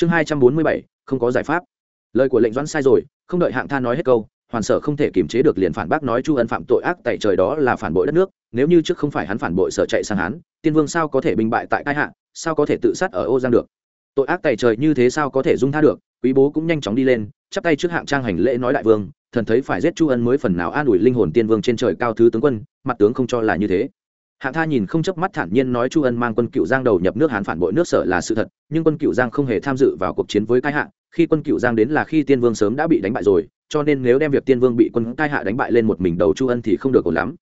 chương hai trăm bốn mươi bảy, không có giải pháp. Lời của lệnh doãn sai rồi, không đợi hạng tha nói hết câu, hoàn sở không thể kiềm chế được liền phản bác nói chu ân phạm tội ác tại trời đó là phản bội đất nước, nếu như trước không phải hắn phản bội sở chạy sang hắn, tiên vương sao có thể bình bại tại tai hạ, sao có thể tự sát ở ô giang được? Tội ác tại trời như thế sao có thể dung tha được? Quý bố cũng nhanh chóng đi lên, chắp tay trước hạng trang hành lễ nói đại vương, thần thấy phải giết chu ân mới phần nào an ủi linh hồn tiên vương trên trời cao thứ tướng quân, mặt tướng không cho là như thế hạng tha nhìn không chớp mắt thản nhiên nói chu ân mang quân cựu giang đầu nhập nước hán phản bội nước sở là sự thật, nhưng quân cựu giang không hề tham dự vào cuộc chiến với cai hạ, khi quân cựu giang đến là khi tiên vương sớm đã bị đánh bại rồi, cho nên nếu đem việc tiên vương bị quân cai hạ đánh bại lên một mình đầu chu ân thì không được ổn lắm.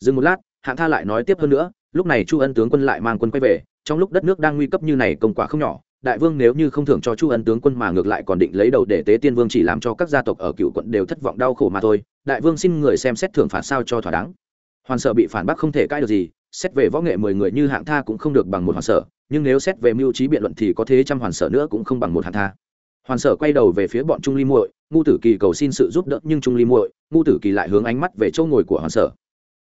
Dừng một lát, hạng tha lại nói tiếp hơn nữa, lúc này chu ân tướng quân lại mang quân quay về, trong lúc đất nước đang nguy cấp như này công quả không nhỏ, đại vương nếu như không thưởng cho chu ân tướng quân mà ngược lại còn định lấy đầu để tế tiên vương chỉ làm cho các gia tộc ở cựu quận đều thất vọng đau khổ mà thôi, đại vương xin người xem xét thưởng phạt sao cho thỏa đáng. Hoàn sợ bị phản bác không thể cãi được gì xét về võ nghệ mười người như hạng tha cũng không được bằng một hoàn sở, nhưng nếu xét về mưu trí biện luận thì có thế trăm hoàn sở nữa cũng không bằng một hạng tha. Hoàn sở quay đầu về phía bọn trung ly muội, ngu tử kỳ cầu xin sự giúp đỡ, nhưng trung ly muội, ngu tử kỳ lại hướng ánh mắt về chỗ ngồi của hoàn sở.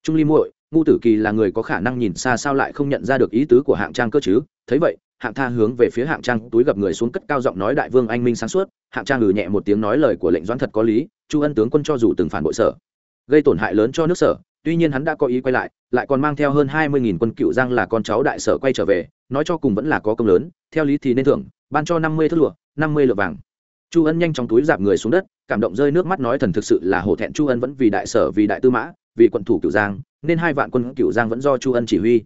Trung ly muội, ngu tử kỳ là người có khả năng nhìn xa sao lại không nhận ra được ý tứ của hạng trang cơ chứ? Thấy vậy, hạng tha hướng về phía hạng trang, túi gập người xuống cất cao giọng nói đại vương anh minh sáng suốt. Hạng trang ngừ nhẹ một tiếng nói lời của lệnh doãn thật có lý, chu ân tướng quân cho dù từng phản bội sở, gây tổn hại lớn cho nước sở tuy nhiên hắn đã có ý quay lại lại còn mang theo hơn hai mươi nghìn quân cựu giang là con cháu đại sở quay trở về, nói cho cùng vẫn là có công lớn, theo lý thì nên thưởng, ban cho năm mươi thước lụa, năm mươi lượng vàng. Chu ân nhanh trong túi dạp người xuống đất, cảm động rơi nước mắt nói thần thực sự là hổ thẹn chu ân vẫn vì đại sở, vì đại tư mã, vì quận thủ cựu giang, nên hai vạn quân cựu giang vẫn do chu ân chỉ huy.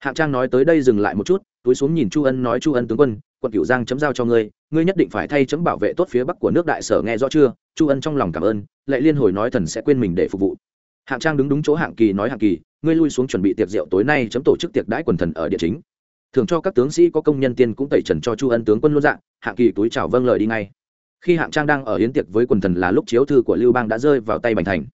Hạng trang nói tới đây dừng lại một chút, túi xuống nhìn chu ân nói, chu ân tướng quân, quận cựu giang chấm giao cho ngươi ngươi nhất định phải thay chấm bảo vệ tốt phía bắc của nước đại sở nghe rõ chưa? Chu ân trong lòng cảm ơn, lại liên hồi nói thần sẽ quên mình để phục vụ hạng trang đứng đúng chỗ hạng kỳ nói hạng kỳ, ngươi lui xuống chuẩn bị tiệc rượu tối nay chấm tổ chức tiệc đãi quần thần ở địa chính. Thường cho các tướng sĩ có công nhân tiên cũng tẩy trần cho chu ân tướng quân luôn dạng, hạng kỳ túi chào vâng lời đi ngay. Khi hạng trang đang ở hiến tiệc với quần thần là lúc chiếu thư của lưu bang đã rơi vào tay bành thành.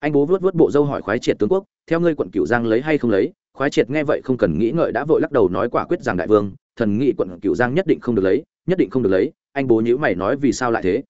Anh bố vớt vớt bộ dâu hỏi khoái triệt tướng quốc, theo ngươi quận cửu giang lấy hay không lấy? Khoái triệt nghe vậy không cần nghĩ ngợi đã vội lắc đầu nói quả quyết rằng đại vương, thần nghị quận cửu giang nhất định không được lấy, nhất định không được lấy, anh bố nhữ mày nói vì sao lại thế?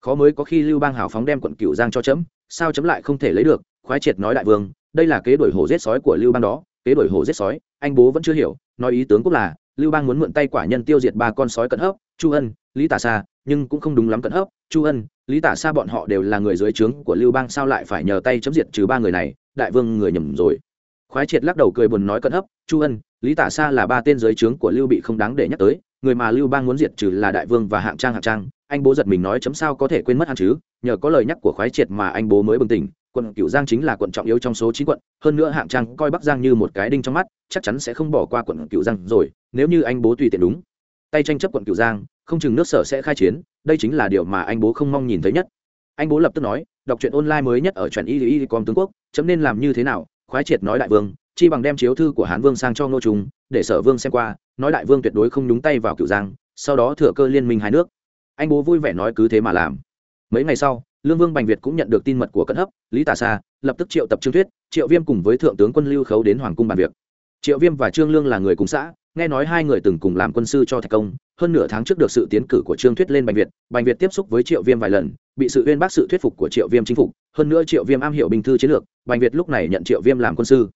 Khó mới có khi lưu bang hào phóng đem quận cửu giang cho chấm, sao chấm lại không thể lấy được? Khoái triệt nói đại vương, đây là kế đổi hổ giết sói của lưu bang đó, kế đổi hổ giết sói, anh bố vẫn chưa hiểu, nói ý tướng quốc là, lưu bang muốn mượn tay quả nhân tiêu diệt ba con sói cận hấp, chu ân, lý tả xa nhưng cũng không đúng lắm cận hấp, chu ân, lý tả xa bọn họ đều là người dưới trướng của lưu bang sao lại phải nhờ tay chấm diệt trừ ba người này, đại vương người nhầm rồi. Khoái triệt lắc đầu cười buồn nói cận hấp, chu ân, lý tả xa là ba tên dưới trướng của lưu bị không đáng để nhắc tới, người mà lưu bang muốn diệt trừ là đại vương và hạng trang hạng trang anh bố giật mình nói, chấm sao có thể quên mất hắn chứ? Nhờ có lời nhắc của khoái triệt mà anh bố mới bừng tỉnh. Quận cửu giang chính là quận trọng yếu trong số chín quận. Hơn nữa hạng trang coi bắc giang như một cái đinh trong mắt, chắc chắn sẽ không bỏ qua quận cửu giang rồi. Nếu như anh bố tùy tiện đúng, tay tranh chấp quận cửu giang, không chừng nước sở sẽ khai chiến. Đây chính là điều mà anh bố không mong nhìn thấy nhất. Anh bố lập tức nói, đọc truyện online mới nhất ở truyện y y com tướng quốc, chấm nên làm như thế nào? Khoái triệt nói đại vương, chi bằng đem chiếu thư của hán vương sang cho ngô trung, để sở vương xem qua, nói đại vương tuyệt đối không nhúng tay vào cửu giang, sau đó thừa cơ liên minh hai nước anh bố vui vẻ nói cứ thế mà làm. Mấy ngày sau, lương vương bành việt cũng nhận được tin mật của cận hấp, lý Tả sa, lập tức triệu tập trương thuyết, triệu viêm cùng với thượng tướng quân lưu khấu đến hoàng cung bàn việc. Triệu viêm và trương lương là người cùng xã, nghe nói hai người từng cùng làm quân sư cho thạch công, hơn nửa tháng trước được sự tiến cử của trương thuyết lên bành việt bành việt tiếp xúc với triệu viêm vài lần, bị sự uyên bác sự thuyết phục của triệu viêm chính phục, hơn nữa triệu viêm am hiểu bình thư chiến lược, bành việt lúc này nhận triệu viêm làm quân sư.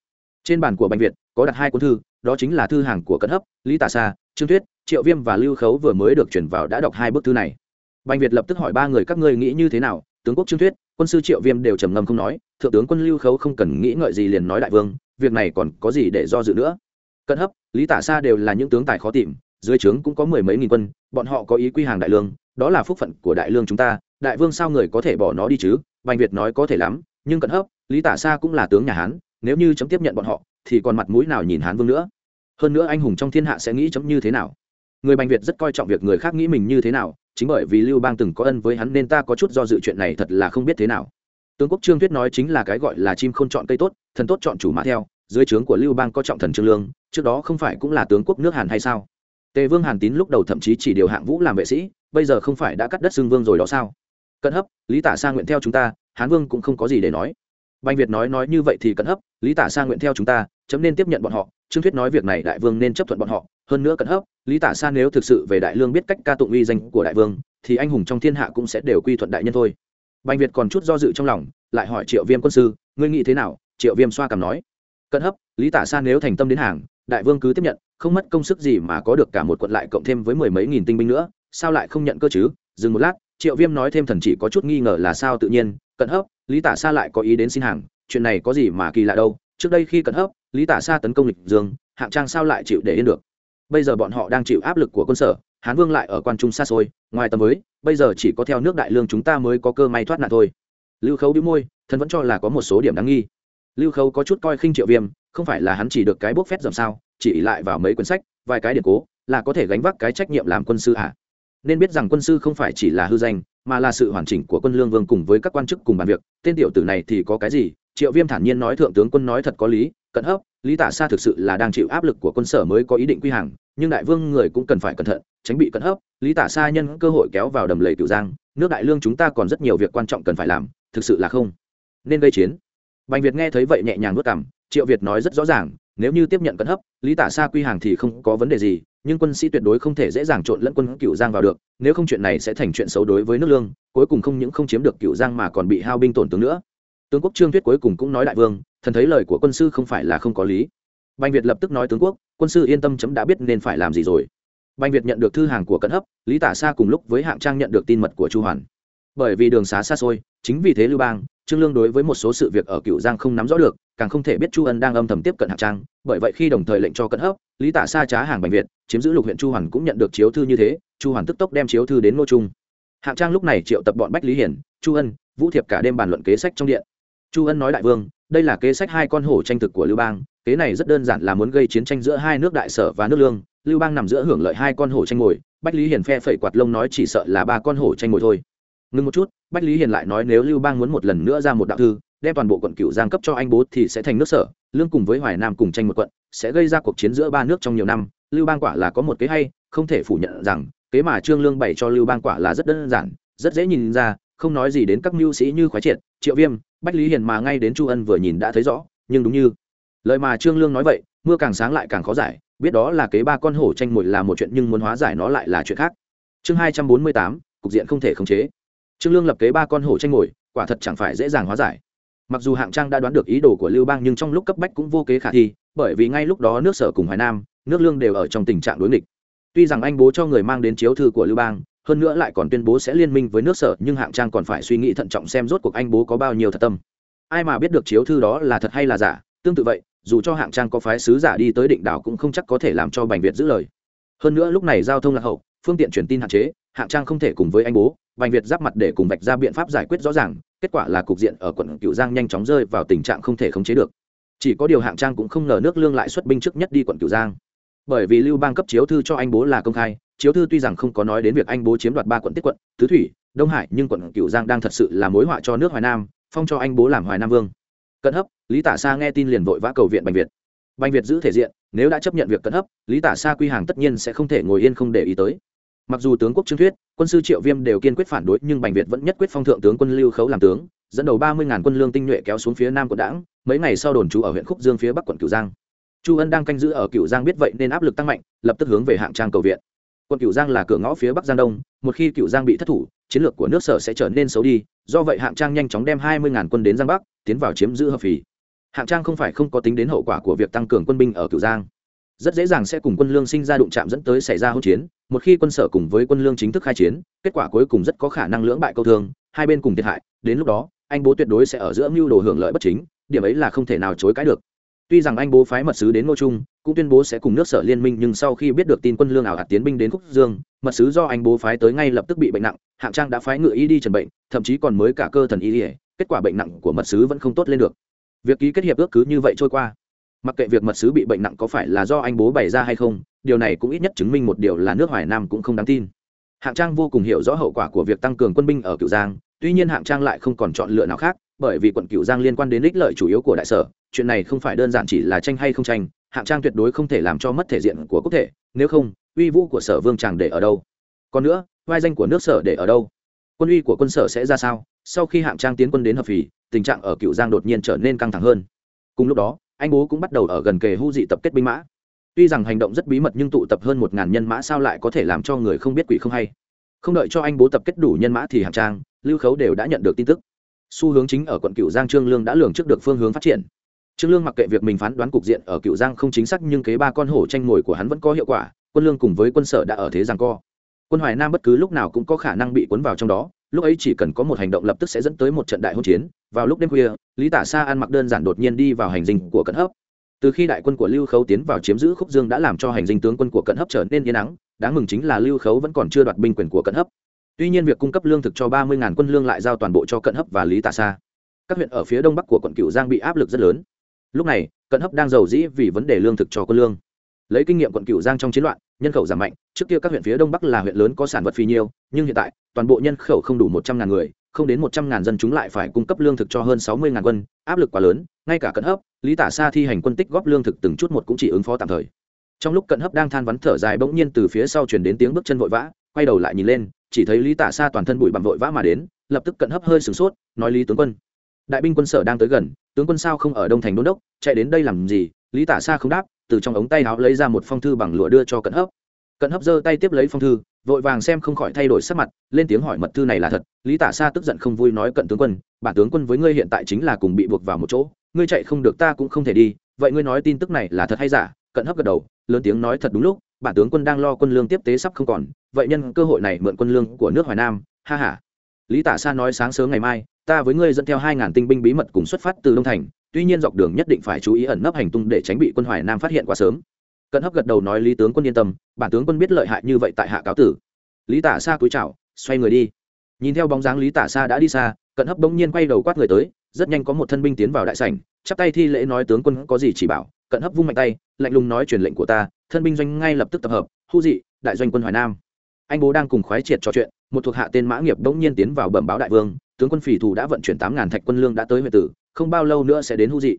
Trên bàn của bành việt có đặt hai cuốn thư, đó chính là thư hàng của cận hấp, lý tà sa, trương thuyết triệu viêm và lưu khấu vừa mới được chuyển vào đã đọc hai bức thư này. Bành việt lập tức hỏi ba người các ngươi nghĩ như thế nào? Tướng quốc trương thuyết, quân sư triệu viêm đều trầm ngâm không nói, thượng tướng quân lưu khấu không cần nghĩ ngợi gì liền nói đại vương, việc này còn có gì để do dự nữa? Cận hấp, lý tả xa đều là những tướng tài khó tìm, dưới trướng cũng có mười mấy nghìn quân, bọn họ có ý quy hàng đại lương, đó là phúc phận của đại lương chúng ta, đại vương sao người có thể bỏ nó đi chứ? Bành việt nói có thể lắm, nhưng cận hấp, lý tả xa cũng là tướng nhà hán, nếu như chấm tiếp nhận bọn họ, thì còn mặt mũi nào nhìn hán vương nữa? Hơn nữa anh hùng trong thiên hạ sẽ nghĩ chấm như thế nào? Người bành việt rất coi trọng việc người khác nghĩ mình như thế nào, chính bởi vì lưu bang từng có ân với hắn nên ta có chút do dự chuyện này thật là không biết thế nào. Tướng quốc trương thuyết nói chính là cái gọi là chim không chọn cây tốt, thần tốt chọn chủ mã theo, dưới trướng của lưu bang có trọng thần trương lương, trước đó không phải cũng là tướng quốc nước hàn hay sao? Tề vương hàn tín lúc đầu thậm chí chỉ điều hạng vũ làm vệ sĩ, bây giờ không phải đã cắt đất xương vương rồi đó sao? Cận hấp, lý tả sang nguyện theo chúng ta, hán vương cũng không có gì để nói. Banh việt nói nói như vậy thì cận hấp, lý tả sang nguyện theo chúng ta, chấm nên tiếp nhận bọn họ trương thuyết nói việc này đại vương nên chấp thuận bọn họ, hơn nữa cận hấp, lý tả san nếu thực sự về đại lương biết cách ca tụng uy danh của đại vương, thì anh hùng trong thiên hạ cũng sẽ đều quy thuận đại nhân thôi. Bành việt còn chút do dự trong lòng, lại hỏi triệu viêm quân sư, ngươi nghĩ thế nào? Triệu viêm xoa cằm nói cận hấp, lý tả san nếu thành tâm đến hàng, đại vương cứ tiếp nhận, không mất công sức gì mà có được cả một quận lại cộng thêm với mười mấy nghìn tinh binh nữa, sao lại không nhận cơ chứ? Dừng một lát, triệu viêm nói thêm thần chỉ có chút nghi ngờ là sao tự nhiên cận hấp, lý tả sa lại có ý đến xin hàng, chuyện này có gì mà kỳ lạ đâu trước đây khi cận hấp, lý tả xa tấn công lịch dương, hạng trang sao lại chịu để yên được. Bây giờ bọn họ đang chịu áp lực của quân sở, hán vương lại ở quan trung xa xôi, ngoài tầm mới bây giờ chỉ có theo nước đại lương chúng ta mới có cơ may thoát nạn thôi. Lưu khấu đĩu môi thần vẫn cho là có một số điểm đáng nghi. Lưu khấu có chút coi khinh triệu viêm, không phải là hắn chỉ được cái bốc phép dầm sao, chỉ lại vào mấy quyển sách, vài cái điện cố, là có thể gánh vác cái trách nhiệm làm quân sư à. nên biết rằng quân sư không phải chỉ là hư danh, mà là sự hoàn chỉnh của quân lương vương cùng với các quan chức cùng bàn việc, tên tiểu tử này thì có cái gì triệu viêm thản nhiên nói thượng tướng quân nói thật có lý, cận hấp, lý tả xa thực sự là đang chịu áp lực của quân sở mới có ý định quy hàng, nhưng đại vương người cũng cần phải cẩn thận, tránh bị cận hấp. Lý tả xa nhân cơ hội kéo vào đầm lầy cửu giang, nước đại lương chúng ta còn rất nhiều việc quan trọng cần phải làm, thực sự là không nên gây chiến. Bành việt nghe thấy vậy nhẹ nhàng nuốt cảm triệu việt nói rất rõ ràng, nếu như tiếp nhận cận hấp, lý tả xa quy hàng thì không có vấn đề gì, nhưng quân sĩ tuyệt đối không thể dễ dàng trộn lẫn quân cựu giang vào được, nếu không chuyện này sẽ thành chuyện xấu đối với nước lương, cuối cùng không những không chiếm được cựu giang mà còn bị hao binh tổn tướng nữa tướng quốc trương thuyết cuối cùng cũng nói đại vương, thần thấy lời của quân sư không phải là không có lý. Bành việt lập tức nói tướng quốc, quân sư yên tâm chấm đã biết nên phải làm gì rồi. Bành việt nhận được thư hàng của cận hấp, lý tả xa cùng lúc với hạng trang nhận được tin mật của chu hoàn. Bởi vì đường xá xa xôi, chính vì thế lưu bang, trương lương đối với một số sự việc ở cựu giang không nắm rõ được, càng không thể biết chu ân đang âm thầm tiếp cận hạng trang. Bởi vậy khi đồng thời lệnh cho cận hấp, lý tả xa trá hàng bành việt, chiếm giữ lục huyện chu hoàn cũng nhận được chiếu thư như thế, chu hoàn tức tốc đem chiếu thư đến ngô trung. Hạng trang lúc này triệu tập bọn bách lý hiển, chu ân, vũ thiệp cả đêm bàn luận kế sách trong điện chu ân nói đại vương, đây là kế sách hai con hổ tranh thực của lưu bang, kế này rất đơn giản là muốn gây chiến tranh giữa hai nước đại sở và nước lương. Lưu bang nằm giữa hưởng lợi hai con hổ tranh ngồi, bách lý hiền phe phẩy quạt lông nói chỉ sợ là ba con hổ tranh ngồi thôi. Ngừng một chút, bách lý hiền lại nói nếu lưu bang muốn một lần nữa ra một đạo thư, đem toàn bộ quận cựu giang cấp cho anh bố thì sẽ thành nước sở, lương cùng với hoài nam cùng tranh một quận, sẽ gây ra cuộc chiến giữa ba nước trong nhiều năm. Lưu bang quả là có một kế hay, không thể phủ nhận rằng, kế mà trương lương bày cho lưu bang quả là rất đơn giản, rất dễ nhìn ra, không nói gì đến các mưu sĩ như khoái triệt, triệu viêm bách lý hiền mà ngay đến chu ân vừa nhìn đã thấy rõ, nhưng đúng như lời mà trương lương nói vậy, mưa càng sáng lại càng khó giải, biết đó là kế ba con hổ tranh mồi là một chuyện nhưng muốn hóa giải nó lại là chuyện khác. Chương hai trăm bốn mươi tám, cục diện không thể khống chế. Trương lương lập kế ba con hổ tranh mồi, quả thật chẳng phải dễ dàng hóa giải. Mặc dù hạng trang đã đoán được ý đồ của lưu bang nhưng trong lúc cấp bách cũng vô kế khả thi, bởi vì ngay lúc đó nước sở cùng hoài nam, nước lương đều ở trong tình trạng đối nghịch. Tuy rằng anh bố cho người mang đến chiếu thư của lưu bang hơn nữa lại còn tuyên bố sẽ liên minh với nước sở, nhưng hạng trang còn phải suy nghĩ thận trọng xem rốt cuộc anh bố có bao nhiêu thật tâm. Ai mà biết được chiếu thư đó là thật hay là giả, tương tự vậy, dù cho hạng trang có phái sứ giả đi tới định đảo cũng không chắc có thể làm cho bành việt giữ lời. Hơn nữa lúc này giao thông lạc hậu, phương tiện truyền tin hạn chế, hạng trang không thể cùng với anh bố, bành việt giáp mặt để cùng vạch ra biện pháp giải quyết rõ ràng, kết quả là cục diện ở quận cựu giang nhanh chóng rơi vào tình trạng không thể khống chế được. Chỉ có điều hạng trang cũng không ngờ nước lương lại xuất binh trước nhất đi quận cửu giang bởi vì lưu bang cấp chiếu thư cho anh bố là công khai, chiếu thư tuy rằng không có nói đến việc anh bố chiếm đoạt ba quận tiết quận, tứ thủy, đông hải, nhưng quận cửu giang đang thật sự là mối họa cho nước hoài nam, phong cho anh bố làm hoài nam vương. Cận hấp, lý tả sa nghe tin liền vội vã cầu viện bành việt. Bành việt giữ thể diện, nếu đã chấp nhận việc cận hấp, lý tả sa quy hàng tất nhiên sẽ không thể ngồi yên không để ý tới. Mặc dù tướng quốc trương thuyết, quân sư triệu viêm đều kiên quyết phản đối, nhưng bành việt vẫn nhất quyết phong thượng tướng quân lưu khấu làm tướng, dẫn đầu ba mươi ngàn quân lương tinh nhuệ kéo xuống phía nam quận đảng, mấy ngày sau đồn trú ở huyện khúc dương phía bắc quận cửu giang chu ân đang canh giữ ở cửu giang biết vậy nên áp lực tăng mạnh, lập tức hướng về hạng trang cầu viện. Quận cửu giang là cửa ngõ phía bắc giang đông, một khi cửu giang bị thất thủ, chiến lược của nước sở sẽ trở nên xấu đi, do vậy hạng trang nhanh chóng đem hai mươi ngàn quân đến giang bắc, tiến vào chiếm giữ hợp phì. Hạng trang không phải không có tính đến hậu quả của việc tăng cường quân binh ở cửu giang. Rất dễ dàng sẽ cùng quân lương sinh ra đụng chạm dẫn tới xảy ra hỗn chiến, một khi quân sở cùng với quân lương chính thức khai chiến, kết quả cuối cùng rất có khả năng lưỡng bại câu thương, hai bên cùng thiệt hại, đến lúc đó, anh bố tuyệt đối sẽ ở giữa mưu đồ hưởng lợi bất chính, điểm ấy là không thể nào chối cãi được tuy rằng anh bố phái mật sứ đến ngô trung, cũng tuyên bố sẽ cùng nước sở liên minh, nhưng sau khi biết được tin quân lương ảo hạt tiến binh đến khúc dương, mật sứ do anh bố phái tới ngay lập tức bị bệnh nặng, hạng trang đã phái ngựa y đi trần bệnh, thậm chí còn mới cả cơ thần y ỉa kết quả bệnh nặng của mật sứ vẫn không tốt lên được. Việc ký kết hiệp ước cứ như vậy trôi qua. Mặc kệ việc mật sứ bị bệnh nặng có phải là do anh bố bày ra hay không, điều này cũng ít nhất chứng minh một điều là nước hoài nam cũng không đáng tin. Hạng trang vô cùng hiểu rõ hậu quả của việc tăng cường quân binh ở cựu giang, tuy nhiên hạng trang lại không còn chọn lựa nào khác bởi vì quận cựu giang liên quan đến ích lợi chủ yếu của đại sở, chuyện này không phải đơn giản chỉ là tranh hay không tranh, hạng trang tuyệt đối không thể làm cho mất thể diện của quốc thể, nếu không, uy vũ của sở vương chàng để ở đâu? Còn nữa, vai danh của nước sở để ở đâu? Quân uy của quân sở sẽ ra sao? Sau khi hạng trang tiến quân đến hợp phì, tình trạng ở cựu giang đột nhiên trở nên căng thẳng hơn. Cùng lúc đó, anh bố cũng bắt đầu ở gần kề hưu dị tập kết binh mã. Tuy rằng hành động rất bí mật nhưng tụ tập hơn một ngàn nhân mã sao lại có thể làm cho người không biết quỷ không hay? Không đợi cho anh bố tập kết đủ nhân mã thì hạng trang, lưu khấu đều đã nhận được tin tức xu hướng chính ở quận cựu giang trương lương đã lường trước được phương hướng phát triển. Trương lương mặc kệ việc mình phán đoán cục diện ở cựu giang không chính xác nhưng kế ba con hổ tranh ngồi của hắn vẫn có hiệu quả, quân lương cùng với quân sở đã ở thế giang co. Quân hoài nam bất cứ lúc nào cũng có khả năng bị cuốn vào trong đó, lúc ấy chỉ cần có một hành động lập tức sẽ dẫn tới một trận đại hỗn chiến. Vào lúc đêm khuya, lý tả sa ăn mặc đơn giản đột nhiên đi vào hành dinh của cận hấp. Từ khi đại quân của lưu khấu tiến vào chiếm giữ khúc dương đã làm cho hành dinh tướng quân của cận hấp trở nên yên nắng đáng mừng chính là lưu khấu vẫn còn chưa đoạt binh quyền của cận hấp tuy nhiên việc cung cấp lương thực cho ba mươi quân lương lại giao toàn bộ cho cận hấp và lý tả sa. Các huyện ở phía đông bắc của quận cửu giang bị áp lực rất lớn. Lúc này, cận hấp đang giàu dĩ vì vấn đề lương thực cho quân lương. Lấy kinh nghiệm quận cửu giang trong chiến loạn, nhân khẩu giảm mạnh, trước kia các huyện phía đông bắc là huyện lớn có sản vật phi nhiêu nhưng hiện tại, toàn bộ nhân khẩu không đủ một trăm ngàn người, không đến một trăm ngàn dân chúng lại phải cung cấp lương thực cho hơn sáu mươi ngàn quân, áp lực quá lớn, ngay cả cận hấp, lý tả xa thi hành quân tích góp lương thực từng chút một cũng chỉ ứng phó tạm thời. Trong lúc cận hấp đang than vắn thở dài bỗng nhiên từ phía sau chuyển đến tiếng bước chân vội vã, quay đầu lại nhìn lên chỉ thấy lý tả xa toàn thân bụi bặm vội vã mà đến, lập tức cận hấp hơi sửng sốt, nói lý tướng quân. Đại binh quân sở đang tới gần, tướng quân sao không ở đông thành đôn đốc, chạy đến đây làm gì? Lý tả xa không đáp, từ trong ống tay áo lấy ra một phong thư bằng lụa đưa cho cận hấp. Cận hấp giơ tay tiếp lấy phong thư, vội vàng xem không khỏi thay đổi sắc mặt, lên tiếng hỏi mật thư này là thật. Lý tả xa tức giận không vui nói cận tướng quân, bản tướng quân với ngươi hiện tại chính là cùng bị buộc vào một chỗ, ngươi chạy không được ta cũng không thể đi, vậy ngươi nói tin tức này là thật hay giả? Cận hấp gật đầu, lớn tiếng nói thật đúng lúc bản tướng quân đang lo quân lương tiếp tế sắp không còn, vậy nhân cơ hội này mượn quân lương của nước hoài nam, ha ha. Lý tả Sa nói sáng sớm ngày mai, ta với ngươi dẫn theo hai ngàn tinh binh bí mật cùng xuất phát từ đông thành, tuy nhiên dọc đường nhất định phải chú ý ẩn nấp hành tung để tránh bị quân hoài nam phát hiện quá sớm. Cận hấp gật đầu nói lý tướng quân yên tâm, bản tướng quân biết lợi hại như vậy tại hạ cáo tử. Lý tả Sa cúi chào, xoay người đi. Nhìn theo bóng dáng lý tả Sa đã đi xa, cận hấp bỗng nhiên quay đầu quát người tới, rất nhanh có một thân binh tiến vào đại sảnh, chắp tay thi lễ nói tướng quân có gì chỉ bảo. Cận hấp vung mạnh tay, lạnh lùng nói truyền lệnh của ta thân binh doanh ngay lập tức tập hợp hưu dị, đại doanh quân hoài nam. Anh bố đang cùng khoái triệt trò chuyện, một thuộc hạ tên mã nghiệp bỗng nhiên tiến vào bẩm báo đại vương, tướng quân phỉ thủ đã vận chuyển tám ngàn thạch quân lương đã tới huyện tử, không bao lâu nữa sẽ đến hưu dị.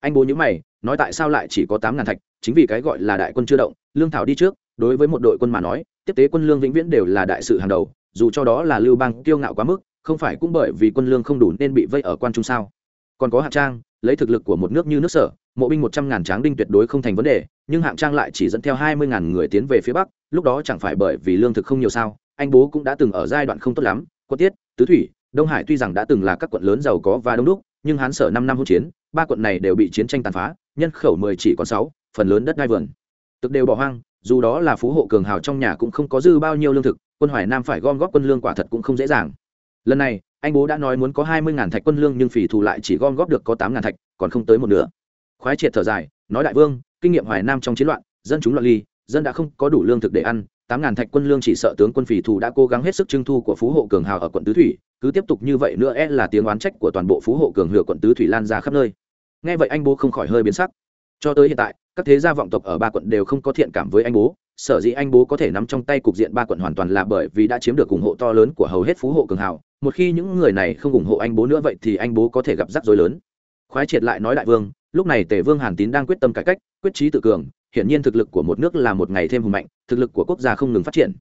Anh bố nhữ mày, nói tại sao lại chỉ có tám ngàn thạch, chính vì cái gọi là đại quân chưa động, lương thảo đi trước, đối với một đội quân mà nói, tiếp tế quân lương vĩnh viễn đều là đại sự hàng đầu, dù cho đó là lưu bang kiêu ngạo quá mức, không phải cũng bởi vì quân lương không đủ nên bị vây ở quan trung sao. Còn có hạng trang, lấy thực lực của một nước như nước sở, mộ binh một trăm ngàn tráng đinh tuyệt đối không thành vấn đề nhưng hạng trang lại chỉ dẫn theo hai mươi ngàn người tiến về phía bắc, lúc đó chẳng phải bởi vì lương thực không nhiều sao, anh bố cũng đã từng ở giai đoạn không tốt lắm. Quất tiết, tứ thủy, đông hải tuy rằng đã từng là các quận lớn giàu có và đông đúc, nhưng hán sở năm năm hỗn chiến, ba quận này đều bị chiến tranh tàn phá, nhân khẩu mười chỉ còn sáu, phần lớn đất đai vườn. Tức đều bỏ hoang, dù đó là phú hộ cường hào trong nhà cũng không có dư bao nhiêu lương thực, quân hoài nam phải gom góp quân lương quả thật cũng không dễ dàng. Lần này, anh bố đã nói muốn có hai mươi ngàn thạch quân lương nhưng phỉ thù lại chỉ gom góp được có tám ngàn thạch, còn không tới một nửa. Khoái triệt thở dài, nói đại vương kinh nghiệm hoài nam trong chiến loạn, dân chúng loạn ly, dân đã không có đủ lương thực để ăn, tám ngàn thạch quân lương chỉ sợ tướng quân phỉ thù đã cố gắng hết sức trưng thu của phú hộ cường hào ở quận tứ thủy, cứ tiếp tục như vậy nữa e là tiếng oán trách của toàn bộ phú hộ cường hừa quận tứ thủy lan ra khắp nơi. Nghe vậy anh bố không khỏi hơi biến sắc. Cho tới hiện tại, các thế gia vọng tộc ở ba quận đều không có thiện cảm với anh bố, sở dĩ anh bố có thể nắm trong tay cục diện ba quận hoàn toàn là bởi vì đã chiếm được ủng hộ to lớn của hầu hết phú hộ cường hào. Một khi những người này không ủng hộ anh bố nữa vậy thì anh bố có thể gặp rắc rối lớn khoái triệt lại nói đại vương, lúc này tề vương hàn tín đang quyết tâm cải cách, quyết trí tự cường, hiển nhiên thực lực của một nước là một ngày thêm hùng mạnh, thực lực của quốc gia không ngừng phát triển.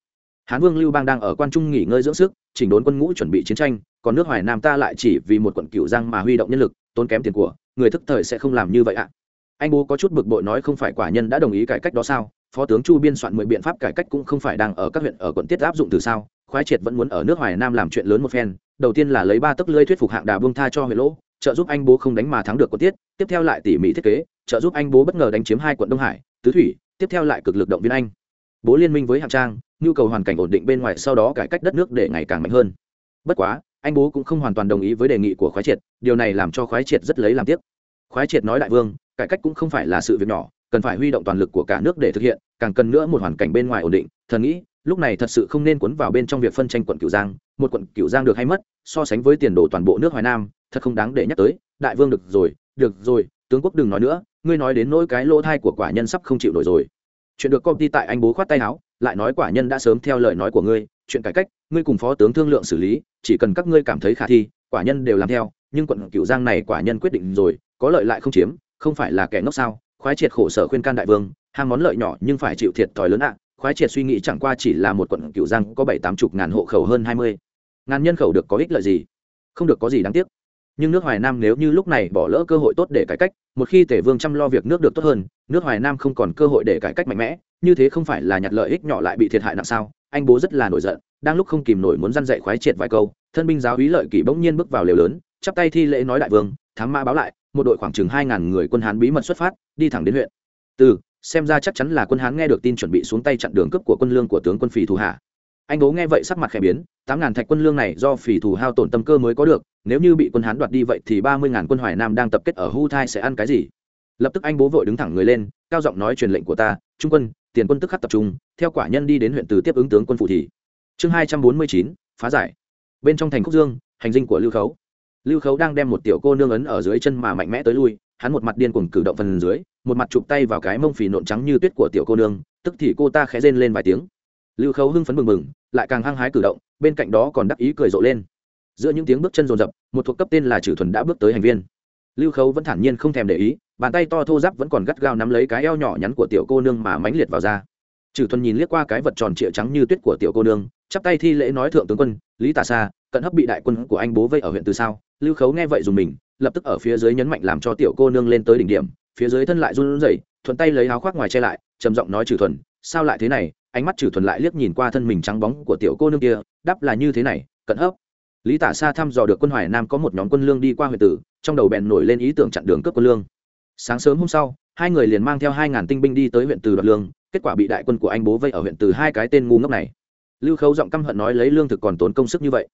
Hán vương lưu bang đang ở quan trung nghỉ ngơi dưỡng sức, chỉnh đốn quân ngũ chuẩn bị chiến tranh, còn nước hoài nam ta lại chỉ vì một quận cửu giang mà huy động nhân lực, tốn kém tiền của, người thức thời sẽ không làm như vậy ạ. Anh bố có chút bực bội nói không phải quả nhân đã đồng ý cải cách đó sao, phó tướng chu biên soạn mười biện pháp cải cách cũng không phải đang ở các huyện ở quận tiết áp dụng từ sao, khoái triệt vẫn muốn ở nước hoài nam làm chuyện lớn một phen, đầu tiên là lấy ba tấc lưới thuyết phục hạng đà buông tha cho huyện lỗ trợ giúp anh bố không đánh mà thắng được quận tiết, tiếp theo lại tỉ mỉ thiết kế, trợ giúp anh bố bất ngờ đánh chiếm hai quận đông hải, tứ thủy, tiếp theo lại cực lực động viên anh. Bố liên minh với hạng trang, nhu cầu hoàn cảnh ổn định bên ngoài sau đó cải cách đất nước để ngày càng mạnh hơn. Bất quá, anh bố cũng không hoàn toàn đồng ý với đề nghị của khoái triệt, điều này làm cho khoái triệt rất lấy làm tiếc. Khoái triệt nói đại vương, cải cách cũng không phải là sự việc nhỏ, cần phải huy động toàn lực của cả nước để thực hiện, càng cần nữa một hoàn cảnh bên ngoài ổn định. Thần nghĩ, lúc này thật sự không nên cuốn vào bên trong việc phân tranh quận cửu giang, một quận cửu giang được hay mất, so sánh với tiền đồ toàn bộ nước hoài nam thật không đáng để nhắc tới, đại vương được rồi được rồi, tướng quốc đừng nói nữa, ngươi nói đến nỗi cái lỗ thai của quả nhân sắp không chịu nổi rồi. Chuyện được công ty tại anh bố khoát tay áo, lại nói quả nhân đã sớm theo lời nói của ngươi, chuyện cải cách, ngươi cùng phó tướng thương lượng xử lý, chỉ cần các ngươi cảm thấy khả thi, quả nhân đều làm theo, nhưng quận cửu giang này quả nhân quyết định rồi, có lợi lại không chiếm, không phải là kẻ ngốc sao, khoái triệt khổ sở khuyên can đại vương hàng món lợi nhỏ nhưng phải chịu thiệt thòi lớn ạ, khoái triệt suy nghĩ chẳng qua chỉ là một quận cửu giang có bảy tám chục ngàn hộ khẩu hơn hai mươi. Ngàn nhân khẩu được có ích lợi gì? Không được có gì đáng tiếc nhưng nước hoài nam nếu như lúc này bỏ lỡ cơ hội tốt để cải cách, một khi tể vương chăm lo việc nước được tốt hơn, nước hoài nam không còn cơ hội để cải cách mạnh mẽ, như thế không phải là nhặt lợi ích nhỏ lại bị thiệt hại nặng sao? Anh bố rất là nổi giận, đang lúc không kìm nổi muốn răn dậy khoái triệt vài câu, thân binh giáo úy lợi kỷ bỗng nhiên bước vào lều lớn, chắp tay thi lễ nói đại vương, thám mã báo lại, một đội khoảng chừng hai ngàn người quân hán bí mật xuất phát, đi thẳng đến huyện. Từ, xem ra chắc chắn là quân hán nghe được tin chuẩn bị xuống tay chặn đường cướp của quân lương của tướng quân phì thủ hạ anh bố nghe vậy sắc mặt khẽ biến, tám ngàn thạch quân lương này do phỉ thủ hao tổn tâm cơ mới có được, nếu như bị quân hán đoạt đi vậy thì ba mươi ngàn quân hoài nam đang tập kết ở hu thai sẽ ăn cái gì? Lập tức anh bố vội đứng thẳng người lên, cao giọng nói truyền lệnh của ta, trung quân, tiền quân tức khắc tập trung, theo quả nhân đi đến huyện từ tiếp ứng tướng quân phụ thị. Chương hai trăm bốn mươi chín, phá giải. Bên trong thành khúc dương, hành dinh của lưu khấu. Lưu khấu đang đem một tiểu cô nương ấn ở dưới chân mà mạnh mẽ tới lui, hắn một mặt điên cuồng cử động phần dưới, một mặt chụp tay vào cái mông phì nộn trắng như tuyết của tiểu cô nương, tức thì cô ta khẽ rên lên vài tiếng. Lưu khấu hưng phấn mừng mừng lại càng hăng hái cử động, bên cạnh đó còn đắc ý cười rộ lên. Giữa những tiếng bước chân rồn rập một thuộc cấp tên là trừ thuần đã bước tới hành viên. Lưu khấu vẫn thản nhiên không thèm để ý, bàn tay to thô giáp vẫn còn gắt gao nắm lấy cái eo nhỏ nhắn của tiểu cô nương mà mãnh liệt vào ra. Trừ thuần nhìn liếc qua cái vật tròn trịa trắng như tuyết của tiểu cô nương, chắp tay thi lễ nói thượng tướng quân, lý tà sa, cận hấp bị đại quân của anh bố vây ở huyện từ sao lưu khấu nghe vậy dùng mình, lập tức ở phía dưới nhấn mạnh làm cho tiểu cô nương lên tới đỉnh điểm, phía dưới thân lại run rẩy, thuận tay lấy áo khoác ngoài che lại, trầm giọng nói trừ thuần sao lại thế này? Ánh mắt trừ thuần lại liếc nhìn qua thân mình trắng bóng của tiểu cô nương kia, đáp là như thế này, cận hấp. Lý tả xa thăm dò được quân hoài nam có một nhóm quân lương đi qua huyện tử, trong đầu bèn nổi lên ý tưởng chặn đường cướp quân lương. Sáng sớm hôm sau, hai người liền mang theo hai ngàn tinh binh đi tới huyện từ đoạt lương, kết quả bị đại quân của anh bố vây ở huyện từ hai cái tên ngu ngốc này. Lưu khấu giọng căm hận nói lấy lương thực còn tốn công sức như vậy.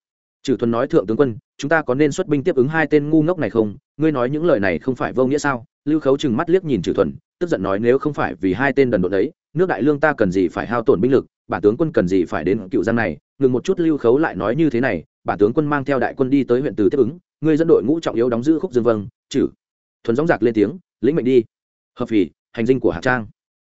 Trừ thuần nói thượng tướng quân, chúng ta có nên xuất binh tiếp ứng hai tên ngu ngốc này không? Ngươi nói những lời này không phải vô nghĩa sao? Lưu khấu chừng mắt liếc nhìn trừ thuần, tức giận nói nếu không phải vì hai tên đần độn đấy nước đại lương ta cần gì phải hao tổn binh lực, bản tướng quân cần gì phải đến cựu giang này, ngừng một chút lưu khấu lại nói như thế này, bản tướng quân mang theo đại quân đi tới huyện từ tiếp ứng ngươi dẫn đội ngũ trọng yếu đóng giữ khúc dương vâng chử. Thuần gióng giặc lên tiếng, lĩnh mệnh đi. Hợp phỉ, hành dinh của hạng trang.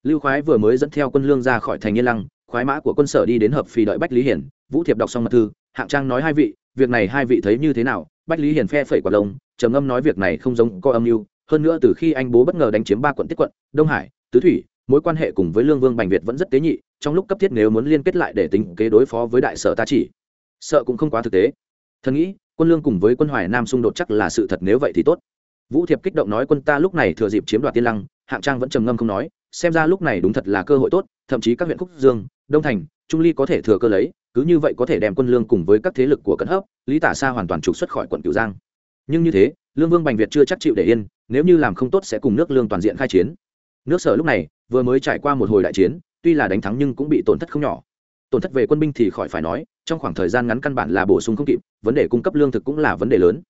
Lưu khoái vừa mới dẫn theo quân lương ra khỏi thành yên lăng, khoái mã của quân sở đi đến hợp phì đợi bách lý hiển, vũ thiệp đọc xong mật thư hạng trang nói hai vị, việc này hai vị thấy như thế nào? Bách lý hiển phe phẩy quả lông, trầm âm nói việc này không giống có âm mưu, hơn nữa từ khi anh bố bất ngờ đánh chiếm ba quận tiết quận, đông hải, tứ thủy mối quan hệ cùng với lương vương bành việt vẫn rất tế nhị, trong lúc cấp thiết nếu muốn liên kết lại để tính kế đối phó với đại sở ta chỉ. Sợ cũng không quá thực tế. Thần nghĩ, quân lương cùng với quân hoài nam xung đột chắc là sự thật nếu vậy thì tốt. Vũ thiệp kích động nói quân ta lúc này thừa dịp chiếm đoạt tiên lăng, hạng trang vẫn trầm ngâm không nói, xem ra lúc này đúng thật là cơ hội tốt, thậm chí các huyện khúc dương, đông thành, trung ly có thể thừa cơ lấy, cứ như vậy có thể đem quân lương cùng với các thế lực của cận hấp, lý tả xa hoàn toàn trục xuất khỏi quận cửu giang. Nhưng như thế, lương vương bành việt chưa chắc chịu để yên, nếu như làm không tốt sẽ cùng nước lương toàn diện khai chiến nước sở lúc này, vừa mới trải qua một hồi đại chiến, tuy là đánh thắng nhưng cũng bị tổn thất không nhỏ. Tổn thất về quân binh thì khỏi phải nói, trong khoảng thời gian ngắn căn bản là bổ sung không kịp, vấn đề cung cấp lương thực cũng là vấn đề lớn.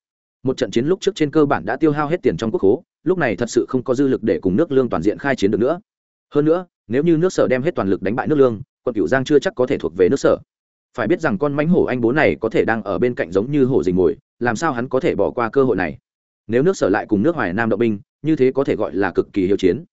Một trận chiến lúc trước trên cơ bản đã tiêu hao hết tiền trong quốc hố, lúc này thật sự không có dư lực để cùng nước lương toàn diện khai chiến được nữa. Hơn nữa, nếu như nước sở đem hết toàn lực đánh bại nước lương quận cửu giang chưa chắc có thể thuộc về nước sở. Phải biết rằng con mãnh hổ anh bố này có thể đang ở bên cạnh giống như hổ dình mồi, làm sao hắn có thể bỏ qua cơ hội này? Nếu nước sở lại cùng nước hoài nam động binh, như thế có thể gọi là cực kỳ hiếu chiến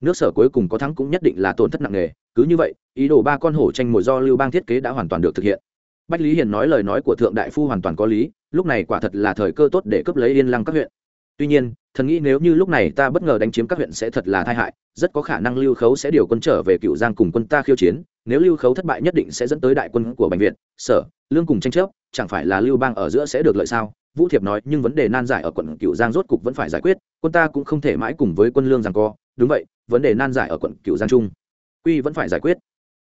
nước sở cuối cùng có thắng cũng nhất định là tổn thất nặng nề. Cứ như vậy, ý đồ ba con hổ tranh mồi do lưu bang thiết kế đã hoàn toàn được thực hiện. Bách lý hiền nói lời nói của thượng đại phu hoàn toàn có lý, lúc này quả thật là thời cơ tốt để cướp lấy yên lăng các huyện. Tuy nhiên, thần nghĩ nếu như lúc này ta bất ngờ đánh chiếm các huyện sẽ thật là tai hại, rất có khả năng lưu khấu sẽ điều quân trở về cựu giang cùng quân ta khiêu chiến, nếu lưu khấu thất bại nhất định sẽ dẫn tới đại quân của bệnh viện sở, lương cùng tranh chấp, chẳng phải là lưu bang ở giữa sẽ được lợi sao? Vũ thiệp nói, nhưng vấn đề nan giải ở quận cựu giang rốt cục vẫn phải giải quyết, quân ta cũng không thể mãi cùng với quân lương rằng co. Đúng vậy, vấn đề nan giải ở quận cựu giang trung, quy vẫn phải giải quyết.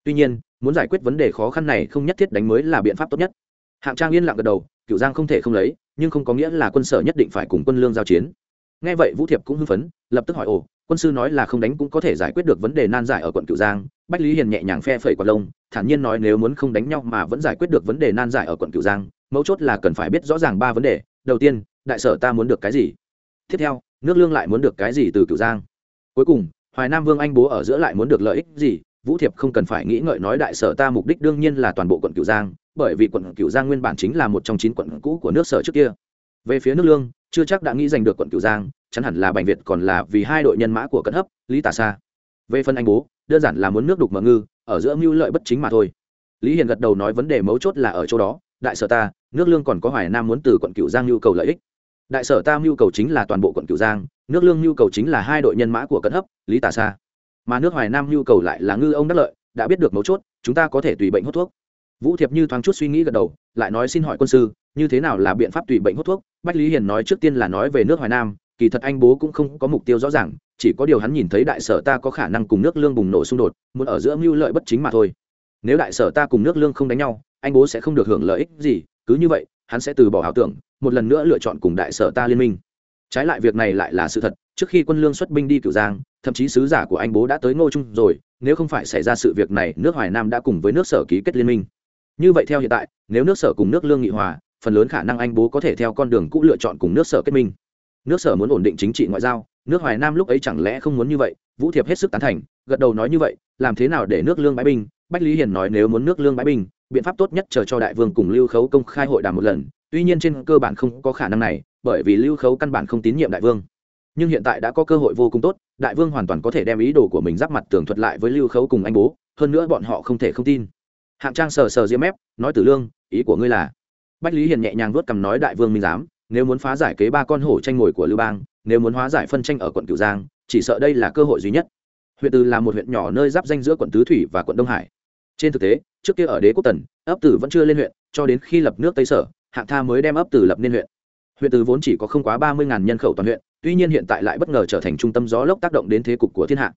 Tuy nhiên, muốn giải quyết vấn đề khó khăn này không nhất thiết đánh mới là biện pháp tốt nhất. Hạng trang yên lặng gật đầu cựu giang không thể không lấy, nhưng không có nghĩa là quân sở nhất định phải cùng quân lương giao chiến. Nghe vậy vũ thiệp cũng hưng phấn, lập tức hỏi, ồ, quân sư nói là không đánh cũng có thể giải quyết được vấn đề nan giải ở quận cựu giang. Bách lý hiền nhẹ nhàng phe phẩy quả lông, thản nhiên nói, nếu muốn không đánh nhau mà vẫn giải quyết được vấn đề nan giải ở quận cựu giang mấu chốt là cần phải biết rõ ràng ba vấn đề. Đầu tiên, đại sở ta muốn được cái gì? Tiếp theo, nước lương lại muốn được cái gì từ cựu giang? Cuối cùng, hoài nam vương anh bố ở giữa lại muốn được lợi ích gì? Vũ thiệp không cần phải nghĩ ngợi nói đại sở ta mục đích đương nhiên là toàn bộ quận cửu giang, bởi vì quận cửu giang nguyên bản chính là một trong chín quận cũ của nước sở trước kia. Về phía nước lương, chưa chắc đã nghĩ giành được quận cửu giang, chắn hẳn là bành việt còn là vì hai đội nhân mã của cận hấp, lý tà sa. Về phần anh bố, đơn giản là muốn nước đục mở ngư, ở giữa mưu lợi bất chính mà thôi. Lý hiền gật đầu nói vấn đề mấu chốt là ở chỗ đó, đại sở ta nước lương còn có hoài nam muốn từ quận cửu giang nhu cầu lợi ích. Đại sở ta nhu cầu chính là toàn bộ quận cửu giang, nước lương nhu cầu chính là hai đội nhân mã của cận hấp, lý tà sa. Mà nước hoài nam nhu cầu lại là ngư ông đắc lợi, đã biết được mấu chốt, chúng ta có thể tùy bệnh hút thuốc. Vũ thiệp như thoáng chút suy nghĩ gật đầu, lại nói xin hỏi quân sư, như thế nào là biện pháp tùy bệnh hút thuốc? Bách lý hiền nói trước tiên là nói về nước hoài nam, kỳ thật anh bố cũng không có mục tiêu rõ ràng, chỉ có điều hắn nhìn thấy đại sở ta có khả năng cùng nước lương bùng nổ xung đột, muốn ở giữa mưu lợi bất chính mà thôi. Nếu đại sở ta cùng nước lương không đánh nhau, anh bố sẽ không được hưởng lợi ích gì cứ như vậy, hắn sẽ từ bỏ ảo tưởng, một lần nữa lựa chọn cùng đại sở ta liên minh. Trái lại việc này lại là sự thật, trước khi quân lương xuất binh đi cửu giang, thậm chí sứ giả của anh bố đã tới ngô trung rồi, nếu không phải xảy ra sự việc này, nước hoài nam đã cùng với nước sở ký kết liên minh. Như vậy theo hiện tại, nếu nước sở cùng nước lương nghị hòa, phần lớn khả năng anh bố có thể theo con đường cũ lựa chọn cùng nước sở kết minh. Nước sở muốn ổn định chính trị ngoại giao, nước hoài nam lúc ấy chẳng lẽ không muốn như vậy, vũ thiệp hết sức tán thành, gật đầu nói như vậy, làm thế nào để nước lương bãi binh? Bách lý hiền nói nếu muốn nước lương bãi binh biện pháp tốt nhất chờ cho đại vương cùng lưu khấu công khai hội đàm một lần. Tuy nhiên trên cơ bản không có khả năng này, bởi vì lưu khấu căn bản không tín nhiệm đại vương. Nhưng hiện tại đã có cơ hội vô cùng tốt, đại vương hoàn toàn có thể đem ý đồ của mình giáp mặt tường thuật lại với lưu khấu cùng anh bố, hơn nữa bọn họ không thể không tin. Hạng trang sờ sờ diêm mép, nói tử lương, ý của ngươi là? Bách lý hiền nhẹ nhàng vuốt cằm nói đại vương minh giám, nếu muốn phá giải kế ba con hổ tranh ngồi của lưu bang, nếu muốn hóa giải phân tranh ở quận cửu giang, chỉ sợ đây là cơ hội duy nhất. Huyện từ là một huyện nhỏ nơi giáp danh giữa quận tứ thủy và quận đông hải trên thực tế, trước kia ở đế quốc tần, ấp tử vẫn chưa lên huyện, cho đến khi lập nước tây sở, hạng tha mới đem ấp tử lập nên huyện. Huyện từ vốn chỉ có không quá ba mươi nhân khẩu toàn huyện, tuy nhiên hiện tại lại bất ngờ trở thành trung tâm gió lốc tác động đến thế cục của thiên hạ.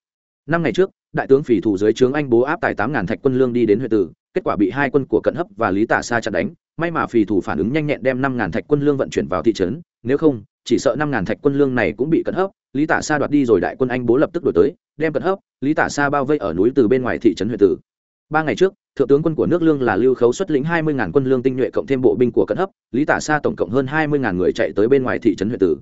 Năm ngày trước, đại tướng phỉ thủ dưới trướng anh bố áp tài tám ngàn thạch quân lương đi đến huyện tử, kết quả bị hai quân của cận hấp và lý tả sa chặn đánh. May mà phỉ thủ phản ứng nhanh nhẹn đem năm ngàn thạch quân lương vận chuyển vào thị trấn, nếu không, chỉ sợ năm ngàn thạch quân lương này cũng bị cận hấp, lý tả sa đoạt đi rồi đại quân anh bố lập tức đổi tới, đem cận hấp, lý tả sa bao vây ở núi từ bên ngoài thị trấn huyện tử ba ngày trước, thượng tướng quân của nước lương là lưu khấu xuất lĩnh hai mươi ngàn quân lương tinh nhuệ cộng thêm bộ binh của cận hấp, lý tả sa tổng cộng hơn hai mươi ngàn người chạy tới bên ngoài thị trấn huyện tử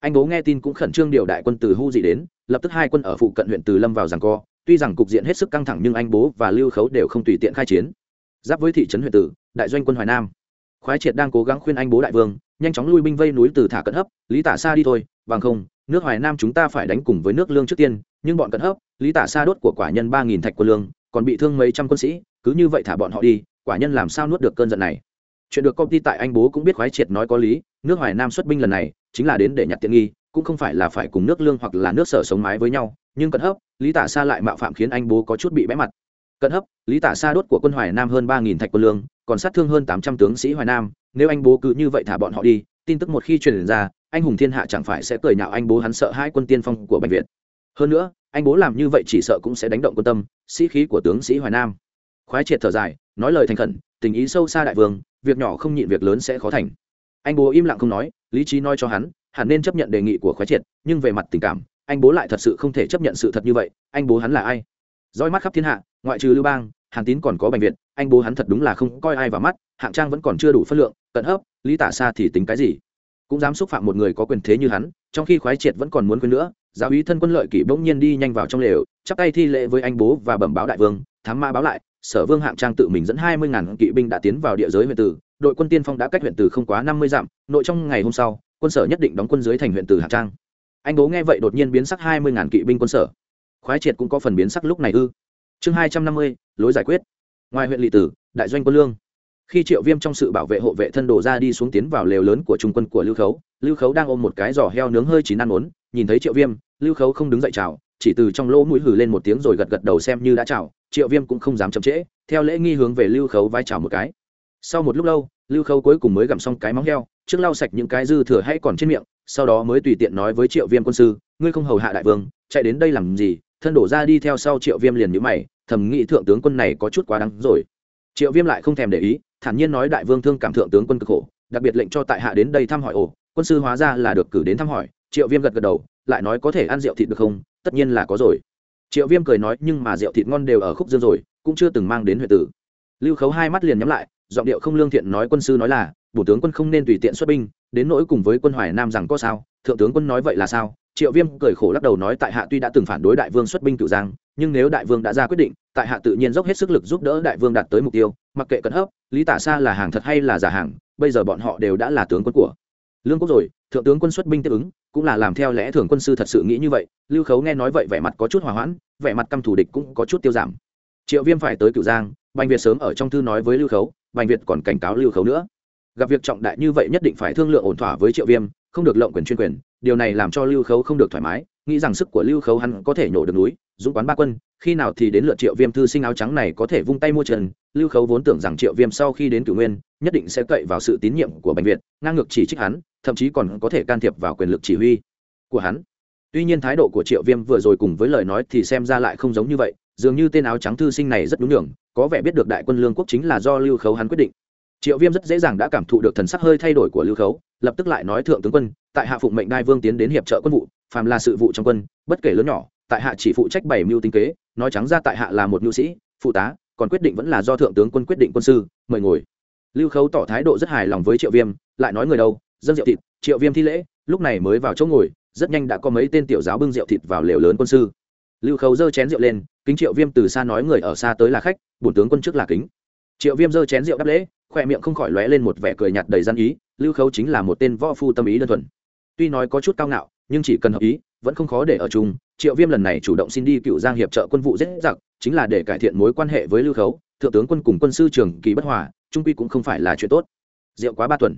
anh bố nghe tin cũng khẩn trương điều đại quân từ hu dị đến, lập tức hai quân ở phụ cận huyện từ lâm vào giằng co. Tuy rằng cục diện hết sức căng thẳng nhưng anh bố và lưu khấu đều không tùy tiện khai chiến. Giáp với thị trấn huyện tử đại doanh quân hoài nam. Khoái triệt đang cố gắng khuyên anh bố đại vương, nhanh chóng lui binh vây núi từ thả cận hấp, lý tả xa đi thôi, bằng không, nước hoài nam chúng ta phải đánh cùng với nước lương trước tiên, nhưng bọn cận hấp, lý tả xa đốt của quả nhân ba nghìn thạch quân lương còn bị thương mấy trăm quân sĩ, cứ như vậy thả bọn họ đi, quả nhân làm sao nuốt được cơn giận này? Chuyện được công ty tại anh bố cũng biết khoái triệt nói có lý, nước hoài nam xuất binh lần này, chính là đến để nhặt tiện nghi, cũng không phải là phải cùng nước lương hoặc là nước sở sống mái với nhau, nhưng cận hấp, lý tả xa lại mạo phạm khiến anh bố có chút bị bẽ mặt. Cận hấp, lý tả xa đốt của quân hoài nam hơn ba nghìn thạch quân lương, còn sát thương hơn tám trăm tướng sĩ hoài nam, nếu anh bố cứ như vậy thả bọn họ đi, tin tức một khi truyền ra, anh hùng thiên hạ chẳng phải sẽ cười nhạo anh bố hắn sợ hai quân tiên phong của bệnh viện hơn nữa anh bố làm như vậy chỉ sợ cũng sẽ đánh động quân tâm, sĩ khí của tướng sĩ hoài nam. Khoái triệt thở dài, nói lời thành khẩn, tình ý sâu xa đại vương, việc nhỏ không nhịn việc lớn sẽ khó thành. Anh bố im lặng không nói, lý trí nói cho hắn, hẳn nên chấp nhận đề nghị của khoái triệt, nhưng về mặt tình cảm, anh bố lại thật sự không thể chấp nhận sự thật như vậy, anh bố hắn là ai? Roi mắt khắp thiên hạ, ngoại trừ lưu bang, hàn tín còn có bệnh viện anh bố hắn thật đúng là không coi ai vào mắt, hạng trang vẫn còn chưa đủ phân lượng cận hấp, lý tả xa thì tính cái gì? Cũng dám xúc phạm một người có quyền thế như hắn, trong khi khoái triệt vẫn còn muốn quên nữa giáo úy thân quân lợi kỷ bỗng nhiên đi nhanh vào trong lều, chắp tay thi lễ với anh bố và bẩm báo đại vương, thám ma báo lại, sở vương hạng trang tự mình dẫn hai mươi ngàn kỵ binh đã tiến vào địa giới huyện tử, đội quân tiên phong đã cách huyện tử không quá năm mươi dặm, nội trong ngày hôm sau, quân sở nhất định đóng quân dưới thành huyện tử hạng trang. Anh bố nghe vậy đột nhiên biến sắc hai mươi ngàn kỵ binh quân sở. Khoái triệt cũng có phần biến sắc lúc này ư. Chương hai trăm năm mươi, lối giải quyết. Ngoài huyện lỵ tử, đại doanh quân lương. Khi triệu viêm trong sự bảo vệ hộ vệ thân đồ ra đi xuống tiến vào lều lớn của trung quân của lưu khấu lưu khấu đang ôm một cái giò heo nướng hơi chín ăn uốn nhìn thấy triệu viêm lưu khấu không đứng dậy chào, chỉ từ trong lỗ mũi hử lên một tiếng rồi gật gật đầu xem như đã chào, triệu viêm cũng không dám chậm trễ, theo lễ nghi hướng về lưu khấu vai chào một cái. Sau một lúc lâu, lưu khấu cuối cùng mới gặm xong cái móng heo, trước lau sạch những cái dư thừa hay còn trên miệng, sau đó mới tùy tiện nói với triệu viêm quân sư, ngươi không hầu hạ đại vương, chạy đến đây làm gì? Thân đổ ra đi theo sau triệu viêm liền nhữ mày, thầm nghĩ thượng tướng quân này có chút quá đắng rồi. Triệu viêm lại không thèm để ý, thản nhiên nói đại vương thương cảm thượng tướng quân cực khổ, đặc biệt lệnh cho tại hạ đến đây thăm hỏi ổ. quân sư hóa ra là được cử đến thăm hỏi. Triệu viêm gật gật đầu lại nói có thể ăn rượu thịt được không? Tất nhiên là có rồi. Triệu viêm cười nói, nhưng mà rượu thịt ngon đều ở khúc dương rồi, cũng chưa từng mang đến huyện tử. Lưu khấu hai mắt liền nhắm lại, giọng điệu không lương thiện nói quân sư nói là, bổ tướng quân không nên tùy tiện xuất binh, đến nỗi cùng với quân hoài nam rằng có sao? Thượng tướng quân nói vậy là sao? Triệu viêm cười khổ lắc đầu nói, tại hạ tuy đã từng phản đối đại vương xuất binh cửu giang, nhưng nếu đại vương đã ra quyết định, tại hạ tự nhiên dốc hết sức lực giúp đỡ đại vương đạt tới mục tiêu, mặc kệ cận hấp, lý tả xa là hàng thật hay là giả hàng, bây giờ bọn họ đều đã là tướng quân của lương quốc rồi, thượng tướng quân xuất binh tiếp ứng cũng là làm theo lẽ thường quân sư thật sự nghĩ như vậy, lưu khấu nghe nói vậy vẻ mặt có chút hòa hoãn, vẻ mặt căm thủ địch cũng có chút tiêu giảm. Triệu viêm phải tới cửu giang, bành việt sớm ở trong thư nói với lưu khấu, bành việt còn cảnh cáo lưu khấu nữa. Gặp việc trọng đại như vậy nhất định phải thương lượng ổn thỏa với triệu viêm, không được lộng quyền chuyên quyền, điều này làm cho lưu khấu không được thoải mái, nghĩ rằng sức của lưu khấu hắn có thể nhổ được núi, dũng quán ba quân, khi nào thì đến lượt triệu viêm thư sinh áo trắng này có thể vung tay mua trần. Lưu khấu vốn tưởng rằng triệu viêm sau khi đến cửu nguyên, nhất định sẽ cậy vào sự tín nhiệm của bệnh viện ngang ngược chỉ trích hắn thậm chí còn có thể can thiệp vào quyền lực chỉ huy của hắn. Tuy nhiên thái độ của triệu viêm vừa rồi cùng với lời nói thì xem ra lại không giống như vậy, dường như tên áo trắng thư sinh này rất đúng đường, có vẻ biết được đại quân lương quốc chính là do lưu khấu hắn quyết định. Triệu viêm rất dễ dàng đã cảm thụ được thần sắc hơi thay đổi của lưu khấu, lập tức lại nói thượng tướng quân, tại hạ phụng mệnh đai vương tiến đến hiệp trợ quân vụ, phàm là sự vụ trong quân, bất kể lớn nhỏ, tại hạ chỉ phụ trách bảy mưu tinh kế, nói trắng ra tại hạ là một nhu sĩ, phụ tá, còn quyết định vẫn là do thượng tướng quân quyết định quân sư, mời ngồi. Lưu khấu tỏ thái độ rất hài lòng với triệu viêm, lại nói người đâu dân rượu thịt, triệu viêm thi lễ, lúc này mới vào chỗ ngồi, rất nhanh đã có mấy tên tiểu giáo bưng rượu thịt vào lều lớn quân sư. Lưu khấu giơ chén rượu lên, kính triệu viêm từ xa nói người ở xa tới là khách, bổn tướng quân trước là kính. Triệu viêm giơ chén rượu đáp lễ, khoe miệng không khỏi lóe lên một vẻ cười nhạt đầy gian ý, lưu khấu chính là một tên võ phu tâm ý đơn thuần. Tuy nói có chút cao ngạo, nhưng chỉ cần hợp ý, vẫn không khó để ở chung. Triệu viêm lần này chủ động xin đi cựu giang hiệp trợ quân vụ dễ dặc chính là để cải thiện mối quan hệ với lưu khấu. Thượng tướng quân cùng quân sư trường kỳ bất hòa, trung quy cũng không phải là chuyện tốt. Rượu quá ba tuần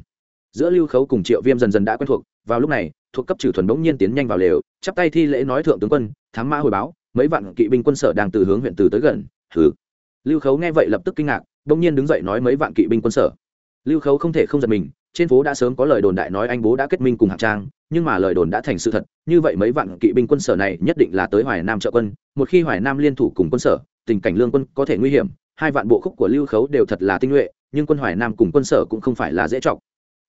giữa lưu khấu cùng triệu viêm dần dần đã quen thuộc, vào lúc này, thuộc cấp trừ thuần bỗng nhiên tiến nhanh vào lều, chắp tay thi lễ nói thượng tướng quân, thám mã hồi báo, mấy vạn kỵ binh quân sở đang từ hướng huyện từ tới gần, hừ. Lưu khấu nghe vậy lập tức kinh ngạc, bỗng nhiên đứng dậy nói mấy vạn kỵ binh quân sở. Lưu khấu không thể không giật mình, trên phố đã sớm có lời đồn đại nói anh bố đã kết minh cùng hạng trang, nhưng mà lời đồn đã thành sự thật, như vậy mấy vạn kỵ binh quân sở này nhất định là tới hoài nam trợ quân, một khi hoài nam liên thủ cùng quân sở, tình cảnh lương quân có thể nguy hiểm, hai vạn bộ khúc của lưu khấu đều thật là tinh nhuệ, nhưng quân hoài nam cùng quân sở cũng không phải là dễ trọng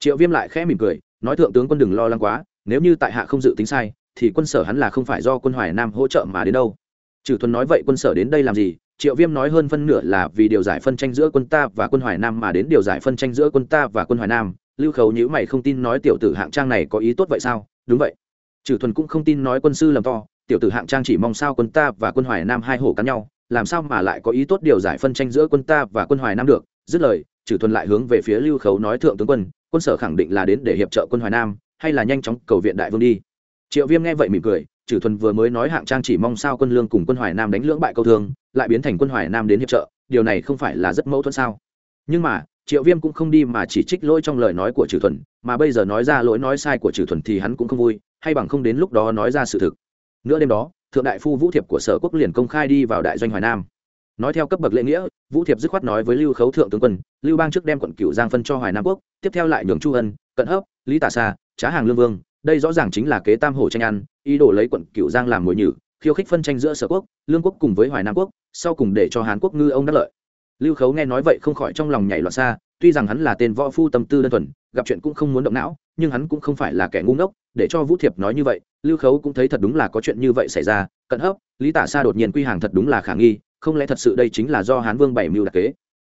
triệu viêm lại khẽ mỉm cười, nói thượng tướng quân đừng lo lắng quá, nếu như tại hạ không dự tính sai, thì quân sở hắn là không phải do quân hoài nam hỗ trợ mà đến đâu. Trừ thuần nói vậy quân sở đến đây làm gì? Triệu viêm nói hơn phân nửa là vì điều giải phân tranh giữa quân ta và quân hoài nam mà đến điều giải phân tranh giữa quân ta và quân hoài nam. Lưu khấu nhữ mày không tin nói tiểu tử hạng trang này có ý tốt vậy sao? Đúng vậy. Trừ thuần cũng không tin nói quân sư lầm to, tiểu tử hạng trang chỉ mong sao quân ta và quân hoài nam hai hổ cắn nhau, làm sao mà lại có ý tốt điều giải phân tranh giữa quân ta và quân hoài nam được? Dứt lời trừ thuần lại hướng về phía lưu khấu nói thượng tướng quân quân sở khẳng định là đến để hiệp trợ quân hoài nam, hay là nhanh chóng cầu viện đại vương đi. Triệu viêm nghe vậy mỉm cười, trừ thuần vừa mới nói hạng trang chỉ mong sao quân lương cùng quân hoài nam đánh lưỡng bại câu thương, lại biến thành quân hoài nam đến hiệp trợ, điều này không phải là rất mâu thuẫn sao? Nhưng mà, triệu viêm cũng không đi mà chỉ trích lỗi trong lời nói của trừ thuần, mà bây giờ nói ra lỗi nói sai của trừ thuần thì hắn cũng không vui, hay bằng không đến lúc đó nói ra sự thực. Nữa đêm đó, thượng đại phu vũ thiệp của sở quốc liền công khai đi vào đại doanh hoài nam nói theo cấp bậc lễ nghĩa, vũ thiệp dứt khoát nói với lưu khấu thượng tướng quân, lưu bang trước đem quận cửu giang phân cho hoài nam quốc, tiếp theo lại nhường chu ân, cận hấp lý tả sa, trá hàng lương vương. Đây rõ ràng chính là kế tam hổ tranh ăn, ý đồ lấy quận cửu giang làm mồi nhử, khiêu khích phân tranh giữa sở quốc, lương quốc cùng với hoài nam quốc, sau cùng để cho hán quốc ngư ông đắc lợi. Lưu khấu nghe nói vậy không khỏi trong lòng nhảy loạn xa, tuy rằng hắn là tên võ phu tâm tư đơn thuần, gặp chuyện cũng không muốn động não, nhưng hắn cũng không phải là kẻ ngu ngốc, để cho vũ thiệp nói như vậy, lưu khấu cũng thấy thật đúng là có chuyện như vậy xảy ra, cận hấp lý tả sa đột nhiên quy hàng thật đúng là khả nghi không lẽ thật sự đây chính là do hán vương bảy mưu đặc kế?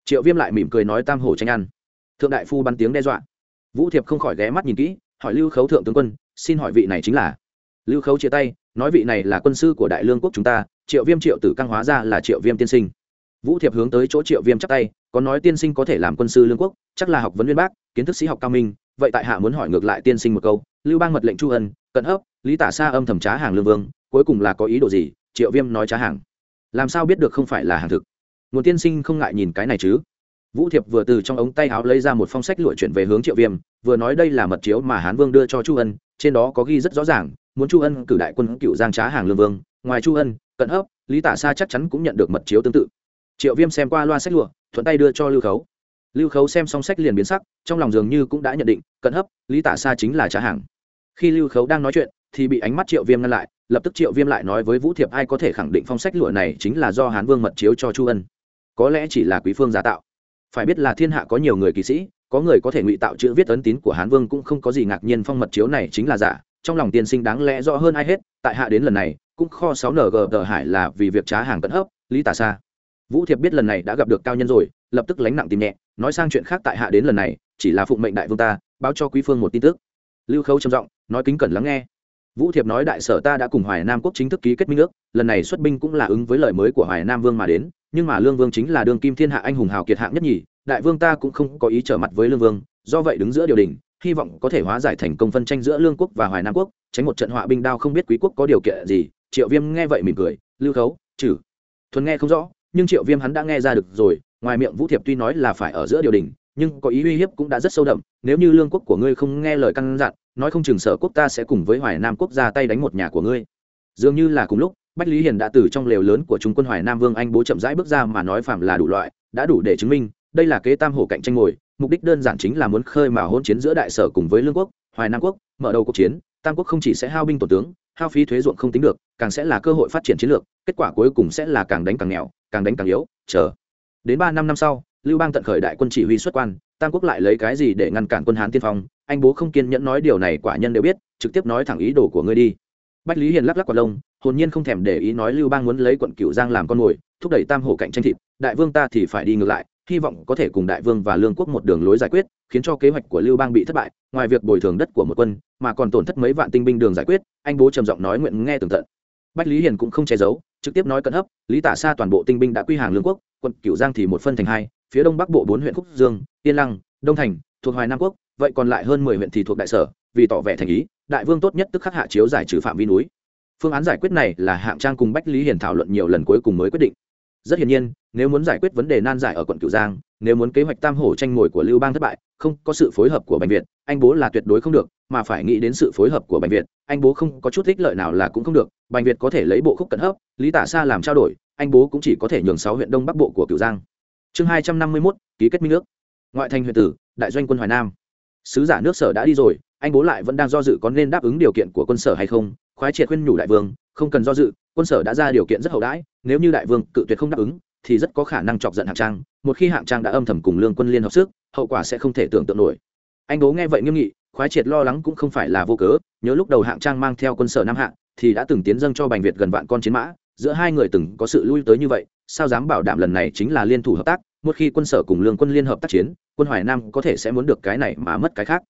Triệu viêm lại mỉm cười nói tam hổ tranh ăn. Thượng đại phu bắn tiếng đe dọa. Vũ thiệp không khỏi ghé mắt nhìn kỹ, hỏi lưu khấu thượng tướng quân, xin hỏi vị này chính là? Lưu khấu chia tay, nói vị này là quân sư của đại lương quốc chúng ta, triệu viêm triệu tử căng hóa ra là triệu viêm tiên sinh. Vũ thiệp hướng tới chỗ triệu viêm chắc tay, có nói tiên sinh có thể làm quân sư lương quốc, chắc là học vấn viên bác, kiến thức sĩ học cao minh, vậy tại hạ muốn hỏi ngược lại tiên sinh một câu, lưu bang mật lệnh chu ân, cận hấp, lý tả xa âm thầm trá hàng lương vương, cuối cùng là có ý đồ gì? Triệu viêm nói trá hàng làm sao biết được không phải là hàng thực? Nguồn tiên sinh không ngại nhìn cái này chứ? Vũ thiệp vừa từ trong ống tay áo lấy ra một phong sách lụa chuyển về hướng triệu viêm, vừa nói đây là mật chiếu mà hán vương đưa cho chu ân, trên đó có ghi rất rõ ràng, muốn chu ân cử đại quân cựu giang trá hàng lương vương, ngoài chu ân, cận hấp, lý tả sa chắc chắn cũng nhận được mật chiếu tương tự. Triệu viêm xem qua loa sách lụa, thuận tay đưa cho lưu khấu. Lưu khấu xem xong sách liền biến sắc, trong lòng dường như cũng đã nhận định, cận hấp, lý tả sa chính là trá hàng. Khi lưu khấu đang nói chuyện thì bị ánh mắt triệu viêm ngăn lại, lập tức triệu viêm lại nói với vũ thiệp, ai có thể khẳng định phong sách lụa này chính là do hán vương mật chiếu cho chu ân? Có lẽ chỉ là quý phương giả tạo. Phải biết là thiên hạ có nhiều người kỳ sĩ, có người có thể ngụy tạo chữ viết ấn tín của hán vương cũng không có gì ngạc nhiên phong mật chiếu này chính là giả. Trong lòng tiên sinh đáng lẽ rõ hơn ai hết, tại hạ đến lần này, cũng kho sáu ng tờ hải là vì việc trá hàng tận hấp, lý tả xa. Vũ thiệp biết lần này đã gặp được cao nhân rồi, lập tức lánh nặng tìm nhẹ, nói sang chuyện khác tại hạ đến lần này, chỉ là phụng mệnh đại vương ta, báo cho quý phương một tin tức. Lưu khâu trầm giọng, nói kính cẩn lắng nghe vũ thiệp nói đại sở ta đã cùng hoài nam quốc chính thức ký kết minh ước, lần này xuất binh cũng là ứng với lời mới của hoài nam vương mà đến, nhưng mà lương vương chính là đường kim thiên hạ anh hùng hào kiệt hạng nhất nhì, đại vương ta cũng không có ý trở mặt với lương vương, do vậy đứng giữa điều đình hy vọng có thể hóa giải thành công phân tranh giữa lương quốc và hoài nam quốc, tránh một trận họa binh đao không biết quý quốc có điều kiện gì, triệu viêm nghe vậy mỉm cười, lưu khấu, trừ. Thuần nghe không rõ, nhưng triệu viêm hắn đã nghe ra được rồi, ngoài miệng vũ thiệp tuy nói là phải ở giữa điều đình nhưng có ý uy hiếp cũng đã rất sâu đậm, nếu như lương quốc của ngươi không nghe lời căn dặn, nói không chừng sở quốc ta sẽ cùng với hoài nam quốc ra tay đánh một nhà của ngươi. Dường như là cùng lúc, bách lý hiền đã từ trong lều lớn của chúng quân hoài nam vương anh bố chậm rãi bước ra mà nói phạm là đủ loại, đã đủ để chứng minh, đây là kế tam hổ cạnh tranh ngồi, mục đích đơn giản chính là muốn khơi mà hôn chiến giữa đại sở cùng với lương quốc, hoài nam quốc, mở đầu cuộc chiến, tam quốc không chỉ sẽ hao binh tổ tướng, hao phí thuế ruộng không tính được, càng sẽ là cơ hội phát triển chiến lược, kết quả cuối cùng sẽ là càng đánh càng nghèo, càng đánh càng yếu, chờ. Đến ba năm năm sau lưu bang tận khởi đại quân chỉ huy xuất quan, tam quốc lại lấy cái gì để ngăn cản quân hán tiên phong? Anh bố không kiên nhẫn nói điều này quả nhân đều biết, trực tiếp nói thẳng ý đồ của ngươi đi. Bách lý hiền lắc lắc quả lông, hồn nhiên không thèm để ý nói lưu bang muốn lấy quận cửu giang làm con mồi, thúc đẩy tam hổ cạnh tranh thịt. Đại vương ta thì phải đi ngược lại, hy vọng có thể cùng đại vương và lương quốc một đường lối giải quyết, khiến cho kế hoạch của lưu bang bị thất bại, ngoài việc bồi thường đất của một quân, mà còn tổn thất mấy vạn tinh binh đường giải quyết, anh bố trầm giọng nói nguyện nghe tường tận. Bách lý hiền cũng không che giấu, trực tiếp nói cận hấp, lý tả xa toàn bộ tinh binh đã quy hàng lương quốc, quận cửu giang thì một phân thành hai phía đông bắc bộ bốn huyện khúc dương, yên lăng, đông thành, thuộc hoài nam quốc, vậy còn lại hơn mười huyện thì thuộc đại sở, vì tỏ vẻ thành ý, đại vương tốt nhất tức khắc hạ chiếu giải trừ phạm vi núi. Phương án giải quyết này là hạng trang cùng bách lý hiền thảo luận nhiều lần cuối cùng mới quyết định. Rất hiển nhiên, nếu muốn giải quyết vấn đề nan giải ở quận cửu giang, nếu muốn kế hoạch tam hổ tranh ngồi của lưu bang thất bại, không có sự phối hợp của bệnh viện anh bố là tuyệt đối không được, mà phải nghĩ đến sự phối hợp của bệnh viện anh bố không có chút ích lợi nào là cũng không được. Bệnh viện có thể lấy bộ khúc cận hấp, lý tả xa làm trao đổi, anh bố cũng chỉ có thể nhường sáu huyện đông bắc bộ của cửu giang chương hai trăm năm mươi mốt, ký kết minh ước. Ngoại thành huyện tử, đại doanh quân hoài nam. Sứ giả nước sở đã đi rồi, anh bố lại vẫn đang do dự có nên đáp ứng điều kiện của quân sở hay không. Khoái triệt khuyên nhủ đại vương, không cần do dự, quân sở đã ra điều kiện rất hậu đãi, nếu như đại vương cự tuyệt không đáp ứng, thì rất có khả năng chọc giận hạng trang. Một khi hạng trang đã âm thầm cùng lương quân liên hợp sức, hậu quả sẽ không thể tưởng tượng nổi. Anh bố nghe vậy nghiêm nghị, khoái triệt lo lắng cũng không phải là vô cớ, nhớ lúc đầu hạng trang mang theo quân sở nam hạng thì đã từng tiến dâng cho bành việt gần vạn con chiến mã, giữa hai người từng có sự lui tới như vậy sao dám bảo đảm lần này chính là liên thủ hợp tác, một khi quân sở cùng lương quân liên hợp tác chiến, quân hoài nam có thể sẽ muốn được cái này mà mất cái khác.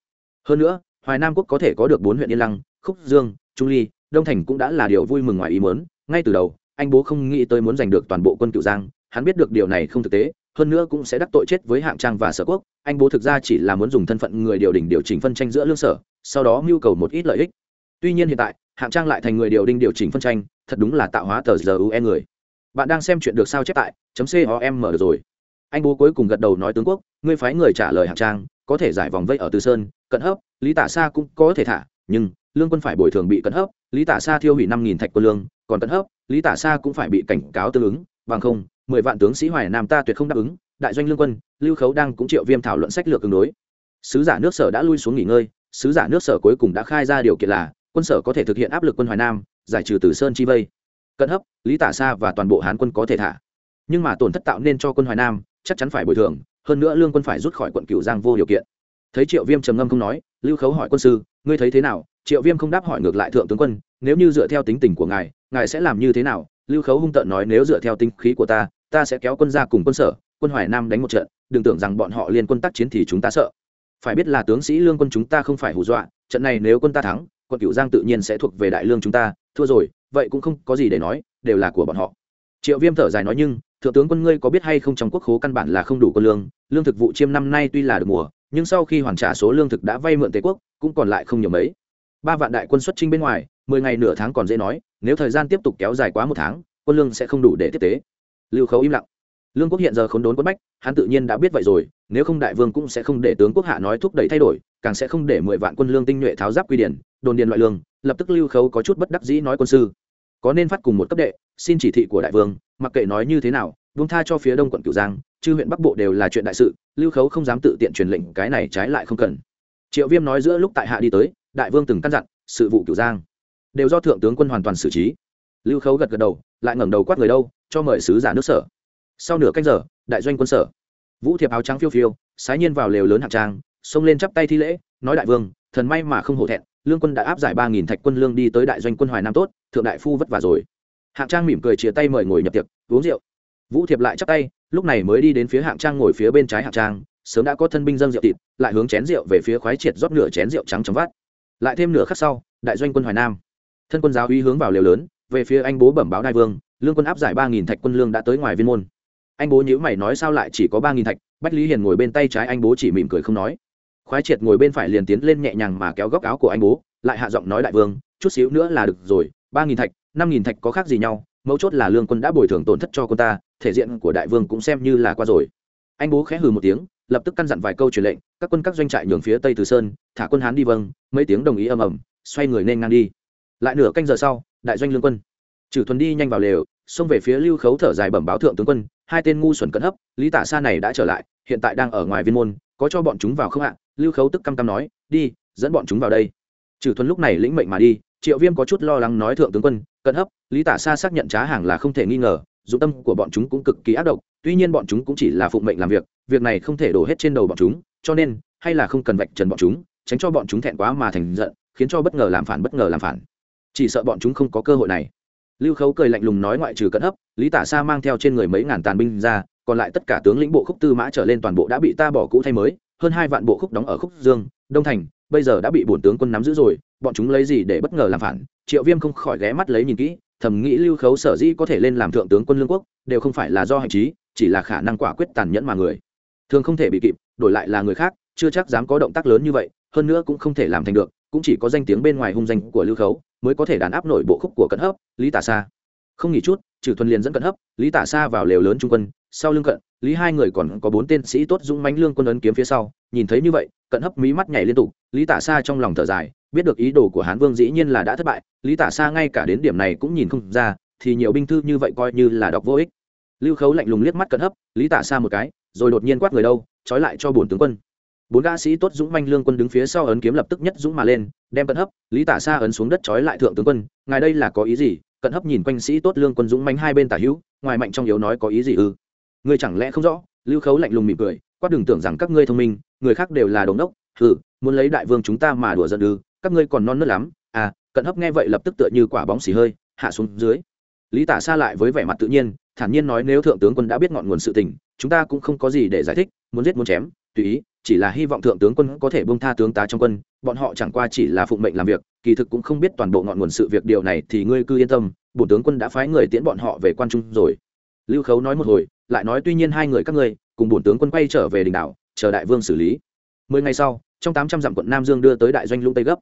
Hơn nữa, hoài nam quốc có thể có được bốn huyện yên lăng, khúc dương, trung ly, đông thành cũng đã là điều vui mừng ngoài ý mớn ngay từ đầu, anh bố không nghĩ tới muốn giành được toàn bộ quân cựu giang, hắn biết được điều này không thực tế, hơn nữa cũng sẽ đắc tội chết với hạng trang và sở quốc. Anh bố thực ra chỉ là muốn dùng thân phận người điều đình điều chỉnh phân tranh giữa lương sở, sau đó mưu cầu một ít lợi ích. Tuy nhiên hiện tại, hạng trang lại thành người điều đình điều chỉnh phân tranh, thật đúng là tạo hóa tờ giờ ue người bạn đang xem chuyện được sao chép tại chấm com rồi. Anh bố cuối cùng gật đầu nói tướng quốc, ngươi phái người trả lời hạng trang, có thể giải vòng vây ở từ sơn, cận hấp, lý tả xa cũng có thể thả, nhưng lương quân phải bồi thường bị cận hấp, lý tả xa thiêu hủy năm nghìn thạch quân lương, còn cận hấp, lý tả xa cũng phải bị cảnh cáo tương ứng, bằng không, mười vạn tướng sĩ hoài nam ta tuyệt không đáp ứng, đại doanh lương quân, lưu khấu đang cũng triệu viêm thảo luận sách lược tương đối. Sứ giả nước sở đã lui xuống nghỉ ngơi, sứ giả nước sở cuối cùng đã khai ra điều kiện là quân sở có thể thực hiện áp lực quân hoài nam, giải trừ từ sơn chi vây cận hấp, lý tả xa và toàn bộ hán quân có thể thả. Nhưng mà tổn thất tạo nên cho quân hoài nam chắc chắn phải bồi thường, hơn nữa lương quân phải rút khỏi quận cửu giang vô điều kiện. Thấy triệu viêm trầm ngâm không nói, lưu khấu hỏi quân sư, ngươi thấy thế nào? Triệu viêm không đáp hỏi ngược lại thượng tướng quân, nếu như dựa theo tính tình của ngài ngài sẽ làm như thế nào? Lưu khấu hung tợn nói, nếu dựa theo tinh khí của ta ta sẽ kéo quân ra cùng quân sở, quân hoài nam đánh một trận, đừng tưởng rằng bọn họ liên quân tác chiến thì chúng ta sợ. Phải biết là tướng sĩ lương quân chúng ta không phải hù dọa, trận này nếu quân ta thắng, quận cửu giang tự nhiên sẽ thuộc về đại lương chúng ta, thua rồi vậy cũng không có gì để nói, đều là của bọn họ. Triệu viêm thở dài nói nhưng, thượng tướng quân ngươi có biết hay không trong quốc khố căn bản là không đủ quân lương lương thực vụ chiêm năm nay tuy là được mùa, nhưng sau khi hoàn trả số lương thực đã vay mượn tề quốc, cũng còn lại không nhiều mấy. Ba vạn đại quân xuất trinh bên ngoài, mười ngày nửa tháng còn dễ nói, nếu thời gian tiếp tục kéo dài quá một tháng, quân lương sẽ không đủ để tiếp tế. Lưu khấu im lặng. Lương quốc hiện giờ khốn đốn quân bách, hắn tự nhiên đã biết vậy rồi, nếu không đại vương cũng sẽ không để tướng quốc hạ nói thúc đẩy thay đổi, càng sẽ không để mười vạn quân lương tinh nhuệ tháo giáp quy điển, đồn điền loại lương, lập tức lưu khấu có chút bất đắc dĩ nói quân sư có nên phát cùng một cấp đệ, xin chỉ thị của đại vương, mặc kệ nói như thế nào, vương tha cho phía đông quận cửu giang, chư huyện bắc bộ đều là chuyện đại sự, lưu khấu không dám tự tiện truyền lệnh, cái này trái lại không cần. Triệu viêm nói giữa lúc tại hạ đi tới, đại vương từng căn dặn, sự vụ cửu giang đều do thượng tướng quân hoàn toàn xử trí. Lưu khấu gật gật đầu, lại ngẩng đầu quát người đâu, cho mời sứ giả nước sở. Sau nửa canh giờ, đại doanh quân sở. Vũ thiệp áo trắng phiêu phiêu, sái nhiên vào lều lớn hạng trang, xông lên chắp tay thi lễ, nói đại vương, thần may mà không hổ thẹn lương quân đã áp giải ba nghìn thạch quân lương đi tới đại doanh quân hoài nam tốt, thượng đại phu vất vả rồi. Hạng trang mỉm cười chia tay mời ngồi nhập tiệc, uống rượu. Vũ thiệp lại chắp tay, lúc này mới đi đến phía hạng trang ngồi phía bên trái hạng trang, sớm đã có thân binh dâng rượu thịt, lại hướng chén rượu về phía khoái triệt rót nửa chén rượu trắng trong vắt. Lại thêm nửa khắc sau, đại doanh quân hoài nam. Thân quân giáo uy hướng vào liều lớn, về phía anh bố bẩm báo đại vương, lương quân áp giải ba nghìn thạch quân lương đã tới ngoài viên môn. Anh bố nhữ mày nói sao lại chỉ có ba nghìn thạch, bách lý hiền ngồi bên tay trái anh bố chỉ mỉm cười không nói khoái triệt ngồi bên phải liền tiến lên nhẹ nhàng mà kéo góc áo của anh bố, lại hạ giọng nói đại vương, chút xíu nữa là được rồi, ba nghìn thạch, năm nghìn thạch có khác gì nhau, mấu chốt là lương quân đã bồi thường tổn thất cho quân ta, thể diện của đại vương cũng xem như là qua rồi. Anh bố khẽ hừ một tiếng, lập tức căn dặn vài câu truyền lệnh, các quân các doanh trại nhường phía tây từ sơn, thả quân hán đi vâng mấy tiếng đồng ý ầm ầm, xoay người nên ngang đi. Lại nửa canh giờ sau, đại doanh lương quân. Trừ thuần đi nhanh vào lều, xông về phía lưu khấu thở dài bẩm báo thượng tướng quân, hai tên ngu xuẩn cận hấp, lý tả xa này đã trở lại, hiện tại đang ở ngoài viên môn, có cho bọn chúng vào không ạ? Lưu khấu tức căm căm nói, đi, dẫn bọn chúng vào đây. Trừ thuần lúc này lĩnh mệnh mà đi, triệu viêm có chút lo lắng nói thượng tướng quân, cận hấp, lý tả xa xác nhận trá hàng là không thể nghi ngờ, dụng tâm của bọn chúng cũng cực kỳ ác độc, tuy nhiên bọn chúng cũng chỉ là phụng mệnh làm việc việc này không thể đổ hết trên đầu bọn chúng, cho nên, hay là không cần vạch trần bọn chúng, tránh cho bọn chúng thẹn quá mà thành giận, khiến cho bất ngờ làm phản bất ngờ làm phản. Chỉ sợ bọn chúng không có cơ hội này. Lưu khấu cười lạnh lùng nói ngoại trừ cận hấp, lý tả sa mang theo trên người mấy ngàn tàn binh ra, còn lại tất cả tướng lĩnh bộ khúc tư mã trở lên toàn bộ đã bị ta bỏ cũ thay mới hơn hai vạn bộ khúc đóng ở khúc dương, đông thành, bây giờ đã bị bổn tướng quân nắm giữ rồi, bọn chúng lấy gì để bất ngờ làm phản triệu viêm không khỏi ghé mắt lấy nhìn kỹ, thầm nghĩ lưu khấu sở dĩ có thể lên làm thượng tướng quân lương quốc, đều không phải là do hành trí, chỉ là khả năng quả quyết tàn nhẫn mà người thường không thể bị kịp, đổi lại là người khác, chưa chắc dám có động tác lớn như vậy, hơn nữa cũng không thể làm thành được, cũng chỉ có danh tiếng bên ngoài hung danh của lưu khấu mới có thể đàn áp nổi bộ khúc của cận hấp, lý tả Sa. không nghỉ chút, trừ thuần liền dẫn cận hấp, lý tả Sa vào lều lớn trung quân, sau lưng cận lý hai người còn có bốn tên sĩ tốt dũng mánh lương quân ấn kiếm phía sau, nhìn thấy như vậy, cận hấp mí mắt nhảy liên tục, lý tả xa trong lòng thở dài, biết được ý đồ của hán vương dĩ nhiên là đã thất bại, lý tả xa ngay cả đến điểm này cũng nhìn không ra, thì nhiều binh thư như vậy coi như là đọc vô ích. Lưu khấu lạnh lùng liếc mắt cận hấp, lý tả xa một cái, rồi đột nhiên quát người đâu, trói lại cho bổn tướng quân. Bốn gã sĩ tốt dũng manh lương quân đứng phía sau ấn kiếm lập tức nhất dũng mà lên, đem cận hấp, lý tả xa ấn xuống đất trói lại thượng tướng quân, ngài đây là có ý gì? Cận hấp nhìn quanh sĩ tốt lương quân dũng manh hai bên tả hữu, ngoài mạnh trong yếu nói có ý gì ư? Ngươi chẳng lẽ không rõ? Lưu khấu lạnh lùng mỉm cười, quát đừng tưởng rằng các ngươi thông minh, người khác đều là đống đốc. Thử muốn lấy đại vương chúng ta mà đùa giận ư? Các ngươi còn non nớt lắm. À cận hấp nghe vậy lập tức tựa như quả bóng xì hơi, hạ xuống dưới. Lý tả xa lại với vẻ mặt tự nhiên, thản nhiên nói nếu thượng tướng quân đã biết ngọn nguồn sự tình, chúng ta cũng không có gì để giải thích, muốn giết muốn chém, tùy ý, chỉ là hy vọng thượng tướng quân có thể bông tha tướng tá trong quân, bọn họ chẳng qua chỉ là phụng mệnh làm việc, kỳ thực cũng không biết toàn bộ ngọn nguồn sự việc điều này thì ngươi cứ yên tâm bổ tướng quân đã phái người tiễn bọn họ về quan trung rồi. Lưu khấu nói một hồi lại nói tuy nhiên hai người các ngươi cùng bổn tướng quân quay trở về đình đảo, chờ đại vương xử lý. Mười ngày sau, trong tám trăm dặm quận nam dương đưa tới đại doanh lũng tây gấp.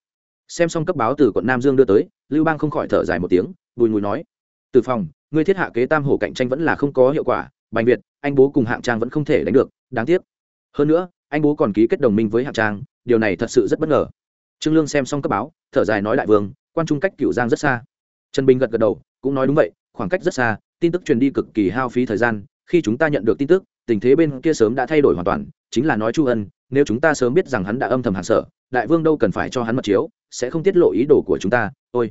Xem xong cấp báo từ quận nam dương đưa tới, lưu bang không khỏi thở dài một tiếng, bùi ngùi nói, từ phòng, ngươi thiết hạ kế tam hổ cạnh tranh vẫn là không có hiệu quả, bành việt, anh bố cùng hạng trang vẫn không thể đánh được, đáng tiếc. Hơn nữa, anh bố còn ký kết đồng minh với hạng trang, điều này thật sự rất bất ngờ. Trương lương xem xong cấp báo, thở dài nói đại vương, quan trung cách cửu giang rất xa. Trần bình gật gật đầu, cũng nói đúng vậy, khoảng cách rất xa, tin tức truyền đi cực kỳ hao phí thời gian khi chúng ta nhận được tin tức, tình thế bên kia sớm đã thay đổi hoàn toàn, chính là nói chu ân, nếu chúng ta sớm biết rằng hắn đã âm thầm hàn sở đại vương đâu cần phải cho hắn mật chiếu, sẽ không tiết lộ ý đồ của chúng ta, ôi.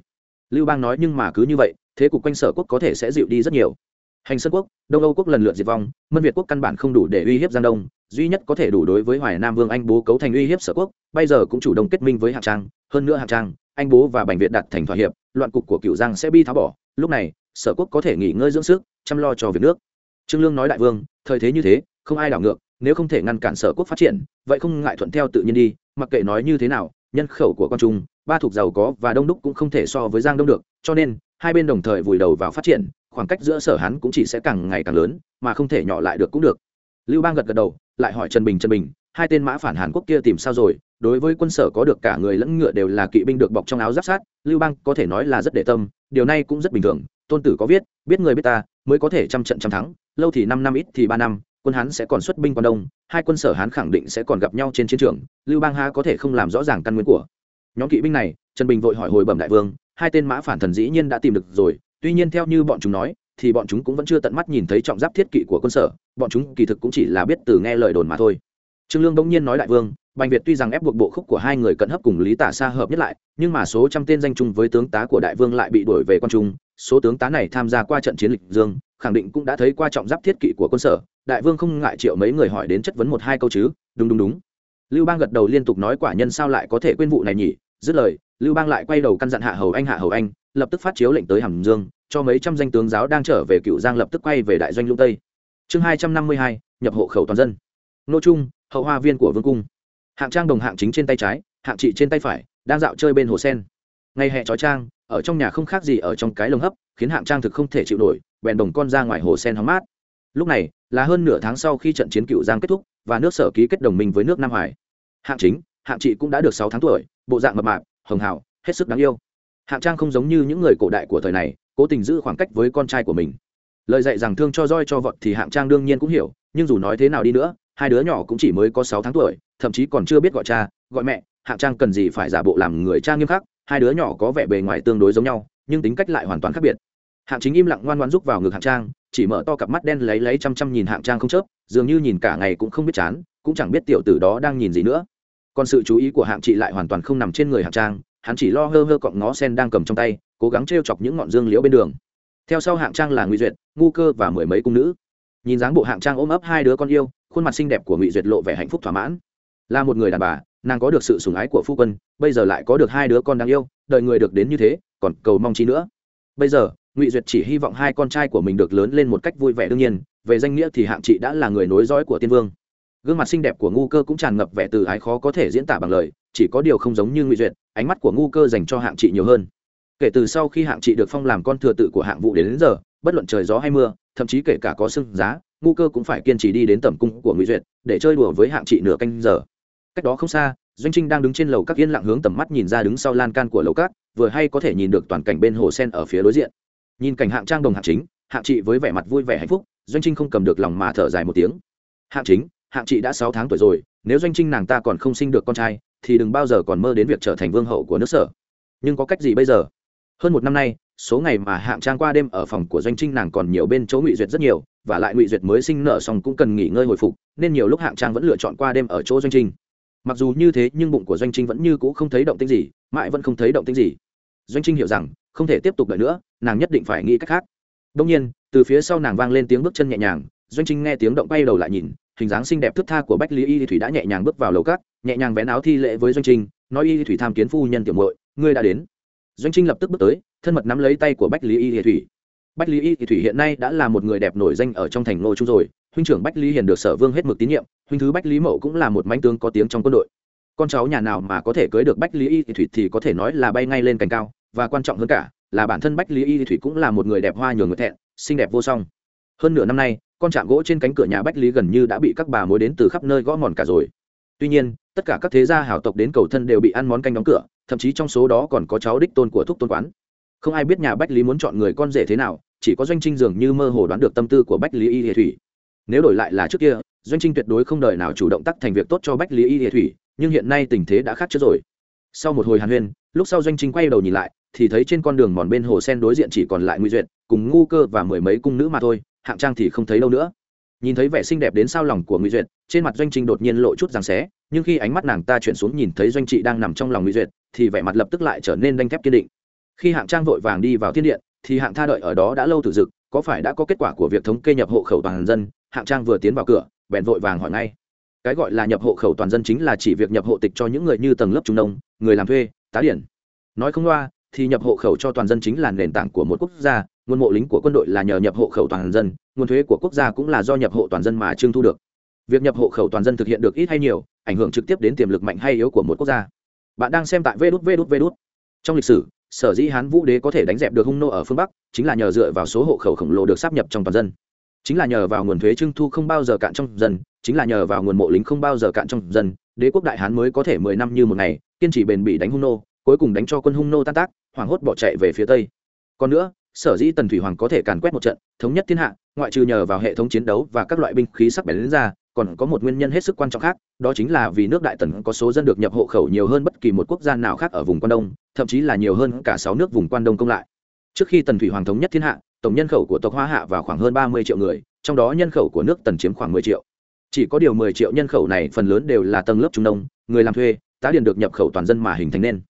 Lưu bang nói nhưng mà cứ như vậy, thế cục quanh sở quốc có thể sẽ dịu đi rất nhiều. Hành sơn quốc, đông âu quốc lần lượt diệt vong, mân việt quốc căn bản không đủ để uy hiếp giang đông, duy nhất có thể đủ đối với hoài nam vương anh bố cấu thành uy hiếp sở quốc, bây giờ cũng chủ động kết minh với hạng trang, hơn nữa hạng trang, anh bố và bành việt đặt thành thỏa hiệp, loạn cục của cựu giang sẽ bi tháo bỏ, lúc này, sở quốc có thể nghỉ ngơi dưỡng sức, chăm lo cho việc nước trương lương nói đại vương, thời thế như thế, không ai đảo ngược, nếu không thể ngăn cản sở quốc phát triển, vậy không ngại thuận theo tự nhiên đi, mặc kệ nói như thế nào, nhân khẩu của con trung, ba thuộc giàu có và đông đúc cũng không thể so với giang đông được, cho nên, hai bên đồng thời vùi đầu vào phát triển, khoảng cách giữa sở hán cũng chỉ sẽ càng ngày càng lớn, mà không thể nhỏ lại được cũng được. Lưu bang gật gật đầu, lại hỏi trần bình trần bình, hai tên mã phản hàn quốc kia tìm sao rồi? Đối với quân sở có được cả người lẫn ngựa đều là kỵ binh được bọc trong áo giáp sát, lưu bang có thể nói là rất để tâm, điều này cũng rất bình thường, tôn tử có viết, biết người biết ta, mới có thể trăm trận trăm thắng lâu thì năm năm, ít thì ba năm, quân hán sẽ còn xuất binh quan đông, hai quân sở hán khẳng định sẽ còn gặp nhau trên chiến trường, lưu bang ha có thể không làm rõ ràng căn nguyên của. Nhóm kỵ binh này, trần bình vội hỏi hồi bẩm đại vương, hai tên mã phản thần dĩ nhiên đã tìm được rồi, tuy nhiên theo như bọn chúng nói, thì bọn chúng cũng vẫn chưa tận mắt nhìn thấy trọng giáp thiết kỵ của quân sở, bọn chúng kỳ thực cũng chỉ là biết từ nghe lời đồn mà thôi. Trương lương bỗng nhiên nói đại vương, bành việt tuy rằng ép buộc bộ khúc của hai người cận hấp cùng lý tả xa hợp nhất lại, nhưng mà số trăm tên danh chung với tướng tá của đại vương lại bị đuổi về quan trung, số tướng tá này tham gia qua trận chiến lịch dương khẳng định cũng đã thấy qua trọng giáp thiết kỵ của quân sở, đại vương không ngại triệu mấy người hỏi đến chất vấn một hai câu chứ, đúng đúng đúng. Lưu bang gật đầu liên tục nói quả nhân sao lại có thể quên vụ này nhỉ? Dứt lời, lưu bang lại quay đầu căn dặn hạ hầu anh, hạ hầu anh, lập tức phát chiếu lệnh tới hàm dương, cho mấy trăm danh tướng giáo đang trở về cựu giang lập tức quay về đại doanh lũng tây. Chương hai trăm năm mươi hai, nhập hộ khẩu toàn dân. Nô trung, hậu hoa viên của vương cung. Hạng trang đồng hạng chính trên tay trái, hạng trị trên tay phải, đang dạo chơi bên hồ sen. Ngày hè trói trang, ở trong nhà không khác gì ở trong cái lồng hấp, khiến hạng trang thực không thể chịu nổi bèn đồng con ra ngoài hồ sen hóng mát. Lúc này, là hơn nửa tháng sau khi trận chiến cựu giang kết thúc và nước sở ký kết đồng minh với nước nam hải hạng chính, hạng trị cũng đã được sáu tháng tuổi, bộ dạng mập mạp, hồng hào, hết sức đáng yêu. Hạng trang không giống như những người cổ đại của thời này, cố tình giữ khoảng cách với con trai của mình. Lời dạy rằng thương cho roi cho vọt thì hạng trang đương nhiên cũng hiểu, nhưng dù nói thế nào đi nữa, hai đứa nhỏ cũng chỉ mới có sáu tháng tuổi, thậm chí còn chưa biết gọi cha, gọi mẹ. Hạng trang cần gì phải giả bộ làm người cha nghiêm khắc? Hai đứa nhỏ có vẻ bề ngoài tương đối giống nhau, nhưng tính cách lại hoàn toàn khác biệt hạng chính im lặng ngoan ngoan rúc vào ngực hạng trang, chỉ mở to cặp mắt đen lấy lấy chăm chăm nhìn hạng trang không chớp, dường như nhìn cả ngày cũng không biết chán, cũng chẳng biết tiểu tử đó đang nhìn gì nữa. Còn sự chú ý của hạng chị lại hoàn toàn không nằm trên người hạng trang, hắn chỉ lo hơ hơ cọng ngó sen đang cầm trong tay, cố gắng t r e o chọc những ngọn dương liễu bên đường. Theo sau hạng trang là ngụy duyệt, ngu cơ và mười mấy cung nữ. Nhìn dáng bộ hạng trang ôm ấp hai đứa con yêu, khuôn mặt xinh đẹp của ngụy duyệt lộ vẻ hạnh phúc thỏa mãn. Là một người đàn bà, nàng có được sự sủng ái của phu quân, bây giờ lại có được hai đứa con đáng yêu đợi người được đến như thế, còn cầu mong chi nữa. Bây giờ ngụy duyệt chỉ hy vọng hai con trai của mình được lớn lên một cách vui vẻ đương nhiên về danh nghĩa thì hạng Chị đã là người nối dõi của tiên vương. Gương mặt xinh đẹp của ngu cơ cũng tràn ngập vẻ từ ái khó có thể diễn tả bằng lời chỉ có điều không giống như ngụy duyệt ánh mắt của ngu cơ dành cho hạng Chị nhiều hơn. Kể từ sau khi hạng Chị được phong làm con thừa tự của hạng vụ đến, đến giờ bất luận trời gió hay mưa thậm chí kể cả có sưng giá ngu cơ cũng phải kiên trì đi đến tầm cung của ngụy duyệt để chơi đùa với hạng Chị nửa canh giờ. Cách đó không xa doanh trinh đang đứng trên lầu các yên lặng hướng tầm mắt nhìn ra đứng sau lan can của lầu cát vừa hay có thể nhìn được toàn cảnh bên hồ sen ở phía đối diện nhìn cảnh hạng trang đồng hạng chính, hạng chị với vẻ mặt vui vẻ hạnh phúc, doanh trinh không cầm được lòng mà thở dài một tiếng. Hạng chính, hạng chị đã sáu tháng tuổi rồi, nếu doanh trinh nàng ta còn không sinh được con trai, thì đừng bao giờ còn mơ đến việc trở thành vương hậu của nước sở. Nhưng có cách gì bây giờ? Hơn một năm nay, số ngày mà hạng trang qua đêm ở phòng của doanh trinh nàng còn nhiều bên chỗ ngụy duyệt rất nhiều, và lại ngụy duyệt mới sinh nở xong cũng cần nghỉ ngơi hồi phục, nên nhiều lúc hạng trang vẫn lựa chọn qua đêm ở chỗ doanh trinh. Mặc dù như thế, nhưng bụng của doanh trinh vẫn như c ũ không thấy động tĩnh gì, mãi vẫn không thấy động tĩnh gì. Doanh trinh hiểu rằng không thể tiếp tục đợi nữa, nàng nhất định phải nghĩ cách khác. Đông nhiên, từ phía sau nàng vang lên tiếng bước chân nhẹ nhàng, doanh trinh nghe tiếng động bay đầu lại nhìn, hình dáng xinh đẹp thức tha của bách lý y thủy đã nhẹ nhàng bước vào lầu cát, nhẹ nhàng vén áo thi lễ với doanh trinh, nói y thủy tham kiến phu nhân tiểu mội ngươi đã đến. Doanh trinh lập tức bước tới, thân mật nắm lấy tay của bách lý y thủy. Bách lý y thủy hiện nay đã là một người đẹp nổi danh ở trong thành ngô trung rồi, huynh trưởng bách lý hiền được sở vương hết mực tín nhiệm, huynh thứ bách lý mậu cũng là một manh tướng có tiếng trong quân đội. Con cháu nhà nào mà có thể cưới được bách lý y thủy thì có thể nói là bay ngay lên cành cao và quan trọng hơn cả là bản thân bách lý y thủy cũng là một người đẹp hoa nhường người thẹn, xinh đẹp vô song. Hơn nửa năm nay, con chạm gỗ trên cánh cửa nhà bách lý gần như đã bị các bà mối đến từ khắp nơi gõ mòn cả rồi. Tuy nhiên, tất cả các thế gia hảo tộc đến cầu thân đều bị ăn món canh đóng cửa, thậm chí trong số đó còn có cháu đích tôn của thúc tôn quán. Không ai biết nhà bách lý muốn chọn người con rể thế nào, chỉ có doanh trinh dường như mơ hồ đoán được tâm tư của bách lý y hệ thủy. Nếu đổi lại là trước kia, doanh trinh tuyệt đối không đợi nào chủ động tắc thành việc tốt cho bách lý y hệ thủy, nhưng hiện nay tình thế đã khác trước rồi. Sau một hồi hàn huyên, lúc sau doanh trinh quay đầu nhìn lại thì thấy trên con đường mòn bên hồ sen đối diện chỉ còn lại nguy duyệt, cùng ngu cơ và mười mấy cung nữ mà thôi, hạng trang thì không thấy đâu nữa. Nhìn thấy vẻ xinh đẹp đến sao lòng của nguy duyệt, trên mặt doanh trinh đột nhiên lộ chút rằng xé, nhưng khi ánh mắt nàng ta chuyển xuống nhìn thấy doanh trị đang nằm trong lòng nguy duyệt, thì vẻ mặt lập tức lại trở nên đanh thép kiên định. Khi hạng trang vội vàng đi vào thiên điện, thì hạng tha đợi ở đó đã lâu từ dực, có phải đã có kết quả của việc thống kê nhập hộ khẩu toàn dân? Hạng trang vừa tiến vào cửa, bèn vội vàng hỏi ngay. Cái gọi là nhập hộ khẩu toàn dân chính là chỉ việc nhập hộ tịch cho những người như tầng lớp trung nông, người làm thuê, tá điển. Nói không loa thì nhập hộ khẩu cho toàn dân chính là nền tảng của một quốc gia, nguồn mộ lính của quân đội là nhờ nhập hộ khẩu toàn dân, nguồn thuế của quốc gia cũng là do nhập hộ toàn dân mà trương thu được. Việc nhập hộ khẩu toàn dân thực hiện được ít hay nhiều, ảnh hưởng trực tiếp đến tiềm lực mạnh hay yếu của một quốc gia. Bạn đang xem tại vê đút vê đút vê đút. Trong lịch sử, sở dĩ hán vũ đế có thể đánh dẹp được hung nô ở phương bắc, chính là nhờ dựa vào số hộ khẩu khổng lồ được sắp nhập trong toàn dân. Chính là nhờ vào nguồn thuế trưng thu không bao giờ cạn trong dân, chính là nhờ vào nguồn mộ lính không bao giờ cạn trong dân, đế quốc đại hán mới có thể mười năm như một ngày, kiên trì bền bỉ đánh hung nô cuối cùng đánh cho quân hung nô tan tác, hoảng hốt bỏ chạy về phía tây. Còn nữa, sở dĩ tần thủy hoàng có thể càn quét một trận, thống nhất thiên hạ, ngoại trừ nhờ vào hệ thống chiến đấu và các loại binh khí sắc bén đến ra, còn có một nguyên nhân hết sức quan trọng khác, đó chính là vì nước đại tần có số dân được nhập hộ khẩu nhiều hơn bất kỳ một quốc gia nào khác ở vùng quan đông, thậm chí là nhiều hơn cả sáu nước vùng quan đông công lại. Trước khi tần thủy hoàng thống nhất thiên hạ, tổng nhân khẩu của tộc hoa hạ vào khoảng hơn ba mươi triệu người, trong đó nhân khẩu của nước tần chiếm khoảng mười triệu. Chỉ có điều mười triệu nhân khẩu này phần lớn đều là tầng lớp trung đông, người làm thuê, tá điền được nhập khẩu toàn dân mà hình thành nên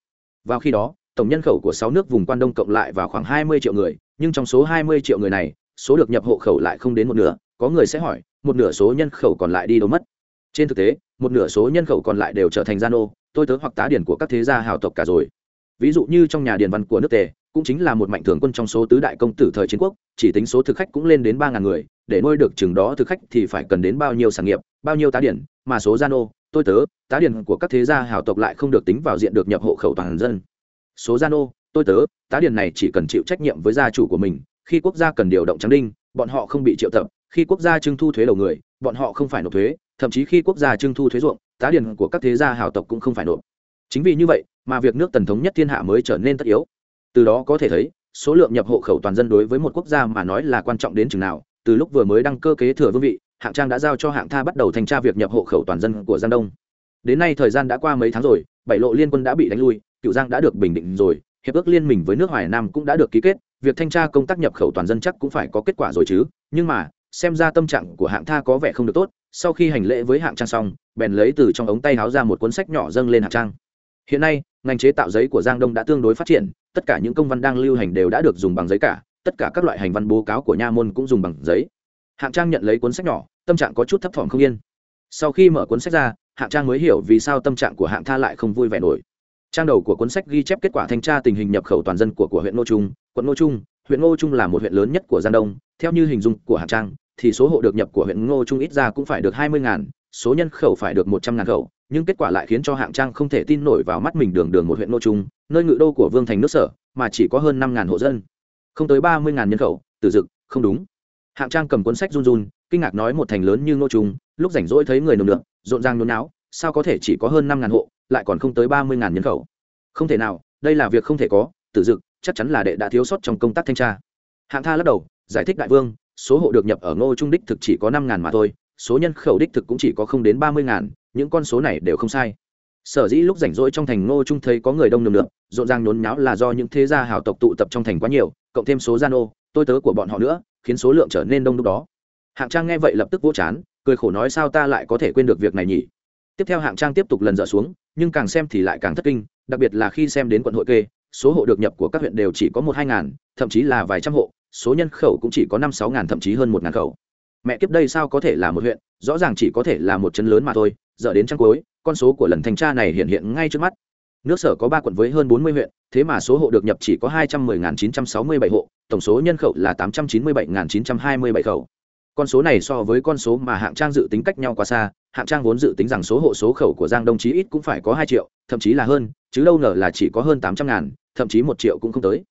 vào khi đó, tổng nhân khẩu của sáu nước vùng quan đông cộng lại vào khoảng hai mươi triệu người, nhưng trong số hai mươi triệu người này, số được nhập hộ khẩu lại không đến một nửa, có người sẽ hỏi, một nửa số nhân khẩu còn lại đi đâu mất? Trên thực tế, một nửa số nhân khẩu còn lại đều trở thành gia nô, tôi tớ hoặc tá điển của các thế gia hào tộc cả rồi. Ví dụ như trong nhà điền văn của nước tề, cũng chính là một mạnh thường quân trong số tứ đại công tử thời chiến quốc, chỉ tính số thực khách cũng lên đến ba ngàn người, để nuôi được chừng đó thực khách thì phải cần đến bao nhiêu sản nghiệp, bao nhiêu tá điển, mà số gia nô tôi tớ, tá điển của các thế gia hào tộc lại không được tính vào diện được nhập hộ khẩu toàn dân. Số gia nô, tôi tớ, tá điển này chỉ cần chịu trách nhiệm với gia chủ của mình, khi quốc gia cần điều động trắng đinh, bọn họ không bị triệu tập, khi quốc gia trưng thu thuế đầu người, bọn họ không phải nộp thuế, thậm chí khi quốc gia trưng thu thuế ruộng, tá điền của các thế gia hào tộc cũng không phải nộp. Chính vì như vậy mà việc nước tần thống nhất thiên hạ mới trở nên tất yếu. Từ đó có thể thấy, số lượng nhập hộ khẩu toàn dân đối với một quốc gia mà nói là quan trọng đến chừng nào, từ lúc vừa mới đăng cơ kế thừa vương vị hạng trang đã giao cho hạng tha bắt đầu thanh tra việc nhập hộ khẩu toàn dân của giang đông. Đến nay thời gian đã qua mấy tháng rồi, bảy lộ liên quân đã bị đánh lui, cựu giang đã được bình định rồi, hiệp ước liên minh với nước hoài nam cũng đã được ký kết, việc thanh tra công tác nhập khẩu toàn dân chắc cũng phải có kết quả rồi chứ. Nhưng mà, xem ra tâm trạng của hạng tha có vẻ không được tốt, sau khi hành lễ với hạng trang xong, bèn lấy từ trong ống tay háo ra một cuốn sách nhỏ dâng lên hạng trang. Hiện nay, ngành chế tạo giấy của giang đông đã tương đối phát triển, tất cả những công văn đang lưu hành đều đã được dùng bằng giấy cả, tất cả các loại hành văn bố cáo của nha môn cũng dùng bằng giấy hạng trang nhận lấy cuốn sách nhỏ tâm trạng có chút thấp thỏm không yên. Sau khi mở cuốn sách ra hạng trang mới hiểu vì sao tâm trạng của hạng tha lại không vui vẻ nổi. Trang đầu của cuốn sách ghi chép kết quả thanh tra tình hình nhập khẩu toàn dân của, của huyện ngô trung quận ngô trung. Huyện ngô trung là một huyện lớn nhất của giang đông. Theo như hình dung của hạng trang thì số hộ được nhập của huyện ngô trung ít ra cũng phải được hai mươi ngàn số nhân khẩu phải được một trăm ngàn khẩu. Nhưng kết quả lại khiến cho hạng trang không thể tin nổi vào mắt mình đường đường một huyện ngô trung nơi ngự đô của vương thành nước sở mà chỉ có hơn năm ngàn hộ dân. Không tới ba mươi ngàn nhân khẩu từ dực không đúng hạng trang cầm cuốn sách run run, kinh ngạc nói một thành lớn như ngô trung lúc rảnh rỗi thấy người nồng được rộn ràng nôn não sao có thể chỉ có hơn năm ngàn hộ, lại còn không tới ba mươi ngàn nhân khẩu? Không thể nào, đây là việc không thể có, tử dực, chắc chắn là đệ đã thiếu sót trong công tác thanh tra. Hạng tha lắc đầu, giải thích đại vương, số hộ được nhập ở ngô trung đích thực chỉ có năm ngàn mà thôi, số nhân khẩu đích thực cũng chỉ có không đến ba mươi ngàn, những con số này đều không sai. Sở dĩ lúc rảnh rỗi trong thành ngô trung thấy có người đông nườm nượp rộn ràng nhốn nháo là do những thế gia hào tộc tụ tập trong thành quá nhiều, cộng thêm số gian ô tôi tớ của bọn họ nữa, khiến số lượng trở nên đông đúc đó. Hạng trang nghe vậy lập tức vỗ chán, cười khổ nói sao ta lại có thể quên được việc này nhỉ? Tiếp theo hạng trang tiếp tục lần dở xuống, nhưng càng xem thì lại càng thất kinh, đặc biệt là khi xem đến quận hội kê, số hộ được nhập của các huyện đều chỉ có một hai ngàn, thậm chí là vài trăm hộ, số nhân khẩu cũng chỉ có năm sáu ngàn, thậm chí hơn một ngàn khẩu. Mẹ kiếp đây sao có thể là một huyện, rõ ràng chỉ có thể là một chân lớn mà thôi, giờ đến trang cuối, con số của lần thanh tra này hiện hiện ngay trước mắt. Nước sở có ba quận với hơn bốn mươi huyện, thế mà số hộ được nhập chỉ có hai trăm mười chín trăm sáu mươi bảy hộ tổng số nhân khẩu là tám trăm chín mươi bảy chín trăm hai mươi bảy khẩu. Con số này so với con số mà hạng trang dự tính cách nhau quá xa, hạng trang vốn dự tính rằng số hộ số khẩu của giang đông chí ít cũng phải có hai triệu, thậm chí là hơn, chứ đâu ngờ là chỉ có hơn tám trăm ngàn thậm chí một triệu cũng không tới.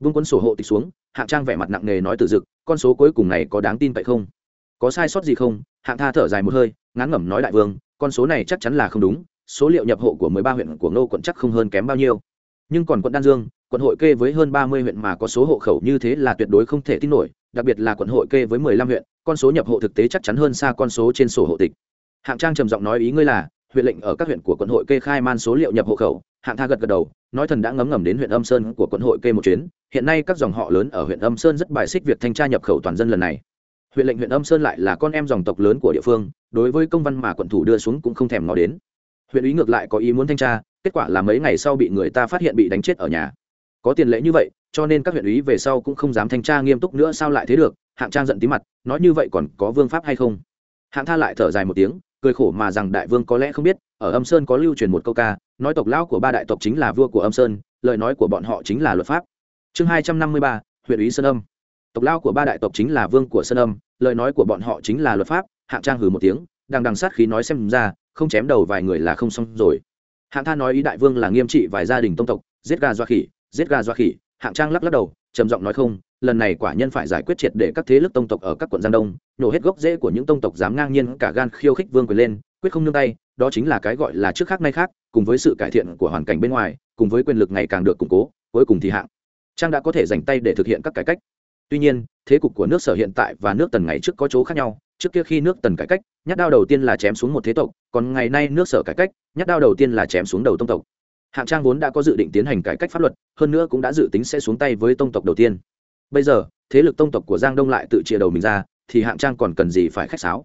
Vương quân sổ hộ tịch xuống, hạng trang vẻ mặt nặng nề nói từ dực, con số cuối cùng này có đáng tin vậy không? Có sai sót gì không? Hạng tha thở dài một hơi, ngán ngẩm nói đại vương, con số này chắc chắn là không đúng, số liệu nhập hộ của mười ba huyện của ngô quận chắc không hơn kém bao nhiêu. Nhưng còn quận đan dương quận hội kê với hơn ba mươi huyện mà có số hộ khẩu như thế là tuyệt đối không thể tin nổi, đặc biệt là quận hội kê với mười lăm huyện, con số nhập hộ thực tế chắc chắn hơn xa con số trên sổ hộ tịch. Hạng trang trầm giọng nói ý ngươi là, huyện lệnh ở các huyện của quận hội kê khai man số liệu nhập hộ khẩu, hạng tha gật gật đầu, nói thần đã ngấm ngầm đến huyện âm sơn của quận hội kê một chuyến, hiện nay các dòng họ lớn ở huyện âm sơn rất bài xích việc thanh tra nhập khẩu toàn dân lần này. Huyện lệnh huyện âm sơn lại là con em dòng tộc lớn của địa phương, đối với công văn mà quận thủ đưa xuống cũng không thèm ngó đến. Huyện ý ngược lại có ý muốn thanh tra, kết quả là mấy ngày sau bị người ta phát hiện bị đánh chết ở nhà có tiền lệ như vậy, cho nên các huyện ý về sau cũng không dám thanh tra nghiêm túc nữa sao lại thế được, hạng trang giận tí mặt, nói như vậy còn có vương pháp hay không? Hạng tha lại thở dài một tiếng, cười khổ mà rằng đại vương có lẽ không biết, ở âm sơn có lưu truyền một câu ca, nói tộc lão của ba đại tộc chính là vua của âm sơn, lời nói của bọn họ chính là luật pháp. Chương hai trăm năm mươi ba, huyện ý sơn âm. Tộc lao của ba đại tộc chính là vương của sơn âm, lời nói của bọn họ chính là luật pháp, hạng trang hừ một tiếng đang đằng sát khí nói xem ra, không chém đầu vài người là không xong rồi. Hạng tha nói ý đại vương là nghiêm trị vài gia đình tông tộc, giết gà doa khỉ giết gà doa khỉ, hạng trang lắc lắc đầu, trầm giọng nói không, lần này quả nhân phải giải quyết triệt để các thế lực tông tộc ở các quận giang đông nổ hết gốc rễ của những tông tộc dám ngang nhiên cả gan khiêu khích vương quyền lên, quyết không nương tay, đó chính là cái gọi là trước khác nay khác, cùng với sự cải thiện của hoàn cảnh bên ngoài, cùng với quyền lực ngày càng được củng cố, cuối cùng thì hạng trang đã có thể dành tay để thực hiện các cải cách. Tuy nhiên, thế cục của nước sở hiện tại và nước tần ngày trước có chỗ khác nhau, trước kia khi nước tần cải cách, nhát đao đầu tiên là chém xuống một thế tộc, còn ngày nay nước sở cải cách, nhát đao đầu tiên là chém xuống đầu tông tộc hạng trang vốn đã có dự định tiến hành cải cách pháp luật, hơn nữa cũng đã dự tính sẽ xuống tay với tông tộc đầu tiên. Bây giờ, thế lực tông tộc của giang đông lại tự chia đầu mình ra, thì hạng trang còn cần gì phải khách sáo?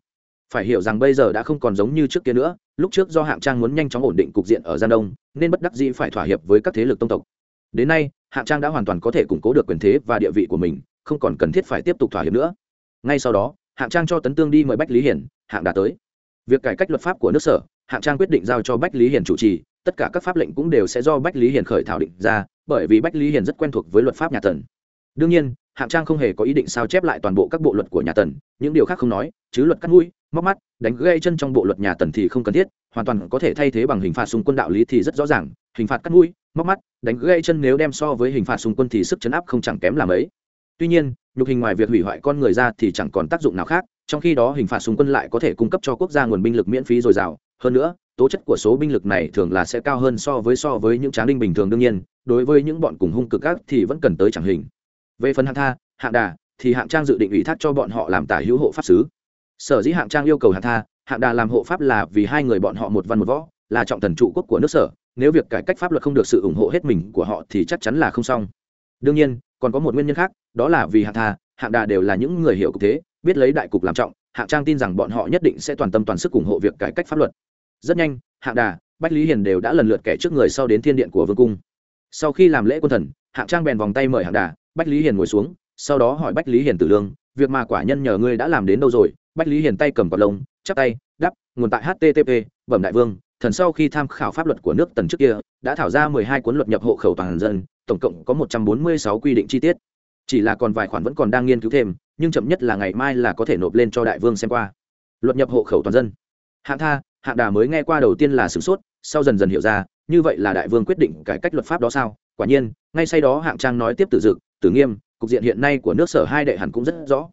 Phải hiểu rằng bây giờ đã không còn giống như trước kia nữa, lúc trước do hạng trang muốn nhanh chóng ổn định cục diện ở giang đông, nên bất đắc dĩ phải thỏa hiệp với các thế lực tông tộc. Đến nay, hạng trang đã hoàn toàn có thể củng cố được quyền thế và địa vị của mình, không còn cần thiết phải tiếp tục thỏa hiệp nữa. Ngay sau đó, hạng trang cho tấn tương đi mời bách lý hiển, hạng đã tới. Việc cải cách luật pháp của nước sở, hạng trang quyết định giao cho bách lý hiển chủ trì tất cả các pháp lệnh cũng đều sẽ do bách lý Hiền khởi thảo định ra, bởi vì bách lý Hiền rất quen thuộc với luật pháp nhà tần. Đương nhiên, hạng trang không hề có ý định sao chép lại toàn bộ các bộ luật của nhà tần, những điều khác không nói, chứ luật cắt mũi, móc mắt, đánh gây chân trong bộ luật nhà tần thì không cần thiết, hoàn toàn có thể thay thế bằng hình phạt xung quân đạo lý thì rất rõ ràng, hình phạt cắt mũi, móc mắt, đánh gây chân nếu đem so với hình phạt xung quân thì sức chấn áp không chẳng kém là mấy tuy nhiên, nhục hình ngoài việc hủy hoại con người ra thì chẳng còn tác dụng nào khác, trong khi đó hình phạt xung quân lại có thể cung cấp cho quốc gia nguồn binh lực miễn phí dồi dào hơn nữa, tố chất của số binh lực này thường là sẽ cao hơn so với so với những tráng đinh bình thường đương nhiên, đối với những bọn cùng hung cực ác thì vẫn cần tới chẳng hình. Về phần hạng tha, hạng đà thì hạng trang dự định ủy thác cho bọn họ làm tả hữu hộ pháp sứ. Sở dĩ hạng trang yêu cầu hạng tha, hạng đà làm hộ pháp là vì hai người bọn họ một văn một võ, là trọng thần trụ quốc của nước sở, nếu việc cải cách pháp luật không được sự ủng hộ hết mình của họ thì chắc chắn là không xong. Đương nhiên, còn có một nguyên nhân khác, đó là vì hạng tha, hạng đà đều là những người hiểu cục thế, biết lấy đại cục làm trọng, hạng trang tin rằng bọn họ nhất định sẽ toàn tâm toàn sức ủng hộ việc cải cách pháp luật rất nhanh, hạng đà, bách lý hiền đều đã lần lượt kẻ trước người sau đến thiên điện của vương cung. Sau khi làm lễ quân thần, hạng trang bèn vòng tay mời hạng đà, bách lý hiền ngồi xuống, sau đó hỏi bách lý hiền tử lương, việc mà quả nhân nhờ ngươi đã làm đến đâu rồi? Bách lý hiền tay cầm cọt lông, chắp tay đắp nguồn tại http bẩm đại vương, thần sau khi tham khảo pháp luật của nước tần trước kia, đã thảo ra mười hai cuốn luật nhập hộ khẩu toàn dân, tổng cộng có một trăm bốn mươi sáu quy định chi tiết. Chỉ là còn vài khoản vẫn còn đang nghiên cứu thêm, nhưng chậm nhất là ngày mai là có thể nộp lên cho đại vương xem qua. Luật nhập hộ khẩu toàn dân. Hạng tha hạng đà mới nghe qua đầu tiên là sửng sốt, sau dần dần hiểu ra, như vậy là đại vương quyết định cải cách luật pháp đó sao? Quả nhiên, ngay sau đó hạng trang nói tiếp tự dực, tử nghiêm, cục diện hiện nay của nước sở hai đệ hẳn cũng rất rõ.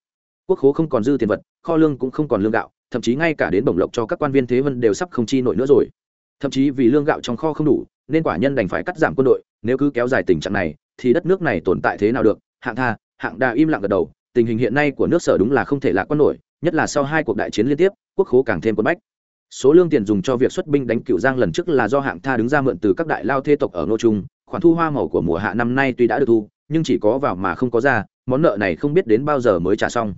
Quốc khố không còn dư tiền vật, kho lương cũng không còn lương gạo, thậm chí ngay cả đến bổng lộc cho các quan viên thế vân đều sắp không chi nổi nữa rồi. Thậm chí vì lương gạo trong kho không đủ, nên quả nhân đành phải cắt giảm quân đội, nếu cứ kéo dài tình trạng này, thì đất nước này tồn tại thế nào được? Hạng tha, hạng đà im lặng gật đầu, tình hình hiện nay của nước sở đúng là không thể lạc quan nổi, nhất là sau hai cuộc đại chiến liên tiếp, quốc khố càng thêm quân bách số lương tiền dùng cho việc xuất binh đánh cựu giang lần trước là do hạng tha đứng ra mượn từ các đại lao thê tộc ở ngô trung. Khoản thu hoa màu của mùa hạ năm nay tuy đã được thu, nhưng chỉ có vào mà không có ra, món nợ này không biết đến bao giờ mới trả xong.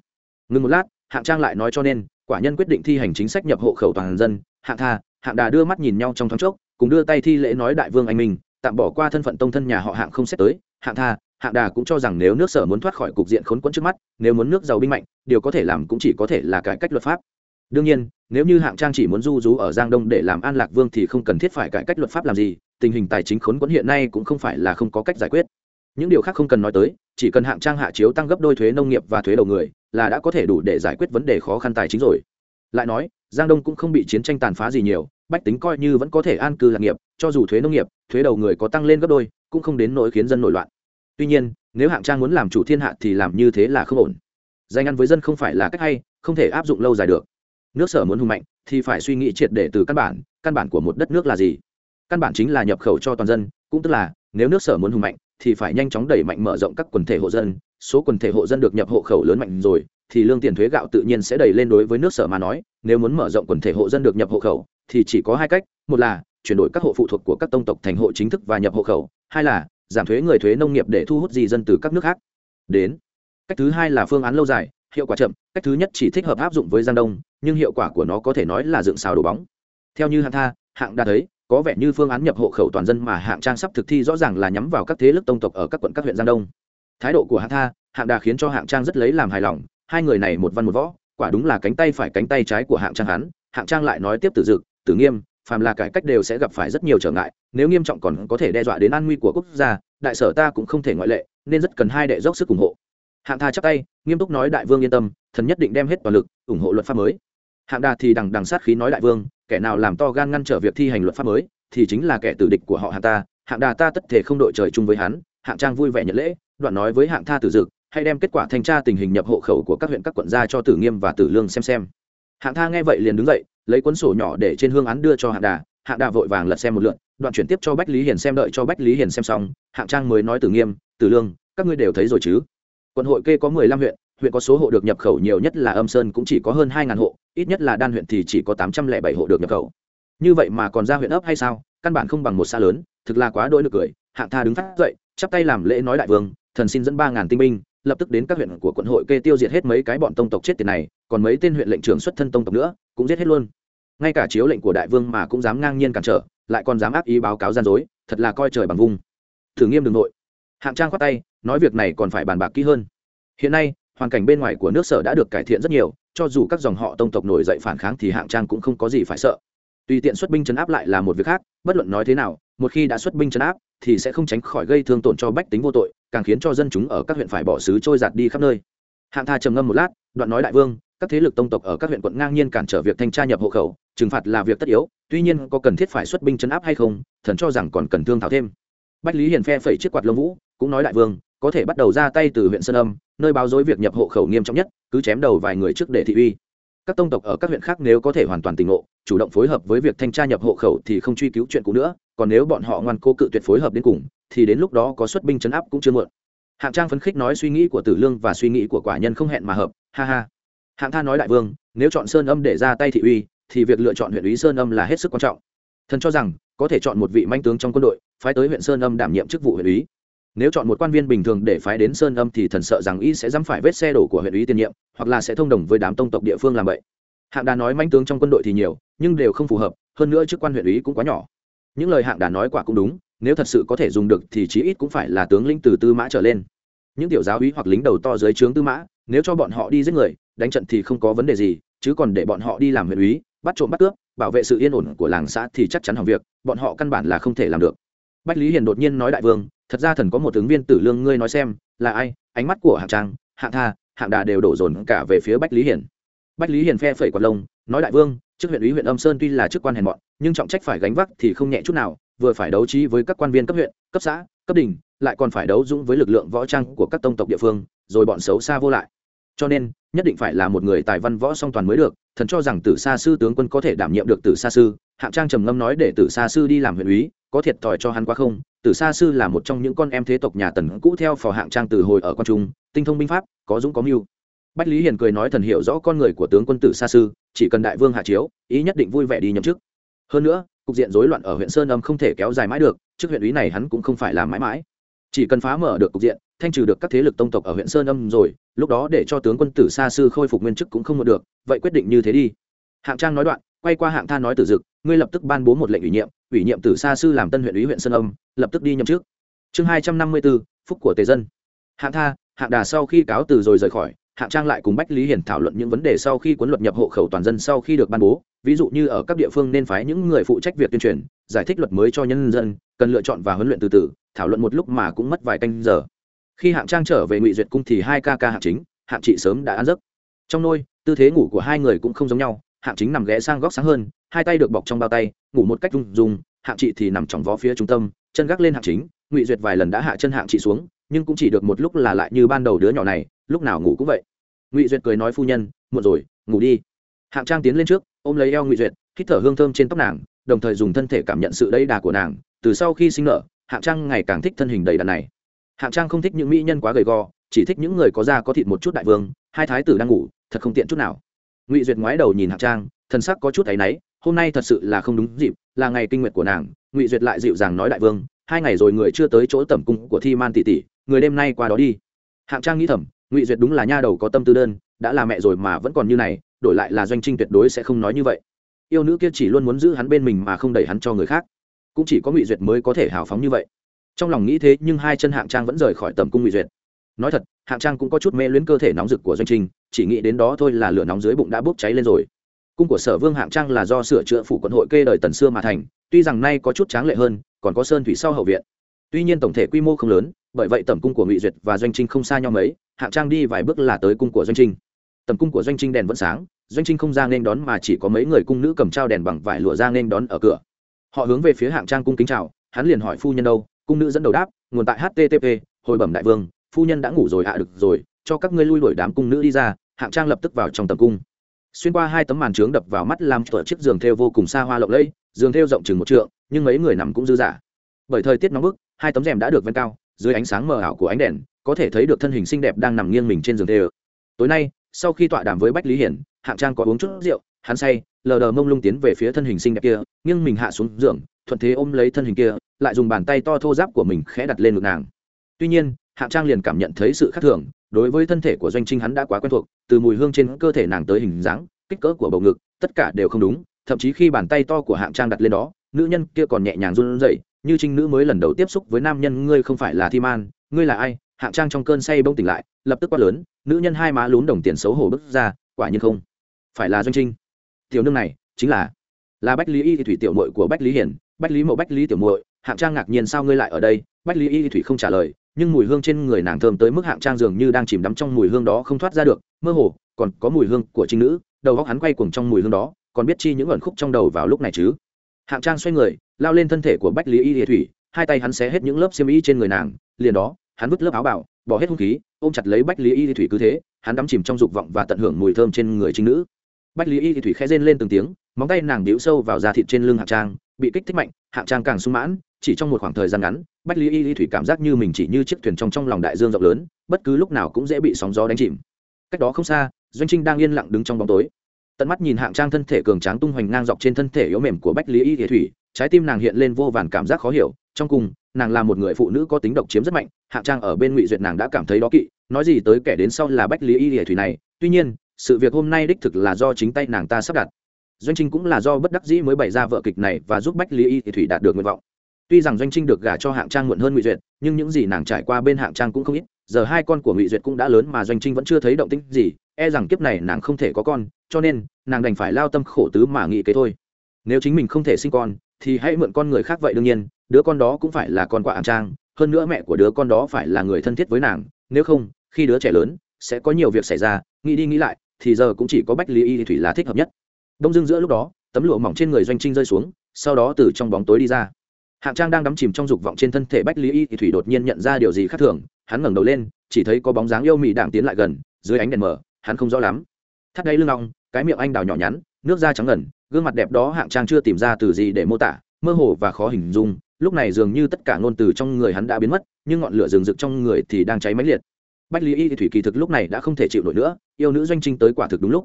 Ngừng một lát, hạng trang lại nói cho nên, quả nhân quyết định thi hành chính sách nhập hộ khẩu toàn dân. Hạng tha, hạng đà đưa mắt nhìn nhau trong thoáng chốc, cùng đưa tay thi lễ nói đại vương anh minh, tạm bỏ qua thân phận tông thân nhà họ hạng không xét tới. Hạng tha, hạng đà cũng cho rằng nếu nước sở muốn thoát khỏi cục diện khốn quẫn trước mắt, nếu muốn nước giàu binh mạnh, điều có thể làm cũng chỉ có thể là cải cách luật pháp đương nhiên, nếu như hạng trang chỉ muốn du rú ở giang đông để làm an lạc vương thì không cần thiết phải cải cách luật pháp làm gì, tình hình tài chính khốn quẫn hiện nay cũng không phải là không có cách giải quyết. Những điều khác không cần nói tới, chỉ cần hạng trang hạ chiếu tăng gấp đôi thuế nông nghiệp và thuế đầu người, là đã có thể đủ để giải quyết vấn đề khó khăn tài chính rồi. Lại nói, giang đông cũng không bị chiến tranh tàn phá gì nhiều, bách tính coi như vẫn có thể an cư lạc nghiệp, cho dù thuế nông nghiệp, thuế đầu người có tăng lên gấp đôi, cũng không đến nỗi khiến dân nổi loạn. Tuy nhiên, nếu hạng trang muốn làm chủ thiên hạ thì làm như thế là không ổn. Danh ăn với dân không phải là cách hay, không thể áp dụng lâu dài được nước sở muốn hùng mạnh, thì phải suy nghĩ triệt để từ căn bản căn bản của một đất nước là gì? Căn bản chính là nhập khẩu cho toàn dân, cũng tức là, nếu nước sở muốn hùng mạnh, thì phải nhanh chóng đẩy mạnh mở rộng các quần thể hộ dân. Số quần thể hộ dân được nhập hộ khẩu lớn mạnh rồi, thì lương tiền thuế gạo tự nhiên sẽ đẩy lên đối với nước sở mà nói. Nếu muốn mở rộng quần thể hộ dân được nhập hộ khẩu, thì chỉ có hai cách. Một là, chuyển đổi các hộ phụ thuộc của các tông tộc thành hộ chính thức và nhập hộ khẩu. Hai là, giảm thuế người thuế nông nghiệp để thu hút di dân từ các nước khác. Đến. Cách thứ hai là phương án lâu dài hiệu quả chậm, cách thứ nhất chỉ thích hợp áp dụng với giang đông, nhưng hiệu quả của nó có thể nói là dựng xào đổ bóng. Theo như hạng tha, hạng đã thấy, có vẻ như phương án nhập hộ khẩu toàn dân mà hạng trang sắp thực thi rõ ràng là nhắm vào các thế lực tông tộc ở các quận các huyện giang đông. Thái độ của hạng tha, hạng đà khiến cho hạng trang rất lấy làm hài lòng, hai người này một văn một võ, quả đúng là cánh tay phải cánh tay trái của hạng trang hắn, hạng trang lại nói tiếp tử dực, tử nghiêm, phàm là cải cách đều sẽ gặp phải rất nhiều trở ngại, nếu nghiêm trọng còn có thể đe dọa đến an nguy của quốc gia, đại sở ta cũng không thể ngoại lệ, nên rất cần hai đệ dốc sức ủng hộ hạng tha chắc tay, nghiêm túc nói đại vương yên tâm, thần nhất định đem hết toàn lực, ủng hộ luật pháp mới. Hạng đà thì đằng đằng sát khí nói đại vương, kẻ nào làm to gan ngăn trở việc thi hành luật pháp mới, thì chính là kẻ tử địch của họ hạng ta hạng đà ta tất thể không đội trời chung với hắn, hạng trang vui vẻ nhận lễ, đoạn nói với hạng tha tử dực hay đem kết quả thanh tra tình hình nhập hộ khẩu của các huyện các quận ra cho tử nghiêm và tử lương xem xem. Hạng tha nghe vậy liền đứng dậy, lấy cuốn sổ nhỏ để trên hương án đưa cho hạng đà hạng đà vội vàng lật xem một lượn đoạn chuyển tiếp cho bách lý hiền xem đợi cho bách lý hiền xem xong. Hạng trang mới nói tử nghiêm, tử lương, các ngươi đều thấy rồi chứ? Quận hội kê có mười lăm huyện huyện có số hộ được nhập khẩu nhiều nhất là âm sơn cũng chỉ có hơn hai ngàn hộ, ít nhất là đan huyện thì chỉ có tám trăm lẻ bảy hộ được nhập khẩu. Như vậy mà còn ra huyện ấp hay sao? Căn bản không bằng một xã lớn, thực là quá đỗi được cười. Hạng tha đứng phát dậy, chắp tay làm lễ nói đại vương, thần xin dẫn ba ngàn tinh binh, lập tức đến các huyện của quận hội kê tiêu diệt hết mấy cái bọn tông tộc chết tiền này, còn mấy tên huyện lệnh trưởng xuất thân tông tộc nữa, cũng giết hết luôn. Ngay cả chiếu lệnh của đại vương mà cũng dám ngang nhiên cản trở, lại còn dám ác ý báo cáo gian dối, thật là coi trời bằng vung. Thử nghiêm đường nội hạng trang khoát tay, nói việc này còn phải bàn bạc kỹ hơn. Hiện nay, hoàn cảnh bên ngoài của nước sở đã được cải thiện rất nhiều, cho dù các dòng họ tông tộc nổi dậy phản kháng thì hạng trang cũng không có gì phải sợ. Tùy tiện xuất binh chấn áp lại là một việc khác, bất luận nói thế nào, một khi đã xuất binh chấn áp, thì sẽ không tránh khỏi gây thương tổn cho bách tính vô tội, càng khiến cho dân chúng ở các huyện phải bỏ xứ trôi giạt đi khắp nơi. Hạng tha trầm ngâm một lát, đoạn nói đại vương, các thế lực tông tộc ở các huyện quận ngang nhiên cản trở việc thanh tra nhập hộ khẩu, trừng phạt là việc tất yếu, tuy nhiên có cần thiết phải xuất binh chấn áp hay không, thần cho rằng còn cần thương thảo thêm. Bách lý hiền phe phẩy chiếc quạt lông vũ cũng nói đại vương, có thể bắt đầu ra tay từ huyện sơn âm, nơi báo dối việc nhập hộ khẩu nghiêm trọng nhất, cứ chém đầu vài người trước để thị uy. Các tông tộc ở các huyện khác nếu có thể hoàn toàn tỉnh ngộ, chủ động phối hợp với việc thanh tra nhập hộ khẩu thì không truy cứu chuyện cũ nữa, còn nếu bọn họ ngoan cố cự tuyệt phối hợp đến cùng, thì đến lúc đó có xuất binh chấn áp cũng chưa muộn. Hạng trang phấn khích nói suy nghĩ của tử lương và suy nghĩ của quả nhân không hẹn mà hợp, ha ha. Hạng tha nói đại vương, nếu chọn sơn âm để ra tay thị uy, thì việc lựa chọn huyện ủy sơn âm là hết sức quan trọng. Thần cho rằng, có thể chọn một vị manh tướng trong quân đội, phái tới huyện sơn âm đảm nhiệm chức vụ huyện ủy nếu chọn một quan viên bình thường để phái đến sơn âm thì thần sợ rằng y sẽ dám phải vết xe đổ của huyện ủy tiền nhiệm, hoặc là sẽ thông đồng với đám tông tộc địa phương làm vậy. Hạng đà nói manh tướng trong quân đội thì nhiều, nhưng đều không phù hợp, hơn nữa chức quan huyện ủy cũng quá nhỏ. Những lời hạng đà nói quả cũng đúng, nếu thật sự có thể dùng được thì chí ít cũng phải là tướng lĩnh từ tư mã trở lên. Những tiểu giáo úy hoặc lính đầu to dưới trướng tư mã, nếu cho bọn họ đi giết người, đánh trận thì không có vấn đề gì, chứ còn để bọn họ đi làm huyện úy bắt trộm bắt cướp, bảo vệ sự yên ổn của làng xã thì chắc chắn hỏng việc, bọn họ căn bản là không thể làm được. Bách lý hiền đột nhiên nói đại vương thật ra thần có một ứng viên tử lương ngươi nói xem, là ai? Ánh mắt của hạng trang, hạng tha, hạng đà đều đổ dồn cả về phía bách lý hiển. Bách lý hiển phe phẩy quạt lông, nói đại vương, trước huyện ủy huyện âm sơn tuy là chức quan hèn mọn, nhưng trọng trách phải gánh vác thì không nhẹ chút nào, vừa phải đấu trí với các quan viên cấp huyện, cấp xã, cấp đình lại còn phải đấu dũng với lực lượng võ trang của các tông tộc địa phương, rồi bọn xấu xa vô lại. Cho nên, nhất định phải là một người tài văn võ song toàn mới được thần cho rằng tử sa sư tướng quân có thể đảm nhiệm được tử sa sư, hạng trang trầm ngâm nói để tử sa sư đi làm huyện úy, có thiệt thòi cho hắn quá không? Tử sa sư là một trong những con em thế tộc nhà tần cũ theo phò hạng trang từ hồi ở quan trung, tinh thông binh pháp, có dũng có mưu. Bách lý hiền cười nói thần hiểu rõ con người của tướng quân tử sa sư, chỉ cần đại vương hạ chiếu, ý nhất định vui vẻ đi nhậm chức. Hơn nữa, cục diện rối loạn ở huyện sơn âm không thể kéo dài mãi được, trước huyện úy này hắn cũng không phải làm mãi mãi. Chỉ cần phá mở được cục diện, thanh trừ được các thế lực tông tộc ở huyện sơn âm rồi lúc đó để cho tướng quân tử xa sư khôi phục nguyên chức cũng không một được, vậy quyết định như thế đi. Hạng trang nói đoạn, quay qua hạng tha nói tử dực, ngươi lập tức ban bố một lệnh ủy nhiệm ủy nhiệm tử xa sư làm tân huyện ủy huyện sơn âm, lập tức đi nhậm chức. Chương hai trăm năm mươi bốn phúc của tề dân. Hạng tha, hạng đà sau khi cáo từ rồi rời khỏi, hạng trang lại cùng bách lý hiển thảo luận những vấn đề sau khi cuốn luật nhập hộ khẩu toàn dân sau khi được ban bố, ví dụ như ở các địa phương nên phái những người phụ trách việc tuyên truyền, giải thích luật mới cho nhân dân, cần lựa chọn và huấn luyện từ từ, thảo luận một lúc mà cũng mất vài canh giờ khi hạng trang trở về ngụy duyệt cung thì hai ca ca hạng chính, hạng trị sớm đã ăn giấc. Trong nôi, tư thế ngủ của hai người cũng không giống nhau, hạng chính nằm ghé sang góc sáng hơn, hai tay được bọc trong bao tay, ngủ một cách rung rung, hạng trị thì nằm trong vó phía trung tâm, chân gác lên hạng chính, ngụy duyệt vài lần đã hạ chân hạng trị xuống, nhưng cũng chỉ được một lúc là lại như ban đầu đứa nhỏ này, lúc nào ngủ cũng vậy. Ngụy duyệt cười nói phu nhân, muộn rồi, ngủ đi. Hạng trang tiến lên trước, ôm lấy eo ngụy duyệt, hít thở hương thơm trên tóc nàng, đồng thời dùng thân thể cảm nhận sự đầy đà của nàng, từ sau khi sinh nở, hạng trang ngày càng thích thân hình đầy đàn này hạng trang không thích những mỹ nhân quá gầy gò, chỉ thích những người có da có thịt một chút đại vương, hai thái tử đang ngủ, thật không tiện chút nào. Ngụy duyệt ngoái đầu nhìn hạng trang thân sắc có chút áy náy, hôm nay thật sự là không đúng dịp, là ngày kinh nguyệt của nàng, ngụy duyệt lại dịu dàng nói đại vương, hai ngày rồi người chưa tới chỗ tẩm cung của thi man tỷ tỷ, người đêm nay qua đó đi. Hạng trang nghĩ thầm, ngụy duyệt đúng là nha đầu có tâm tư đơn, đã là mẹ rồi mà vẫn còn như này, đổi lại là doanh trinh tuyệt đối sẽ không nói như vậy. Yêu nữ kia chỉ luôn muốn giữ hắn bên mình mà không đẩy hắn cho người khác. Cũng chỉ có ngụy duyệt mới có thể hào phóng như vậy trong lòng nghĩ thế, nhưng hai chân hạng trang vẫn rời khỏi tầm cung ngụy duyệt. Nói thật, hạng trang cũng có chút mê luyến cơ thể nóng rực của doanh trinh chỉ nghĩ đến đó thôi là lửa nóng dưới bụng đã bốc cháy lên rồi. Cung của sở vương hạng trang là do sửa chữa phủ quận hội kê đời tần xưa mà thành, tuy rằng nay có chút tráng lệ hơn, còn có sơn thủy sau hậu viện. Tuy nhiên tổng thể quy mô không lớn, bởi vậy tầm cung của ngụy duyệt và doanh trinh không xa nhau mấy, hạng trang đi vài bước là tới cung của doanh trinh tầm cung của doanh trinh đèn vẫn sáng, doanh trinh không ra nên đón mà chỉ có mấy người cung nữ cầm trao đèn bằng vải lụa ra nên đón ở cửa. Họ hướng về phía hạng trang cung kính chào, hắn liền hỏi phu nhân đâu cung nữ dẫn đầu đáp, nguồn tại http hồi bẩm đại vương, phu nhân đã ngủ rồi hạ được rồi, cho các ngươi lui đuổi đám cung nữ đi ra. Hạng trang lập tức vào trong tầm cung. Xuyên qua hai tấm màn trướng đập vào mắt làm tựa chiếc giường thêu vô cùng xa hoa lộng lẫy, giường thêu rộng chừng một trượng, nhưng mấy người nằm cũng dư dả. Bởi thời tiết nóng bức, hai tấm rèm đã được ven cao, dưới ánh sáng mờ ảo của ánh đèn, có thể thấy được thân hình xinh đẹp đang nằm nghiêng mình trên giường thêu. Tối nay, sau khi tọa đàm với bách lý hiển, hạng trang có uống chút rượu, hắn say, lờ đờ mông lung tiến về phía thân hình xinh đẹp kia, nghiêng mình hạ xuống giường, thuận thế ôm lấy thân hình kia lại dùng bàn tay to thô giáp của mình khẽ đặt lên ngực nàng. Tuy nhiên hạng trang liền cảm nhận thấy sự khác thường, đối với thân thể của doanh trinh hắn đã quá quen thuộc, từ mùi hương trên cơ thể nàng tới hình dáng, kích cỡ của bầu ngực, tất cả đều không đúng, thậm chí khi bàn tay to của hạng trang đặt lên đó, nữ nhân kia còn nhẹ nhàng run rẩy, như trinh nữ mới lần đầu tiếp xúc với nam nhân, ngươi không phải là thi man, ngươi là ai? Hạng trang trong cơn say bông tỉnh lại, lập tức quát lớn, nữ nhân hai má lún đồng tiền xấu hổ bước ra, quả nhiên không phải là doanh trinh. Tiểu nương này chính là là bách lý y thủy tiểu mội của bách lý hiển, bách lý mậu, bách lý tiểu mội hạng trang ngạc nhiên sao ngươi lại ở đây? Bách lý y thủy không trả lời, nhưng mùi hương trên người nàng thơm tới mức hạng trang dường như đang chìm đắm trong mùi hương đó không thoát ra được, mơ hồ, còn có mùi hương của trinh nữ, đầu góc hắn quay cuồng trong mùi hương đó, còn biết chi những ẩn khúc trong đầu vào lúc này chứ? Hạng trang xoay người, lao lên thân thể của bách lý y thủy, hai tay hắn xé hết những lớp xiêm y trên người nàng, liền đó, hắn vứt lớp áo bảo bỏ hết hung khí, ôm chặt lấy bách lý y thủy cứ thế, hắn đắm chìm trong dục vọng và tận hưởng mùi thơm trên người trinh nữ. Bách lý y thủy khẽ rên lên từng tiếng, móng tay nàng đĩu sâu vào da thịt trên lưng hạng trang bị kích thích mạnh, hạng trang càng sung mãn, chỉ trong một khoảng thời gian ngắn, bách lý y thủy cảm giác như mình chỉ như chiếc thuyền trong trong lòng đại dương rộng lớn, bất cứ lúc nào cũng dễ bị sóng gió đánh chìm. Cách đó không xa, doanh trinh đang yên lặng đứng trong bóng tối. Tận mắt nhìn hạng trang thân thể cường tráng tung hoành ngang dọc trên thân thể yếu mềm của bách lý y thủy, trái tim nàng hiện lên vô vàn cảm giác khó hiểu, trong cùng, nàng là một người phụ nữ có tính độc chiếm rất mạnh, hạng trang ở bên ngụy duyệt nàng đã cảm thấy đó kỵ, nói gì tới kẻ đến sau là bách lý y thủy này, tuy nhiên, sự việc hôm nay đích thực là do chính tay nàng ta sắp đặt doanh trinh cũng là do bất đắc dĩ mới bày ra vợ kịch này và giúp bách lý y thì thủy đạt được nguyện vọng. Tuy rằng doanh trinh được gả cho hạng trang muộn hơn ngụy duyệt, nhưng những gì nàng trải qua bên hạng trang cũng không ít. Giờ hai con của ngụy duyệt cũng đã lớn mà doanh trinh vẫn chưa thấy động tĩnh gì e rằng kiếp này nàng không thể có con, cho nên nàng đành phải lao tâm khổ tứ mà nghĩ kế thôi. Nếu chính mình không thể sinh con, thì hãy mượn con người khác vậy đương nhiên, đứa con đó cũng phải là con của hạng trang, hơn nữa mẹ của đứa con đó phải là người thân thiết với nàng, nếu không, khi đứa trẻ lớn, sẽ có nhiều việc xảy ra, nghĩ đi nghĩ lại, thì giờ cũng chỉ có bách lý y thủy là thích hợp nhất đông dưng giữa lúc đó, tấm lụa mỏng trên người doanh trinh rơi xuống, sau đó từ trong bóng tối đi ra. Hạng trang đang đắm chìm trong dục vọng trên thân thể bách lý y thì thủy đột nhiên nhận ra điều gì khác thường, hắn ngẩng đầu lên, chỉ thấy có bóng dáng yêu mị đang tiến lại gần, dưới ánh đèn mờ, hắn không rõ lắm. Thắt đáy lưng ngọng cái miệng anh đào nhỏ nhắn, nước da trắng ngần, gương mặt đẹp đó hạng trang chưa tìm ra từ gì để mô tả, mơ hồ và khó hình dung, lúc này dường như tất cả ngôn từ trong người hắn đã biến mất, nhưng ngọn lửa rừng rực trong người thì đang cháy mãnh liệt. Bách lý y thì thủy kỳ thực lúc này đã không thể chịu nổi nữa, yêu nữ doanh trinh tới quả thực đúng lúc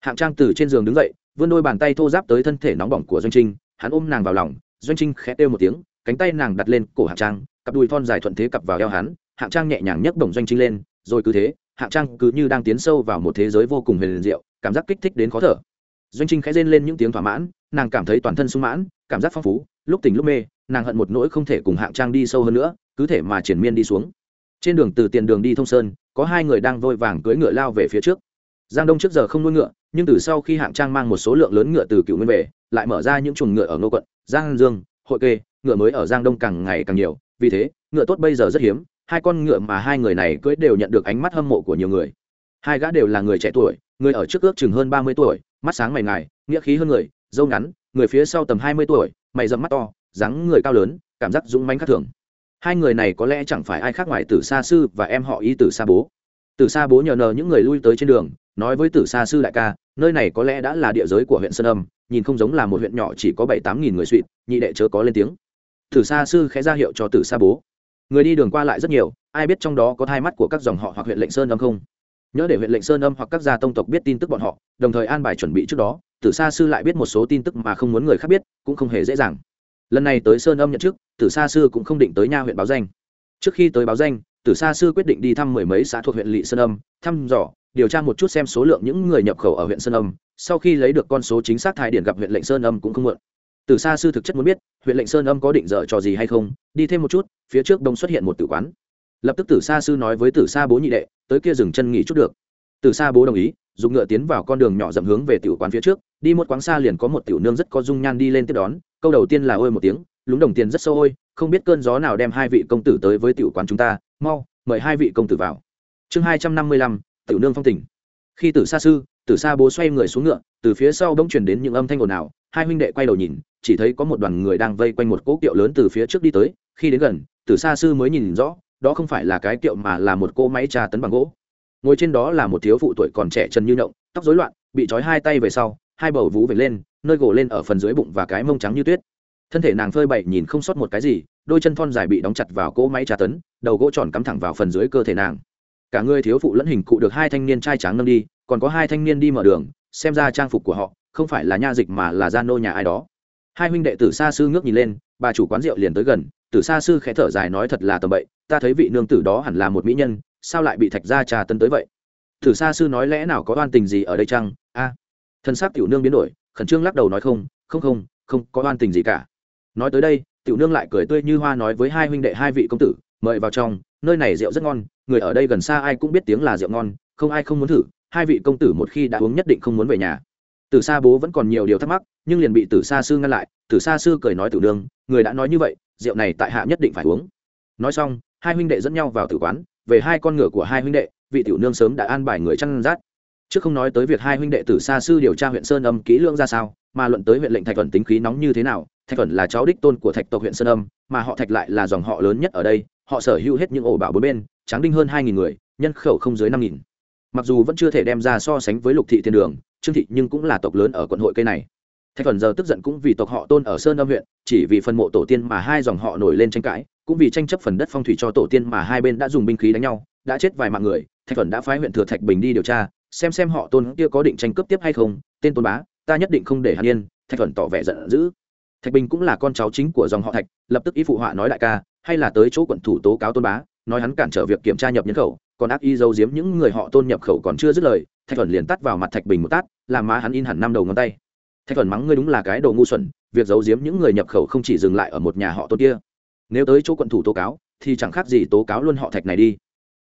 hạng trang từ trên giường đứng dậy, vươn đôi bàn tay thô giáp tới thân thể nóng bỏng của doanh trinh, hắn ôm nàng vào lòng, doanh trinh khẽ têu một tiếng, cánh tay nàng đặt lên cổ hạng trang, cặp đùi thon dài thuận thế cặp vào eo hắn, hạng trang nhẹ nhàng nhấc bổng doanh trinh lên, rồi cứ thế, hạng trang cứ như đang tiến sâu vào một thế giới vô cùng huyền diệu, cảm giác kích thích đến khó thở. Doanh trinh khẽ rên lên những tiếng thỏa mãn, nàng cảm thấy toàn thân sung mãn, cảm giác phong phú, lúc tỉnh lúc mê, nàng hận một nỗi không thể cùng hạng trang đi sâu hơn nữa, cứ thể mà triển miên đi xuống. Trên đường từ tiền đường đi thông sơn, có hai người đang vội vàng cưỡi ngựa lao về phía trước. Giang đông trước giờ không nuôi ngựa nhưng từ sau khi hạng trang mang một số lượng lớn ngựa từ cựu nguyên về, lại mở ra những chuồng ngựa ở ngô quận, giang dương, hội kê, ngựa mới ở giang đông càng ngày càng nhiều. Vì thế, ngựa tốt bây giờ rất hiếm, hai con ngựa mà hai người này cưới đều nhận được ánh mắt hâm mộ của nhiều người. Hai gã đều là người trẻ tuổi, người ở trước ước chừng hơn ba mươi tuổi, mắt sáng mày ngài, nghĩa khí hơn người dâu ngắn, người phía sau tầm hai mươi tuổi, mày dẫm mắt to, dáng người cao lớn, cảm giác dũng mãnh khác thường. Hai người này có lẽ chẳng phải ai khác ngoài từ sa sư và em họ y từ sa bố. Từ sa bố nhờ nờ những người lui tới trên đường nói với tử sa sư đại ca, nơi này có lẽ đã là địa giới của huyện sơn âm, nhìn không giống là một huyện nhỏ chỉ có bảy tám nghìn người suỵt, nhị đệ chớ có lên tiếng. Tử sa sư khẽ ra hiệu cho tử sa bố. Người đi đường qua lại rất nhiều, ai biết trong đó có thai mắt của các dòng họ hoặc huyện lệnh sơn âm không? Nhớ để huyện lệnh sơn âm hoặc các gia tông tộc biết tin tức bọn họ, đồng thời an bài chuẩn bị trước đó, tử sa sư lại biết một số tin tức mà không muốn người khác biết, cũng không hề dễ dàng. Lần này tới sơn âm nhận chức, tử sa sư cũng không định tới nha huyện báo danh. Trước khi tới báo danh, tử sa sư quyết định đi thăm mười mấy xã thuộc huyện lỵ sơn âm, thăm dò điều tra một chút xem số lượng những người nhập khẩu ở huyện sơn âm. Sau khi lấy được con số chính xác thai điển gặp huyện lệnh sơn âm cũng không mượn. tử sa sư thực chất muốn biết, huyện lệnh sơn âm có định dở trò gì hay không, đi thêm một chút, phía trước đông xuất hiện một tử quán. Lập tức tử sa sư nói với tử sa bố nhị đệ, tới kia dừng chân nghỉ chút được. Tử sa bố đồng ý, dùng ngựa tiến vào con đường nhỏ dậm hướng về tiểu quán phía trước, đi một quán xa liền có một tiểu nương rất có dung nhan đi lên tiếp đón, câu đầu tiên là ôi một tiếng, lúng đồng tiền rất sâu ôi, không biết cơn gió nào đem hai vị công tử tới với tiểu quán chúng ta, mau, mời hai vị công tử vào. Chương hai trăm năm mươi lăm tiểu nương phong tỉnh khi tử xa sư, tử xa bố xoay người xuống ngựa, từ phía sau bỗng chuyển đến những âm thanh ồn ào. Hai huynh đệ quay đầu nhìn, chỉ thấy có một đoàn người đang vây quanh một cỗ kiệu lớn từ phía trước đi tới. Khi đến gần, tử xa sư mới nhìn rõ, đó không phải là cái kiệu mà là một cỗ máy trà tấn bằng gỗ. Ngồi trên đó là một thiếu phụ tuổi còn trẻ trần như nhộng tóc rối loạn, bị trói hai tay về sau, hai bầu vú về lên, nơi gỗ lên ở phần dưới bụng và cái mông trắng như tuyết. Thân thể nàng phơi bậy nhìn không sót một cái gì, đôi chân thon dài bị đóng chặt vào cỗ máy trà tấn, đầu gỗ tròn cắm thẳng vào phần dưới cơ thể nàng cả người thiếu phụ lẫn hình cụ được hai thanh niên trai tráng nâng đi, còn có hai thanh niên đi mở đường, xem ra trang phục của họ không phải là nha dịch mà là gia nô nhà ai đó. Hai huynh đệ tử xa sư ngước nhìn lên, bà chủ quán rượu liền tới gần, tử xa sư khẽ thở dài nói thật là tầm bậy, ta thấy vị nương tử đó hẳn là một mỹ nhân, sao lại bị thạch gia trà tấn tới vậy? Tử xa sư nói lẽ nào có oan tình gì ở đây chăng? A, thân xác tiểu nương biến đổi, khẩn trương lắc đầu nói không không không không có oan tình gì cả. Nói tới đây, tiểu nương lại cười tươi như hoa nói với hai huynh đệ hai vị công tử, mời vào trong, nơi này rượu rất ngon người ở đây gần xa ai cũng biết tiếng là rượu ngon, không ai không muốn thử, hai vị công tử một khi đã uống nhất định không muốn về nhà. Từ xa bố vẫn còn nhiều điều thắc mắc, nhưng liền bị từ xa sư ngăn lại từ xa sư cười nói tử nương, người đã nói như vậy, rượu này tại hạ nhất định phải uống. Nói xong, hai huynh đệ dẫn nhau vào tử quán, về hai con ngựa của hai huynh đệ, vị tiểu nương sớm đã an bài người chăn rát. Trước không nói tới việc hai huynh đệ tử xa sư điều tra huyện sơn âm kỹ lưỡng ra sao, mà luận tới huyện lệnh thạch thuần tính khí nóng như thế nào, thạch thuần là cháu đích tôn của thạch tộc huyện sơn âm, mà họ thạch lại là dòng họ lớn nhất ở đây, họ sở hữu hết những ổ bảo bốn bên tráng đinh hơn hai nghìn người, nhân khẩu không dưới năm nghìn. Mặc dù vẫn chưa thể đem ra so sánh với lục thị thiên đường, trương thị nhưng cũng là tộc lớn ở quận hội cây này. Thạch thuần giờ tức giận cũng vì tộc họ tôn ở sơn âm huyện, chỉ vì phần mộ tổ tiên mà hai dòng họ nổi lên tranh cãi, cũng vì tranh chấp phần đất phong thủy cho tổ tiên mà hai bên đã dùng binh khí đánh nhau, đã chết vài mạng người, thạch thuần đã phái huyện thừa thạch bình đi điều tra, xem xem họ tôn kia có định tranh cướp tiếp hay không, tên tôn bá, ta nhất định không để hắn yên, thạch thuần tỏ vẻ giận dữ. Thạch bình cũng là con cháu chính của dòng họ thạch, lập tức ý phụ họa nói đại ca, hay là tới chỗ quận thủ tố cáo tôn bá nói hắn cản trở việc kiểm tra nhập nhân khẩu, còn ác y giấu giếm những người họ tôn nhập khẩu còn chưa dứt lời, thạch thuần liền tắt vào mặt thạch bình một tát, làm má hắn in hẳn năm đầu ngón tay. Thạch thuần mắng ngươi đúng là cái đồ ngu xuẩn, việc giấu giếm những người nhập khẩu không chỉ dừng lại ở một nhà họ tôn kia. Nếu tới chỗ quận thủ tố cáo, thì chẳng khác gì tố cáo luôn họ thạch này đi.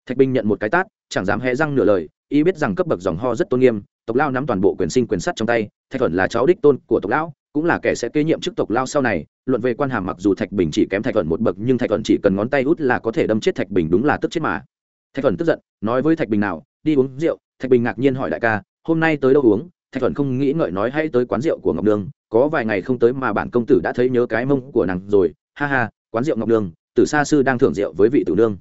Thạch bình nhận một cái tát, chẳng dám hé răng nửa lời, y biết rằng cấp bậc dòng ho rất tôn nghiêm, tộc lao nắm toàn bộ quyền sinh quyền sắt trong tay, thạch thuần là cháu đích tôn của tộc lão cũng là kẻ sẽ kế nhiệm chức tộc lao sau này, luận về quan hàm mặc dù thạch bình chỉ kém thạch thuận một bậc, nhưng thạch thuận chỉ cần ngón tay út là có thể đâm chết thạch bình đúng là tức chết mà. Thạch thuận tức giận, nói với thạch bình nào, đi uống rượu. Thạch bình ngạc nhiên hỏi đại ca, hôm nay tới đâu uống? Thạch thuận không nghĩ ngợi nói hay tới quán rượu của ngọc đường, có vài ngày không tới mà bản công tử đã thấy nhớ cái mông của nàng rồi. Ha ha, quán rượu ngọc đường, tử sa sư đang thưởng rượu với vị tử nương.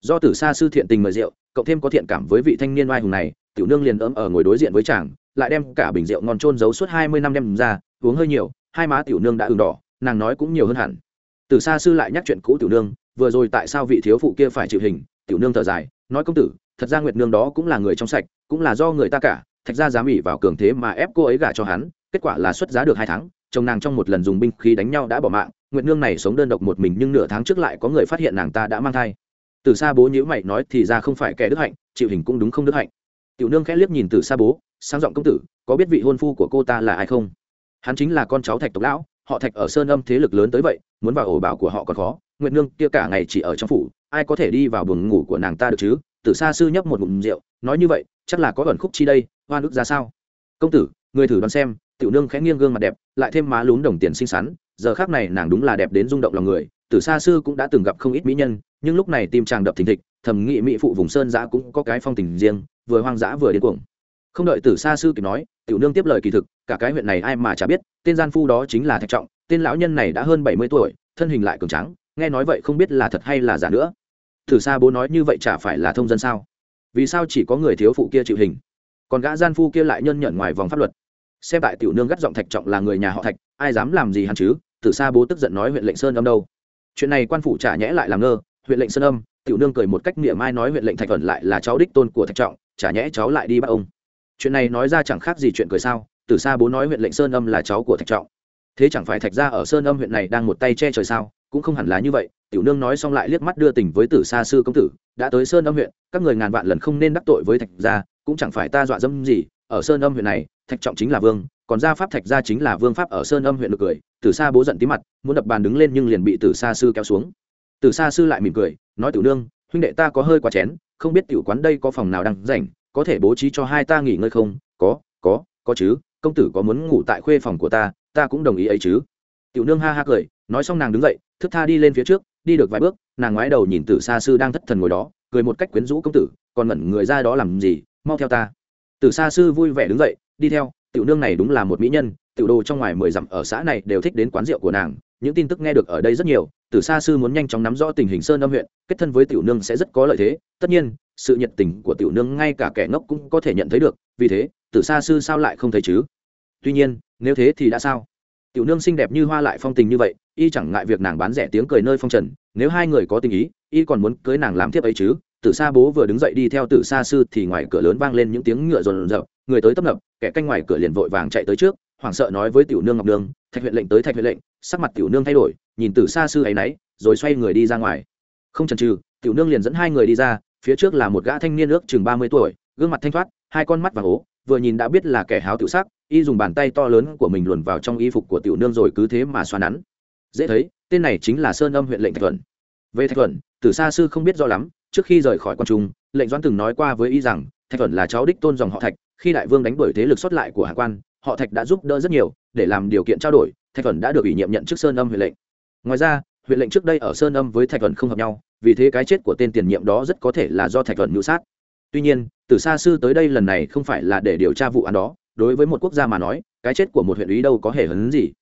Do tử sa sư thiện tình mời rượu, cộng thêm có thiện cảm với vị thanh niên oai hùng này, tiểu nương liền ấm ở ngồi đối diện với chàng, lại đem cả bình rượu ngon trôn giấu suốt hai mươi năm đem ra uống hơi nhiều, hai má tiểu nương đã ửng đỏ, nàng nói cũng nhiều hơn hẳn. Từ xa sư lại nhắc chuyện cũ tiểu nương, vừa rồi tại sao vị thiếu phụ kia phải chịu hình? Tiểu nương thở dài, nói công tử, thật ra nguyệt nương đó cũng là người trong sạch, cũng là do người ta cả, thạch ra dám ỉ vào cường thế mà ép cô ấy gả cho hắn, kết quả là xuất giá được hai tháng, chồng nàng trong một lần dùng binh khí đánh nhau đã bỏ mạng, nguyệt nương này sống đơn độc một mình nhưng nửa tháng trước lại có người phát hiện nàng ta đã mang thai. Từ xa bố nhữ mày nói thì ra không phải kẻ đức hạnh, chịu hình cũng đúng không đức hạnh. Tiểu nương khẽ liếc nhìn từ xa bố sang giọng công tử, có biết vị hôn phu của cô ta là ai không? Hắn chính là con cháu thạch tộc lão, họ thạch ở sơn âm thế lực lớn tới vậy, muốn vào ổ bảo của họ còn khó, nguyệt nương kia cả ngày chỉ ở trong phủ, ai có thể đi vào buồng ngủ của nàng ta được chứ? Tử xa sư nhấp một ngụm rượu, nói như vậy, chắc là có ẩn khúc chi đây hoa nước ra sao? Công tử, người thử đoán xem, tiểu nương khẽ nghiêng gương mặt đẹp, lại thêm má lún đồng tiền xinh xắn, giờ khác này nàng đúng là đẹp đến rung động lòng người. Tử xa sư cũng đã từng gặp không ít mỹ nhân, nhưng lúc này tim chàng đập thình thịch, thầm nghị mỹ phụ vùng sơn giã cũng có cái phong tình riêng, vừa hoang dã vừa điên cuồng. Không đợi tử xa sư kịp nói tiểu nương tiếp lời kỳ thực, cả cái huyện này ai mà chả biết, tên gian phu đó chính là thạch trọng, tên lão nhân này đã hơn bảy mươi tuổi, thân hình lại cường trắng nghe nói vậy không biết là thật hay là giả nữa. Thử xa bố nói như vậy chả phải là thông dân sao? Vì sao chỉ có người thiếu phụ kia chịu hình? Còn gã gian phu kia lại nhân nhận ngoài vòng pháp luật. Xem tại tiểu nương gắt giọng thạch trọng là người nhà họ thạch, ai dám làm gì hắn chứ? Thử xa bố tức giận nói huyện lệnh sơn âm đâu? Chuyện này quan phủ trả nhẽ lại làm ngơ, huyện lệnh sơn âm, tiểu nương cười một cách miệng mai nói huyện lệnh thạch thuận lại là cháu đích tôn của thạch trọng, chả nhẽ cháu lại đi bắt ông chuyện này nói ra chẳng khác gì chuyện cười sao tử xa bố nói huyện lệnh sơn âm là cháu của thạch trọng. Thế chẳng phải thạch ra ở sơn âm huyện này đang một tay che trời sao, cũng không hẳn là như vậy, tiểu nương nói xong lại liếc mắt đưa tình với tử xa sư công tử, đã tới sơn âm huyện, các người ngàn vạn lần không nên đắc tội với thạch gia, cũng chẳng phải ta dọa dâm gì, ở sơn âm huyện này, thạch trọng chính là vương, còn gia pháp thạch gia chính là vương pháp ở sơn âm huyện được cười, tử xa bố giận tí mặt, muốn đập bàn đứng lên nhưng liền bị tử xa sư kéo xuống. Tử xa sư lại mỉm cười, nói tiểu nương, huynh đệ ta có hơi quá chén, không biết tiểu quán đây có phòng nào đang rảnh có thể bố trí cho hai ta nghỉ ngơi không? Có có có chứ, công tử có muốn ngủ tại khuê phòng của ta ta cũng đồng ý ấy chứ. Tiểu nương ha ha cười, nói xong nàng đứng dậy, thức tha đi lên phía trước, đi được vài bước, nàng ngoái đầu nhìn tử xa sư đang thất thần ngồi đó, cười một cách quyến rũ công tử, còn ngẩn người ra đó làm gì? Mau theo ta. Tử xa sư vui vẻ đứng dậy, đi theo, tiểu nương này đúng là một mỹ nhân, tiểu đồ trong ngoài mười dặm ở xã này đều thích đến quán rượu của nàng những tin tức nghe được ở đây rất nhiều, tử xa sư muốn nhanh chóng nắm rõ tình hình sơn âm huyện, kết thân với tiểu nương sẽ rất có lợi thế. Tất nhiên, sự nhiệt tình của tiểu nương ngay cả kẻ ngốc cũng có thể nhận thấy được, vì thế, tử xa sư sao lại không thấy chứ? Tuy nhiên, nếu thế thì đã sao? Tiểu nương xinh đẹp như hoa lại phong tình như vậy, y chẳng ngại việc nàng bán rẻ tiếng cười nơi phong trần, nếu hai người có tình ý, y còn muốn cưới nàng làm thiếp ấy chứ? Tử sa bố vừa đứng dậy đi theo tử sa sư thì ngoài cửa lớn vang lên những tiếng ngựa rồn rập, người tới tấp nập, kẻ canh ngoài cửa liền vội vàng chạy tới trước hoảng sợ nói với tiểu nương ngọc nương, thạch huyện lệnh tới thạch huyện lệnh. Sắc mặt tiểu nương thay đổi, nhìn từ xa sư ấy nấy, rồi xoay người đi ra ngoài. Không chần chừ, tiểu nương liền dẫn hai người đi ra, phía trước là một gã thanh niên ước chừng ba mươi tuổi, gương mặt thanh thoát, hai con mắt vàng hố vừa nhìn đã biết là kẻ háo tiểu sắc, y dùng bàn tay to lớn của mình luồn vào trong y phục của tiểu nương rồi cứ thế mà xoa nắn. Dễ thấy, tên này chính là sơn âm huyện lệnh thạch thuận. Về thạch thuận, từ xa sư không biết rõ lắm, trước khi rời khỏi quan trung, lệnh doãn từng nói qua với y rằng, thạch thuận là cháu đích tôn dòng họ thạch, khi đại vương đánh đuổi thế lực xuất lại của hạ quan họ thạch đã giúp đỡ rất nhiều để làm điều kiện trao đổi, thạch thuần đã được ủy nhiệm nhận chức sơn âm huyện lệnh. Ngoài ra huyện lệnh trước đây ở sơn âm với thạch thuần không hợp nhau, vì thế cái chết của tên tiền nhiệm đó rất có thể là do thạch thuần ngự sát. Tuy nhiên, tử sa sư tới đây lần này không phải là để điều tra vụ án đó, đối với một quốc gia mà nói, cái chết của một huyện ý đâu có hề hấn gì.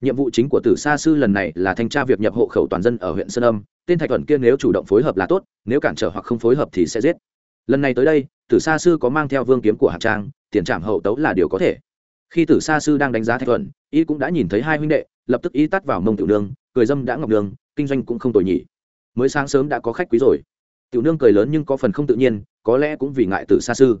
Nhiệm vụ chính của tử sa sư lần này là thanh tra việc nhập hộ khẩu toàn dân ở huyện sơn âm, tên thạch thuận kia nếu chủ động phối hợp là tốt, nếu cản trở hoặc không phối hợp thì sẽ giết. Lần này tới đây, tử sa sư có mang theo vương kiếm của hạng trang, tiền trảm hậu tấu là điều có thể khi tử sa sư đang đánh giá thạch thuận, y cũng đã nhìn thấy hai huynh đệ, lập tức y tắt vào mông tiểu nương, cười dâm đã ngọc đường, kinh doanh cũng không tồi nhỉ. Mới sáng sớm đã có khách quý rồi. Tiểu nương cười lớn nhưng có phần không tự nhiên, có lẽ cũng vì ngại tử sa sư.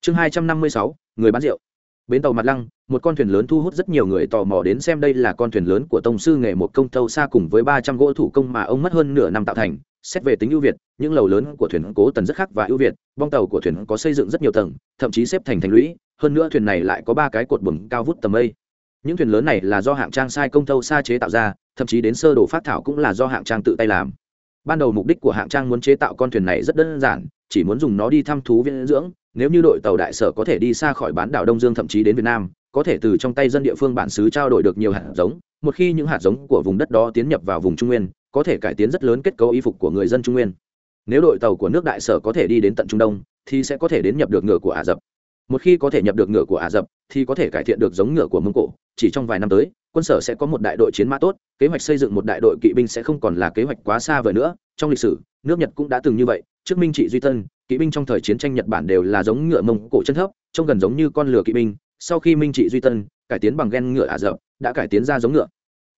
Chương hai trăm năm mươi sáu, người bán rượu. Bến tàu mặt lăng một con thuyền lớn thu hút rất nhiều người tò mò đến xem đây là con thuyền lớn của tông sư nghề một công tâu xa cùng với ba trăm gỗ thủ công mà ông mất hơn nửa năm tạo thành. Xét về tính ưu việt, những lầu lớn của thuyền cố tần rất khác và ưu việt, bong tàu của thuyền có xây dựng rất nhiều tầng, thậm chí xếp thành thành lũy, hơn nữa thuyền này lại có ba cái cột bừng cao vút tầm mây. Những thuyền lớn này là do hạng trang sai công tâu xa chế tạo ra, thậm chí đến sơ đồ phát thảo cũng là do hạng trang tự tay làm. Ban đầu mục đích của hạng trang muốn chế tạo con thuyền này rất đơn giản, chỉ muốn dùng nó đi thăm thú viễn dưỡng, nếu như đội tàu đại sở có thể đi xa khỏi bán đảo đông dương thậm chí đến việt nam có thể từ trong tay dân địa phương bản xứ trao đổi được nhiều hạt giống, một khi những hạt giống của vùng đất đó tiến nhập vào vùng trung nguyên, có thể cải tiến rất lớn kết cấu y phục của người dân trung nguyên. Nếu đội tàu của nước đại sở có thể đi đến tận trung đông, thì sẽ có thể đến nhập được ngựa của ả rập. Một khi có thể nhập được ngựa của ả rập, thì có thể cải thiện được giống ngựa của mông cổ. Chỉ trong vài năm tới, quân sở sẽ có một đại đội chiến mã tốt, kế hoạch xây dựng một đại đội kỵ binh sẽ không còn là kế hoạch quá xa vời nữa. Trong lịch sử, nước nhật cũng đã từng như vậy. Trước minh trị duy tân, kỵ binh trong thời chiến tranh nhật bản đều là giống ngựa mông cổ chân thấp, trông gần giống như con lừa kỵ binh sau khi minh trị duy tân cải tiến bằng ghen ngựa ả rập, đã cải tiến ra giống ngựa.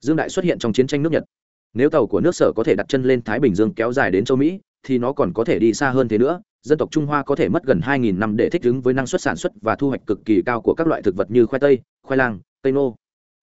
Dương đại xuất hiện trong chiến tranh nước nhật. Nếu tàu của nước sở có thể đặt chân lên thái bình dương kéo dài đến châu mỹ, thì nó còn có thể đi xa hơn thế nữa. Dân tộc trung hoa có thể mất gần 2.000 năm để thích ứng với năng suất sản xuất và thu hoạch cực kỳ cao của các loại thực vật như khoai tây, khoai lang tây nô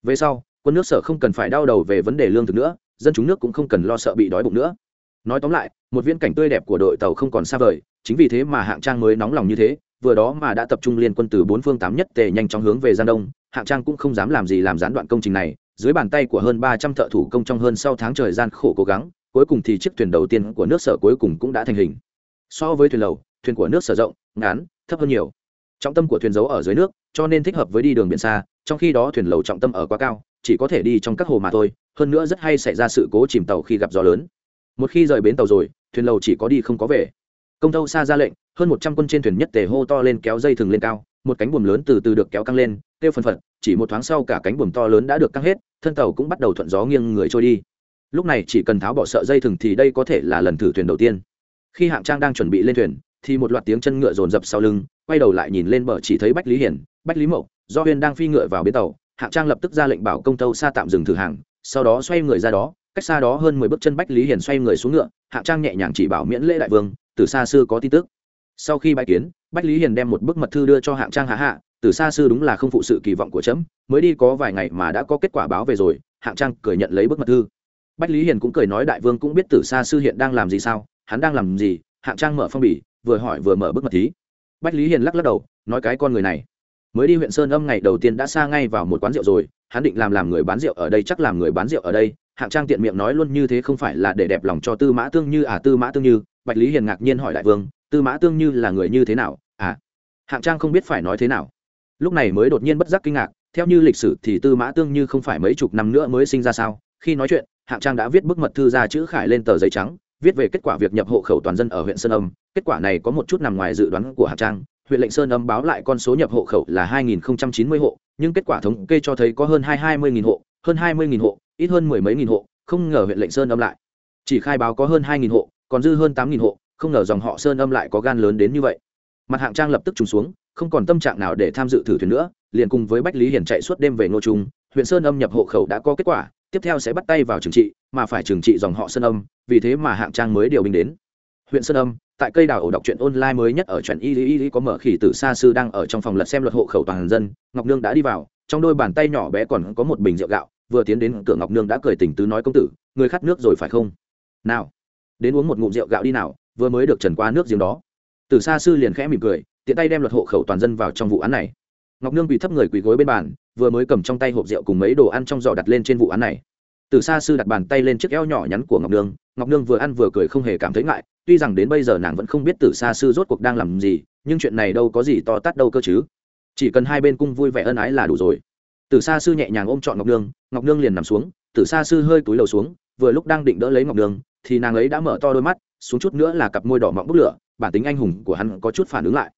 về sau, quân nước sở không cần phải đau đầu về vấn đề lương thực nữa, dân chúng nước cũng không cần lo sợ bị đói bụng nữa. Nói tóm lại, một viễn cảnh tươi đẹp của đội tàu không còn xa vời, chính vì thế mà hạng trang mới nóng lòng như thế vừa đó mà đã tập trung liên quân từ bốn phương tám nhất tề nhanh chóng hướng về giang đông, hạng trang cũng không dám làm gì làm gián đoạn công trình này. Dưới bàn tay của hơn ba trăm thợ thủ công trong hơn sau tháng trời gian khổ cố gắng, cuối cùng thì chiếc thuyền đầu tiên của nước sở cuối cùng cũng đã thành hình. So với thuyền lầu, thuyền của nước sở rộng, ngắn, thấp hơn nhiều. Trọng tâm của thuyền giấu ở dưới nước, cho nên thích hợp với đi đường biển xa, trong khi đó thuyền lầu trọng tâm ở quá cao, chỉ có thể đi trong các hồ mà thôi, hơn nữa rất hay xảy ra sự cố chìm tàu khi gặp gió lớn. Một khi rời bến tàu rồi, thuyền lầu chỉ có đi không có về công tâu xa ra lệnh, hơn một trăm quân trên thuyền nhất tề hô to lên kéo dây thừng lên cao, một cánh buồm lớn từ từ được kéo căng lên, kêu phần phật, chỉ một thoáng sau cả cánh buồm to lớn đã được căng hết, thân tàu cũng bắt đầu thuận gió nghiêng người trôi đi. Lúc này chỉ cần tháo bỏ sợ dây thừng thì đây có thể là lần thử thuyền đầu tiên. Khi hạng trang đang chuẩn bị lên thuyền, thì một loạt tiếng chân ngựa rồn rập sau lưng, quay đầu lại nhìn lên bờ chỉ thấy bách lý hiển, bách lý mậu, do huyên đang phi ngựa vào bến tàu. Hạng trang lập tức ra lệnh bảo công tâu xa tạm dừng thử hàng, sau đó xoay người ra đó. Cách xa đó hơn mười bước chân bách lý hiển xoay người xuống ngựa, hạng trang nhẹ nhàng chỉ bảo miễn lễ đại vương từ xa xưa có tin tức. Sau khi bãi kiến, bách lý hiền đem một bức mật thư đưa cho hạng trang hạ hạ từ xa xưa đúng là không phụ sự kỳ vọng của trẫm mới đi có vài ngày mà đã có kết quả báo về rồi, hạng trang cười nhận lấy bức mật thư. Bách lý hiền cũng cười nói đại vương cũng biết từ xa sư hiện đang làm gì sao, hắn đang làm gì, hạng trang mở phong bì, vừa hỏi vừa mở bức mật thí. Bách lý hiền lắc lắc đầu, nói cái con người này, mới đi huyện sơn âm ngày đầu tiên đã xa ngay vào một quán rượu rồi, hắn định làm làm người bán rượu ở đây, chắc làm người bán rượu ở đây hạng trang tiện miệng nói luôn như thế không phải là để đẹp lòng cho tư mã tương như à tư mã tương như. Bạch lý hiền ngạc nhiên hỏi đại vương, tư mã tương như là người như thế nào? À hạng trang không biết phải nói thế nào. Lúc này mới đột nhiên bất giác kinh ngạc, theo như lịch sử thì tư mã tương như không phải mấy chục năm nữa mới sinh ra sao? Khi nói chuyện, hạng trang đã viết bức mật thư ra chữ khải lên tờ giấy trắng, viết về kết quả việc nhập hộ khẩu toàn dân ở huyện sơn âm. Kết quả này có một chút nằm ngoài dự đoán của hạng trang. Huyện lệnh sơn âm báo lại con số nhập hộ khẩu là 2.090 hộ, nhưng kết quả thống kê cho thấy có hơn hai hai mươi nghìn hộ, hơn hai mươi nghìn hộ ít hơn mười mấy nghìn hộ, không ngờ huyện lệnh sơn âm lại. Chỉ khai báo có hơn hai nghìn hộ, còn dư hơn tám nghìn hộ, không ngờ dòng họ sơn âm lại có gan lớn đến như vậy. Mặt hạng trang lập tức trùng xuống, không còn tâm trạng nào để tham dự thử thuyền nữa, liền cùng với bách lý hiển chạy suốt đêm về ngô trung, huyện sơn âm nhập hộ khẩu đã có kết quả, tiếp theo sẽ bắt tay vào trừng trị, mà phải trừng trị dòng họ sơn âm, vì thế mà hạng trang mới điều binh đến. Huyện sơn âm, tại cây đào ổ đọc truyện online mới nhất ở truyện y y y có mở khỉ tử xa sư đang ở trong phòng lật xem luật hộ khẩu toàn dân, ngọc nương đã đi vào, trong đôi bàn tay nhỏ bé còn có một bình rượu gạo vừa tiến đến cửa ngọc nương đã cười tỉnh tứ nói công tử người khát nước rồi phải không? Nào, đến uống một ngụm rượu gạo đi nào, vừa mới được trần qua nước giếng đó. Từ xa sư liền khẽ mỉm cười, tiện tay đem luật hộ khẩu toàn dân vào trong vụ án này. Ngọc nương bị thấp người quỳ gối bên bàn, vừa mới cầm trong tay hộp rượu cùng mấy đồ ăn trong giỏ đặt lên trên vụ án này. Từ xa sư đặt bàn tay lên chiếc eo nhỏ nhắn của ngọc nương ngọc nương vừa ăn vừa cười không hề cảm thấy ngại, tuy rằng đến bây giờ nàng vẫn không biết từ xa sư rốt cuộc đang làm gì, nhưng chuyện này đâu có gì to tát đâu cơ chứ. Chỉ cần hai bên cung vui vẻ ân ái là đủ rồi từ xa sư nhẹ nhàng ôm trọn ngọc nương ngọc nương liền nằm xuống từ xa sư hơi túi lầu xuống, vừa lúc đang định đỡ lấy ngọc nương, thì nàng ấy đã mở to đôi mắt, xuống chút nữa là cặp môi đỏ mọng bốc lửa, bản tính anh hùng của hắn có chút phản ứng lại.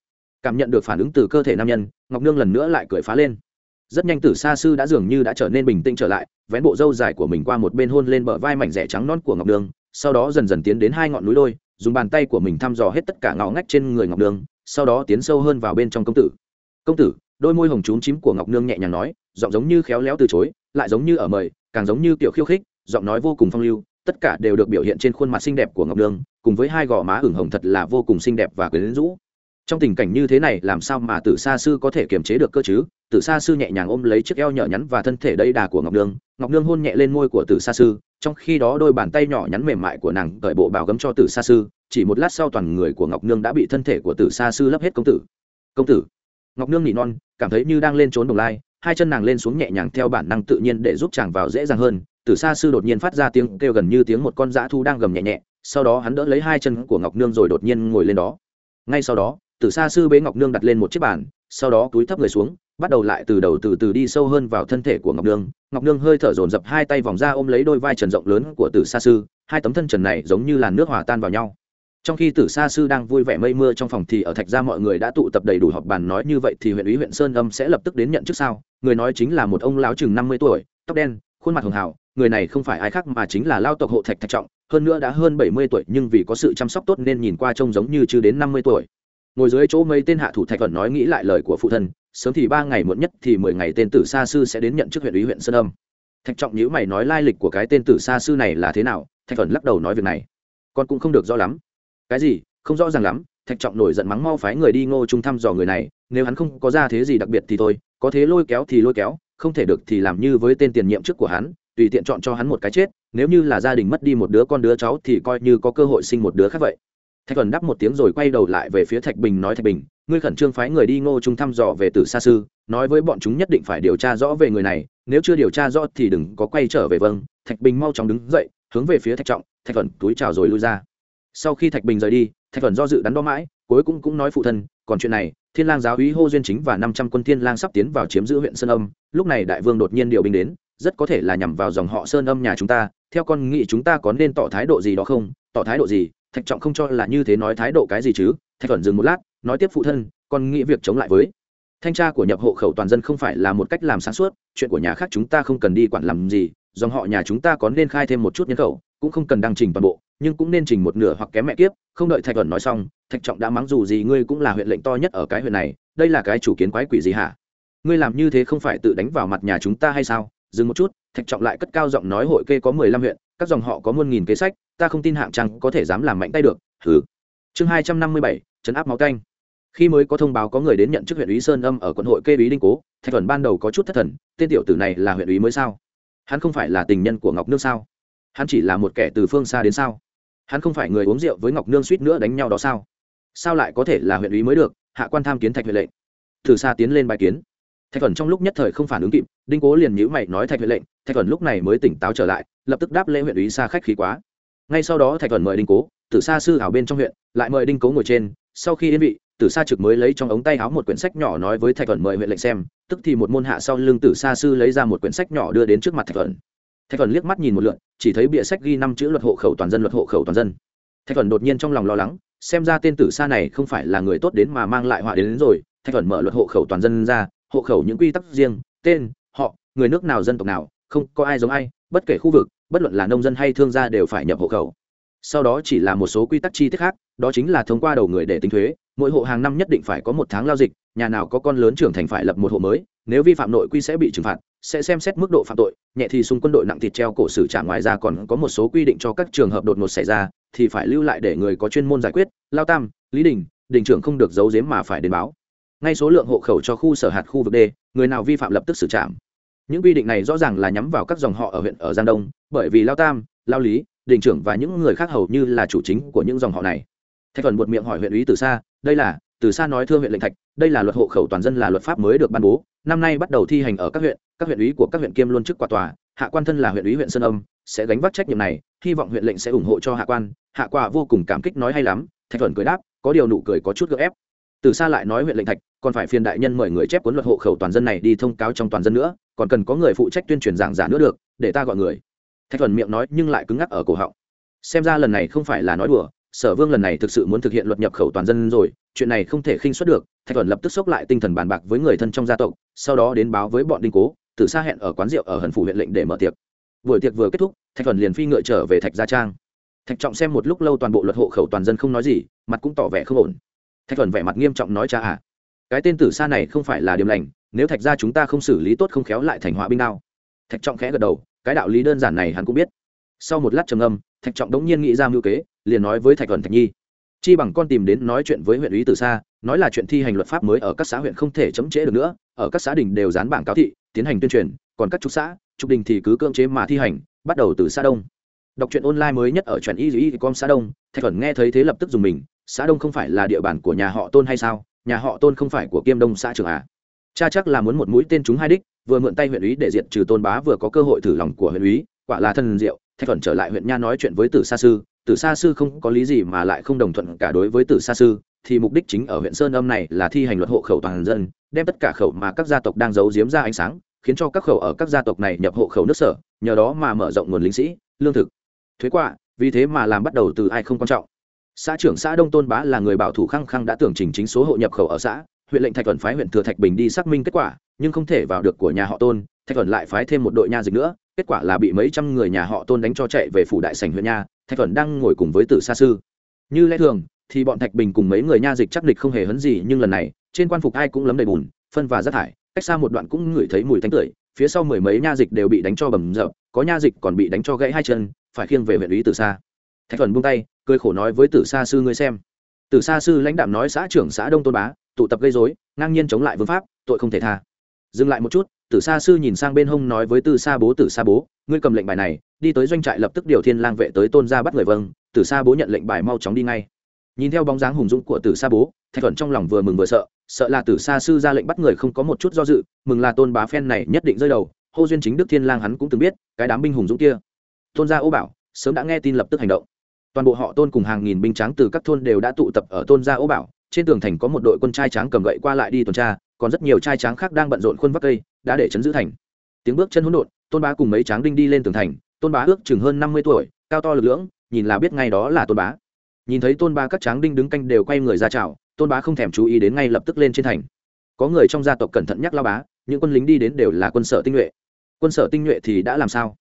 Cảm nhận được phản ứng từ cơ thể nam nhân, ngọc nương lần nữa lại cười phá lên. Rất nhanh tử sa sư đã dường như đã trở nên bình tĩnh trở lại, vén bộ râu dài của mình qua một bên hôn lên bờ vai mảnh rẻ trắng non của ngọc nương, sau đó dần dần tiến đến hai ngọn núi đôi, dùng bàn tay của mình thăm dò hết tất cả ngõ ngách trên người ngọc nương, sau đó tiến sâu hơn vào bên trong công tử. Công tử đôi môi hồng trúng chím của ngọc nương nhẹ nhàng nói, giọng giống như khéo léo từ chối, lại giống như ở mời, càng giống như kiểu khiêu khích, giọng nói vô cùng phong lưu, tất cả đều được biểu hiện trên khuôn mặt xinh đẹp của ngọc nương, cùng với hai gò má ửng hồng thật là vô cùng xinh đẹp và quyến rũ. Trong tình cảnh như thế này, làm sao mà tử sa sư có thể kiềm chế được cơ chứ? Tử sa sư nhẹ nhàng ôm lấy chiếc eo nhỏ nhắn và thân thể đầy đà của ngọc nương. Ngọc nương hôn nhẹ lên môi của tử sa sư, trong khi đó đôi bàn tay nhỏ nhắn mềm mại của nàng cởi bộ bào gấm cho tử sa sư, chỉ một lát sau toàn người của ngọc nương đã bị thân thể của tử sa sư lấp hết công tử. Công tử! Ngọc nương nỉ non, cảm thấy như đang lên trốn đồng lai, hai chân nàng lên xuống nhẹ nhàng theo bản năng tự nhiên để giúp chàng vào dễ dàng hơn. Tử sa sư đột nhiên phát ra tiếng kêu gần như tiếng một con dã thu đang gầm nhẹ nhẹ, sau đó hắn đỡ lấy hai chân của ngọc nương rồi đột nhiên ngồi lên đó. Ngay sau đó tử sa sư bế ngọc nương đặt lên một chiếc bàn, sau đó túi thấp người xuống, bắt đầu lại từ đầu từ từ đi sâu hơn vào thân thể của ngọc nương. Ngọc nương hơi thở dồn dập, hai tay vòng ra ôm lấy đôi vai trần rộng lớn của tử sa sư, hai tấm thân trần này giống như làn nước hòa tan vào nhau trong khi tử sa sư đang vui vẻ mây mưa trong phòng thì ở thạch gia mọi người đã tụ tập đầy đủ họp bàn nói như vậy thì huyện ủy huyện sơn âm sẽ lập tức đến nhận chức sao? Người nói chính là một ông lão chừng năm mươi tuổi, tóc đen, khuôn mặt hường hào. Người này không phải ai khác mà chính là lao tộc hộ thạch thạch trọng, hơn nữa đã hơn bảy mươi tuổi nhưng vì có sự chăm sóc tốt nên nhìn qua trông giống như chưa đến năm mươi tuổi. Ngồi dưới chỗ mấy tên hạ thủ thạch vẫn nói nghĩ lại lời của phụ thân, sớm thì ba ngày muộn nhất thì mười ngày tên tử sa sư sẽ đến nhận chức huyện ủy huyện sơn âm. Thạch trọng nhữ mày nói lai lịch của cái tên tử sa sư này là thế nào? Thạch thuận lắc đầu nói việc này. Con cũng không được rõ lắm cái gì? Không rõ ràng lắm, thạch trọng nổi giận mắng mau phái người đi ngô trung thăm dò người này, nếu hắn không có ra thế gì đặc biệt thì thôi, có thế lôi kéo thì lôi kéo, không thể được thì làm như với tên tiền nhiệm trước của hắn, tùy tiện chọn cho hắn một cái chết, nếu như là gia đình mất đi một đứa con đứa cháu thì coi như có cơ hội sinh một đứa khác vậy. Thạch thuần đáp một tiếng rồi quay đầu lại về phía thạch bình nói, thạch bình, ngươi khẩn trương phái người đi ngô trung thăm dò về tử sa sư, nói với bọn chúng nhất định phải điều tra rõ về người này, nếu chưa điều tra rõ thì đừng có quay trở về vâng. Thạch bình mau chóng đứng dậy, hướng về phía thạch trọng, thạch thuần, túi chào rồi lui ra sau khi thạch bình rời đi, thạch thuần do dự đắn đo mãi, cuối cùng cũng nói phụ thân, còn chuyện này, thiên lang giáo úy hô duyên chính và năm trăm quân thiên lang sắp tiến vào chiếm giữ huyện sơn âm, lúc này đại vương đột nhiên điều binh đến, rất có thể là nhằm vào dòng họ sơn âm nhà chúng ta, theo con nghĩ chúng ta có nên tỏ thái độ gì đó không? Tỏ thái độ gì? Thạch trọng không cho là như thế nói thái độ cái gì chứ? Thạch thuần dừng một lát, nói tiếp phụ thân, con nghĩ việc chống lại với thanh tra của nhập hộ khẩu toàn dân không phải là một cách làm sáng suốt, chuyện của nhà khác chúng ta không cần đi quản làm gì dòng họ nhà chúng ta có nên khai thêm một chút nhân khẩu, cũng không cần đăng trình toàn bộ, nhưng cũng nên trình một nửa hoặc kém mẹ kiếp, không đợi thạch thuần nói xong, thạch trọng đã mắng dù gì ngươi cũng là huyện lệnh to nhất ở cái huyện này, đây là cái chủ kiến quái quỷ gì hả? Ngươi làm như thế không phải tự đánh vào mặt nhà chúng ta hay sao? Dừng một chút, thạch trọng lại cất cao giọng nói hội kê có mười lăm huyện, các dòng họ có muôn nghìn kế sách, ta không tin hạng trang có thể dám làm mạnh tay được thử chương hai trăm năm mươi bảy, chấn áp máu canh. Khi mới có thông báo có người đến nhận chức huyện ủy sơn âm ở quận hội kê bí đinh cố, thạch thuần ban đầu có chút thất thần, tên tiểu tử này là huyện ủy mới sao? Hắn không phải là tình nhân của ngọc nương sao? Hắn chỉ là một kẻ từ phương xa đến sao? Hắn không phải người uống rượu với ngọc nương suýt nữa đánh nhau đó sao? Sao lại có thể là huyện ủy mới được? Hạ quan tham kiến thạch huệ lệnh. Từ xa tiến lên bài kiến. Thạch thuần trong lúc nhất thời không phản ứng kịp, đinh cố liền nhữ mày nói thạch huệ lệnh, thạch thuần lúc này mới tỉnh táo trở lại, lập tức đáp lễ huyện ủy xa khách khí quá. Ngay sau đó thạch thuần mời đinh cố từ xa sư hảo bên trong huyện, lại mời đinh cố ngồi trên, sau khi yên vị tử sa trực mới lấy trong ống tay áo một quyển sách nhỏ nói với thạch thuần mời huyện lệnh xem tức thì một môn hạ sau lưng tử sa sư lấy ra một quyển sách nhỏ đưa đến trước mặt thạch thuần thạch thuần liếc mắt nhìn một lượn chỉ thấy bìa sách ghi năm chữ luật hộ khẩu toàn dân luật hộ khẩu toàn dân. Thạch thuần đột nhiên trong lòng lo lắng xem ra tên tử sa này không phải là người tốt đến mà mang lại họa đến, đến rồi. Thạch thuần mở luật hộ khẩu toàn dân ra hộ khẩu những quy tắc riêng tên họ người nước nào dân tộc nào không có ai giống ai bất kể khu vực bất luận là nông dân hay thương gia đều phải nhập hộ khẩu. Sau đó chỉ là một số quy tắc chi tiết khác đó chính là thông qua đầu người để tính thuế mỗi hộ hàng năm nhất định phải có một tháng lao dịch, nhà nào có con lớn trưởng thành phải lập một hộ mới, nếu vi phạm nội quy sẽ bị trừng phạt, sẽ xem xét mức độ phạm tội, nhẹ thì xung quân đội nặng thịt treo cổ xử trả ngoài ra còn có một số quy định cho các trường hợp đột ngột xảy ra, thì phải lưu lại để người có chuyên môn giải quyết. Lao tam, lý đình đình trưởng không được giấu giếm mà phải đến báo. Ngay số lượng hộ khẩu cho khu sở hạt khu vực d, người nào vi phạm lập tức xử trảm. Những quy định này rõ ràng là nhắm vào các dòng họ ở huyện ở giang đông, bởi vì lao tam, lao lý, đình trưởng và những người khác hầu như là chủ chính của những dòng họ này thạch thuần buột miệng hỏi huyện ủy từ xa, đây là, từ xa nói thưa huyện lệnh thạch, đây là luật hộ khẩu toàn dân là luật pháp mới được ban bố. Năm nay bắt đầu thi hành ở các huyện các huyện ủy của các huyện kiêm luôn chức quả tòa, hạ quan thân là huyện ủy huyện sơn âm, sẽ gánh vác trách nhiệm này, hy vọng huyện lệnh sẽ ủng hộ cho hạ quan. Hạ quả vô cùng cảm kích nói hay lắm, thạch thuần cười đáp, có điều nụ cười có chút gượng ép. Từ xa lại nói huyện lệnh thạch, còn phải phiền đại nhân mời người chép cuốn luật hộ khẩu toàn dân này đi thông cáo trong toàn dân nữa, còn cần có người phụ trách tuyên truyền giảng giả nữa được, để ta gọi người. Thạch thuần miệng nói nhưng lại cứng ngắc ở cổ họng. Xem ra lần này không phải là nói đùa sở vương lần này thực sự muốn thực hiện luật nhập khẩu toàn dân rồi, chuyện này không thể khinh xuất được, thạch thuận lập tức xốc lại tinh thần bàn bạc với người thân trong gia tộc, sau đó đến báo với bọn đinh cố từ xa hẹn ở quán rượu ở hần phủ huyện lệnh để mở tiệc. Buổi tiệc vừa kết thúc, thạch thuận liền phi ngựa trở về thạch gia trang. Thạch trọng xem một lúc lâu toàn bộ luật hộ khẩu toàn dân không nói gì, mặt cũng tỏ vẻ không ổn. Thạch thuận vẻ mặt nghiêm trọng nói cha à cái tên tử xa này không phải là điểm lành, nếu thạch gia chúng ta không xử lý tốt không khéo lại thành họa binh đao. Thạch trọng khẽ gật đầu, cái đạo lý đơn giản này hắn cũng biết. Sau một lát trầm âm thạch trọng đống nhiên nghĩ ra mưu kế liền nói với thạch thuần thạch nhi. Chi bằng con tìm đến nói chuyện với huyện ủy từ xa, nói là chuyện thi hành luật pháp mới ở các xã huyện không thể chấm trễ được nữa, ở các xã đình đều dán bảng cáo thị, tiến hành tuyên truyền, còn các trục xã, trục đình thì cứ cưỡng chế mà thi hành, bắt đầu từ xã đông. Đọc truyện online mới nhất ở truyện y dĩ com xã đông, thạch thuần nghe thấy thế lập tức dùng mình, xã đông không phải là địa bàn của nhà họ tôn hay sao? Nhà họ tôn không phải của kiêm đông xã trường à? Cha chắc là muốn một mũi tên chúng hai đích, vừa mượn tay huyện ủy để diệt trừ tôn bá vừa có cơ hội thử lòng của huyện ủy, quả là thân diệu, thạch thuần trở lại huyện nha nói chuyện với tử sa sư tử sa sư không có lý gì mà lại không đồng thuận cả đối với tử sa sư, thì mục đích chính ở huyện sơn âm này là thi hành luật hộ khẩu toàn dân, đem tất cả khẩu mà các gia tộc đang giấu giếm ra ánh sáng, khiến cho các khẩu ở các gia tộc này nhập hộ khẩu nước sở, nhờ đó mà mở rộng nguồn lính sĩ, lương thực. Thuế quạ vì thế mà làm bắt đầu từ ai không quan trọng. Xã trưởng xã đông tôn bá là người bảo thủ khăng khăng đã tưởng chỉnh chính số hộ nhập khẩu ở xã, huyện lệnh thạch thuận phái huyện thừa thạch bình đi xác minh kết quả, nhưng không thể vào được của nhà họ tôn, thạch thuận lại phái thêm một đội nha dịch nữa kết quả là bị mấy trăm người nhà họ tôn đánh cho chạy về phủ đại sảnh huyện nha, thạch thuận đang ngồi cùng với tử sa sư. Như lẽ thường, thì bọn thạch bình cùng mấy người nha dịch chắc địch không hề hấn gì, nhưng lần này, trên quan phục ai cũng lấm đầy bùn, phân và rác thải, cách xa một đoạn cũng ngửi thấy mùi thánh tưởi, phía sau mười mấy nha dịch đều bị đánh cho bầm rợp có nha dịch còn bị đánh cho gãy hai chân, phải khiêng về huyện ý từ xa thạch thuần buông tay, cười khổ nói với tử sa sư ngươi xem. Tử sa sư lãnh đạm nói xã trưởng xã đông tôn bá, tụ tập gây dối ngang nhiên chống lại vương pháp, tội không thể tha dừng lại một chút, tử sa sư nhìn sang bên hông nói với tử sa bố, tử sa bố, ngươi cầm lệnh bài này, đi tới doanh trại lập tức điều thiên lang vệ tới tôn gia bắt người vâng tử sa bố nhận lệnh bài mau chóng đi ngay. Nhìn theo bóng dáng hùng dũng của tử sa bố, thạch thuận trong lòng vừa mừng vừa sợ sợ là tử sa sư ra lệnh bắt người không có một chút do dự, mừng là tôn bá phen này nhất định rơi đầu, hô duyên chính đức thiên lang hắn cũng từng biết, cái đám binh hùng dũng kia. Tôn gia ô bảo, sớm đã nghe tin lập tức hành động. Toàn bộ họ tôn cùng hàng nghìn binh tráng từ các thôn đều đã tụ tập ở tôn gia ô bảo, trên tường thành có một đội quân trai tráng cầm gậy qua lại đi tuần tra còn rất nhiều trai tráng khác đang bận rộn khuôn vác cây, đã để chấn giữ thành. Tiếng bước chân hỗn độn, tôn bá cùng mấy tráng đinh đi lên tường thành, tôn bá ước chừng hơn năm mươi tuổi, cao to lực lưỡng, nhìn là biết ngay đó là tôn bá. Nhìn thấy tôn bá các tráng đinh đứng canh đều quay người ra chào, tôn bá không thèm chú ý đến ngay lập tức lên trên thành. Có người trong gia tộc cẩn thận nhắc lao bá, những quân lính đi đến đều là quân sở tinh nhuệ. Quân sở tinh nhuệ thì đã làm sao?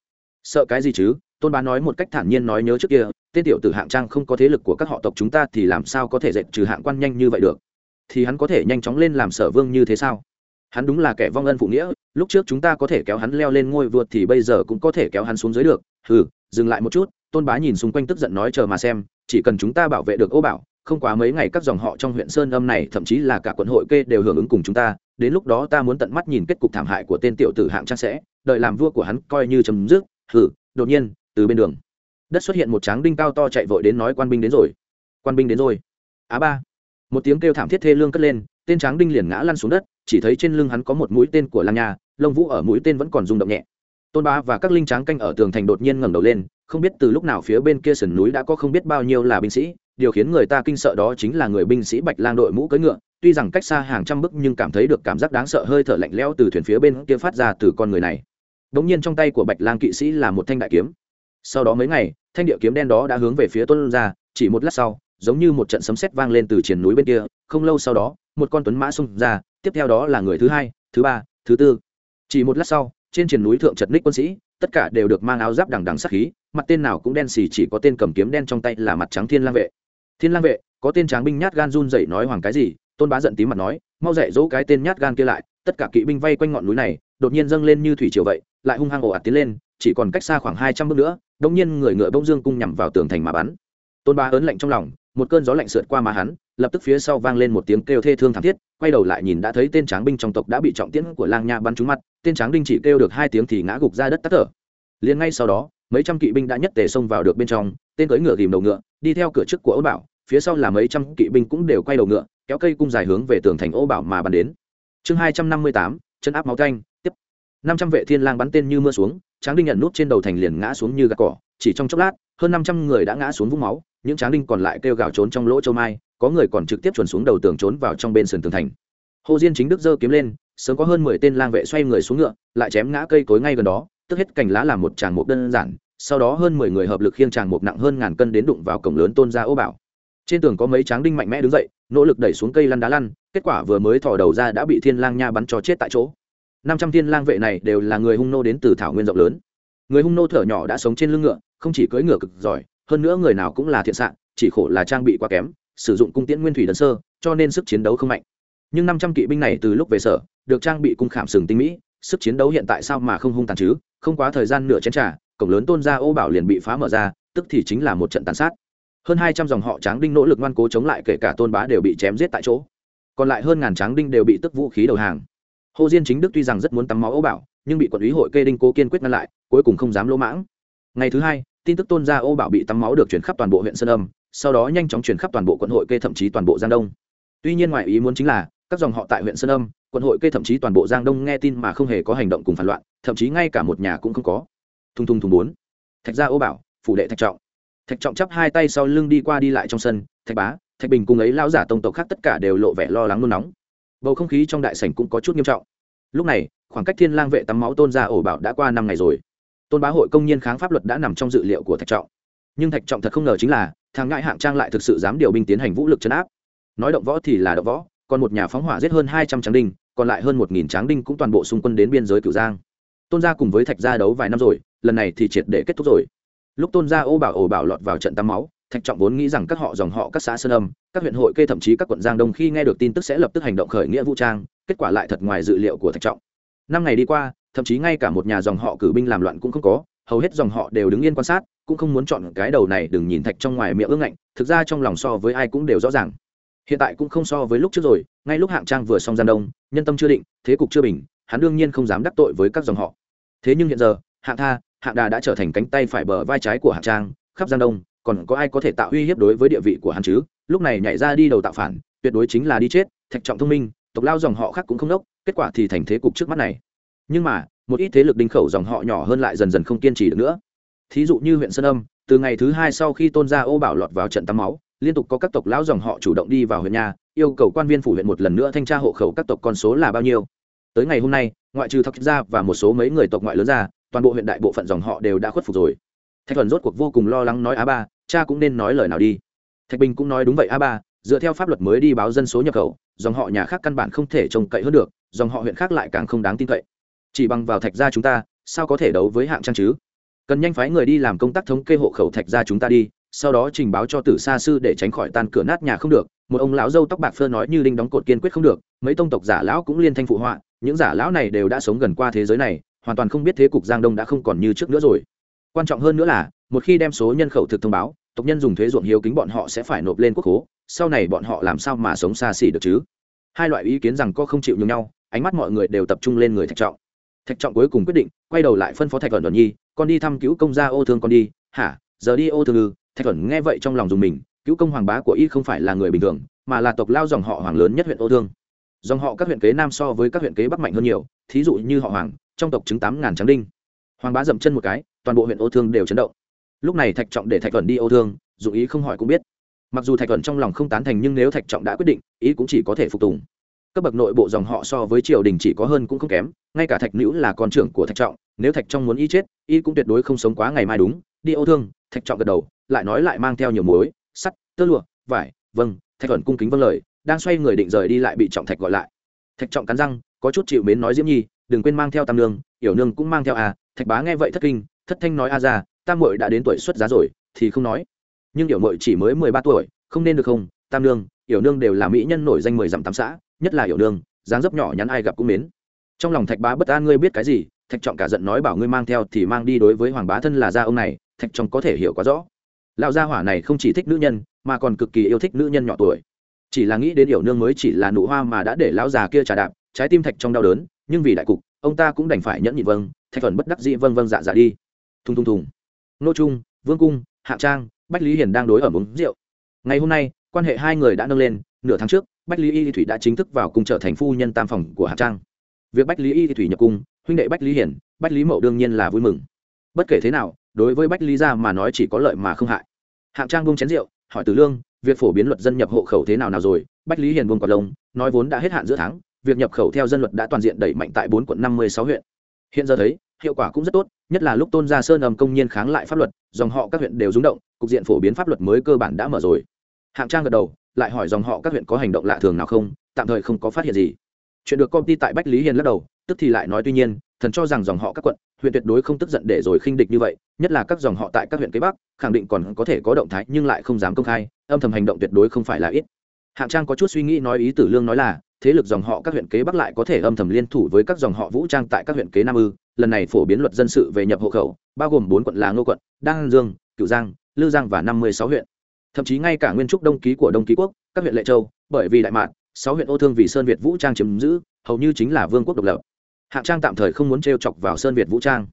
Sợ cái gì chứ? Tôn bá nói một cách thản nhiên nói nhớ trước kia, tên tiểu tử hạng trang không có thế lực của các họ tộc chúng ta thì làm sao có thể dẹp trừ hạng quan nhanh như vậy được? Thì hắn có thể nhanh chóng lên làm sở vương như thế sao? Hắn đúng là kẻ vong ân phụ nghĩa, lúc trước chúng ta có thể kéo hắn leo lên ngôi vượt thì bây giờ cũng có thể kéo hắn xuống dưới được. Hừ, dừng lại một chút, tôn bá nhìn xung quanh tức giận nói chờ mà xem, chỉ cần chúng ta bảo vệ được ô bảo, không quá mấy ngày các dòng họ trong huyện sơn âm này, thậm chí là cả quận hội kê đều hưởng ứng cùng chúng ta, đến lúc đó ta muốn tận mắt nhìn kết cục thảm hại của tên tiểu tử hạng trang sẽ, đợi làm vua của hắn coi như chấm dứt. Hừ, đột nhiên, từ bên đường, đất xuất hiện một tráng đinh cao to chạy vội đến nói quan binh đến rồi. Quan binh đến rồi. Á ba một tiếng kêu thảm thiết thê lương cất lên, tên tráng đinh liền ngã lăn xuống đất, chỉ thấy trên lưng hắn có một mũi tên của lang nha, lông vũ ở mũi tên vẫn còn rung động nhẹ. Tôn ba và các linh tráng canh ở tường thành đột nhiên ngẩng đầu lên, không biết từ lúc nào phía bên kia sườn núi đã có không biết bao nhiêu là binh sĩ, điều khiến người ta kinh sợ đó chính là người binh sĩ bạch lang đội mũ cưỡi ngựa, tuy rằng cách xa hàng trăm bức nhưng cảm thấy được cảm giác đáng sợ hơi thở lạnh lẽo từ thuyền phía bên kia phát ra từ con người này. Đống nhiên trong tay của bạch lang kỵ sĩ là một thanh đại kiếm. Sau đó mấy ngày, thanh địa kiếm đen đó đã hướng về phía tôn ra, chỉ một lát sau giống như một trận sấm sét vang lên từ triển núi bên kia, không lâu sau đó, một con tuấn mã xông ra, tiếp theo đó là người thứ hai, thứ ba, thứ tư. Chỉ một lát sau, trên triển núi thượng trật ních quân sĩ, tất cả đều được mang áo giáp đằng đằng sắc khí, mặt tên nào cũng đen xì chỉ có tên cầm kiếm đen trong tay là mặt trắng thiên lang vệ. Thiên lang vệ, có tên tráng binh nhát gan run dậy nói hoàng cái gì? Tôn bá giận tím mặt nói, mau dạy dỗ cái tên nhát gan kia lại. Tất cả kỵ binh vây quanh ngọn núi này, đột nhiên dâng lên như thủy triều vậy, lại hung hăng ồ ạt tiến lên, chỉ còn cách xa khoảng hai trăm bước nữa đông nhiên người ngựa bông dương cung nhằm vào tường thành mà bắn. Tôn bá ớn lạnh trong lòng một cơn gió lạnh sượt qua má hắn, lập tức phía sau vang lên một tiếng kêu thê thương thảm thiết, quay đầu lại nhìn đã thấy tên tráng binh trong tộc đã bị trọng tiễn của lang nha bắn trúng mặt, tên tráng đinh chỉ kêu được hai tiếng thì ngã gục ra đất tắt thở. Liền ngay sau đó, mấy trăm kỵ binh đã nhất tề xông vào được bên trong, tên cưỡi ngựa tìm đầu ngựa, đi theo cửa trước của ô bảo, phía sau là mấy trăm kỵ binh cũng đều quay đầu ngựa, kéo cây cung dài hướng về tường thành ô bảo mà bắn đến. Chương hai trăm năm mươi tám, chân áp máu thanh tiếp. Năm trăm vệ thiên lang bắn tên như mưa xuống, tráng đinh nhận nút trên đầu thành liền ngã xuống như gạt cỏ, chỉ trong chốc lát, hơn năm trăm người đã ngã xuống vũng máu những tráng đinh còn lại kêu gào trốn trong lỗ châu mai, có người còn trực tiếp chuẩn xuống đầu tường trốn vào trong bên sườn tường thành. Hồ diên chính đức giơ kiếm lên, sớm có hơn mười tên lang vệ xoay người xuống ngựa, lại chém ngã cây cối ngay gần đó, tức hết cành lá làm một tràng mục đơn giản, sau đó hơn mười người hợp lực khiêng tràng mục nặng hơn ngàn cân đến đụng vào cổng lớn tôn gia ô bảo. Trên tường có mấy tráng đinh mạnh mẽ đứng dậy, nỗ lực đẩy xuống cây lăn đá lăn, kết quả vừa mới thò đầu ra đã bị thiên lang nha bắn cho chết tại chỗ. Năm trăm thiên lang vệ này đều là người hung nô đến từ thảo nguyên rộng lớn. Người hung nô thở nhỏ đã sống trên lưng ngựa, không chỉ cưỡi ngựa cực giỏi hơn nữa người nào cũng là thiện sạn chỉ khổ là trang bị quá kém, sử dụng cung tiễn nguyên thủy đơn sơ, cho nên sức chiến đấu không mạnh. Nhưng năm trăm kỵ binh này từ lúc về sở, được trang bị cung khảm sừng tinh mỹ, sức chiến đấu hiện tại sao mà không hung tàn chứ? Không quá thời gian nửa chén trà, cổng lớn tôn gia ô bảo liền bị phá mở ra, tức thì chính là một trận tàn sát. Hơn hai trăm dòng họ tráng đinh nỗ lực ngoan cố chống lại kể cả tôn bá đều bị chém giết tại chỗ. Còn lại hơn ngàn tráng đinh đều bị tức vũ khí đầu hàng. Hồ diên chính đức tuy rằng rất muốn tắm máu ô bảo, nhưng bị quận ủy hội kê đinh cố kiên quyết ngăn lại, cuối cùng không dám lỗ mãng. Ngày thứ hai tin tức tôn gia ô bảo bị tắm máu được chuyển khắp toàn bộ huyện sơn âm, sau đó nhanh chóng chuyển khắp toàn bộ quận hội kê thậm chí toàn bộ giang đông. Tuy nhiên ngoài ý muốn chính là, các dòng họ tại huyện sơn âm, quận hội kê thậm chí toàn bộ giang đông nghe tin mà không hề có hành động cùng phản loạn, thậm chí ngay cả một nhà cũng không có. Thung thung thùng bốn. Thạch gia ô bảo, phủ đệ thạch trọng. Thạch trọng chắp hai tay sau lưng đi qua đi lại trong sân, thạch bá, thạch bình cùng ấy lão giả tông tộc khác tất cả đều lộ vẻ lo lắng nôn nóng. Bầu không khí trong đại sảnh cũng có chút nghiêm trọng. Lúc này, khoảng cách thiên lang vệ tắm máu tôn gia ổ bảo đã qua năm ngày rồi tôn bá hội công nhiên kháng pháp luật đã nằm trong dự liệu của thạch trọng nhưng thạch trọng thật không ngờ chính là thằng ngại hạng trang lại thực sự dám điều binh tiến hành vũ lực chấn áp nói động võ thì là động võ còn một nhà phóng hỏa giết hơn hai trăm tráng đinh còn lại hơn một nghìn tráng đinh cũng toàn bộ xung quân đến biên giới cửu giang tôn gia cùng với thạch gia đấu vài năm rồi lần này thì triệt để kết thúc rồi lúc tôn gia ô bảo ồ bảo lọt vào trận tắm máu thạch trọng vốn nghĩ rằng các họ dòng họ các xã sơn âm các huyện hội kê thậm chí các quận giang đông khi nghe được tin tức sẽ lập tức hành động khởi nghĩa vũ trang kết quả lại thật ngoài dự liệu của thạch trọng năm ngày đi qua thậm chí ngay cả một nhà dòng họ cử binh làm loạn cũng không có, hầu hết dòng họ đều đứng yên quan sát, cũng không muốn chọn cái đầu này đừng nhìn thạch trong ngoài miệng ương ngạnh, thực ra trong lòng so với ai cũng đều rõ ràng. Hiện tại cũng không so với lúc trước rồi, ngay lúc hạng trang vừa xong gian đông, nhân tâm chưa định, thế cục chưa bình, hắn đương nhiên không dám đắc tội với các dòng họ. Thế nhưng hiện giờ, hạng tha, hạng đà đã trở thành cánh tay phải bờ vai trái của hạng trang, khắp giang đông, còn có ai có thể tạo uy hiếp đối với địa vị của hắn chứ? Lúc này nhảy ra đi đầu tạo phản, tuyệt đối chính là đi chết, thạch trọng thông minh, tộc lao dòng họ khác cũng không đốc, kết quả thì thành thế cục trước mắt này nhưng mà, một ít thế lực đinh khẩu dòng họ nhỏ hơn lại dần dần không kiên trì được nữa. Thí dụ như huyện sơn âm, từ ngày thứ hai sau khi tôn gia ô bảo lọt vào trận tắm máu, liên tục có các tộc lão dòng họ chủ động đi vào huyện nhà, yêu cầu quan viên phủ huyện một lần nữa thanh tra hộ khẩu các tộc con số là bao nhiêu. Tới ngày hôm nay, ngoại trừ thọc gia và một số mấy người tộc ngoại lớn ra, toàn bộ huyện đại bộ phận dòng họ đều đã khuất phục rồi. Thạch thuần rốt cuộc vô cùng lo lắng nói a ba, cha cũng nên nói lời nào đi. Thạch bình cũng nói đúng vậy a ba, dựa theo pháp luật mới đi báo dân số nhập khẩu, dòng họ nhà khác căn bản không thể trông cậy hơn được, dòng họ huyện khác lại càng không đáng tin cậy chỉ bằng vào thạch gia chúng ta, sao có thể đấu với hạng trang chứ? Cần nhanh phái người đi làm công tác thống kê hộ khẩu thạch gia chúng ta đi, sau đó trình báo cho tử sa sư để tránh khỏi tan cửa nát nhà không được. Một ông lão dâu tóc bạc phơ nói như linh đóng cột kiên quyết không được, mấy tông tộc giả lão cũng liên thanh phụ họa, những giả lão này đều đã sống gần qua thế giới này, hoàn toàn không biết thế cục giang đông đã không còn như trước nữa rồi. Quan trọng hơn nữa là, một khi đem số nhân khẩu thực thông báo, tộc nhân dùng thuế ruộng hiếu kính bọn họ sẽ phải nộp lên quốc hố, sau này bọn họ làm sao mà sống xa xỉ được chứ? Hai loại ý kiến rằng có không chịu nhường nhau, ánh mắt mọi người đều tập trung lên người thạch trọng thạch trọng cuối cùng quyết định, quay đầu lại phân phó thạch thuận thuận nhi, con đi thăm cứu công gia ô thương con đi. Hả? Giờ đi ô thương ư? Thạch thuận nghe vậy trong lòng dùng mình, cứu công hoàng bá của y không phải là người bình thường, mà là tộc lao dòng họ hoàng lớn nhất huyện ô thương. Dòng họ các huyện kế nam so với các huyện kế bắc mạnh hơn nhiều, thí dụ như họ hoàng, trong tộc chứng tám ngàn tráng đinh. Hoàng bá dậm chân một cái, toàn bộ huyện ô thương đều chấn động. Lúc này thạch trọng để thạch thuận đi ô thương, dù ý không hỏi cũng biết. Mặc dù thạch thuận trong lòng không tán thành nhưng nếu thạch trọng đã quyết định, ý cũng chỉ có thể phục tùng cấp bậc nội bộ dòng họ so với triều đình chỉ có hơn cũng không kém, ngay cả thạch nữ là con trưởng của thạch trọng, nếu thạch trọng muốn y chết, y cũng tuyệt đối không sống quá ngày mai đúng, đi ô thương, thạch trọng gật đầu, lại nói lại mang theo nhiều mối sắt, tơ lụa, vải vâng thạch thuận cung kính vâng lời, đang xoay người định rời đi lại bị trọng thạch gọi lại. Thạch trọng cắn răng, có chút chịu mến nói diễm nhi, đừng quên mang theo tam nương, yểu nương cũng mang theo à thạch bá nghe vậy thất kinh, thất thanh nói a ra, tam mội đã đến tuổi xuất giá rồi, thì không nói. Nhưng yểu mội chỉ mới mười ba tuổi, không nên được không, tam nương, yểu nương đều là mỹ nhân nổi danh mười dặm tám xã nhất là hiểu đường, dáng dấp nhỏ nhắn ai gặp cũng mến. Trong lòng thạch bá bất an ngươi biết cái gì, thạch trọng cả giận nói bảo ngươi mang theo thì mang đi đối với hoàng bá thân là gia ông này, thạch trọng có thể hiểu quá rõ. Lão gia hỏa này không chỉ thích nữ nhân, mà còn cực kỳ yêu thích nữ nhân nhỏ tuổi. Chỉ là nghĩ đến hiểu nương mới chỉ là nụ hoa mà đã để lão già kia trà đạp, trái tim thạch trong đau đớn, nhưng vì đại cục, ông ta cũng đành phải nhẫn nhịn vâng thạch thuần bất đắc dĩ vâng vâng dạ dạ đi. Thùng thùng thùng. Nô trung, vương cung, hạng trang, bách lý hiền đang đối ở uống rượu. Ngày hôm nay, quan hệ hai người đã nâng lên, nửa tháng trước bách lý y thủy đã chính thức vào cung trở thành phu nhân tam phòng của hạng trang. Việc bách lý y thủy nhập cung, huynh đệ bách lý hiền bách lý mậu đương nhiên là vui mừng. Bất kể thế nào, đối với bách lý gia mà nói chỉ có lợi mà không hại. Hạng trang bông chén rượu, hỏi từ lương, việc phổ biến luật dân nhập hộ khẩu thế nào nào rồi? Bách lý hiền buông quạt lông, nói vốn đã hết hạn giữa tháng, việc nhập khẩu theo dân luật đã toàn diện đẩy mạnh tại bốn quận năm mươi sáu huyện. Hiện giờ thấy, hiệu quả cũng rất tốt, nhất là lúc tôn gia sơn ầm công nhiên kháng lại pháp luật, dòng họ các huyện đều rúng động, cục diện phổ biến pháp luật mới cơ bản đã mở rồi. Hạng trang gật đầu lại hỏi dòng họ các huyện có hành động lạ thường nào không, tạm thời không có phát hiện gì. Chuyện được công ty tại bách lý hiền lắc đầu, tức thì lại nói tuy nhiên, thần cho rằng dòng họ các quận, huyện tuyệt đối không tức giận để rồi khinh địch như vậy, nhất là các dòng họ tại các huyện kế bắc, khẳng định còn có thể có động thái nhưng lại không dám công khai, âm thầm hành động tuyệt đối không phải là ít. Hạng trang có chút suy nghĩ nói ý tử lương nói là, thế lực dòng họ các huyện kế bắc lại có thể âm thầm liên thủ với các dòng họ vũ trang tại các huyện kế nam ư, lần này phổ biến luật dân sự về nhập hộ khẩu, bao gồm bốn quận là ngô quận đăng dương, cửu giang, lư giang và năm mươi sáu huyện thậm chí ngay cả nguyên trúc đông ký của đông ký quốc, các huyện lệ châu, bởi vì đại mạn, sáu huyện ô thương vì sơn việt vũ trang chiếm giữ, hầu như chính là vương quốc độc lập. Hạng trang tạm thời không muốn t chọc vào sơn việt vũ trang.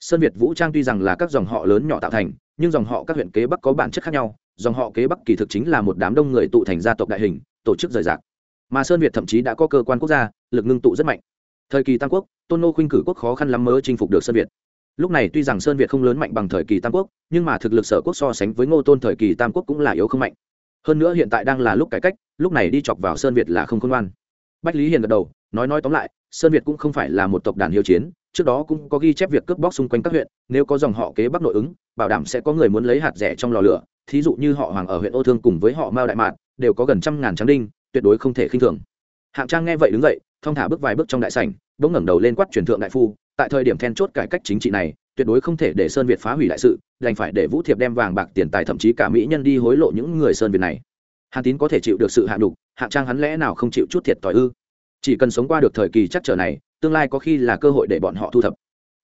Sơn việt vũ trang tuy rằng là các dòng họ lớn nhỏ tạo thành, nhưng dòng họ các huyện kế bắc có bản chất khác nhau, dòng họ kế bắc kỳ thực chính là một đám đông người tụ thành gia tộc đại hình, tổ chức rời rạc. Mà sơn việt thậm chí đã có cơ quan quốc gia, lực ngưng tụ rất mạnh. Thời kỳ tam quốc, tôn nô khuynh cử quốc khó khăn lắm mới chinh phục được sơn việt lúc này tuy rằng sơn việt không lớn mạnh bằng thời kỳ tam quốc, nhưng mà thực lực sở quốc so sánh với ngô tôn thời kỳ tam quốc cũng là yếu không mạnh. Hơn nữa hiện tại đang là lúc cải cách, lúc này đi chọc vào sơn việt là không khôn ngoan. Bách lý hiền gật đầu, nói nói tóm lại, sơn việt cũng không phải là một tộc đàn hiếu chiến, trước đó cũng có ghi chép việc cướp bóc xung quanh các huyện, nếu có dòng họ kế bắc nội ứng, bảo đảm sẽ có người muốn lấy hạt rẻ trong lò lửa, thí dụ như họ hoàng ở huyện ô thương cùng với họ mao đại mạn đều có gần trăm ngàn tráng đinh, tuyệt đối không thể khinh thường. Hạng trang nghe vậy đứng dậy, thong thả bước vài bước trong đại sảnh, bỗng ngẩng đầu lên quát truyền thượng đại phu tại thời điểm then chốt cải cách chính trị này, tuyệt đối không thể để sơn việt phá hủy đại sự, đành phải để vũ thiệp đem vàng bạc tiền tài thậm chí cả mỹ nhân đi hối lộ những người sơn việt này. Hàn tín có thể chịu được sự hạ đục, hạng trang hắn lẽ nào không chịu chút thiệt t ư? Chỉ cần sống qua được thời kỳ chắc trở này, tương lai có khi là cơ hội để bọn họ thu thập.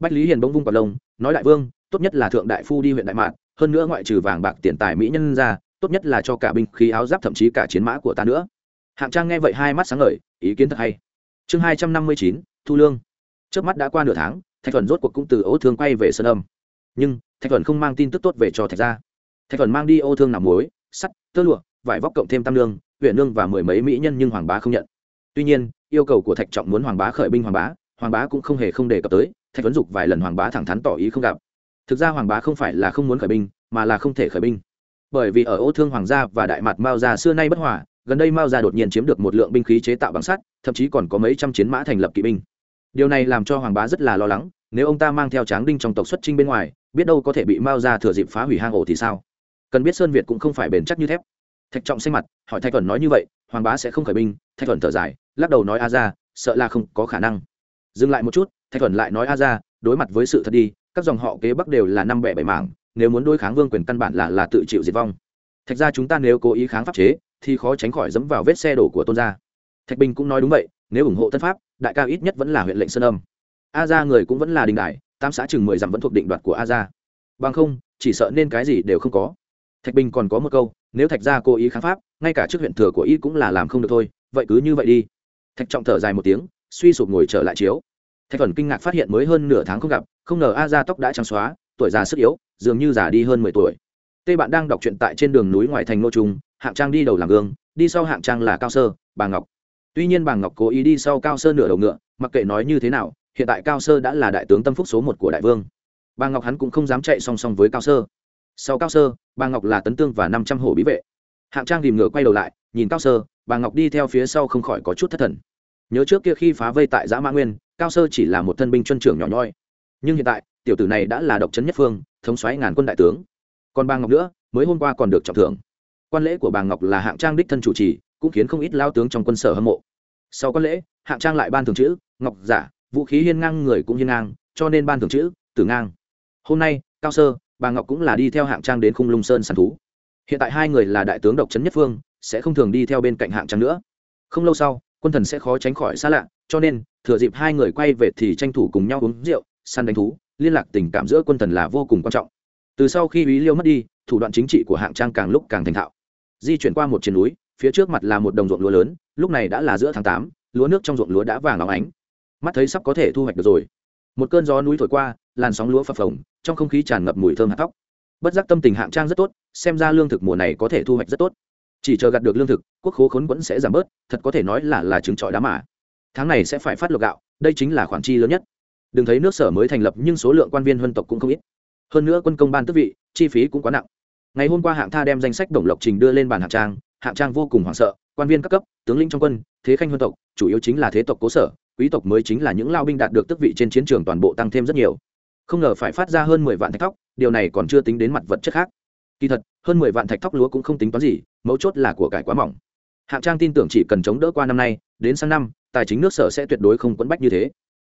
Bách lý hiền bỗng vung vào lông, nói đại vương, tốt nhất là thượng đại phu đi huyện đại mạn hơn nữa ngoại trừ vàng bạc tiền tài mỹ nhân ra, tốt nhất là cho cả binh khí áo giáp thậm chí cả chiến mã của ta nữa. Hạng trang nghe vậy hai mắt sáng ngời, ý kiến thật hay. Chương hai trăm năm mươi chín, thu lương trước mắt đã qua nửa tháng, thạch thuần rốt cuộc cũng từ ô thương quay về sơn âm. Nhưng, thạch thuần không mang tin tức tốt về cho thạch gia. Thạch thuần mang đi ô thương nằm muối, sắt, tơ lụa, vải vóc cộng thêm tam lương huyện nương và mười mấy mỹ nhân nhưng hoàng bá không nhận. Tuy nhiên, yêu cầu của thạch trọng muốn hoàng bá khởi binh hoàng bá hoàng bá cũng không hề không đề cập tới, thạch tuấn dục vài lần hoàng bá thẳng thắn tỏ ý không gặp. Thực ra hoàng bá không phải là không muốn khởi binh, mà là không thể khởi binh. Bởi vì ở ô thương hoàng gia và đại mặt mao gia xưa nay bất hòa, gần đây mao gia đột nhiên chiếm được một lượng binh khí chế tạo bằng sắt, thậm chí còn có mấy trăm chiến mã thành lập kỵ binh điều này làm cho hoàng bá rất là lo lắng, nếu ông ta mang theo tráng đinh trong tộc xuất trinh bên ngoài, biết đâu có thể bị mao gia thừa dịp phá hủy hang ổ thì sao? Cần biết sơn việt cũng không phải bền chắc như thép. Thạch trọng xanh mặt, hỏi thạch thuần nói như vậy, hoàng bá sẽ không khởi binh, thạch thuần thở dài, lắc đầu nói a ra sợ là không có khả năng. Dừng lại một chút, thạch thuần lại nói a ra đối mặt với sự thật đi, các dòng họ kế bắc đều là năm bẻ bảy mảng, nếu muốn đối kháng vương quyền căn bản là là tự chịu diệt vong. Thạch ra chúng ta nếu cố ý kháng pháp chế, thì khó tránh khỏi dẫm vào vết xe đổ của tôn gia. Thạch bình cũng nói đúng vậy nếu ủng hộ tân pháp, đại cao ít nhất vẫn là huyện lệnh sơn âm. A ra người cũng vẫn là đình đại tam xã chừng mười dặm vẫn thuộc định đoạt của a ra bằng không, chỉ sợ nên cái gì đều không có. Thạch bình còn có một câu, nếu thạch gia cố ý kháng pháp, ngay cả trước huyện thừa của y cũng là làm không được thôi, vậy cứ như vậy đi. Thạch trọng thở dài một tiếng, suy sụp ngồi trở lại chiếu. Thạch thuần kinh ngạc phát hiện mới hơn nửa tháng không gặp, không ngờ a gia tóc đã trắng xóa, tuổi già sức yếu, dường như già đi hơn mười tuổi. Tê bạn đang đọc truyện tại trên đường núi ngoại thành nô trung, hạng trang đi đầu làm gương, đi sau hạng trang là cao sơ, bà ngọc tuy nhiên bà ngọc cố ý đi sau cao sơ nửa đầu ngựa, mặc kệ nói như thế nào, hiện tại cao sơ đã là đại tướng tâm phúc số một của đại vương. Bà ngọc hắn cũng không dám chạy song song với cao sơ. Sau cao sơ, bà ngọc là tấn tương và năm trăm hổ bí vệ. Hạng trang tìm ngựa quay đầu lại, nhìn cao sơ, bà ngọc đi theo phía sau không khỏi có chút thất thần. Nhớ trước kia khi phá vây tại giã mã nguyên, cao sơ chỉ là một thân binh chuân trưởng nhỏ nhoi. Nhưng hiện tại, tiểu tử này đã là độc trấn nhất phương, thống xoáy ngàn quân đại tướng. Còn bà ngọc nữa, mới hôm qua còn được trọng thưởng. Quan lễ của bà ngọc là hạng trang đích thân chủ trì cũng khiến không ít lao tướng trong quân sở hâm mộ. Sau quan lễ, hạng trang lại ban thường chữ, ngọc giả, vũ khí hiên ngang người cũng hiên ngang, cho nên ban thường chữ, tử ngang. Hôm nay, cao sơ, bà ngọc cũng là đi theo hạng trang đến khung lung sơn săn thú. Hiện tại hai người là đại tướng độc trấn nhất phương, sẽ không thường đi theo bên cạnh hạng trang nữa. Không lâu sau, quân thần sẽ khó tránh khỏi xa lạ, cho nên, thừa dịp hai người quay về thì tranh thủ cùng nhau uống rượu, săn đánh thú, liên lạc tình cảm giữa quân thần là vô cùng quan trọng. Từ sau khi ý liêu mất đi, thủ đoạn chính trị của hạng trang càng lúc càng thành thạo. Di chuyển qua một trên núi phía trước mặt là một đồng ruộng lúa lớn, lúc này đã là giữa tháng tám, lúa nước trong ruộng lúa đã vàng óng ánh. Mắt thấy sắp có thể thu hoạch được rồi. Một cơn gió núi thổi qua, làn sóng lúa phập phồng, trong không khí tràn ngập mùi thơm hạt tóc bất giác tâm tình hạng trang rất tốt, xem ra lương thực mùa này có thể thu hoạch rất tốt. Chỉ chờ gặt được lương thực, quốc khố khốn quẫn sẽ giảm bớt, thật có thể nói là là trứng trọi đá mà. Tháng này sẽ phải phát lộc gạo, đây chính là khoản chi lớn nhất. Đừng thấy nước sở mới thành lập nhưng số lượng quan viên huân tộc cũng không ít. Hơn nữa quân công ban tước vị, chi phí cũng quá nặng. Ngày hôm qua hạng tha đem danh sách đồng lộc trình đưa lên bàn hạng trang hạng trang vô cùng hoảng sợ, quan viên các cấp, tướng lĩnh trong quân, thế khanh huân tộc, chủ yếu chính là thế tộc cố sở, quý tộc mới chính là những lao binh đạt được tước vị trên chiến trường toàn bộ tăng thêm rất nhiều. Không ngờ phải phát ra hơn mười vạn thạch thóc, điều này còn chưa tính đến mặt vật chất khác. Kỳ thật, hơn mười vạn thạch thóc lúa cũng không tính toán gì, mấu chốt là của cải quá mỏng. Hạng trang tin tưởng chỉ cần chống đỡ qua năm nay, đến sang năm, tài chính nước sở sẽ tuyệt đối không quẫn bách như thế.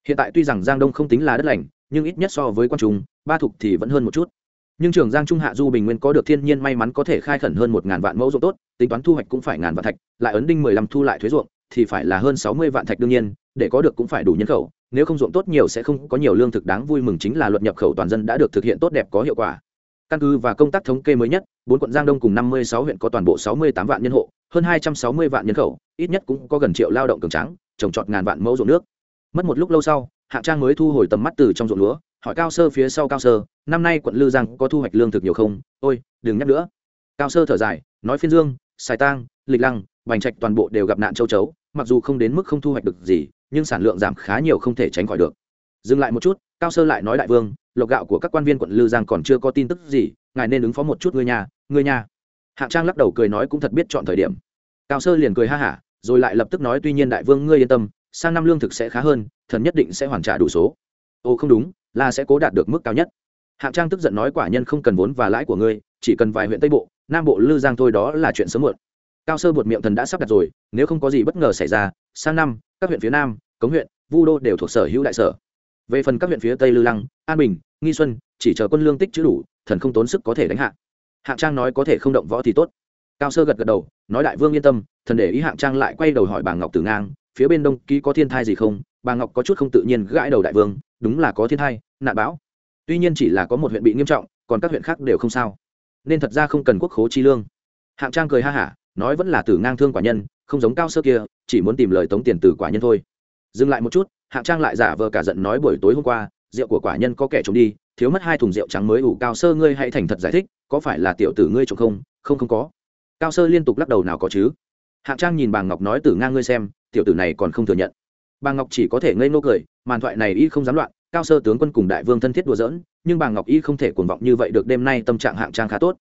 Hiện tại tuy rằng giang đông không tính là đất lành, nhưng ít nhất so với quan trung, ba thục thì vẫn hơn một chút nhưng trường giang trung hạ du bình nguyên có được thiên nhiên may mắn có thể khai khẩn hơn một ngàn vạn mẫu ruộng tốt, tính toán thu hoạch cũng phải ngàn vạn thạch, lại ấn đinh mười lăm thu lại thuế ruộng, thì phải là hơn sáu mươi vạn thạch đương nhiên, để có được cũng phải đủ nhân khẩu, nếu không ruộng tốt nhiều sẽ không có nhiều lương thực đáng vui mừng chính là luật nhập khẩu toàn dân đã được thực hiện tốt đẹp có hiệu quả. Căn cứ và công tác thống kê mới nhất, bốn quận giang đông cùng năm mươi sáu huyện có toàn bộ sáu mươi tám vạn nhân hộ, hơn hai trăm sáu mươi vạn nhân khẩu, ít nhất cũng có gần triệu lao động cường tráng, trồng trọt ngàn vạn mẫu ruộng nước. Mất một lúc lâu sau hạng trang mới thu hồi tầm mắt từ trong ruộng lúa hỏi cao sơ phía sau cao sơ, năm nay quận lư giang có thu hoạch lương thực nhiều không? Ôi, đừng nhắc nữa. Cao sơ thở dài, nói phiên dương, sài tang, lịch lăng, bành trạch toàn bộ đều gặp nạn châu chấu, mặc dù không đến mức không thu hoạch được gì, nhưng sản lượng giảm khá nhiều không thể tránh khỏi được. Dừng lại một chút, cao sơ lại nói đại vương, lộc gạo của các quan viên quận lư giang còn chưa có tin tức gì, ngài nên ứng phó một chút người nhà người nhà hạng trang lắc đầu cười nói cũng thật biết chọn thời điểm. Cao sơ liền cười ha hả, rồi lại lập tức nói, tuy nhiên đại vương ngươi yên tâm, sang năm lương thực sẽ khá hơn, thần nhất định sẽ hoàn trả đủ số. Ồ, không đúng là sẽ cố đạt được mức cao nhất. Hạng trang tức giận nói quả nhân không cần vốn và lãi của ngươi, chỉ cần vài huyện tây bộ, nam bộ, lư giang thôi đó là chuyện sớm muộn. Cao sơ buột miệng thần đã sắp đặt rồi, nếu không có gì bất ngờ xảy ra, sang năm, các huyện phía nam, cống huyện, vu đô đều thuộc sở hữu đại sở. Về phần các huyện phía tây lư lăng, an bình, nghi xuân, chỉ chờ quân lương tích chữ đủ, thần không tốn sức có thể đánh hạ. Hạng trang nói có thể không động võ thì tốt. Cao sơ gật gật đầu, nói đại vương yên tâm, thần để ý hạng trang lại quay đầu hỏi bà ngọc tử ngang, phía bên đông ký có thiên thai gì không? Bà ngọc có chút không tự nhiên gãi đầu đại vương đúng là có thiên tai, nạn bão. Tuy nhiên chỉ là có một huyện bị nghiêm trọng còn các huyện khác đều không sao. Nên thật ra không cần quốc khố chi lương. Hạng trang cười ha hả nói vẫn là tử ngang thương quả nhân không giống cao sơ kia chỉ muốn tìm lời tống tiền từ quả nhân thôi. Dừng lại một chút hạng trang lại giả vờ cả giận nói buổi tối hôm qua rượu của quả nhân có kẻ trộm đi thiếu mất hai thùng rượu trắng mới ủ cao sơ ngươi hãy thành thật giải thích có phải là tiểu tử ngươi trộm không? Không không có. Cao sơ liên tục lắc đầu nào có chứ. Hạng trang nhìn bà ngọc nói tử ngang ngươi xem tiểu tử này còn không thừa nhận bà ngọc chỉ có thể ngây nô cười, màn thoại này y không dám loạn, cao sơ tướng quân cùng đại vương thân thiết đùa giỡn, nhưng bà ngọc y không thể cuồng vọng như vậy được đêm nay tâm trạng hạng trang khá tốt.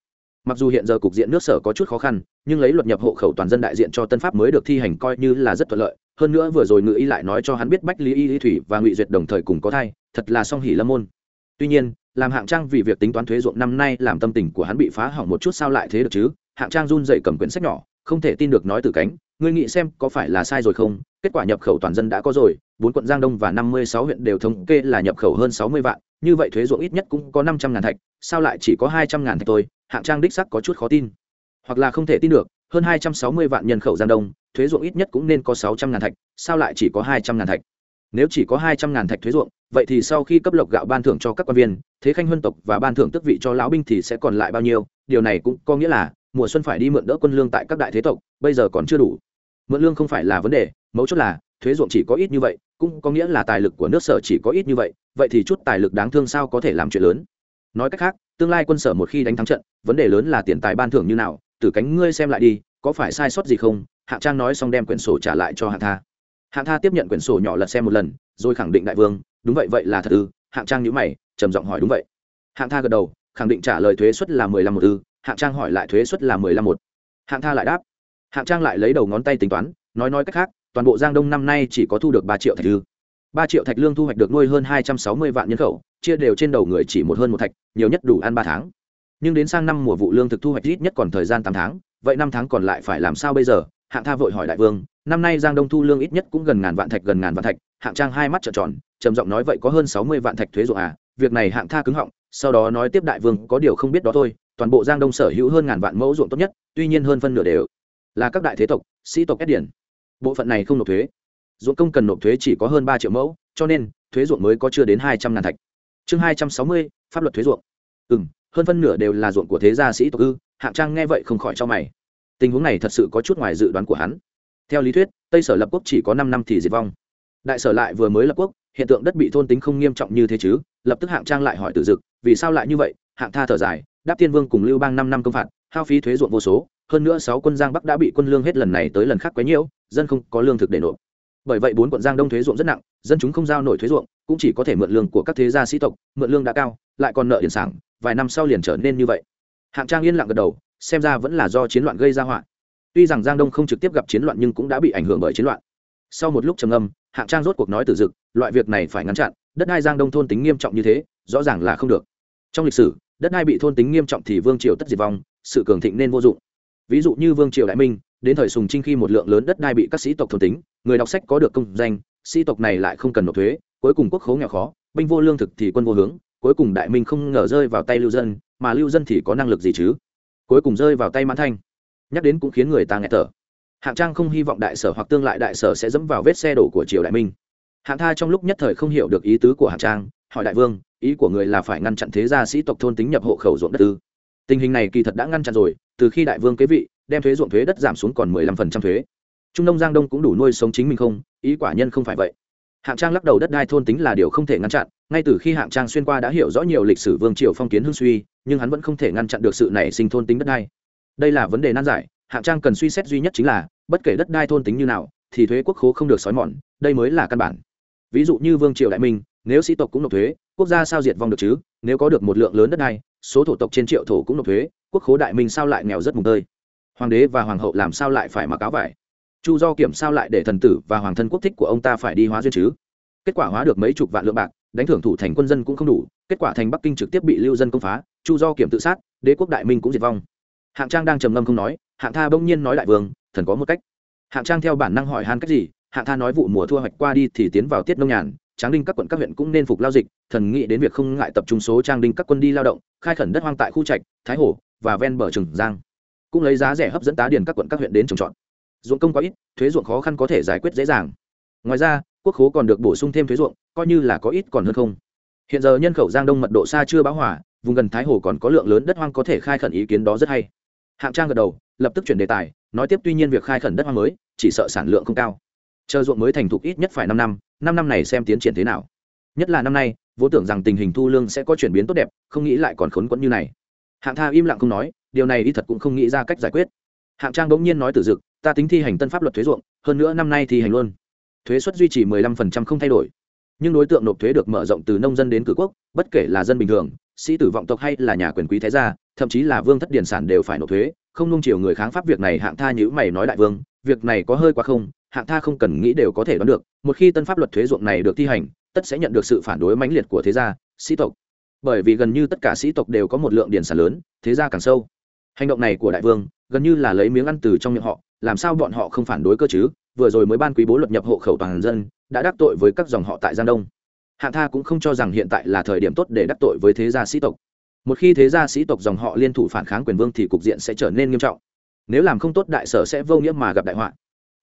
Mặc dù hiện giờ cục diện nước sở có chút khó khăn, nhưng lấy luật nhập hộ khẩu toàn dân đại diện cho tân pháp mới được thi hành coi như là rất thuận lợi, hơn nữa vừa rồi ngự y lại nói cho hắn biết bách lý y Lý thủy và ngụy duyệt đồng thời cùng có thai, thật là song hỉ lâm môn. Tuy nhiên, làm hạng trang vì việc tính toán thuế ruộng năm nay làm tâm tình của hắn bị phá hỏng một chút sao lại thế được chứ? Hạng trang run dậy cầm quyển sách nhỏ, không thể tin được nói từ cánh ngươi nghĩ xem có phải là sai rồi không? Kết quả nhập khẩu toàn dân đã có rồi, bốn quận giang đông và năm mươi sáu huyện đều thống kê là nhập khẩu hơn sáu mươi vạn, như vậy thuế ruộng ít nhất cũng có năm trăm ngàn thạch, sao lại chỉ có hai trăm ngàn thạch thôi? Hạng trang đích sắc có chút khó tin. Hoặc là không thể tin được, hơn hai trăm sáu mươi vạn nhân khẩu giang đông, thuế ruộng ít nhất cũng nên có sáu trăm ngàn thạch, sao lại chỉ có hai trăm ngàn thạch? Nếu chỉ có hai trăm ngàn thạch thuế ruộng, vậy thì sau khi cấp lộc gạo ban thưởng cho các quan viên, thế khanh huân tộc và ban thưởng tước vị cho lão binh thì sẽ còn lại bao nhiêu? Điều này cũng có nghĩa là, mùa xuân phải đi mượn đỡ quân lương tại các đại thế tộc, bây giờ còn chưa đủ mượn lương không phải là vấn đề, mấu chốt là, thuế ruộng chỉ có ít như vậy, cũng có nghĩa là tài lực của nước sở chỉ có ít như vậy vậy thì chút tài lực đáng thương sao có thể làm chuyện lớn? Nói cách khác, tương lai quân sở một khi đánh thắng trận, vấn đề lớn là tiền tài ban thưởng như nào, từ cánh ngươi xem lại đi, có phải sai sót gì không? Hạng trang nói xong đem quyển sổ trả lại cho hạng tha. Hạng tha tiếp nhận quyển sổ nhỏ lật xem một lần, rồi khẳng định đại vương, đúng vậy vậy là thật ư? Hạng trang nhữ mày, trầm giọng hỏi, đúng vậy. Hạng tha gật đầu, khẳng định trả lời thuế suất là mười lăm một ư? Hạng trang hỏi lại thuế suất là mười lăm một. Hạng tha lại đáp hạng trang lại lấy đầu ngón tay tính toán, nói nói cách khác, toàn bộ giang đông năm nay chỉ có thu được ba triệu thạch lương. ba triệu thạch lương thu hoạch được nuôi hơn hai trăm sáu mươi vạn nhân khẩu, chia đều trên đầu người chỉ một hơn một thạch, nhiều nhất đủ ăn ba tháng. Nhưng đến sang năm mùa vụ lương thực thu hoạch ít nhất còn thời gian tám tháng, vậy năm tháng còn lại phải làm sao bây giờ? Hạng tha vội hỏi đại vương, năm nay giang đông thu lương ít nhất cũng gần ngàn vạn thạch, gần ngàn vạn thạch. Hạng trang hai mắt trợn tròn, trầm giọng nói vậy có hơn sáu mươi vạn thạch thuế ruộng à? Việc này hạng tha cứng họng, sau đó nói tiếp đại vương, có điều không biết đó thôi. Toàn bộ giang đông sở hữu hơn ngàn vạn mẫu ruộng tốt nhất, tuy nhiên hơn phân nửa đều là các đại thế tộc, sĩ tộc ép điển. Bộ phận này không nộp thuế. Ruộng công cần nộp thuế chỉ có hơn ba triệu mẫu, cho nên, thuế ruộng mới có chưa đến hai trăm ngàn thạch. Chương hai trăm sáu mươi, pháp luật thuế ruộng. Ừ m hơn phân nửa đều là ruộng của thế gia sĩ tộc ư, hạng trang nghe vậy không khỏi cho mày. Tình huống này thật sự có chút ngoài dự đoán của hắn. Theo lý thuyết, tây sở lập quốc chỉ có năm năm thì diệt vong. Đại sở lại vừa mới lập quốc, hiện tượng đất bị thôn tính không nghiêm trọng như thế chứ, lập tức hạng trang lại hỏi tự dực, vì sao lại như vậy? Hạng tha thở dài, đáp tiên vương cùng lưu bang năm năm công phạt hao phí thuế ruộng vô số, hơn nữa sáu quân giang bắc đã bị quân lương hết lần này tới lần khác quấy nhiễu, dân không có lương thực để nộp. Bởi vậy bốn quận giang đông thuế ruộng rất nặng, dân chúng không giao nổi thuế ruộng, cũng chỉ có thể mượn lương của các thế gia sĩ tộc, mượn lương đã cao, lại còn nợ tiền sản vài năm sau liền trở nên như vậy. Hạng trang yên lặng gật đầu, xem ra vẫn là do chiến loạn gây ra họa. Tuy rằng giang đông không trực tiếp gặp chiến loạn nhưng cũng đã bị ảnh hưởng bởi chiến loạn. Sau một lúc trầm âm hạng trang rốt cuộc nói từ dực, loại việc này phải ngăn chặn, đất đai giang đông thôn tính nghiêm trọng như thế, rõ ràng là không được. Trong lịch sử, đất đai bị thôn tính nghiêm trọng thì vương triều tất diệt vong sự cường thịnh nên vô dụng. Ví dụ như vương triều đại minh, đến thời sùng trinh khi một lượng lớn đất đai bị các sĩ tộc thôn tính, người đọc sách có được công danh, sĩ tộc này lại không cần nộp thuế, cuối cùng quốc khố nghèo khó, binh vô lương thực thì quân vô hướng, cuối cùng đại minh không ngờ rơi vào tay lưu dân, mà lưu dân thì có năng lực gì chứ? Cuối cùng rơi vào tay mãn thanh. Nhắc đến cũng khiến người ta nghe thở. Hạng trang không hy vọng đại sở hoặc tương lại đại sở sẽ dẫm vào vết xe đổ của triều đại minh. Hạng tha trong lúc nhất thời không hiểu được ý tứ của hạng trang, hỏi đại vương, ý của người là phải ngăn chặn thế gia sĩ tộc thôn tính nhập hộ khẩu ruộng đất ư? Tình hình này kỳ thật đã ngăn chặn rồi, từ khi đại vương kế vị đem thuế ruộng thuế đất giảm xuống còn mười lăm phần trăm thuế. Trung nông giang đông cũng đủ nuôi sống chính mình không, ý quả nhân không phải vậy. Hạng trang lắc đầu đất đai thôn tính là điều không thể ngăn chặn, ngay từ khi hạng trang xuyên qua đã hiểu rõ nhiều lịch sử vương triều phong kiến hưng suy, nhưng hắn vẫn không thể ngăn chặn được sự nảy sinh thôn tính đất đai. Đây là vấn đề nan giải, hạng trang cần suy xét duy nhất chính là, bất kể đất đai thôn tính như nào, thì thuế quốc khố không được xói mòn, đây mới là căn bản. Ví dụ như vương triều đại minh, nếu sĩ tộc cũng nộp thuế, quốc gia sao diệt vong được chứ? Nếu có được một lượng lớn đất đai số thổ tộc trên triệu thổ cũng nộp thuế, quốc khố đại minh sao lại nghèo rất mùng tơi. Hoàng đế và hoàng hậu làm sao lại phải mặc áo vải? Chu do kiểm sao lại để thần tử và hoàng thân quốc thích của ông ta phải đi hóa duyên chứ? Kết quả hóa được mấy chục vạn lượng bạc, đánh thưởng thủ thành quân dân cũng không đủ, kết quả thành bắc kinh trực tiếp bị lưu dân công phá, chu do kiểm tự sát, đế quốc đại minh cũng diệt vong. Hạng trang đang trầm ngâm không nói, hạng tha bỗng nhiên nói đại vương, thần có một cách. Hạng trang theo bản năng hỏi han cách gì, hạng tha nói vụ mùa thu hoạch qua đi thì tiến vào tiết nông nhàn tráng đinh các quận các huyện cũng nên phục lao dịch, thần nghĩ đến việc không ngại tập trung số trang đinh các quân đi lao động, khai khẩn đất hoang tại khu trạch, thái hồ và ven bờ trường giang. Cũng lấy giá rẻ hấp dẫn tá điền các quận các huyện đến trồng trọt. Ruộng công quá ít, thuế ruộng khó khăn có thể giải quyết dễ dàng. Ngoài ra, quốc khố còn được bổ sung thêm thuế ruộng, coi như là có ít còn hơn không. Hiện giờ nhân khẩu giang đông mật độ xa chưa bão hỏa vùng gần thái hồ còn có lượng lớn đất hoang có thể khai khẩn ý kiến đó rất hay. Hạng trang gật đầu, lập tức chuyển đề tài, nói tiếp tuy nhiên việc khai khẩn đất hoang mới, chỉ sợ sản lượng không cao. Chờ ruộng mới thành thục ít nhất phải năm năm năm năm này xem tiến triển thế nào. Nhất là năm nay, vốn tưởng rằng tình hình thu lương sẽ có chuyển biến tốt đẹp, không nghĩ lại còn khốn quẫn như này. Hạng tha im lặng không nói, điều này y thật cũng không nghĩ ra cách giải quyết. Hạng trang bỗng nhiên nói từ dực, ta tính thi hành tân pháp luật thuế ruộng, hơn nữa năm nay thi hành luôn. Thuế suất duy trì 15% không thay đổi. Nhưng đối tượng nộp thuế được mở rộng từ nông dân đến cử quốc, bất kể là dân bình thường, sĩ tử vọng tộc hay là nhà quyền quý thái gia, thậm chí là vương thất điển sản đều phải nộp thuế, không nung chiều người kháng pháp việc này. Hạng tha nhữ mày nói đại vương, việc này có hơi quá không hạng tha không cần nghĩ đều có thể đoán được, một khi tân pháp luật thuế ruộng này được thi hành, tất sẽ nhận được sự phản đối mãnh liệt của thế gia, sĩ tộc. Bởi vì gần như tất cả sĩ tộc đều có một lượng điển sản lớn, thế gia càng sâu. Hành động này của đại vương, gần như là lấy miếng ăn từ trong miệng họ, làm sao bọn họ không phản đối cơ chứ? Vừa rồi mới ban quý bố luật nhập hộ khẩu toàn dân, đã đắc tội với các dòng họ tại giang đông. Hạng tha cũng không cho rằng hiện tại là thời điểm tốt để đắc tội với thế gia sĩ tộc. Một khi thế gia sĩ tộc dòng họ liên thủ phản kháng quyền vương thì cục diện sẽ trở nên nghiêm trọng. Nếu làm không tốt đại sở sẽ vô nghĩa mà gặp đại họa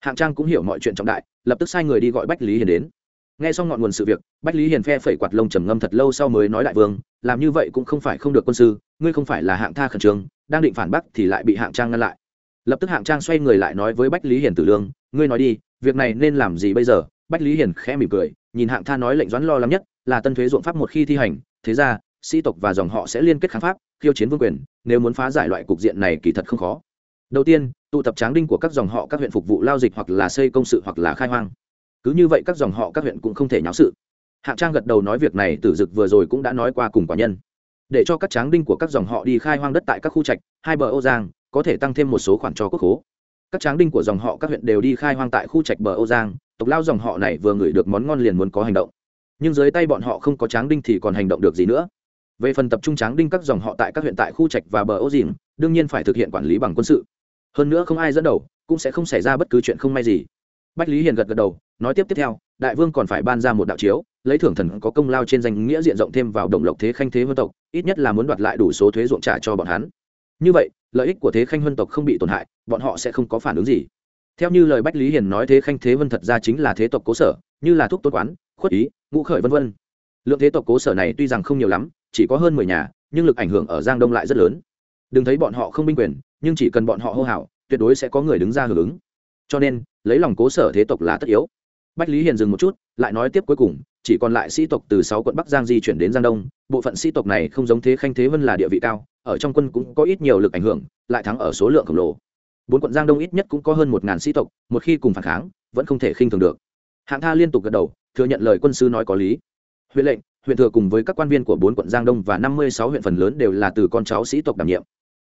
hạng trang cũng hiểu mọi chuyện trọng đại, lập tức sai người đi gọi bách lý hiền đến. Nghe xong ngọn nguồn sự việc, bách lý hiền phe phẩy quạt lông trầm ngâm thật lâu sau mới nói đại vương, làm như vậy cũng không phải không được quân sư, ngươi không phải là hạng tha khẩn trương, đang định phản bác thì lại bị hạng trang ngăn lại. Lập tức hạng trang xoay người lại nói với bách lý hiền tử lương, ngươi nói đi, việc này nên làm gì bây giờ? Bách lý hiền khẽ mỉm cười, nhìn hạng tha nói lệnh doãn lo lắng nhất, là tân thuế ruộng pháp một khi thi hành, thế ra, sĩ tộc và dòng họ sẽ liên kết kháng pháp, khiêu chiến vương quyền, nếu muốn phá giải loại cục diện này kỳ thật không khó đầu tiên, tụ tập tráng đinh của các dòng họ các huyện phục vụ lao dịch hoặc là xây công sự hoặc là khai hoang. Cứ như vậy các dòng họ các huyện cũng không thể nháo sự. Hạng trang gật đầu nói việc này tử dực vừa rồi cũng đã nói qua cùng quả nhân. Để cho các tráng đinh của các dòng họ đi khai hoang đất tại các khu trạch, hai bờ ô giang, có thể tăng thêm một số khoản cho quốc khố. Các tráng đinh của dòng họ các huyện đều đi khai hoang tại khu trạch bờ âu giang, tộc lao dòng họ này vừa ngửi được món ngon liền muốn có hành động. Nhưng dưới tay bọn họ không có tráng đinh thì còn hành động được gì nữa. Về phần tập trung tráng đinh các dòng họ tại các huyện tại khu trạch và bờ âu dìm đương nhiên phải thực hiện quản lý bằng quân sự hơn nữa không ai dẫn đầu, cũng sẽ không xảy ra bất cứ chuyện không may gì. Bách lý hiền gật gật đầu, nói tiếp tiếp theo, đại vương còn phải ban ra một đạo chiếu, lấy thưởng thần có công lao trên danh nghĩa diện rộng thêm vào đồng lộc thế khanh thế vân tộc, ít nhất là muốn đoạt lại đủ số thuế ruộng trả cho bọn hắn. Như vậy, lợi ích của thế khanh huân tộc không bị tổn hại, bọn họ sẽ không có phản ứng gì. Theo như lời bách lý hiền nói thế khanh thế vân thật ra chính là thế tộc cố sở, như là thuốc tốt quán, khuất ý, ngũ khởi vân vân. Lượng thế tộc cố sở này tuy rằng không nhiều lắm, chỉ có hơn mười nhà, nhưng lực ảnh hưởng ở giang đông lại rất lớn đừng thấy bọn họ không binh quyền, nhưng chỉ cần bọn họ hô hào, tuyệt đối sẽ có người đứng ra hưởng ứng. Cho nên, lấy lòng cố sở thế tộc là tất yếu. Bách lý hiền dừng một chút, lại nói tiếp cuối cùng, chỉ còn lại sĩ tộc từ sáu quận bắc giang di chuyển đến giang đông, bộ phận sĩ tộc này không giống thế khanh thế vân là địa vị cao, ở trong quân cũng có ít nhiều lực ảnh hưởng, lại thắng ở số lượng khổng lồ. Bốn quận giang đông ít nhất cũng có hơn một ngàn sĩ tộc, một khi cùng phản kháng, vẫn không thể khinh thường được. Hạng tha liên tục gật đầu, thừa nhận lời quân sư nói có lý. Huyện lệnh, huyện thừa cùng với các quan viên của bốn quận giang đông và năm mươi sáu huyện phần lớn đều là từ con cháu sĩ tộc đảm nhiệm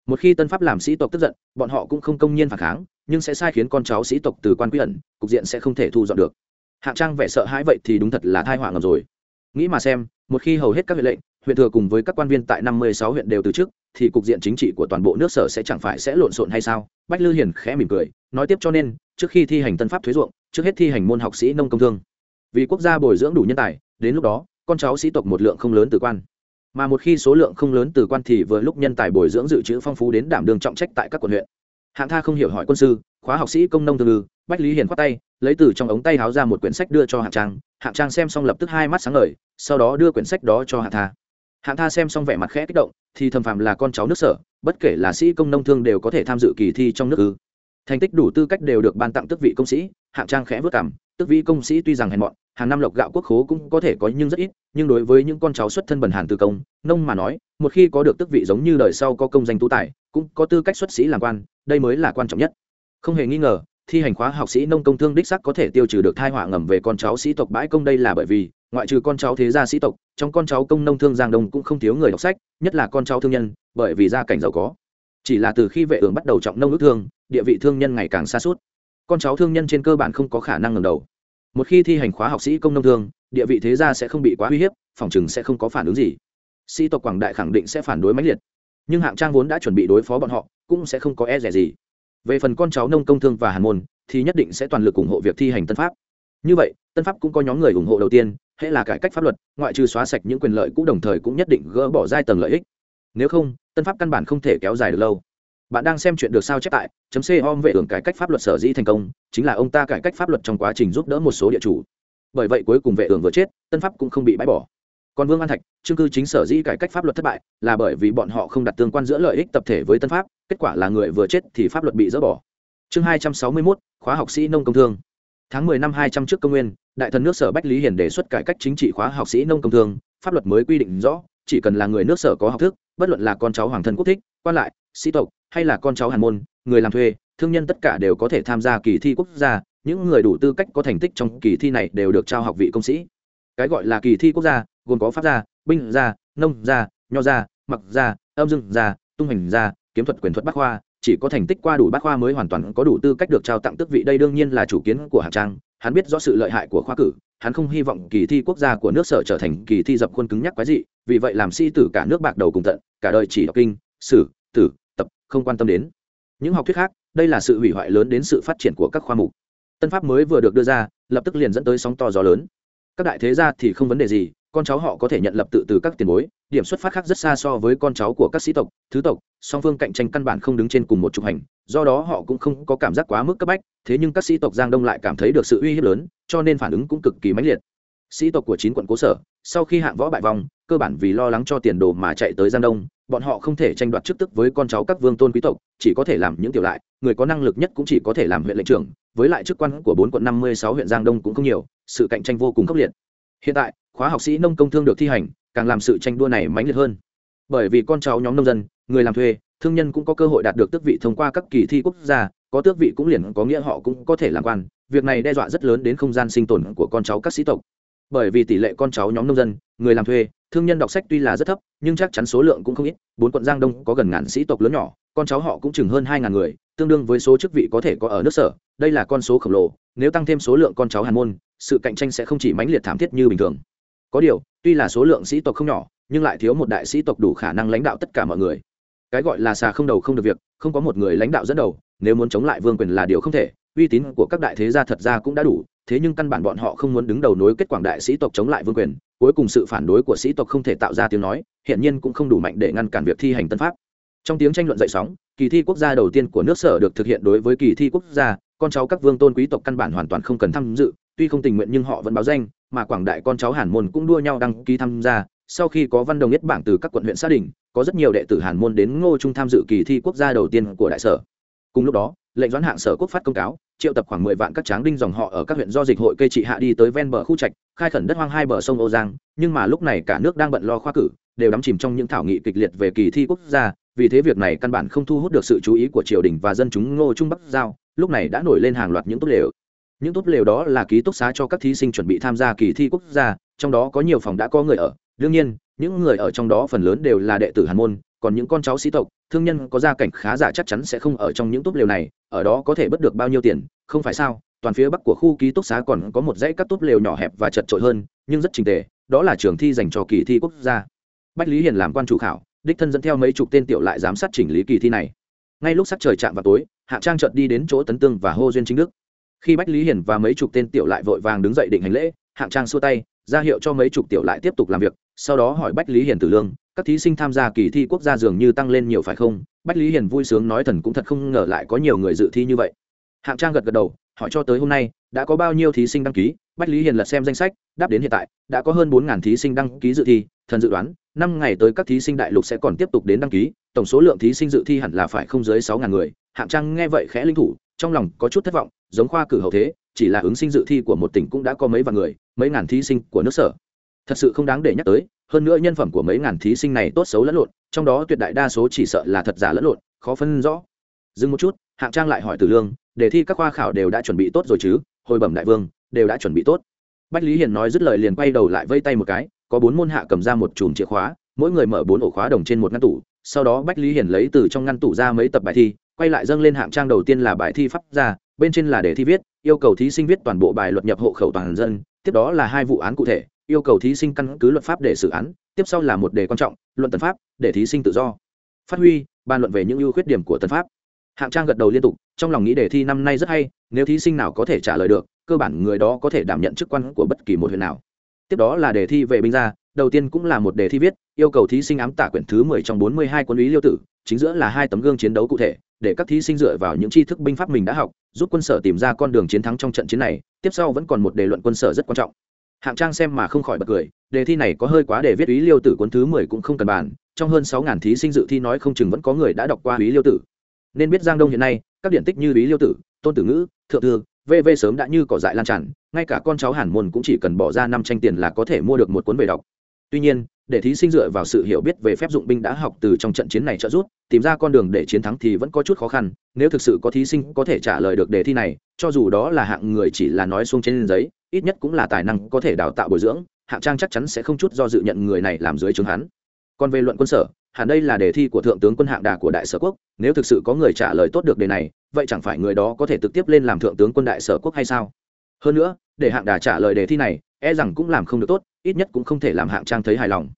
một khi tân pháp làm sĩ tộc tức giận, bọn họ cũng không công nhiên phản kháng, nhưng sẽ sai khiến con cháu sĩ tộc từ quan quy ẩn, cục diện sẽ không thể thu dọn được. Hạng trang vẻ sợ hãi vậy thì đúng thật là thai họa ngầm rồi. Nghĩ mà xem, một khi hầu hết các huyện lệnh, huyện thừa cùng với các quan viên tại năm mươi sáu huyện đều từ chức, thì cục diện chính trị của toàn bộ nước sở sẽ chẳng phải sẽ lộn xộn hay sao? Bách lư hiền khẽ mỉm cười, nói tiếp cho nên, trước khi thi hành tân pháp thuế ruộng, trước hết thi hành môn học sĩ nông công thương. Vì quốc gia bồi dưỡng đủ nhân tài, đến lúc đó, con cháu sĩ tộc một lượng không lớn từ quan mà một khi số lượng không lớn từ quan thì vừa lúc nhân tài bồi dưỡng dự trữ phong phú đến đảm đường trọng trách tại các quận huyện. Hạng tha không hiểu hỏi quân sư, khóa học sĩ công nông thương lư bách lý hiền khoát tay, lấy từ trong ống tay háo ra một quyển sách đưa cho hạng trang. Hạng trang xem xong lập tức hai mắt sáng ngời, sau đó đưa quyển sách đó cho hạng tha. Hạng tha xem xong vẻ mặt khẽ kích động, thì thầm phàm là con cháu nước sở, bất kể là sĩ công nông thương đều có thể tham dự kỳ thi trong nước ư. Thành tích đủ tư cách đều được ban tặng tước vị công sĩ, hạng trang khẽ vất cảm tước vị công sĩ tuy rằng hèn mọn, hàng năm lộc gạo quốc khố cũng có thể có nhưng rất ít, nhưng đối với những con cháu xuất thân bần hàn từ công, nông mà nói, một khi có được tước vị giống như đời sau có công danh tú tài, cũng có tư cách xuất sĩ làm quan, đây mới là quan trọng nhất. Không hề nghi ngờ, thi hành khóa học sĩ nông công thương đích sắc có thể tiêu trừ được thai họa ngầm về con cháu sĩ tộc bãi công đây là bởi vì, ngoại trừ con cháu thế gia sĩ tộc, trong con cháu công nông thương giang đông cũng không thiếu người đọc sách, nhất là con cháu thương nhân, bởi vì gia cảnh giàu có. Chỉ là từ khi vệ ưởng bắt đầu trọng nông ước thương, địa vị thương nhân ngày càng xa suốt con cháu thương nhân trên cơ bản không có khả năng ngầm đầu. Một khi thi hành khóa học sĩ công nông thương, địa vị thế gia sẽ không bị quá uy hiếp, phòng chừng sẽ không có phản ứng gì. Sĩ tộc quảng đại khẳng định sẽ phản đối mãnh liệt. Nhưng hạng trang vốn đã chuẩn bị đối phó bọn họ, cũng sẽ không có e rẻ gì. Về phần con cháu nông công thương và hàn môn, thì nhất định sẽ toàn lực ủng hộ việc thi hành tân pháp. Như vậy, tân pháp cũng có nhóm người ủng hộ đầu tiên hệ là cải cách pháp luật, ngoại trừ xóa sạch những quyền lợi cũ đồng thời cũng nhất định gỡ bỏ giai tầng lợi ích. Nếu không, tân pháp căn bản không thể kéo dài được lâu bạn đang xem chuyện được sao chép tại chấm c om vệ hưởng cải cách pháp luật sở dĩ thành công, chính là ông ta cải cách pháp luật trong quá trình giúp đỡ một số địa chủ. Bởi vậy cuối cùng vệ hưởng vừa chết, tân pháp cũng không bị bãi bỏ. Còn vương an thạch chương cư chính sở dĩ cải cách pháp luật thất bại là bởi vì bọn họ không đặt tương quan giữa lợi ích tập thể với tân pháp, kết quả là người vừa chết thì pháp luật bị dỡ bỏ. Chương hai trăm sáu mươi mốt, khóa học sĩ nông công thương. Tháng mười năm hai trăm trước công nguyên, đại thần nước sở bách lý hiền đề xuất cải cách chính trị khóa học sĩ nông công thương, pháp luật mới quy định rõ, chỉ cần là người nước sở có học thức, bất luận là con cháu hoàng thân quốc thích, quan lại sĩ tộc, hay là con cháu hàn môn, người làm thuê, thương nhân tất cả đều có thể tham gia kỳ thi quốc gia. Những người đủ tư cách có thành tích trong kỳ thi này đều được trao học vị công sĩ. Cái gọi là kỳ thi quốc gia, gồm có pháp gia, binh gia, nông gia, nho gia, mặc gia, âm dương gia, tung hành gia, kiếm thuật quyền thuật bác khoa. Chỉ có thành tích qua đủ bác khoa mới hoàn toàn có đủ tư cách được trao tặng tước vị. Đây đương nhiên là chủ kiến của hạng trang. Hắn biết rõ sự lợi hại của khoa cử. Hắn không hy vọng kỳ thi quốc gia của nước sở trở thành kỳ thi dập khuôn cứng nhắc quái dị. Vì vậy làm sĩ tử cả nước bạc đầu cùng tận, cả đời chỉ đọc kinh, sử, tử không quan tâm đến. Những học thuyết khác, đây là sự hủy hoại lớn đến sự phát triển của các khoa mục. Tân pháp mới vừa được đưa ra, lập tức liền dẫn tới sóng to gió lớn. Các đại thế gia thì không vấn đề gì, con cháu họ có thể nhận lập tự từ các tiền bối, điểm xuất phát khác rất xa so với con cháu của các sĩ tộc, thứ tộc, song phương cạnh tranh căn bản không đứng trên cùng một trục hành, do đó họ cũng không có cảm giác quá mức cấp bách, thế nhưng các sĩ tộc giang đông lại cảm thấy được sự uy hiếp lớn, cho nên phản ứng cũng cực kỳ mãnh liệt. Sĩ tộc của chín quận cố sở, sau khi hạng võ bại vòng cơ bản vì lo lắng cho tiền đồ mà chạy tới giang đông, bọn họ không thể tranh đoạt chức tức với con cháu các vương tôn quý tộc, chỉ có thể làm những tiểu lại, người có năng lực nhất cũng chỉ có thể làm huyện lệnh trưởng, với lại chức quan của bốn quận năm mươi sáu huyện giang đông cũng không nhiều, sự cạnh tranh vô cùng khốc liệt. Hiện tại, khóa học sĩ nông công thương được thi hành, càng làm sự tranh đua này mãnh liệt hơn. Bởi vì con cháu nhóm nông dân, người làm thuê, thương nhân cũng có cơ hội đạt được tước vị thông qua các kỳ thi quốc gia, có tước vị cũng liền có nghĩa họ cũng có thể làm quan, việc này đe dọa rất lớn đến không gian sinh tồn của con cháu các sĩ tộc. Bởi vì tỷ lệ con cháu nhóm nông dân, người làm thuê thương nhân đọc sách tuy là rất thấp, nhưng chắc chắn số lượng cũng không ít. Bốn quận giang đông có gần ngàn sĩ tộc lớn nhỏ, con cháu họ cũng chừng hơn hai ngàn người, tương đương với số chức vị có thể có ở nước sở. Đây là con số khổng lồ, nếu tăng thêm số lượng con cháu hàn môn, sự cạnh tranh sẽ không chỉ mãnh liệt thảm thiết như bình thường. Có điều, tuy là số lượng sĩ tộc không nhỏ, nhưng lại thiếu một đại sĩ tộc đủ khả năng lãnh đạo tất cả mọi người. Cái gọi là xà không đầu không được việc, không có một người lãnh đạo dẫn đầu, nếu muốn chống lại vương quyền là điều không thể. Uy tín của các đại thế gia thật ra cũng đã đủ, thế nhưng căn bản bọn họ không muốn đứng đầu nối kết quảng đại sĩ tộc chống lại vương quyền cuối cùng sự phản đối của sĩ tộc không thể tạo ra tiếng nói hiện nhiên cũng không đủ mạnh để ngăn cản việc thi hành tân pháp. Trong tiếng tranh luận dậy sóng, kỳ thi quốc gia đầu tiên của nước sở được thực hiện đối với kỳ thi quốc gia, con cháu các vương tôn quý tộc căn bản hoàn toàn không cần tham dự, tuy không tình nguyện nhưng họ vẫn báo danh, mà quảng đại con cháu hàn môn cũng đua nhau đăng ký tham gia. Sau khi có văn đồng nhất bảng từ các quận huyện xác định, có rất nhiều đệ tử hàn môn đến ngô trung tham dự kỳ thi quốc gia đầu tiên của đại sở. Cùng lúc đó lệnh doãn hạng sở quốc phát công cáo, triệu tập khoảng mười vạn các tráng đinh dòng họ ở các huyện do dịch hội cây trị hạ đi tới ven bờ khu trạch, khai khẩn đất hoang hai bờ sông âu giang, nhưng mà lúc này cả nước đang bận lo khoa cử, đều đắm chìm trong những thảo nghị kịch liệt về kỳ thi quốc gia, vì thế việc này căn bản không thu hút được sự chú ý của triều đình và dân chúng ngô trung bắc giao, lúc này đã nổi lên hàng loạt những tốt lều. Những tốt lều đó là ký túc xá cho các thí sinh chuẩn bị tham gia kỳ thi quốc gia, trong đó có nhiều phòng đã có người ở. Đương nhiên, những người ở trong đó phần lớn đều là đệ tử hàn môn, còn những con cháu sĩ tộc, thương nhân có gia cảnh khá giả chắc chắn sẽ không ở trong những túp lều này ở đó có thể bất được bao nhiêu tiền, không phải sao, toàn phía bắc của khu ký túc xá còn có một dãy các túp lều nhỏ hẹp và chật trội hơn, nhưng rất trình tề, đó là trường thi dành cho kỳ thi quốc gia. Bách lý hiền làm quan chủ khảo, đích thân dẫn theo mấy chục tên tiểu lại giám sát chỉnh lý kỳ thi này. Ngay lúc sắc trời chạm vào tối, hạ trang chợt đi đến chỗ tấn tương và hô duyên chính đức. Khi bách lý hiền và mấy chục tên tiểu lại vội vàng đứng dậy định hành lễ hạng trang xua tay, ra hiệu cho mấy chục tiểu lại tiếp tục làm việc, sau đó hỏi bách lý hiền tử lương các thí sinh tham gia kỳ thi quốc gia dường như tăng lên nhiều phải không? Bách lý hiền vui sướng nói thần cũng thật không ngờ lại có nhiều người dự thi như vậy. Hạng trang gật gật đầu, hỏi cho tới hôm nay, đã có bao nhiêu thí sinh đăng ký? Bách lý hiền lật xem danh sách, đáp đến hiện tại, đã có hơn bốn thí sinh đăng ký dự thi. Thần dự đoán, năm ngày tới các thí sinh đại lục sẽ còn tiếp tục đến đăng ký. Tổng số lượng thí sinh dự thi hẳn là phải không dưới sáu người. Hạng trang nghe vậy khẽ linh thủ, trong lòng có chút thất vọng, giống khoa cử hậu thế, chỉ là ứng sinh dự thi của một tỉnh cũng đã có mấy vạn người, mấy ngàn thí sinh của nước sở thật sự không đáng để nhắc tới, hơn nữa nhân phẩm của mấy ngàn thí sinh này tốt xấu lẫn lộn, trong đó tuyệt đại đa số chỉ sợ là thật giả lẫn lộn, khó phân rõ. Dừng một chút, hạng trang lại hỏi tử lương, đề thi các khoa khảo đều đã chuẩn bị tốt rồi chứ, hồi bẩm đại vương, đều đã chuẩn bị tốt. Bách lý hiền nói dứt lời liền quay đầu lại vây tay một cái, có bốn môn hạ cầm ra một chùm chìa khóa, mỗi người mở bốn ổ khóa đồng trên một ngăn tủ, sau đó bách lý hiền lấy từ trong ngăn tủ ra mấy tập bài thi, quay lại dâng lên hạng trang đầu tiên là bài thi pháp ra, bên trên là đề thi viết, yêu cầu thí sinh viết toàn bộ bài luật nhập hộ khẩu toàn dân, tiếp đó là hai vụ án cụ thể yêu cầu thí sinh căn cứ luật pháp để xử án, tiếp sau là một đề quan trọng, luận tần pháp, để thí sinh tự do. Phát huy, bàn luận về những ưu khuyết điểm của tần pháp. Hạng trang gật đầu liên tục, trong lòng nghĩ đề thi năm nay rất hay, nếu thí sinh nào có thể trả lời được, cơ bản người đó có thể đảm nhận chức quan của bất kỳ một huyện nào. Tiếp đó là đề thi về binh gia đầu tiên cũng là một đề thi viết, yêu cầu thí sinh ám tả quyển thứ mười trong bốn mươi hai quân lý liêu tử, chính giữa là hai tấm gương chiến đấu cụ thể, để các thí sinh dựa vào những tri thức binh pháp mình đã học, giúp quân sở tìm ra con đường chiến thắng trong trận chiến này, tiếp sau vẫn còn một đề luận quân sở rất quan trọng hạng trang xem mà không khỏi bật cười, đề thi này có hơi quá để viết ý liêu tử cuốn thứ mười cũng không cần bàn, trong hơn sáu ngàn thí sinh dự thi nói không chừng vẫn có người đã đọc qua ý liêu tử. Nên biết giang đông hiện nay, các điển tích như ý liêu tử, tôn tử ngữ, thượng thư vv sớm đã như cỏ dại lan tràn, ngay cả con cháu hàn môn cũng chỉ cần bỏ ra năm tranh tiền là có thể mua được một cuốn về đọc. Tuy nhiên, để thí sinh dựa vào sự hiểu biết về phép dụng binh đã học từ trong trận chiến này trợ giúp, tìm ra con đường để chiến thắng thì vẫn có chút khó khăn, nếu thực sự có thí sinh có thể trả lời được đề thi này, cho dù đó là hạng người chỉ là nói xuống trên giấy ít nhất cũng là tài năng có thể đào tạo bồi dưỡng, hạng trang chắc chắn sẽ không chút do dự nhận người này làm dưới trướng hắn. Còn về luận quân sở, hẳn đây là đề thi của thượng tướng quân hạng đà của đại sở quốc, nếu thực sự có người trả lời tốt được đề này, vậy chẳng phải người đó có thể trực tiếp lên làm thượng tướng quân đại sở quốc hay sao? Hơn nữa, để hạng đà trả lời đề thi này e rằng cũng làm không được tốt, ít nhất cũng không thể làm hạng trang thấy hài lòng.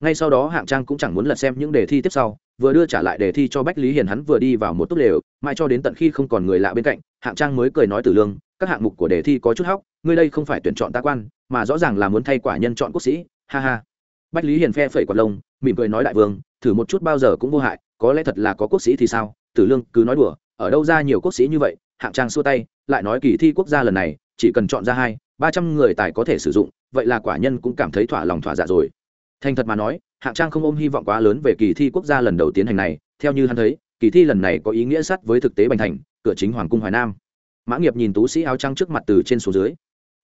Ngay sau đó hạng trang cũng chẳng muốn lật xem những đề thi tiếp sau, vừa đưa trả lại đề thi cho bách lý hiền hắn vừa đi vào một túp lều, mãi cho đến tận khi không còn người lạ bên cạnh, hạng trang mới cười nói tử lương các hạng mục của đề thi có chút hóc, ngươi đây không phải tuyển chọn ta quan, mà rõ ràng là muốn thay quả nhân chọn quốc sĩ, ha ha. Bách lý hiền phe phẩy quạt lông, mỉm cười nói đại vương, thử một chút bao giờ cũng vô hại, có lẽ thật là có quốc sĩ thì sao? Tử lương cứ nói đùa, ở đâu ra nhiều quốc sĩ như vậy, hạng trang xua tay, lại nói kỳ thi quốc gia lần này, chỉ cần chọn ra hai, ba trăm người tài có thể sử dụng, vậy là quả nhân cũng cảm thấy thỏa lòng thỏa dạ rồi. Thành thật mà nói, hạng trang không ôm hy vọng quá lớn về kỳ thi quốc gia lần đầu tiến hành này, theo như hắn thấy, kỳ thi lần này có ý nghĩa sắt với thực tế bành thành, cửa chính hoàng cung hoài nam mã nghiệp nhìn tú sĩ áo trắng trước mặt từ trên xuống dưới.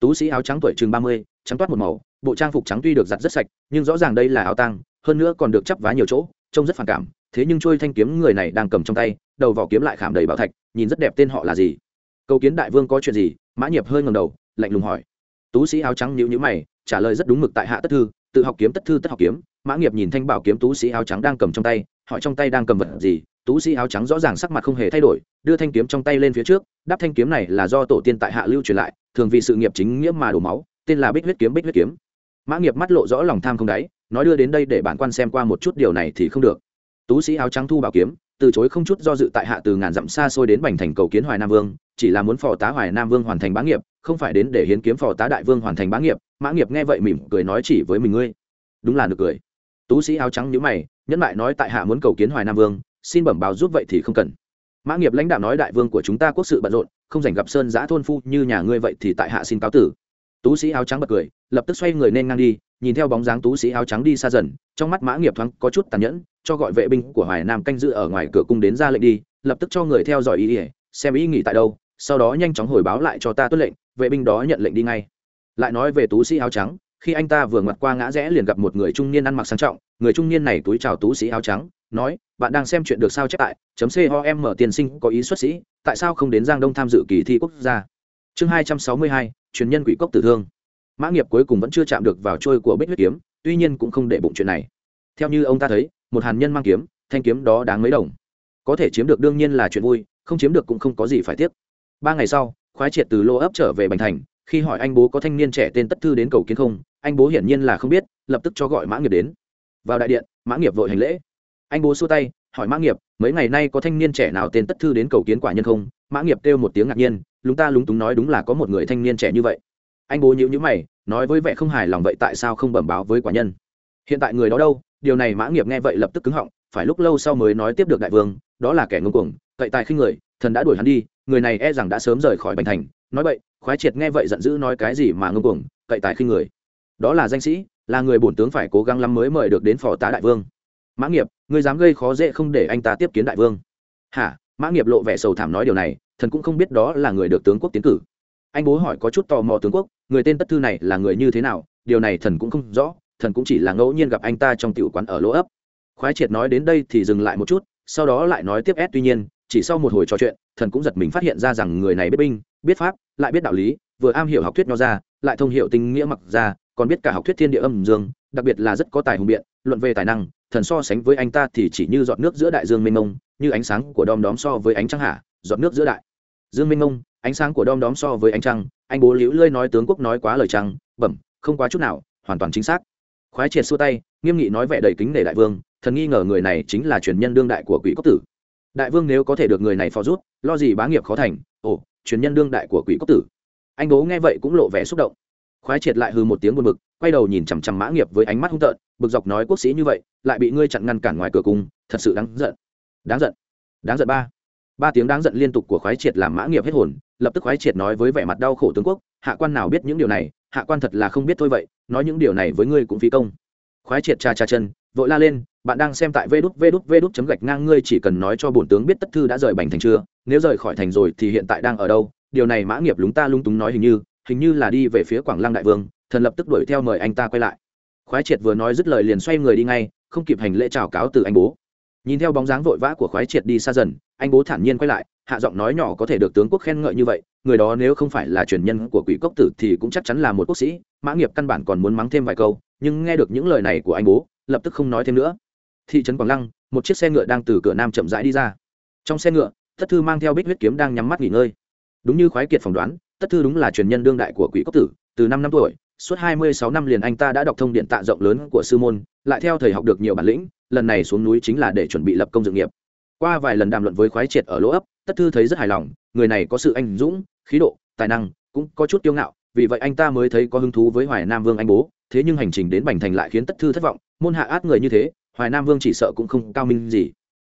Tú sĩ áo trắng tuổi chừng ba mươi, trắng toát một màu, bộ trang phục trắng tuy được giặt rất sạch, nhưng rõ ràng đây là áo tang, hơn nữa còn được chắp vá nhiều chỗ, trông rất phản cảm, thế nhưng trôi thanh kiếm người này đang cầm trong tay, đầu vỏ kiếm lại khảm đầy bảo thạch, nhìn rất đẹp tên họ là gì? Câu kiến đại vương có chuyện gì? Mã nghiệp hơi ngầm đầu, lạnh lùng hỏi. Tú sĩ áo trắng nhíu nhíu mày, trả lời rất đúng mực tại hạ tất thư, tự học kiếm tất thư tất học kiếm. Mã nghiệp nhìn thanh bảo kiếm tú sĩ áo trắng đang cầm trong tay, hỏi trong tay đang cầm vật gì? Tú sĩ áo trắng rõ ràng sắc mặt không hề thay đổi, đưa thanh kiếm trong tay lên phía trước, đáp thanh kiếm này là do tổ tiên tại hạ lưu truyền lại, thường vì sự nghiệp chính nghĩa mà đổ máu, tên là bích huyết kiếm, bích huyết kiếm. Mã nghiệp mắt lộ rõ lòng tham không đáy, nói đưa đến đây để bản quan xem qua một chút điều này thì không được. Tú sĩ áo trắng thu bảo kiếm, từ chối không chút do dự tại hạ từ ngàn dặm xa xôi đến bành thành cầu kiến hoài nam vương, chỉ là muốn phò tá hoài nam vương hoàn thành bá nghiệp, không phải đến để hiến kiếm phò tá đại vương hoàn thành bá nghiệp. Mã nghiệp nghe vậy mỉm cười nói chỉ với mình ngươi. Đúng là được cười. Tú sĩ áo trắng nhíu mày, nhẫn lại nói tại hạ muốn cầu kiến hoài nam vương xin bẩm báo giúp vậy thì không cần. Mã nghiệp lãnh đạo nói đại vương của chúng ta quốc sự bận rộn, không dành gặp sơn giã thôn phu như nhà ngươi vậy thì tại hạ xin cáo tử. Tú sĩ áo trắng bật cười, lập tức xoay người nên ngang đi, nhìn theo bóng dáng tú sĩ áo trắng đi xa dần, trong mắt mã nghiệp thoáng có chút tàn nhẫn, cho gọi vệ binh của hoài nam canh giữ ở ngoài cửa cung đến ra lệnh đi, lập tức cho người theo dõi ý ỉa xem ý nghỉ tại đâu, sau đó nhanh chóng hồi báo lại cho ta tuất lệnh, vệ binh đó nhận lệnh đi ngay. Lại nói về tú sĩ áo trắng, khi anh ta vừa ngoặt qua ngã rẽ liền gặp một người trung niên ăn mặc sang trọng, người trung niên này túi chào tú sĩ áo trắng nói, bạn đang xem chuyện được sao chép tại chấm com mở tiền sinh có ý xuất sĩ, tại sao không đến giang đông tham dự kỳ thi quốc gia? Chương hai trăm sáu mươi hai, truyền nhân quỷ cốc tử thương. Mã nghiệp cuối cùng vẫn chưa chạm được vào trôi của bích huyết kiếm, tuy nhiên cũng không để bụng chuyện này. Theo như ông ta thấy, một hàn nhân mang kiếm, thanh kiếm đó đáng mấy đồng. Có thể chiếm được đương nhiên là chuyện vui, không chiếm được cũng không có gì phải tiếc. Ba ngày sau, khoái triệt từ lô ấp trở về bành thành, khi hỏi anh bố có thanh niên trẻ tên tất thư đến cầu kiến không, anh bố hiển nhiên là không biết, lập tức cho gọi mã nghiệp đến. Vào đại điện, mã nghiệp vội hành lễ anh bố xua tay, hỏi mã nghiệp, mấy ngày nay có thanh niên trẻ nào tên tất thư đến cầu kiến quả nhân không? Mã nghiệp kêu một tiếng ngạc nhiên, lúng ta lúng túng nói đúng là có một người thanh niên trẻ như vậy. Anh bố nhữ nhữ mày, nói với vẻ không hài lòng vậy tại sao không bẩm báo với quả nhân? Hiện tại người đó đâu? Điều này mã nghiệp nghe vậy lập tức cứng họng, phải lúc lâu sau mới nói tiếp được đại vương, đó là kẻ ngông cuồng, cậy tài khinh người, thần đã đuổi hắn đi, người này e rằng đã sớm rời khỏi bành thành. Nói vậy, khoái triệt nghe vậy giận dữ nói cái gì mà ngông cuồng, cậy tài khinh người. Đó là danh sĩ, là người bổn tướng phải cố gắng lắm mới mời được đến phò tá đại vương mã nghiệp, ngươi dám gây khó dễ không để anh ta tiếp kiến đại vương. Hả? Mã nghiệp lộ vẻ sầu thảm nói điều này, thần cũng không biết đó là người được tướng quốc tiến cử. Anh bố hỏi có chút tò mò tướng quốc, người tên tất thư này là người như thế nào, điều này thần cũng không rõ, thần cũng chỉ là ngẫu nhiên gặp anh ta trong tiểu quán ở lỗ ấp. Khoái triệt nói đến đây thì dừng lại một chút, sau đó lại nói tiếp ép tuy nhiên, chỉ sau một hồi trò chuyện, thần cũng giật mình phát hiện ra rằng người này biết binh, biết pháp, lại biết đạo lý, vừa am hiểu học thuyết nho ra, lại thông hiểu tinh nghĩa mặc ra, còn biết cả học thuyết thiên địa âm dương, đặc biệt là rất có tài hùng biện, luận về tài năng thần so sánh với anh ta thì chỉ như giọt nước giữa đại dương mênh mông, như ánh sáng của đom đóm so với ánh trăng hạ, giọt nước giữa đại dương mênh mông, ánh sáng của đom đóm so với ánh trăng. Anh bố liễu lơi nói tướng quốc nói quá lời trăng, bẩm, không quá chút nào, hoàn toàn chính xác. Khoái triệt xua tay, nghiêm nghị nói vẻ đầy kính nể đại vương, thần nghi ngờ người này chính là truyền nhân đương đại của quỷ cốc tử. Đại vương nếu có thể được người này phó rút, lo gì bá nghiệp khó thành, ồ, truyền nhân đương đại của quỷ cốc tử. Anh bố nghe vậy cũng lộ vẻ xúc động. Khoái triệt lại hư một tiếng buồn bực quay đầu nhìn chằm chằm mã nghiệp với ánh mắt hung tợn, bực dọc nói, quốc sĩ như vậy, lại bị ngươi chặn ngăn cản ngoài cửa cung, thật sự đáng giận. Đáng giận? Đáng giận ba? Ba tiếng đáng giận liên tục của khoái triệt làm mã nghiệp hết hồn, lập tức khoái triệt nói với vẻ mặt đau khổ tướng quốc, hạ quan nào biết những điều này, hạ quan thật là không biết thôi vậy, nói những điều này với ngươi cũng phí công. Khoái triệt cha cha chân, vội la lên, bạn đang xem tại vê đút vê đút vê đút chấm gạch ngang ngươi chỉ cần nói cho bổn tướng biết tất thư đã rời bành thành chưa, nếu rời khỏi thành rồi thì hiện tại đang ở đâu, điều này mã nghiệp lúng ta lung túng nói hình như hình như là đi về phía quảng lăng đại vương thần lập tức đuổi theo mời anh ta quay lại. Khoái triệt vừa nói dứt lời liền xoay người đi ngay, không kịp hành lễ chào cáo từ anh bố. Nhìn theo bóng dáng vội vã của khoái triệt đi xa dần, anh bố thản nhiên quay lại, hạ giọng nói nhỏ có thể được tướng quốc khen ngợi như vậy, người đó nếu không phải là truyền nhân của quỷ cốc tử thì cũng chắc chắn là một quốc sĩ, mã nghiệp căn bản còn muốn mắng thêm vài câu, nhưng nghe được những lời này của anh bố, lập tức không nói thêm nữa. Thị trấn quảng lăng, một chiếc xe ngựa đang từ cửa nam chậm rãi đi ra. Trong xe ngựa tất thư mang theo bích huyết kiếm đang nhắm mắt nghỉ ngơi. Đúng như khoái kiệt phỏng đoán tất thư đúng là truyền nhân đương đại của quỷ cốc tử, từ năm năm tuổi suốt hai mươi sáu năm liền anh ta đã đọc thông điện tạ rộng lớn của sư môn, lại theo thầy học được nhiều bản lĩnh, lần này xuống núi chính là để chuẩn bị lập công dựng nghiệp. Qua vài lần đàm luận với khoái triệt ở lỗ ấp, tất thư thấy rất hài lòng, người này có sự anh dũng, khí độ, tài năng, cũng có chút kiêu ngạo, vì vậy anh ta mới thấy có hứng thú với hoài nam vương anh bố, thế nhưng hành trình đến bành thành lại khiến tất thư thất vọng, môn hạ át người như thế, hoài nam vương chỉ sợ cũng không cao minh gì.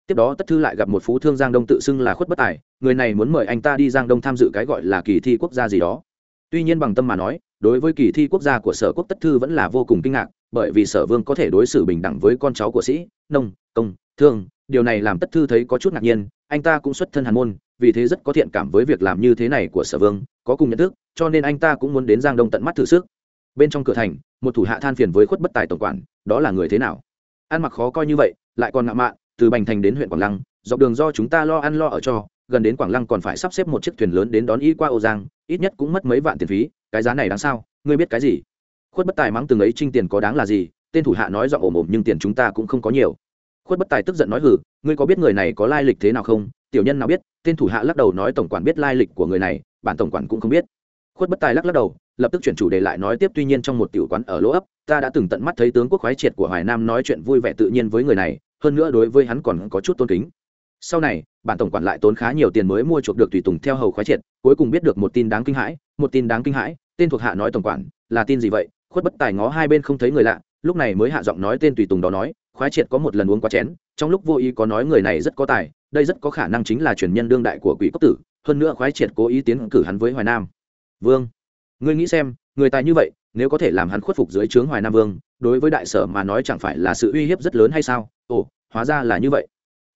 Tiếp đó tất thư lại gặp một phú thương giang đông tự xưng là khuất bất tài, người này muốn mời anh ta đi giang đông tham dự cái gọi là kỳ thi quốc gia gì đó tuy nhiên bằng tâm mà nói, đối với kỳ thi quốc gia của sở quốc tất thư vẫn là vô cùng kinh ngạc, bởi vì sở vương có thể đối xử bình đẳng với con cháu của sĩ, nông, công, thương, điều này làm tất thư thấy có chút ngạc nhiên, anh ta cũng xuất thân hàn môn, vì thế rất có thiện cảm với việc làm như thế này của sở vương, có cùng nhận thức, cho nên anh ta cũng muốn đến giang đông tận mắt thử sức. Bên trong cửa thành, một thủ hạ than phiền với khuất bất tài tổng quản, đó là người thế nào? Ăn mặc khó coi như vậy, lại còn ngạo mạn, từ bành thành đến huyện quảng lăng, dọc đường do chúng ta lo ăn lo ở cho gần đến quảng lăng còn phải sắp xếp một chiếc thuyền lớn đến đón y qua âu giang, ít nhất cũng mất mấy vạn tiền phí, cái giá này đáng sao, ngươi biết cái gì? Khuất bất tài mắng từng ấy trinh tiền có đáng là gì, tên thủ hạ nói giọng ồm ồm nhưng tiền chúng ta cũng không có nhiều. Khuất bất tài tức giận nói hử ngươi có biết người này có lai lịch thế nào không? Tiểu nhân nào biết, tên thủ hạ lắc đầu nói tổng quản biết lai lịch của người này, bản tổng quản cũng không biết. Khuất bất tài lắc lắc đầu, lập tức chuyển chủ đề lại nói tiếp, tuy nhiên trong một tiểu quán ở lỗ ấp, ta đã từng tận mắt thấy tướng quốc khoái triệt của hoài nam nói chuyện vui vẻ tự nhiên với người này, hơn nữa đối với hắn còn có chút tôn kính sau này, bản tổng quản lại tốn khá nhiều tiền mới mua chuộc được tùy tùng theo hầu khoái triệt, cuối cùng biết được một tin đáng kinh hãi, một tin đáng kinh hãi, tên thuộc hạ nói tổng quản, là tin gì vậy? Khuất bất tài ngó hai bên không thấy người lạ, lúc này mới hạ giọng nói tên tùy tùng đó nói, khoái triệt có một lần uống quá chén, trong lúc vô ý có nói người này rất có tài, đây rất có khả năng chính là truyền nhân đương đại của quỷ cốc tử, hơn nữa khoái triệt cố ý tiến cử hắn với hoài nam. Vương, ngươi nghĩ xem, người tài như vậy, nếu có thể làm hắn khuất phục dưới trướng hoài nam vương, đối với đại sở mà nói chẳng phải là sự uy hiếp rất lớn hay sao? Ồ, hóa ra là như vậy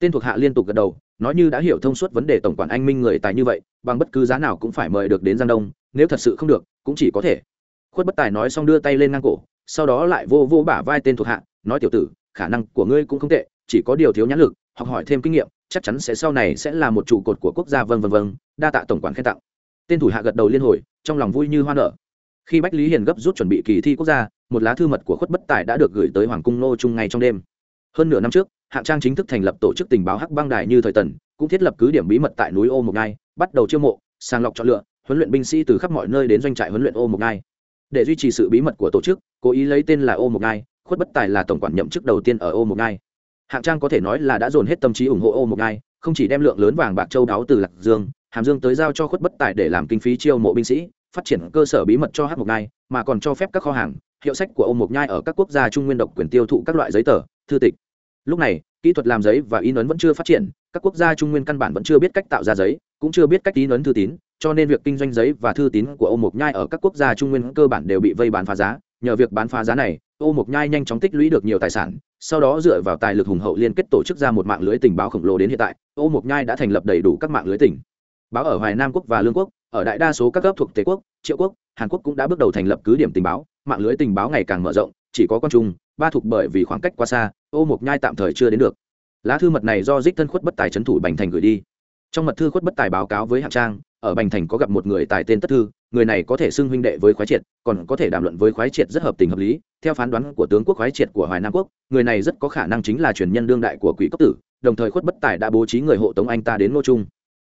tên thuộc hạ liên tục gật đầu, nói như đã hiểu thông suốt vấn đề tổng quản anh minh người tài như vậy, bằng bất cứ giá nào cũng phải mời được đến giang đông, nếu thật sự không được, cũng chỉ có thể. Khuất bất tài nói xong đưa tay lên ngang cổ, sau đó lại vô vô bả vai tên thuộc hạ, nói tiểu tử, khả năng của ngươi cũng không tệ, chỉ có điều thiếu nhãn lực, học hỏi thêm kinh nghiệm, chắc chắn sẽ sau này sẽ là một trụ cột của quốc gia vân vân vân, đa tạ tổng quản khen tặng. Tên thủ hạ gật đầu liên hồi, trong lòng vui như hoa nở. Khi bách lý hiền gấp rút chuẩn bị kỳ thi quốc gia, một lá thư mật của khuất bất tài đã được gửi tới hoàng cung nô trung ngay trong đêm hơn nửa năm trước, hạng trang chính thức thành lập tổ chức tình báo hắc băng đài như thời tần, cũng thiết lập cứ điểm bí mật tại núi ô một ngai bắt đầu chiêu mộ, sàng lọc chọn lựa, huấn luyện binh sĩ từ khắp mọi nơi đến doanh trại huấn luyện ô một ngai để duy trì sự bí mật của tổ chức, cố ý lấy tên là ô một ngai khuất bất tài là tổng quản nhậm chức đầu tiên ở ô một ngai hạng trang có thể nói là đã dồn hết tâm trí ủng hộ ô một ngai không chỉ đem lượng lớn vàng bạc châu đáo từ lạc dương, hàm dương tới giao cho khuất bất tài để làm kinh phí chiêu mộ binh sĩ, phát triển cơ sở bí mật cho hát một ngai mà còn cho phép các kho hàng, hiệu sách của ô một nhai ở các quốc gia trung nguyên độc quyền tiêu thụ các loại giấy tờ thư tịch. Lúc này, kỹ thuật làm giấy và in ấn vẫn chưa phát triển, các quốc gia trung nguyên căn bản vẫn chưa biết cách tạo ra giấy, cũng chưa biết cách in ấn thư tín, cho nên việc kinh doanh giấy và thư tín của ô mộc nhai ở các quốc gia trung nguyên cơ bản đều bị vây bán phá giá. Nhờ việc bán phá giá này ô mộc nhai nhanh chóng tích lũy được nhiều tài sản, sau đó dựa vào tài lực hùng hậu liên kết tổ chức ra một mạng lưới tình báo khổng lồ đến hiện tại ô mộc nhai đã thành lập đầy đủ các mạng lưới tỉnh báo ở hoài nam quốc và lương quốc, ở đại đa số các cấp thuộc tề quốc, triệu quốc, hàn quốc cũng đã bước đầu thành lập cứ điểm tình báo. Mạng lưới tình báo ngày càng mở rộng, chỉ có con trung ba thuộc bởi vì khoảng cách quá xa, ô mộc nhai tạm thời chưa đến được. Lá thư mật này do dích thân khuất bất tài trấn thủ bành thành gửi đi. Trong mật thư khuất bất tài báo cáo với hạng trang, ở bành thành có gặp một người tài tên tất thư, người này có thể xưng huynh đệ với khoái triệt, còn có thể đàm luận với khoái triệt rất hợp tình hợp lý. Theo phán đoán của tướng quốc khoái triệt của hoài nam quốc, người này rất có khả năng chính là truyền nhân đương đại của quỷ cấp tử, đồng thời khuất bất tài đã bố trí người hộ tống anh ta đến ngô trung.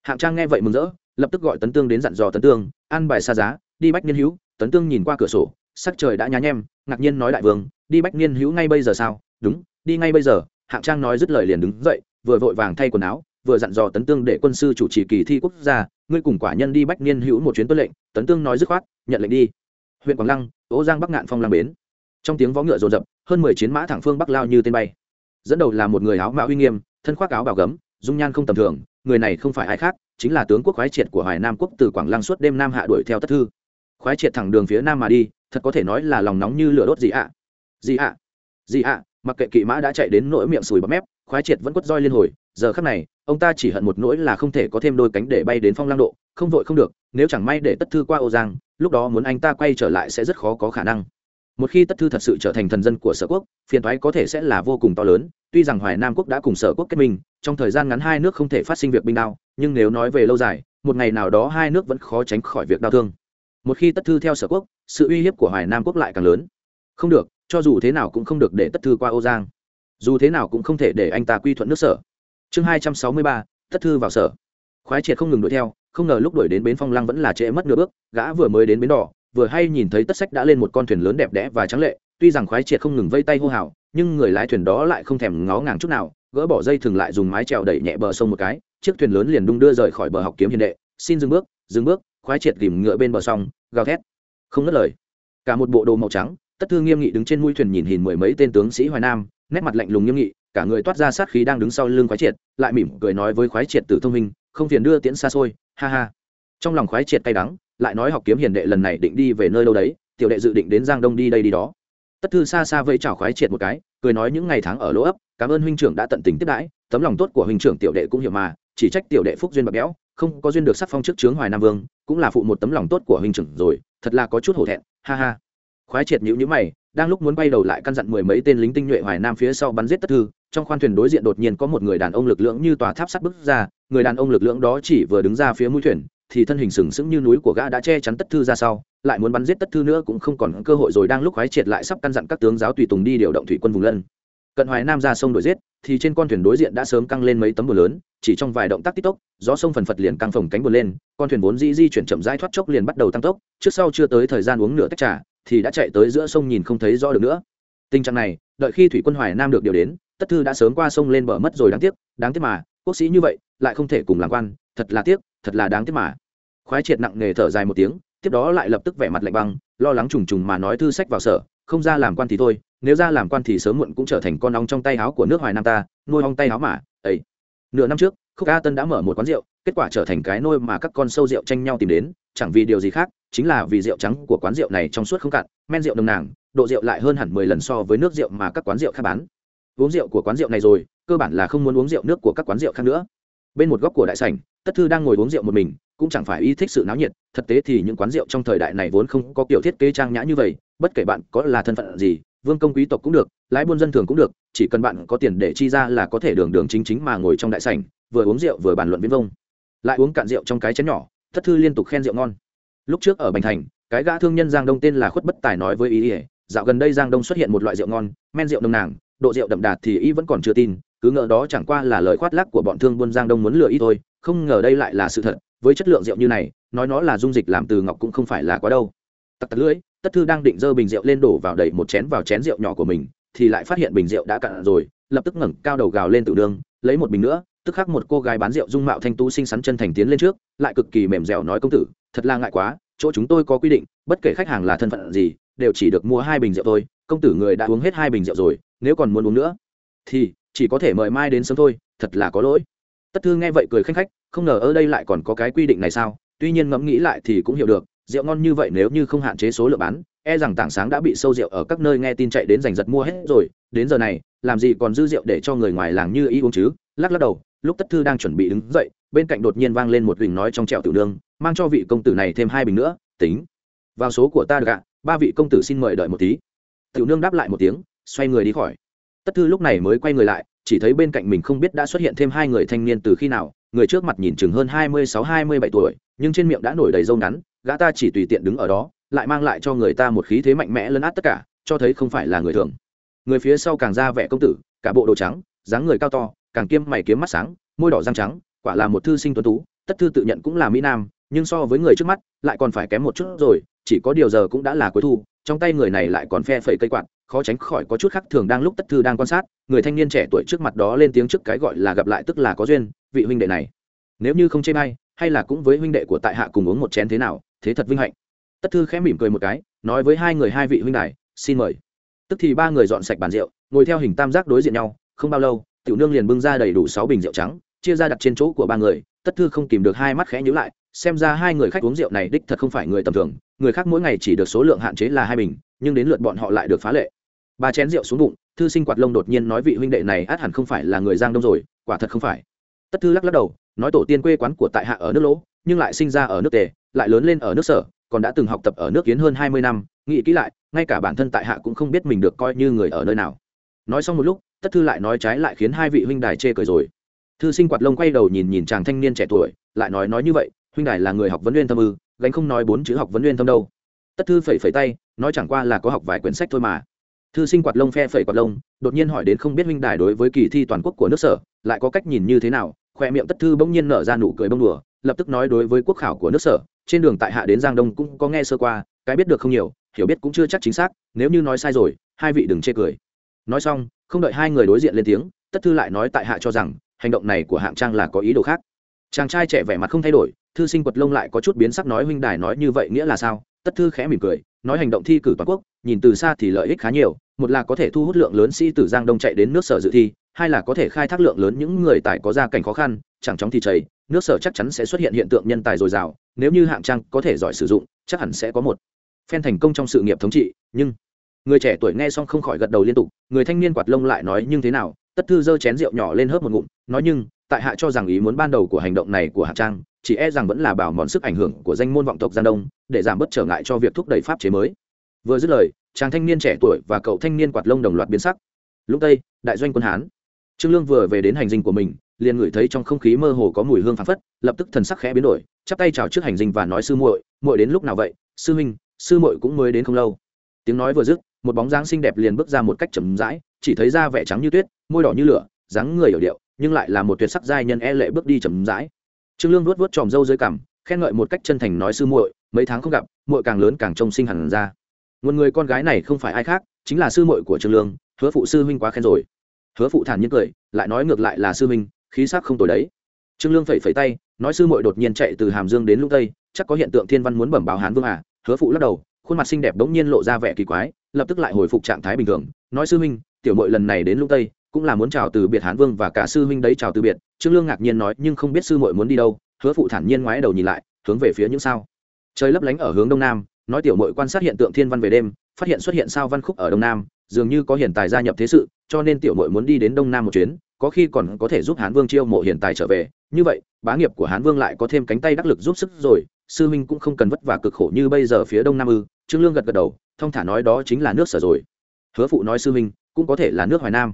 Hạng trang nghe vậy mừng rỡ, lập tức gọi tấn tương đến dặn dò tấn tương ăn bài xa giá, đi bách niên hữu. Tấn tương nhìn qua cửa sổ sắc trời đã nhá nhem, ngạc nhiên nói đại vương, đi bách niên hữu ngay bây giờ sao? Đúng, đi ngay bây giờ, hạng trang nói dứt lời liền đứng dậy, vừa vội vàng thay quần áo, vừa dặn dò tấn tương để quân sư chủ trì kỳ thi quốc gia, ngươi cùng quả nhân đi bách niên hữu một chuyến tuân lệnh, tấn tương nói dứt khoát, nhận lệnh đi. Huyện quảng lăng, ố giang bắc ngạn phong lăng bến. Trong tiếng vó ngựa rồn rập, hơn mười chiến mã thẳng phương bắc lao như tên bay. Dẫn đầu là một người áo mã uy nghiêm, thân khoác áo bào gấm, dung nhan không tầm thường, người này không phải ai khác, chính là tướng quốc khoái triệt của hoài nam quốc từ quảng lăng suốt đêm nam hạ đuổi theo tất thư. Khoái triệt thẳng đường phía nam mà đi thật có thể nói là lòng nóng như lửa đốt gì ạ à? gì ạ à? gì ạ à? mặc kệ kỵ mã đã chạy đến nỗi miệng sùi bắp mép, khoái triệt vẫn quất roi liên hồi, giờ khắc này, ông ta chỉ hận một nỗi là không thể có thêm đôi cánh để bay đến phong lang độ, không vội không được, nếu chẳng may để tất thư qua ô giang, lúc đó muốn anh ta quay trở lại sẽ rất khó có khả năng một khi tất thư thật sự trở thành thần dân của sở quốc, phiền thoái có thể sẽ là vô cùng to lớn, tuy rằng hoài nam quốc đã cùng sở quốc kết minh, trong thời gian ngắn hai nước không thể phát sinh việc binh đao, nhưng nếu nói về lâu dài, một ngày nào đó hai nước vẫn khó tránh khỏi việc đau thương một khi tất thư theo sở quốc, sự uy hiếp của hoài nam quốc lại càng lớn. Không được, cho dù thế nào cũng không được để tất thư qua ô giang. Dù thế nào cũng không thể để anh ta quy thuận nước sở. Chương hai trăm sáu mươi ba, tất thư vào sở. Khoái triệt không ngừng đuổi theo, không ngờ lúc đuổi đến bến phong lăng vẫn là trễ mất nửa bước, gã vừa mới đến bến đỏ, vừa hay nhìn thấy tất sách đã lên một con thuyền lớn đẹp đẽ và trắng lệ. Tuy rằng khoái triệt không ngừng vây tay hô hào, nhưng người lái thuyền đó lại không thèm ngó ngàng chút nào, gỡ bỏ dây thừng lại dùng mái trèo đẩy nhẹ bờ sông một cái. Chiếc thuyền lớn liền đung đưa rời khỏi bờ học kiếm hiền đệ. Xin dừng bước dừng bước khoái triệt gìm ngựa bên bờ sông, gào thét. Không ngất lời. Cả một bộ đồ màu trắng, tất thư nghiêm nghị đứng trên mũi thuyền nhìn hình mười mấy tên tướng sĩ hoài nam, nét mặt lạnh lùng nghiêm nghị, cả người toát ra sát khí đang đứng sau lưng khoái triệt, lại mỉm cười nói với khoái triệt tử thông minh, không phiền đưa tiễn xa xôi, ha ha. Trong lòng khoái triệt cay đắng, lại nói học kiếm hiền đệ lần này định đi về nơi đâu đấy, tiểu đệ dự định đến giang đông đi đây đi đó. Tất thư xa xa vẫy chào khoái triệt một cái, cười nói những ngày tháng ở lỗ ấp, cảm ơn huynh trưởng đã tận tình tiếp đãi, tấm lòng tốt của huynh trưởng tiểu đệ cũng hiểu mà chỉ trách tiểu đệ phúc duyên bạc béo không có duyên được sắc phong trước trướng hoài nam vương, cũng là phụ một tấm lòng tốt của huynh trưởng rồi, thật là có chút hổ thẹn, ha ha. Khoái triệt nhữ nhữ mày, đang lúc muốn bay đầu lại căn dặn mười mấy tên lính tinh nhuệ hoài nam phía sau bắn giết tất thư, trong khoan thuyền đối diện đột nhiên có một người đàn ông lực lượng như tòa tháp sắt bước ra, người đàn ông lực lượng đó chỉ vừa đứng ra phía mũi thuyền, thì thân hình sừng sững như núi của gã đã che chắn tất thư ra sau, lại muốn bắn giết tất thư nữa cũng không còn cơ hội rồi, đang lúc khoái triệt lại sắp căn dặn các tướng giáo tùy tùng đi điều động thủy quân vùng lân cận hoài nam ra sông đổi giết, thì trên con thuyền đối diện đã sớm căng lên mấy tấm bờ lớn, chỉ trong vài động tác tích tốc, gió sông phần phật liền căng phồng cánh bờ lên, con thuyền vốn di di chuyển chậm rãi thoát chốc liền bắt đầu tăng tốc, trước sau chưa tới thời gian uống nửa tách trà, thì đã chạy tới giữa sông nhìn không thấy rõ được nữa. Tình trạng này, đợi khi thủy quân hoài nam được điều đến, tất thư đã sớm qua sông lên bờ mất rồi đáng tiếc đáng tiếc mà, quốc sĩ như vậy, lại không thể cùng làm quan, thật là tiếc, thật là đáng tiếc mà. Khoái triệt nặng nề thở dài một tiếng, tiếp đó lại lập tức vẻ mặt lạnh băng, lo lắng trùng trùng mà nói thư sách vào sở không ra làm quan thì thôi, nếu ra làm quan thì sớm muộn cũng trở thành con ong trong tay áo của nước hoài nam ta, nuôi ong tay áo mà, ấy. Nửa năm trước, khúc a tân đã mở một quán rượu, kết quả trở thành cái nôi mà các con sâu rượu tranh nhau tìm đến, chẳng vì điều gì khác, chính là vì rượu trắng của quán rượu này trong suốt không cạn, men rượu nồng nàn độ rượu lại hơn hẳn mười lần so với nước rượu mà các quán rượu khác bán. Uống rượu của quán rượu này rồi, cơ bản là không muốn uống rượu nước của các quán rượu khác nữa. Bên một góc của đại sảnh, tất thư đang ngồi uống rượu một mình cũng chẳng phải ý thích sự náo nhiệt thực tế thì những quán rượu trong thời đại này vốn không có kiểu thiết kế trang nhã như vậy, bất kể bạn có là thân phận gì, vương công quý tộc cũng được, lái buôn dân thường cũng được, chỉ cần bạn có tiền để chi ra là có thể đường đường chính chính mà ngồi trong đại sảnh, vừa uống rượu vừa bàn luận viễn vông. Lại uống cạn rượu trong cái chén nhỏ, thất thư liên tục khen rượu ngon. Lúc trước ở bành thành, cái gã thương nhân giang đông tên là khuất bất tài nói với ý ỉa dạo gần đây giang đông xuất hiện một loại rượu ngon, men rượu nồng nàng độ rượu đậm đạt thì y vẫn còn chưa tin, cứ ngờ đó chẳng qua là lời khoát lác của bọn thương buôn giang đông muốn lừa y thôi không ngờ đây lại là sự thật, với chất lượng rượu như này, nói nó là dung dịch làm từ ngọc cũng không phải là quá đâu. Tặc tặc lưỡi, tất thư đang định dơ bình rượu lên đổ vào đầy một chén vào chén rượu nhỏ của mình, thì lại phát hiện bình rượu đã cạn rồi, lập tức ngẩng cao đầu gào lên tự đương, lấy một bình nữa, tức khắc một cô gái bán rượu dung mạo thanh tú xinh xắn chân thành tiến lên trước, lại cực kỳ mềm dẻo nói công tử, thật là ngại quá, chỗ chúng tôi có quy định, bất kể khách hàng là thân phận gì, đều chỉ được mua hai bình rượu thôi, công tử người đã uống hết hai bình rượu rồi, nếu còn muốn uống nữa, thì chỉ có thể mời mai đến sớm thôi, thật là có lỗi tất thư nghe vậy cười khanh khách, không ngờ ở đây lại còn có cái quy định này sao? Tuy nhiên ngẫm nghĩ lại thì cũng hiểu được, rượu ngon như vậy nếu như không hạn chế số lượng bán e rằng tảng sáng đã bị sâu rượu ở các nơi nghe tin chạy đến giành giật mua hết rồi. Đến giờ này, làm gì còn dư rượu để cho người ngoài làng như ý uống chứ? Lắc lắc đầu, lúc tất thư đang chuẩn bị đứng dậy, bên cạnh đột nhiên vang lên một bình nói trong trẹo tiểu đương mang cho vị công tử này thêm hai bình nữa, tính. Vào số của ta được ạ, ba vị công tử xin mời đợi một tí. Tiểu nương đáp lại một tiếng, xoay người đi khỏi. Tất thư lúc này mới quay người lại chỉ thấy bên cạnh mình không biết đã xuất hiện thêm hai người thanh niên từ khi nào, người trước mặt nhìn chừng hơn hai mươi sáu, hai mươi bảy tuổi, nhưng trên miệng đã nổi đầy râu ngắn, gã ta chỉ tùy tiện đứng ở đó, lại mang lại cho người ta một khí thế mạnh mẽ lấn át tất cả, cho thấy không phải là người thường. Người phía sau càng ra vẻ công tử, cả bộ đồ trắng, dáng người cao to, càng kiêm mày kiếm mắt sáng, môi đỏ răng trắng, quả là một thư sinh tuấn tú, tất thư tự nhận cũng là mỹ nam, nhưng so với người trước mắt, lại còn phải kém một chút rồi, chỉ có điều giờ cũng đã là cuối thu, trong tay người này lại còn phe phẩy cây quạt khó tránh khỏi có chút khác thường đang lúc tất thư đang quan sát, người thanh niên trẻ tuổi trước mặt đó lên tiếng trước cái gọi là gặp lại tức là có duyên, vị huynh đệ này. Nếu như không chê may hay là cũng với huynh đệ của tại hạ cùng uống một chén thế nào, thế thật vinh hạnh. Tất thư khẽ mỉm cười một cái, nói với hai người hai vị huynh đài, xin mời. Tức thì ba người dọn sạch bàn rượu, ngồi theo hình tam giác đối diện nhau, không bao lâu, tiểu nương liền bưng ra đầy đủ sáu bình rượu trắng, chia ra đặt trên chỗ của ba người, tất thư không tìm được hai mắt khẽ nhíu lại, xem ra hai người khách uống rượu này đích thật không phải người tầm thường, người khác mỗi ngày chỉ được số lượng hạn chế là hai bình, nhưng đến lượt bọn họ lại được phá lệ ba chén rượu xuống bụng, thư sinh quạt lông đột nhiên nói vị huynh đệ này át hẳn không phải là người giang đông rồi, quả thật không phải. Tất thư lắc lắc đầu, nói tổ tiên quê quán của tại hạ ở nước lỗ, nhưng lại sinh ra ở nước tề, lại lớn lên ở nước sở, còn đã từng học tập ở nước kiến hơn hai mươi năm, nghĩ kỹ lại, ngay cả bản thân tại hạ cũng không biết mình được coi như người ở nơi nào. Nói xong một lúc, tất thư lại nói trái lại khiến hai vị huynh đài chê cười rồi. Thư sinh quạt lông quay đầu nhìn nhìn chàng thanh niên trẻ tuổi, lại nói nói như vậy, huynh đài là người học vấn uyên tâm ư, gánh không nói bốn chữ học vấn uyên tâm đâu. Tất thư phẩy phẩy tay, nói chẳng qua là có học vài quyển sách thôi mà thư sinh quạt lông phe phẩy quạt lông, đột nhiên hỏi đến không biết huynh đài đối với kỳ thi toàn quốc của nước sở, lại có cách nhìn như thế nào, khoe miệng tất thư bỗng nhiên nở ra nụ cười bông đùa, lập tức nói đối với quốc khảo của nước sở, trên đường tại hạ đến giang đông cũng có nghe sơ qua, cái biết được không nhiều, hiểu biết cũng chưa chắc chính xác, nếu như nói sai rồi, hai vị đừng chê cười. Nói xong, không đợi hai người đối diện lên tiếng, tất thư lại nói tại hạ cho rằng, hành động này của hạng trang là có ý đồ khác. Chàng trai trẻ vẻ mặt không thay đổi, thư sinh quật lông lại có chút biến sắc nói huynh đài nói như vậy nghĩa là sao, tất thư khẽ mỉm cười nói hành động thi cử toàn quốc, nhìn từ xa thì lợi ích khá nhiều, một là có thể thu hút lượng lớn sĩ tử giang đông chạy đến nước sở dự thi, hai là có thể khai thác lượng lớn những người tài có gia cảnh khó khăn, chẳng chóng thì chảy, nước sở chắc chắn sẽ xuất hiện hiện tượng nhân tài dồi dào, nếu như hạng trang có thể giỏi sử dụng, chắc hẳn sẽ có một phen thành công trong sự nghiệp thống trị, nhưng người trẻ tuổi nghe xong không khỏi gật đầu liên tục, người thanh niên quạt lông lại nói nhưng thế nào, tất thư giơ chén rượu nhỏ lên hớp một ngụm, nói nhưng, tại hạ cho rằng ý muốn ban đầu của hành động này của hạng trang chỉ e rằng vẫn là bảo mòn sức ảnh hưởng của danh môn vọng tộc gian đông, để giảm bớt trở ngại cho việc thúc đẩy pháp chế mới. Vừa dứt lời, chàng thanh niên trẻ tuổi và cậu thanh niên quạt lông đồng loạt biến sắc. Lúc tây đại doanh quân hán. Trương lương vừa về đến hành dinh của mình, liền ngửi thấy trong không khí mơ hồ có mùi hương phảng phất, lập tức thần sắc khẽ biến đổi, chắp tay chào trước hành dinh và nói, sư muội muội đến lúc nào vậy? Sư huynh, sư muội cũng mới đến không lâu. Tiếng nói vừa dứt, một bóng dáng xinh đẹp liền bước ra một cách chậm rãi, chỉ thấy da vẻ trắng như tuyết, môi đỏ như lửa, dáng người hiểu điệu, nhưng lại là một tuyệt sắc giai nhân e lệ bước đi chậm rãi trương lương vuốt vuốt tròm râu dưới cằm, khen ngợi một cách chân thành nói sư muội, mấy tháng không gặp, muội càng lớn càng trông sinh hẳn ra. Nguồn người con gái này không phải ai khác, chính là sư muội của trương lương, hứa phụ sư huynh quá khen rồi. Hứa phụ thản nhiên cười, lại nói ngược lại là sư huynh, khí sắc không tồi đấy. Trương lương phẩy phẩy tay, nói sư muội đột nhiên chạy từ hàm dương đến lũng tây, chắc có hiện tượng thiên văn muốn bẩm báo hán vương à? Hứa phụ lắc đầu, khuôn mặt xinh đẹp bỗng nhiên lộ ra vẻ kỳ quái, lập tức lại hồi phục trạng thái bình thường, nói sư huynh, tiểu muội lần này đến lũng tây cũng là muốn chào từ biệt hán vương và cả sư huynh đấy chào từ biệt. Trương lương ngạc nhiên nói, nhưng không biết sư muội muốn đi đâu, hứa phụ thản nhiên ngoái đầu nhìn lại, hướng về phía những sao. Trời lấp lánh ở hướng đông nam, nói tiểu muội quan sát hiện tượng thiên văn về đêm, phát hiện xuất hiện sao văn khúc ở đông nam, dường như có hiện tài gia nhập thế sự, cho nên tiểu muội muốn đi đến đông nam một chuyến, có khi còn có thể giúp hán vương chiêu mộ hiện tài trở về. Như vậy, bá nghiệp của hán vương lại có thêm cánh tay đắc lực giúp sức rồi, sư huynh cũng không cần vất vả cực khổ như bây giờ phía đông nam ư. Trương lương gật gật đầu thông thả nói đó chính là nước sở rồi. Hứa phụ nói sư huynh, cũng có thể là nước hoài nam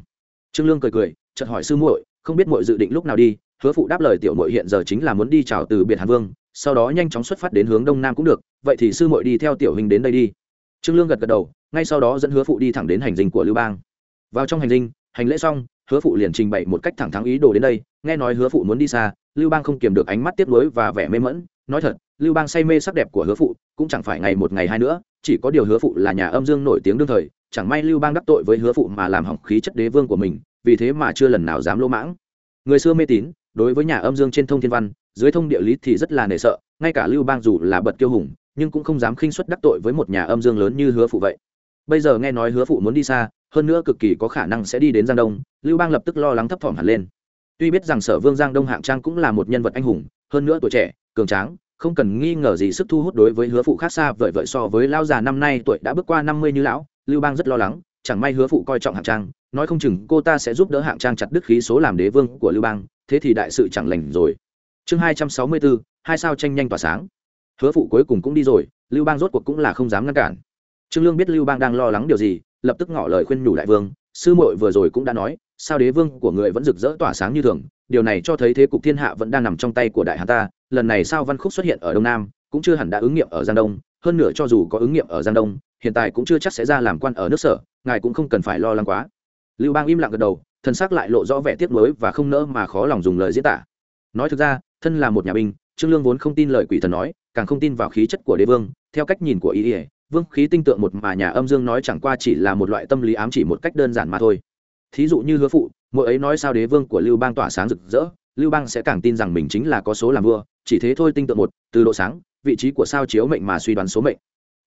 trương lương cười cười, chợt hỏi sư muội, không biết muội dự định lúc nào đi, hứa phụ đáp lời tiểu muội hiện giờ chính là muốn đi chào từ biệt hàn vương, sau đó nhanh chóng xuất phát đến hướng đông nam cũng được, vậy thì sư muội đi theo tiểu hình đến đây đi. Trương lương gật gật đầu, ngay sau đó dẫn hứa phụ đi thẳng đến hành dinh của lưu bang. Vào trong hành dinh, hành lễ xong, hứa phụ liền trình bày một cách thẳng thắn ý đồ đến đây, nghe nói hứa phụ muốn đi xa, lưu bang không kiềm được ánh mắt tiếp nối và vẻ mê mẫn nói thật, lưu bang say mê sắc đẹp của hứa phụ, cũng chẳng phải ngày một ngày hai nữa, chỉ có điều hứa phụ là nhà âm dương nổi tiếng đương thời chẳng may lưu bang đắc tội với hứa phụ mà làm hỏng khí chất đế vương của mình, vì thế mà chưa lần nào dám lỗ mãng. Người xưa mê tín, đối với nhà âm dương trên thông thiên văn, dưới thông địa lý thì rất là nể sợ, ngay cả lưu bang dù là bật kiêu hùng, nhưng cũng không dám khinh xuất đắc tội với một nhà âm dương lớn như hứa phụ vậy. Bây giờ nghe nói hứa phụ muốn đi xa, hơn nữa cực kỳ có khả năng sẽ đi đến giang đông, lưu bang lập tức lo lắng thấp thỏm hẳn lên. Tuy biết rằng sở vương giang đông hạng trang cũng là một nhân vật anh hùng, hơn nữa tuổi trẻ, cường tráng không cần nghi ngờ gì sức thu hút đối với hứa phụ khác xa vợi vợi so với lão già năm nay tuổi đã bước qua năm mươi như lão, lưu bang rất lo lắng, chẳng may hứa phụ coi trọng hạng trang, nói không chừng cô ta sẽ giúp đỡ hạng trang chặt đứt khí số làm đế vương của lưu bang, thế thì đại sự chẳng lành rồi. Chương hai trăm sáu mươi bốn, hai sao tranh nhanh tỏa sáng. Hứa phụ cuối cùng cũng đi rồi, lưu bang rốt cuộc cũng là không dám ngăn cản. Trương lương biết lưu bang đang lo lắng điều gì, lập tức ngỏ lời khuyên nhủ đại vương sư muội vừa rồi cũng đã nói, sao đế vương của người vẫn rực rỡ tỏa sáng như thường, điều này cho thấy thế cục thiên hạ vẫn đang nằm trong tay của đại hán ta, lần này sao văn khúc xuất hiện ở đông nam, cũng chưa hẳn đã ứng nghiệm ở giang đông, hơn nữa cho dù có ứng nghiệm ở giang đông, hiện tại cũng chưa chắc sẽ ra làm quan ở nước sở, ngài cũng không cần phải lo lắng quá. Lưu bang im lặng gật đầu thân xác lại lộ rõ vẻ tiếc nuối và không nỡ mà khó lòng dùng lời diễn tả. Nói thực ra, thân là một nhà binh, trương lương vốn không tin lời quỷ thần nói, càng không tin vào khí chất của đế vương, theo cách nhìn của ý ỉa vương khí tinh tượng một mà nhà âm dương nói chẳng qua chỉ là một loại tâm lý ám chỉ một cách đơn giản mà thôi. Thí dụ như hứa phụ, mỗi ấy nói sao đế vương của lưu bang tỏa sáng rực rỡ, lưu bang sẽ càng tin rằng mình chính là có số làm vua, chỉ thế thôi tinh tượng một, từ độ sáng, vị trí của sao chiếu mệnh mà suy đoán số mệnh.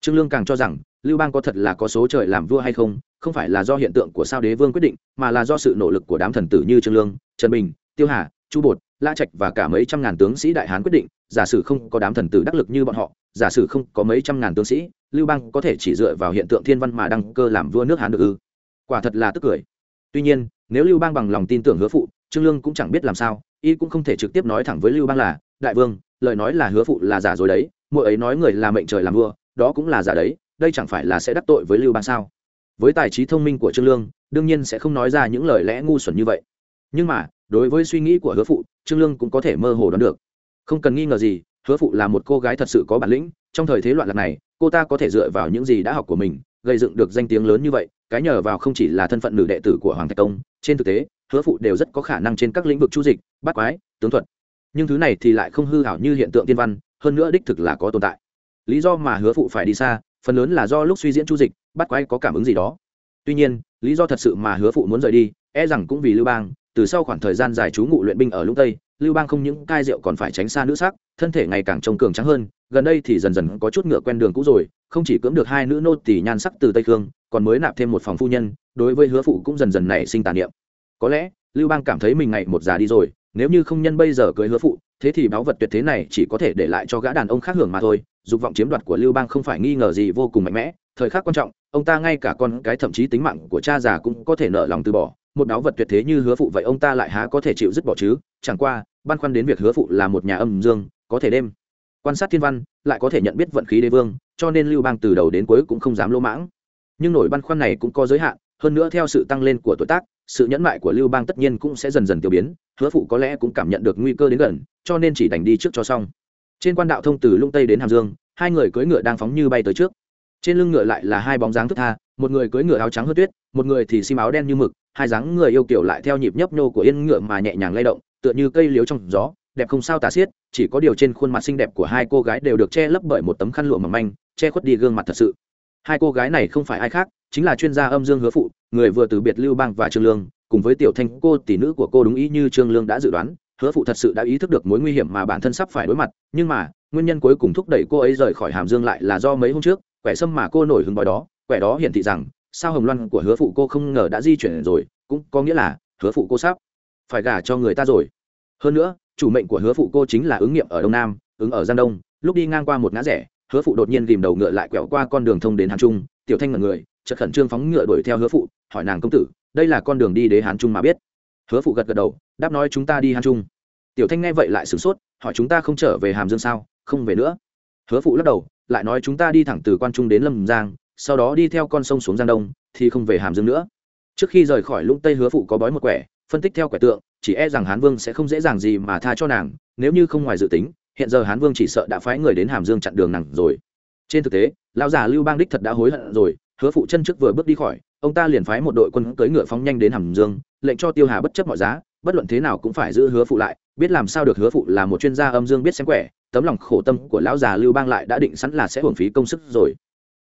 Trương lương càng cho rằng, lưu bang có thật là có số trời làm vua hay không không phải là do hiện tượng của sao đế vương quyết định, mà là do sự nỗ lực của đám thần tử như trương lương, trần bình, tiêu hà, chu bột la trạch và cả mấy trăm ngàn tướng sĩ đại hán quyết định, giả sử không có đám thần tử đắc lực như bọn họ, giả sử không có mấy trăm ngàn tướng sĩ, lưu bang có thể chỉ dựa vào hiện tượng thiên văn mà đăng cơ làm vua nước hán được ư? Quả thật là tức cười. Tuy nhiên, nếu lưu bang bằng lòng tin tưởng hứa phụ, trương lương cũng chẳng biết làm sao, y cũng không thể trực tiếp nói thẳng với lưu bang là, đại vương, lời nói là hứa phụ là giả rồi đấy mỗi ấy nói người là mệnh trời làm vua, đó cũng là giả đấy, đây chẳng phải là sẽ đắc tội với lưu bang sao? Với tài trí thông minh của trương lương, đương nhiên sẽ không nói ra những lời lẽ ngu xuẩn như vậy. Nhưng mà đối với suy nghĩ của hứa phụ, trương lương cũng có thể mơ hồ đoán được. Không cần nghi ngờ gì, hứa phụ là một cô gái thật sự có bản lĩnh, trong thời thế loạn lạc này, cô ta có thể dựa vào những gì đã học của mình, gây dựng được danh tiếng lớn như vậy, cái nhờ vào không chỉ là thân phận nữ đệ tử của hoàng thạch công trên thực tế, hứa phụ đều rất có khả năng trên các lĩnh vực chu dịch, bắt quái, tướng thuật. Nhưng thứ này thì lại không hư hảo như hiện tượng tiên văn, hơn nữa đích thực là có tồn tại. Lý do mà hứa phụ phải đi xa, phần lớn là do lúc suy diễn chu dịch, bắt quái có cảm ứng gì đó. Tuy nhiên, lý do thật sự mà hứa phụ muốn rời đi e rằng cũng vì lưu bang từ sau khoảng thời gian dài trú ngụ luyện binh ở lũng tây, lưu bang không những cai rượu còn phải tránh xa nữ sắc, thân thể ngày càng trông cường trắng hơn, gần đây thì dần dần có chút ngựa quen đường cũ rồi, không chỉ cưỡng được hai nữ nô tỷ nhan sắc từ tây khương, còn mới nạp thêm một phòng phu nhân, đối với hứa phụ cũng dần dần nảy sinh tàn niệm. Có lẽ, lưu bang cảm thấy mình ngày một già đi rồi, nếu như không nhân bây giờ cưới hứa phụ, thế thì báu vật tuyệt thế này chỉ có thể để lại cho gã đàn ông khác hưởng mà thôi, dục vọng chiếm đoạt của lưu bang không phải nghi ngờ gì vô cùng mạnh mẽ, thời khắc quan trọng, ông ta ngay cả con cái thậm chí tính mạng của cha già cũng có thể nợ lòng từ bỏ một đáo vật tuyệt thế như hứa phụ vậy ông ta lại há có thể chịu dứt bỏ chứ? Chẳng qua, băn khoăn đến việc hứa phụ là một nhà âm dương, có thể đêm quan sát thiên văn, lại có thể nhận biết vận khí đế vương, cho nên lưu bang từ đầu đến cuối cũng không dám lỗ mãng. Nhưng nỗi băn khoăn này cũng có giới hạn, hơn nữa theo sự tăng lên của tuổi tác, sự nhẫn mại của lưu bang tất nhiên cũng sẽ dần dần tiêu biến, hứa phụ có lẽ cũng cảm nhận được nguy cơ đến gần, cho nên chỉ đành đi trước cho xong. Trên quan đạo thông từ lung tây đến hàm dương, hai người cưỡi ngựa đang phóng như bay tới trước. Trên lưng ngựa lại là hai bóng dáng thức tha, một người cưỡi ngựa áo trắng hớt tuyết, một người thì xi áo đen như mực hai dáng người yêu kiểu lại theo nhịp nhấp nhô của yên ngựa mà nhẹ nhàng lay động, tựa như cây liếu trong gió, đẹp không sao tả xiết, chỉ có điều trên khuôn mặt xinh đẹp của hai cô gái đều được che lấp bởi một tấm khăn lụa mỏng manh, che khuất đi gương mặt thật sự. Hai cô gái này không phải ai khác, chính là chuyên gia âm dương hứa phụ, người vừa từ biệt lưu bang và trương lương, cùng với tiểu thanh cô tỷ nữ của cô đúng ý như trương lương đã dự đoán, hứa phụ thật sự đã ý thức được mối nguy hiểm mà bản thân sắp phải đối mặt, nhưng mà, nguyên nhân cuối cùng thúc đẩy cô ấy rời khỏi hàm dương lại là do mấy hôm trước, quẻ sâm mà cô nổi hứng bói đó, quẻ đó hiển thị rằng sao hồng loan của hứa phụ cô không ngờ đã di chuyển rồi, cũng có nghĩa là hứa phụ cô sắp phải gả cho người ta rồi. Hơn nữa, chủ mệnh của hứa phụ cô chính là ứng nghiệm ở đông nam, ứng ở giang đông. Lúc đi ngang qua một ngã rẽ, hứa phụ đột nhiên ghìm đầu ngựa lại quẹo qua con đường thông đến hàn trung. Tiểu thanh mật người, chợt khẩn trương phóng ngựa đuổi theo hứa phụ, hỏi nàng công tử, đây là con đường đi đế hán trung mà biết. Hứa phụ gật gật đầu, đáp nói chúng ta đi hán trung. Tiểu thanh nghe vậy lại sửng sốt, hỏi chúng ta không trở về hàm dương sao? Không về nữa. Hứa phụ lắc đầu, lại nói chúng ta đi thẳng từ quan trung đến lâm giang sau đó đi theo con sông xuống giang đông, thì không về hàm dương nữa. Trước khi rời khỏi lũng tây hứa phụ có bói một quẻ, phân tích theo quẻ tượng, chỉ e rằng hán vương sẽ không dễ dàng gì mà tha cho nàng, nếu như không ngoài dự tính, hiện giờ hán vương chỉ sợ đã phái người đến hàm dương chặn đường nàng rồi. Trên thực tế, lão già lưu bang đích thật đã hối hận rồi, hứa phụ chân trước vừa bước đi khỏi, ông ta liền phái một đội quân cưỡi ngựa phóng nhanh đến hàm dương, lệnh cho tiêu hà bất chấp mọi giá, bất luận thế nào cũng phải giữ hứa phụ lại, biết làm sao được hứa phụ là một chuyên gia âm dương biết xem quẻ, tấm lòng khổ tâm của lão già lưu bang lại đã định sẵn là sẽ hưởng phí công sức rồi.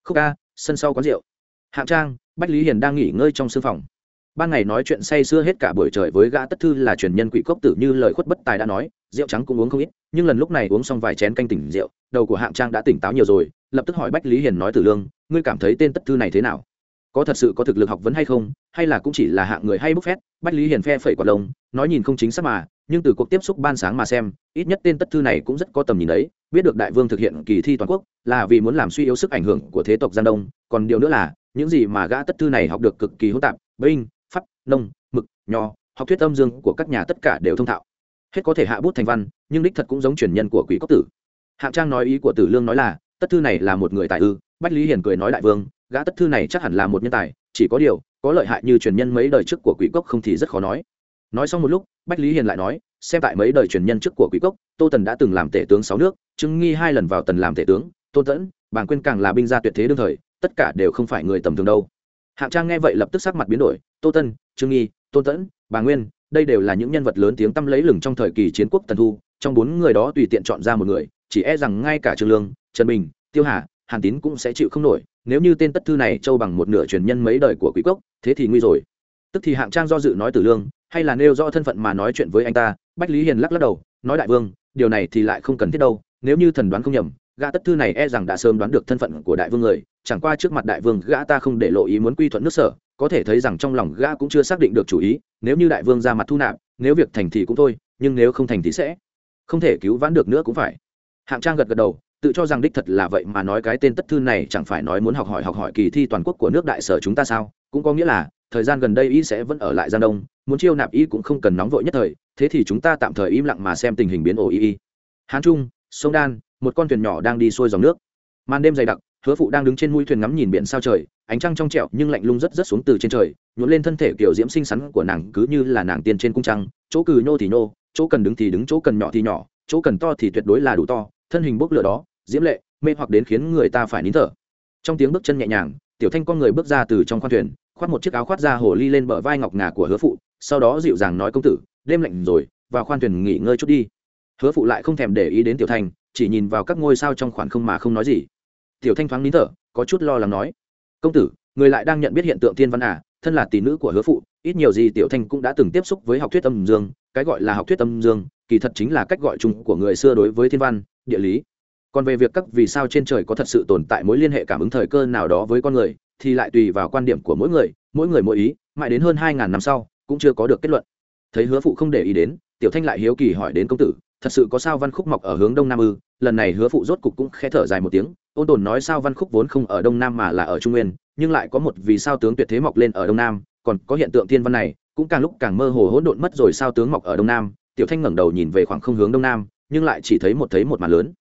Khúc ca sân sau quán rượu. Hạng trang, bách lý hiền đang nghỉ ngơi trong sương phòng. Ban ngày nói chuyện say sưa hết cả buổi trời với gã tất thư là truyền nhân quỷ cốc tử như lời khuất bất tài đã nói, rượu trắng cũng uống không ít, nhưng lần lúc này uống xong vài chén canh tỉnh rượu, đầu của hạng trang đã tỉnh táo nhiều rồi, lập tức hỏi bách lý hiền nói tử lương, ngươi cảm thấy tên tất thư này thế nào? Có thật sự có thực lực học vấn hay không, hay là cũng chỉ là hạng người hay bốc phét? Bách lý hiền phe phẩy quả lông, nói nhìn không chính xác mà, nhưng từ cuộc tiếp xúc ban sáng mà xem, ít nhất tên tất thư này cũng rất có tầm nhìn đấy biết được đại vương thực hiện kỳ thi toàn quốc là vì muốn làm suy yếu sức ảnh hưởng của thế tộc giang đông, còn điều nữa là, những gì mà gã tất thư này học được cực kỳ hỗn tạp, binh, pháp, nông, mực, nho, học thuyết âm dương của các nhà tất cả đều thông thạo. Hết có thể hạ bút thành văn, nhưng đích thật cũng giống truyền nhân của quỷ cốc tử. Hạng trang nói ý của tử lương nói là, tất thư này là một người tài ư, bách lý hiền cười nói đại vương, gã tất thư này chắc hẳn là một nhân tài, chỉ có điều, có lợi hại như truyền nhân mấy đời trước của quỷ cốc không thì rất khó nói. Nói xong một lúc, bách lý hiền lại nói xem tại mấy đời truyền nhân trước của quỷ cốc, tô tần đã từng làm tể tướng sáu nước chứng nghi hai lần vào tần làm tể tướng tôn tẫn, bàng quyên càng là binh gia tuyệt thế đương thời, tất cả đều không phải người tầm thường đâu. Hạng trang nghe vậy lập tức sắc mặt biến đổi, tô tân trương nghi tôn tẫn bà nguyên đây đều là những nhân vật lớn tiếng tăm lấy lừng trong thời kỳ chiến quốc tần thu, trong bốn người đó tùy tiện chọn ra một người, chỉ e rằng ngay cả trương lương, trần bình, tiêu hà, hàn tín cũng sẽ chịu không nổi, nếu như tên tất thư này châu bằng một nửa truyền nhân mấy đời của quý cốc, thế thì nguy rồi. Tức thì hạng trang do dự nói tử lương, hay là nêu rõ thân phận mà nói chuyện với anh ta bách lý hiền lắc lắc đầu, nói đại vương, điều này thì lại không cần thiết đâu, nếu như thần đoán không nhầm, gã tất thư này e rằng đã sớm đoán được thân phận của đại vương người, chẳng qua trước mặt đại vương gã ta không để lộ ý muốn quy thuận nước sở, có thể thấy rằng trong lòng gã cũng chưa xác định được chủ ý, nếu như đại vương ra mặt thu nạp, nếu việc thành thì cũng thôi, nhưng nếu không thành thì sẽ không thể cứu vãn được nữa cũng phải. Hạng trang gật gật đầu, tự cho rằng đích thật là vậy mà nói cái tên tất thư này chẳng phải nói muốn học hỏi học hỏi kỳ thi toàn quốc của nước đại sở chúng ta sao, cũng có nghĩa là, thời gian gần đây y sẽ vẫn ở lại giang đông, muốn chiêu nạp y cũng không cần nóng vội nhất thời thế thì chúng ta tạm thời im lặng mà xem tình hình biến ổ y y. Hán trung, sông đan, một con thuyền nhỏ đang đi xuôi dòng nước. Màn đêm dày đặc, hứa phụ đang đứng trên mũi thuyền ngắm nhìn biển sao trời, ánh trăng trong trẹo nhưng lạnh lung rất rất xuống từ trên trời, nhuộn lên thân thể kiểu diễm xinh xắn của nàng cứ như là nàng tiên trên cung trăng, chỗ cừ nhô thì nhô, chỗ cần đứng thì đứng, chỗ cần nhỏ thì nhỏ, chỗ cần to thì tuyệt đối là đủ to, thân hình bốc lửa đó, diễm lệ, mê hoặc đến khiến người ta phải nín thở. Trong tiếng bước chân nhẹ nhàng, tiểu thanh con người bước ra từ trong khoang thuyền khoác một chiếc áo khoác ra hồ ly lên bờ vai ngọc ngà của hứa phụ, sau đó dịu dàng nói công tử, đêm lạnh rồi, vào khoan thuyền nghỉ ngơi chút đi. Hứa phụ lại không thèm để ý đến tiểu thanh, chỉ nhìn vào các ngôi sao trong khoản không mà không nói gì. Tiểu thanh thoáng nín thở, có chút lo lắng nói, công tử, người lại đang nhận biết hiện tượng thiên văn à thân là tỷ nữ của hứa phụ, ít nhiều gì tiểu thanh cũng đã từng tiếp xúc với học thuyết âm dương, cái gọi là học thuyết âm dương, kỳ thật chính là cách gọi chung của người xưa đối với thiên văn, địa lý. Còn về việc các vì sao trên trời có thật sự tồn tại mối liên hệ cảm ứng thời cơ nào đó với con người thì lại tùy vào quan điểm của mỗi người mỗi người mỗi ý, mãi đến hơn hai ngàn năm sau, cũng chưa có được kết luận. Thấy hứa phụ không để ý đến, tiểu thanh lại hiếu kỳ hỏi đến công tử, thật sự có sao văn khúc mọc ở hướng đông nam ư? Lần này hứa phụ rốt cục cũng khẽ thở dài một tiếng, ôn tồn nói sao văn khúc vốn không ở đông nam mà là ở trung nguyên, nhưng lại có một vì sao tướng tuyệt thế mọc lên ở đông nam, còn có hiện tượng thiên văn này, cũng càng lúc càng mơ hồ hỗn độn mất rồi sao tướng mọc ở đông nam. Tiểu thanh ngẩng đầu nhìn về khoảng không hướng đông nam, nhưng lại chỉ thấy một thấy một màn lớn.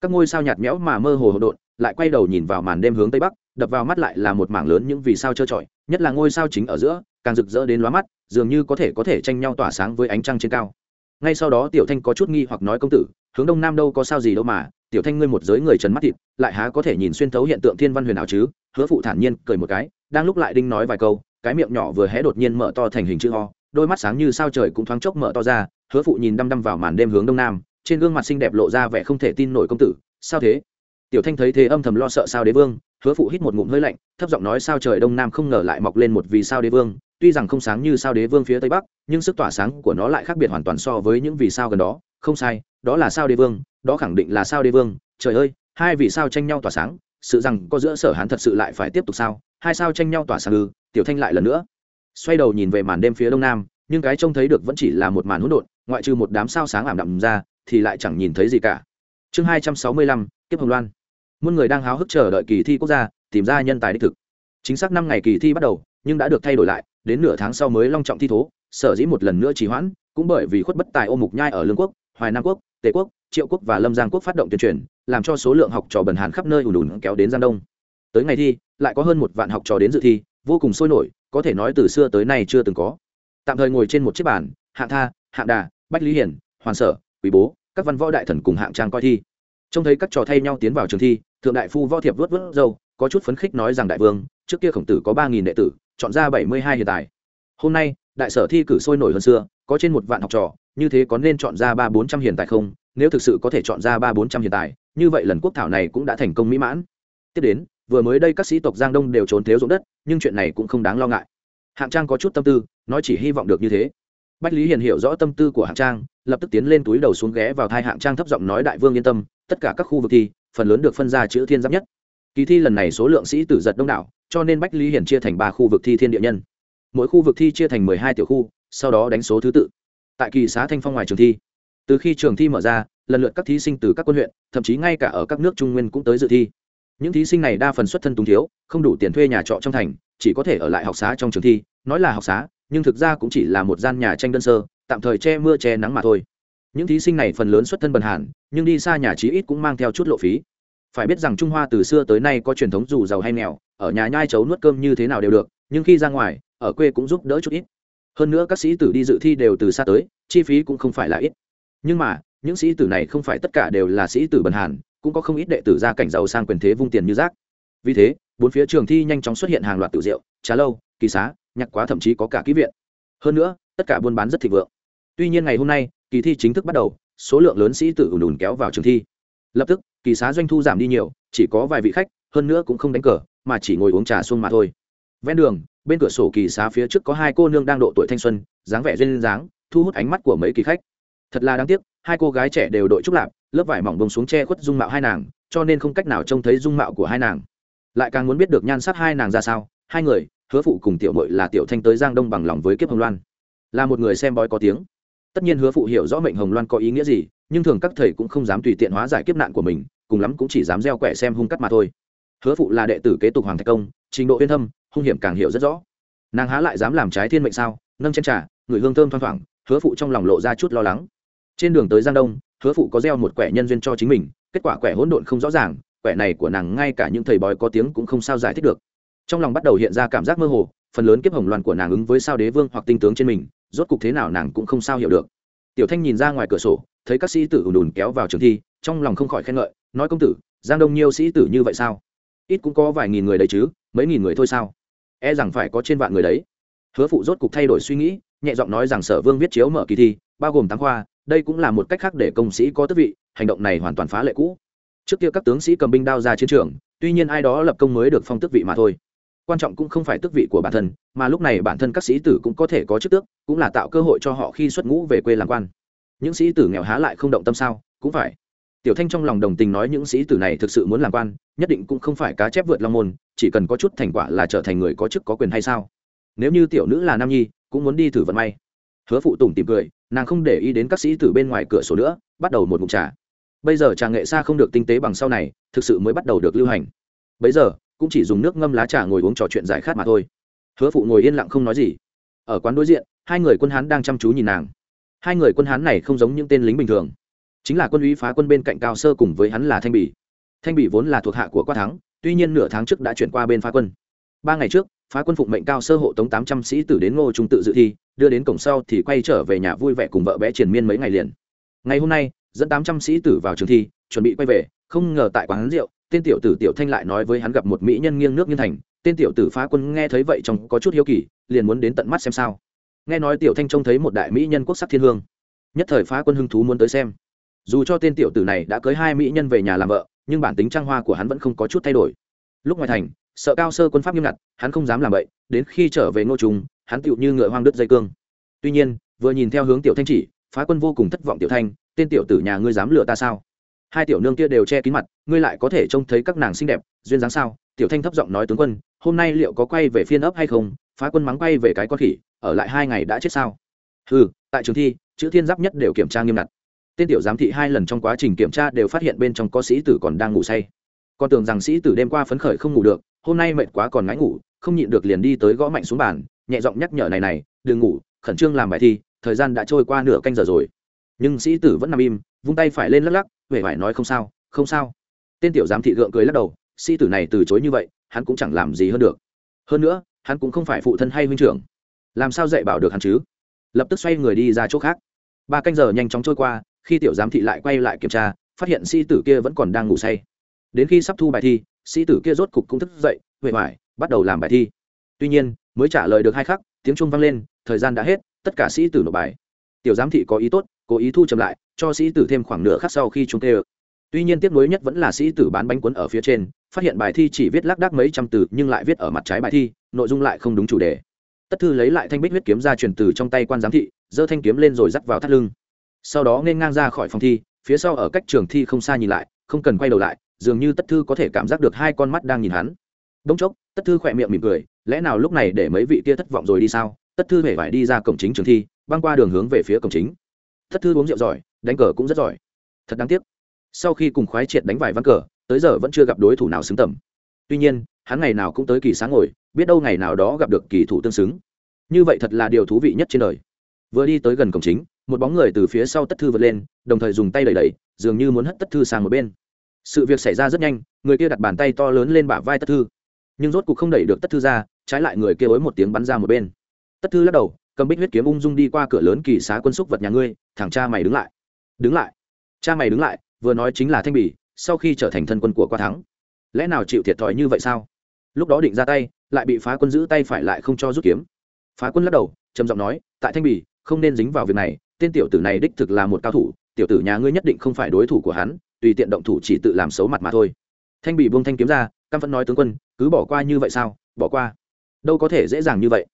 Các ngôi sao nhạt nhẽo mà mơ hồ hỗn độn, lại quay đầu nhìn vào màn đêm hướng tây bắc đập vào mắt lại là một mảng lớn những vì sao trơ trọi, nhất là ngôi sao chính ở giữa, càng rực rỡ đến lóa mắt, dường như có thể có thể tranh nhau tỏa sáng với ánh trăng trên cao. Ngay sau đó tiểu thanh có chút nghi hoặc nói công tử, hướng đông nam đâu có sao gì đâu mà, tiểu thanh ngươi một giới người trần mắt thịt, lại há có thể nhìn xuyên thấu hiện tượng thiên văn huyền ảo chứ? Hứa phụ thản nhiên cười một cái, đang lúc lại đinh nói vài câu, cái miệng nhỏ vừa hé đột nhiên mở to thành hình chữ ho đôi mắt sáng như sao trời cũng thoáng chốc mở to ra, hứa phụ nhìn đăm đăm vào màn đêm hướng đông nam, trên gương mặt xinh đẹp lộ ra vẻ không thể tin nổi công tử, sao thế? Tiểu thanh thấy thế âm thầm lo sợ sao đế vương hứa phụ hít một ngụm hơi lạnh, thấp giọng nói sao trời đông nam không ngờ lại mọc lên một vì sao đế vương, tuy rằng không sáng như sao đế vương phía tây bắc, nhưng sức tỏa sáng của nó lại khác biệt hoàn toàn so với những vì sao gần đó. Không sai, đó là sao đế vương, đó khẳng định là sao đế vương. Trời ơi, hai vì sao tranh nhau tỏa sáng, sự rằng có giữa sở hán thật sự lại phải tiếp tục sao? Hai sao tranh nhau tỏa sáng ư? Tiểu thanh lại lần nữa. Xoay đầu nhìn về màn đêm phía đông nam, nhưng cái trông thấy được vẫn chỉ là một màn hỗn độn, ngoại trừ một đám sao sáng ảm đạm ra, thì lại chẳng nhìn thấy gì cả. Chương hai trăm sáu mươi lăm tiếp hồng loan muôn người đang háo hức chờ đợi kỳ thi quốc gia, tìm ra nhân tài đích thực. Chính xác năm ngày kỳ thi bắt đầu, nhưng đã được thay đổi lại, đến nửa tháng sau mới long trọng thi thố, sở dĩ một lần nữa trì hoãn, cũng bởi vì khuất bất tài ô mục nhai ở lương quốc, hoài nam quốc, tề quốc, triệu quốc và lâm giang quốc phát động tuyên truyền, làm cho số lượng học trò bần hàn khắp nơi ùn ùn kéo đến giang đông. Tới ngày thi, lại có hơn một vạn học trò đến dự thi, vô cùng sôi nổi, có thể nói từ xưa tới nay chưa từng có. Tạm thời ngồi trên một chiếc bàn, hạng tha, hạng đà, bách lý hiển, hoàn sở, quý bố, các văn võ đại thần cùng hạng trang coi thi trông thấy các trò thay nhau tiến vào trường thi, thượng đại phu võ thiệp vớt vớt dâu có chút phấn khích nói rằng đại vương, trước kia khổng tử có ba nghìn đệ tử, chọn ra bảy mươi hai hiện tại. Hôm nay, đại sở thi cử sôi nổi hơn xưa, có trên một vạn học trò, như thế có nên chọn ra ba bốn trăm hiện tại không? Nếu thực sự có thể chọn ra ba bốn trăm hiện tại, như vậy lần quốc thảo này cũng đã thành công mỹ mãn. Tiếp đến, vừa mới đây các sĩ tộc giang đông đều trốn thiếu ruộng đất, nhưng chuyện này cũng không đáng lo ngại. Hạng trang có chút tâm tư, nói chỉ hy vọng được như thế bách lý hiền hiểu rõ tâm tư của hạng trang, lập tức tiến lên túi đầu xuống ghé vào thai hạng trang thấp giọng nói, đại vương yên tâm, tất cả các khu vực thi phần lớn được phân ra chữ thiên giáp nhất. Kỳ thi lần này số lượng sĩ tử giật đông đảo, cho nên bách lý hiển chia thành ba khu vực thi thiên địa nhân. Mỗi khu vực thi chia thành mười hai tiểu khu, sau đó đánh số thứ tự. Tại kỳ xá thanh phong ngoài trường thi. Từ khi trường thi mở ra, lần lượt các thí sinh từ các quân huyện, thậm chí ngay cả ở các nước trung nguyên cũng tới dự thi. Những thí sinh này đa phần xuất thân túng thiếu, không đủ tiền thuê nhà trọ trong thành, chỉ có thể ở lại học xá trong trường thi, nói là học xá nhưng thực ra cũng chỉ là một gian nhà tranh đơn sơ, tạm thời che mưa che nắng mà thôi. Những thí sinh này phần lớn xuất thân bần hàn, nhưng đi xa nhà chí ít cũng mang theo chút lộ phí. Phải biết rằng trung hoa từ xưa tới nay có truyền thống dù giàu hay nghèo, ở nhà nhai chấu nuốt cơm như thế nào đều được, nhưng khi ra ngoài, ở quê cũng giúp đỡ chút ít. Hơn nữa các sĩ tử đi dự thi đều từ xa tới, chi phí cũng không phải là ít. Nhưng mà, những sĩ tử này không phải tất cả đều là sĩ tử bần hàn, cũng có không ít đệ tử ra cảnh giàu sang quyền thế vung tiền như rác vì thế, bốn phía trường thi nhanh chóng xuất hiện hàng loạt tự rượu, trà lâu, kỳ xá nhạc quá thậm chí có cả ký viện. Hơn nữa, tất cả buôn bán rất thịnh vượng. Tuy nhiên ngày hôm nay, kỳ thi chính thức bắt đầu, số lượng lớn sĩ tử ùn ùn kéo vào trường thi. Lập tức, kỳ xá doanh thu giảm đi nhiều, chỉ có vài vị khách, hơn nữa cũng không đánh cờ, mà chỉ ngồi uống trà xuông mà thôi. Ven đường, bên cửa sổ kỳ xá phía trước có hai cô nương đang độ tuổi thanh xuân, dáng vẻ duyên dáng, thu hút ánh mắt của mấy kỳ khách. Thật là đáng tiếc, hai cô gái trẻ đều đội trúc lạp, lớp vải mỏng bông xuống che khuất dung mạo hai nàng, cho nên không cách nào trông thấy dung mạo của hai nàng lại càng muốn biết được nhan sắc hai nàng ra sao, hai người, hứa phụ cùng tiểu mội là tiểu thanh tới giang đông bằng lòng với kiếp hồng loan. Là một người xem bói có tiếng. Tất nhiên hứa phụ hiểu rõ mệnh hồng loan có ý nghĩa gì, nhưng thường các thầy cũng không dám tùy tiện hóa giải kiếp nạn của mình, cùng lắm cũng chỉ dám gieo quẻ xem hung cắt mà thôi. Hứa phụ là đệ tử kế tục hoàng thạch công, trình độ uyên thâm, hung hiểm càng hiểu rất rõ. Nàng há lại dám làm trái thiên mệnh sao, nâng chân trà, người hương thơm thoang thoảng, hứa phụ trong lòng lộ ra chút lo lắng. Trên đường tới giang đông, hứa phụ có gieo một quẻ nhân duyên cho chính mình, kết quả quẻ hỗn độn không rõ ràng quẻ này của nàng ngay cả những thầy bói có tiếng cũng không sao giải thích được. Trong lòng bắt đầu hiện ra cảm giác mơ hồ, phần lớn kiếp hồng loan của nàng ứng với sao đế vương hoặc tinh tướng trên mình, rốt cục thế nào nàng cũng không sao hiểu được. Tiểu thanh nhìn ra ngoài cửa sổ, thấy các sĩ tử ùn ùn kéo vào trường thi, trong lòng không khỏi khen ngợi, nói công tử, giang đông nhiêu sĩ tử như vậy sao? Ít cũng có vài nghìn người đấy chứ, mấy nghìn người thôi sao? E rằng phải có trên vạn người đấy. Hứa phụ rốt cục thay đổi suy nghĩ, nhẹ giọng nói rằng sở vương viết chiếu mở kỳ thi, bao gồm tám khoa, đây cũng là một cách khác để công sĩ có tước vị, hành động này hoàn toàn phá lệ cũ trước kia các tướng sĩ cầm binh đao ra chiến trường, tuy nhiên ai đó lập công mới được phong tước vị mà thôi. Quan trọng cũng không phải tước vị của bản thân, mà lúc này bản thân các sĩ tử cũng có thể có chức tước, cũng là tạo cơ hội cho họ khi xuất ngũ về quê làm quan. Những sĩ tử nghèo há lại không động tâm sao? Cũng phải. Tiểu thanh trong lòng đồng tình nói những sĩ tử này thực sự muốn làm quan, nhất định cũng không phải cá chép vượt long môn, chỉ cần có chút thành quả là trở thành người có chức có quyền hay sao? Nếu như tiểu nữ là nam nhi, cũng muốn đi thử vận may. Hứa phụ tùng tìm cười, nàng không để ý đến các sĩ tử bên ngoài cửa sổ nữa, bắt đầu một mục trà bây giờ trà nghệ xa không được tinh tế bằng sau này, thực sự mới bắt đầu được lưu hành. Bây giờ, cũng chỉ dùng nước ngâm lá trà ngồi uống trò chuyện giải khát mà thôi. Hứa phụ ngồi yên lặng không nói gì. Ở quán đối diện, hai người quân hán đang chăm chú nhìn nàng. Hai người quân hán này không giống những tên lính bình thường. Chính là quân úy phá quân bên cạnh cao sơ cùng với hắn là thanh bỉ. Thanh bỉ vốn là thuộc hạ của quát thắng, tuy nhiên nửa tháng trước đã chuyển qua bên phá quân. Ba ngày trước, phá quân phụng mệnh cao sơ hộ tống tám trăm sĩ tử đến ngô trung tự dự thi, đưa đến cổng sau thì quay trở về nhà vui vẻ cùng vợ bé triền miên mấy ngày liền. Ngày hôm nay dẫn tám trăm sĩ tử vào trường thi, chuẩn bị quay về, không ngờ tại quán rượu, tên tiểu tử tiểu thanh lại nói với hắn gặp một mỹ nhân nghiêng nước nghiêng thành, tên tiểu tử phá quân nghe thấy vậy trong có chút hiếu kỳ, liền muốn đến tận mắt xem sao. Nghe nói tiểu thanh trông thấy một đại mỹ nhân quốc sắc thiên hương, nhất thời phá quân hưng thú muốn tới xem. Dù cho tên tiểu tử này đã cưới hai mỹ nhân về nhà làm vợ, nhưng bản tính trang hoa của hắn vẫn không có chút thay đổi. Lúc ngoài thành, sợ cao sơ quân pháp nghiêm ngặt, hắn không dám làm vậy, đến khi trở về ngô trung hắn tựu như ngựa hoang đứt dây cương. Tuy nhiên, vừa nhìn theo hướng tiểu thanh chỉ, phá quân vô cùng thất vọng tiểu thanh tên tiểu tử nhà ngươi dám lừa ta sao? Hai tiểu nương kia đều che kín mặt, ngươi lại có thể trông thấy các nàng xinh đẹp, duyên dáng sao? Tiểu thanh thấp giọng nói tướng quân, hôm nay liệu có quay về phiên ấp hay không? Phá quân mắng quay về cái con khỉ, ở lại hai ngày đã chết sao? Ừ tại trường thi, chữ thiên giáp nhất đều kiểm tra nghiêm ngặt. Tên tiểu giám thị hai lần trong quá trình kiểm tra đều phát hiện bên trong có sĩ tử còn đang ngủ say. Con tưởng rằng sĩ tử đêm qua phấn khởi không ngủ được, hôm nay mệt quá còn ngái ngủ, không nhịn được liền đi tới gõ mạnh xuống bàn, nhẹ giọng nhắc nhở này này, đừng ngủ, khẩn trương làm bài thi, thời gian đã trôi qua nửa canh giờ rồi nhưng sĩ tử vẫn nằm im, vung tay phải lên lắc lắc huệ phải nói không sao không sao. Tên tiểu giám thị gượng cười lắc đầu, sĩ tử này từ chối như vậy, hắn cũng chẳng làm gì hơn được. Hơn nữa, hắn cũng không phải phụ thân hay huynh trưởng. Làm sao dạy bảo được hắn chứ? Lập tức xoay người đi ra chỗ khác. Ba canh giờ nhanh chóng trôi qua, khi tiểu giám thị lại quay lại kiểm tra, phát hiện sĩ tử kia vẫn còn đang ngủ say. Đến khi sắp thu bài thi, sĩ tử kia rốt cục cũng thức dậy huệ hoài bắt đầu làm bài thi. Tuy nhiên, mới trả lời được hai khắc, tiếng trung vang lên, thời gian đã hết, tất cả sĩ tử nộp bài. Tiểu giám thị có ý tốt cố ý thu chậm lại, cho sĩ tử thêm khoảng nửa khắc sau khi chúng tê tuy nhiên tiếc nuối nhất vẫn là sĩ tử bán bánh cuốn ở phía trên, phát hiện bài thi chỉ viết lác đác mấy trăm từ nhưng lại viết ở mặt trái bài thi, nội dung lại không đúng chủ đề. Tất thư lấy lại thanh bích huyết kiếm ra truyền từ trong tay quan giám thị, giơ thanh kiếm lên rồi dắt vào thắt lưng. Sau đó nên ngang ra khỏi phòng thi, phía sau ở cách trường thi không xa nhìn lại, không cần quay đầu lại, dường như tất thư có thể cảm giác được hai con mắt đang nhìn hắn. Đống chốc, tất thư khỏe miệng mỉm cười, lẽ nào lúc này để mấy vị kia thất vọng rồi đi sao? Tất thư hề phải đi ra cổng chính trường thi, băng qua đường hướng về phía cổng chính tất thư uống rượu giỏi, đánh cờ cũng rất giỏi. Thật đáng tiếc. Sau khi cùng khoái triệt đánh vài ván cờ, tới giờ vẫn chưa gặp đối thủ nào xứng tầm. Tuy nhiên, hắn ngày nào cũng tới kỳ sáng ngồi, biết đâu ngày nào đó gặp được kỳ thủ tương xứng. Như vậy thật là điều thú vị nhất trên đời. Vừa đi tới gần cổng chính, một bóng người từ phía sau tất thư vượt lên, đồng thời dùng tay đẩy đẩy, dường như muốn hất tất thư sang một bên. Sự việc xảy ra rất nhanh, người kia đặt bàn tay to lớn lên bả vai tất thư. Nhưng rốt cuộc không đẩy được tất thư ra, trái lại người kia ối một tiếng bắn ra một bên. Tất thư lắc đầu cầm bích huyết kiếm ung dung đi qua cửa lớn kỳ xá quân xúc vật nhà ngươi thằng cha mày đứng lại. Đứng lại. Cha mày đứng lại, vừa nói chính là thanh bỉ sau khi trở thành thân quân của qua thắng. Lẽ nào chịu thiệt thòi như vậy sao? Lúc đó định ra tay, lại bị phá quân giữ tay phải lại không cho rút kiếm. Phá quân lắc đầu, trầm giọng nói, tại thanh bỉ không nên dính vào việc này, tên tiểu tử này đích thực là một cao thủ, tiểu tử nhà ngươi nhất định không phải đối thủ của hắn, tùy tiện động thủ chỉ tự làm xấu mặt mà thôi. Thanh bỉ buông thanh kiếm ra, căm phẫn nói tướng quân, cứ bỏ qua như vậy sao? Bỏ qua. Đâu có thể dễ dàng như vậy.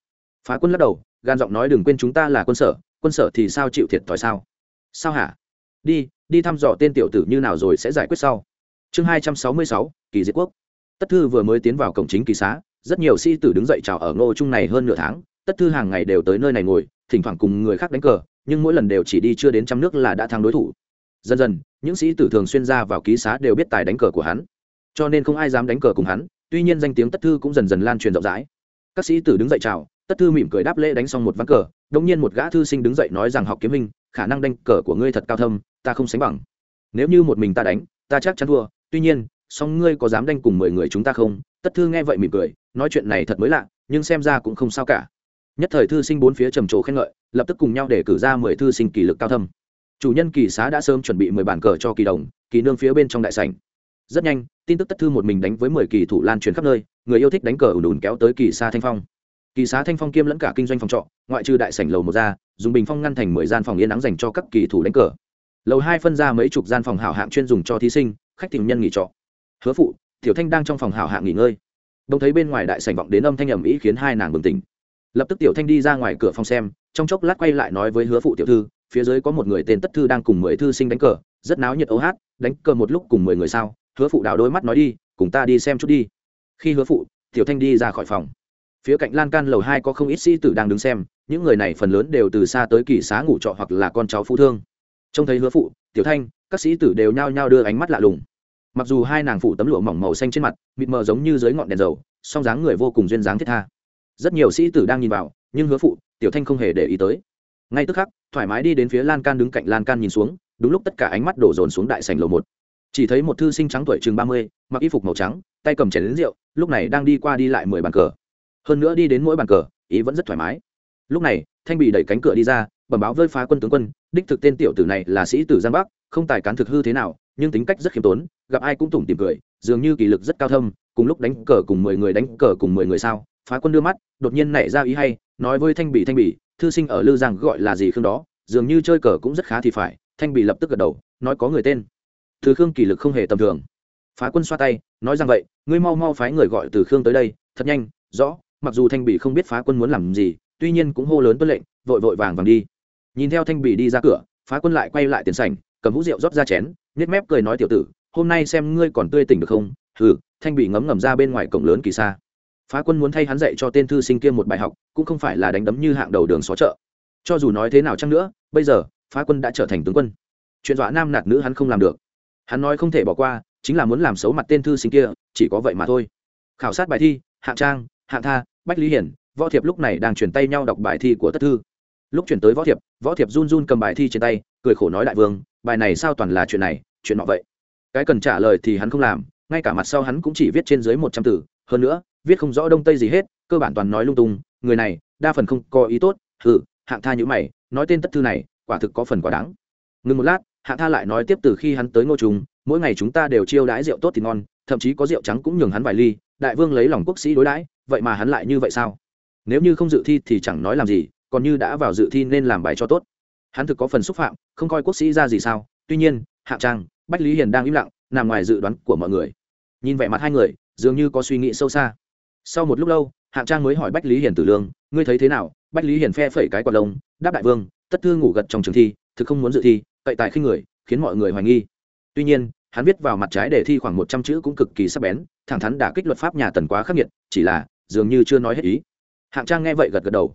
Phá quân lắc đầu gan giọng nói đừng quên chúng ta là quân sở quân sở thì sao chịu thiệt thòi sao? Sao hả? Đi đi thăm dò tên tiểu tử như nào rồi sẽ giải quyết sau. Chương hai trăm sáu mươi sáu, kỳ diệt quốc. Tất thư vừa mới tiến vào cổng chính kỳ xá, rất nhiều sĩ tử đứng dậy chào ở ngô trung này hơn nửa tháng. Tất thư hàng ngày đều tới nơi này ngồi, thỉnh thoảng cùng người khác đánh cờ, nhưng mỗi lần đều chỉ đi chưa đến trăm nước là đã thắng đối thủ. Dần dần, những sĩ tử thường xuyên ra vào ký xá đều biết tài đánh cờ của hắn. Cho nên không ai dám đánh cờ cùng hắn, tuy nhiên danh tiếng tất thư cũng dần dần lan truyền rộng rãi. Các sĩ tử đứng dậy chào tất thư mỉm cười đáp lễ đánh xong một ván cờ đông nhiên một gã thư sinh đứng dậy nói rằng, học kiếm minh khả năng đánh cờ của ngươi thật cao thâm, ta không sánh bằng. Nếu như một mình ta đánh, ta chắc chắn thua. Tuy nhiên, song ngươi có dám đánh cùng mười người chúng ta không? Tất thư nghe vậy mỉm cười, nói chuyện này thật mới lạ, nhưng xem ra cũng không sao cả. Nhất thời thư sinh bốn phía trầm trồ khen ngợi, lập tức cùng nhau để cử ra mười thư sinh kỳ lực cao thâm. Chủ nhân kỳ xá đã sớm chuẩn bị mười bản cờ cho kỳ đồng, kỳ nương phía bên trong đại sảnh. Rất nhanh, tin tức tất thư một mình đánh với mười kỳ thủ lan truyền khắp nơi, người yêu thích đánh cờ ùn ùn kéo tới kỳ xa thanh phong kỳ xá thanh phong kiêm lẫn cả kinh doanh phòng trọ, ngoại trừ đại sảnh lầu một ra, dùng bình phong ngăn thành mười gian phòng yên nắng dành cho các kỳ thủ đánh cờ. Lầu hai phân ra mấy chục gian phòng hảo hạng chuyên dùng cho thí sinh, khách tìm nhân nghỉ trọ. Hứa phụ, tiểu thanh đang trong phòng hảo hạng nghỉ ngơi. Đông thấy bên ngoài đại sảnh vọng đến âm thanh ầm ĩ khiến hai nàng bừng tỉnh. Lập tức tiểu thanh đi ra ngoài cửa phòng xem, trong chốc lát quay lại nói với hứa phụ tiểu thư, phía dưới có một người tên tất thư đang cùng mười thư sinh đánh cờ, rất náo nhiệt ấu hát, đánh cờ một lúc cùng mười người sao. Hứa phụ đảo đôi mắt nói đi, cùng ta đi xem chút đi. Khi hứa phụ, tiểu thanh đi ra khỏi phòng phía cạnh lan can lầu hai có không ít sĩ tử đang đứng xem, những người này phần lớn đều từ xa tới kỳ xá ngủ trọ hoặc là con cháu phú thương. Trông thấy hứa phụ, tiểu thanh, các sĩ tử đều nhao nhao đưa ánh mắt lạ lùng. Mặc dù hai nàng phụ tấm lụa mỏng màu xanh trên mặt, mịt mờ giống như dưới ngọn đèn dầu, song dáng người vô cùng duyên dáng thiết tha. Rất nhiều sĩ tử đang nhìn vào, nhưng hứa phụ, tiểu thanh không hề để ý tới. Ngay tức khắc, thoải mái đi đến phía lan can đứng cạnh lan can nhìn xuống, đúng lúc tất cả ánh mắt đổ dồn xuống đại sành lầu một. Chỉ thấy một thư sinh trắng tuổi chừng ba mươi, mặc y phục màu trắng, tay cầm chén lính rượu, lúc này đang đi qua đi lại mười bàn cờ hơn nữa đi đến mỗi bàn cờ, ý vẫn rất thoải mái. Lúc này, thanh bị đẩy cánh cửa đi ra, bẩm báo vơi phá quân tướng quân, đích thực tên tiểu tử này là sĩ tử giang bắc, không tài cán thực hư thế nào, nhưng tính cách rất khiêm tốn, gặp ai cũng tủm tìm cười, dường như kỷ lực rất cao thâm, cùng lúc đánh cờ cùng mười người đánh cờ cùng mười người sao, phá quân đưa mắt, đột nhiên nảy ra ý hay, nói với thanh bỉ thanh bỉ thư sinh ở lư giang gọi là gì khương đó, dường như chơi cờ cũng rất khá thì phải, thanh bỉ lập tức gật đầu, nói có người tên. Thứ khương kỷ lực không hề tầm thường. Phá quân xoa tay, nói rằng vậy, ngươi mau mau phái người gọi từ khương tới đây, thật nhanh, rõ mặc dù thanh bỉ không biết phá quân muốn làm gì, tuy nhiên cũng hô lớn tuân lệnh, vội vội vàng vàng đi. Nhìn theo thanh bỉ đi ra cửa, phá quân lại quay lại tiền sảnh, cầm hũ rượu rót ra chén nhét mép cười nói tiểu tử, hôm nay xem ngươi còn tươi tỉnh được không? Hừ, thanh bỉ ngấm ngầm ra bên ngoài cổng lớn kỳ xa. Phá quân muốn thay hắn dạy cho tên thư sinh kia một bài học, cũng không phải là đánh đấm như hạng đầu đường xó chợ. Cho dù nói thế nào chăng nữa, bây giờ, phá quân đã trở thành tướng quân. Chuyện dọa nam nạt nữ hắn không làm được. Hắn nói không thể bỏ qua, chính là muốn làm xấu mặt tên thư sinh kia, chỉ có vậy mà thôi. Khảo sát bài thi, hạng trang, hạng tha bách lý hiển, võ thiệp lúc này đang chuyển tay nhau đọc bài thi của tất thư. Lúc chuyển tới võ thiệp võ thiệp run run cầm bài thi trên tay, cười khổ nói đại vương, bài này sao toàn là chuyện này, chuyện nọ vậy? Cái cần trả lời thì hắn không làm, ngay cả mặt sau hắn cũng chỉ viết trên dưới một trăm từ. Hơn nữa, viết không rõ đông tây gì hết, cơ bản toàn nói lung tung, người này, đa phần không có ý tốt, hừ hạng tha nhữ mày, nói tên tất thư này, quả thực có phần quá đáng. Ngừng một lát hạng tha lại nói tiếp từ khi hắn tới ngô trùng, mỗi ngày chúng ta đều chiêu đãi rượu tốt thì ngon, thậm chí có rượu trắng cũng nhường hắn vài ly, đại vương lấy lòng quốc sĩ đối đãi vậy mà hắn lại như vậy sao? Nếu như không dự thi thì chẳng nói làm gì, còn như đã vào dự thi nên làm bài cho tốt. Hắn thực có phần xúc phạm, không coi quốc sĩ ra gì sao? Tuy nhiên, hạ trang, bách lý hiền đang im lặng, nằm ngoài dự đoán của mọi người. Nhìn vẻ mặt hai người, dường như có suy nghĩ sâu xa. Sau một lúc lâu hạng trang mới hỏi bách lý hiền tử lương, ngươi thấy thế nào? Bách lý hiền phe phẩy cái quạt lông, đáp đại vương, tất thư ngủ gật trong trường thi, thực không muốn dự thi, cậy tài khinh người, khiến mọi người hoài nghi. Tuy nhiên, hắn viết vào mặt trái để thi khoảng một trăm chữ cũng cực kỳ sắc bén thẳng thắn đả kích luật pháp nhà tần quá khắc nghiệt, chỉ là, dường như chưa nói hết ý. Hạng trang nghe vậy gật gật đầu.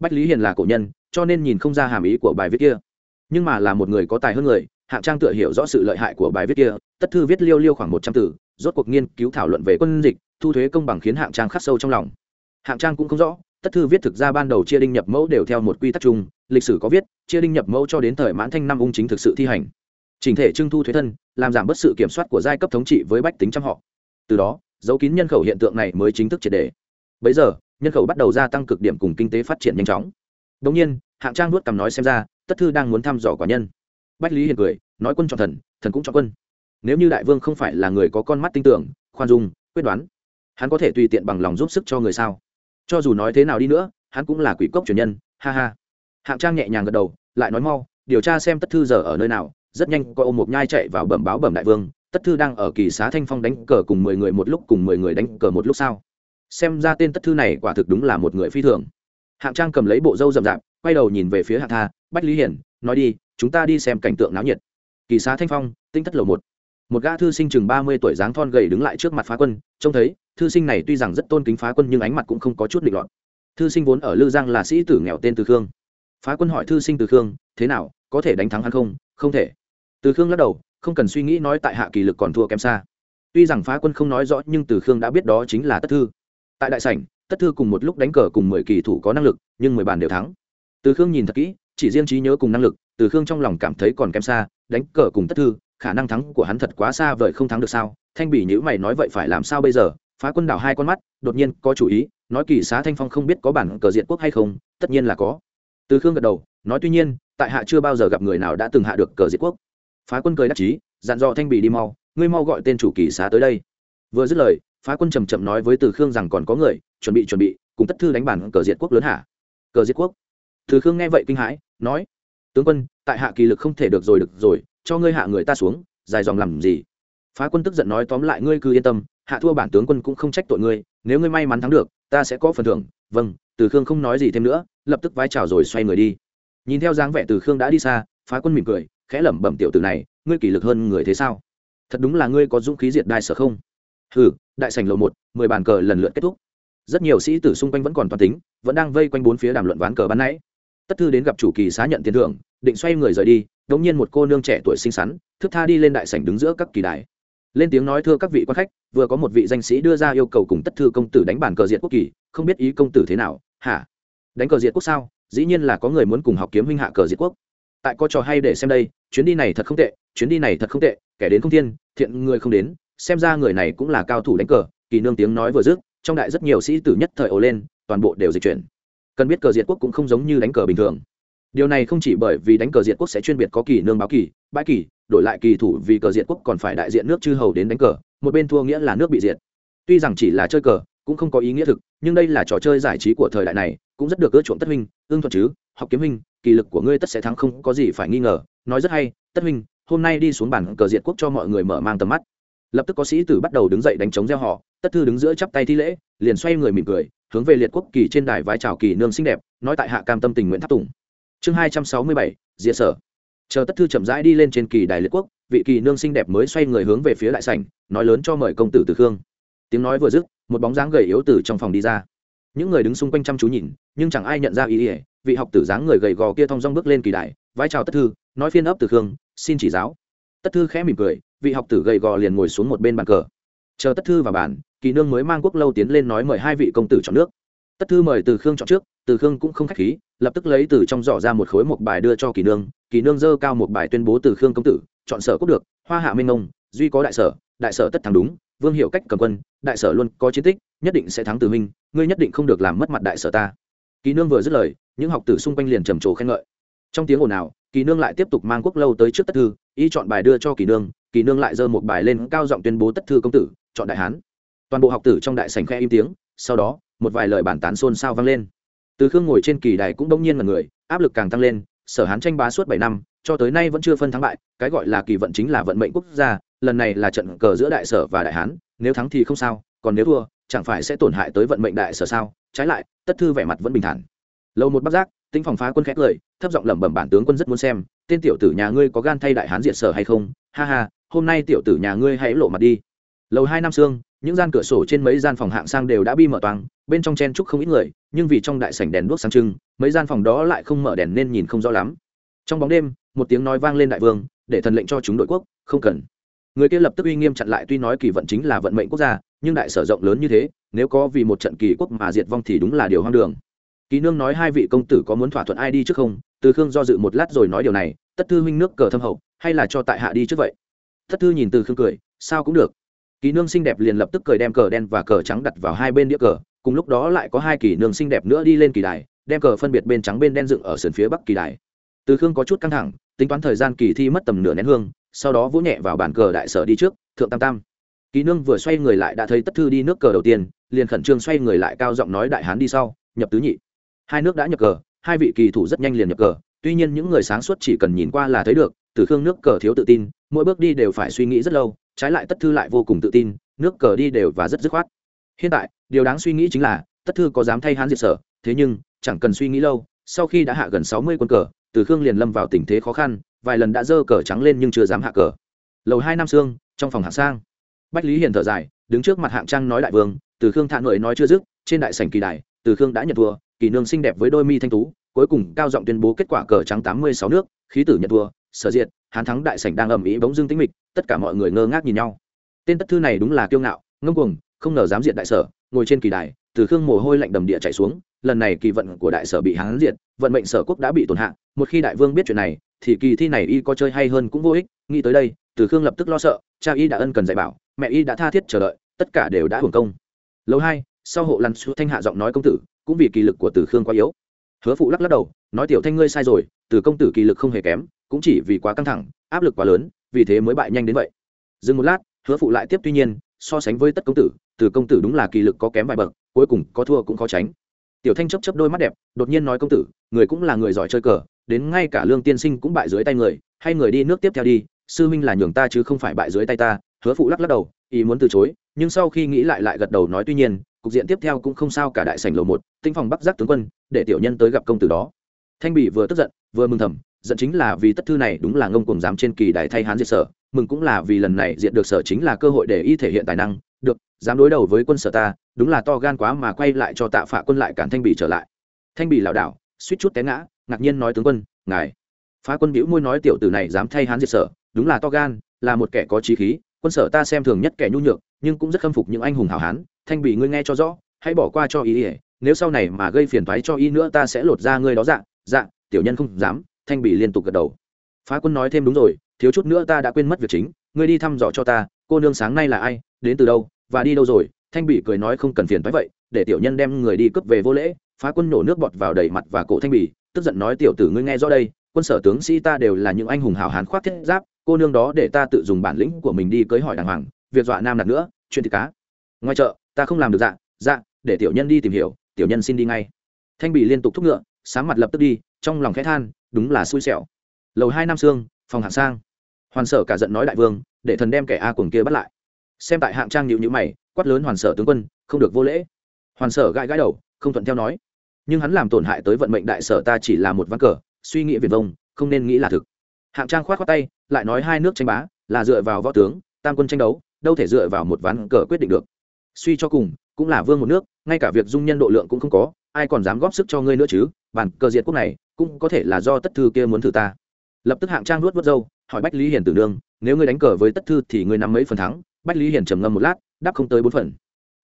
Bách lý hiền là cổ nhân, cho nên nhìn không ra hàm ý của bài viết kia. Nhưng mà là một người có tài hơn người, hạng trang tựa hiểu rõ sự lợi hại của bài viết kia, tất thư viết liêu liêu khoảng một trăm từ, rốt cuộc nghiên cứu thảo luận về quân dịch, thu thuế công bằng khiến hạng trang khắc sâu trong lòng. Hạng trang cũng không rõ, tất thư viết thực ra ban đầu chia đinh nhập mẫu đều theo một quy tắc chung, lịch sử có viết, chia đinh nhập mẫu cho đến thời mãn thanh năm ung chính thực sự thi hành. Chỉnh thể trưng thu thuế thân, làm giảm bớt sự kiểm soát của giai cấp thống trị với bách tính trăm họ từ đó, dấu kín nhân khẩu hiện tượng này mới chính thức triệt đề. Bấy giờ, nhân khẩu bắt đầu gia tăng cực điểm cùng kinh tế phát triển nhanh chóng. Đồng nhiên, hạng trang nuốt cằm nói xem ra, tất thư đang muốn thăm dò quả nhân. Bách lý hiền cười, nói quân chọn thần thần cũng chọn quân. Nếu như đại vương không phải là người có con mắt tin tưởng, khoan dung, quyết đoán, hắn có thể tùy tiện bằng lòng giúp sức cho người sao? Cho dù nói thế nào đi nữa, hắn cũng là quỷ cốc truyền nhân, ha ha. Hạng trang nhẹ nhàng gật đầu, lại nói mau, điều tra xem tất thư giờ ở nơi nào, rất nhanh coi ôm một nhai chạy vào bẩm báo bẩm đại vương tất thư đang ở kỳ xá thanh phong đánh cờ cùng mười người một lúc cùng mười người đánh cờ một lúc sao xem ra tên tất thư này quả thực đúng là một người phi thường. Hạng trang cầm lấy bộ râu rậm rạp, quay đầu nhìn về phía hạng tha, bách lý hiển, nói đi, chúng ta đi xem cảnh tượng náo nhiệt. Kỳ xá thanh phong, tinh thất lầu một. Một gã thư sinh chừng ba mươi tuổi dáng thon gầy đứng lại trước mặt phá quân, trông thấy, thư sinh này tuy rằng rất tôn kính phá quân nhưng ánh mặt cũng không có chút định loạn. thư sinh vốn ở lư giang là sĩ tử nghèo tên từ khương. Phá quân hỏi thư sinh từ khương, thế nào, có thể đánh thắng hắn không? Không thể. Từ khương lắc đầu không cần suy nghĩ nói tại hạ kỳ lực còn thua kém xa. Tuy rằng phá quân không nói rõ, nhưng từ khương đã biết đó chính là tất thư. Tại đại sảnh, tất thư cùng một lúc đánh cờ cùng mười kỳ thủ có năng lực, nhưng mười bàn đều thắng. Từ khương nhìn thật kỹ, chỉ riêng trí nhớ cùng năng lực, từ khương trong lòng cảm thấy còn kém xa, đánh cờ cùng tất thư, khả năng thắng của hắn thật quá xa vời không thắng được sao? Thanh bỉ nhữ mày nói vậy phải làm sao bây giờ? Phá quân đảo hai con mắt, đột nhiên có chủ ý, nói kỳ xá thanh phong không biết có bản cờ diện quốc hay không, tất nhiên là có. Từ khương gật đầu, nói tuy nhiên, tại hạ chưa bao giờ gặp người nào đã từng hạ được cờ diệt quốc phá quân cười đắc chí, dặn dò thanh bỉ đi mau, ngươi mau gọi tên chủ kỳ xá tới đây. Vừa dứt lời, phá quân trầm chậm nói với từ khương rằng còn có người, chuẩn bị chuẩn bị, cùng tất thư đánh bản cờ diệt quốc lớn hả? Cờ diệt quốc. Từ khương nghe vậy kinh hãi, nói, tướng quân, tại hạ kỳ lực không thể được rồi được rồi, cho ngươi hạ người ta xuống, dài dòng làm gì? Phá quân tức giận nói, tóm lại ngươi cứ yên tâm, hạ thua bản tướng quân cũng không trách tội ngươi, nếu ngươi may mắn thắng được, ta sẽ có phần thưởng. Vâng từ khương không nói gì thêm nữa, lập tức vai trào rồi xoay người đi. Nhìn theo dáng vẻ từ khương đã đi xa, phá quân mỉm cười khẽ lẩm bẩm tiểu tử này, ngươi kỷ lực hơn người thế sao? Thật đúng là ngươi có dũng khí diệt đai sở không? Ừ đại sảnh lầu một, mười bàn cờ lần lượt kết thúc. Rất nhiều sĩ tử xung quanh vẫn còn toàn tính, vẫn đang vây quanh bốn phía đàm luận ván cờ ban nãy. Tất thư đến gặp chủ kỳ xá nhận tiền thưởng, định xoay người rời đi, đống nhiên một cô nương trẻ tuổi xinh xắn, thức tha đi lên đại sảnh đứng giữa các kỳ đài. Lên tiếng nói thưa các vị quan khách, vừa có một vị danh sĩ đưa ra yêu cầu cùng tất thư công tử đánh bàn cờ diệt quốc kỳ, không biết ý công tử thế nào, hả? Đánh cờ diệt quốc sao? Dĩ nhiên là có người muốn cùng học kiếm huynh hạ cờ diệt quốc tại có trò hay để xem đây, chuyến đi này thật không tệ, chuyến đi này thật không tệ, kẻ đến không thiên, thiện người không đến, xem ra người này cũng là cao thủ đánh cờ, kỳ nương tiếng nói vừa dứt, trong đại rất nhiều sĩ tử nhất thời ồ lên, toàn bộ đều dịch chuyển. Cần biết cờ diệt quốc cũng không giống như đánh cờ bình thường. Điều này không chỉ bởi vì đánh cờ diệt quốc sẽ chuyên biệt có kỳ nương báo kỳ, bãi kỳ, đổi lại kỳ thủ vì cờ diệt quốc còn phải đại diện nước chư hầu đến đánh cờ, một bên thua nghĩa là nước bị diệt. Tuy rằng chỉ là chơi cờ, cũng không có ý nghĩa thực, nhưng đây là trò chơi giải trí của thời đại này, cũng rất được ưa chuộng tất minh ương thuận chứ, học kiếm minh kỳ lực của ngươi tất sẽ thắng không có gì phải nghi ngờ. Nói rất hay, tất minh hôm nay đi xuống bản cờ diệt quốc cho mọi người mở mang tầm mắt. Lập tức có sĩ tử bắt đầu đứng dậy đánh chống gieo họ. Tất thư đứng giữa chắp tay thi lễ, liền xoay người mỉm cười, hướng về liệt quốc kỳ trên đài vái chào kỳ nương xinh đẹp, nói tại hạ cam tâm tình nguyện tháp tùng. Chương hai trăm sáu mươi bảy, diệt sở. Chờ tất thư chậm rãi đi lên trên kỳ đài liệt quốc, vị kỳ nương xinh đẹp mới xoay người hướng về phía đại sảnh, nói lớn cho mời công tử từ khương. Tiếng nói vừa dứt, một bóng dáng gầy yếu từ trong phòng đi ra. Những người đứng xung quanh chăm chú nhìn, nhưng chẳng ai nhận ra ý ỉa vị học tử dáng người gầy gò kia thong dong bước lên kỳ đài vai chào tất thư, nói phiên ấp từ khương, xin chỉ giáo. Tất thư khẽ mỉm cười, vị học tử gầy gò liền ngồi xuống một bên bàn cờ. Chờ tất thư vào bàn, kỳ nương mới mang quốc lâu tiến lên nói mời hai vị công tử chọn nước. Tất thư mời từ khương chọn trước, từ khương cũng không k h á c h khí, lập tức lấy từ trong giỏ ra một khối một bài đưa cho kỳ nương kỳ nương dơ cao một bài tuyên bố từ khương công tử, chọn sở quốc được, hoa hạ minh ông, duy có đại sở đại sở tất thắng đúng, vương hiệu cách cầm quân, đại sở luôn có chiến tích, nhất định sẽ thắng từ minh, ngươi nhất định không được làm mất mặt đại sở ta kỳ nương vừa dứt lời, những học tử xung quanh liền trầm trồ khen ngợi. Trong tiếng ồn nào kỳ nương lại tiếp tục mang quốc lâu tới trước tất thư, y chọn bài đưa cho kỳ nương kỳ nương lại giơ một bài lên cao giọng tuyên bố tất thư công tử, chọn đại hán. Toàn bộ học tử trong đại sành khe im tiếng, sau đó, một vài lời bản tán xôn xao vang lên. Từ khương ngồi trên kỳ đài cũng đông nhiên là người, áp lực càng tăng lên, sở hán tranh bá suốt bảy năm, cho tới nay vẫn chưa phân thắng bại, cái gọi là kỳ vận chính là vận mệnh quốc gia, lần này là trận cờ giữa đại sở và đại hán, nếu thắng thì không sao, còn nếu thua, chẳng phải sẽ tổn hại tới vận mệnh đại sở sao? Trái lại, tất thư vẻ mặt vẫn bình thản. Lâu một bắc giác tính phòng phá quân khét lời thấp giọng lẩm bẩm bản tướng quân rất muốn xem, tên tiểu tử nhà ngươi có gan thay đại hán diệt sở hay không? Ha ha, hôm nay tiểu tử nhà ngươi hãy lộ mặt đi. Lầu hai năm xương, những gian cửa sổ trên mấy gian phòng hạng sang đều đã bi mở toang, bên trong chen trúc không ít người, nhưng vì trong đại sảnh đèn đuốc sáng trưng, mấy gian phòng đó lại không mở đèn nên nhìn không rõ lắm. Trong bóng đêm, một tiếng nói vang lên đại vương, để thần lệnh cho chúng đội quốc, không cần. Người kia lập tức uy nghiêm chặn lại tuy nói kỳ vận chính là vận mệnh quốc gia, nhưng đại sở rộng lớn như thế nếu có vì một trận kỳ quốc mà diệt vong thì đúng là điều hoang đường. Kỳ nương nói hai vị công tử có muốn thỏa thuận ai đi trước không? Từ khương do dự một lát rồi nói điều này, tất thư huynh nước cờ thâm hậu, hay là cho tại hạ đi trước vậy? Tất thư nhìn từ khương cười, sao cũng được. Kỳ nương xinh đẹp liền lập tức cười đem cờ đen và cờ trắng đặt vào hai bên đĩa cờ, cùng lúc đó lại có hai kỳ nương xinh đẹp nữa đi lên kỳ đài, đem cờ phân biệt bên trắng bên đen dựng ở sườn phía bắc kỳ đài. Từ khương có chút căng thẳng, tính toán thời gian kỳ thi mất tầm nửa nén hương, sau đó vỗ nhẹ vào bàn cờ đại sở đi trước, thượng tam tam. Kỳ nương vừa xoay người lại đã thấy tất thư đi nước cờ đầu tiên liền khẩn trương xoay người lại cao giọng nói đại hán đi sau, nhập tứ nhị. Hai nước đã nhập cờ, hai vị kỳ thủ rất nhanh liền nhập cờ, tuy nhiên những người sáng suốt chỉ cần nhìn qua là thấy được từ khương nước cờ thiếu tự tin, mỗi bước đi đều phải suy nghĩ rất lâu, trái lại tất thư lại vô cùng tự tin, nước cờ đi đều và rất dứt khoát. Hiện tại, điều đáng suy nghĩ chính là, tất thư có dám thay hán diệt sở, thế nhưng, chẳng cần suy nghĩ lâu, sau khi đã hạ gần sáu mươi quân cờ từ khương liền lâm vào tình thế khó khăn, vài lần đã dơ cờ trắng lên nhưng chưa dám hạ cờ. Lầu hai năm sương, trong phòng hạng sang. Bách lý hiền thở dài, đứng trước mặt hạng trang nói đại vương từ khương thạ nội nói chưa dứt, trên đại sảnh kỳ đài, từ khương đã nhận thua, kỳ nương xinh đẹp với đôi mi thanh tú, cuối cùng cao giọng tuyên bố kết quả cờ trắng tám mươi sáu nước, khí tử nhận thua, sở diệt, hán thắng đại sảnh đang ầm ĩ bỗng dưng tĩnh mịch, tất cả mọi người ngơ ngác nhìn nhau. Tên tất thư này đúng là kiêu ngạo, ngông cuồng, không ngờ dám diện đại sở, ngồi trên kỳ đài, từ khương mồ hôi lạnh đầm địa chạy xuống, lần này kỳ vận của đại sở bị hán diệt, vận mệnh sở quốc đã bị tổn hại một khi đại vương biết chuyện này, thì kỳ thi này y có chơi hay hơn cũng vô ích, nghĩ tới đây, từ khương lập tức lo sợ, cha y đã ân cần dạy bảo, mẹ y đã tha thiết chờ đợi, tất cả đều đã hưởng công lâu hai, sau hộ lăn xu thanh hạ giọng nói công tử, cũng vì kỳ lực của Tử khương quá yếu. Hứa phụ lắc lắc đầu, nói tiểu thanh ngươi sai rồi từ công tử kỳ lực không hề kém, cũng chỉ vì quá căng thẳng, áp lực quá lớn, vì thế mới bại nhanh đến vậy. Dừng một lát, hứa phụ lại tiếp tuy nhiên, so sánh với tất công tử từ công tử đúng là kỳ lực có kém vài bậc, cuối cùng có thua cũng khó tránh. Tiểu thanh chấp chấp đôi mắt đẹp, đột nhiên nói công tử, người cũng là người giỏi chơi cờ, đến ngay cả lương tiên sinh cũng bại dưới tay người, hay người đi nước tiếp theo đi, sư huynh là nhường ta chứ không phải bại dưới tay ta, hứa phụ lắc lắc đầu ý muốn từ chối, nhưng sau khi nghĩ lại lại gật đầu nói tuy nhiên, cục diện tiếp theo cũng không sao cả đại sảnh lầu một, tinh phòng bắc giác tướng quân, để tiểu nhân tới gặp công tử đó. Thanh bị vừa tức giận, vừa mừng thầm, giận chính là vì tất thư này đúng là ngông cùng dám trên kỳ đại thay hán diệt sở, mừng cũng là vì lần này diện được sở chính là cơ hội để y thể hiện tài năng, được, dám đối đầu với quân sở ta, đúng là to gan quá mà quay lại cho tạ phạ quân lại cản thanh bị trở lại. Thanh bị lảo đảo, suýt chút té ngã, ngạc nhiên nói tướng quân, ngài, phá quân bĩu môi nói tiểu tử này dám thay hán diệt sở, đúng là to gan, là một kẻ có trí khí quân sở ta xem thường nhất kẻ nhu nhược, nhưng cũng rất khâm phục những anh hùng hảo hán, thanh bị ngươi nghe cho rõ, hãy bỏ qua cho ý ỉa nếu sau này mà gây phiền thoái cho y nữa ta sẽ lột ra ngươi đó dạ dạ tiểu nhân không dám, thanh bị liên tục gật đầu. Phá quân nói thêm đúng rồi, thiếu chút nữa ta đã quên mất việc chính, ngươi đi thăm dò cho ta, cô nương sáng nay là ai, đến từ đâu, và đi đâu rồi? Thanh bị cười nói không cần phiền thoái vậy, để tiểu nhân đem người đi cướp về vô lễ, phá quân nổ nước bọt vào đầy mặt và cổ thanh bỉ, tức giận nói tiểu tử ngươi nghe rõ đây, quân sở tướng sĩ ta đều là những anh hùng hào hán khoác thiết giáp cô nương đó để ta tự dùng bản lĩnh của mình đi cưới hỏi đàng hoàng, việc dọa nam nạt nữa, chuyện thịt cá. Ngoài chợ, ta không làm được dạ dạ để tiểu nhân đi tìm hiểu, tiểu nhân xin đi ngay. Thanh bị liên tục thúc ngựa sáng mặt lập tức đi, trong lòng khẽ than, đúng là xui xẻo. Lầu hai năm sương, phòng hạng sang. Hoàn sở cả giận nói đại vương, để thần đem kẻ a cuồng kia bắt lại. Xem tại hạng trang nhịu nhữ mày, quát lớn hoàn sở tướng quân, không được vô lễ. Hoàn sở gãi gãi đầu, không thuận theo nói. Nhưng hắn làm tổn hại tới vận mệnh đại sở ta chỉ là một ván cờ, suy nghĩ viền vông, không nên nghĩ là thực hạng trang khoát khoát tay, lại nói hai nước tranh bá, là dựa vào võ tướng, tam quân tranh đấu, đâu thể dựa vào một ván cờ quyết định được. Suy cho cùng, cũng là vương một nước, ngay cả việc dung nhân độ lượng cũng không có, ai còn dám góp sức cho ngươi nữa chứ? Bản cờ diệt quốc này, cũng có thể là do tất thư kia muốn thử ta. Lập tức hạng trang nuốt vớt dâu hỏi bách lý hiền tử nương, nếu ngươi đánh cờ với tất thư thì ngươi nắm mấy phần thắng? Bách lý hiền trầm ngâm một lát, đáp không tới bốn phần.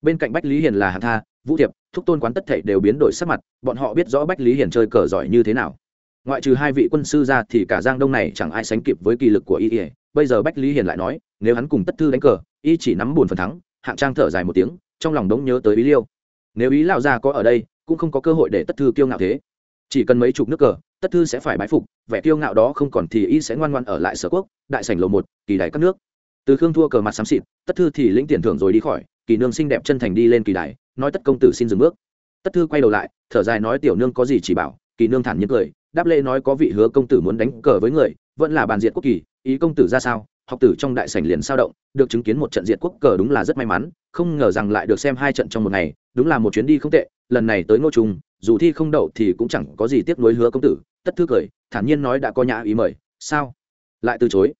Bên cạnh bách lý hiền là hạng tha, vũ thiệp, thúc tôn quán tất thảy đều biến đổi sắc mặt, bọn họ biết rõ bách lý hiền chơi cờ giỏi như thế nào ngoại trừ hai vị quân sư ra thì cả giang đông này chẳng ai sánh kịp với kỳ lực của y ỉa bây giờ bách lý hiền lại nói, nếu hắn cùng tất thư đánh cờ, y chỉ nắm buồn phần thắng, hạng trang thở dài một tiếng, trong lòng đống nhớ tới ý liêu. Nếu ý lão ra có ở đây, cũng không có cơ hội để tất thư kiêu ngạo thế. Chỉ cần mấy chục nước cờ, tất thư sẽ phải bái phục, vẻ kiêu ngạo đó không còn thì y sẽ ngoan ngoan ở lại sở quốc, đại sảnh lầu một, kỳ đài các nước. Từ khương thua cờ mặt xám xịt, tất thư thì lĩnh tiền thưởng rồi đi khỏi, kỳ nương xinh đẹp chân thành đi lên kỳ đài, nói tất công tử xin dừng bước. Tất thư quay đầu lại, thở dài nói tiểu nương có gì chỉ bảo, kỳ nương thản nhiên cười đáp lễ nói có vị hứa công tử muốn đánh cờ với người, vẫn là bàn diệt quốc kỳ, ý công tử ra sao? Học tử trong đại sảnh liền sao động, được chứng kiến một trận diệt quốc cờ đúng là rất may mắn, không ngờ rằng lại được xem hai trận trong một ngày, đúng là một chuyến đi không tệ, lần này tới ngô trung, dù thi không đậu thì cũng chẳng có gì tiếc nuối hứa công tử, tất thư cười, thản nhiên nói đã có nhã ý mời, sao? Lại từ chối.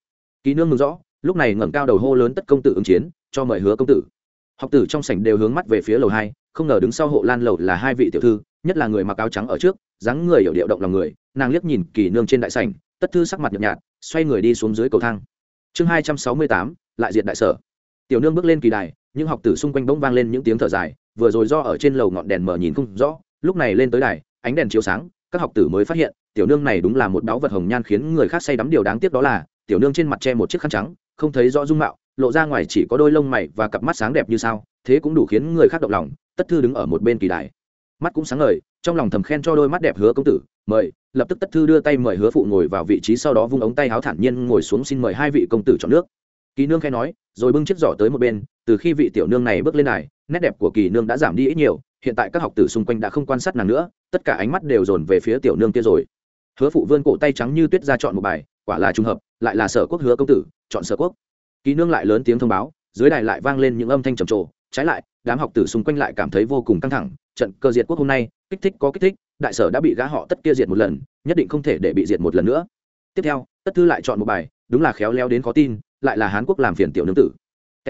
Kỳ nương mừng rõ, lúc này ngẩng cao đầu hô lớn tất công tử ứng chiến, cho mời hứa công tử. Học tử trong sảnh đều hướng mắt về phía lầu hai không ngờ đứng sau hộ lan lầu là hai vị tiểu thư, nhất là người mặc áo trắng ở trước, dáng người hiểu điệu động lòng người, nàng liếc nhìn kỳ nương trên đại sảnh, tất thư sắc mặt nhợt nhạt, xoay người đi xuống dưới cầu thang. Chương hai trăm sáu mươi tám, lại diệt đại sở. Tiểu nương bước lên kỳ đài, những học tử xung quanh bỗng vang lên những tiếng thở dài, vừa rồi do ở trên lầu ngọn đèn mở nhìn không rõ, lúc này lên tới đài, ánh đèn chiếu sáng, các học tử mới phát hiện, tiểu nương này đúng là một báu vật hồng nhan khiến người khác say đắm, điều đáng tiếc đó là, tiểu nương trên mặt che một chiếc khăn trắng, không thấy rõ dung mạo, lộ ra ngoài chỉ có đôi lông mày và cặp mắt sáng đẹp như sao, thế cũng đủ khiến người khác động lòng tất thư đứng ở một bên kỳ đài. Mắt cũng sáng ngời, trong lòng thầm khen cho đôi mắt đẹp hứa công tử, mời, lập tức tất thư đưa tay mời hứa phụ ngồi vào vị trí sau đó vung ống tay háo thản nhiên ngồi xuống xin mời hai vị công tử chọn nước. Kỳ nương khen nói, rồi bưng chiếc giỏ tới một bên, từ khi vị tiểu nương này bước lên này nét đẹp của kỳ nương đã giảm đi ít nhiều, hiện tại các học tử xung quanh đã không quan sát nàng nữa, tất cả ánh mắt đều dồn về phía tiểu nương kia rồi. Hứa phụ vươn cổ tay trắng như tuyết ra chọn một bài, quả là trùng hợp, lại là sở quốc hứa công tử, chọn sở quốc. Kỳ nương lại lớn tiếng thông báo, dưới đài lại vang lên những âm thanh trầm trồ trái lại, đám học tử xung quanh lại cảm thấy vô cùng căng thẳng, trận cơ diệt quốc hôm nay, kích thích có kích thích, đại sở đã bị gã họ tất kia diệt một lần, nhất định không thể để bị diệt một lần nữa. Tiếp theo, tất thư lại chọn một bài, đúng là khéo léo đến khó tin, lại là hán quốc làm phiền tiểu nương tử.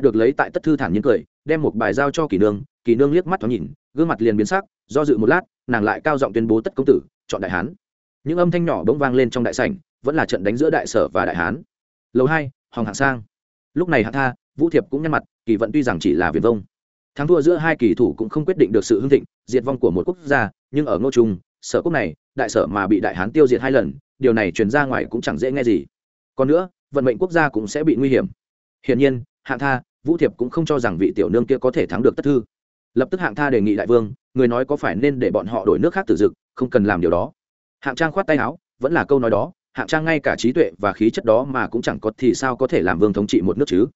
Được lấy tại tất thư thản nhiên cười, đem một bài giao cho kỳ nương kỳ nương liếc mắt thoáng nhìn, gương mặt liền biến sắc, do dự một lát, nàng lại cao giọng tuyên bố tất công tử, chọn đại hán. Những âm thanh nhỏ bỗng vang lên trong đại sảnh, vẫn là trận đánh giữa đại sở và đại hán. Lầu hai, hoàng hạng sang. Lúc này hạ tha, vũ thiệp cũng nhăn mặt, kỳ vận tuy rằng chỉ là viền vông thắng thua giữa hai kỳ thủ cũng không quyết định được sự hưng thịnh, diệt vong của một quốc gia, nhưng ở ngô trung, sở quốc này, đại sở mà bị đại hán tiêu diệt hai lần, điều này truyền ra ngoài cũng chẳng dễ nghe gì. Còn nữa, vận mệnh quốc gia cũng sẽ bị nguy hiểm. Hiển nhiên, hạng tha, vũ thiệp cũng không cho rằng vị tiểu nương kia có thể thắng được tất thư. Lập tức hạng tha đề nghị đại vương, người nói có phải nên để bọn họ đổi nước khác tử dực, không cần làm điều đó. Hạng trang khoát tay áo, vẫn là câu nói đó, hạng trang ngay cả trí tuệ và khí chất đó mà cũng chẳng có thì sao có thể làm vương thống trị một nước chứ?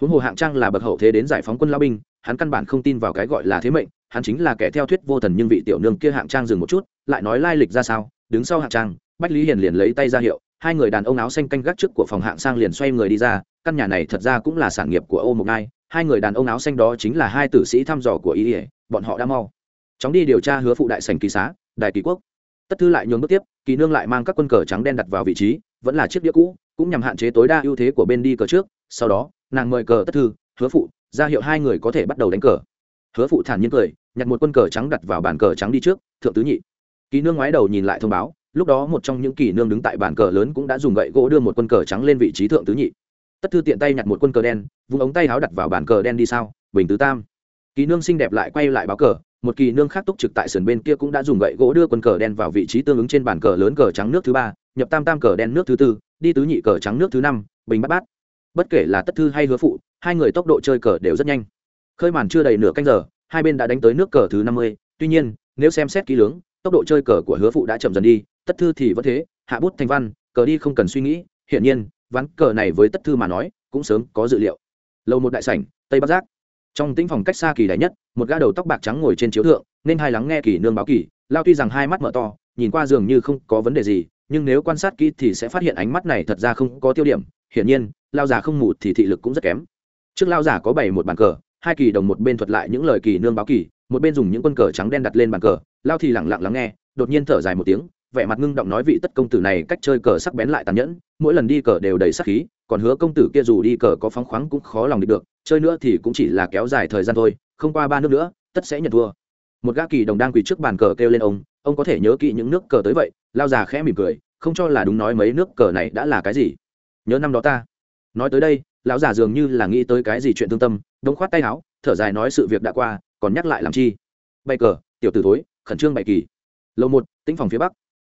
Huống hồ hạng trang là bậc hậu thế đến giải phóng quân lao binh hắn căn bản không tin vào cái gọi là thế mệnh hắn chính là kẻ theo thuyết vô thần nhưng vị tiểu nương kia hạng trang dừng một chút lại nói lai lịch ra sao đứng sau hạng trang bách lý hiền liền lấy tay ra hiệu hai người đàn ông áo xanh canh gác trước của phòng hạng sang liền xoay người đi ra căn nhà này thật ra cũng là sản nghiệp của ô mộc Nai, hai người đàn ông áo xanh đó chính là hai tử sĩ thăm dò của ý ỉa bọn họ đã mau. Chóng đi điều tra hứa phụ đại sành kỳ xá đài kỳ quốc. Tất thư lại nhường bước tiếp kỳ nương lại mang các quân cờ trắng đen đặt vào vị trí vẫn là chiếc đĩa cũ cũng nhằm hạn chế tối đa ưu thế của bên đi cờ trước sau đó nàng mời cờ tất thư, hứa phụ, ra hiệu hai người có thể bắt đầu đánh cờ. Hứa phụ thản nhiên cười, nhặt một quân cờ trắng đặt vào bàn cờ trắng đi trước, thượng tứ nhị. Kỳ nương ngoái đầu nhìn lại thông báo, lúc đó một trong những kỳ nương đứng tại bàn cờ lớn cũng đã dùng gậy gỗ đưa một quân cờ trắng lên vị trí thượng tứ nhị. Tất thư tiện tay nhặt một quân cờ đen vùng ống tay háo đặt vào bàn cờ đen đi sao, bình tứ tam. Kỳ nương xinh đẹp lại quay lại báo cờ, một kỳ nương khác túc trực tại sườn bên kia cũng đã dùng gậy gỗ đưa quân cờ đen vào vị trí tương ứng trên bàn cờ lớn cờ trắng nước thứ ba, nhập tam tam cờ đen nước thứ tư, đi tứ nhị cờ trắng nước thứ năm, bình bát bát bất kể là tất thư hay hứa phụ, hai người tốc độ chơi cờ đều rất nhanh. Khơi màn chưa đầy nửa canh giờ, hai bên đã đánh tới nước cờ thứ năm mươi. Tuy nhiên, nếu xem xét kỹ lưỡng, tốc độ chơi cờ của hứa phụ đã chậm dần đi, tất thư thì vẫn thế, hạ bút thành văn, cờ đi không cần suy nghĩ, hiển nhiên, ván cờ này với tất thư mà nói, cũng sớm có dự liệu. Lâu một đại sảnh, tây bắc giác. Trong tĩnh phòng cách xa kỳ đại nhất, một gã đầu tóc bạc trắng ngồi trên chiếu thượng, nên hai lắng nghe kỳ nương báo kỳ, lao tuy rằng hai mắt mở to, nhìn qua dường như không có vấn đề gì, nhưng nếu quan sát kỹ thì sẽ phát hiện ánh mắt này thật ra không có tiêu điểm hiển nhiên, lao già không mù thì thị lực cũng rất kém. Trước lao giả có bảy một bàn cờ, hai kỳ đồng một bên thuật lại những lời kỳ nương báo kỳ, một bên dùng những quân cờ trắng đen đặt lên bàn cờ, lao thì lẳng lặng lắng nghe, đột nhiên thở dài một tiếng, vẻ mặt ngưng động nói vị tất công tử này cách chơi cờ sắc bén lại tàn nhẫn, mỗi lần đi cờ đều đầy sắc khí, còn hứa công tử kia dù đi cờ có phóng khoáng cũng khó lòng địch được, chơi nữa thì cũng chỉ là kéo dài thời gian thôi, không qua ba nước nữa, tất sẽ nhận thua. Một gã kỳ đồng đang quỳ trước bàn cờ kêu lên ông ông có thể nhớ kỹ những nước cờ tới vậy, lao già khẽ mỉm cười, không cho là đúng nói mấy nước cờ này đã là cái gì nhớ năm đó ta. Nói tới đây, lão già dường như là nghĩ tới cái gì chuyện thương tâm đống khoát tay áo, thở dài nói sự việc đã qua, còn nhắc lại làm chi. Bay cờ, tiểu tử thối, khẩn trương bày kỳ. Lầu một, tĩnh phòng phía bắc.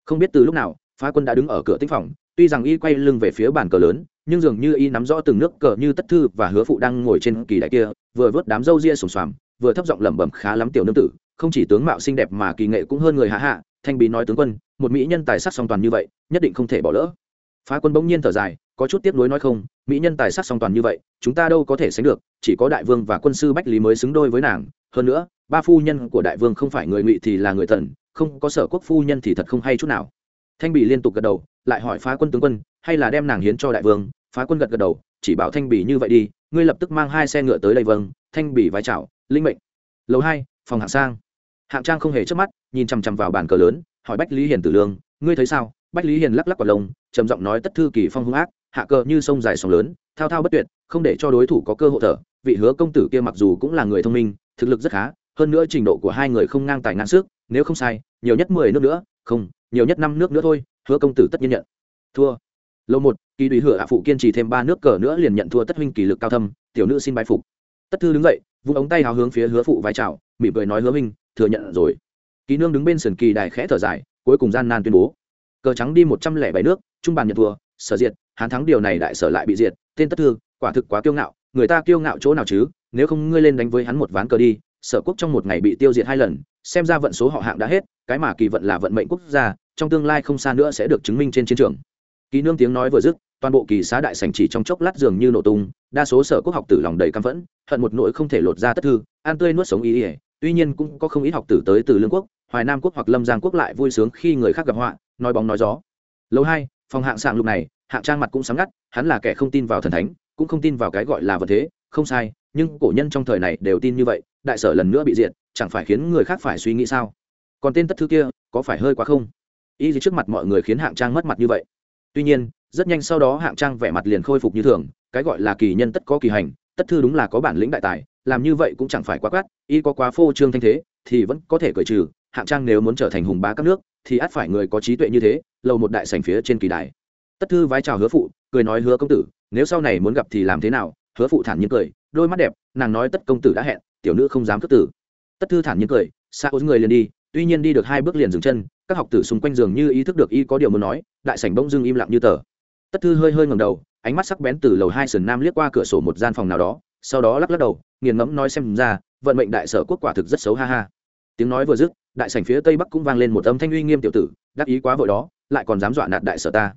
Không biết từ lúc nào, phá quân đã đứng ở cửa tĩnh phòng, tuy rằng y quay lưng về phía bàn cờ lớn, nhưng dường như y nắm rõ từng nước cờ như tất thư và hứa phụ đang ngồi trên kỳ đại kia, vừa vớt đám râu ria sùng xoàm, vừa thấp giọng lẩm bẩm khá lắm tiểu nương tử, không chỉ tướng mạo xinh đẹp mà kỳ nghệ cũng hơn người hạ hạ, thanh bí nói tướng quân, một mỹ nhân tài sắc song toàn như vậy, nhất định không thể bỏ lỡ. Phá quân bỗng nhiên thở dài có chút tiếc nuối nói không, mỹ nhân tài sắc song toàn như vậy, chúng ta đâu có thể sánh được, chỉ có đại vương và quân sư bách lý mới xứng đôi với nàng. Hơn nữa, ba phu nhân của đại vương không phải người ngụy thì là người thần, không có sở quốc phu nhân thì thật không hay chút nào. Thanh bỉ liên tục gật đầu, lại hỏi phá quân tướng quân, hay là đem nàng hiến cho đại vương? Phá quân gật gật đầu, chỉ bảo thanh bỉ như vậy đi, ngươi lập tức mang hai xe ngựa tới đây vâng thanh bỉ vai chào, linh mệnh. Lầu hai, phòng hạng sang hạng trang không hề chớp mắt, nhìn chằm chằm vào bàn cờ lớn, hỏi bách lý hiền tử lương, ngươi thấy sao? Bách lý hiền lắc lắc quả lông, trầm giọng nói tất thư kỳ phong hung ác hạ cờ như sông dài sóng lớn, thao thao bất tuyệt, không để cho đối thủ có cơ hội thở. Vị hứa công tử kia mặc dù cũng là người thông minh, thực lực rất khá, hơn nữa trình độ của hai người không ngang tài ngang sức, nếu không sai, nhiều nhất mười nước nữa, không, nhiều nhất năm nước nữa thôi, hứa công tử tất nhiên nhận. Thua. Lâu một, kỳ đùi hựa hạ phụ kiên trì thêm ba nước cờ nữa liền nhận thua tất huynh kỳ lực cao thâm, tiểu nữ xin bái phục. Tất thư đứng dậy, vung ống tay hào hướng phía hứa phụ vai trào mỉm cười nói hứa huynh, thừa nhận rồi. Kỳ nương đứng bên sườn kỳ đài khẽ thở dài, cuối cùng gian nan tuyên bố. Cờ trắng đi một trăm lẻ bảy nước, trung bàn nhận thua, sở diệt hán thắng điều này đại sở lại bị diệt, tên tất thư, quả thực quá kiêu ngạo, người ta kiêu ngạo chỗ nào chứ, nếu không ngươi lên đánh với hắn một ván cờ đi, sở quốc trong một ngày bị tiêu diệt hai lần, xem ra vận số họ hạng đã hết, cái mà kỳ vận là vận mệnh quốc gia, trong tương lai không xa nữa sẽ được chứng minh trên chiến trường. Kỳ nương tiếng nói vừa dứt, toàn bộ kỳ xá đại sảnh chỉ trong chốc lát dường như nổ tung, đa số sở quốc học tử lòng đầy căm phẫn, hận một nỗi không thể lột ra tất thư an tươi nuốt sống ý ỉa, tuy nhiên cũng có không ít học tử tới từ lương quốc, hoài nam quốc hoặc lâm giang quốc lại vui sướng khi người khác gặp họa, nói bóng nói gió. Lâu hai, phòng hạng sàng lục này hạng trang mặt cũng sáng ngắt, hắn là kẻ không tin vào thần thánh, cũng không tin vào cái gọi là vật thế, không sai, nhưng cổ nhân trong thời này đều tin như vậy, đại sở lần nữa bị diệt, chẳng phải khiến người khác phải suy nghĩ sao? Còn tên tất thư kia, có phải hơi quá không? Y gì trước mặt mọi người khiến hạng trang mất mặt như vậy. Tuy nhiên, rất nhanh sau đó hạng trang vẻ mặt liền khôi phục như thường, cái gọi là kỳ nhân tất có kỳ hành, tất thư đúng là có bản lĩnh đại tài, làm như vậy cũng chẳng phải quá quát, y có quá phô trương thanh thế, thì vẫn có thể cởi trừ, hạng trang nếu muốn trở thành hùng bá các nước, thì át phải người có trí tuệ như thế, lầu một đại sành phía trên kỳ đài tất thư vái chào hứa phụ, cười nói hứa công tử, nếu sau này muốn gặp thì làm thế nào? Hứa phụ thản nhiên cười, đôi mắt đẹp, nàng nói tất công tử đã hẹn, tiểu nữ không dám cất tử. Tất thư thản nhiên cười, xa ốm người liền đi, tuy nhiên đi được hai bước liền dừng chân, các học tử xung quanh giường như ý thức được y có điều muốn nói, đại sảnh bỗng dưng im lặng như tờ. Tất thư hơi hơi ngầm đầu, ánh mắt sắc bén từ lầu hai sườn nam liếc qua cửa sổ một gian phòng nào đó, sau đó lắc lắc đầu, nghiền ngẫm nói xem ra, vận mệnh đại sở quốc quả thực rất xấu, ha ha. Tiếng nói vừa dứt, đại sảnh phía tây bắc cũng vang lên một âm thanh uy nghiêm tiểu tử, đắc ý quá vội đó, lại còn dám dọa nạt đại sở ta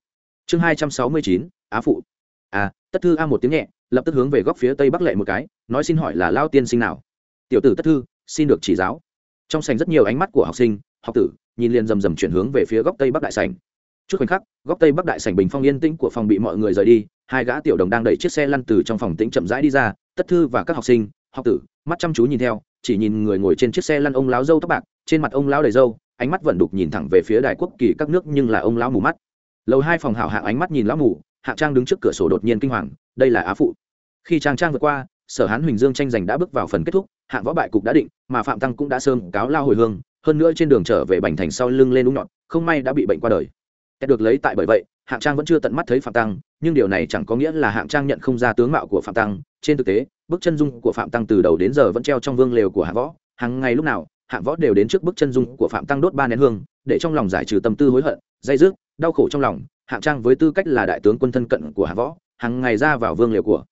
chương hai trăm sáu mươi chín, á phụ. À tất thư a một tiếng nhẹ, lập tức hướng về góc phía tây bắc lệ một cái, nói xin hỏi là lao tiên sinh nào? Tiểu tử tất thư, xin được chỉ giáo. Trong sảnh rất nhiều ánh mắt của học sinh, học tử, nhìn liền rầm rầm chuyển hướng về phía góc tây bắc đại sảnh. Chút khoảnh khắc, góc tây bắc đại sảnh bình phong yên tĩnh của phòng bị mọi người rời đi, hai gã tiểu đồng đang đẩy chiếc xe lăn từ trong phòng tĩnh chậm rãi đi ra. Tất thư và các học sinh, học tử, mắt chăm chú nhìn theo, chỉ nhìn người ngồi trên chiếc xe lăn ông lão dâu tóc bạc, trên mặt ông lão đầy dâu ánh mắt vẫn đục nhìn thẳng về phía đài quốc kỳ các nước nhưng là ông lão mù mắt lầu hai phòng hảo hạng ánh mắt nhìn lão mù hạng trang đứng trước cửa sổ đột nhiên kinh hoàng, đây là á phụ. Khi trang trang vượt qua, sở hán huỳnh dương tranh giành đã bước vào phần kết thúc hạng võ bại cục đã định, mà phạm tăng cũng đã sơn cáo lao hồi hương, hơn nữa trên đường trở về bành thành sau lưng lên đúng nhọn không may đã bị bệnh qua đời. Kết được lấy tại bởi vậy hạng trang vẫn chưa tận mắt thấy phạm tăng, nhưng điều này chẳng có nghĩa là hạng trang nhận không ra tướng mạo của phạm tăng. Trên thực tế bức chân dung của phạm tăng từ đầu đến giờ vẫn treo trong vương lều của hạng võ. Hàng ngày lúc nào hạng võ đều đến trước bức chân dung của phạm tăng đốt ba nén hương, để trong lòng giải trừ tâm tư hối hận, dây dứt đau khổ trong lòng hạng trang với tư cách là đại tướng quân thân cận của hạng võ hàng ngày ra vào vương liều của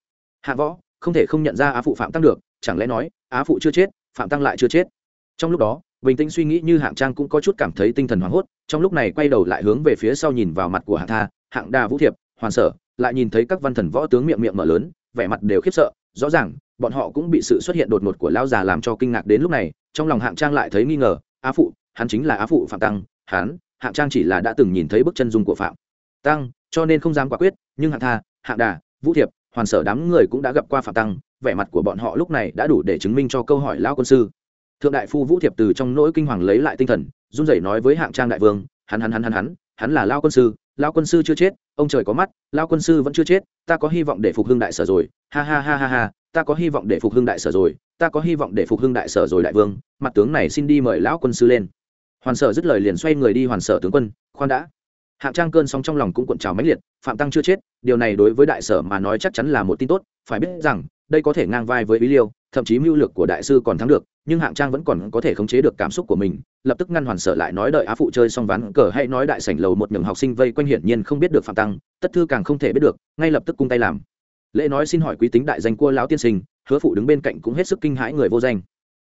hạng võ, không thể không nhận ra á phụ phạm tăng được, chẳng lẽ nói, á phụ chưa chết, phạm tăng lại chưa chết? Trong lúc đó, bình tĩnh suy nghĩ như hạng trang cũng có chút cảm thấy tinh thần hoảng hốt, trong lúc này quay đầu lại hướng về phía sau nhìn vào mặt của hạng tha, hạng đa vũ thiệp, hoàn sở, lại nhìn thấy các văn thần võ tướng miệng miệng mở lớn, vẻ mặt đều khiếp sợ, rõ ràng, bọn họ cũng bị sự xuất hiện đột ngột của lão già làm cho kinh ngạc đến lúc này, trong lòng hạng trang lại thấy nghi ngờ, á phụ, hắn chính là á phụ phạm tăng, hắn hạng trang chỉ là đã từng nhìn thấy bức chân dung của phạm tăng cho nên không dám quả quyết nhưng hạng tha hạng đà vũ thiệp hoàn sở đám người cũng đã gặp qua phạm tăng vẻ mặt của bọn họ lúc này đã đủ để chứng minh cho câu hỏi lão quân sư thượng đại phu vũ thiệp từ trong nỗi kinh hoàng lấy lại tinh thần run rẩy nói với hạng trang đại vương hắn hắn hắn hắn hắn hắn là lao quân sư lao quân sư chưa chết ông trời có mắt lao quân sư vẫn chưa chết ta có hy vọng để phục hưng đại sở rồi ha ha ha ha ha ta có hy vọng để phục hưng đại sở rồi ta có hy vọng để phục hưng đại sở rồi đại vương mặt tướng này xin đi mời lão quân sư lên hoàn sở dứt lời liền xoay người đi hoàn sở tướng quân, khoan đã. Hạng trang cơn sóng trong lòng cũng cuộn trào mãnh liệt, phạm tăng chưa chết, điều này đối với đại sở mà nói chắc chắn là một tin tốt, phải biết rằng, đây có thể ngang vai với ý liêu, thậm chí mưu lược của đại sư còn thắng được, nhưng hạng trang vẫn còn có thể khống chế được cảm xúc của mình. Lập tức ngăn hoàn sở lại nói, đợi á phụ chơi xong ván cờ hay nói đại sảnh lầu một nhường học sinh vây quanh hiển nhiên không biết được phạm tăng, tất thư càng không thể biết được, ngay lập tức cung tay làm. Lễ nói xin hỏi quý tính đại danh cua lão tiên sinh, hứa phụ đứng bên cạnh cũng hết sức kinh hãi người vô danh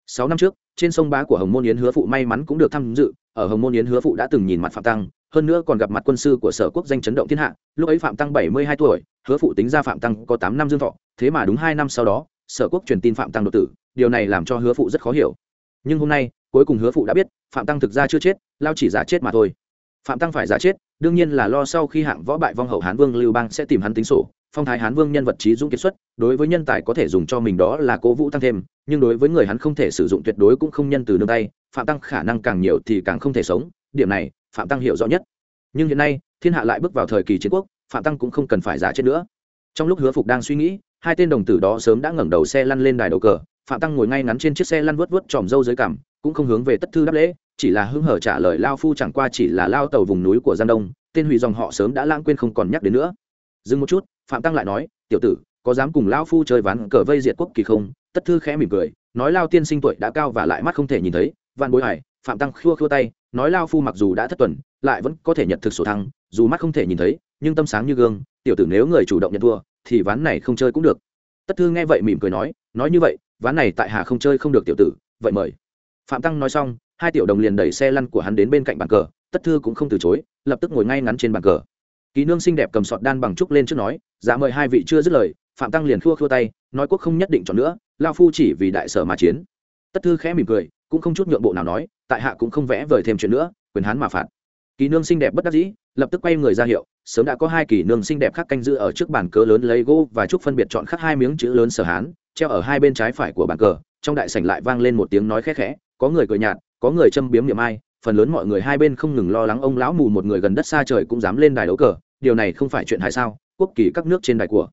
sáu năm trước, trên sông bá của hồng môn yến hứa phụ may mắn cũng được tham dự, ở hồng môn yến hứa phụ đã từng nhìn mặt phạm tăng, hơn nữa còn gặp mặt quân sư của sở quốc danh chấn động thiên hạ, lúc ấy phạm tăng bảy mươi hai tuổi, hứa phụ tính ra phạm tăng có tám năm dương thọ, thế mà đúng hai năm sau đó, sở quốc truyền tin phạm tăng đột tử, điều này làm cho hứa phụ rất khó hiểu. Nhưng hôm nay, cuối cùng hứa phụ đã biết, phạm tăng thực ra chưa chết, lao chỉ giả chết mà thôi phạm tăng phải giả chết, đương nhiên là lo sau khi hạng võ bại vong hậu hán vương lưu bang sẽ tìm hắn tính sổ. Phong thái hán vương nhân vật trí dũng kiệt xuất, đối với nhân tài có thể dùng cho mình đó là cố vũ tăng thêm, nhưng đối với người hắn không thể sử dụng tuyệt đối cũng không nhân từ nương tay, phạm tăng khả năng càng nhiều thì càng không thể sống, điểm này, phạm tăng hiểu rõ nhất. Nhưng hiện nay, thiên hạ lại bước vào thời kỳ chiến quốc, phạm tăng cũng không cần phải giả chết nữa. Trong lúc hứa phục đang suy nghĩ, hai tên đồng tử đó sớm đã ngẩng đầu xe lăn lên đài đầu cờ, phạm tăng ngồi ngay ngắn trên chiếc xe lăn vớt vớt tròm râu dưới cằm, cũng không hướng về tất thư đáp lễ chỉ là hưng hở trả lời lao phu chẳng qua chỉ là lao tàu vùng núi của giang đông, tên hủy dòng họ sớm đã lãng quên không còn nhắc đến nữa. Dừng một chút, phạm tăng lại nói, tiểu tử, có dám cùng lao phu chơi ván cờ vây diệt quốc kỳ không? Tất thư khẽ mỉm cười, nói, lao tiên sinh tuổi đã cao và lại mắt không thể nhìn thấy. Vạn bối hải, phạm tăng khua khua tay, nói, lao phu mặc dù đã thất tuần, lại vẫn có thể nhận thực sổ thăng, dù mắt không thể nhìn thấy, nhưng tâm sáng như gương, tiểu tử nếu người chủ động nhận thua, thì ván này không chơi cũng được. Tất thư nghe vậy mỉm cười nói nói như vậy, ván này tại hà không chơi không được tiểu tử, vậy mời. Phạm tăng nói xong hai tiểu đồng liền đẩy xe lăn của hắn đến bên cạnh bàn cờ, tất thư cũng không từ chối, lập tức ngồi ngay ngắn trên bàn cờ. Kỳ nương xinh đẹp cầm sọt đan bằng trúc lên trước nói dạ mời hai vị chưa dứt lời. Phạm tăng liền khua khua tay, nói quốc không nhất định chọn nữa, lao phu chỉ vì đại sở mà chiến. Tất thư khẽ mỉm cười, cũng không chút nhượng bộ nào nói, tại hạ cũng không vẽ vời thêm chuyện nữa, quyền hắn mà phạt. Kỳ nương xinh đẹp bất đắc dĩ, lập tức quay người ra hiệu, sớm đã có hai kỳ nương xinh đẹp khác canh giữ ở trước bàn cờ lớn lấy gỗ và trúc phân biệt chọn khắc hai miếng chữ lớn sở hán, treo ở hai bên trái phải của bàn cờ, trong đại sảnh lại vang lên một tiếng nói khẽ khẽ, có người cười nhạt có người châm biếm niệm ai, phần lớn mọi người hai bên không ngừng lo lắng ông lão mù một người gần đất xa trời cũng dám lên đài đấu cờ, điều này không phải chuyện hài sao, quốc kỳ các nước trên đài của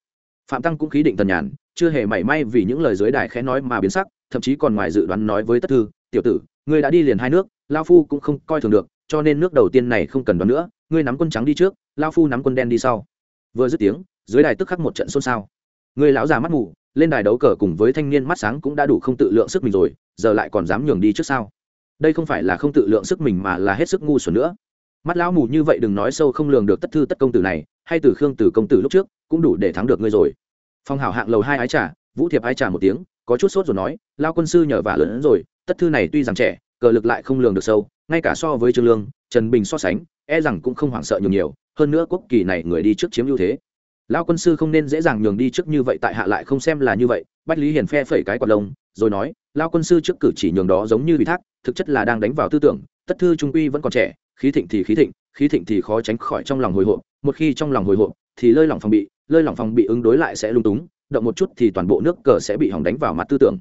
phạm tăng cũng khí định tần nhàn, chưa hề mảy may vì những lời dưới đài khẽ nói mà biến sắc, thậm chí còn ngoài dự đoán nói với tất thư, tiểu tử, ngươi đã đi liền hai nước, lao phu cũng không coi thường được, cho nên nước đầu tiên này không cần đoán nữa, ngươi nắm quân trắng đi trước, lao phu nắm quân đen đi sau. Vừa dứt tiếng, dưới đài tức khắc một trận xôn xao. Người lão già mắt mù, lên đài đấu cờ cùng với thanh niên mắt sáng cũng đã đủ không tự lượng sức mình rồi, giờ lại còn dám nhường đi trước sao? Đây không phải là không tự lượng sức mình mà là hết sức ngu xuẩn nữa. Mắt lão mù như vậy đừng nói sâu không lường được tất thư tất công tử này, hay từ khương tử công tử lúc trước, cũng đủ để thắng được ngươi rồi. Phong hảo hạng lầu hai ái trà, vũ thiệp ái trà một tiếng, có chút sốt rồi nói lao quân sư nhờ vả lớn rồi, tất thư này tuy rằng trẻ, cờ lực lại không lường được sâu, ngay cả so với trương lương, trần bình so sánh e rằng cũng không hoảng sợ nhiều nhiều, hơn nữa quốc kỳ này người đi trước chiếm ưu thế. Lao quân sư không nên dễ dàng nhường đi trước như vậy, tại hạ lại không xem là như vậy, bách lý hiền phe phẩy cái quạt lông, rồi nói lao quân sư trước cử chỉ nhường đó giống như ủy thác, thực chất là đang đánh vào tư tưởng, tất thư trung quy vẫn còn trẻ, khí thịnh thì khí thịnh khí thịnh thì khó tránh khỏi trong lòng hồi hộp, một khi trong lòng hồi hộp, thì lơi lỏng phòng bị, lơi lỏng phòng bị ứng đối lại sẽ lung túng, động một chút thì toàn bộ nước cờ sẽ bị hỏng đánh vào mặt tư tưởng.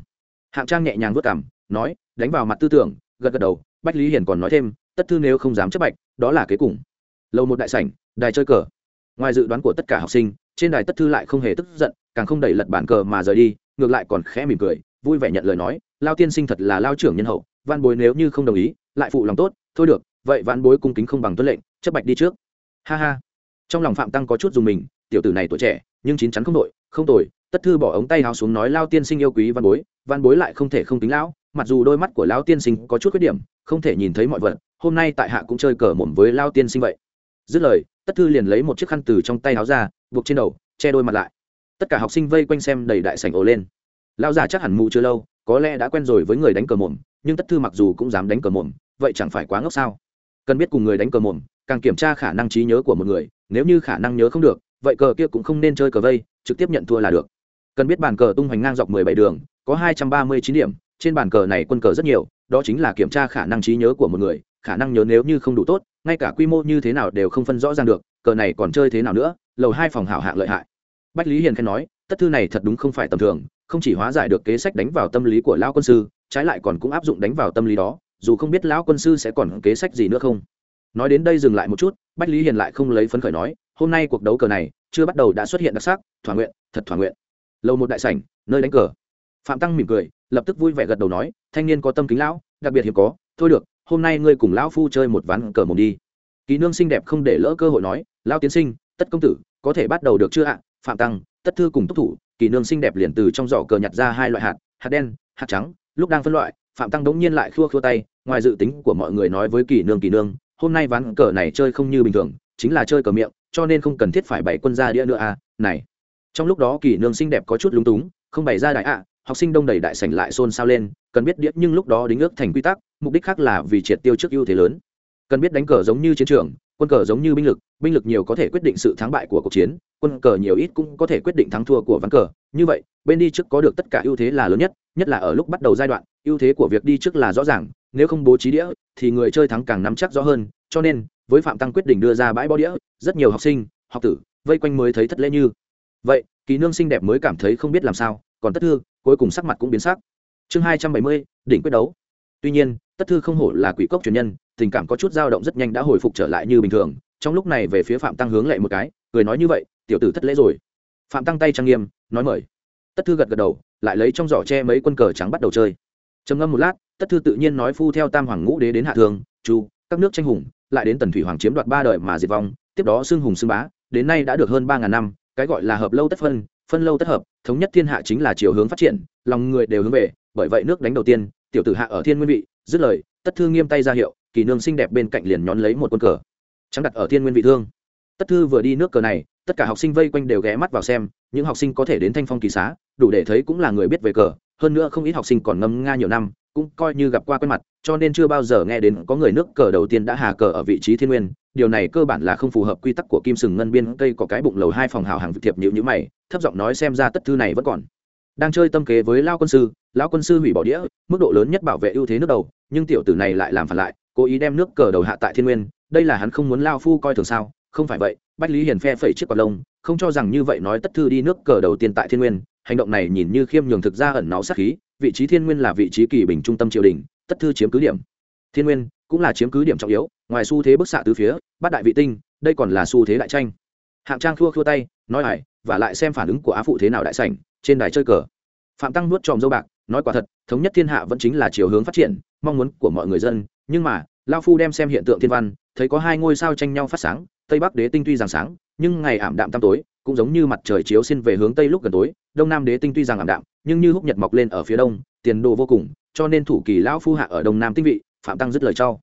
Hạng trang nhẹ nhàng vất cảm nói, đánh vào mặt tư tưởng, gật gật đầu, bách lý hiền còn nói thêm, tất thư nếu không dám chấp bạch, đó là kế cùng. Lâu một đại sảnh, đài chơi cờ. Ngoài dự đoán của tất cả học sinh, trên đài tất thư lại không hề tức giận, càng không đẩy lật bản cờ mà rời đi, ngược lại còn khẽ mỉm cười vui vẻ nhận lời nói, lao tiên sinh thật là lao trưởng nhân hậu văn bối nếu như không đồng ý, lại phụ lòng tốt, thôi được, vậy văn bối cung kính không bằng tuân lệnh, chấp bạch đi trước. Ha ha. Trong lòng phạm tăng có chút dùng mình, tiểu tử này tuổi trẻ, nhưng chín chắn không đội, không tội tất thư bỏ ống tay hào xuống nói, lao tiên sinh yêu quý văn bối văn bối lại không thể không tính lão, mặc dù đôi mắt của lão tiên sinh có chút khuyết điểm, không thể nhìn thấy mọi vật, hôm nay tại hạ cũng chơi cờ mồm với lao tiên sinh vậy. Dứt lời, tất thư liền lấy một chiếc khăn từ trong tay áo ra, buộc trên đầu, che đôi mặt lại. Tất cả học sinh vây quanh xem đầy đại sảnh ồ lên lão già chắc hẳn mụ chưa lâu, có lẽ đã quen rồi với người đánh cờ mồm, nhưng tất thư mặc dù cũng dám đánh cờ mồm, vậy chẳng phải quá ngốc sao? Cần biết cùng người đánh cờ mồm, càng kiểm tra khả năng trí nhớ của một người, nếu như khả năng nhớ không được, vậy cờ kia cũng không nên chơi cờ vây, trực tiếp nhận thua là được. Cần biết bàn cờ tung hoành ngang dọc mười bảy đường, có hai trăm ba mươi chín điểm, trên bàn cờ này quân cờ rất nhiều, đó chính là kiểm tra khả năng trí nhớ của một người, khả năng nhớ nếu như không đủ tốt, ngay cả quy mô như thế nào đều không phân rõ ràng được, cờ này còn chơi thế nào nữa, lầu hai phòng hảo hạng lợi hại. Bách lý hiền khen nói, tất thư này thật đúng không phải tầm thường không chỉ hóa giải được kế sách đánh vào tâm lý của lão quân sư, trái lại còn cũng áp dụng đánh vào tâm lý đó, dù không biết lão quân sư sẽ còn kế sách gì nữa không. Nói đến đây dừng lại một chút, bách lý hiền lại không lấy phấn khởi nói, hôm nay cuộc đấu cờ này, chưa bắt đầu đã xuất hiện đặc sắc, thỏa nguyện, thật thỏa nguyện. Lâu một đại sảnh, nơi đánh cờ. Phạm tăng mỉm cười, lập tức vui vẻ gật đầu nói, thanh niên có tâm kính lão, đặc biệt hiếm có, thôi được, hôm nay ngươi cùng lão phu chơi một ván cờ mồm đi. Kỳ nương xinh đẹp không để lỡ cơ hội nói, lão tiến sinh, tất công tử, có thể bắt đầu được chưa ạ? Phạm tăng, tất thư cùng túc thủ kỳ nương xinh đẹp liền từ trong giỏ cờ nhặt ra hai loại hạt hạt đen, hạt trắng, lúc đang phân loại, phạm tăng đống nhiên lại khua khua tay, ngoài dự tính của mọi người nói với kỳ nương kỳ nương, hôm nay ván cờ này chơi không như bình thường, chính là chơi cờ miệng, cho nên không cần thiết phải bày quân ra đĩa nữa à này. Trong lúc đó kỳ nương xinh đẹp có chút lúng túng, không bày ra đại ạ, học sinh đông đầy đại sảnh lại xôn xao lên, cần biết đĩa nhưng lúc đó đính ước thành quy tắc, mục đích khác là vì triệt tiêu trước ưu thế lớn cần biết đánh cờ giống như chiến trường, quân cờ giống như binh lực binh lực nhiều có thể quyết định sự thắng bại của cuộc chiến, quân cờ nhiều ít cũng có thể quyết định thắng thua của ván cờ. Như vậy, bên đi trước có được tất cả ưu thế là lớn nhất nhất là ở lúc bắt đầu giai đoạn, ưu thế của việc đi trước là rõ ràng, nếu không bố trí đĩa thì người chơi thắng càng nắm chắc rõ hơn. Cho nên, với phạm tăng quyết định đưa ra bãi bó đĩa, rất nhiều học sinh, học tử, vây quanh mới thấy thất lễ như vậy, kỳ nương xinh đẹp mới cảm thấy không biết làm sao, còn tất thư, cuối cùng sắc mặt cũng biến sắc. Chương hai trăm bảy mươi, đỉnh quyết đấu. Tuy nhiên, tất thư không hổ là quỷ cốc truyền nhân tình cảm có chút dao động rất nhanh đã hồi phục trở lại như bình thường, trong lúc này về phía phạm tăng hướng lệ một cái người nói như vậy, tiểu tử thất lễ rồi. Phạm tăng tay trang nghiêm, nói mời. Tất thư gật gật đầu, lại lấy trong giỏ tre mấy quân cờ trắng bắt đầu chơi. Trầm ngâm một lát, tất thư tự nhiên nói phu theo tam hoàng ngũ đế đến hạ thường chu, các nước tranh hùng, lại đến tần thủy hoàng chiếm đoạt ba đời mà diệt vong, tiếp đó xưng hùng xưng bá, đến nay đã được hơn ba ngàn năm, cái gọi là hợp lâu tất phân phân lâu tất hợp, thống nhất thiên hạ chính là chiều hướng phát triển, lòng người đều hướng về, bởi vậy nước đánh đầu tiên, tiểu tử hạ ở thiên nguyên vị, dứt lời, tất thư nghiêm tay ra hiệu kỳ nương xinh đẹp bên cạnh liền nhón lấy một quân cờ. Trắng đặt ở thiên nguyên vị thương. Tất thư vừa đi nước cờ này, tất cả học sinh vây quanh đều ghé mắt vào xem, những học sinh có thể đến thanh phong kỳ xá, đủ để thấy cũng là người biết về cờ, hơn nữa không ít học sinh còn ngâm nga nhiều năm, cũng coi như gặp qua quen mặt, cho nên chưa bao giờ nghe đến có người nước cờ đầu tiên đã hà cờ ở vị trí thiên nguyên, điều này cơ bản là không phù hợp quy tắc của kim sừng ngân biên, cây có cái bụng lầu hai phòng hào hàng thiệp nhữ nhữ mày, thấp giọng nói xem ra tất thư này vẫn còn đang chơi tâm kế với lao quân sư. Lão quân sư hủy bỏ đĩa, mức độ lớn nhất bảo vệ ưu thế nước đầu, nhưng tiểu tử này lại làm phản lại cố ý đem nước cờ đầu hạ tại thiên nguyên, đây là hắn không muốn lao phu coi thường sao? Không phải vậy, bách lý hiền phe phẩy chiếc quạt lông, không cho rằng như vậy nói tất thư đi nước cờ đầu tiên tại thiên nguyên, hành động này nhìn như khiêm nhường thực ra ẩn náu sát khí, vị trí thiên nguyên là vị trí kỳ bình trung tâm triều đình, tất thư chiếm cứ điểm. Thiên nguyên cũng là chiếm cứ điểm trọng yếu, ngoài xu thế bức xạ từ phía bát đại vị tinh, đây còn là xu thế đại tranh. Hạng trang khua khua tay, nói hải và lại xem phản ứng của á phụ thế nào đại sảnh, trên đài chơi cờ. Phạm tăng nuốt tròm dâu bạc, nói quả thật, thống nhất thiên hạ vẫn chính là chiều hướng phát triển, mong muốn của mọi người dân, nhưng mà lao phu đem xem hiện tượng thiên văn, thấy có hai ngôi sao tranh nhau phát sáng, tây bắc đế tinh tuy rằng sáng, nhưng ngày ảm đạm tăm tối, cũng giống như mặt trời chiếu xin về hướng tây lúc gần tối, đông nam đế tinh tuy rằng ảm đạm, nhưng như húc nhật mọc lên ở phía đông, tiền đồ vô cùng, cho nên thủ kỳ lão phu hạ ở đông nam tinh vị, phạm tăng dứt lời cho.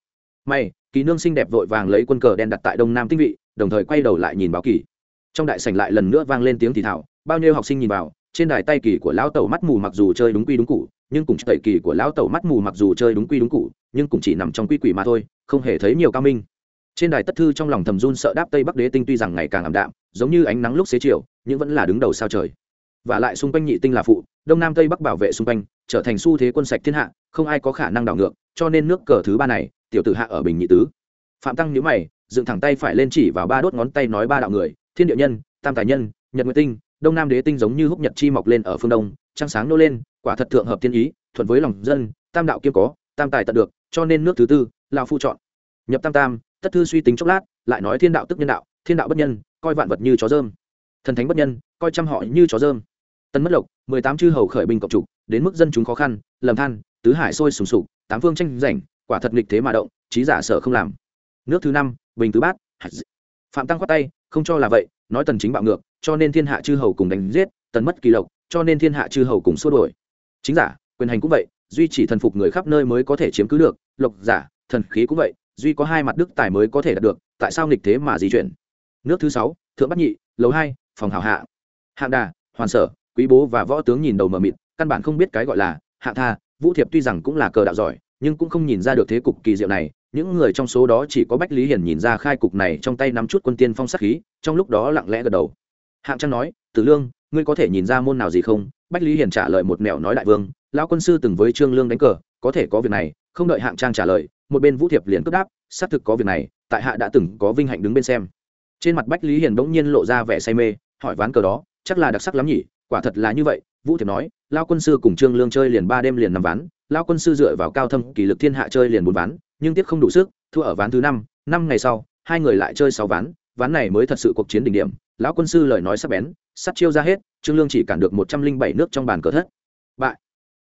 May kỳ nương xinh đẹp vội vàng lấy quân cờ đen đặt tại đông nam tinh vị, đồng thời quay đầu lại nhìn báo kỳ. Trong đại sảnh lại lần nữa vang lên tiếng thì thảo bao nhiêu học sinh nhìn vào, trên đài tay kỳ của lão tẩu mắt mù mặc dù chơi đúng quy đúng cụ nhưng cùng tẩy kỳ của lão tẩu mắt mù mặc dù chơi đúng quy đúng cụ, nhưng cũng chỉ nằm trong quy quỷ mà thôi, không hề thấy nhiều cao minh. Trên đài tất thư trong lòng thầm run sợ đáp tây bắc đế tinh tuy rằng ngày càng ảm đạm, giống như ánh nắng lúc xế chiều, nhưng vẫn là đứng đầu sao trời. Và lại xung quanh nhị tinh là phụ, đông nam tây bắc bảo vệ xung quanh, trở thành xu thế quân sạch thiên hạ, không ai có khả năng đảo ngược, cho nên nước cờ thứ ba này, tiểu tử hạ ở bình nhị tứ. Phạm tăng nhíu mày, dựng thẳng tay phải lên chỉ vào ba đốt ngón tay nói ba đạo người, thiên địa nhân, tam tài nhân, nhật nguyệt tinh, đông nam đế tinh giống như húc nhật chi mọc lên ở phương đông trăng sáng nô lên, quả thật thượng hợp thiên ý, thuận với lòng dân, tam đạo kiêm có, tam tài tận được, cho nên nước thứ tư lao phu chọn. Nhập tam tam, tất thư suy tính chốc lát, lại nói thiên đạo tức nhân đạo, thiên đạo bất nhân, coi vạn vật như chó dơm thần thánh bất nhân, coi trăm họ như chó dơm tân mất lộc, mười tám chư hầu khởi binh cộng trục đến mức dân chúng khó khăn, lầm than, tứ hải sôi sùng sục, tám phương tranh giành, quả thật nghịch thế mà động, trí giả sợ không làm. Nước thứ năm, bình tứ bát phạm tăng khoát tay, không cho là vậy, nói tần chính bạo ngược, cho nên thiên hạ chư hầu cùng đánh giết, tần mất kỳ lộc cho nên thiên hạ chư hầu cùng xua đổi chính giả, quyền hành cũng vậy, duy chỉ thần phục người khắp nơi mới có thể chiếm cứ được, lộc giả, thần khí cũng vậy, duy có hai mặt đức tài mới có thể đạt được, tại sao nghịch thế mà di chuyển? Nước thứ sáu, thượng bắc nhị, lầu hai, phòng hảo hạ. Hạng đà, hoàn sở, quý bố và võ tướng nhìn đầu mờ mịt, căn bản không biết cái gọi là hạ tha, vũ thiệp tuy rằng cũng là cờ đạo giỏi, nhưng cũng không nhìn ra được thế cục kỳ diệu này. Những người trong số đó chỉ có bách lý hiển nhìn ra khai cục này trong tay nắm chút quân tiên phong sắc khí, trong lúc đó lặng lẽ gật đầu. Hạng trang nói, tử lương ngươi có thể nhìn ra môn nào gì không? Bách lý Hiền trả lời một mẹo nói đại vương, lão quân sư từng với trương lương đánh cờ, có thể có việc này, không đợi hạng trang trả lời, một bên vũ thiệp liền cướp đáp, xác thực có việc này, tại hạ đã từng có vinh hạnh đứng bên xem. Trên mặt bách lý hiền bỗng nhiên lộ ra vẻ say mê, hỏi ván cờ đó, chắc là đặc sắc lắm nhỉ? Quả thật là như vậy, vũ thiệp nói lao quân sư cùng trương lương chơi liền ba đêm liền năm ván lao quân sư dựa vào cao thâm kỷ lực thiên hạ chơi liền bốn ván, nhưng tiếc không đủ sức, thua ở ván thứ năm năm ngày sau, hai người lại chơi sáu ván ván này mới thật sự cuộc chiến đỉnh điểm, lão quân sư lời nói sắc bén sắt chiêu ra hết, trương lương chỉ cản được một trăm linh bảy nước trong bàn cờ thất. Bại.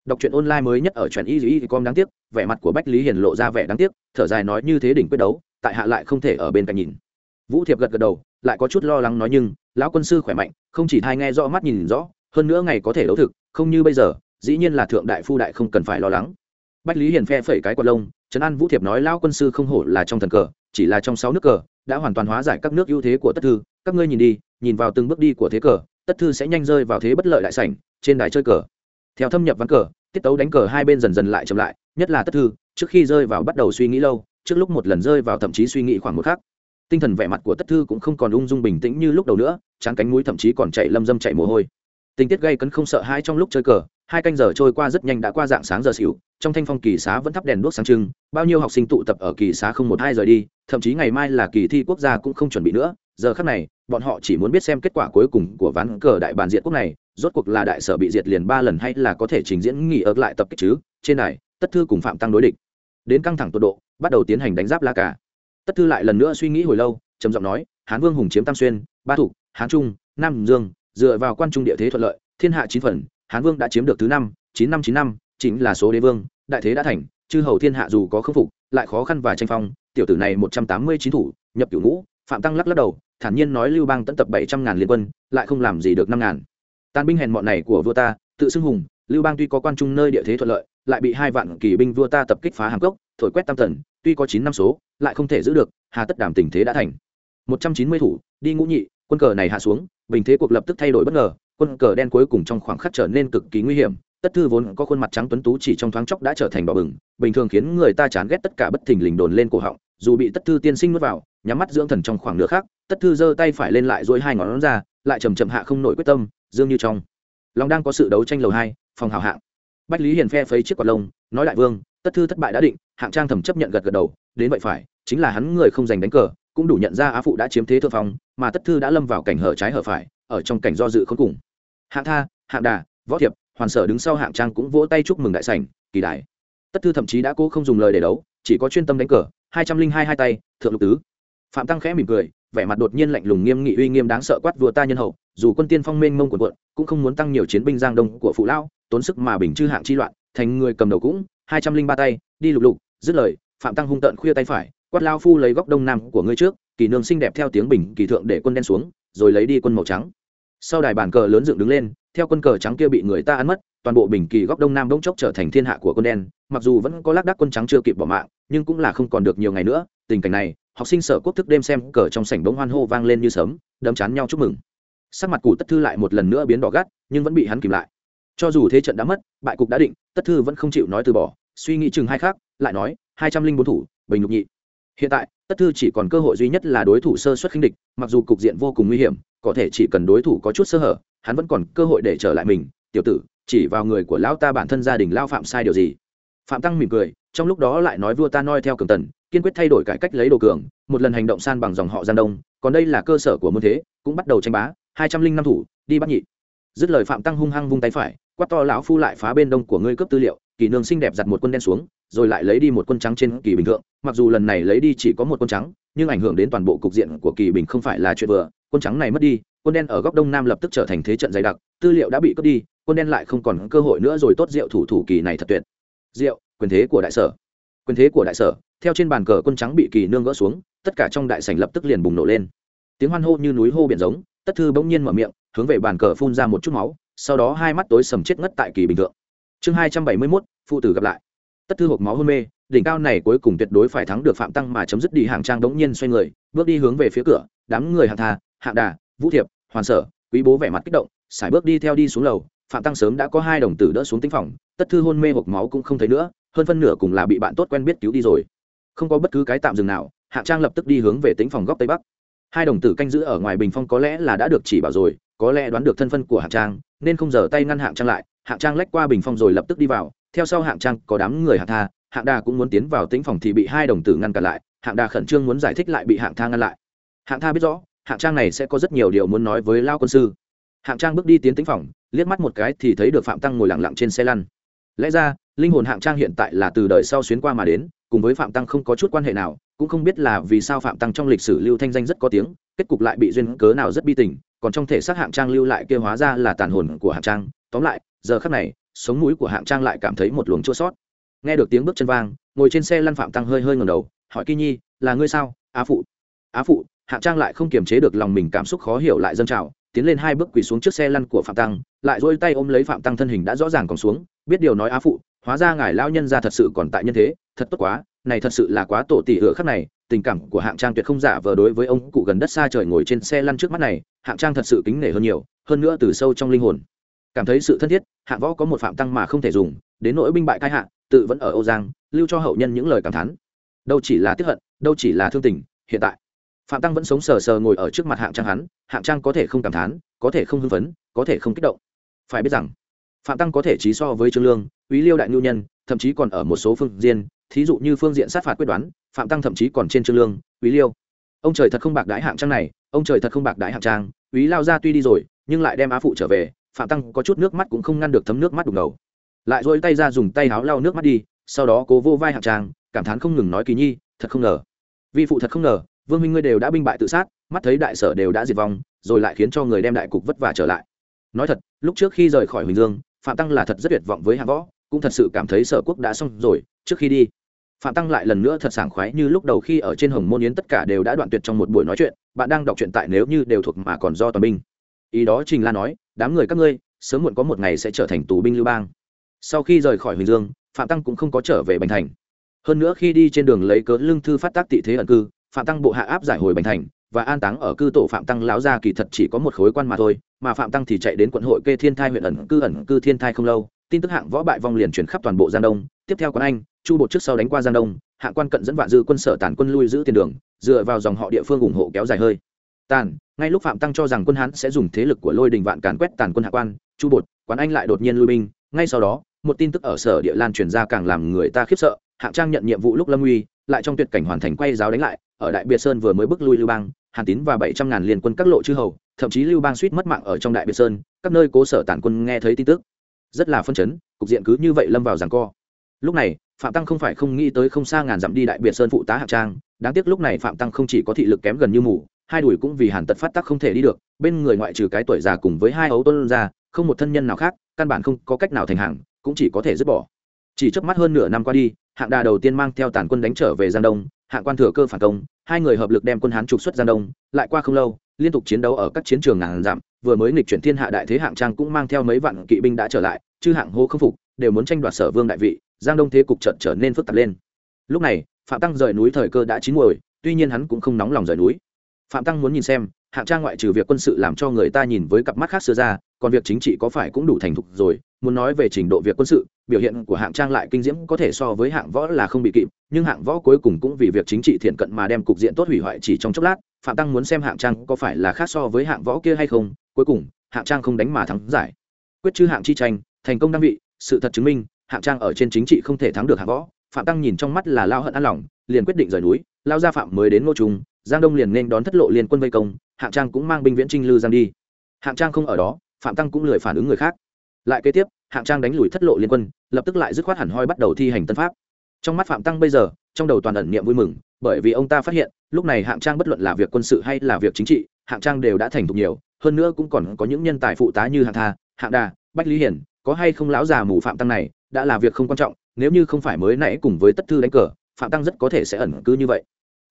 Đọc truyện online mới nhất ở truyện e y y e com đáng tiếc, vẻ mặt của bách lý hiền lộ ra vẻ đáng tiếc, thở dài nói như thế đỉnh quyết đấu, tại hạ lại không thể ở bên cạnh nhìn. Vũ thiệp gật gật đầu, lại có chút lo lắng nói nhưng, lão quân sư khỏe mạnh, không chỉ thai nghe rõ mắt nhìn rõ, hơn nữa ngày có thể đấu thực, không như bây giờ, dĩ nhiên là thượng đại phu đại không cần phải lo lắng. Bách lý hiền phe phẩy cái quạt lông, trấn an vũ thiệp nói lão quân sư không hổ là trong thần cờ, chỉ là trong sáu nước cờ, đã hoàn toàn hóa giải các nước ưu thế của tất thư, các ngươi nhìn đi nhìn vào từng bước đi của thế cờ, tất thư sẽ nhanh rơi vào thế bất lợi đại sảnh, trên đài chơi cờ. Theo thâm nhập ván cờ, tiết tấu đánh cờ hai bên dần dần lại chậm lại, nhất là tất thư, trước khi rơi vào bắt đầu suy nghĩ lâu, trước lúc một lần rơi vào thậm chí suy nghĩ khoảng một khắc. Tinh thần vẻ mặt của tất thư cũng không còn ung dung bình tĩnh như lúc đầu nữa trán cánh mũi thậm chí còn chạy lâm dâm chạy mồ hôi. Tình tiết gây cấn không sợ hai trong lúc chơi cờ, hai canh giờ trôi qua rất nhanh đã qua dạng sáng giờ xỉu trong thanh phong kỳ xá vẫn thắp đèn đuốc sáng trưng, bao nhiêu học sinh tụ tập ở kỳ xá không một hai rời đi, thậm chí ngày mai là kỳ thi quốc gia cũng không chuẩn bị nữa, giờ khắc này, bọn họ chỉ muốn biết xem kết quả cuối cùng của ván cờ đại bàn diệt quốc này, rốt cuộc là đại sở bị diệt liền ba lần hay là có thể trình diễn nghỉ ớt lại tập kích chứ, trên này, tất thư cùng phạm tăng đối địch. Đến căng thẳng tột độ, bắt đầu tiến hành đánh giáp la cả tất thư lại lần nữa suy nghĩ hồi lâu, trầm giọng nói, hán vương hùng chiếm tam xuyên, ba thủ hán trung, nam dương, dựa vào quan trung địa thế thuận lợi, thiên hạ chín phần, hán vương đã chiếm được thứ năm, chín năm chín năm chính là số đế vương, đại thế đã thành, chư hầu thiên hạ dù có khâm phục, lại khó khăn và tranh phong, tiểu tử này một trăm tám mươi chín thủ, nhập cửu ngũ, phạm tăng lắc lắc đầu, thản nhiên nói lưu bang tận tập bảy trăm ngàn liên quân, lại không làm gì được năm ngàn. Tàn binh hèn mọn này của vua ta, tự xưng hùng, lưu bang tuy có quan trung nơi địa thế thuận lợi, lại bị hai vạn kỳ binh vua ta tập kích phá hàm cốc, thổi quét tam tần tuy có chín năm số, lại không thể giữ được, hà tất đảm tình thế đã thành. một trăm chín mươi thủ, đi ngũ nhị, quân cờ này hạ xuống, bình thế cuộc lập tức thay đổi bất ngờ, quân cờ đen cuối cùng trong khoảng khắc trở nên cực kỳ nguy hiểm tất thư vốn có khuôn mặt trắng tuấn tú chỉ trong thoáng chốc đã trở thành đỏ bừng, bình thường khiến người ta chán ghét tất cả bất thình lình đồn lên cổ họng, dù bị tất thư tiên sinh nuốt vào, nhắm mắt dưỡng thần trong khoảng nửa khác tất thư giơ tay phải lên lại dỗi hai ngón ra, lại chầm chậm hạ không nổi quyết tâm, dương như trong. Lòng đang có sự đấu tranh lầu hai, phòng hào hạng. Bách lý hiền phe phấy chiếc quạt lông, nói đại vương, tất thư thất bại đã định, hạng trang thẩm chấp nhận gật gật đầu, đến vậy phải, chính là hắn người không giành đánh cờ, cũng đủ nhận ra á phụ đã chiếm thế thượng phong, mà tất thư đã lâm vào cảnh hở trái hở phải, ở trong cảnh do dự khốn cùng. Hạng tha, hạng đà, võ thiệp hoàn sở đứng sau hạng trang cũng vỗ tay chúc mừng đại sảnh, kỳ đại. Tất thư thậm chí đã cố không dùng lời để đấu, chỉ có chuyên tâm đánh cờ, hai trăm linh hai hai tay, thượng lục tứ. Phạm tăng khẽ mỉm cười, vẻ mặt đột nhiên lạnh lùng nghiêm nghị uy nghiêm đáng sợ quát vừa ta nhân hậu, dù quân tiên phong mênh mông quần quận cũng không muốn tăng nhiều chiến binh giang đông của phụ lão, tốn sức mà bình chư hạng chi loạn, thành người cầm đầu cũng, hai trăm linh ba tay, đi lục lục, dứt lời, phạm tăng hung tợn khuya tay phải, quát lao phu lấy góc đông nam của ngươi trước, kỳ nương xinh đẹp theo tiếng bình kỳ thượng để quân đen xuống, rồi lấy đi quân màu trắng. Sau đài bàn cờ lớn dựng đứng lên theo quân cờ trắng kia bị người ta ăn mất, toàn bộ bình kỳ góc đông nam bỗng chốc trở thành thiên hạ của quân đen, mặc dù vẫn có lác đác quân trắng chưa kịp bỏ mạng, nhưng cũng là không còn được nhiều ngày nữa, tình cảnh này, học sinh sở quốc thức đêm xem cờ trong sảnh bỗng hoan hô vang lên như sớm đấm chán nhau chúc mừng. Sắc mặt cụ tất thư lại một lần nữa biến đỏ gắt, nhưng vẫn bị hắn kìm lại. Cho dù thế trận đã mất, bại cục đã định, tất thư vẫn không chịu nói từ bỏ, suy nghĩ chừng hai khác lại nói, hai trăm linh bốn thủ, bình lục nhị. Hiện tại, tất thư chỉ còn cơ hội duy nhất là đối thủ sơ xuất khinh địch, mặc dù cục diện vô cùng nguy hiểm, có thể chỉ cần đối thủ có chút sơ hở hắn vẫn còn cơ hội để trở lại mình, tiểu tử, chỉ vào người của lão ta bản thân gia đình lao phạm sai điều gì? Phạm tăng mỉm cười, trong lúc đó lại nói vua ta noi theo cường tần, kiên quyết thay đổi cải cách lấy đồ cường, một lần hành động san bằng dòng họ gian đông, còn đây là cơ sở của môn thế, cũng bắt đầu tranh bá, hai trăm linh năm thủ, đi bắt nhị. Dứt lời phạm tăng hung hăng vung tay phải, quát to lão phu lại phá bên đông của ngươi cướp tư liệu, kỳ nương xinh đẹp giặt một quân đen xuống, rồi lại lấy đi một quân trắng trên kỳ bình thượng, mặc dù lần này lấy đi chỉ có một quân trắng, nhưng ảnh hưởng đến toàn bộ cục diện của kỳ bình không phải là chuyện vừa quân trắng này mất đi, quân đen ở góc đông nam lập tức trở thành thế trận dày đặc, tư liệu đã bị cướp đi, quân đen lại không còn cơ hội nữa rồi tốt rượu thủ thủ kỳ này thật tuyệt. Rượu, quyền thế của đại sở. Quyền thế của đại sở, theo trên bàn cờ quân trắng bị kỳ nương gỡ xuống, tất cả trong đại sảnh lập tức liền bùng nổ lên. Tiếng hoan hô như núi hô biển giống, tất thư bỗng nhiên mở miệng, hướng về bàn cờ phun ra một chút máu, sau đó hai mắt tối sầm chết ngất tại kỳ bình thượng. Chương hai trăm bảy mươi mốt, phụ tử gặp lại. Tất thư hộp máu hôn mê, đỉnh cao này cuối cùng tuyệt đối phải thắng được phạm tăng mà chấm dứt đi hàng trang đống nhiên xoay người, bước đi hướng về phía cửa, đám người hạ thà hạng đà, vũ thiệp, hoàn sở, quý bố vẻ mặt kích động, sải bước đi theo đi xuống lầu, phạm tăng sớm đã có hai đồng tử đỡ xuống tinh phòng, tất thư hôn mê hộp máu cũng không thấy nữa, hơn phân nửa cùng là bị bạn tốt quen biết cứu đi rồi. Không có bất cứ cái tạm dừng nào hạng trang lập tức đi hướng về tính phòng góc tây bắc. Hai đồng tử canh giữ ở ngoài bình phong có lẽ là đã được chỉ bảo rồi, có lẽ đoán được thân phân của hạng trang, nên không giở tay ngăn hạng trang lại hạng trang lách qua bình phong rồi lập tức đi vào, theo sau hạng trang có đám người hạng tha hạng đà cũng muốn tiến vào tính phòng thì bị hai đồng tử ngăn cản lại hạng đà khẩn trương muốn giải thích lại bị hạng tha ngăn lại. Hạng tha biết rõ hạng trang này sẽ có rất nhiều điều muốn nói với lao quân sư. Hạng trang bước đi tiến tính phòng, liếc mắt một cái thì thấy được phạm tăng ngồi lặng lặng trên xe lăn. Lẽ ra, linh hồn hạng trang hiện tại là từ đời sau xuyến qua mà đến, cùng với phạm tăng không có chút quan hệ nào, cũng không biết là vì sao phạm tăng trong lịch sử lưu thanh danh rất có tiếng, kết cục lại bị duyên cớ nào rất bi tình, còn trong thể xác hạng trang lưu lại kia hóa ra là tàn hồn của hạng trang. Tóm lại, giờ khắc này, sống mũi của hạng trang lại cảm thấy một luồng chua sót. Nghe được tiếng bước chân vang, ngồi trên xe lăn phạm tăng hơi hơi ngầm đầu, hỏi kỳ nhi, là ngươi sao? Á phụ. Á phụ hạng trang lại không kiềm chế được lòng mình cảm xúc khó hiểu lại dâng trào, tiến lên hai bước quỳ xuống trước xe lăn của phạm tăng, lại dỗi tay ôm lấy phạm tăng thân hình đã rõ ràng còn xuống, biết điều nói á phụ, hóa ra ngài lao nhân ra thật sự còn tại nhân thế, thật tốt quá, này thật sự là quá tổ tỷ hựa khắc này, tình cảm của hạng trang tuyệt không giả vờ đối với ông cụ gần đất xa trời ngồi trên xe lăn trước mắt này, hạng trang thật sự kính nể hơn nhiều, hơn nữa từ sâu trong linh hồn. Cảm thấy sự thân thiết hạng võ có một phạm tăng mà không thể dùng, đến nỗi binh bại cai hạ, tự vẫn ở âu giang, lưu cho hậu nhân những lời cảm thán. Đâu chỉ là tiếp hận, đâu chỉ là thương tình, hiện tại phạm tăng vẫn sống sờ sờ ngồi ở trước mặt hạng trang hắn, hạng trang có thể không cảm thán, có thể không hưng phấn, có thể không kích động. Phải biết rằng, phạm tăng có thể trí so với trương lương, úy liêu đại nhu nhân, thậm chí còn ở một số phương diện, thí dụ như phương diện sát phạt quyết đoán, phạm tăng thậm chí còn trên trương lương, úy liêu. Ông trời thật không bạc đái hạng trang này, ông trời thật không bạc đái hạng trang, úy lao ra tuy đi rồi, nhưng lại đem á phụ trở về, phạm tăng có chút nước mắt cũng không ngăn được thấm nước mắt đục ngầu. Lại dỗi tay ra dùng tay háo lau nước mắt đi, sau đó cố vô vai hạng trang, cảm thán không ngừng nói kỳ nhi, thật không ngờ. Vi phụ thật không ngờ vương minh ngươi đều đã binh bại tự sát, mắt thấy đại sở đều đã diệt vong, rồi lại khiến cho người đem đại cục vất vả trở lại. Nói thật, lúc trước khi rời khỏi huỳnh dương, phạm tăng là thật rất tuyệt vọng với hạng võ, cũng thật sự cảm thấy sở quốc đã xong rồi, trước khi đi. Phạm tăng lại lần nữa thật sảng khoái như lúc đầu khi ở trên hồng môn yến tất cả đều đã đoạn tuyệt trong một buổi nói chuyện, bạn đang đọc truyện tại nếu như đều thuộc mà còn do toàn binh. Ý đó trình la nói, đám người các ngươi, sớm muộn có một ngày sẽ trở thành tù binh lưu bang. Sau khi rời khỏi huỳnh dương, phạm tăng cũng không có trở về bành thành. Hơn nữa khi đi trên đường lấy cớ lương thư phát tác tị thế ẩn cư phạm tăng bộ hạ áp giải hồi bành thành, và an táng ở cư tổ phạm tăng lão gia kỳ thật chỉ có một khối quan mà thôi, mà phạm tăng thì chạy đến quận hội kê thiên thai huyện ẩn cư ẩn cư thiên thai không lâu. Tin tức hạng võ bại vong liền chuyển khắp toàn bộ giang đông. Tiếp theo quán anh, chu bột trước sau đánh qua giang đông hạng quan cận dẫn vạn dư quân sở tàn quân lui giữ tiền đường, dựa vào dòng họ địa phương ủng hộ kéo dài hơi. Tàn, ngay lúc phạm tăng cho rằng quân hán sẽ dùng thế lực của lôi đình vạn càn quét tàn quân hạ quan, chu bột, quán anh lại đột nhiên lui binh. Ngay sau đó, một tin tức ở sở địa lan truyền ra càng làm người ta khiếp sợ hạng trang nhận nhiệm vụ lúc lâm uy lại trong tuyệt cảnh hoàn thành quay giáo đánh lại, ở đại biệt sơn vừa mới bước lui lưu bang, hàn tín và bảy trăm ngàn liên quân các lộ chư hầu, thậm chí lưu bang suýt mất mạng ở trong đại biệt sơn, các nơi cố sở tản quân nghe thấy tin tức. Rất là phân chấn, cục diện cứ như vậy lâm vào giằng co. Lúc này, phạm tăng không phải không nghĩ tới không xa ngàn dặm đi đại biệt sơn phụ tá hạng trang, đáng tiếc lúc này phạm tăng không chỉ có thị lực kém gần như mù, hai đùi cũng vì hàn tật phát tác không thể đi được, bên người ngoại trừ cái tuổi già cùng với hai ấu tuân ra không một thân nhân nào khác, căn bản không có cách nào thành hàng, cũng chỉ có thể dứt bỏ chỉ trước mắt hơn nửa năm qua đi, hạng đà đầu tiên mang theo tàn quân đánh trở về giang đông, hạng quan thừa cơ phản công, hai người hợp lực đem quân hán trục xuất giang đông, lại qua không lâu, liên tục chiến đấu ở các chiến trường ngàn dặm, vừa mới nghịch chuyển thiên hạ đại thế hạng trang cũng mang theo mấy vạn kỵ binh đã trở lại, chư hạng hô không phục, đều muốn tranh đoạt sở vương đại vị, giang đông thế cục trận trở nên phức tạp lên. Lúc này, phạm tăng rời núi thời cơ đã chín muồi, tuy nhiên hắn cũng không nóng lòng rời núi. Phạm tăng muốn nhìn xem, hạng trang ngoại trừ việc quân sự làm cho người ta nhìn với cặp mắt khác xưa ra, còn việc chính trị có phải cũng đủ thành thục rồi muốn nói về trình độ việc quân sự, biểu hiện của hạng trang lại kinh diễm có thể so với hạng võ là không bị kịp, nhưng hạng võ cuối cùng cũng vì việc chính trị thiện cận mà đem cục diện tốt hủy hoại chỉ trong chốc lát. Phạm tăng muốn xem hạng trang có phải là khác so với hạng võ kia hay không, cuối cùng, hạng trang không đánh mà thắng giải. Quyết chứ hạng chi tranh, thành công đăng vị, sự thật chứng minh, hạng trang ở trên chính trị không thể thắng được hạng võ. Phạm tăng nhìn trong mắt là lao hận an lòng, liền quyết định rời núi, lao gia phạm mới đến ngô trung, giang đông liền nên đón thất lộ liên quân vây công, hạng trang cũng mang binh viễn trinh lư giang đi. Hạng trang không ở đó, phạm tăng cũng lười phản ứng người khác lại kế tiếp, hạng trang đánh lùi thất lộ liên quân, lập tức lại dứt khoát hẳn hoi bắt đầu thi hành tân pháp. Trong mắt phạm tăng bây giờ, trong đầu toàn ẩn niệm vui mừng, bởi vì ông ta phát hiện, lúc này hạng trang bất luận là việc quân sự hay là việc chính trị, hạng trang đều đã thành thục nhiều, hơn nữa cũng còn có những nhân tài phụ tá như hạng tha, hạng đà, bách lý hiển, có hay không lão già mù phạm tăng này, đã là việc không quan trọng, nếu như không phải mới nãy cùng với tất thư đánh cờ, phạm tăng rất có thể sẽ ẩn cư như vậy.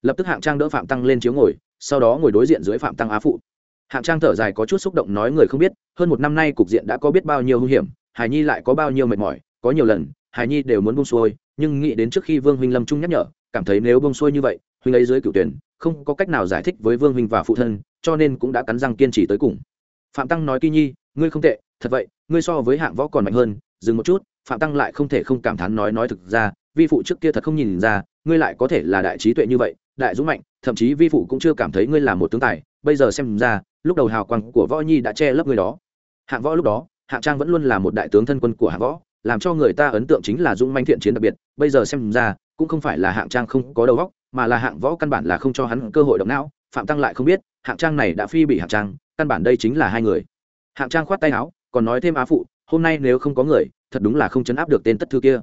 Lập tức hạng trang đỡ phạm tăng lên chiếu ngồi, sau đó ngồi đối diện dưới phạm tăng á phụ hạng trang thở dài có chút xúc động nói người không biết, hơn một năm nay cục diện đã có biết bao nhiêu hung hiểm, hải nhi lại có bao nhiêu mệt mỏi, có nhiều lần, hải nhi đều muốn bông xuôi, nhưng nghĩ đến trước khi vương huynh lâm trung nhắc nhở, cảm thấy nếu bông xuôi như vậy, huynh ấy dưới cựu tuyển, không có cách nào giải thích với vương huynh và phụ thân, cho nên cũng đã cắn răng kiên trì tới cùng. Phạm tăng nói kỳ nhi, ngươi không tệ, thật vậy, ngươi so với hạng võ còn mạnh hơn, dừng một chút, phạm tăng lại không thể không cảm thán nói nói thực ra, vi phụ trước kia thật không nhìn ra, ngươi lại có thể là đại trí tuệ như vậy, đại dũng mạnh, thậm chí vi phụ cũng chưa cảm thấy ngươi là một tướng tài, bây giờ xem ra lúc đầu hào quang của võ nhi đã che lấp người đó. Hạng võ lúc đó, hạng trang vẫn luôn là một đại tướng thân quân của hạng võ, làm cho người ta ấn tượng chính là dũng manh thiện chiến đặc biệt. Bây giờ xem ra, cũng không phải là hạng trang không có đầu óc, mà là hạng võ căn bản là không cho hắn cơ hội động não. Phạm tăng lại không biết, hạng trang này đã phi bị hạng trang, căn bản đây chính là hai người. Hạng trang khoát tay áo, còn nói thêm á phụ, hôm nay nếu không có người, thật đúng là không chấn áp được tên tất thư kia.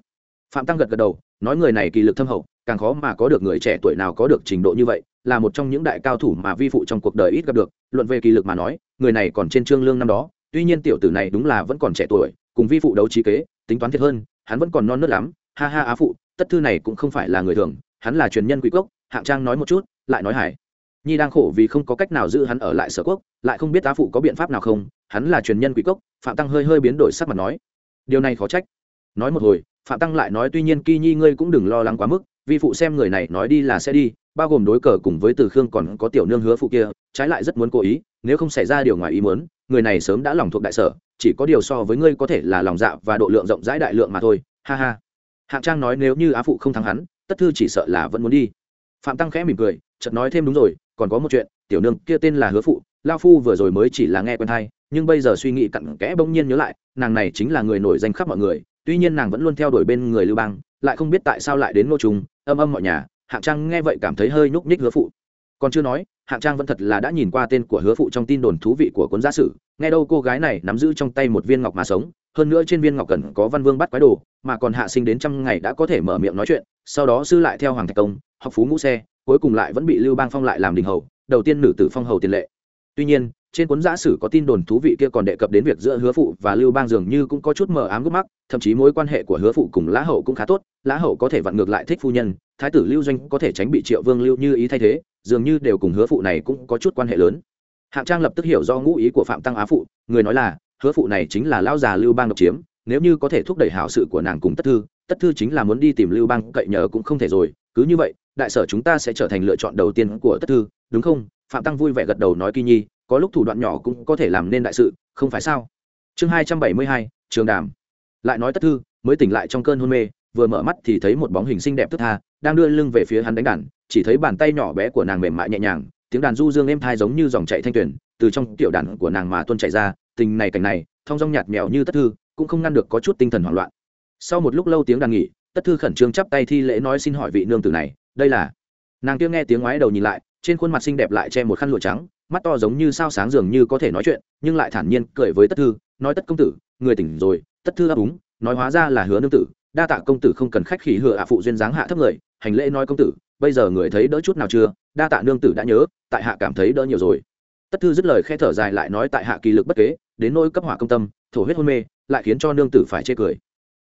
Phạm tăng gật gật đầu, nói người này kỳ lực thâm hậu càng khó mà có được người trẻ tuổi nào có được trình độ như vậy, là một trong những đại cao thủ mà vi phụ trong cuộc đời ít gặp được. Luận về kỳ lực mà nói, người này còn trên trương lương năm đó, tuy nhiên tiểu tử này đúng là vẫn còn trẻ tuổi, cùng vi phụ đấu trí kế, tính toán thiệt hơn, hắn vẫn còn non nớt lắm. Ha ha á phụ, tất thư này cũng không phải là người thường, hắn là truyền nhân quý cốc, hạng trang nói một chút, lại nói hải nhi đang khổ vì không có cách nào giữ hắn ở lại sở quốc, lại không biết á phụ có biện pháp nào không, hắn là truyền nhân quý cốc, phạm tăng hơi hơi biến đổi sắc mặt nói. Điều này khó trách. Nói một hồi, phạm tăng lại nói tuy nhiên kỳ nhi ngươi cũng đừng lo lắng quá mức Vi phụ xem người này nói đi là sẽ đi, bao gồm đối cờ cùng với từ khương còn có tiểu nương hứa phụ kia, trái lại rất muốn cố ý, nếu không xảy ra điều ngoài ý muốn, người này sớm đã lòng thuộc đại sở, chỉ có điều so với ngươi có thể là lòng dạ và độ lượng rộng rãi đại lượng mà thôi, ha ha. Hạng trang nói nếu như á phụ không thắng hắn, tất thư chỉ sợ là vẫn muốn đi. Phạm tăng khẽ mỉm cười, chợt nói thêm đúng rồi, còn có một chuyện, tiểu nương kia tên là hứa phụ, lao phu vừa rồi mới chỉ là nghe quen thai nhưng bây giờ suy nghĩ cặn kẽ bỗng nhiên nhớ lại, nàng này chính là người nổi danh khắp mọi người, tuy nhiên nàng vẫn luôn theo đuổi bên người lưu bang lại không biết tại sao lại đến ngô trùng, âm âm mọi nhà, hạng trang nghe vậy cảm thấy hơi nhúc nhích hứa phụ. Còn chưa nói, hạng trang vẫn thật là đã nhìn qua tên của hứa phụ trong tin đồn thú vị của cuốn gia sử, nghe đâu cô gái này nắm giữ trong tay một viên ngọc mà sống, hơn nữa trên viên ngọc cần có văn vương bắt quái đồ, mà còn hạ sinh đến trăm ngày đã có thể mở miệng nói chuyện, sau đó sư lại theo hoàng thạch công, học phú ngũ xe, cuối cùng lại vẫn bị lưu bang phong lại làm đình hầu, đầu tiên nữ tử phong hầu tiền lệ. Tuy nhiên trên cuốn giả sử có tin đồn thú vị kia còn đề cập đến việc giữa hứa phụ và lưu bang dường như cũng có chút mờ ám gốc mắc thậm chí mối quan hệ của hứa phụ cùng lã hậu cũng khá tốt. Lã hậu có thể vặn ngược lại thích phu nhân, thái tử lưu doanh có thể tránh bị triệu vương lưu như ý thay thế, dường như đều cùng hứa phụ này cũng có chút quan hệ lớn. Hạng trang lập tức hiểu do ngũ ý của phạm tăng á phụ, người nói là, hứa phụ này chính là lão già lưu bang độc chiếm, nếu như có thể thúc đẩy hảo sự của nàng cùng tất thư tất thư chính là muốn đi tìm lưu bang, cậy nhờ cũng không thể rồi, cứ như vậy, đại sở chúng ta sẽ trở thành lựa chọn đầu tiên của tất thư, đúng không? Phạm tăng vui vẻ gật đầu nói kỳ nhi có lúc thủ đoạn nhỏ cũng có thể làm nên đại sự, không phải sao? Chương hai trăm bảy mươi hai, trường đàm. Lại nói tất thư, mới tỉnh lại trong cơn hôn mê, vừa mở mắt thì thấy một bóng hình xinh đẹp thức tha, đang đưa lưng về phía hắn đánh đàn, chỉ thấy bàn tay nhỏ bé của nàng mềm mại nhẹ nhàng, tiếng đàn du dương êm thai giống như dòng chạy thanh tuyển từ trong tiểu đàn của nàng mà tuôn chạy ra, tình này cảnh này, thong dong nhạt mèo như tất thư, cũng không ngăn được có chút tinh thần hoảng loạn. Sau một lúc lâu tiếng đàn nghỉ, tất thư khẩn trương chắp tay thi lễ nói xin hỏi vị nương tử này, đây là. Nàng kia nghe tiếng ngoái đầu nhìn lại, trên khuôn mặt xinh đẹp lại che một khăn lụa trắng mắt to giống như sao sáng dường như có thể nói chuyện, nhưng lại thản nhiên cười với tất thư, nói tất công tử, người tỉnh rồi, tất thư ấp úng nói hóa ra là hứa nương tử, đa tạ công tử không cần khách khỉ hựa ạ phụ duyên dáng hạ thấp người, hành lễ nói công tử, bây giờ người thấy đỡ chút nào chưa, đa tạ nương tử đã nhớ, tại hạ cảm thấy đỡ nhiều rồi. Tất thư dứt lời khe thở dài lại nói tại hạ kỳ lực bất kế, đến nỗi cấp hỏa công tâm, thổ huyết hôn mê, lại khiến cho nương tử phải chê cười.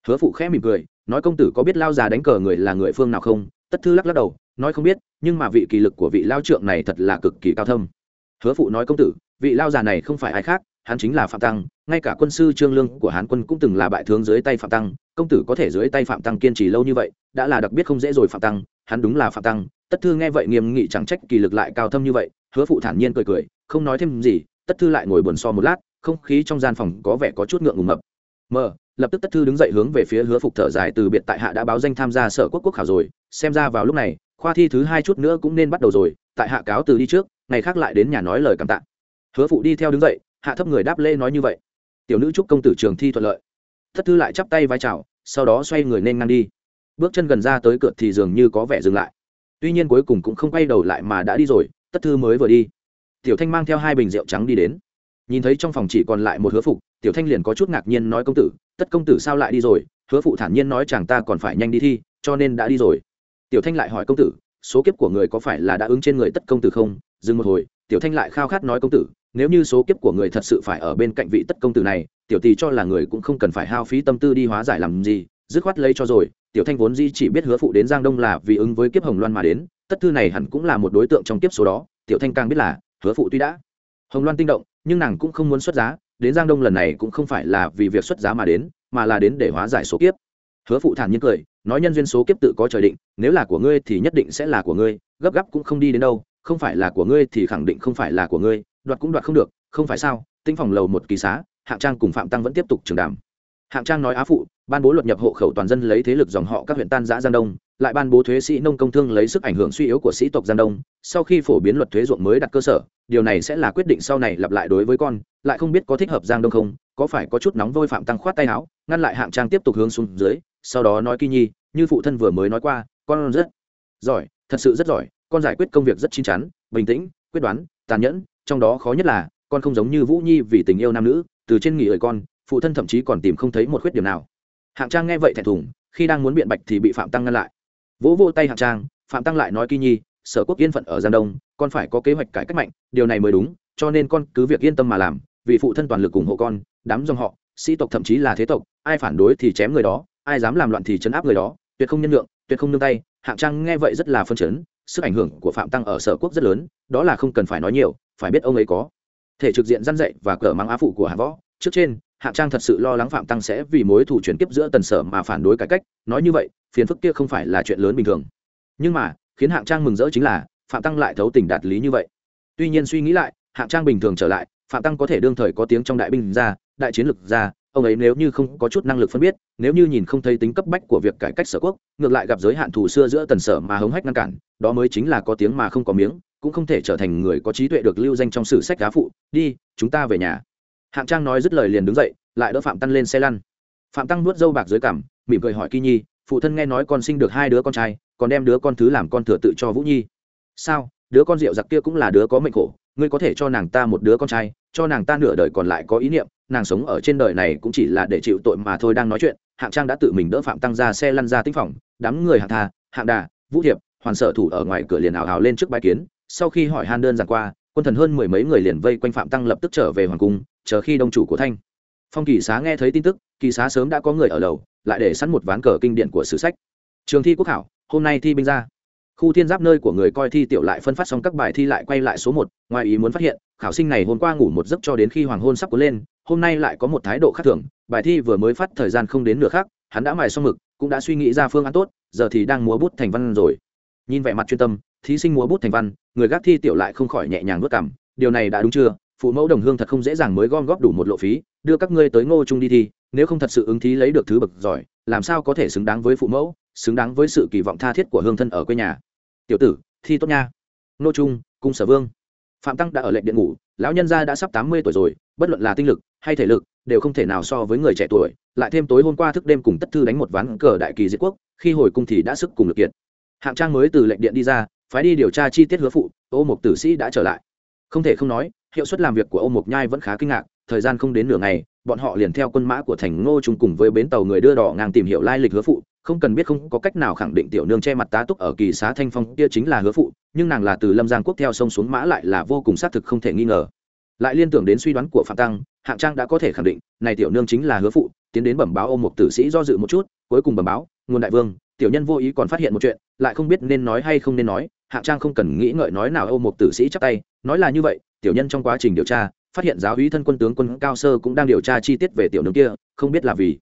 Hứa phụ khẽ mỉm cười, nói công tử có biết lao già đánh cờ người là người phương nào không? Tất thư lắc lắc đầu, nói không biết, nhưng mà vị kỳ lực của vị lao trượng này thật là cực kỳ cao thâm hứa phụ nói công tử, vị lao già này không phải ai khác, hắn chính là phạm tăng, ngay cả quân sư trương lương của hán quân cũng từng là bại tướng dưới tay phạm tăng, công tử có thể dưới tay phạm tăng kiên trì lâu như vậy, đã là đặc biệt không dễ rồi phạm tăng, hắn đúng là phạm tăng, tất thư nghe vậy nghiêm nghị chẳng trách kỳ lực lại cao thâm như vậy, hứa phụ thản nhiên cười cười, không nói thêm gì, tất thư lại ngồi buồn so một lát, không khí trong gian phòng có vẻ có chút ngượng ngùng mập. Mờ, lập tức tất thư đứng dậy hướng về phía hứa phục thở dài, từ biệt tại hạ đã báo danh tham gia sở quốc quốc khảo rồi, xem ra vào lúc này khoa thi thứ hai chút nữa cũng nên bắt đầu rồi tại hạ cáo từ đi trước ngày khác lại đến nhà nói lời cảm tạ. Hứa phụ đi theo đứng dậy hạ thấp người đáp lễ nói như vậy. Tiểu nữ chúc công tử trường thi thuận lợi. Thất thư lại chắp tay vai chào sau đó xoay người nên ngang đi. Bước chân gần ra tới cửa thì dường như có vẻ dừng lại. Tuy nhiên cuối cùng cũng không quay đầu lại mà đã đi rồi tất thư mới vừa đi. Tiểu thanh mang theo hai bình rượu trắng đi đến. Nhìn thấy trong phòng chỉ còn lại một hứa phụ, tiểu thanh liền có chút ngạc nhiên nói công tử tất công tử sao lại đi rồi? Hứa phụ thản nhiên nói chàng ta còn phải nhanh đi thi cho nên đã đi rồi tiểu thanh lại hỏi công tử, số kiếp của người có phải là đã ứng trên người tất công tử không? Dừng một hồi, tiểu thanh lại khao khát nói công tử, nếu như số kiếp của người thật sự phải ở bên cạnh vị tất công tử này, tiểu tỳ cho là người cũng không cần phải hao phí tâm tư đi hóa giải làm gì, dứt khoát lấy cho rồi. Tiểu thanh vốn di chỉ biết hứa phụ đến giang đông là vì ứng với kiếp hồng loan mà đến, tất thư này hẳn cũng là một đối tượng trong kiếp số đó, tiểu thanh càng biết là hứa phụ tuy đã hồng loan tinh động, nhưng nàng cũng không muốn xuất giá, đến giang đông lần này cũng không phải là vì việc xuất giá mà đến, mà là đến để hóa giải số kiếp. Hứa phụ thản nhiên cười nói nhân duyên số kiếp tự có trời định, nếu là của ngươi thì nhất định sẽ là của ngươi, gấp gáp cũng không đi đến đâu, không phải là của ngươi thì khẳng định không phải là của ngươi, đoạt cũng đoạt không được, không phải sao, tinh phòng lầu một kỳ xá, hạng trang cùng phạm tăng vẫn tiếp tục trường đàm. Hạng trang nói á phụ, ban bố luật nhập hộ khẩu toàn dân lấy thế lực dòng họ các huyện tan giã, giang đông, lại ban bố thuế sĩ nông công thương lấy sức ảnh hưởng suy yếu của sĩ tộc giang đông, sau khi phổ biến luật thuế ruộng mới đặt cơ sở, điều này sẽ là quyết định sau này lặp lại đối với con, lại không biết có thích hợp giang đông không, có phải có chút nóng vôi phạm tăng khoát tay áo, ngăn lại hạng trang tiếp tục hướng xuống dưới sau đó nói kỳ nhi, như phụ thân vừa mới nói qua, con rất giỏi, thật sự rất giỏi, con giải quyết công việc rất chín chắn, bình tĩnh, quyết đoán, tàn nhẫn, trong đó khó nhất là, con không giống như vũ nhi vì tình yêu nam nữ, từ trên nghỉ ơi con, phụ thân thậm chí còn tìm không thấy một khuyết điểm nào. Hạng trang nghe vậy thẹn thùng, khi đang muốn biện bạch thì bị phạm tăng ngăn lại. Vỗ vô tay hạng trang, phạm tăng lại nói kỳ nhi, sở quốc yên phận ở giang đông, con phải có kế hoạch cải cách mạnh, điều này mới đúng, cho nên con cứ việc yên tâm mà làm, vì phụ thân toàn lực ủng hộ con, đám dòng họ, sĩ tộc thậm chí là thế tộc, ai phản đối thì chém người đó ai dám làm loạn thì chấn áp người đó, tuyệt không nhân lượng tuyệt không nương tay. Hạng trang nghe vậy rất là phân chấn, sức ảnh hưởng của phạm tăng ở sở quốc rất lớn, đó là không cần phải nói nhiều, phải biết ông ấy có thể trực diện gian dậy và cờ mang á phụ của hạng võ. Trước trên, hạng trang thật sự lo lắng phạm tăng sẽ vì mối thủ chuyển kiếp giữa tần sở mà phản đối cải cách. Nói như vậy, phiền phức kia không phải là chuyện lớn bình thường. Nhưng mà, khiến hạng trang mừng rỡ chính là phạm tăng lại thấu tình đạt lý như vậy. Tuy nhiên suy nghĩ lại, hạng trang bình thường trở lại, phạm tăng có thể đương thời có tiếng trong đại binh ra, đại chiến lực ra ông ấy nếu như không có chút năng lực phân biết, nếu như nhìn không thấy tính cấp bách của việc cải cách sở quốc, ngược lại gặp giới hạn thù xưa giữa tần sở mà hống hách ngăn cản, đó mới chính là có tiếng mà không có miếng, cũng không thể trở thành người có trí tuệ được lưu danh trong sử sách cá phụ, đi, chúng ta về nhà. Hạng trang nói dứt lời liền đứng dậy, lại đỡ phạm tăng lên xe lăn. Phạm tăng nuốt dâu bạc dưới cằm, mỉm cười hỏi kỳ nhi, phụ thân nghe nói con sinh được hai đứa con trai, còn đem đứa con thứ làm con thừa tự cho vũ nhi. Sao? Đứa con rượu giặc kia cũng là đứa có mệnh khổ, ngươi có thể cho nàng ta một đứa con trai, cho nàng ta nửa đời còn lại có ý niệm nàng sống ở trên đời này cũng chỉ là để chịu tội mà thôi đang nói chuyện, hạng trang đã tự mình đỡ phạm tăng ra xe lăn ra tinh phòng, đám người hạng thà hạng đà, vũ thiệp hoàn sở thủ ở ngoài cửa liền ảo hào lên trước bãi kiến, sau khi hỏi han đơn giản qua, quân thần hơn mười mấy người liền vây quanh phạm tăng lập tức trở về hoàng cung, chờ khi đông chủ của thanh. Phong kỳ xá nghe thấy tin tức, kỳ xá sớm đã có người ở lầu, lại để sẵn một ván cờ kinh điển của sử sách. Trường thi quốc hảo hôm nay thi binh ra. Khu thiên giáp nơi của người coi thi tiểu lại phân phát xong các bài thi lại quay lại số một, ngoài ý muốn phát hiện, khảo sinh này hôm qua ngủ một giấc cho đến khi hoàng hôn sắp cuốn lên hôm nay lại có một thái độ khác thường, bài thi vừa mới phát thời gian không đến nửa khác hắn đã mài xong mực, cũng đã suy nghĩ ra phương án tốt, giờ thì đang múa bút thành văn rồi. Nhìn vẻ mặt chuyên tâm, thí sinh múa bút thành văn, người gác thi tiểu lại không khỏi nhẹ nhàng vất cảm, điều này đã đúng chưa? Phụ mẫu đồng hương thật không dễ dàng mới gom góp đủ một lộ phí, đưa các ngươi tới ngô trung đi thi, nếu không thật sự ứng thí lấy được thứ bậc giỏi, làm sao có thể xứng đáng với phụ mẫu, xứng đáng với sự kỳ vọng tha thiết của hương thân ở quê nhà. Tiểu tử, thi tốt nha. Ngô trung, cung sở vương phạm tăng đã ở lệnh điện ngủ, lão nhân gia đã sắp tám mươi tuổi rồi, bất luận là tinh lực hay thể lực, đều không thể nào so với người trẻ tuổi, lại thêm tối hôm qua thức đêm cùng tất thư đánh một ván cờ đại kỳ diệt quốc, khi hồi cung thì đã sức cùng lực kiện hạng trang mới từ lệnh điện đi ra, phái đi điều tra chi tiết hứa phụ, ô mục tử sĩ đã trở lại. Không thể không nói, hiệu suất làm việc của ô mục nhai vẫn khá kinh ngạc, thời gian không đến nửa ngày, bọn họ liền theo quân mã của thành ngô trung cùng với bến tàu người đưa đỏ ngang tìm hiểu lai lịch hứa phụ không cần biết không có cách nào khẳng định tiểu nương che mặt tá túc ở kỳ xá thanh phong kia chính là hứa phụ, nhưng nàng là từ lâm giang quốc theo sông xuống mã lại là vô cùng xác thực không thể nghi ngờ. Lại liên tưởng đến suy đoán của phạm tăng, hạng trang đã có thể khẳng định, này tiểu nương chính là hứa phụ, tiến đến bẩm báo ô một tử sĩ do dự một chút, cuối cùng bẩm báo, nguồn đại vương, tiểu nhân vô ý còn phát hiện một chuyện, lại không biết nên nói hay không nên nói. Hạng trang không cần nghĩ ngợi nói nào ô một tử sĩ chắp tay, nói là như vậy, tiểu nhân trong quá trình điều tra, phát hiện giáo úy thân quân tướng quân cao sơ cũng đang điều tra chi tiết về tiểu nương kia, không biết là vì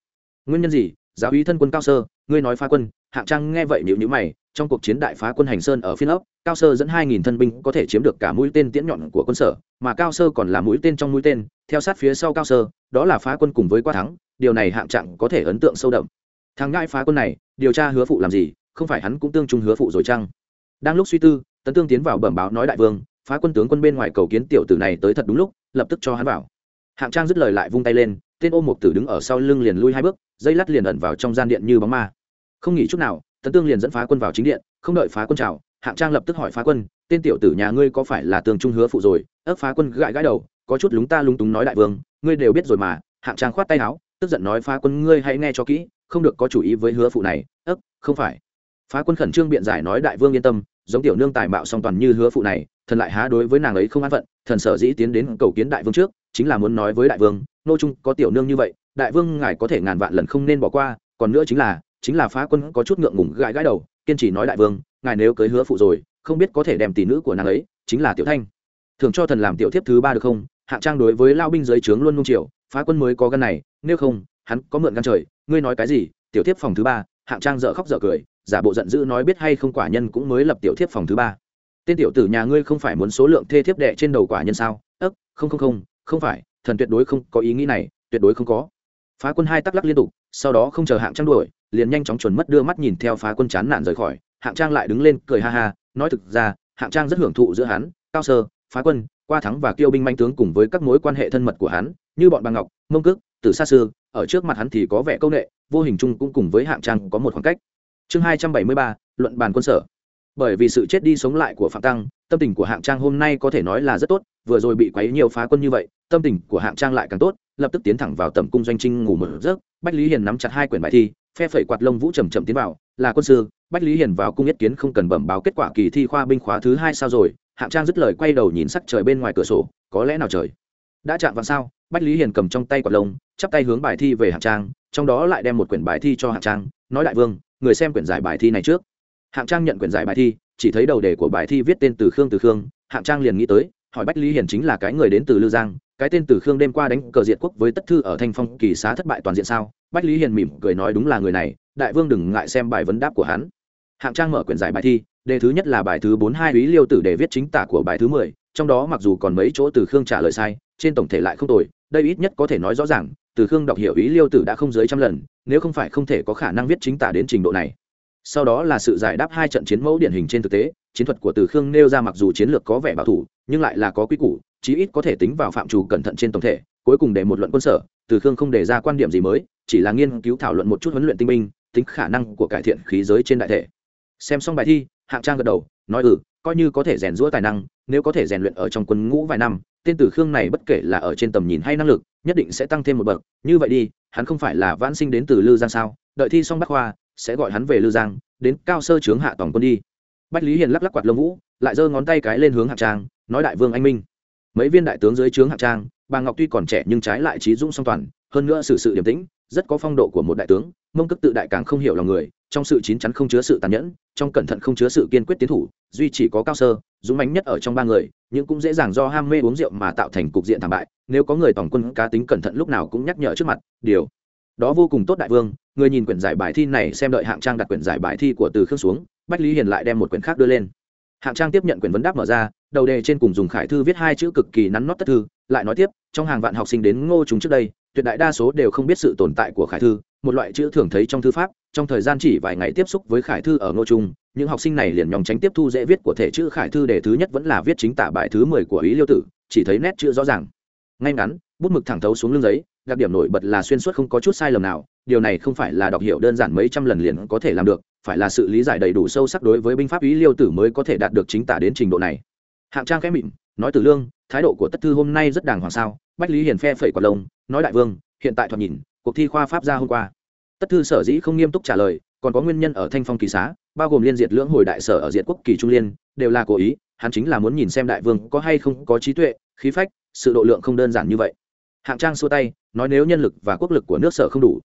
nguyên nhân gì, giáo úy thân quân cao sơ ngươi nói phá quân, hạng trang nghe vậy nhịu nhữ mày, trong cuộc chiến đại phá quân hành sơn ở phiên ốc, cao sơ dẫn hai nghìn thân binh có thể chiếm được cả mũi tên tiễn nhọn của quân sở, mà cao sơ còn là mũi tên trong mũi tên, theo sát phía sau cao sơ, đó là phá quân cùng với qua thắng, điều này hạng trạng có thể ấn tượng sâu đậm. Thằng ngại phá quân này, điều tra hứa phụ làm gì, không phải hắn cũng tương trung hứa phụ rồi chăng? Đang lúc suy tư, tấn tương tiến vào bẩm báo nói đại vương, phá quân tướng quân bên ngoài cầu kiến tiểu tử này tới thật đúng lúc, lập tức cho hắn vào. Hạng trang dứt lời lại vung tay lên tên ôm mục tử đứng ở sau lưng liền lui hai bước, dây lát liền ẩn vào trong gian điện như bóng ma. Không nghỉ chút nào, tấn tương liền dẫn phá quân vào chính điện, không đợi phá quân chào, hạng trang lập tức hỏi phá quân, tên tiểu tử nhà ngươi có phải là tường trung hứa phụ rồi? Ấp phá quân gãi gãi đầu, có chút lúng ta lúng túng nói đại vương, ngươi đều biết rồi mà. Hạng trang khoát tay áo, tức giận nói, phá quân ngươi hãy nghe cho kỹ, không được có chủ ý với hứa phụ này. Ấp không phải. Phá quân khẩn trương biện giải nói, đại vương yên tâm, giống tiểu nương tài mạo song toàn như hứa phụ này, thần lại há đối với nàng ấy không an phận, thần sở dĩ tiến đến cầu kiến đại vương trước, chính là muốn nói với đại vương nô trung có tiểu nương như vậy, đại vương ngài có thể ngàn vạn lần không nên bỏ qua, còn nữa chính là chính là phá quân có chút ngượng ngùng gãi gãi đầu, kiên trì nói đại vương, ngài nếu cưới hứa phụ rồi, không biết có thể đem tỷ nữ của nàng ấy, chính là tiểu thanh. Thường cho thần làm tiểu thiếp thứ ba được không? Hạng trang đối với lao binh giới trướng luôn nung triệu phá quân mới có gan này, nếu không, hắn có mượn gan trời, ngươi nói cái gì? Tiểu thiếp phòng thứ ba hạng trang dở khóc dở cười, giả bộ giận dữ nói biết hay không quả nhân cũng mới lập tiểu thiếp phòng thứ ba. Tên tiểu tử nhà ngươi không phải muốn số lượng thê thiếp đệ trên đầu quả nhân sao? Ấp không không không không phải thần tuyệt đối không có ý nghĩ này, tuyệt đối không có. Phá quân hai tắc lắc liên tục, sau đó không chờ hạng trang đuổi, liền nhanh chóng chuẩn mất đưa mắt nhìn theo phá quân chán nản rời khỏi. Hạng trang lại đứng lên, cười ha ha, nói thực ra, hạng trang rất hưởng thụ giữa hắn, cao sơ, phá quân, qua thắng và kiêu binh manh tướng cùng với các mối quan hệ thân mật của hắn, như bọn bà ngọc, mông cước từ xa xưa ở trước mặt hắn thì có vẻ công nghệ vô hình chung cũng cùng với hạng trang có một khoảng cách. Chương hai trăm bảy mươi ba, luận bàn quân sở. Bởi vì sự chết đi sống lại của phạm tăng, tâm tình của hạng trang hôm nay có thể nói là rất tốt, vừa rồi bị quấy nhiều phá quân như vậy tâm tình của hạng trang lại càng tốt, lập tức tiến thẳng vào tầm cung doanh trinh ngủ mở giấc, bách lý hiền nắm chặt hai quyển bài thi, phe phẩy quạt lông vũ trầm trầm tiến vào, là quân sư, bách lý hiền vào cung nhất kiến không cần bẩm báo kết quả kỳ thi khoa binh khóa thứ hai sao rồi, hạng trang dứt lời quay đầu nhìn sắc trời bên ngoài cửa sổ, có lẽ nào trời? Đã chạm vào sao? Bách lý hiền cầm trong tay quạt lông, chắp tay hướng bài thi về hạng trang, trong đó lại đem một quyển bài thi cho hạng trang, nói đại vương, người xem quyển giải bài thi này trước. Hạng trang nhận quyển giải bài thi, chỉ thấy đầu đề của bài thi viết tên từ khương từ khương, hạng trang liền nghĩ tới, hỏi bách lý hiền chính là cái người đến từ lư giang cái tên từ khương đêm qua đánh cờ diệt quốc với tất thư ở thanh phong kỳ xá thất bại toàn diện sao? Bách lý hiền mỉm cười nói đúng là người này, đại vương đừng ngại xem bài vấn đáp của hắn. Hạng trang mở quyển giải bài thi, đề thứ nhất là bài thứ bốn hai ý liêu tử để viết chính tả của bài thứ mười, trong đó mặc dù còn mấy chỗ từ khương trả lời sai, trên tổng thể lại không tồi, đây ít nhất có thể nói rõ ràng từ khương đọc hiểu ý liêu tử đã không dưới trăm lần, nếu không phải không thể có khả năng viết chính tả đến trình độ này sau đó là sự giải đáp hai trận chiến mẫu điển hình trên thực tế chiến thuật của từ khương nêu ra mặc dù chiến lược có vẻ bảo thủ nhưng lại là có quy củ chí ít có thể tính vào phạm trù cẩn thận trên tổng thể cuối cùng để một luận quân sở từ khương không đề ra quan điểm gì mới chỉ là nghiên cứu thảo luận một chút huấn luyện tinh minh, tính khả năng của cải thiện khí giới trên đại thể. Xem xong bài thi hạng trang gật đầu nói ừ coi như có thể rèn rũa tài năng nếu có thể rèn luyện ở trong quân ngũ vài năm tên tử khương này bất kể là ở trên tầm nhìn hay năng lực nhất định sẽ tăng thêm một bậc. Như vậy đi hắn không phải là vãn sinh đến từ lư giang sao? Đợi thi xong bắc khoa sẽ gọi hắn về lư giang đến cao sơ trướng hạ tổng quân đi. Bách lý hiền lắc lắc quạt lông vũ lại giơ ngón tay cái lên hướng hạng trang nói đại vương anh minh. Mấy viên đại tướng dưới trướng hạng trang bà ngọc tuy còn trẻ nhưng trái lại trí dũng song toàn hơn nữa xử sự, sự điềm tĩnh rất có phong độ của một đại tướng mông cức tự đại càng không hiểu lòng người trong sự chín chắn không chứa sự tàn nhẫn trong cẩn thận không chứa sự kiên quyết tiến thủ duy chỉ có cao sơ dũng mãnh nhất ở trong ba người nhưng cũng dễ dàng do ham mê uống rượu mà tạo thành cục diện thảm bại nếu có người tổng quân cá tính cẩn thận lúc nào cũng nhắc nhở trước mặt điều đó vô cùng tốt đại vương, người nhìn quyển giải bài thi này xem đợi hạng trang đặt quyển giải bài thi của từ khương xuống, bách lý hiền lại đem một quyển khác đưa lên. Hạng trang tiếp nhận quyển vấn đáp mở ra, đầu đề trên cùng dùng khải thư viết hai chữ cực kỳ nắn nót tất thư, lại nói tiếp, trong hàng vạn học sinh đến ngô chúng trước đây, tuyệt đại đa số đều không biết sự tồn tại của khải thư, một loại chữ thường thấy trong thư pháp, trong thời gian chỉ vài ngày tiếp xúc với khải thư ở ngô trung những học sinh này liền nhóm tránh tiếp thu dễ viết của thể chữ khải thư đề thứ nhất vẫn là viết chính tả bài thứ mười của ý liêu tử, chỉ thấy nét chữ rõ ràng. Ngay ngắn, bút mực thẳng thấu xuống lưng giấy đặc điểm nổi bật là xuyên suốt không có chút sai lầm nào, điều này không phải là đọc hiểu đơn giản mấy trăm lần liền có thể làm được, phải là sự lý giải đầy đủ sâu sắc đối với binh pháp ý liêu tử mới có thể đạt được chính tả đến trình độ này. Hạng trang khẽ mịn nói từ lương, thái độ của tất thư hôm nay rất đàng hoàng sao? Bách lý hiền phe phẩy quả lông, nói đại vương, hiện tại thoạt nhìn, cuộc thi khoa pháp ra hôm qua. Tất thư sở dĩ không nghiêm túc trả lời, còn có nguyên nhân ở thanh phong kỳ xá, bao gồm liên diệt lưỡng hồi đại sở ở diệt quốc kỳ trung liên, đều là cố ý, hắn chính là muốn nhìn xem đại vương có hay không có trí tuệ, khí phách, sự độ lượng không đơn giản như vậy hạng trang xua tay, nói nếu nhân lực và quốc lực của nước sở không đủ,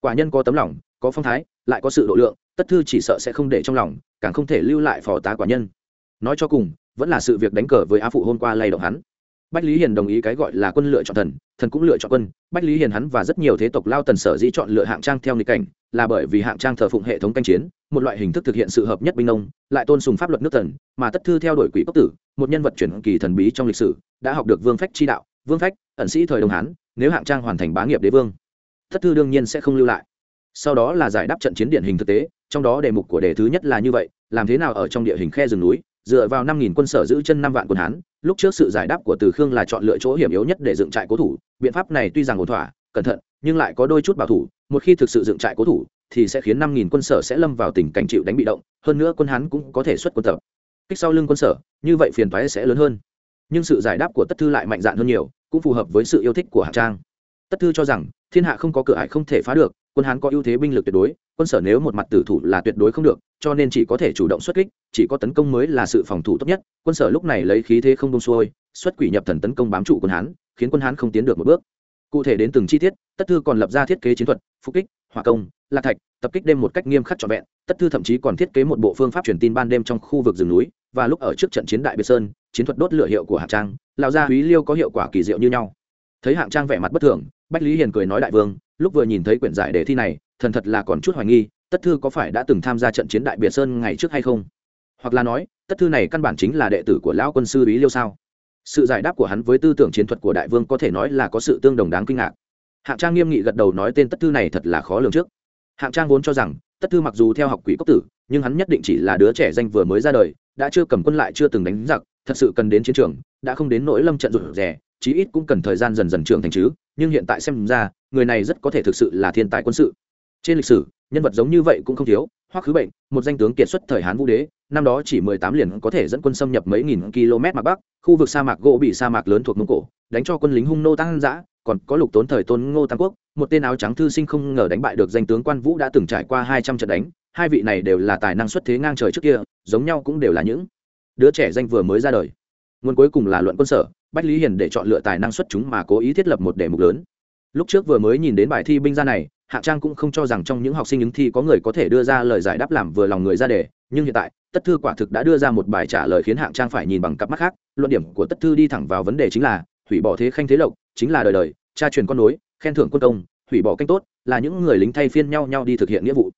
quả nhân có tấm lòng, có phong thái, lại có sự độ lượng, tất thư chỉ sợ sẽ không để trong lòng, càng không thể lưu lại phò tá quả nhân. Nói cho cùng, vẫn là sự việc đánh cờ với á phụ hôm qua lay động hắn. Bách lý hiền đồng ý cái gọi là quân lựa chọn thần thần cũng lựa chọn quân. Bách lý hiền hắn và rất nhiều thế tộc lao tần sở dĩ chọn lựa hạng trang theo nghịch cảnh, là bởi vì hạng trang thờ phụng hệ thống canh chiến, một loại hình thức thực hiện sự hợp nhất binh nông lại tôn sùng pháp luật nước tần mà tất thư theo đuổi quỷ cốc tử, một nhân vật chuyển kỳ thần bí trong lịch sử, đã học được vương phách chi đạo vương phách, ẩn sĩ thời đông hán, nếu hạng trang hoàn thành bá nghiệp đế vương, thất thư đương nhiên sẽ không lưu lại. Sau đó là giải đáp trận chiến điển hình thực tế, trong đó đề mục của đề thứ nhất là như vậy, làm thế nào ở trong địa hình khe rừng núi, dựa vào năm nghìn quân sở giữ chân năm vạn quân hán, lúc trước sự giải đáp của từ khương là chọn lựa chỗ hiểm yếu nhất để dựng trại cố thủ, biện pháp này tuy rằng ổn thỏa, cẩn thận, nhưng lại có đôi chút bảo thủ, một khi thực sự dựng trại cố thủ, thì sẽ khiến năm nghìn quân sở sẽ lâm vào tình cảnh chịu đánh bị động, hơn nữa quân hán cũng có thể xuất quân tập. Kích sau lưng quân sở, như vậy phiền toái sẽ lớn hơn nhưng sự giải đáp của tất thư lại mạnh dạn hơn nhiều, cũng phù hợp với sự yêu thích của hạng trang. Tất thư cho rằng, thiên hạ không có cửa ải không thể phá được, quân hán có ưu thế binh lực tuyệt đối, quân sở nếu một mặt tử thủ là tuyệt đối không được, cho nên chỉ có thể chủ động xuất kích, chỉ có tấn công mới là sự phòng thủ tốt nhất. Quân sở lúc này lấy khí thế không đông xuôi, xuất quỷ nhập thần tấn công bám trụ quân hán, khiến quân hán không tiến được một bước. Cụ thể đến từng chi tiết, tất thư còn lập ra thiết kế chiến thuật, phục kích, hỏa công, lạc thạch, tập kích đêm một cách nghiêm khắc trọn vẹn. Tất thư thậm chí còn thiết kế một bộ phương pháp truyền tin ban đêm trong khu vực rừng núi, và lúc ở trước trận chiến đại biệt sơn chiến thuật đốt lửa hiệu của hạng trang, lão gia húy liêu có hiệu quả kỳ diệu như nhau. Thấy hạng trang vẻ mặt bất thường, bách lý hiền cười nói đại vương, lúc vừa nhìn thấy quyển giải đề thi này, thần thật là còn chút hoài nghi, tất thư có phải đã từng tham gia trận chiến đại biệt sơn ngày trước hay không? Hoặc là nói, tất thư này căn bản chính là đệ tử của lão quân sư bí liêu sao? Sự giải đáp của hắn với tư tưởng chiến thuật của đại vương có thể nói là có sự tương đồng đáng kinh ngạc. Hạng trang nghiêm nghị gật đầu nói tên tất thư này thật là khó lường trước. Hạng trang vốn cho rằng, tất thư mặc dù theo học quỷ cốc tử, nhưng hắn nhất định chỉ là đứa trẻ danh vừa mới ra đời, đã chưa cầm quân lại chưa từng đánh giặc thật sự cần đến chiến trường, đã không đến nỗi lâm trận rụt rè, chí ít cũng cần thời gian dần dần trưởng thành chứ, nhưng hiện tại xem ra, người này rất có thể thực sự là thiên tài quân sự. Trên lịch sử, nhân vật giống như vậy cũng không thiếu hoặc khứ bệnh, một danh tướng kiệt xuất thời hán vũ đế, năm đó chỉ mười tám liền có thể dẫn quân xâm nhập mấy nghìn km mặt bắc, khu vực sa mạc gỗ bị sa mạc lớn thuộc mông cổ, đánh cho quân lính hung nô tăng dã, còn có lục tốn thời tôn ngô tam quốc, một tên áo trắng thư sinh không ngờ đánh bại được danh tướng quan vũ đã từng trải qua hai trăm trận đánh, hai vị này đều là tài năng xuất thế ngang trời trước kia, giống nhau cũng đều là những đứa trẻ danh vừa mới ra đời. Nguồn cuối cùng là luận quân sở, bách lý hiền để chọn lựa tài năng xuất chúng mà cố ý thiết lập một đề mục lớn. Lúc trước vừa mới nhìn đến bài thi binh ra này, Hạ trang cũng không cho rằng trong những học sinh ứng thi có người có thể đưa ra lời giải đáp làm vừa lòng người ra đề, nhưng hiện tại, tất thư quả thực đã đưa ra một bài trả lời khiến hạng trang phải nhìn bằng cặp mắt khác. Luận điểm của tất thư đi thẳng vào vấn đề chính là, hủy bỏ thế khanh thế lộc, chính là đời đời, cha truyền con nối, khen thưởng quân công, hủy bỏ canh tốt, là những người lính thay phiên nhau nhau đi thực hiện nghĩa vụ.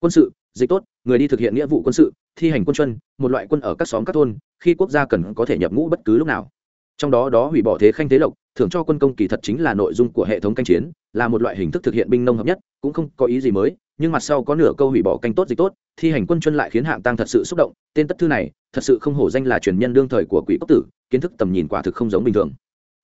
Quân sự, dịch tốt, người đi thực hiện nghĩa vụ quân sự thi hành quân chuân một loại quân ở các xóm các thôn, khi quốc gia cần có thể nhập ngũ bất cứ lúc nào. Trong đó đó hủy bỏ thế khanh thế lộc, thưởng cho quân công kỳ thật chính là nội dung của hệ thống canh chiến, là một loại hình thức thực hiện binh nông hợp nhất, cũng không có ý gì mới, nhưng mặt sau có nửa câu hủy bỏ canh tốt dịch tốt, thi hành quân chuân lại khiến hạng tăng thật sự xúc động, tên tất thư này, thật sự không hổ danh là truyền nhân đương thời của quỷ cốc tử, kiến thức tầm nhìn quả thực không giống bình thường.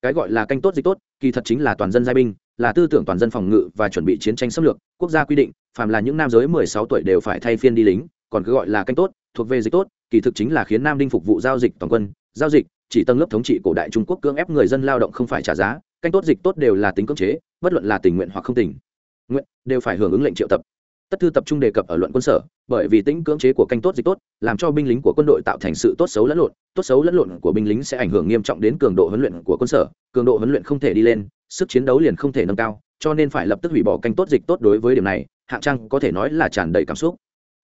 Cái gọi là canh tốt dịch tốt, kỳ thật chính là toàn dân giai binh, là tư tưởng toàn dân phòng ngự và chuẩn bị chiến tranh xâm lược, quốc gia quy định, phàm là những nam giới mười sáu tuổi đều phải thay phiên đi lính, còn cứ gọi là canh tốt thuộc về dịch tốt, kỳ thực chính là khiến nam đinh phục vụ giao dịch toàn quân. Giao dịch, chỉ tầng lớp thống trị cổ đại trung quốc cưỡng ép người dân lao động không phải trả giá, canh tốt dịch tốt đều là tính cưỡng chế, bất luận là tình nguyện hoặc không tình nguyện, đều phải hưởng ứng lệnh triệu tập. Tất thư tập trung đề cập ở luận quân sở, bởi vì tính cưỡng chế của canh tốt dịch tốt, làm cho binh lính của quân đội tạo thành sự tốt xấu lẫn lộn. Tốt xấu lẫn lộn của binh lính sẽ ảnh hưởng nghiêm trọng đến cường độ huấn luyện của quân sở, cường độ huấn luyện không thể đi lên, sức chiến đấu liền không thể nâng cao, cho nên phải lập tức hủy bỏ canh tốt dịch tốt đối với điểm này, hạng trang có thể nói là tràn đầy cảm xúc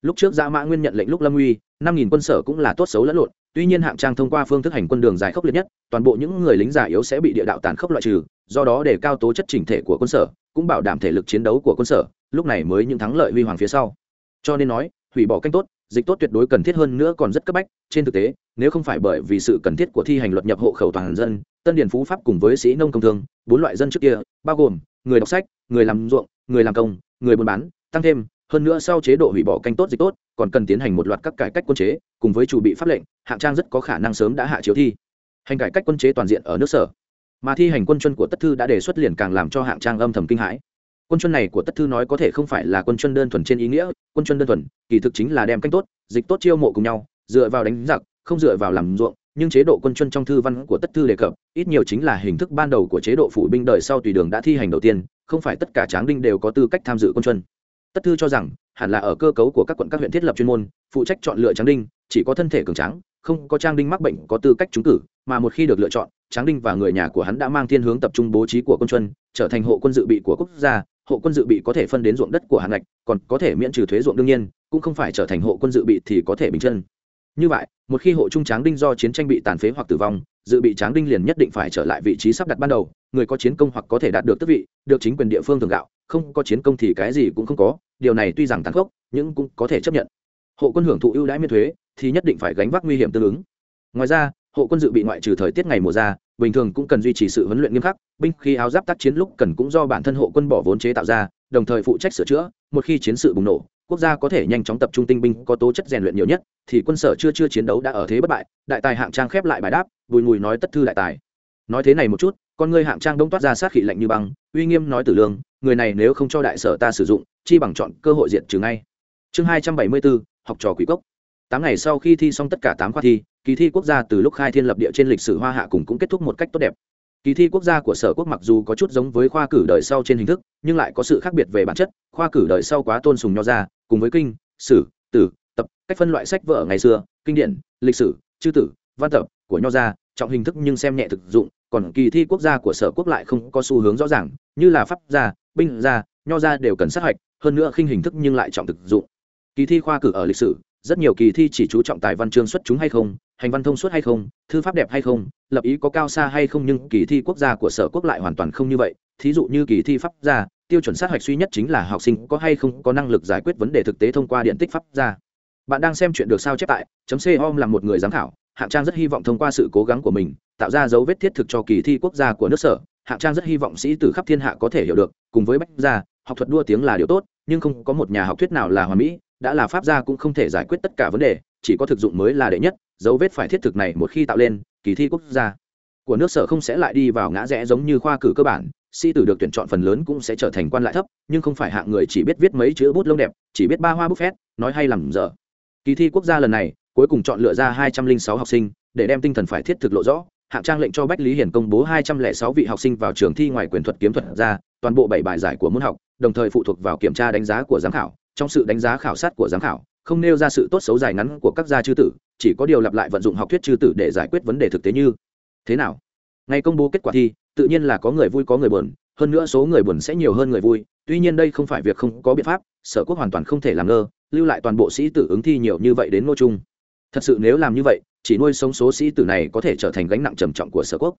lúc trước dã mã nguyên nhận lệnh lúc lâm uy, năm nghìn quân sở cũng là tốt xấu lẫn lộn, tuy nhiên hạng trang thông qua phương thức hành quân đường dài khốc liệt nhất, toàn bộ những người lính già yếu sẽ bị địa đạo tàn khốc loại trừ, do đó để cao tố chất chỉnh thể của quân sở, cũng bảo đảm thể lực chiến đấu của quân sở, lúc này mới những thắng lợi huy hoàng phía sau. Cho nên nói, hủy bỏ canh tốt, dịch tốt tuyệt đối cần thiết hơn nữa còn rất cấp bách, trên thực tế, nếu không phải bởi vì sự cần thiết của thi hành luật nhập hộ khẩu toàn dân, tân điển phú pháp cùng với sĩ nông công thương, bốn loại dân trước kia, bao gồm người đọc sách, người làm ruộng, người làm công, người buôn bán, tăng thêm hơn nữa sau chế độ hủy bỏ canh tốt dịch tốt, còn cần tiến hành một loạt các cải cách quân chế, cùng với chủ bị pháp lệnh, hạng trang rất có khả năng sớm đã hạ chiếu thi. Hành cải cách quân chế toàn diện ở nước sở. Mà thi hành quân chuân của tất thư đã đề xuất liền càng làm cho hạng trang âm thầm kinh hãi. Quân chuân này của tất thư nói có thể không phải là quân chuân đơn thuần trên ý nghĩa, quân chuân đơn thuần, kỳ thực chính là đem canh tốt, dịch tốt chiêu mộ cùng nhau, dựa vào đánh giặc, không dựa vào làm ruộng, nhưng chế độ quân chuân trong thư văn của tất thư đề cập, ít nhiều chính là hình thức ban đầu của chế độ phụ binh đời sau tùy đường đã thi hành đầu tiên, không phải tất cả tráng đinh đều có tư cách tham dự quân chuân tất thư cho rằng, hẳn là ở cơ cấu của các quận các huyện thiết lập chuyên môn, phụ trách chọn lựa tráng đinh, chỉ có thân thể cường tráng, không có trang đinh mắc bệnh có tư cách trúng cử, mà một khi được lựa chọn, tráng đinh và người nhà của hắn đã mang thiên hướng tập trung bố trí của quân chuân trở thành hộ quân dự bị của quốc gia, hộ quân dự bị có thể phân đến ruộng đất của Hàn ngạch, còn có thể miễn trừ thuế ruộng đương nhiên, cũng không phải trở thành hộ quân dự bị thì có thể bình chân. Như vậy, một khi hộ trung tráng đinh do chiến tranh bị tàn phế hoặc tử vong dự bị tráng đinh liền nhất định phải trở lại vị trí sắp đặt ban đầu, người có chiến công hoặc có thể đạt được tước vị, được chính quyền địa phương thường gạo, không có chiến công thì cái gì cũng không có, điều này tuy rằng tàn khốc, nhưng cũng có thể chấp nhận. Hộ quân hưởng thụ ưu đãi miễn thuế, thì nhất định phải gánh vác nguy hiểm tương ứng. Ngoài ra, hộ quân dự bị ngoại trừ thời tiết ngày mùa ra, bình thường cũng cần duy trì sự huấn luyện nghiêm khắc, binh khi áo giáp tác chiến lúc cần cũng do bản thân hộ quân bỏ vốn chế tạo ra, đồng thời phụ trách sửa chữa, một khi chiến sự bùng nổ, quốc gia có thể nhanh chóng tập trung tinh binh, có tố chất rèn luyện nhiều nhất, thì quân sở chưa chưa chiến đấu đã ở thế bất bại, đại tài hạng trang khép lại bài đáp bùi mùi nói tất thư đại tài. Nói thế này một chút, con ngươi hạng trang đông toát ra sát khí lạnh như băng, uy nghiêm nói tử lương, người này nếu không cho đại sở ta sử dụng, chi bằng chọn cơ hội diện trừ ngay. Chương hai trăm bảy mươi bốn, học trò quỷ cốc. Tám ngày sau khi thi xong tất cả tám khoa thi, kỳ thi quốc gia từ lúc khai thiên lập địa trên lịch sử hoa hạ cùng cũng kết thúc một cách tốt đẹp. Kỳ thi quốc gia của sở quốc mặc dù có chút giống với khoa cử đời sau trên hình thức, nhưng lại có sự khác biệt về bản chất, khoa cử đời sau quá tôn sùng nho ra cùng với kinh, sử, tử, tập, cách phân loại sách vở ngày xưa, kinh điển, lịch sử, chư tử, văn tập của nho gia, trọng hình thức nhưng xem nhẹ thực dụng, còn kỳ thi quốc gia của sở quốc lại không có xu hướng rõ ràng, như là pháp gia, binh gia, nho gia đều cần sát hạch, hơn nữa khinh hình thức nhưng lại trọng thực dụng. Kỳ thi khoa cử ở lịch sử, rất nhiều kỳ thi chỉ chú trọng tài văn chương xuất chúng hay không, hành văn thông suốt hay không, thư pháp đẹp hay không, lập ý có cao xa hay không, nhưng kỳ thi quốc gia của sở quốc lại hoàn toàn không như vậy. Thí dụ như kỳ thi pháp gia, tiêu chuẩn sát hạch duy nhất chính là học sinh có hay không có năng lực giải quyết vấn đề thực tế thông qua điện tích pháp gia. Bạn đang xem chuyện được sao chép tại chấm c om là một người giám khảo hạng trang rất hy vọng thông qua sự cố gắng của mình, tạo ra dấu vết thiết thực cho kỳ thi quốc gia của nước sở. Hạng trang rất hy vọng sĩ tử khắp thiên hạ có thể hiểu được, cùng với bách gia, học thuật đua tiếng là điều tốt, nhưng không có một nhà học thuyết nào là hoàn mỹ, đã là pháp gia cũng không thể giải quyết tất cả vấn đề, chỉ có thực dụng mới là đệ nhất, dấu vết phải thiết thực này một khi tạo lên, kỳ thi quốc gia của nước sở không sẽ lại đi vào ngã rẽ giống như khoa cử cơ bản, sĩ tử được tuyển chọn phần lớn cũng sẽ trở thành quan lại thấp, nhưng không phải hạng người chỉ biết viết mấy chữ bút lông đẹp, chỉ biết ba hoa bút phét, nói hay làm dở. Kỳ thi quốc gia lần này cuối cùng chọn lựa ra hai trăm linh sáu học sinh, để đem tinh thần phải thiết thực lộ rõ. Hạng trang lệnh cho bách lý hiển công bố hai trăm lẻ sáu vị học sinh vào trường thi ngoài quyền thuật kiếm thuật ra, toàn bộ bảy bài giải của môn học, đồng thời phụ thuộc vào kiểm tra đánh giá của giám khảo. Trong sự đánh giá khảo sát của giám khảo, không nêu ra sự tốt xấu dài ngắn của các gia chư tử, chỉ có điều lặp lại vận dụng học thuyết chư tử để giải quyết vấn đề thực tế như thế nào. Ngày công bố kết quả thi, tự nhiên là có người vui có người buồn, hơn nữa số người buồn sẽ nhiều hơn người vui, tuy nhiên đây không phải việc không có biện pháp, sở quốc hoàn toàn không thể làm ngơ, lưu lại toàn bộ sĩ tử ứng thi nhiều như vậy đến ngô trung thật sự nếu làm như vậy, chỉ nuôi sống số sĩ tử này có thể trở thành gánh nặng trầm trọng của sở quốc.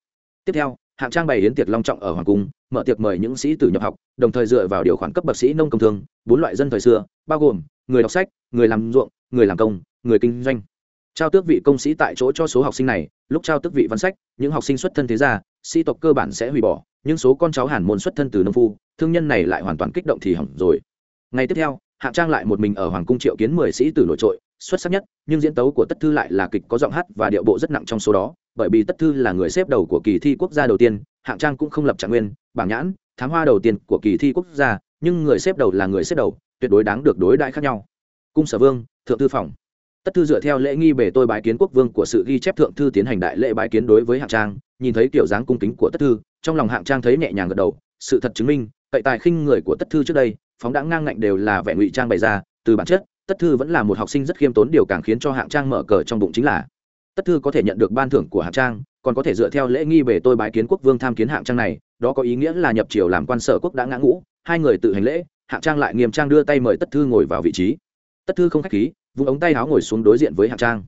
Tiếp theo, hạng trang bày hiến tiệc long trọng ở hoàng cung, mở tiệc mời những sĩ tử nhập học, đồng thời dựa vào điều khoản cấp bậc sĩ nông công thương, bốn loại dân thời xưa, bao gồm người đọc sách, người làm ruộng, người làm công, người kinh doanh. Trao tước vị công sĩ tại chỗ cho số học sinh này, lúc trao tước vị văn sách, những học sinh xuất thân thế gia, sĩ tộc cơ bản sẽ hủy bỏ, nhưng số con cháu hàn môn xuất thân từ nông phu, thương nhân này lại hoàn toàn kích động thì hỏng rồi. Ngày tiếp theo, hạng trang lại một mình ở hoàng cung triệu kiến mười sĩ tử nổi trội xuất sắc nhất, nhưng diễn tấu của tất thư lại là kịch có giọng hát và điệu bộ rất nặng trong số đó, bởi vì tất thư là người xếp đầu của kỳ thi quốc gia đầu tiên, hạng trang cũng không lập trạng nguyên, bảng nhãn, thám hoa đầu tiên của kỳ thi quốc gia, nhưng người xếp đầu là người xếp đầu, tuyệt đối đáng được đối đãi khác nhau. Cung sở vương, thượng thư phòng. Tất thư dựa theo lễ nghi bề tôi bái kiến quốc vương của sự ghi chép thượng thư tiến hành đại lễ bái kiến đối với hạng trang, nhìn thấy kiểu dáng cung kính của tất thư, trong lòng hạng trang thấy nhẹ nhàng gật đầu, sự thật chứng minh, cậy tài khinh người của tất thư trước đây, phóng đã ngang ngạnh đều là vẻ ngụy trang bày ra, từ bản chất tất thư vẫn là một học sinh rất khiêm tốn, điều càng khiến cho hạng trang mở cờ trong bụng chính là, tất thư có thể nhận được ban thưởng của hạng trang, còn có thể dựa theo lễ nghi về tôi bái kiến quốc vương tham kiến hạng trang này, đó có ý nghĩa là nhập triều làm quan sở quốc đã ngã ngũ, hai người tự hành lễ, hạng trang lại nghiêm trang đưa tay mời tất thư ngồi vào vị trí. Tất thư không khách khí, vung ống tay áo ngồi xuống đối diện với hạng trang.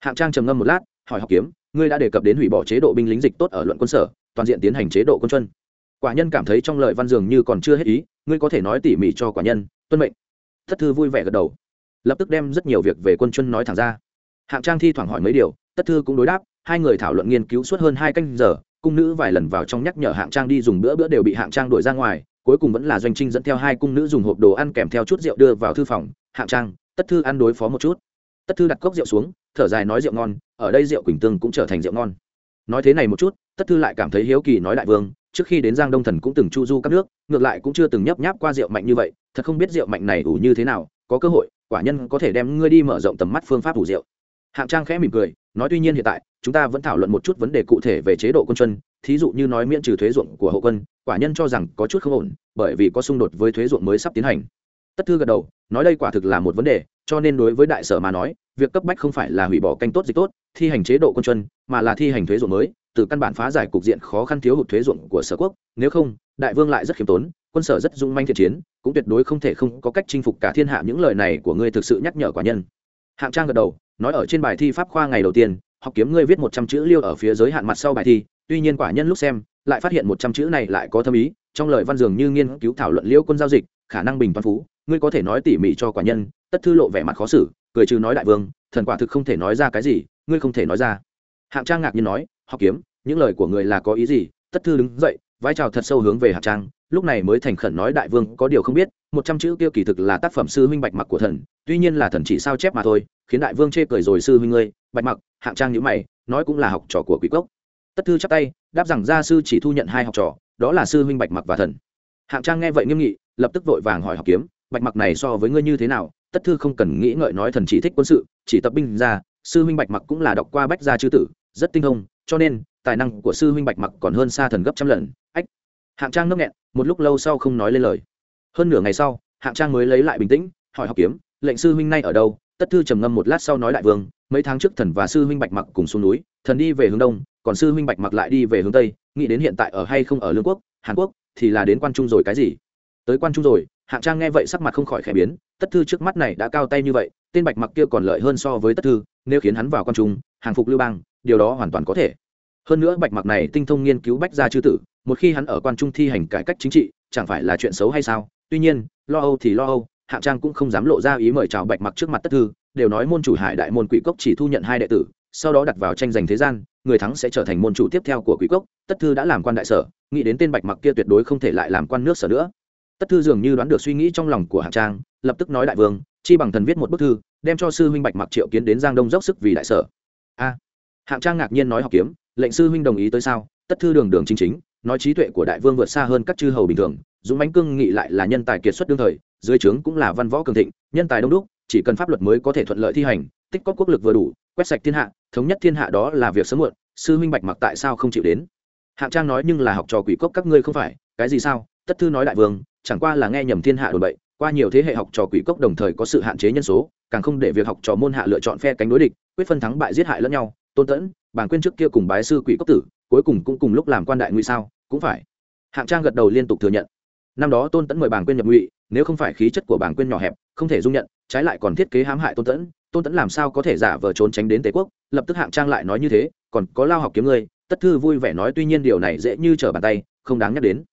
Hạng trang trầm ngâm một lát, hỏi học kiếm, ngươi đã đề cập đến hủy bỏ chế độ binh lính dịch tốt ở luận quân sở, toàn diện tiến hành chế độ quân chuân quả nhân cảm thấy trong lời văn dường như còn chưa hết ý, ngươi có thể nói tỉ mỉ cho quả nhân, tuân mệnh. Tất thư vui vẻ gật đầu lập tức đem rất nhiều việc về quân chuân nói thẳng ra. Hạng trang thi thoảng hỏi mấy điều, tất thư cũng đối đáp, hai người thảo luận nghiên cứu suốt hơn hai canh giờ, cung nữ vài lần vào trong nhắc nhở hạng trang đi dùng bữa bữa đều bị hạng trang đuổi ra ngoài, cuối cùng vẫn là doanh trinh dẫn theo hai cung nữ dùng hộp đồ ăn kèm theo chút rượu đưa vào thư phòng. Hạng trang, tất thư ăn đối phó một chút. Tất thư đặt cốc rượu xuống, thở dài nói rượu ngon, ở đây rượu quỳnh tương cũng trở thành rượu ngon. Nói thế này một chút, tất thư lại cảm thấy hiếu kỳ nói đại vương, trước khi đến giang đông thần cũng từng chu du các nước, ngược lại cũng chưa từng nhấp nháp qua rượu mạnh như vậy, thật không biết rượu mạnh này ủ như thế nào, có cơ hội quả nhân có thể đem ngươi đi mở rộng tầm mắt phương pháp đủ rượu. Hạng trang khẽ mỉm cười, nói tuy nhiên hiện tại, chúng ta vẫn thảo luận một chút vấn đề cụ thể về chế độ quân chuân thí dụ như nói miễn trừ thuế ruộng của hậu quân, quả nhân cho rằng có chút không ổn, bởi vì có xung đột với thuế ruộng mới sắp tiến hành. Tất thư gật đầu, nói đây quả thực là một vấn đề, cho nên đối với đại sở mà nói, việc cấp bách không phải là hủy bỏ canh tốt dịch tốt, thi hành chế độ quân chuân mà là thi hành thuế ruộng mới, từ căn bản phá giải cục diện khó khăn thiếu hụt thuế ruộng của sở quốc, nếu không, đại vương lại rất khiêm tốn quân sở rất dung manh thiện chiến, cũng tuyệt đối không thể không có cách chinh phục cả thiên hạ những lời này của ngươi thực sự nhắc nhở quả nhân. Hạng trang gật đầu, nói ở trên bài thi pháp khoa ngày đầu tiên, học kiếm ngươi viết một trăm chữ liêu ở phía giới hạn mặt sau bài thi, tuy nhiên quả nhân lúc xem, lại phát hiện một trăm chữ này lại có thâm ý, trong lời văn dường như nghiên cứu thảo luận liêu quân giao dịch, khả năng bình văn phú, ngươi có thể nói tỉ mỉ cho quả nhân, tất thư lộ vẻ mặt khó xử, cười trừ nói đại vương, thần quả thực không thể nói ra cái gì, ngươi không thể nói ra. Hạng trang ngạc nhiên nói, học kiếm, những lời của người là có ý gì? Tất thư đứng dậy, vai trào thật sâu hướng về hạng trang lúc này mới thành khẩn nói đại vương, có điều không biết, một trăm chữ kia kỳ thực là tác phẩm sư huynh bạch mặc của thần, tuy nhiên là thần chỉ sao chép mà thôi, khiến đại vương chê cười rồi sư huynh ngươi bạch mặc, hạng trang nhữ mày, nói cũng là học trò của quý cốc. Tất thư chắp tay, đáp rằng gia sư chỉ thu nhận hai học trò, đó là sư huynh bạch mặc và thần. Hạng trang nghe vậy nghiêm nghị, lập tức vội vàng hỏi học kiếm, bạch mặc này so với ngươi như thế nào? Tất thư không cần nghĩ ngợi nói thần chỉ thích quân sự, chỉ tập binh ra, sư huynh bạch mặc cũng là đọc qua bách gia chư tử, rất tinh thông, cho nên, tài năng của sư huynh bạch mặc còn hơn xa thần gấp trăm lần. Ách! Hạng trang nốc nghẹn một lúc lâu sau không nói lên lời. Hơn nửa ngày sau, hạng trang mới lấy lại bình tĩnh, hỏi học kiếm, lệnh sư huynh nay ở đâu? Tất thư trầm ngâm một lát sau nói đại vương, mấy tháng trước thần và sư huynh bạch mặc cùng xuống núi, thần đi về hướng đông, còn sư huynh bạch mặc lại đi về hướng tây, nghĩ đến hiện tại ở hay không ở lương quốc, hàn quốc, thì là đến quan trung rồi cái gì? Tới quan trung rồi, hạng trang nghe vậy sắc mặt không khỏi khẽ biến, tất thư trước mắt này đã cao tay như vậy, tên bạch mặc kia còn lợi hơn so với tất thư, nếu khiến hắn vào quan trung, hàng phục lưu bang, điều đó hoàn toàn có thể. Hơn nữa bạch mặc này tinh thông nghiên cứu bách gia chư tử một khi hắn ở quan trung thi hành cải cách chính trị, chẳng phải là chuyện xấu hay sao? Tuy nhiên, lo âu thì lo âu, hạng trang cũng không dám lộ ra ý mời chào bạch mặc trước mặt tất thư, đều nói môn chủ hải đại môn quỷ cốc chỉ thu nhận hai đệ tử, sau đó đặt vào tranh giành thế gian, người thắng sẽ trở thành môn chủ tiếp theo của quỷ cốc, tất thư đã làm quan đại sở, nghĩ đến tên bạch mặc kia tuyệt đối không thể lại làm quan nước sở nữa. Tất thư dường như đoán được suy nghĩ trong lòng của hạng trang, lập tức nói đại vương, chi bằng thần viết một bức thư, đem cho sư huynh bạch mặc triệu kiến đến giang đông dốc sức vì đại sở. A. Hạng trang ngạc nhiên nói học kiếm, lệnh sư huynh đồng ý tới sao? Tất thư đường đường chính chính nói trí tuệ của đại vương vượt xa hơn các chư hầu bình thường, dũng mãnh cương nghị lại là nhân tài kiệt xuất đương thời, dưới trướng cũng là văn võ cường thịnh, nhân tài đông đúc, chỉ cần pháp luật mới có thể thuận lợi thi hành, tích có quốc lực vừa đủ, quét sạch thiên hạ, thống nhất thiên hạ đó là việc sớm muộn, sư huynh bạch mặc tại sao không chịu đến? Hạng trang nói nhưng là học trò quỷ cốc các ngươi không phải, cái gì sao? Tất thư nói đại vương, chẳng qua là nghe nhầm thiên hạ đồn bậy, qua nhiều thế hệ học trò quỷ cốc đồng thời có sự hạn chế nhân số, càng không để việc học trò môn hạ lựa chọn phe cánh đối địch, quyết phân thắng bại giết hại lẫn nhau, tôn tẫn bản quyên trước kia cùng bái sư quỷ cốc tử cuối cùng cũng cùng lúc làm quan đại ngụy sao? Cũng phải. Hạng trang gật đầu liên tục thừa nhận. Năm đó tôn tẫn mời bàng quên nhập ngụy, nếu không phải khí chất của bàng quên nhỏ hẹp, không thể dung nhận, trái lại còn thiết kế hãm hại tôn tẫn. Tôn tẫn làm sao có thể giả vờ trốn tránh đến tề quốc? Lập tức hạng trang lại nói như thế, còn có lao học kiếm ngươi, tất thư vui vẻ nói tuy nhiên điều này dễ như trở bàn tay, không đáng nhắc đến.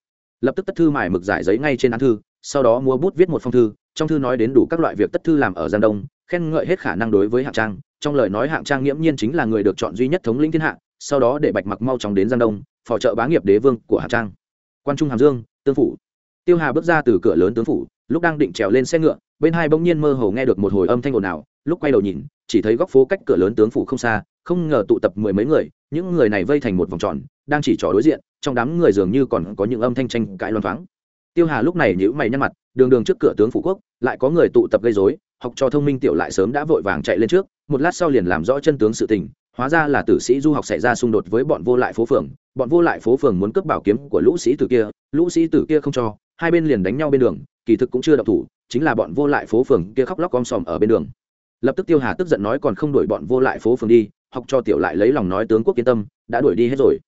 Lập tức tất thư mài mực giải giấy ngay trên án thư, sau đó mua bút viết một phong thư, trong thư nói đến đủ các loại việc tất thư làm ở giang đông, khen ngợi hết khả năng đối với hạng trang. Trong lời nói hạng trang nghiễm nhiên chính là người được chọn duy nhất thống lĩnh thiên hạ sau đó để bạch mặc mau chóng đến giang đông phò trợ bá nghiệp đế vương của Hà trang quan trung hàm dương tương phủ tiêu hà bước ra từ cửa lớn tướng phủ lúc đang định trèo lên xe ngựa bên hai bỗng nhiên mơ hồ nghe được một hồi âm thanh ồn ào lúc quay đầu nhìn chỉ thấy góc phố cách cửa lớn tướng phủ không xa không ngờ tụ tập mười mấy người những người này vây thành một vòng tròn đang chỉ trỏ đối diện trong đám người dường như còn có những âm thanh tranh cãi loan thoáng tiêu hà lúc này nhữ mày nhăn mặt đường đường trước cửa tướng phủ quốc lại có người tụ tập gây dối học trò thông minh tiểu lại sớm đã vội vàng chạy lên trước một lát sau liền làm rõ chân tướng sự tình hóa ra là tử sĩ du học xảy ra xung đột với bọn vô lại phố phường. Bọn vô lại phố phường muốn cướp bảo kiếm của lũ sĩ tử kia, lũ sĩ tử kia không cho, hai bên liền đánh nhau bên đường, kỳ thực cũng chưa đậu thủ, chính là bọn vô lại phố phường kia khóc lóc om sòm ở bên đường. Lập tức tiêu hà tức giận nói còn không đuổi bọn vô lại phố phường đi, học trò tiểu lại lấy lòng nói tướng quốc yên tâm, đã đuổi đi hết rồi.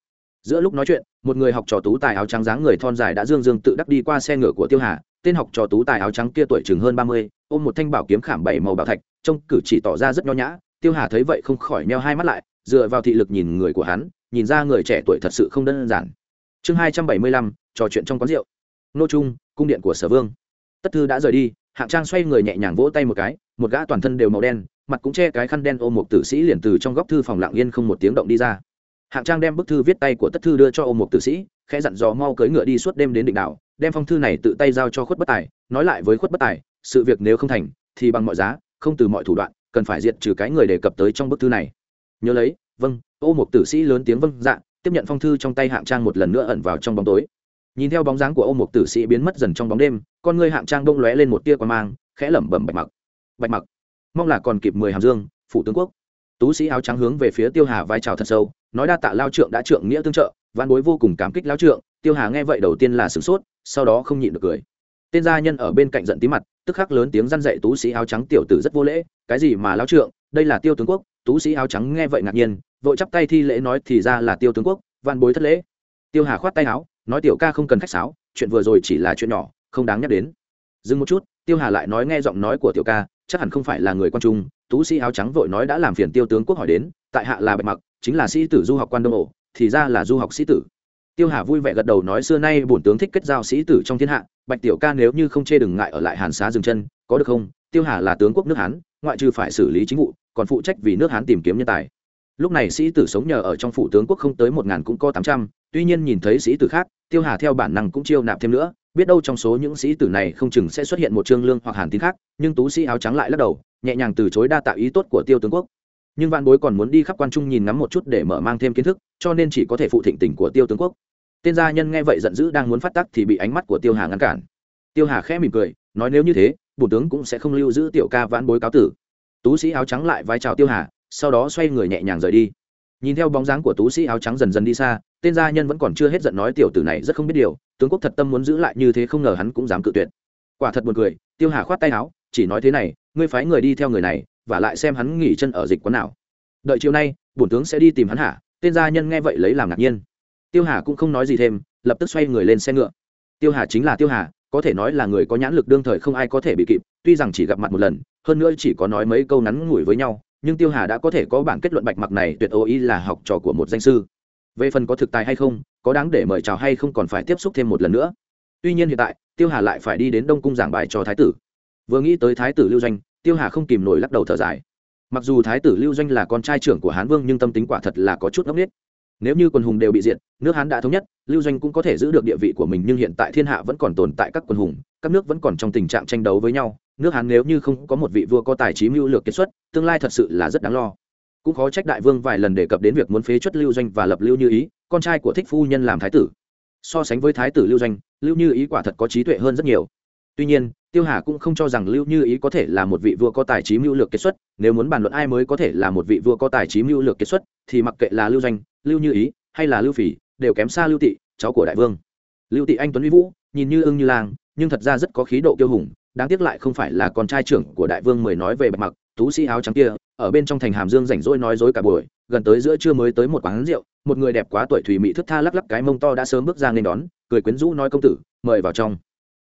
Giữa lúc nói chuyện, một người học trò tú tài áo trắng dáng người thon dài đã dương dương tự đắc đi qua xe ngựa của tiêu hà, tên học trò tú tài áo trắng kia tuổi chừng hơn ba mươi, ôm một thanh bảo kiếm khảm bảy màu bảo thạch, trông cử chỉ tỏ ra rất nho nhã tiêu hà thấy vậy không khỏi neo hai mắt lại, dựa vào thị lực nhìn người của hắn, nhìn ra người trẻ tuổi thật sự không đơn giản. Chương hai trăm bảy mươi lăm, trò chuyện trong quán rượu. Nô trung, cung điện của sở vương. Tất thư đã rời đi, hạng trang xoay người nhẹ nhàng vỗ tay một cái, một gã toàn thân đều màu đen, mặt cũng che cái khăn đen ôm một tử sĩ liền từ trong góc thư phòng lặng yên không một tiếng động đi ra. Hạng trang đem bức thư viết tay của tất thư đưa cho ôm một tử sĩ, khẽ dặn dò mau cưỡi ngựa đi suốt đêm đến định đảo, đem phong thư này tự tay giao cho khuất bất tài, nói lại với khuất bất tài, sự việc nếu không thành, thì bằng mọi giá, không từ mọi thủ đoạn cần phải diệt trừ cái người đề cập tới trong bức thư này. Nhớ lấy vâng ô một tử sĩ lớn tiếng vâng dạ tiếp nhận phong thư trong tay hạng trang một lần nữa ẩn vào trong bóng tối. Nhìn theo bóng dáng của ô một tử sĩ biến mất dần trong bóng đêm, con ngươi hạng trang bông lóe lên một tia qua mang, khẽ lẩm bẩm bạch mặc. Bạch mặc, mong là còn kịp mười hàm dương, phủ tướng quốc. Tú sĩ áo trắng hướng về phía tiêu hà vai trào thật sâu, nói đa tạ lao trượng đã trượng nghĩa tương trợ văn bối vô cùng cảm kích lao trượng, tiêu hà nghe vậy đầu tiên là sửng sốt, sau đó không nhịn được cười tên gia nhân ở bên cạnh giận tí mặt, tức khắc lớn tiếng răn dậy tú sĩ áo trắng tiểu tử rất vô lễ, cái gì mà lao trượng, đây là tiêu tướng quốc. Tú sĩ áo trắng nghe vậy ngạc nhiên, vội chắp tay thi lễ nói, thì ra là tiêu tướng quốc văn bối thất lễ. Tiêu hà khoát tay áo, nói, tiểu ca không cần khách sáo, chuyện vừa rồi chỉ là chuyện nhỏ, không đáng nhắc đến. Dừng một chút, tiêu hà lại nói nghe giọng nói của tiểu ca, chắc hẳn không phải là người quan trung, tú sĩ áo trắng vội nói đã làm phiền tiêu tướng quốc hỏi đến, tại hạ là bạch mặc, chính là sĩ tử du học quan đông ổ, thì ra là du học sĩ tử tiêu hà vui vẻ gật đầu nói, xưa nay bổn tướng thích kết giao sĩ tử trong thiên hạ, bạch tiểu ca nếu như không chê đừng ngại ở lại hàn xá dừng chân, có được không? Tiêu hà là tướng quốc nước hán, ngoại trừ phải xử lý chính vụ, còn phụ trách vì nước hán tìm kiếm nhân tài. Lúc này sĩ tử sống nhờ ở trong phủ tướng quốc không tới một ngàn cũng có tám trăm, tuy nhiên nhìn thấy sĩ tử khác, tiêu hà theo bản năng cũng chiêu nạp thêm nữa, biết đâu trong số những sĩ tử này không chừng sẽ xuất hiện một trương lương hoặc hàn tín khác, nhưng tú sĩ áo trắng lại lắc đầu, nhẹ nhàng từ chối đa tạo ý tốt của tiêu tướng quốc nhưng vạn bối còn muốn đi khắp quan trung nhìn ngắm một chút để mở mang thêm kiến thức, cho nên chỉ có thể phụ thịnh tình của tiêu tướng quốc. Tên gia nhân nghe vậy giận dữ đang muốn phát tắc thì bị ánh mắt của tiêu hà ngăn cản. Tiêu hà khẽ mỉm cười, nói nếu như thế, bổ tướng cũng sẽ không lưu giữ tiểu ca vãn bối cáo tử. Tú sĩ áo trắng lại vai chào tiêu hà, sau đó xoay người nhẹ nhàng rời đi. Nhìn theo bóng dáng của tú sĩ áo trắng dần dần đi xa, tên gia nhân vẫn còn chưa hết giận nói tiểu tử này rất không biết điều, tướng quốc thật tâm muốn giữ lại như thế không ngờ hắn cũng dám cự tuyệt. Quả thật buồn cười, tiêu hà khoát tay áo, chỉ nói thế này, ngươi phái người đi theo người này và lại xem hắn nghỉ chân ở dịch quán nào. Đợi chiều nay, bổn tướng sẽ đi tìm hắn hả? Tên gia nhân nghe vậy lấy làm ngạc nhiên. Tiêu hà cũng không nói gì thêm, lập tức xoay người lên xe ngựa. Tiêu hà chính là tiêu hà, có thể nói là người có nhãn lực đương thời không ai có thể bị kịp, tuy rằng chỉ gặp mặt một lần, hơn nữa chỉ có nói mấy câu ngắn ngủi với nhau, nhưng tiêu hà đã có thể có bản kết luận bạch mặc này tuyệt ô ý là học trò của một danh sư. Về phần có thực tài hay không, có đáng để mời chào hay không còn phải tiếp xúc thêm một lần nữa. Tuy nhiên hiện tại, tiêu hà lại phải đi đến đông cung giảng bài cho thái tử. Vừa nghĩ tới thái tử lưu doanh tiêu hà không kìm nổi lắc đầu thở dài. Mặc dù thái tử lưu doanh là con trai trưởng của hán vương, nhưng tâm tính quả thật là có chút ngốc nghếch. Nếu như quân hùng đều bị diệt, nước hán đã thống nhất, lưu doanh cũng có thể giữ được địa vị của mình, nhưng hiện tại thiên hạ vẫn còn tồn tại các quân hùng, các nước vẫn còn trong tình trạng tranh đấu với nhau. Nước hán nếu như không có một vị vua có tài trí mưu lược kiệt xuất, tương lai thật sự là rất đáng lo. Cũng khó trách đại vương vài lần đề cập đến việc muốn phế chuất lưu doanh và lập lưu như ý, con trai của thích phu nhân làm thái tử. So sánh với thái tử lưu doanh, lưu như ý quả thật có trí tuệ hơn rất nhiều. Tuy nhiên tiêu hà cũng không cho rằng lưu như ý có thể là một vị vua có tài trí mưu lược kết xuất, nếu muốn bàn luận ai mới có thể là một vị vua có tài trí mưu lược kết xuất, thì mặc kệ là lưu doanh, lưu như ý hay là lưu phỉ, đều kém xa lưu tị, cháu của đại vương. Lưu tị anh tuấn uy vũ, nhìn như ưng như lang, nhưng thật ra rất có khí độ kiêu hùng, đáng tiếc lại không phải là con trai trưởng của đại vương mời nói về bạch mặc, tú sĩ áo trắng kia, ở bên trong thành hàm dương rảnh rỗi nói dối cả buổi, gần tới giữa trưa mới tới một quán rượu, một người đẹp quá tuổi thủy mỹ thức tha lắc lắc cái mông to đã sớm bước ra nên đón, cười quyến rũ nói công tử, mời vào trong.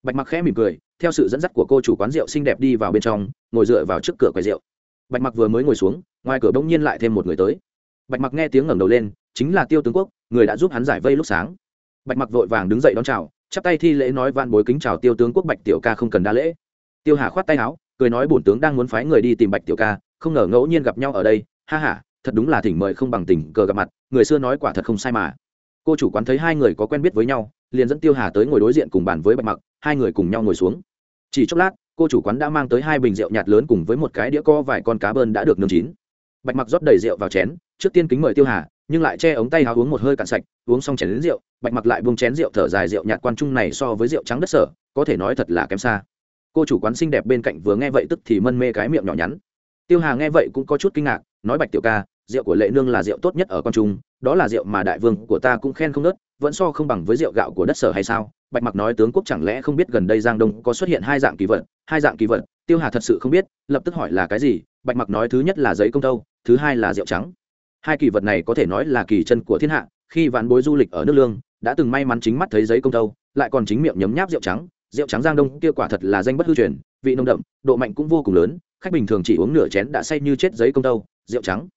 Bạch mặc khẽ mỉm cười theo sự dẫn dắt của cô chủ quán rượu xinh đẹp đi vào bên trong, ngồi dựa vào trước cửa quầy rượu. Bạch mặc vừa mới ngồi xuống, ngoài cửa bỗng nhiên lại thêm một người tới. Bạch mặc nghe tiếng ngẩng đầu lên, chính là tiêu tướng quốc, người đã giúp hắn giải vây lúc sáng. Bạch mặc vội vàng đứng dậy đón chào, chắp tay thi lễ nói van bối kính chào tiêu tướng quốc bạch tiểu ca không cần đa lễ. Tiêu hà khoát tay áo, cười nói bổn tướng đang muốn phái người đi tìm bạch tiểu ca, không ngờ ngẫu nhiên gặp nhau ở đây. Ha ha, thật đúng là thỉnh mời không bằng tình cờ gặp mặt, người xưa nói quả thật không sai mà. Cô chủ quán thấy hai người có quen biết với nhau, liền dẫn tiêu hà tới ngồi đối diện cùng bàn với bạch mặc hai người cùng nhau ngồi xuống. Chỉ chốc lát, cô chủ quán đã mang tới hai bình rượu nhạt lớn cùng với một cái đĩa co vài con cá bơn đã được nướng chín. Bạch mặc rót đầy rượu vào chén, trước tiên kính mời tiêu hà, nhưng lại che ống tay háo uống một hơi cạn sạch, uống xong chén đến rượu, bạch mặc lại buông chén rượu thở dài rượu nhạt quan trung này so với rượu trắng đất sở, có thể nói thật là kém xa. Cô chủ quán xinh đẹp bên cạnh vừa nghe vậy tức thì mân mê cái miệng nhỏ nhắn. Tiêu hà nghe vậy cũng có chút kinh ngạc, nói bạch tiểu ca rượu của lệ nương là rượu tốt nhất ở con trung, đó là rượu mà đại vương của ta cũng khen không nớt, vẫn so không bằng với rượu gạo của đất sở hay sao? Bạch mặc nói tướng quốc chẳng lẽ không biết gần đây giang đông có xuất hiện hai dạng kỳ vật, hai dạng kỳ vật, tiêu hà thật sự không biết, lập tức hỏi là cái gì, bạch mặc nói thứ nhất là giấy công tâu, thứ hai là rượu trắng. Hai kỳ vật này có thể nói là kỳ chân của thiên hạ, khi ván bối du lịch ở nước lương, đã từng may mắn chính mắt thấy giấy công tâu, lại còn chính miệng nhấm nháp rượu trắng rượu trắng giang đông kia quả thật là danh bất hư truyền, vị nồng đậm, độ mạnh cũng vô cùng lớn, khách bình thường chỉ uống nửa chén đã say như chết giấy công tâu, rượu trắng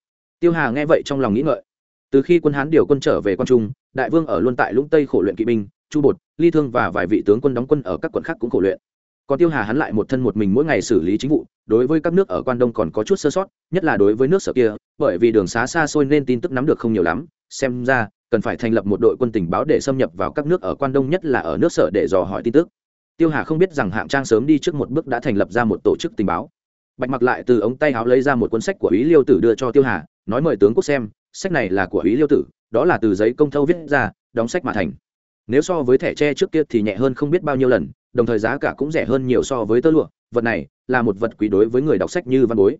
tiêu hà nghe vậy trong lòng nghĩ ngợi. Từ khi quân hán điều quân trở về quan trung, đại vương ở luôn tại lũng tây khổ luyện kỵ binh, chu bột, ly thương và vài vị tướng quân đóng quân ở các quận khác cũng khổ luyện. Còn tiêu hà hắn lại một thân một mình mỗi ngày xử lý chính vụ, đối với các nước ở quan đông còn có chút sơ sót, nhất là đối với nước sở kia, bởi vì đường xá xa xôi nên tin tức nắm được không nhiều lắm. Xem ra, cần phải thành lập một đội quân tình báo để xâm nhập vào các nước ở quan đông nhất là ở nước sở để dò hỏi tin tức. Tiêu hà không biết rằng hạng trang sớm đi trước một bước đã thành lập ra một tổ chức tình báo. Bạch mặc lại từ ống tay áo lấy ra một cuốn sách của ý liêu tử đưa cho tiêu hà nói mời tướng quốc xem, sách này là của ý liêu tử, đó là từ giấy công thâu viết ra, đóng sách mà thành. Nếu so với thẻ tre trước kia thì nhẹ hơn không biết bao nhiêu lần, đồng thời giá cả cũng rẻ hơn nhiều so với tơ lụa. Vật này là một vật quý đối với người đọc sách như văn bối.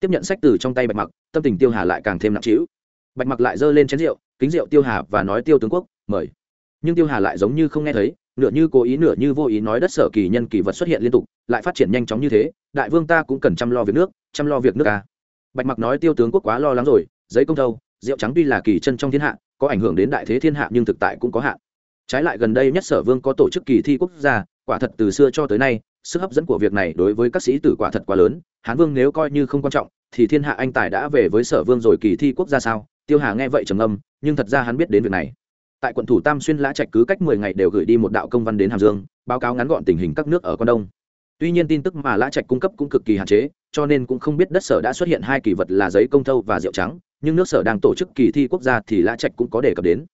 Tiếp nhận sách từ trong tay bạch mặc, tâm tình tiêu hà lại càng thêm nặng trĩu. Bạch mặc lại giơ lên chén rượu, kính rượu tiêu hà và nói tiêu tướng quốc, mời. Nhưng tiêu hà lại giống như không nghe thấy, nửa như cố ý nửa như vô ý nói đất sở kỳ nhân kỳ vật xuất hiện liên tục, lại phát triển nhanh chóng như thế, đại vương ta cũng cần chăm lo việc nước, chăm lo việc nước ta bạch mặc nói tiêu tướng quốc quá lo lắng rồi, giấy công thâu, rượu trắng tuy là kỳ chân trong thiên hạ, có ảnh hưởng đến đại thế thiên hạ nhưng thực tại cũng có hạn. Trái lại gần đây nhất sở vương có tổ chức kỳ thi quốc gia, quả thật từ xưa cho tới nay, sức hấp dẫn của việc này đối với các sĩ tử quả thật quá lớn, hán vương nếu coi như không quan trọng, thì thiên hạ anh tài đã về với sở vương rồi kỳ thi quốc gia sao? Tiêu hà nghe vậy trầm âm nhưng thật ra hắn biết đến việc này. Tại quận thủ tam xuyên lã trạch cứ cách mười ngày đều gửi đi một đạo công văn đến hàm dương, báo cáo ngắn gọn tình hình các nước ở quan đông tuy nhiên tin tức mà lã trạch cung cấp cũng cực kỳ hạn chế, cho nên cũng không biết đất sở đã xuất hiện hai kỳ vật là giấy công thâu và rượu trắng, nhưng nước sở đang tổ chức kỳ thi quốc gia thì lã trạch cũng có đề cập đến.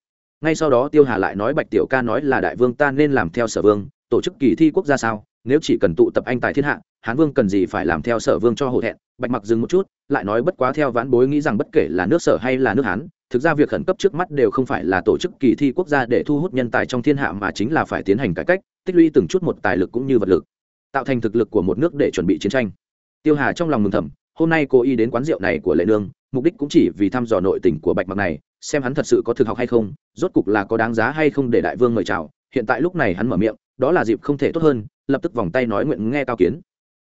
Ngay sau đó tiêu hà lại nói bạch tiểu ca nói là đại vương ta nên làm theo sở vương, tổ chức kỳ thi quốc gia sao? Nếu chỉ cần tụ tập anh tài thiên hạ, hán vương cần gì phải làm theo sở vương cho hổ thẹn? Bạch mặc dừng một chút, lại nói bất quá theo vãn bối nghĩ rằng bất kể là nước sở hay là nước hán, thực ra việc khẩn cấp trước mắt đều không phải là tổ chức kỳ thi quốc gia để thu hút nhân tài trong thiên hạ mà chính là phải tiến hành cải cách, tích lũy từng chút một tài lực cũng như vật lực tạo thành thực lực của một nước để chuẩn bị chiến tranh. Tiêu hà trong lòng mừng thầm, hôm nay cô y đến quán rượu này của lệ nương, mục đích cũng chỉ vì thăm dò nội tình của bạch mặc này, xem hắn thật sự có thực học hay không, rốt cục là có đáng giá hay không để đại vương mời chào, hiện tại lúc này hắn mở miệng, đó là dịp không thể tốt hơn, lập tức vòng tay nói nguyện nghe cao kiến.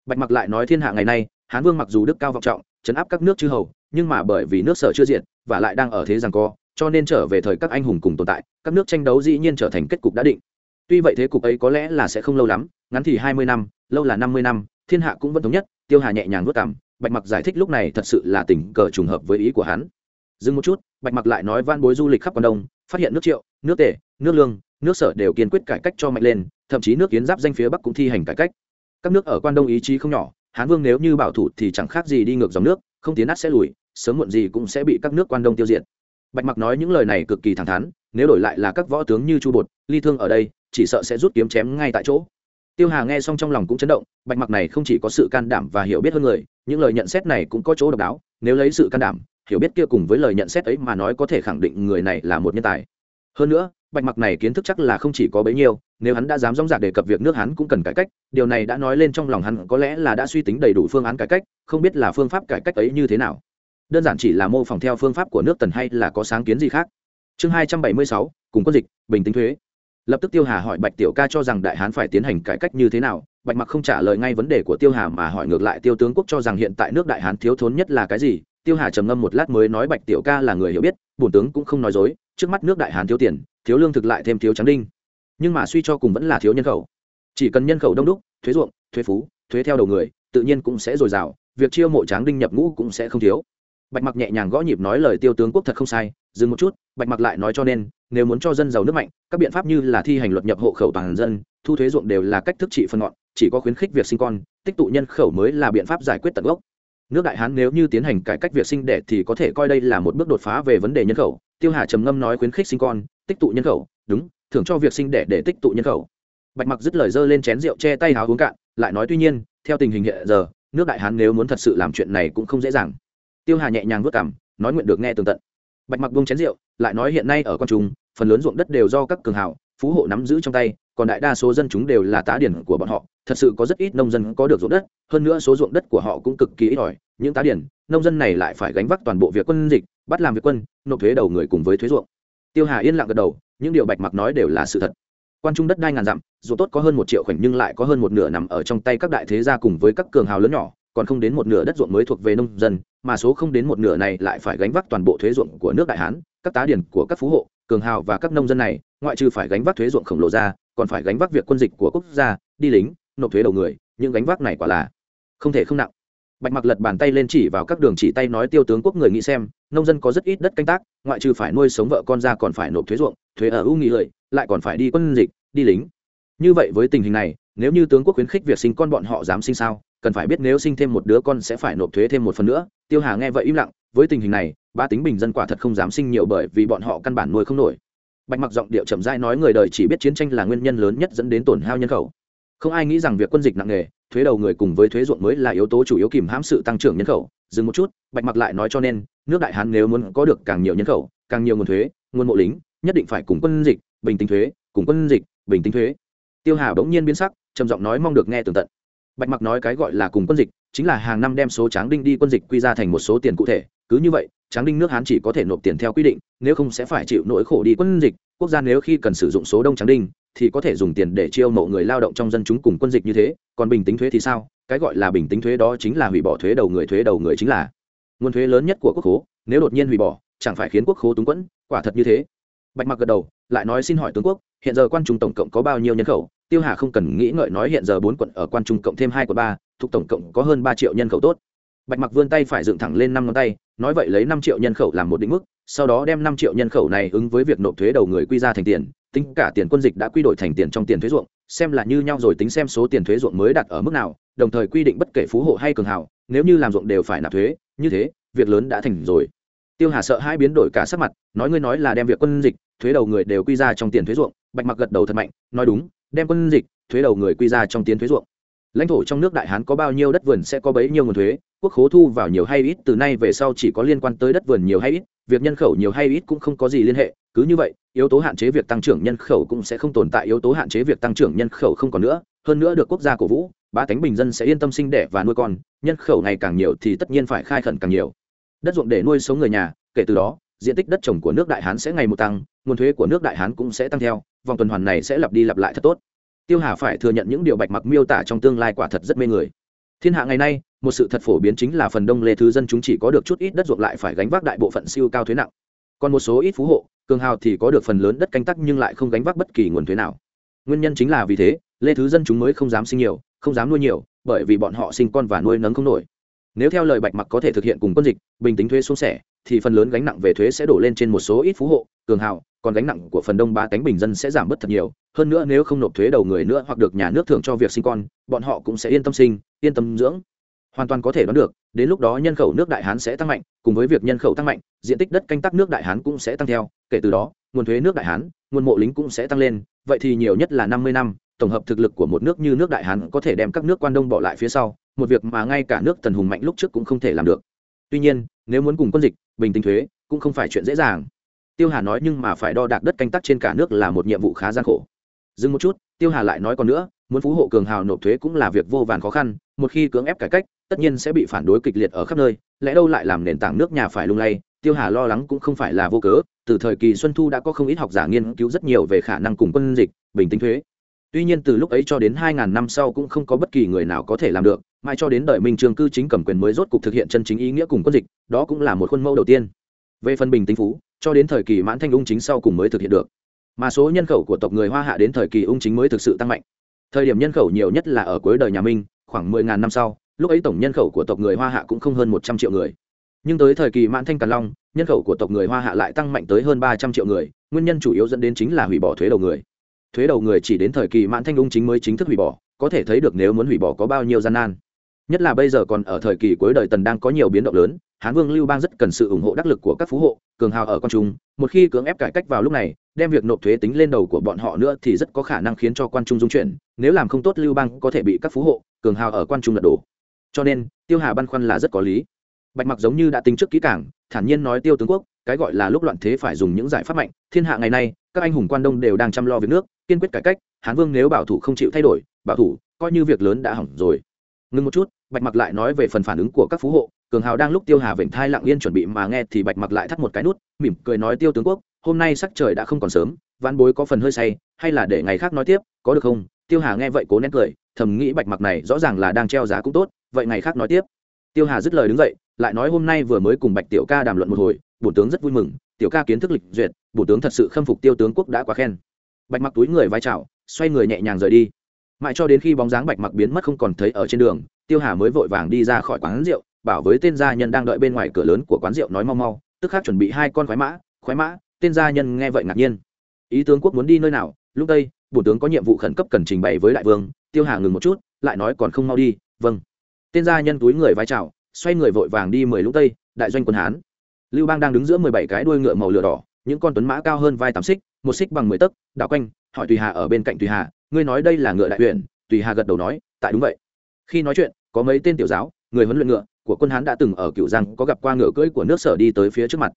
Bạch mặc lại nói thiên hạ ngày nay, hán vương mặc dù đức cao vọng trọng chấn áp các nước chư hầu, nhưng mà bởi vì nước sở chưa diện và lại đang ở thế rằng co, cho nên trở về thời các anh hùng cùng tồn tại, các nước tranh đấu dĩ nhiên trở thành kết cục đã định tuy vậy thế cục ấy có lẽ là sẽ không lâu lắm, ngắn thì hai mươi năm, lâu là năm mươi năm, thiên hạ cũng vẫn thống nhất, tiêu hà nhẹ nhàng vất cảm bạch mặc giải thích lúc này thật sự là tình cờ trùng hợp với ý của hắn. Dừng một chút, bạch mặc lại nói van bối du lịch khắp quan đông, phát hiện nước triệu, nước tể nước lương, nước sở đều kiên quyết cải cách cho mạnh lên, thậm chí nước kiến giáp danh phía bắc cũng thi hành cải cách. Các nước ở quan đông ý chí không nhỏ, hán vương nếu như bảo thủ thì chẳng khác gì đi ngược dòng nước, không tiến nát sẽ lùi, sớm muộn gì cũng sẽ bị các nước quan đông tiêu diệt bạch mặc nói những lời này cực kỳ thẳng thắn, nếu đổi lại là các võ tướng như chu bột, ly thương ở đây, chỉ sợ sẽ rút kiếm chém ngay tại chỗ. Tiêu hà nghe xong trong lòng cũng chấn động, bạch mặc này không chỉ có sự can đảm và hiểu biết hơn người, những lời nhận xét này cũng có chỗ độc đáo, nếu lấy sự can đảm, hiểu biết kia cùng với lời nhận xét ấy mà nói có thể khẳng định người này là một nhân tài. Hơn nữa, bạch mặc này kiến thức chắc là không chỉ có bấy nhiêu, nếu hắn đã dám dóng dạc đề cập việc nước hắn cũng cần cải cách, điều này đã nói lên trong lòng hắn có lẽ là đã suy tính đầy đủ phương án cải cách, không biết là phương pháp cải cách ấy như thế nào đơn giản chỉ là mô phỏng theo phương pháp của nước tần hay là có sáng kiến gì khác? Chương hai trăm bảy mươi sáu, cùng quân dịch, bình tính thuế. Lập tức tiêu hà hỏi bạch tiểu ca cho rằng đại hán phải tiến hành cải cách như thế nào. Bạch mặc không trả lời ngay vấn đề của tiêu hà mà hỏi ngược lại tiêu tướng quốc cho rằng hiện tại nước đại hán thiếu thốn nhất là cái gì? Tiêu hà trầm ngâm một lát mới nói bạch tiểu ca là người hiểu biết, bổn tướng cũng không nói dối, trước mắt nước đại hán thiếu tiền, thiếu lương thực lại thêm thiếu trắng đinh. Nhưng mà suy cho cùng vẫn là thiếu nhân khẩu. Chỉ cần nhân khẩu đông đúc, thuế ruộng, thuế phú, thuế theo đầu người, tự nhiên cũng sẽ dồi dào, việc chiêu mộ tráng đinh nhập ngũ cũng sẽ không thiếu bạch mặc nhẹ nhàng gõ nhịp nói lời tiêu tướng quốc thật không sai, dừng một chút, bạch mặc lại nói cho nên, nếu muốn cho dân giàu nước mạnh, các biện pháp như là thi hành luật nhập hộ khẩu toàn dân, thu thuế ruộng đều là cách thức trị phân ngọn, chỉ có khuyến khích việc sinh con, tích tụ nhân khẩu mới là biện pháp giải quyết tận gốc. Nước đại hán nếu như tiến hành cải cách việc sinh đẻ thì có thể coi đây là một bước đột phá về vấn đề nhân khẩu. Tiêu hà trầm ngâm nói khuyến khích sinh con, tích tụ nhân khẩu, đúng, thưởng cho việc sinh đẻ để tích tụ nhân khẩu. Bạch mặc dứt lời dơ lên chén rượu che tay háo uống cạn, lại nói tuy nhiên, theo tình hình hiện giờ, nước đại hán nếu muốn thật sự làm chuyện này cũng không dễ dàng tiêu hà nhẹ nhàng vất cảm nói nguyện được nghe tường tận. Bạch mặc buông chén rượu, lại nói hiện nay ở con trung phần lớn ruộng đất đều do các cường hào, phú hộ nắm giữ trong tay, còn đại đa số dân chúng đều là tá điển của bọn họ. Thật sự có rất ít nông dân có được ruộng đất, hơn nữa số ruộng đất của họ cũng cực kỳ ít ỏi. Những tá điển, nông dân này lại phải gánh vác toàn bộ việc quân dịch, bắt làm việc quân, nộp thuế đầu người cùng với thuế ruộng. Tiêu hà yên lặng gật đầu, những điều bạch mặc nói đều là sự thật. Quan trung đất đai ngàn dặm dù tốt có hơn một triệu khoảnh nhưng lại có hơn một nửa nằm ở trong tay các đại thế gia cùng với các cường hào lớn nhỏ còn không đến một nửa đất ruộng mới thuộc về nông dân, mà số không đến một nửa này lại phải gánh vác toàn bộ thuế ruộng của nước đại hán, các tá điển của các phú hộ, cường hào và các nông dân này, ngoại trừ phải gánh vác thuế ruộng khổng lồ ra, còn phải gánh vác việc quân dịch của quốc gia, đi lính, nộp thuế đầu người, những gánh vác này quả là không thể không nặng. Bạch mặc lật bàn tay lên chỉ vào các đường chỉ tay nói tiêu tướng quốc người nghĩ xem, nông dân có rất ít đất canh tác, ngoại trừ phải nuôi sống vợ con ra còn phải nộp thuế ruộng, thuế ở ưu nghị lợi, lại còn phải đi quân dịch, đi lính. Như vậy với tình hình này nếu như tướng quốc khuyến khích việc sinh con bọn họ dám sinh sao, cần phải biết nếu sinh thêm một đứa con sẽ phải nộp thuế thêm một phần nữa. Tiêu hà nghe vậy im lặng, với tình hình này, ba tính bình dân quả thật không dám sinh nhiều bởi vì bọn họ căn bản nuôi không nổi. Bạch mặc giọng điệu chậm rãi nói người đời chỉ biết chiến tranh là nguyên nhân lớn nhất dẫn đến tổn hao nhân khẩu. Không ai nghĩ rằng việc quân dịch nặng nề, thuế đầu người cùng với thuế ruộng mới là yếu tố chủ yếu kìm hãm sự tăng trưởng nhân khẩu. Dừng một chút, bạch mặc lại nói cho nên, nước đại hán nếu muốn có được càng nhiều nhân khẩu, càng nhiều nguồn thuế, nguồn mộ lính, nhất định phải cùng quân dịch, bình tính thuế, cùng quân dịch, bình tính thuế. Tiêu hà bỗng nhiên biến sắc trầm giọng nói mong được nghe tường tận. Bạch mặc nói cái gọi là cùng quân dịch, chính là hàng năm đem số tráng đinh đi quân dịch quy ra thành một số tiền cụ thể. Cứ như vậy, tráng đinh nước hán chỉ có thể nộp tiền theo quy định, nếu không sẽ phải chịu nỗi khổ đi quân dịch. Quốc gia nếu khi cần sử dụng số đông tráng đinh, thì có thể dùng tiền để chiêu mộ người lao động trong dân chúng cùng quân dịch như thế. Còn bình tính thuế thì sao? Cái gọi là bình tính thuế đó chính là hủy bỏ thuế đầu người, thuế đầu người chính là nguồn thuế lớn nhất của quốc khố. Nếu đột nhiên hủy bỏ, chẳng phải khiến quốc khố túng quẫn? Quả thật như thế. Bạch mặc gật đầu, lại nói xin hỏi tướng quốc, hiện giờ quan trung tổng cộng có bao nhiêu nhân khẩu? Tiêu hà không cần nghĩ ngợi nói hiện giờ bốn quận ở quan trung cộng thêm hai quận ba, thuộc tổng cộng có hơn ba triệu nhân khẩu tốt. Bạch mặc vươn tay phải dựng thẳng lên năm ngón tay, nói vậy lấy năm triệu nhân khẩu làm một định mức, sau đó đem năm triệu nhân khẩu này ứng với việc nộp thuế đầu người quy ra thành tiền, tính cả tiền quân dịch đã quy đổi thành tiền trong tiền thuế ruộng, xem là như nhau rồi tính xem số tiền thuế ruộng mới đặt ở mức nào, đồng thời quy định bất kể phú hộ hay cường hào, nếu như làm ruộng đều phải nạp thuế, như thế, việc lớn đã thành rồi. Tiêu hà sợ hai biến đổi cả sắc mặt, nói ngươi nói là đem việc quân dịch, thuế đầu người đều quy ra trong tiền thuế ruộng, bạch mặc gật đầu thật mạnh, nói đúng đem quân dịch, thuế đầu người quy ra trong tiền thuế ruộng. Lãnh thổ trong nước đại hán có bao nhiêu đất vườn sẽ có bấy nhiêu nguồn thuế, quốc khố thu vào nhiều hay ít, từ nay về sau chỉ có liên quan tới đất vườn nhiều hay ít, việc nhân khẩu nhiều hay ít cũng không có gì liên hệ, cứ như vậy, yếu tố hạn chế việc tăng trưởng nhân khẩu cũng sẽ không tồn tại, yếu tố hạn chế việc tăng trưởng nhân khẩu không còn nữa, hơn nữa được quốc gia cổ vũ ba tánh bình dân sẽ yên tâm sinh đẻ và nuôi con, nhân khẩu ngày càng nhiều thì tất nhiên phải khai khẩn càng nhiều. Đất ruộng để nuôi sống người nhà, kể từ đó diện tích đất trồng của nước đại hán sẽ ngày một tăng, nguồn thuế của nước đại hán cũng sẽ tăng theo, vòng tuần hoàn này sẽ lặp đi lặp lại thật tốt. Tiêu hà phải thừa nhận những điều bạch mặc miêu tả trong tương lai quả thật rất mê người. Thiên hạ ngày nay, một sự thật phổ biến chính là phần đông lê thứ dân chúng chỉ có được chút ít đất ruộng lại phải gánh vác đại bộ phận siêu cao thuế nặng. Còn một số ít phú hộ, cường hào thì có được phần lớn đất canh tắc nhưng lại không gánh vác bất kỳ nguồn thuế nào. Nguyên nhân chính là vì thế, lê thứ dân chúng mới không dám sinh nhiều, không dám nuôi nhiều, bởi vì bọn họ sinh con và nuôi nấng không nổi. Nếu theo lời bạch mặc có thể thực hiện cùng quân dịch, bình tính thuế xuống sẻ thì phần lớn gánh nặng về thuế sẽ đổ lên trên một số ít phú hộ, cường hào, còn gánh nặng của phần đông ba cánh bình dân sẽ giảm bớt thật nhiều. Hơn nữa nếu không nộp thuế đầu người nữa hoặc được nhà nước thưởng cho việc sinh con, bọn họ cũng sẽ yên tâm sinh, yên tâm dưỡng. Hoàn toàn có thể đoán được, đến lúc đó nhân khẩu nước đại hán sẽ tăng mạnh, cùng với việc nhân khẩu tăng mạnh, diện tích đất canh tác nước đại hán cũng sẽ tăng theo. Kể từ đó, nguồn thuế nước đại hán, nguồn mộ lính cũng sẽ tăng lên. Vậy thì nhiều nhất là năm mươi năm, tổng hợp thực lực của một nước như nước đại hán có thể đem các nước quan đông bỏ lại phía sau, một việc mà ngay cả nước tần hùng mạnh lúc trước cũng không thể làm được tuy nhiên, nếu muốn cùng quân dịch, bình tính thuế, cũng không phải chuyện dễ dàng. Tiêu hà nói nhưng mà phải đo đạc đất canh tác trên cả nước là một nhiệm vụ khá gian khổ. Dừng một chút, tiêu hà lại nói còn nữa, muốn phú hộ cường hào nộp thuế cũng là việc vô vàn khó khăn, một khi cưỡng ép cải cách, tất nhiên sẽ bị phản đối kịch liệt ở khắp nơi, lẽ đâu lại làm nền tảng nước nhà phải lung lay, tiêu hà lo lắng cũng không phải là vô cớ, từ thời kỳ xuân thu đã có không ít học giả nghiên cứu rất nhiều về khả năng cùng quân dịch, bình tính thuế. Tuy nhiên từ lúc ấy cho đến 2.000 năm sau cũng không có bất kỳ người nào có thể làm được Mai cho đến đời minh trường cư chính cầm quyền mới rốt cục thực hiện chân chính ý nghĩa cùng quân dịch, đó cũng là một khuôn mẫu đầu tiên. Về phần bình tính phú, cho đến thời kỳ mãn thanh ung chính sau cùng mới thực hiện được. Mà số nhân khẩu của tộc người hoa hạ đến thời kỳ ung chính mới thực sự tăng mạnh. Thời điểm nhân khẩu nhiều nhất là ở cuối đời nhà minh, khoảng mười ngàn năm sau, lúc ấy tổng nhân khẩu của tộc người hoa hạ cũng không hơn một trăm triệu người. Nhưng tới thời kỳ mãn thanh càn long, nhân khẩu của tộc người hoa hạ lại tăng mạnh tới hơn ba trăm triệu người, nguyên nhân chủ yếu dẫn đến chính là hủy bỏ thuế đầu người. Thuế đầu người chỉ đến thời kỳ mãn thanh ung chính mới chính thức hủy bỏ, có thể thấy được nếu muốn hủy bỏ có bao nhiêu gian nan nhất là bây giờ còn ở thời kỳ cuối đời tần đang có nhiều biến động lớn, hán vương lưu bang rất cần sự ủng hộ đắc lực của các phú hộ, cường hào ở con trung, một khi cưỡng ép cải cách vào lúc này, đem việc nộp thuế tính lên đầu của bọn họ nữa thì rất có khả năng khiến cho quan trung dung chuyển, nếu làm không tốt lưu bang có thể bị các phú hộ, cường hào ở quan trung lật đổ. Cho nên, tiêu hà băn khoăn là rất có lý. Bạch mặc giống như đã tính trước kỹ cảng thản nhiên nói tiêu tướng quốc, cái gọi là lúc loạn thế phải dùng những giải pháp mạnh, thiên hạ ngày nay, các anh hùng quan đông đều đang chăm lo việc nước, kiên quyết cải cách, hán vương nếu bảo thủ không chịu thay đổi, bảo thủ, coi như việc lớn đã hỏng rồi ngừng một chút, bạch mặc lại nói về phần phản ứng của các phú hộ, cường hào đang lúc tiêu hà vểnh thai lặng yên chuẩn bị mà nghe thì bạch mặc lại thắt một cái nút, mỉm cười nói, tiêu tướng quốc, hôm nay sắc trời đã không còn sớm văn bối có phần hơi say, hay là để ngày khác nói tiếp, có được không? Tiêu hà nghe vậy cố nén cười, thầm nghĩ bạch mặc này rõ ràng là đang treo giá cũng tốt, vậy ngày khác nói tiếp. Tiêu hà dứt lời đứng dậy, lại nói, hôm nay vừa mới cùng bạch tiểu ca đàm luận một hồi, bổ tướng rất vui mừng, tiểu ca kiến thức lịch duyệt, bổ tướng thật sự khâm phục tiêu tướng quốc đã quá khen. Bạch mặc túi người vai trào xoay người nhẹ nhàng rời đi mãi cho đến khi bóng dáng bạch mặc biến mất không còn thấy ở trên đường, tiêu hà mới vội vàng đi ra khỏi quán rượu, bảo với tên gia nhân đang đợi bên ngoài cửa lớn của quán rượu nói mau mau, tức khắc chuẩn bị hai con khoái mã khoái mã, tên gia nhân nghe vậy ngạc nhiên. Ý tướng quốc muốn đi nơi nào? Lúc đây, bổ tướng có nhiệm vụ khẩn cấp cần trình bày với đại vương, tiêu hà ngừng một chút, lại nói còn không mau đi vâng. Tên gia nhân túi người vai trào xoay người vội vàng đi mười lúc tây, đại doanh quân hán. Lưu bang đang đứng giữa mười bảy cái đuôi ngựa màu lửa đỏ, những con tuấn mã cao hơn vai tám xích, một xích bằng mười tấc, đảo quanh, hỏi tùy hà ở bên cạnh tùy hà ngươi nói đây là ngựa đại huyện tùy hà gật đầu nói, tại đúng vậy. Khi nói chuyện, có mấy tên tiểu giáo, người huấn luyện ngựa của quân hán đã từng ở cựu giang có gặp qua ngựa cưỡi của nước sở đi tới phía trước mặt.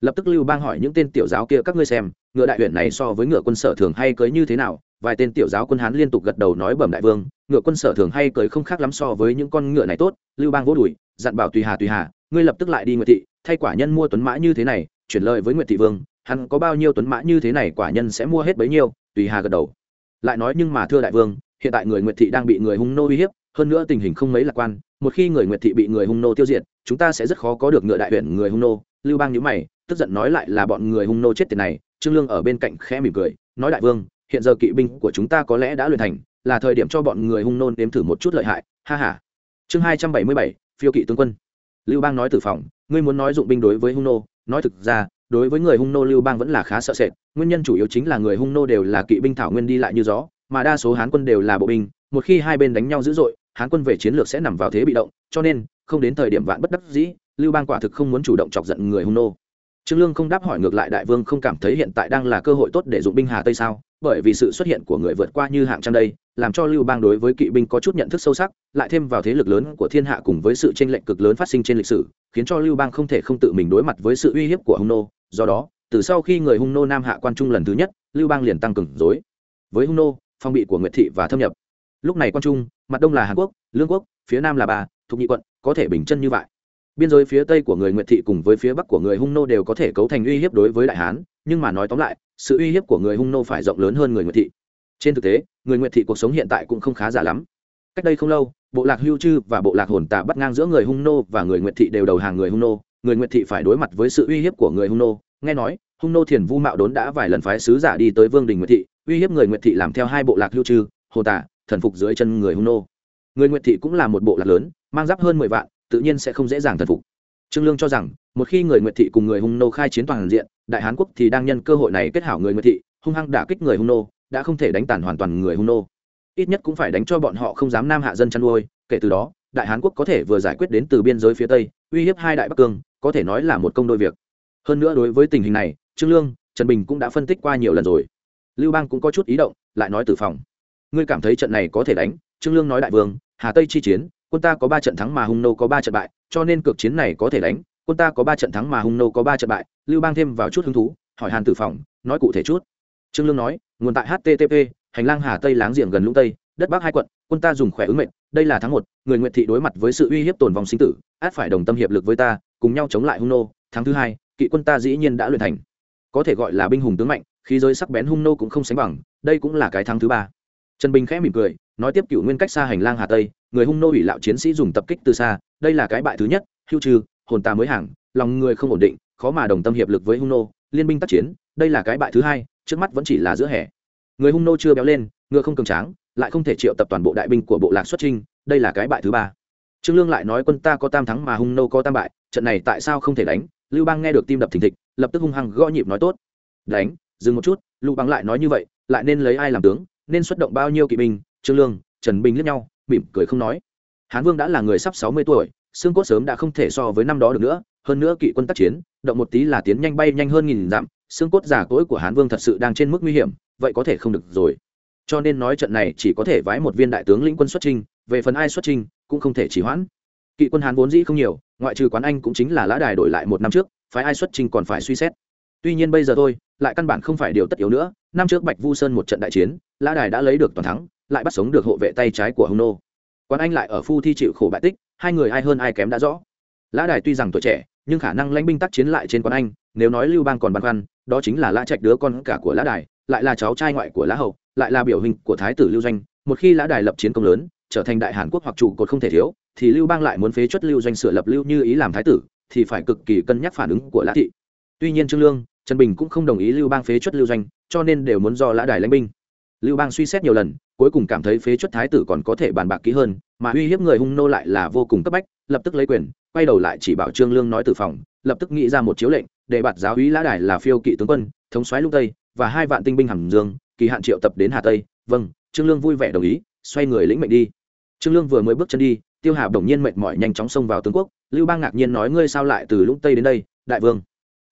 Lập tức lưu bang hỏi những tên tiểu giáo kia các ngươi xem, ngựa đại huyện này so với ngựa quân sở thường hay cưới như thế nào? Vài tên tiểu giáo quân hán liên tục gật đầu nói bẩm đại vương, ngựa quân sở thường hay cưới không khác lắm so với những con ngựa này tốt. Lưu bang vô đùi, dặn bảo tùy hà tùy hà, ngươi lập tức lại đi nguyệt thị, thay quả nhân mua tuấn mã như thế này, chuyển lời với nguyệt thị vương, hắn có bao nhiêu tuấn mã như thế này quả nhân sẽ mua hết bấy nhiêu? Tùy hà gật đầu lại nói nhưng mà thưa đại vương, hiện tại người nguyệt thị đang bị người hung nô uy hiếp, hơn nữa tình hình không mấy lạc quan, một khi người nguyệt thị bị người hung nô tiêu diệt, chúng ta sẽ rất khó có được ngựa đại huyện người hung nô. Lưu bang nhữ mày, tức giận nói lại là bọn người hung nô chết tiền này. Trương lương ở bên cạnh khẽ mỉm cười, nói đại vương, hiện giờ kỵ binh của chúng ta có lẽ đã luyện thành, là thời điểm cho bọn người hung nô nếm thử một chút lợi hại. Ha ha. Chương hai trăm bảy mươi bảy, phiêu kỵ tướng quân. Lưu bang nói từ phòng, ngươi muốn nói dụng binh đối với hung nô. Nói thực ra đối với người hung nô lưu bang vẫn là khá sợ sệt, nguyên nhân chủ yếu chính là người hung nô đều là kỵ binh thảo nguyên đi lại như gió, mà đa số hán quân đều là bộ binh, một khi hai bên đánh nhau dữ dội, hán quân về chiến lược sẽ nằm vào thế bị động, cho nên, không đến thời điểm vạn bất đắc dĩ, lưu bang quả thực không muốn chủ động chọc giận người hung nô. Trương lương không đáp hỏi ngược lại đại vương không cảm thấy hiện tại đang là cơ hội tốt để dụng binh hà tây sao, bởi vì sự xuất hiện của người vượt qua như hạng trang đây, làm cho lưu bang đối với kỵ binh có chút nhận thức sâu sắc, lại thêm vào thế lực lớn của thiên hạ cùng với sự tranh lệch cực lớn phát sinh trên lịch sử, khiến cho lưu bang không thể không tự mình đối mặt với sự uy hiếp của hung nô do đó, từ sau khi người hung nô nam hạ quan trung lần thứ nhất, lưu bang liền tăng cường dối với hung nô, phong bị của nguyệt thị và thâm nhập. Lúc này quan trung, mặt đông là hàn quốc, lương quốc, phía nam là bà, thuộc nhị quận, có thể bình chân như vậy. Biên giới phía tây của người nguyệt thị cùng với phía bắc của người hung nô đều có thể cấu thành uy hiếp đối với đại hán, nhưng mà nói tóm lại, sự uy hiếp của người hung nô phải rộng lớn hơn người nguyệt thị. Trên thực tế, người nguyệt thị cuộc sống hiện tại cũng không khá giả lắm. Cách đây không lâu, bộ lạc hưu chư và bộ lạc hồn tà bắt ngang giữa người hung nô và người nguyệt thị đều đầu hàng người hung nô người nguyệt thị phải đối mặt với sự uy hiếp của người hung nô. Nghe nói, hung nô thiền vu mạo đốn đã vài lần phái sứ giả đi tới vương đình nguyệt thị, uy hiếp người nguyệt thị làm theo hai bộ lạc hưu trừ hồ tả thần phục dưới chân người hung nô. Người nguyệt thị cũng là một bộ lạc lớn, mang giáp hơn mười vạn, tự nhiên sẽ không dễ dàng thần phục. Trương lương cho rằng, một khi người nguyệt thị cùng người hung nô khai chiến toàn diện, đại hán quốc thì đang nhân cơ hội này kết hảo người nguyệt thị, hung hăng đả kích người hung nô, đã không thể đánh tàn hoàn toàn người hung nô. Ít nhất cũng phải đánh cho bọn họ không dám nam hạ dân chăn nuôi, kể từ đó, đại hán quốc có thể vừa giải quyết đến từ biên giới phía tây uy hiếp hai đại bắc cương, có thể nói là một công đôi việc. Hơn nữa đối với tình hình này, trương lương, trần bình cũng đã phân tích qua nhiều lần rồi. Lưu bang cũng có chút ý động, lại nói từ phòng. Ngươi cảm thấy trận này có thể đánh, trương lương nói đại vương, hà tây chi chiến, quân ta có ba trận thắng mà hung nô có ba trận bại, cho nên cược chiến này có thể đánh, quân ta có ba trận thắng mà hung nô có ba trận bại. Lưu bang thêm vào chút hứng thú, hỏi hàn tử phòng, nói cụ thể chút. Trương lương nói, nguồn tại http hành lang hà tây láng giềng gần lũng tây, đất bắc hai quận, quân ta dùng khỏe ứng mệnh đây là tháng một, người nguyện thị đối mặt với sự uy hiếp tồn vong sinh tử, át phải đồng tâm hiệp lực với ta, cùng nhau chống lại hung nô. Tháng thứ hai, kỵ quân ta dĩ nhiên đã luyện thành. Có thể gọi là binh hùng tướng mạnh, khí giới sắc bén hung nô cũng không sánh bằng, đây cũng là cái tháng thứ ba. Trần bình khẽ mỉm cười, nói tiếp cựu nguyên cách xa hành lang hà tây, người hung nô ủy lạo chiến sĩ dùng tập kích từ xa, đây là cái bại thứ nhất, hưu trừ, hồn ta mới hàng, lòng người không ổn định, khó mà đồng tâm hiệp lực với hung nô, liên binh tác chiến, đây là cái bại thứ hai, trước mắt vẫn chỉ là giữa hè. Người hung nô chưa béo lên, ngựa không cường tráng lại không thể triệu tập toàn bộ đại binh của bộ lạc xuất trinh đây là cái bại thứ ba. Trương lương lại nói quân ta có tam thắng mà hung nô có tam bại, trận này tại sao không thể đánh? Lưu bang nghe được tim đập thình thịch, lập tức hung hăng gõ nhịp nói tốt. Đánh, dừng một chút, lưu bang lại nói như vậy, lại nên lấy ai làm tướng, nên xuất động bao nhiêu kỵ binh? Trương lương, trần bình liếc nhau, mỉm cười không nói. Hán vương đã là người sắp sáu mươi tuổi, xương cốt sớm đã không thể so với năm đó được nữa, hơn nữa kỵ quân tác chiến, động một tí là tiến nhanh bay nhanh hơn nghìn dặm, xương cốt giả cỗi của hán vương thật sự đang trên mức nguy hiểm, vậy có thể không được rồi cho nên nói trận này chỉ có thể vái một viên đại tướng lĩnh quân xuất trình. về phần ai xuất trình cũng không thể chỉ hoãn. Kỵ quân hán vốn dĩ không nhiều, ngoại trừ quán anh cũng chính là lã đài đổi lại một năm trước, phái ai xuất trình còn phải suy xét. Tuy nhiên bây giờ thôi, lại căn bản không phải điều tất yếu nữa, năm trước bạch vu sơn một trận đại chiến lã đài đã lấy được toàn thắng, lại bắt sống được hộ vệ tay trái của hung nô. Quán anh lại ở phu thi chịu khổ bại tích, hai người ai hơn ai kém đã rõ. Lã đài tuy rằng tuổi trẻ, nhưng khả năng lãnh binh tác chiến lại trên quán anh, nếu nói lưu bang còn băn khoăn, đó chính là lã trạch đứa con cả của lã đài, lại là cháu trai ngoại của lã hậu lại là biểu hình của thái tử lưu doanh, một khi lã đài lập chiến công lớn, trở thành đại hàn quốc hoặc trụ cột không thể thiếu, thì lưu bang lại muốn phế chuất lưu doanh sửa lập lưu như ý làm thái tử, thì phải cực kỳ cân nhắc phản ứng của lã thị. Tuy nhiên trương lương, trần bình cũng không đồng ý lưu bang phế chuất lưu doanh, cho nên đều muốn do lã đài lãnh binh. Lưu bang suy xét nhiều lần, cuối cùng cảm thấy phế chuất thái tử còn có thể bàn bạc kỹ hơn, mà uy hiếp người hung nô lại là vô cùng cấp bách, lập tức lấy quyền, quay đầu lại chỉ bảo trương lương nói từ phòng, lập tức nghĩ ra một chiếu lệnh, để bạt giáo úy lã đài là phiêu kỵ tướng quân, thống soái lung tây, và hai vạn tinh binh hàm dương kỳ hạn triệu tập đến hà tây. Vâng trương lương vui vẻ đồng ý, xoay người lĩnh mệnh đi. Trương lương vừa mới bước chân đi, tiêu hà đồng nhiên mệt mỏi nhanh chóng xông vào tướng quốc. Lưu bang ngạc nhiên nói, ngươi sao lại từ lũng tây đến đây, đại vương?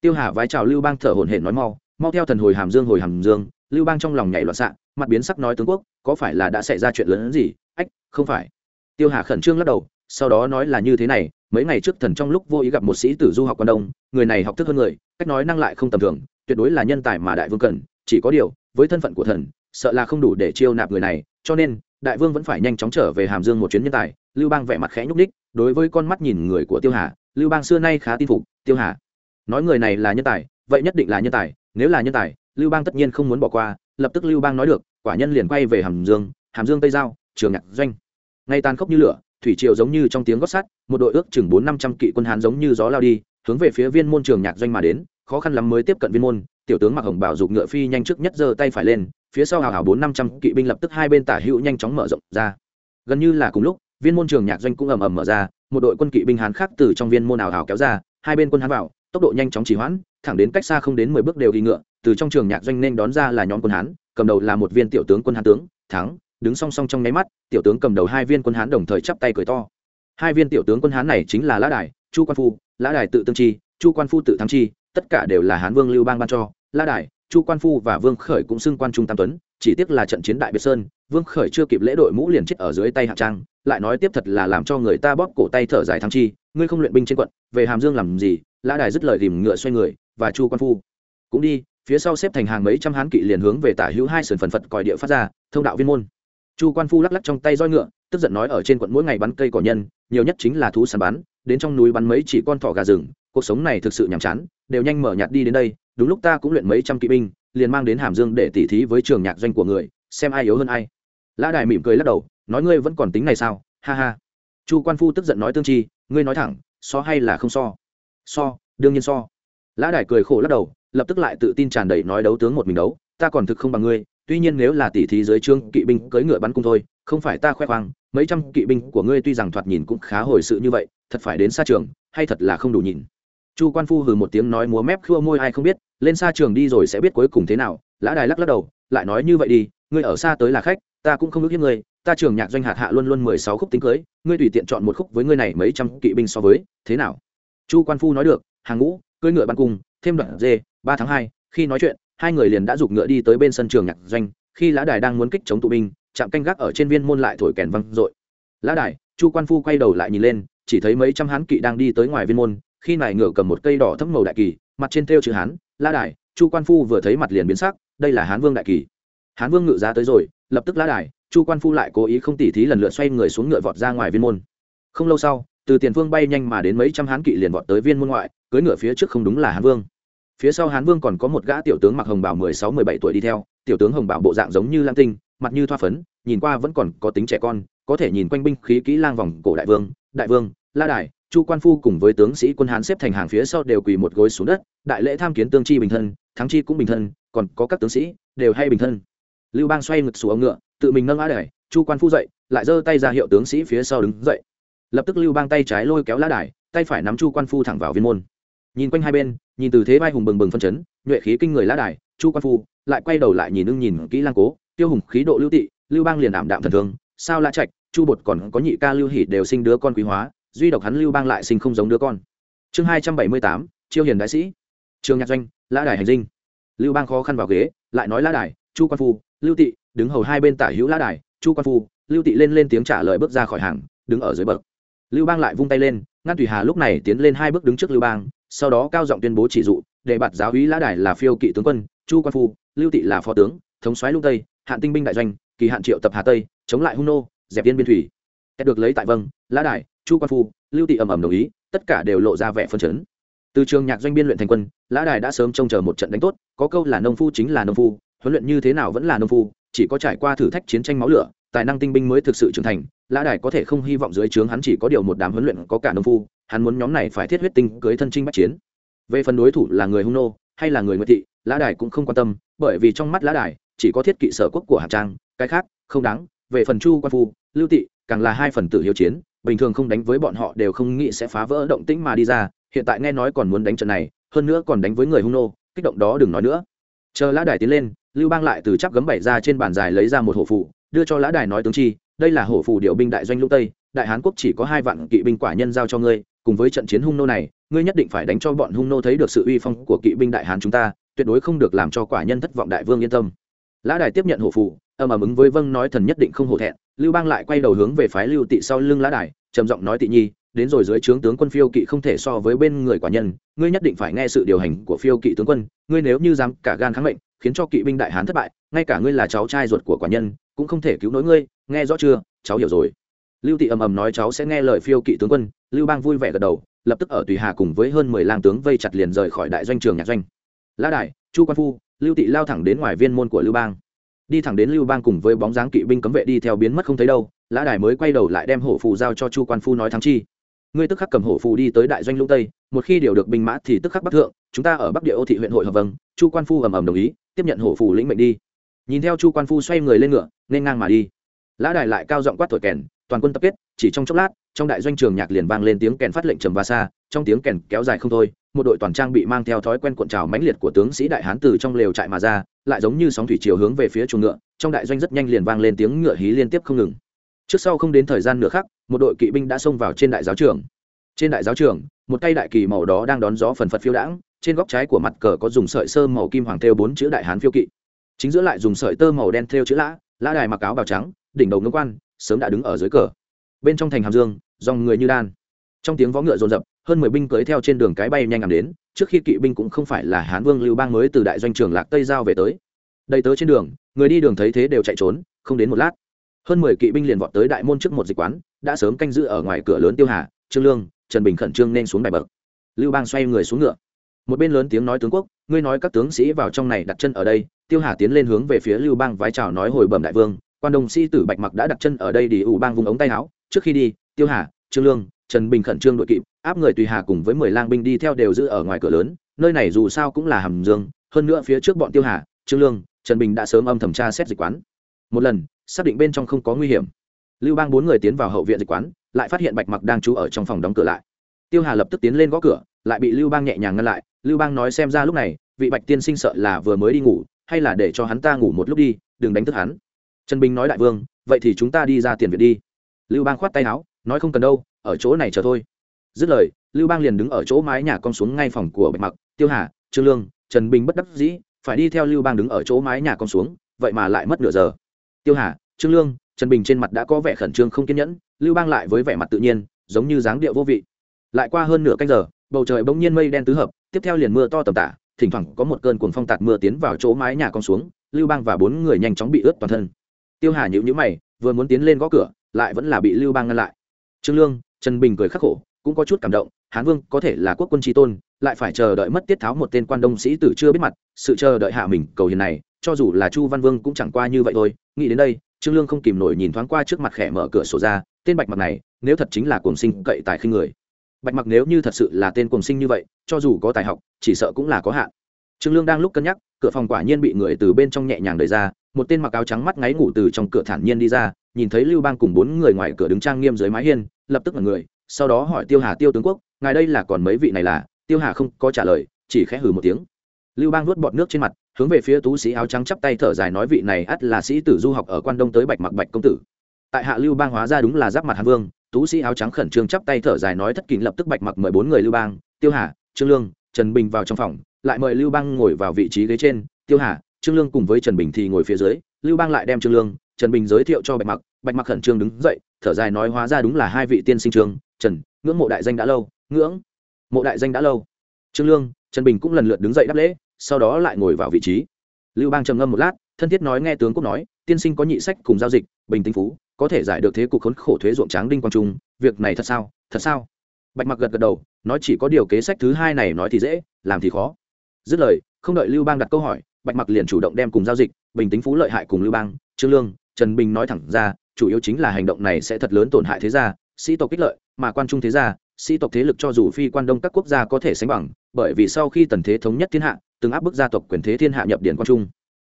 Tiêu hà vái chào lưu bang thở hổn hển nói, mau mau theo thần hồi hàm dương, hồi hàm dương. Lưu bang trong lòng nhảy loạn xạ, mặt biến sắc nói, tướng quốc, có phải là đã xảy ra chuyện lớn hơn gì? Ách, không phải. Tiêu hà khẩn trương lắc đầu, sau đó nói là như thế này, mấy ngày trước thần trong lúc vô ý gặp một sĩ tử du học quan đông, người này học thức hơn người, cách nói năng lại không tầm thường, tuyệt đối là nhân tài mà đại vương cần chỉ có điều, với thân phận của thần, sợ là không đủ để chiêu nạp người này, cho nên, đại vương vẫn phải nhanh chóng trở về hàm dương một chuyến nhân tài. Lưu bang vẻ mặt khẽ nhúc ních đối với con mắt nhìn người của tiêu hà, lưu bang xưa nay khá tin phục, tiêu hà, nói người này là nhân tài, vậy nhất định là nhân tài, nếu là nhân tài, lưu bang tất nhiên không muốn bỏ qua. Lập tức lưu bang nói được, quả nhân liền quay về hàm dương hàm dương tây giao, trường nhạc doanh. Ngay tàn khốc như lửa, thủy triều giống như trong tiếng gót sắt, một đội ước chừng bốn năm trăm kỵ quân hán giống như gió lao đi, hướng về phía viên môn trường nhạc doanh mà đến khó khăn lắm mới tiếp cận viên môn, tiểu tướng mặc hồng bảo dục ngựa phi nhanh trước nhất giơ tay phải lên, phía sau hào hào bốn năm trăm kỵ binh lập tức hai bên tả hữu nhanh chóng mở rộng ra. Gần như là cùng lúc, viên môn trường nhạc doanh cũng ầm ầm mở ra, một đội quân kỵ binh hán khác từ trong viên môn ảo hào kéo ra, hai bên quân hán vào, tốc độ nhanh chóng chỉ hoãn, thẳng đến cách xa không đến mười bước đều ghi ngựa, từ trong trường nhạc doanh nên đón ra là nhóm quân hán, cầm đầu là một viên tiểu tướng quân hán tướng, thắng, đứng song song trong nháy mắt, tiểu tướng cầm đầu hai viên quân hán đồng thời chắp tay cười to. Hai viên tiểu tướng quân hán này chính là lã đài, chu quan phu, lã đài tự tương chi chu quan phu tự thắng chi tất cả đều là hán vương lưu bang ban cho, La đài, chu quan phu và vương khởi cũng xưng quan trung tam tuấn, chỉ tiếc là trận chiến đại biệt sơn, vương khởi chưa kịp lễ đội mũ liền chết ở dưới tay hạ trang, lại nói tiếp thật là làm cho người ta bóp cổ tay thở dài thăng chi, ngươi không luyện binh trên quận, về hàm dương làm gì? La đài dứt lời tìm ngựa xoay người, và chu quan phu, cũng đi, phía sau xếp thành hàng mấy trăm hán kỵ liền hướng về tả hữu hai sườn phần phật còi địa phát ra, thông đạo viên môn. Chu quan phu lắc lắc trong tay roi ngựa, tức giận nói ở trên quận mỗi ngày bắn cây cỏ nhân, nhiều nhất chính là thú săn bắn, đến trong núi bắn mấy chỉ con thỏ gà rừng cuộc sống này thực sự nhàm chán, đều nhanh mở nhạt đi đến đây, đúng lúc ta cũng luyện mấy trăm kỵ binh, liền mang đến hàm dương để tỉ thí với trường nhạc doanh của người, xem ai yếu hơn ai. Lã đài mỉm cười lắc đầu, nói ngươi vẫn còn tính này sao? Ha ha. Chu quan phu tức giận nói tương chi, ngươi nói thẳng, so hay là không so? So, đương nhiên so. Lã đài cười khổ lắc đầu, lập tức lại tự tin tràn đầy nói đấu tướng một mình đấu, ta còn thực không bằng ngươi, tuy nhiên nếu là tỷ thí dưới trương kỵ binh cưỡi ngựa bắn cung thôi, không phải ta khoe khoang, mấy trăm kỵ binh của ngươi tuy rằng thoạt nhìn cũng khá hồi sự như vậy, thật phải đến xa trường, hay thật là không đủ nhìn chu quan phu hừ một tiếng nói múa mép khua môi ai không biết, lên xa trường đi rồi sẽ biết cuối cùng thế nào, lã đài lắc lắc đầu, lại nói như vậy đi, ngươi ở xa tới là khách, ta cũng không ước hiếp ngươi, ta trường nhạc doanh hạt hạ luôn luôn mười sáu khúc tính cưới, ngươi tùy tiện chọn một khúc với ngươi này mấy trăm kỵ binh so với, thế nào? Chu quan phu nói được, hàng ngũ, cưỡi ngựa bắn cung, thêm đoạn dê, ba tháng hai, khi nói chuyện, hai người liền đã giục ngựa đi tới bên sân trường nhạc doanh, khi lã đài đang muốn kích chống tụ binh, chạm canh gác ở trên viên môn lại thổi kèn văng dội. Lã đài, chu quan phu quay đầu lại nhìn lên, chỉ thấy mấy trăm hán kỵ đang đi tới ngoài viên môn khi này ngựa cầm một cây đỏ thấm màu đại kỳ, mặt trên thêu chữ hán, la đài, chu quan phu vừa thấy mặt liền biến sắc, đây là hán vương đại kỳ. Hán vương ngự ra tới rồi, lập tức la đài, chu quan phu lại cố ý không tỉ thí lần lượt xoay người xuống ngựa vọt ra ngoài viên môn. Không lâu sau, từ tiền phương bay nhanh mà đến mấy trăm hán kỵ liền vọt tới viên môn ngoại cưới ngựa phía trước không đúng là hán vương. Phía sau hán vương còn có một gã tiểu tướng mặc hồng bảo mười sáu, mười bảy tuổi đi theo, tiểu tướng hồng bảo bộ dạng giống như lang tinh, mặt như thoa phấn, nhìn qua vẫn còn có tính trẻ con, có thể nhìn quanh binh khí kỹ lang vòng cổ đại vương đại vương, la đài chu quan phu cùng với tướng sĩ quân hán xếp thành hàng phía sau đều quỳ một gối xuống đất, đại lễ tham kiến tương chi bình thân, thắng chi cũng bình thân, còn có các tướng sĩ đều hay bình thân. Lưu bang xoay ngực xuống ngựa, tự mình nâng á đài, chu quan phu dậy, lại giơ tay ra hiệu tướng sĩ phía sau đứng dậy. Lập tức lưu bang tay trái lôi kéo lá đài, tay phải nắm chu quan phu thẳng vào viên môn. Nhìn quanh hai bên, nhìn từ thế vai hùng bừng bừng phân chấn, nhuệ khí kinh người lá đài, chu quan phu lại quay đầu lại nhìn ưng nhìn kỹ lang cố, tiêu hùng khí độ lưu tị, lưu bang liền ảm đạm thần thương, sao lã trạch, chu bột còn có nhị ca lưu hỷ đều sinh đứa con quý hóa duy độc hắn lưu bang lại sinh không giống đứa con. Chương hai trăm bảy mươi tám, chiêu hiền đại sĩ. Trường nhạc doanh, lã đài hành dinh. Lưu bang khó khăn vào ghế, lại nói lã đài, chu quan phu, lưu tị, đứng hầu hai bên tả hữu lã đài, chu quan phu, lưu tị lên lên tiếng trả lời bước ra khỏi hàng, đứng ở dưới bậc. Lưu bang lại vung tay lên, ngăn thủy hà lúc này tiến lên hai bước đứng trước lưu bang, sau đó cao giọng tuyên bố chỉ dụ, để bạt giáo úy lã đài là phiêu kỵ tướng quân, chu quan phu, lưu tị là phó tướng, thống soái lung tây, hạn tinh binh đại doanh, kỳ hạn triệu tập hà tây, chống lại hung nô, dẹp viên biên thủy. Được lấy tại vâng lã đài chu quan phu, lưu tị ầm ầm đồng ý, tất cả đều lộ ra vẻ phân chấn. Từ trường nhạc doanh biên luyện thành quân, lã đài đã sớm trông chờ một trận đánh tốt, có câu là nông phu chính là nông phu, huấn luyện như thế nào vẫn là nông phu, chỉ có trải qua thử thách chiến tranh máu lửa, tài năng tinh binh mới thực sự trưởng thành, lã đài có thể không hy vọng dưới trướng hắn chỉ có điều một đám huấn luyện có cả nông phu, hắn muốn nhóm này phải thiết huyết tinh cưới thân trinh bắt chiến. Về phần đối thủ là người hung nô hay là người nguyệt thị, lã đài cũng không quan tâm, bởi vì trong mắt lã đài chỉ có thiết kỵ sở quốc của hạt trang, cái khác không đáng. Về phần chu quan phu, lưu tị càng là hai phần tử hiếu chiến bình thường không đánh với bọn họ đều không nghĩ sẽ phá vỡ động tĩnh mà đi ra, hiện tại nghe nói còn muốn đánh trận này, hơn nữa còn đánh với người hung nô, kích động đó đừng nói nữa. Chờ lã đài tiến lên, lưu bang lại từ chắp gấm bảy ra trên bàn dài lấy ra một hổ phụ đưa cho lã đài nói tướng chi, đây là hổ phù điều binh đại doanh lũ tây, đại hán quốc chỉ có hai vạn kỵ binh quả nhân giao cho ngươi, cùng với trận chiến hung nô này, ngươi nhất định phải đánh cho bọn hung nô thấy được sự uy phong của kỵ binh đại hán chúng ta, tuyệt đối không được làm cho quả nhân thất vọng đại vương yên tâm lã đài tiếp nhận hổ phụ, âm ầm ứng với vâng nói thần nhất định không hổ thẹn lưu bang lại quay đầu hướng về phái lưu tị sau lưng lã đài trầm giọng nói tị nhi đến rồi dưới trướng tướng quân phiêu kỵ không thể so với bên người quả nhân ngươi nhất định phải nghe sự điều hành của phiêu kỵ tướng quân ngươi nếu như dám cả gan kháng mệnh khiến cho kỵ binh đại hán thất bại ngay cả ngươi là cháu trai ruột của quả nhân cũng không thể cứu nỗi ngươi nghe rõ chưa cháu hiểu rồi. Lưu tị ầm ầm nói cháu sẽ nghe lời phiêu kỵ tướng quân lưu bang vui vẻ gật đầu lập tức ở tùy hà cùng với hơn mười lang tướng vây chặt liền rời khỏi đại doanh trường nhạc doanh. Lã đại chu quan phu lưu tị lao thẳng đến ngoài viên môn của lưu bang. Đi thẳng đến lưu bang cùng với bóng dáng kỵ binh cấm vệ đi theo biến mất không thấy đâu, lã đài mới quay đầu lại đem hổ phù giao cho chu quan phu nói thắng chi. Ngươi tức khắc cầm hổ phù đi tới đại doanh lũng tây, một khi điều được binh mã thì tức khắc bắc thượng, chúng ta ở bắc địa ô thị huyện hội hợp vâng chu quan phu ầm ầm đồng ý, tiếp nhận hổ phù lĩnh mệnh đi. Nhìn theo chu quan phu xoay người lên ngựa, nên ngang mà đi. Lã đài lại cao giọng quát thổi kèn, toàn quân tập kết, chỉ trong chốc lát, trong đại doanh trường nhạc liền vang lên tiếng kèn phát lệnh trầm và xa, trong tiếng kèn kéo dài không thôi một đội toàn trang bị mang theo thói quen cuộn trào mãnh liệt của tướng sĩ đại hán từ trong lều trại mà ra, lại giống như sóng thủy chiều hướng về phía chuồng ngựa, trong đại doanh rất nhanh liền vang lên tiếng ngựa hí liên tiếp không ngừng. Trước sau không đến thời gian nửa khắc, một đội kỵ binh đã xông vào trên đại giáo trường. Trên đại giáo trường, một cây đại kỳ màu đó đang đón gió phần phật phiêu đãng, trên góc trái của mặt cờ có dùng sợi sơ màu kim hoàng thêu bốn chữ đại hán phiêu kỵ. Chính giữa lại dùng sợi tơ màu đen thêu chữ lã lã đài mặc áo bào trắng, đỉnh đầu ngưỡng quan, sớm đã đứng ở dưới cờ. Bên trong thành hàm dương, dòng người như đan trong tiếng vó ngựa rồn rập hơn mười binh cưới theo trên đường cái bay nhanh ngắm đến, trước khi kỵ binh cũng không phải là hán vương lưu bang mới từ đại doanh trường lạc tây giao về tới. Đầy tớ trên đường, người đi đường thấy thế đều chạy trốn, không đến một lát. Hơn mười kỵ binh liền vọt tới đại môn trước một dịch quán, đã sớm canh giữ ở ngoài cửa lớn tiêu hà, trương lương, trần bình khẩn trương nên xuống đài bậc. Lưu bang xoay người xuống ngựa. Một bên lớn tiếng nói tướng quốc, ngươi nói các tướng sĩ vào trong này đặt chân ở đây. Tiêu hà tiến lên hướng về phía lưu bang vái chào nói hồi bẩm đại vương, quan đồng sĩ tử bạch mặc đã đặt chân ở đây để ủ bang vùng ống tay áo. Trước khi đi, tiêu hà, trương lương trần bình khẩn trương đội kịp, áp người tùy hà cùng với mười lang binh đi theo đều giữ ở ngoài cửa lớn, nơi này dù sao cũng là hầm dương, hơn nữa phía trước bọn tiêu hà, trương lương, trần bình đã sớm âm thẩm tra xét dịch quán. Một lần, xác định bên trong không có nguy hiểm. Lưu bang bốn người tiến vào hậu viện dịch quán, lại phát hiện bạch mặc đang trú ở trong phòng đóng cửa lại. Tiêu hà lập tức tiến lên gõ cửa, lại bị lưu bang nhẹ nhàng ngăn lại. Lưu bang nói xem ra lúc này, vị bạch tiên sinh sợ là vừa mới đi ngủ, hay là để cho hắn ta ngủ một lúc đi, đừng đánh thức hắn. Trần bình nói đại vương, vậy thì chúng ta đi ra tiền viện đi. Lưu bang khoát tay áo, nói không cần đâu ở chỗ này chờ thôi. Dứt lời, lưu bang liền đứng ở chỗ mái nhà con xuống ngay phòng của bạch mặc, tiêu hà, trương lương, trần bình bất đắc dĩ, phải đi theo lưu bang đứng ở chỗ mái nhà con xuống, vậy mà lại mất nửa giờ. Tiêu hà, trương lương, trần bình trên mặt đã có vẻ khẩn trương không kiên nhẫn, lưu bang lại với vẻ mặt tự nhiên, giống như dáng điệu vô vị. Lại qua hơn nửa canh giờ, bầu trời bỗng nhiên mây đen tứ hợp, tiếp theo liền mưa to tầm tả, thỉnh thoảng có một cơn cuồng phong tạt mưa tiến vào chỗ mái nhà con xuống, lưu bang và bốn người nhanh chóng bị ướt toàn thân. Tiêu hà nhữ nhữ mày, vừa muốn tiến lên gõ cửa, lại vẫn là bị lưu bang ngăn lại. Trương lương trần bình cười khắc khổ, cũng có chút cảm động, hán vương có thể là quốc quân tri tôn, lại phải chờ đợi mất tiết tháo một tên quan đông sĩ tử chưa biết mặt, sự chờ đợi hạ mình cầu hiền này, cho dù là chu văn vương cũng chẳng qua như vậy thôi. Nghĩ đến đây, trương lương không kìm nổi nhìn thoáng qua trước mặt khẽ mở cửa sổ ra, tên bạch mặc này, nếu thật chính là cuồng sinh cậy tài khinh người. Bạch mặc nếu như thật sự là tên cuồng sinh như vậy, cho dù có tài học, chỉ sợ cũng là có hạn trương lương đang lúc cân nhắc, cửa phòng quả nhiên bị người từ bên trong nhẹ nhàng đẩy ra, một tên mặc áo trắng mắt ngáy ngủ từ trong cửa thản nhiên đi ra, nhìn thấy lưu bang cùng bốn người ngoài cửa đứng trang nghiêm dưới mái hiên, lập tức là người, sau đó hỏi tiêu hà tiêu tướng quốc, ngài đây là còn mấy vị này là? Tiêu hà không có trả lời, chỉ khẽ hừ một tiếng. Lưu bang nuốt bọt nước trên mặt, hướng về phía tú sĩ áo trắng chắp tay thở dài nói, vị này ắt là sĩ tử du học ở quan đông tới bạch mặc bạch công tử. Tại hạ lưu bang hóa ra đúng là giáp mặt hàn vương, tú sĩ áo trắng khẩn trương chắp tay thở dài nói, thất kính lập tức bạch mặc mời bốn người lưu bang. Tiêu hà, trương lương, trần bình vào trong phòng lại mời lưu bang ngồi vào vị trí ghế trên. Tiêu hà, trương lương cùng với trần bình thì ngồi phía dưới. Lưu bang lại đem trương lương, trần bình giới thiệu cho bạch mặc. Bạch mặc khẩn trương đứng dậy, thở dài nói hóa ra đúng là hai vị tiên sinh trường trần, ngưỡng mộ đại danh đã lâu. Ngưỡng mộ đại danh đã lâu. Trương lương, trần bình cũng lần lượt đứng dậy đáp lễ, sau đó lại ngồi vào vị trí. Lưu bang trầm ngâm một lát, thân thiết nói nghe tướng quốc nói, tiên sinh có nhị sách cùng giao dịch, bình tinh phú, có thể giải được thế cục khốn khổ thuế ruộng tráng đinh quang trung, việc này thật sao thật sao? Bạch mặc gật gật đầu, nói chỉ có điều kế sách thứ hai này nói thì dễ, làm thì khó dứt lời, không đợi lưu bang đặt câu hỏi, bạch mặc liền chủ động đem cùng giao dịch, bình tính phú lợi hại cùng lưu bang, trương lương, trần bình nói thẳng ra, chủ yếu chính là hành động này sẽ thật lớn tổn hại thế gia, sĩ tộc kích lợi, mà quan trung thế gia, sĩ tộc thế lực cho dù phi quan đông các quốc gia có thể sánh bằng, bởi vì sau khi tần thế thống nhất thiên hạ, từng áp bức gia tộc quyền thế thiên hạ nhập điển quan trung.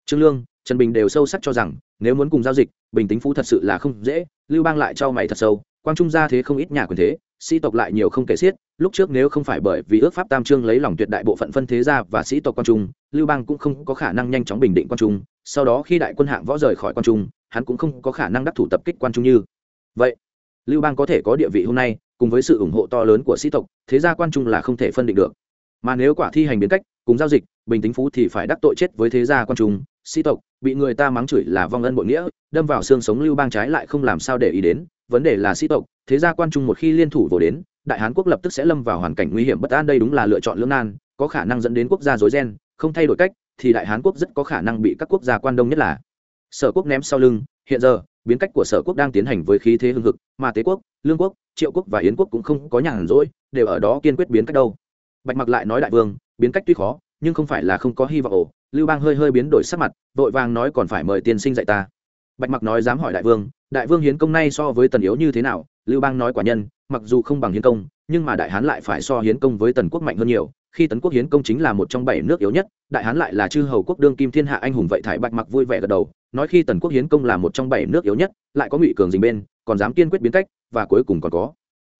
Trương lương, trần bình đều sâu sắc cho rằng, nếu muốn cùng giao dịch, bình tính phú thật sự là không dễ, lưu bang lại cho mày thật sâu, quan trung gia thế không ít nhà quyền thế sĩ tộc lại nhiều không kể xiết, lúc trước nếu không phải bởi vì ước pháp tam trương lấy lòng tuyệt đại bộ phận phân thế gia và sĩ tộc quan trung, lưu bang cũng không có khả năng nhanh chóng bình định quan trung, sau đó khi đại quân hạng võ rời khỏi quan trung, hắn cũng không có khả năng đắc thủ tập kích quan trung như. Vậy, lưu bang có thể có địa vị hôm nay, cùng với sự ủng hộ to lớn của sĩ tộc, thế gia quan trung là không thể phân định được. Mà nếu quả thi hành biến cách, cùng giao dịch, bình tính phú thì phải đắc tội chết với thế gia quan trung, sĩ tộc, bị người ta mắng chửi là vong ân bội nghĩa, đâm vào xương sống lưu bang trái lại không làm sao để ý đến vấn đề là sĩ tộc, thế gia quan trung một khi liên thủ vồ đến, đại hán quốc lập tức sẽ lâm vào hoàn cảnh nguy hiểm bất an, đây đúng là lựa chọn lưỡng nan, có khả năng dẫn đến quốc gia dối gen không thay đổi cách, thì đại hán quốc rất có khả năng bị các quốc gia quan đông nhất là sở quốc ném sau lưng. Hiện giờ, biến cách của sở quốc đang tiến hành với khí thế hưng hực, mà tế quốc, lương quốc, triệu quốc và yến quốc cũng không có nhàn rỗi, đều ở đó kiên quyết biến cách đâu. Bạch mặc lại nói đại vương, biến cách tuy khó, nhưng không phải là không có hy vọng ổ lưu bang hơi hơi biến đổi sắc mặt, vội vàng nói còn phải mời tiên sinh dạy ta. Bạch mặc nói dám hỏi đại vương đại vương hiến công nay so với tần yếu như thế nào? Lưu bang nói quả nhân, mặc dù không bằng hiến công, nhưng mà đại hán lại phải so hiến công với tần quốc mạnh hơn nhiều. Khi tấn quốc hiến công chính là một trong bảy nước yếu nhất, đại hán lại là chư hầu quốc đương kim thiên hạ anh hùng vậy thải bạch mặc vui vẻ gật đầu, nói khi tần quốc hiến công là một trong bảy nước yếu nhất, lại có ngụy cường dình bên, còn dám kiên quyết biến cách, và cuối cùng còn có.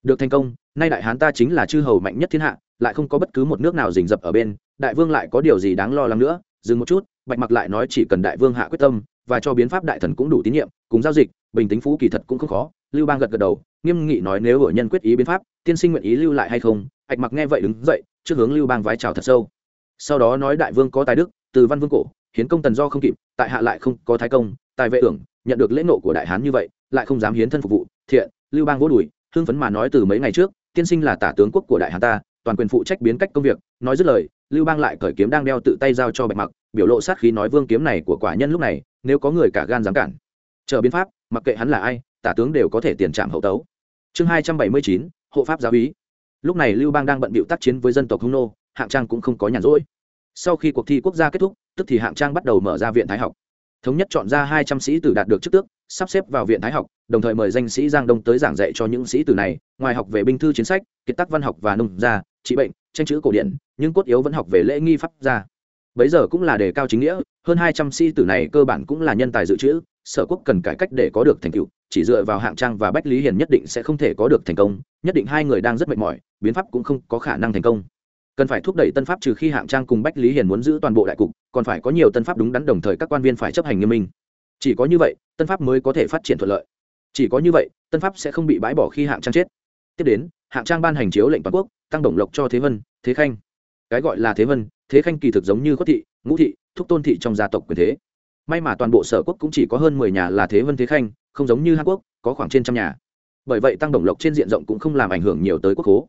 Được thành công, nay đại hán ta chính là chư hầu mạnh nhất thiên hạ, lại không có bất cứ một nước nào rình rập ở bên, đại vương lại có điều gì đáng lo lắng nữa? Dừng một chút, bạch mặc lại nói chỉ cần đại vương hạ quyết tâm và cho biến pháp đại thần cũng đủ tín nhiệm, cùng giao dịch, bình tính phú kỳ thật cũng không khó. Lưu bang gật gật đầu, nghiêm nghị nói nếu ở nhân quyết ý biến pháp, tiên sinh nguyện ý lưu lại hay không? Ạch mặc nghe vậy đứng dậy, trước hướng lưu bang vái chào thật sâu. Sau đó nói đại vương có tài đức, từ văn vương cổ, hiến công tần do không kịp, tại hạ lại không có thái công, tài vệ ưởng nhận được lễ nộ của đại hán như vậy, lại không dám hiến thân phục vụ, thiện, lưu bang vô đùi, hưng phấn mà nói từ mấy ngày trước, tiên sinh là tả tướng quốc của đại hán ta toàn quyền phụ trách biến cách công việc, nói dứt lời, lưu bang lại cởi kiếm đang đeo tự tay giao cho bạch mặc, biểu lộ sát khí nói vương kiếm này của quả nhân lúc này, nếu có người cả gan dám cản. Chờ biến pháp, mặc kệ hắn là ai, tả tướng đều có thể tiền trạm hậu tấu. Chương hai trăm bảy mươi chín, hộ pháp giáo ý. lúc này lưu bang đang bận bịu tác chiến với dân tộc hung nô, hạng trang cũng không có nhàn rỗi. Sau khi cuộc thi quốc gia kết thúc, tức thì hạng trang bắt đầu mở ra viện thái học. Thống nhất chọn ra hai trăm sĩ tử đạt được chức tước, sắp xếp vào viện thái học, đồng thời mời danh sĩ giang đông tới giảng dạy cho những sĩ tử này, ngoài học về binh thư chiến sách, kiệt tác văn học và nông gia trị bệnh, tranh chữ cổ điển, nhưng cốt yếu vẫn học về lễ nghi pháp gia. Bấy giờ cũng là đề cao chính nghĩa, hơn hai trăm sĩ tử này cơ bản cũng là nhân tài dự trữ, sở quốc cần cải cách để có được thành tựu, chỉ dựa vào hạng trang và bách lý hiền nhất định sẽ không thể có được thành công, nhất định hai người đang rất mệt mỏi, biến pháp cũng không có khả năng thành công. Cần phải thúc đẩy tân pháp trừ khi hạng trang cùng bách lý hiền muốn giữ toàn bộ đại cục, còn phải có nhiều tân pháp đúng đắn đồng thời các quan viên phải chấp hành nghiêm minh. Chỉ có như vậy, tân pháp mới có thể phát triển thuận lợi. Chỉ có như vậy, tân pháp sẽ không bị bãi bỏ khi hạng trang chết. Tiếp đến hạng trang ban hành chiếu lệnh toàn quốc, tăng đồng lộc cho thế vân, thế khanh. Cái gọi là thế vân, thế khanh kỳ thực giống như khuất thị, ngũ thị, thúc tôn thị trong gia tộc quyền thế. May mà toàn bộ sở quốc cũng chỉ có hơn mười nhà là thế vân, thế khanh, không giống như hàn quốc, có khoảng trên trăm nhà. Bởi vậy tăng đồng lộc trên diện rộng cũng không làm ảnh hưởng nhiều tới quốc hố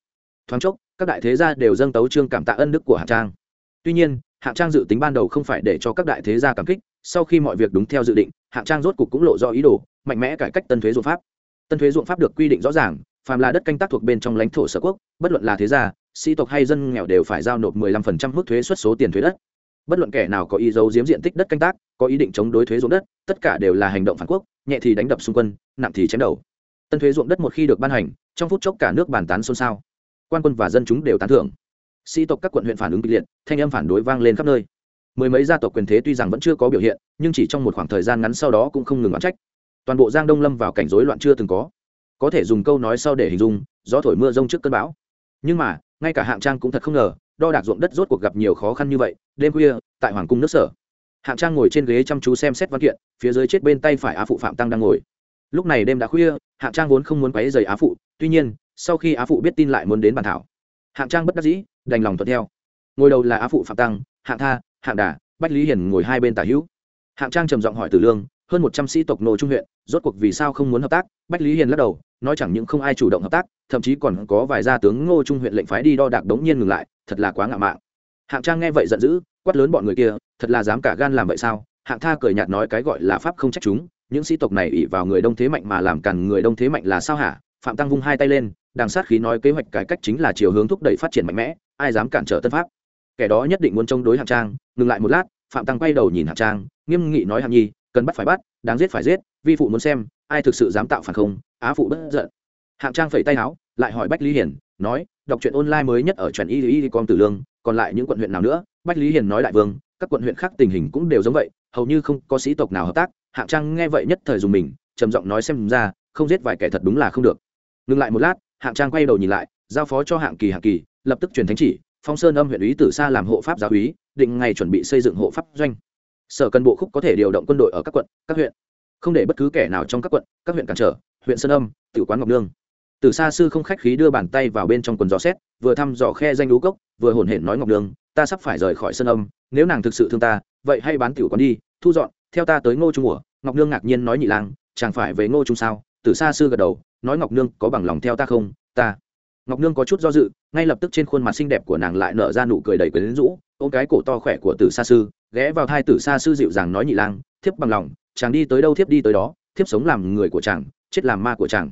thoáng chốc, các đại thế gia đều dâng tấu trương cảm tạ ân đức của hạng trang. Tuy nhiên, hạng trang dự tính ban đầu không phải để cho các đại thế gia cảm kích, sau khi mọi việc đúng theo dự định, hạng trang rốt cục cũng lộ rõ ý đồ, mạnh mẽ cải cách tân thuế ruộng pháp. Tân thuế ruộng pháp được quy định rõ ràng phàm là đất canh tác thuộc bên trong lãnh thổ sở quốc, bất luận là thế gia, sĩ tộc hay dân nghèo đều phải giao nộp 15% mức thuế suất số tiền thuế đất. Bất luận kẻ nào có ý giấu giếm diện tích đất canh tác, có ý định chống đối thuế ruộng đất, tất cả đều là hành động phản quốc, nhẹ thì đánh đập xung quân, nặng thì chém đầu. Tân thuế ruộng đất một khi được ban hành, trong phút chốc cả nước bàn tán xôn xao. Quan quân và dân chúng đều tán thưởng. Sĩ tộc các quận huyện phản ứng kịch liệt, thanh âm phản đối vang lên khắp nơi. Mười mấy gia tộc quyền thế tuy rằng vẫn chưa có biểu hiện, nhưng chỉ trong một khoảng thời gian ngắn sau đó cũng không ngừng oán trách. Toàn bộ giang đông lâm vào cảnh rối loạn chưa từng có có thể dùng câu nói sau để hình dung, gió thổi mưa rông trước cơn bão. Nhưng mà, ngay cả hạng trang cũng thật không ngờ, đo đạc ruộng đất rốt cuộc gặp nhiều khó khăn như vậy, đêm khuya, tại hoàng cung nước sở. Hạng trang ngồi trên ghế chăm chú xem xét văn kiện, phía dưới chết bên tay phải á phụ phạm tăng đang ngồi. Lúc này đêm đã khuya, hạng trang vốn không muốn quấy rầy á phụ, tuy nhiên, sau khi á phụ biết tin lại muốn đến bàn thảo, hạng trang bất đắc dĩ, đành lòng thuận theo. Ngồi đầu là á phụ phạm tăng, hạng tha, hạng đà, bách lý hiển ngồi hai bên tả hữu. Hạng trang trầm giọng hỏi tử lương hơn một trăm sĩ tộc nô trung huyện, rốt cuộc vì sao không muốn hợp tác? Bách lý hiền lắc đầu, nói chẳng những không ai chủ động hợp tác, thậm chí còn có vài gia tướng ngô trung huyện lệnh phái đi đo đạc đống nhiên ngừng lại, thật là quá ngạo mạn. Hạng trang nghe vậy giận dữ, quát lớn bọn người kia, thật là dám cả gan làm vậy sao? Hạng tha cười nhạt nói cái gọi là pháp không trách chúng, những sĩ tộc này ỉ vào người đông thế mạnh mà làm càn người đông thế mạnh là sao hả? Phạm tăng vung hai tay lên, đằng sát khí nói kế hoạch cải cách chính là chiều hướng thúc đẩy phát triển mạnh mẽ, ai dám cản trở tân pháp? Kẻ đó nhất định muốn chống đối hạng trang, ngừng lại một lát, phạm tăng quay đầu nhìn hạng trang, nghiêm nghị nói hạng nhi cần bắt phải bắt, đáng giết phải giết, vi phụ muốn xem, ai thực sự dám tạo phản không, á phụ bất giận. Hạng trang phẩy tay áo, lại hỏi bách lý hiển nói, đọc truyện online mới nhất ở truyện y y con tử lương, còn lại những quận huyện nào nữa? Bách lý hiền nói đại vương, các quận huyện khác tình hình cũng đều giống vậy, hầu như không có sĩ tộc nào hợp tác, hạng trang nghe vậy nhất thời dùng mình, trầm giọng nói xem ra, không giết vài kẻ thật đúng là không được. Ngừng lại một lát, hạng trang quay đầu nhìn lại, giao phó cho hạng kỳ hạng kỳ, lập tức truyền thánh chỉ, phong sơn âm huyện úy tử sa làm hộ pháp giáo úy, định ngày chuẩn bị xây dựng hộ pháp doanh sở cần bộ khúc có thể điều động quân đội ở các quận, các huyện. Không để bất cứ kẻ nào trong các quận, các huyện cản trở, huyện sơn âm tự quán ngọc nương. Từ xa sư không khách khí đưa bàn tay vào bên trong quần gió xét, vừa thăm dò khe danh lú cốc, vừa hổn hển nói ngọc nương, ta sắp phải rời khỏi Sơn âm, nếu nàng thực sự thương ta, vậy hay bán tiểu quán đi, thu dọn, theo ta tới ngô trung mùa. Ngọc nương ngạc nhiên nói nhị lang chẳng phải về ngô trung sao? Từ xa sư gật đầu, nói ngọc nương, có bằng lòng theo ta không? Ta. Ngọc nương có chút do dự, ngay lập tức trên khuôn mặt xinh đẹp của nàng lại nở ra nụ cười đầy quyến rũ, ôm cái cổ to khỏe của tử sa sư ghé vào thai tử xa sư dịu dàng nói nhị lang, thiếp bằng lòng, chàng đi tới đâu thiếp đi tới đó, thiếp sống làm người của chàng, chết làm ma của chàng.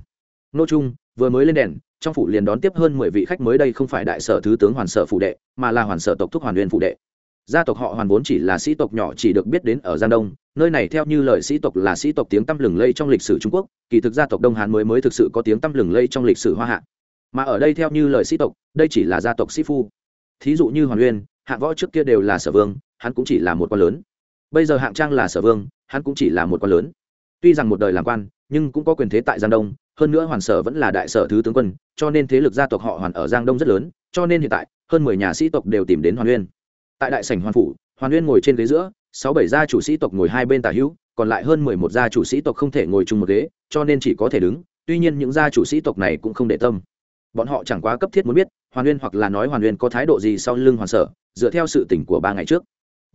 Nô trung, vừa mới lên đèn, trong phủ liền đón tiếp hơn mười vị khách mới đây không phải đại sở thứ tướng hoàn sở phủ đệ, mà là hoàn sở tộc thúc hoàn nguyên phủ đệ. Gia tộc họ hoàn vốn chỉ là sĩ tộc nhỏ chỉ được biết đến ở giang đông, nơi này theo như lời sĩ tộc là sĩ tộc tiếng tăm lừng lây trong lịch sử trung quốc, kỳ thực gia tộc đông hán mới mới thực sự có tiếng tăm lừng lây trong lịch sử hoa hạ. Mà ở đây theo như lời sĩ tộc, đây chỉ là gia tộc sĩ phu. Thí dụ như hoàn uyên, hạ võ trước kia đều là sở vương hắn cũng chỉ là một quan lớn. Bây giờ hạng trang là sở vương, hắn cũng chỉ là một quan lớn. Tuy rằng một đời làm quan, nhưng cũng có quyền thế tại giang đông, hơn nữa hoàn sở vẫn là đại sở thứ tướng quân, cho nên thế lực gia tộc họ hoàn ở giang đông rất lớn, cho nên hiện tại, hơn mười nhà sĩ tộc đều tìm đến hoàn uyên tại đại sảnh hoàn phủ, hoàn uyên ngồi trên ghế giữa, sáu bảy gia chủ sĩ tộc ngồi hai bên tả hữu, còn lại hơn mười một gia chủ sĩ tộc không thể ngồi chung một ghế, cho nên chỉ có thể đứng, tuy nhiên những gia chủ sĩ tộc này cũng không để tâm. Bọn họ chẳng quá cấp thiết muốn biết, hoàn uyên hoặc là nói hoàn uyên có thái độ gì sau lưng hoàn sở, dựa theo sự tỉnh của ba ngày trước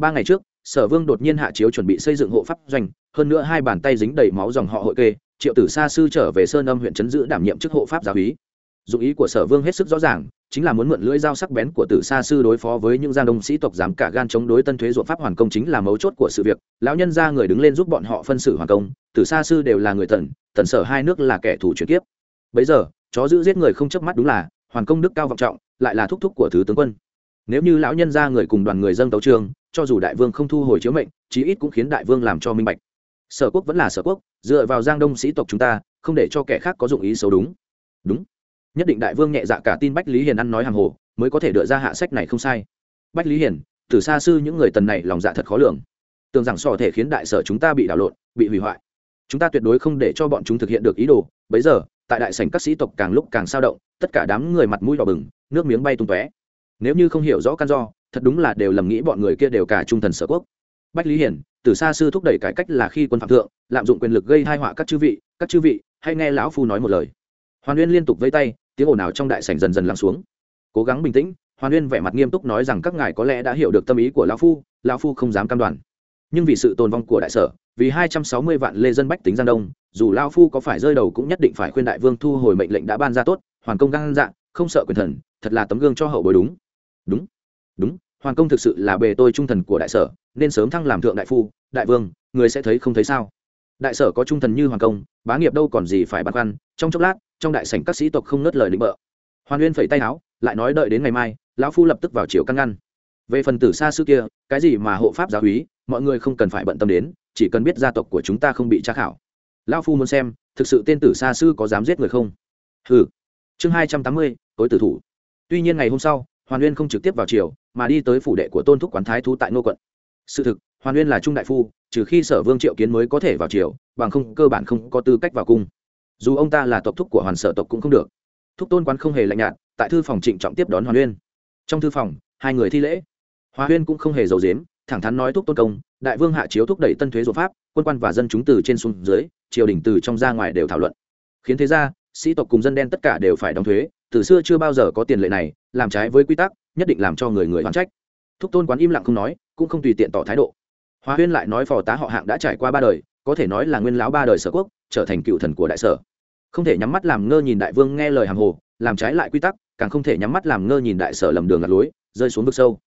ba ngày trước, sở vương đột nhiên hạ chiếu chuẩn bị xây dựng hộ pháp doanh, hơn nữa hai bàn tay dính đầy máu dòng họ hội kê, triệu tử sa sư trở về sơn âm huyện trấn giữ đảm nhiệm chức hộ pháp giáo lý. dụng ý của sở vương hết sức rõ ràng, chính là muốn mượn lưỡi dao sắc bén của tử sa sư đối phó với những giang đông sĩ tộc dám cả gan chống đối tân thuế ruộng pháp hoàn công chính là mấu chốt của sự việc. Lão nhân ra người đứng lên giúp bọn họ phân xử hoàn công, tử sa sư đều là người tần tần sở hai nước là kẻ thù chuyển kiếp. Bấy giờ, chó giữ giết người không chớp mắt đúng là, hoàn công đức cao vọng trọng, lại là thúc thúc của thứ tướng quân nếu như lão nhân ra người cùng đoàn người dân tấu trường, cho dù đại vương không thu hồi chiếu mệnh, chí ít cũng khiến đại vương làm cho minh bạch. Sở quốc vẫn là sở quốc, dựa vào giang đông sĩ tộc chúng ta, không để cho kẻ khác có dụng ý xấu đúng. Đúng. Nhất định đại vương nhẹ dạ cả tin bách lý hiền ăn nói hàng hồ, mới có thể đưa ra hạ sách này không sai. Bách lý hiền từ xa sư những người tần này lòng dạ thật khó lường. Tưởng rằng sò thể khiến đại sở chúng ta bị đảo lộn, bị hủy hoại. Chúng ta tuyệt đối không để cho bọn chúng thực hiện được ý đồ. Bấy giờ, tại đại sảnh các sĩ tộc càng lúc càng sao động, tất cả đám người mặt mũi đỏ bừng, nước miếng bay tung tóe nếu như không hiểu rõ căn do, thật đúng là đều lầm nghĩ bọn người kia đều cả trung thần sở quốc. Bách lý hiển, từ xa sư thúc đẩy cải cách là khi quân phạm thượng, lạm dụng quyền lực gây hai họa các chư vị, các chư vị hay nghe lão phu nói một lời. Hoàn uyên liên tục vây tay, tiếng ồn ào trong đại sảnh dần dần lắng xuống. Cố gắng bình tĩnh, hoàn uyên vẻ mặt nghiêm túc nói rằng các ngài có lẽ đã hiểu được tâm ý của lão phu lão phu không dám cam đoan. Nhưng vì sự tồn vong của đại sở, vì hai trăm sáu mươi vạn lê dân bách tính giang đông, dù lão phu có phải rơi đầu cũng nhất định phải khuyên đại vương thu hồi mệnh lệnh đã ban ra tốt, hoàn công gan dạng không sợ quyền thần, thật là tấm gương cho hậu bối đúng đúng. Đúng, hoàng công thực sự là bề tôi trung thần của đại sở, nên sớm thăng làm thượng đại phu, đại vương, người sẽ thấy không thấy sao? Đại sở có trung thần như hoàng công, bá nghiệp đâu còn gì phải băn khoăn, trong chốc lát, trong đại sảnh các sĩ tộc không nớt lời định bợ. Hoàn nguyên phẩy tay áo, lại nói đợi đến ngày mai, lão phu lập tức vào chiều căn ngăn. Về phần tử xa xưa kia, cái gì mà hộ pháp giáo húy mọi người không cần phải bận tâm đến, chỉ cần biết gia tộc của chúng ta không bị tra khảo. Lão phu muốn xem, thực sự tên tử xa sư có dám giết người không? Ừ chương hai trăm tám mươi, tối tử thủ. Tuy nhiên ngày hôm sau hoàn nguyên không trực tiếp vào triều, mà đi tới phủ đệ của tôn thúc quán thái thú tại ngô quận. Sự thực, hoàn nguyên là trung đại phu, trừ khi sở vương triệu kiến mới có thể vào triều, bằng không, cơ bản không có tư cách vào cung. Dù ông ta là tộc thúc của hoàn sở tộc cũng không được. Thúc tôn quán không hề lạnh nhạt, tại thư phòng trịnh trọng tiếp đón hoàn nguyên. Trong thư phòng, hai người thi lễ. Hoa huyên cũng không hề giấu dếm thẳng thắn nói thúc tôn công, đại vương hạ chiếu thúc đẩy tân thuế ruột pháp, quân quan và dân chúng từ trên xuống dưới, triều đình từ trong ra ngoài đều thảo luận. Khiến thế ra, sĩ tộc cùng dân đen tất cả đều phải đóng thuế từ xưa chưa bao giờ có tiền lệ này, làm trái với quy tắc, nhất định làm cho người người hoán trách. Thúc tôn quán im lặng không nói, cũng không tùy tiện tỏ thái độ. Hoa huyên lại nói phò tá họ hạng đã trải qua ba đời, có thể nói là nguyên lão ba đời sở quốc, trở thành cựu thần của đại sở. Không thể nhắm mắt làm ngơ nhìn đại vương nghe lời hàng hồ, làm trái lại quy tắc, càng không thể nhắm mắt làm ngơ nhìn đại sở lầm đường lạc lối, rơi xuống vực sâu.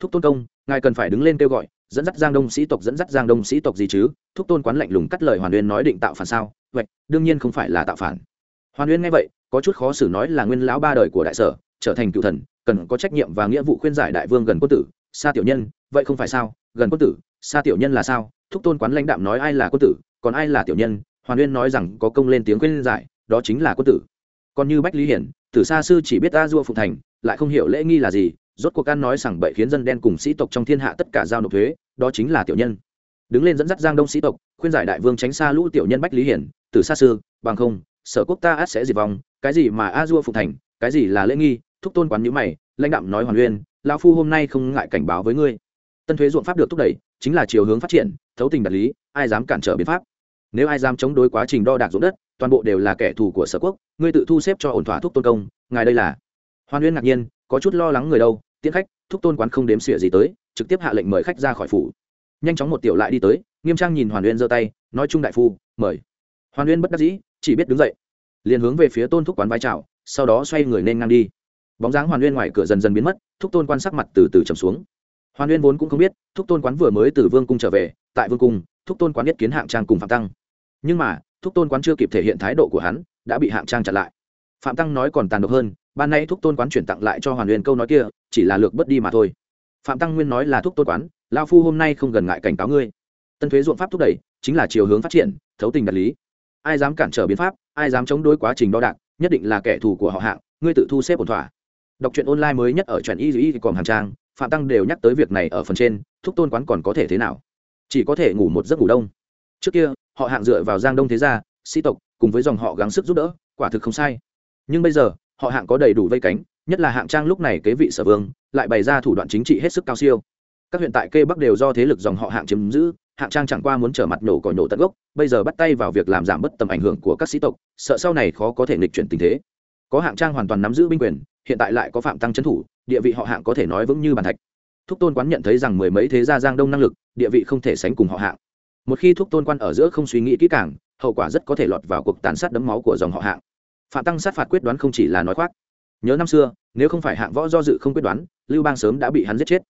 Thúc tôn công, ngài cần phải đứng lên kêu gọi, dẫn dắt giang đông sĩ tộc, dẫn dắt giang đông sĩ tộc gì chứ? Thúc tôn quán lạnh lùng cắt lời hoàn uyên nói định tạo phản sao? Vậy, đương nhiên không phải là tạo phản. Hoàn uyên nghe vậy có chút khó xử nói là nguyên lão ba đời của đại sở, trở thành cựu thần, cần có trách nhiệm và nghĩa vụ khuyên giải đại vương gần quân tử xa tiểu nhân, vậy không phải sao? Gần quân tử xa tiểu nhân là sao? Thúc tôn quán lãnh đạm nói ai là quân tử, còn ai là tiểu nhân? Hoàn uyên nói rằng có công lên tiếng khuyên giải, đó chính là quân tử. Còn như bách lý hiển, tử sa sư chỉ biết a dua phụng thành, lại không hiểu lễ nghi là gì, rốt cuộc ăn nói rằng bậy khiến dân đen cùng sĩ tộc trong thiên hạ tất cả giao nộp thuế, đó chính là tiểu nhân. Đứng lên dẫn dắt giang đông sĩ tộc, khuyên giải đại vương tránh xa lũ tiểu nhân bách lý hiển, tử sa sư, bằng không, sở quốc ta át sẽ diệt vong cái gì mà a dua phục thành, cái gì là lễ nghi, thúc tôn quán nhữ mày, lãnh đạm nói hoàn uyên lao phu hôm nay không ngại cảnh báo với ngươi. Tân thuế ruộng pháp được thúc đẩy, chính là chiều hướng phát triển, thấu tình đạt lý, ai dám cản trở biến pháp? Nếu ai dám chống đối quá trình đo đạc ruộng đất, toàn bộ đều là kẻ thù của sở quốc, ngươi tự thu xếp cho ổn thỏa thúc tôn công, ngài đây là. Hoàn uyên ngạc nhiên, có chút lo lắng người đâu, tiễn khách, thúc tôn quán không đếm xỉa gì tới, trực tiếp hạ lệnh mời khách ra khỏi phủ. Nhanh chóng một tiểu lại đi tới, nghiêm trang nhìn hoàn uyên giơ tay, nói chung đại phu, mời. Hoàn uyên bất đắc dĩ, chỉ biết đứng dậy liền hướng về phía tôn thúc quán vai trào, sau đó xoay người nên ngang đi. Bóng dáng hoàn nguyên ngoài cửa dần dần biến mất, thúc tôn quan sắc mặt từ từ trầm xuống. Hoàn nguyên vốn cũng không biết, thúc tôn quán vừa mới từ vương cung trở về, tại vương cung, thúc tôn quán biết kiến hạng trang cùng phạm tăng. Nhưng mà, thúc tôn quán chưa kịp thể hiện thái độ của hắn, đã bị hạng trang chặn lại. Phạm tăng nói còn tàn độc hơn, ban nay thúc tôn quán chuyển tặng lại cho hoàn nguyên câu nói kia, chỉ là lược bất đi mà thôi. Phạm tăng nguyên nói là thúc tôn quán lao phu hôm nay không gần ngại cảnh cáo ngươi. Tân thuế ruộng pháp thúc đẩy, chính là chiều hướng phát triển, thấu tình đạt lý. Ai dám cản trở biến pháp ai dám chống đối quá trình đo đạc, nhất định là kẻ thù của họ hạng, ngươi tự thu xếp ổn thỏa. Đọc truyện online mới nhất ở truyện y y còn hàng trang, phạm tăng đều nhắc tới việc này ở phần trên, thúc tôn quán còn có thể thế nào? Chỉ có thể ngủ một giấc ngủ đông. Trước kia, họ hạng dựa vào giang đông thế gia, sĩ tộc, cùng với dòng họ gắng sức giúp đỡ, quả thực không sai. Nhưng bây giờ, họ hạng có đầy đủ vây cánh, nhất là hạng trang lúc này kế vị sở vương, lại bày ra thủ đoạn chính trị hết sức cao siêu. Các huyện tại kê bắc đều do thế lực dòng họ hạng chiếm giữ hạng trang chẳng qua muốn trở mặt nổ còi nổ tận gốc, bây giờ bắt tay vào việc làm giảm bớt tầm ảnh hưởng của các sĩ tộc, sợ sau này khó có thể nghịch chuyển tình thế. Có hạng trang hoàn toàn nắm giữ binh quyền, hiện tại lại có phạm tăng trấn thủ, địa vị họ hạng có thể nói vững như bàn thạch. Thúc tôn quán nhận thấy rằng mười mấy thế gia giang đông năng lực, địa vị không thể sánh cùng họ hạng. Một khi thúc tôn quan ở giữa không suy nghĩ kỹ càng, hậu quả rất có thể lọt vào cuộc tàn sát đấm máu của dòng họ hạng. Phạm tăng sát phạt quyết đoán không chỉ là nói khoác. Nhớ năm xưa, nếu không phải hạng võ do dự không quyết đoán, lưu bang sớm đã bị hắn giết chết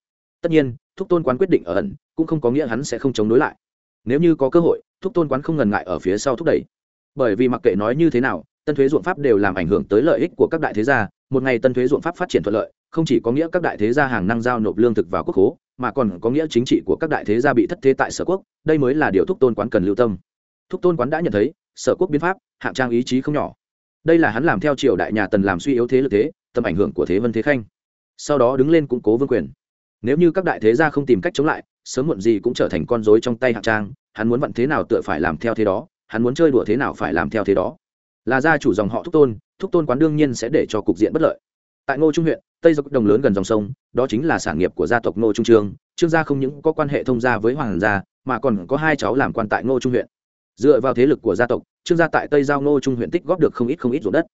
tất nhiên, thúc tôn quán quyết định ở ẩn, cũng không có nghĩa hắn sẽ không chống đối lại. Nếu như có cơ hội, thúc tôn quán không ngần ngại ở phía sau thúc đẩy. Bởi vì mặc kệ nói như thế nào, tân thuế ruộng pháp đều làm ảnh hưởng tới lợi ích của các đại thế gia, một ngày tân thuế ruộng pháp phát triển thuận lợi, không chỉ có nghĩa các đại thế gia hàng năng giao nộp lương thực vào quốc hố mà còn có nghĩa chính trị của các đại thế gia bị thất thế tại sở quốc, đây mới là điều thúc tôn quán cần lưu tâm. Thúc tôn quán đã nhận thấy, sở quốc biến pháp, hạng trang ý chí không nhỏ. Đây là hắn làm theo triều đại nhà tần làm suy yếu thế lực thế, tầm ảnh hưởng của thế vân thế khanh. Sau đó đứng lên củng cố vương quyền nếu như các đại thế gia không tìm cách chống lại, sớm muộn gì cũng trở thành con rối trong tay hạng trang, hắn muốn vặn thế nào tựa phải làm theo thế đó, hắn muốn chơi đùa thế nào phải làm theo thế đó. Là gia chủ dòng họ thúc tôn thúc tôn quán đương nhiên sẽ để cho cục diện bất lợi. Tại ngô trung huyện, tây dọc đồng lớn gần dòng sông, đó chính là sản nghiệp của gia tộc ngô trung trương. Trương gia không những có quan hệ thông gia với hoàng gia, mà còn có hai cháu làm quan tại ngô trung huyện. Dựa vào thế lực của gia tộc, trương gia tại tây giao ngô trung huyện tích góp được không ít không ít ruộng đất.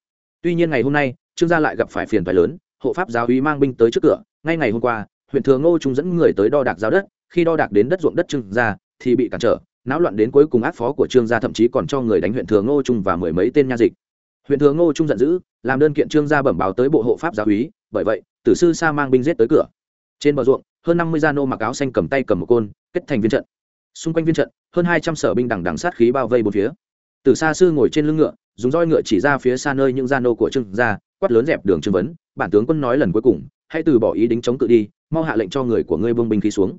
Tuy nhiên ngày hôm nay, trương gia lại gặp phải phiền phái lớn, hộ pháp giáo úy mang binh tới trước cửa, ngay ngày hôm qua huyện thừa ngô trung dẫn người tới đo đạc giao đất, khi đo đạc đến đất ruộng đất trương gia thì bị cản trở, náo loạn đến cuối cùng ác phó của trương gia thậm chí còn cho người đánh huyện thừa ngô trung và mười mấy tên nha dịch. Huyện thừa ngô trung giận dữ, làm đơn kiện trương gia bẩm báo tới bộ hộ pháp giáo úy, bởi vậy, tử sư sa mang binh giết tới cửa. Trên bờ ruộng, hơn năm mươi gia nô mặc áo xanh cầm tay cầm một côn, kết thành viên trận. Xung quanh viên trận, hơn hai trăm sở binh đằng đằng sát khí bao vây bốn phía. Tử sa sư ngồi trên lưng ngựa, dùng roi ngựa chỉ ra phía xa nơi những gia nô của trương gia, quát lớn dẹp đường trương vấn, bản tướng quân nói lần cuối cùng, hãy từ bỏ ý đính chống cự đi mau hạ lệnh cho người của ngươi bông binh khí xuống.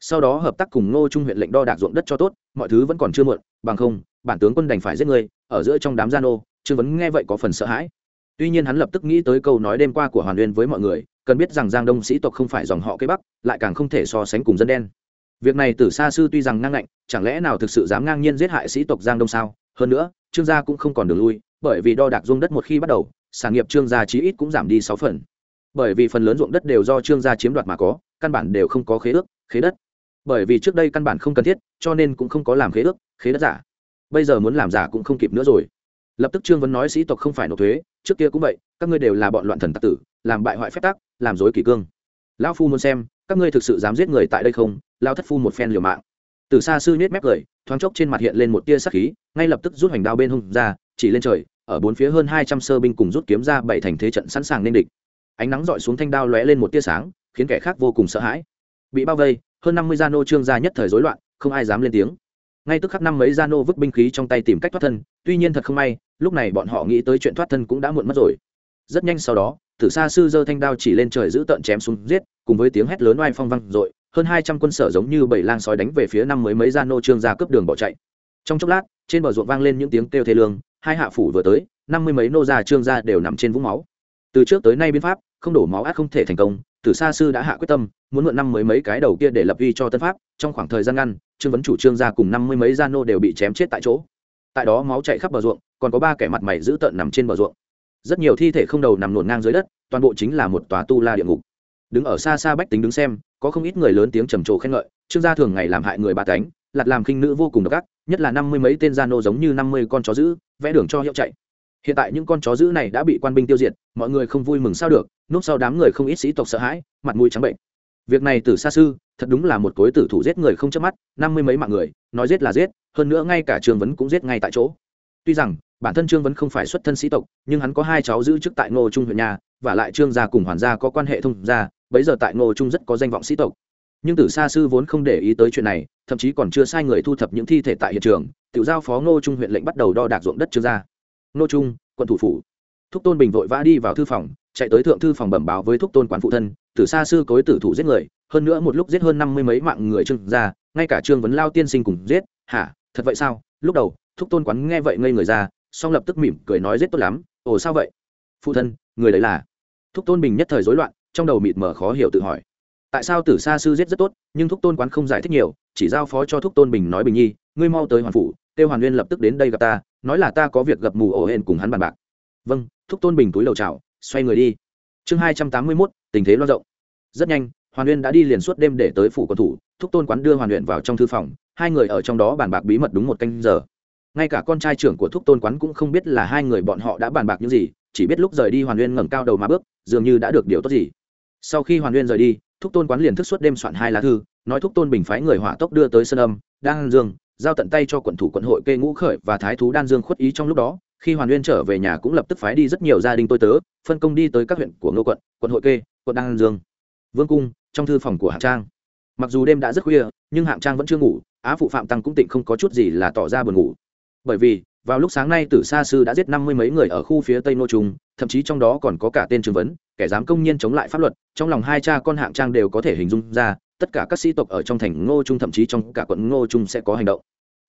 Sau đó hợp tác cùng ngô trung huyện lệnh đo đạc ruộng đất cho tốt mọi thứ vẫn còn chưa muộn bằng không bản tướng quân đành phải giết ngươi ở giữa trong đám gian ô, trương vấn nghe vậy có phần sợ hãi. Tuy nhiên hắn lập tức nghĩ tới câu nói đêm qua của hoàn uyên với mọi người cần biết rằng giang đông sĩ tộc không phải dòng họ cây bắc lại càng không thể so sánh cùng dân đen. Việc này từ xa sư tuy rằng ngang ngạnh chẳng lẽ nào thực sự dám ngang nhiên giết hại sĩ tộc giang đông sao? Hơn nữa trương gia cũng không còn đường lui bởi vì đo đạc dung đất một khi bắt đầu sản nghiệp trương gia chí ít cũng giảm đi sáu phần bởi vì phần lớn ruộng đất đều do trương gia chiếm đoạt mà có, căn bản đều không có khế ước, khế đất. Bởi vì trước đây căn bản không cần thiết, cho nên cũng không có làm khế ước, khế đất giả. Bây giờ muốn làm giả cũng không kịp nữa rồi. Lập tức trương vẫn nói sĩ tộc không phải nộp thuế, trước kia cũng vậy, các ngươi đều là bọn loạn thần tặc tử, làm bại hoại phép tắc, làm dối kỷ cương. Lão phu muốn xem, các ngươi thực sự dám giết người tại đây không? Lao thất phu một phen liều mạng. Từ xa sư nhét mép cười, thoáng chốc trên mặt hiện lên một tia sắc khí, ngay lập tức rút hoành đao bên hông ra, chỉ lên trời, ở bốn phía hơn hai trăm sơ binh cùng rút kiếm ra bảy thành thế trận sẵn sàng nên địch ánh nắng dọi xuống thanh đao lóe lên một tia sáng, khiến kẻ khác vô cùng sợ hãi. Bị bao vây, hơn năm mươi gia nô trương gia nhất thời rối loạn, không ai dám lên tiếng. Ngay tức khắc năm mấy gia nô vứt binh khí trong tay tìm cách thoát thân, tuy nhiên thật không may, lúc này bọn họ nghĩ tới chuyện thoát thân cũng đã muộn mất rồi. Rất nhanh sau đó thử xa sư giơ thanh đao chỉ lên trời giữ tợn chém xuống giết, cùng với tiếng hét lớn oai phong văng dội, hơn hai trăm quân sở giống như bảy lang sói đánh về phía năm mấy mấy gia nô trương gia cướp đường bỏ chạy. Trong chốc lát, trên bờ ruộng vang lên những tiếng kêu thê lương, hai hạ phủ vừa tới, năm mươi mấy nô gia trương gia đều nằm trên vũng máu. Từ trước tới nay biên pháp không đổ máu ác không thể thành công tử sa sư đã hạ quyết tâm, muốn mượn năm mươi mấy cái đầu kia để lập uy cho tân pháp, trong khoảng thời gian ngăn trương vấn chủ trương gia cùng năm mươi mấy gia nô đều bị chém chết tại chỗ. Tại đó máu chạy khắp bờ ruộng, còn có ba kẻ mặt mày dữ tợn nằm trên bờ ruộng. Rất nhiều thi thể không đầu nằm nổn ngang dưới đất, toàn bộ chính là một tòa tu la địa ngục. Đứng ở xa xa bách tính đứng xem, có không ít người lớn tiếng trầm trồ khen ngợi, trương gia thường ngày làm hại người ba cánh, lặt làm khinh nữ vô cùng độc ác, nhất là năm mươi mấy tên gia nô giống như năm mươi con chó dữ, vẽ đường cho hiệu chạy hiện tại những con chó dữ này đã bị quan binh tiêu diệt, mọi người không vui mừng sao được, núp sau đám người không ít sĩ tộc sợ hãi, mặt mũi trắng bệnh. Việc này từ xa sư thật đúng là một cối tử thủ giết người không chớp mắt, năm mươi mấy mạng người, nói giết là giết, hơn nữa ngay cả trương vấn cũng giết ngay tại chỗ. Tuy rằng, bản thân trương vấn không phải xuất thân sĩ tộc, nhưng hắn có hai cháu giữ chức tại ngô trung huyện nhà, và lại trương gia cùng hoàn gia có quan hệ thông gia, bấy giờ tại ngô trung rất có danh vọng sĩ tộc. Nhưng tử xa sư vốn không để ý tới chuyện này, thậm chí còn chưa sai người thu thập những thi thể tại hiện trường tự giao phó ngô trung huyện lệnh bắt đầu đo đạc ruộng đất trương gia nô trung, quận thủ phủ. Thúc tôn bình vội vã đi vào thư phòng, chạy tới thượng thư phòng bẩm báo với thúc tôn quán phụ thân, tử xa sư cối tử thủ giết người, hơn nữa một lúc giết hơn năm mươi mấy mạng người trương gia, ngay cả trương vấn lao tiên sinh cùng giết, hả, thật vậy sao? Lúc đầu, thúc tôn quán nghe vậy ngây người ra, song lập tức mỉm cười nói giết tốt lắm, ồ sao vậy? Phụ thân, người đấy là? Thúc tôn bình nhất thời rối loạn, trong đầu mịt mờ khó hiểu tự hỏi. Tại sao tử sa sư giết rất tốt, nhưng thúc tôn quán không giải thích nhiều, chỉ giao phó cho thúc tôn bình nói bình nhi, ngươi mau tới hoàn phủ kêu hoàn nguyên lập tức đến đây gặp ta nói là ta có việc gặp mù ổ hên cùng hắn bàn bạc. Vâng thúc tôn bình túi đầu chào, xoay người đi. Chương hai trăm tám mươi mốt, tình thế lo rộng. Rất nhanh, hoàn nguyên đã đi liền suốt đêm để tới phủ quân thủ, thúc tôn quán đưa hoàn luyện vào trong thư phòng, hai người ở trong đó bàn bạc bí mật đúng một canh giờ. Ngay cả con trai trưởng của thúc tôn quán cũng không biết là hai người bọn họ đã bàn bạc những gì, chỉ biết lúc rời đi hoàn nguyên ngẩng cao đầu mà bước, dường như đã được điều tốt gì. Sau khi hoàn nguyên rời đi, thúc tôn quán liền thức suốt đêm soạn hai lá thư, nói thúc tôn bình phái người hỏa tốc đưa tới sơn âm, đang dương giao tận tay cho quận thủ quận hội kê ngũ khởi và thái thú đan dương khuất ý trong lúc đó, khi hoàn nguyên trở về nhà cũng lập tức phái đi rất nhiều gia đình tôi tớ, phân công đi tới các huyện của ngô quận quận hội kê, quận đan dương. Vương cung, trong thư phòng của hạng trang. Mặc dù đêm đã rất khuya, nhưng hạng trang vẫn chưa ngủ, á phụ phạm tăng cũng tịnh không có chút gì là tỏ ra buồn ngủ. Bởi vì, vào lúc sáng nay tử sa sư đã giết năm mươi mấy người ở khu phía tây nô trung, thậm chí trong đó còn có cả tên trường vấn, kẻ dám công nhiên chống lại pháp luật, trong lòng hai cha con hạng trang đều có thể hình dung ra tất cả các sĩ tộc ở trong thành ngô trung thậm chí trong cả quận ngô trung sẽ có hành động.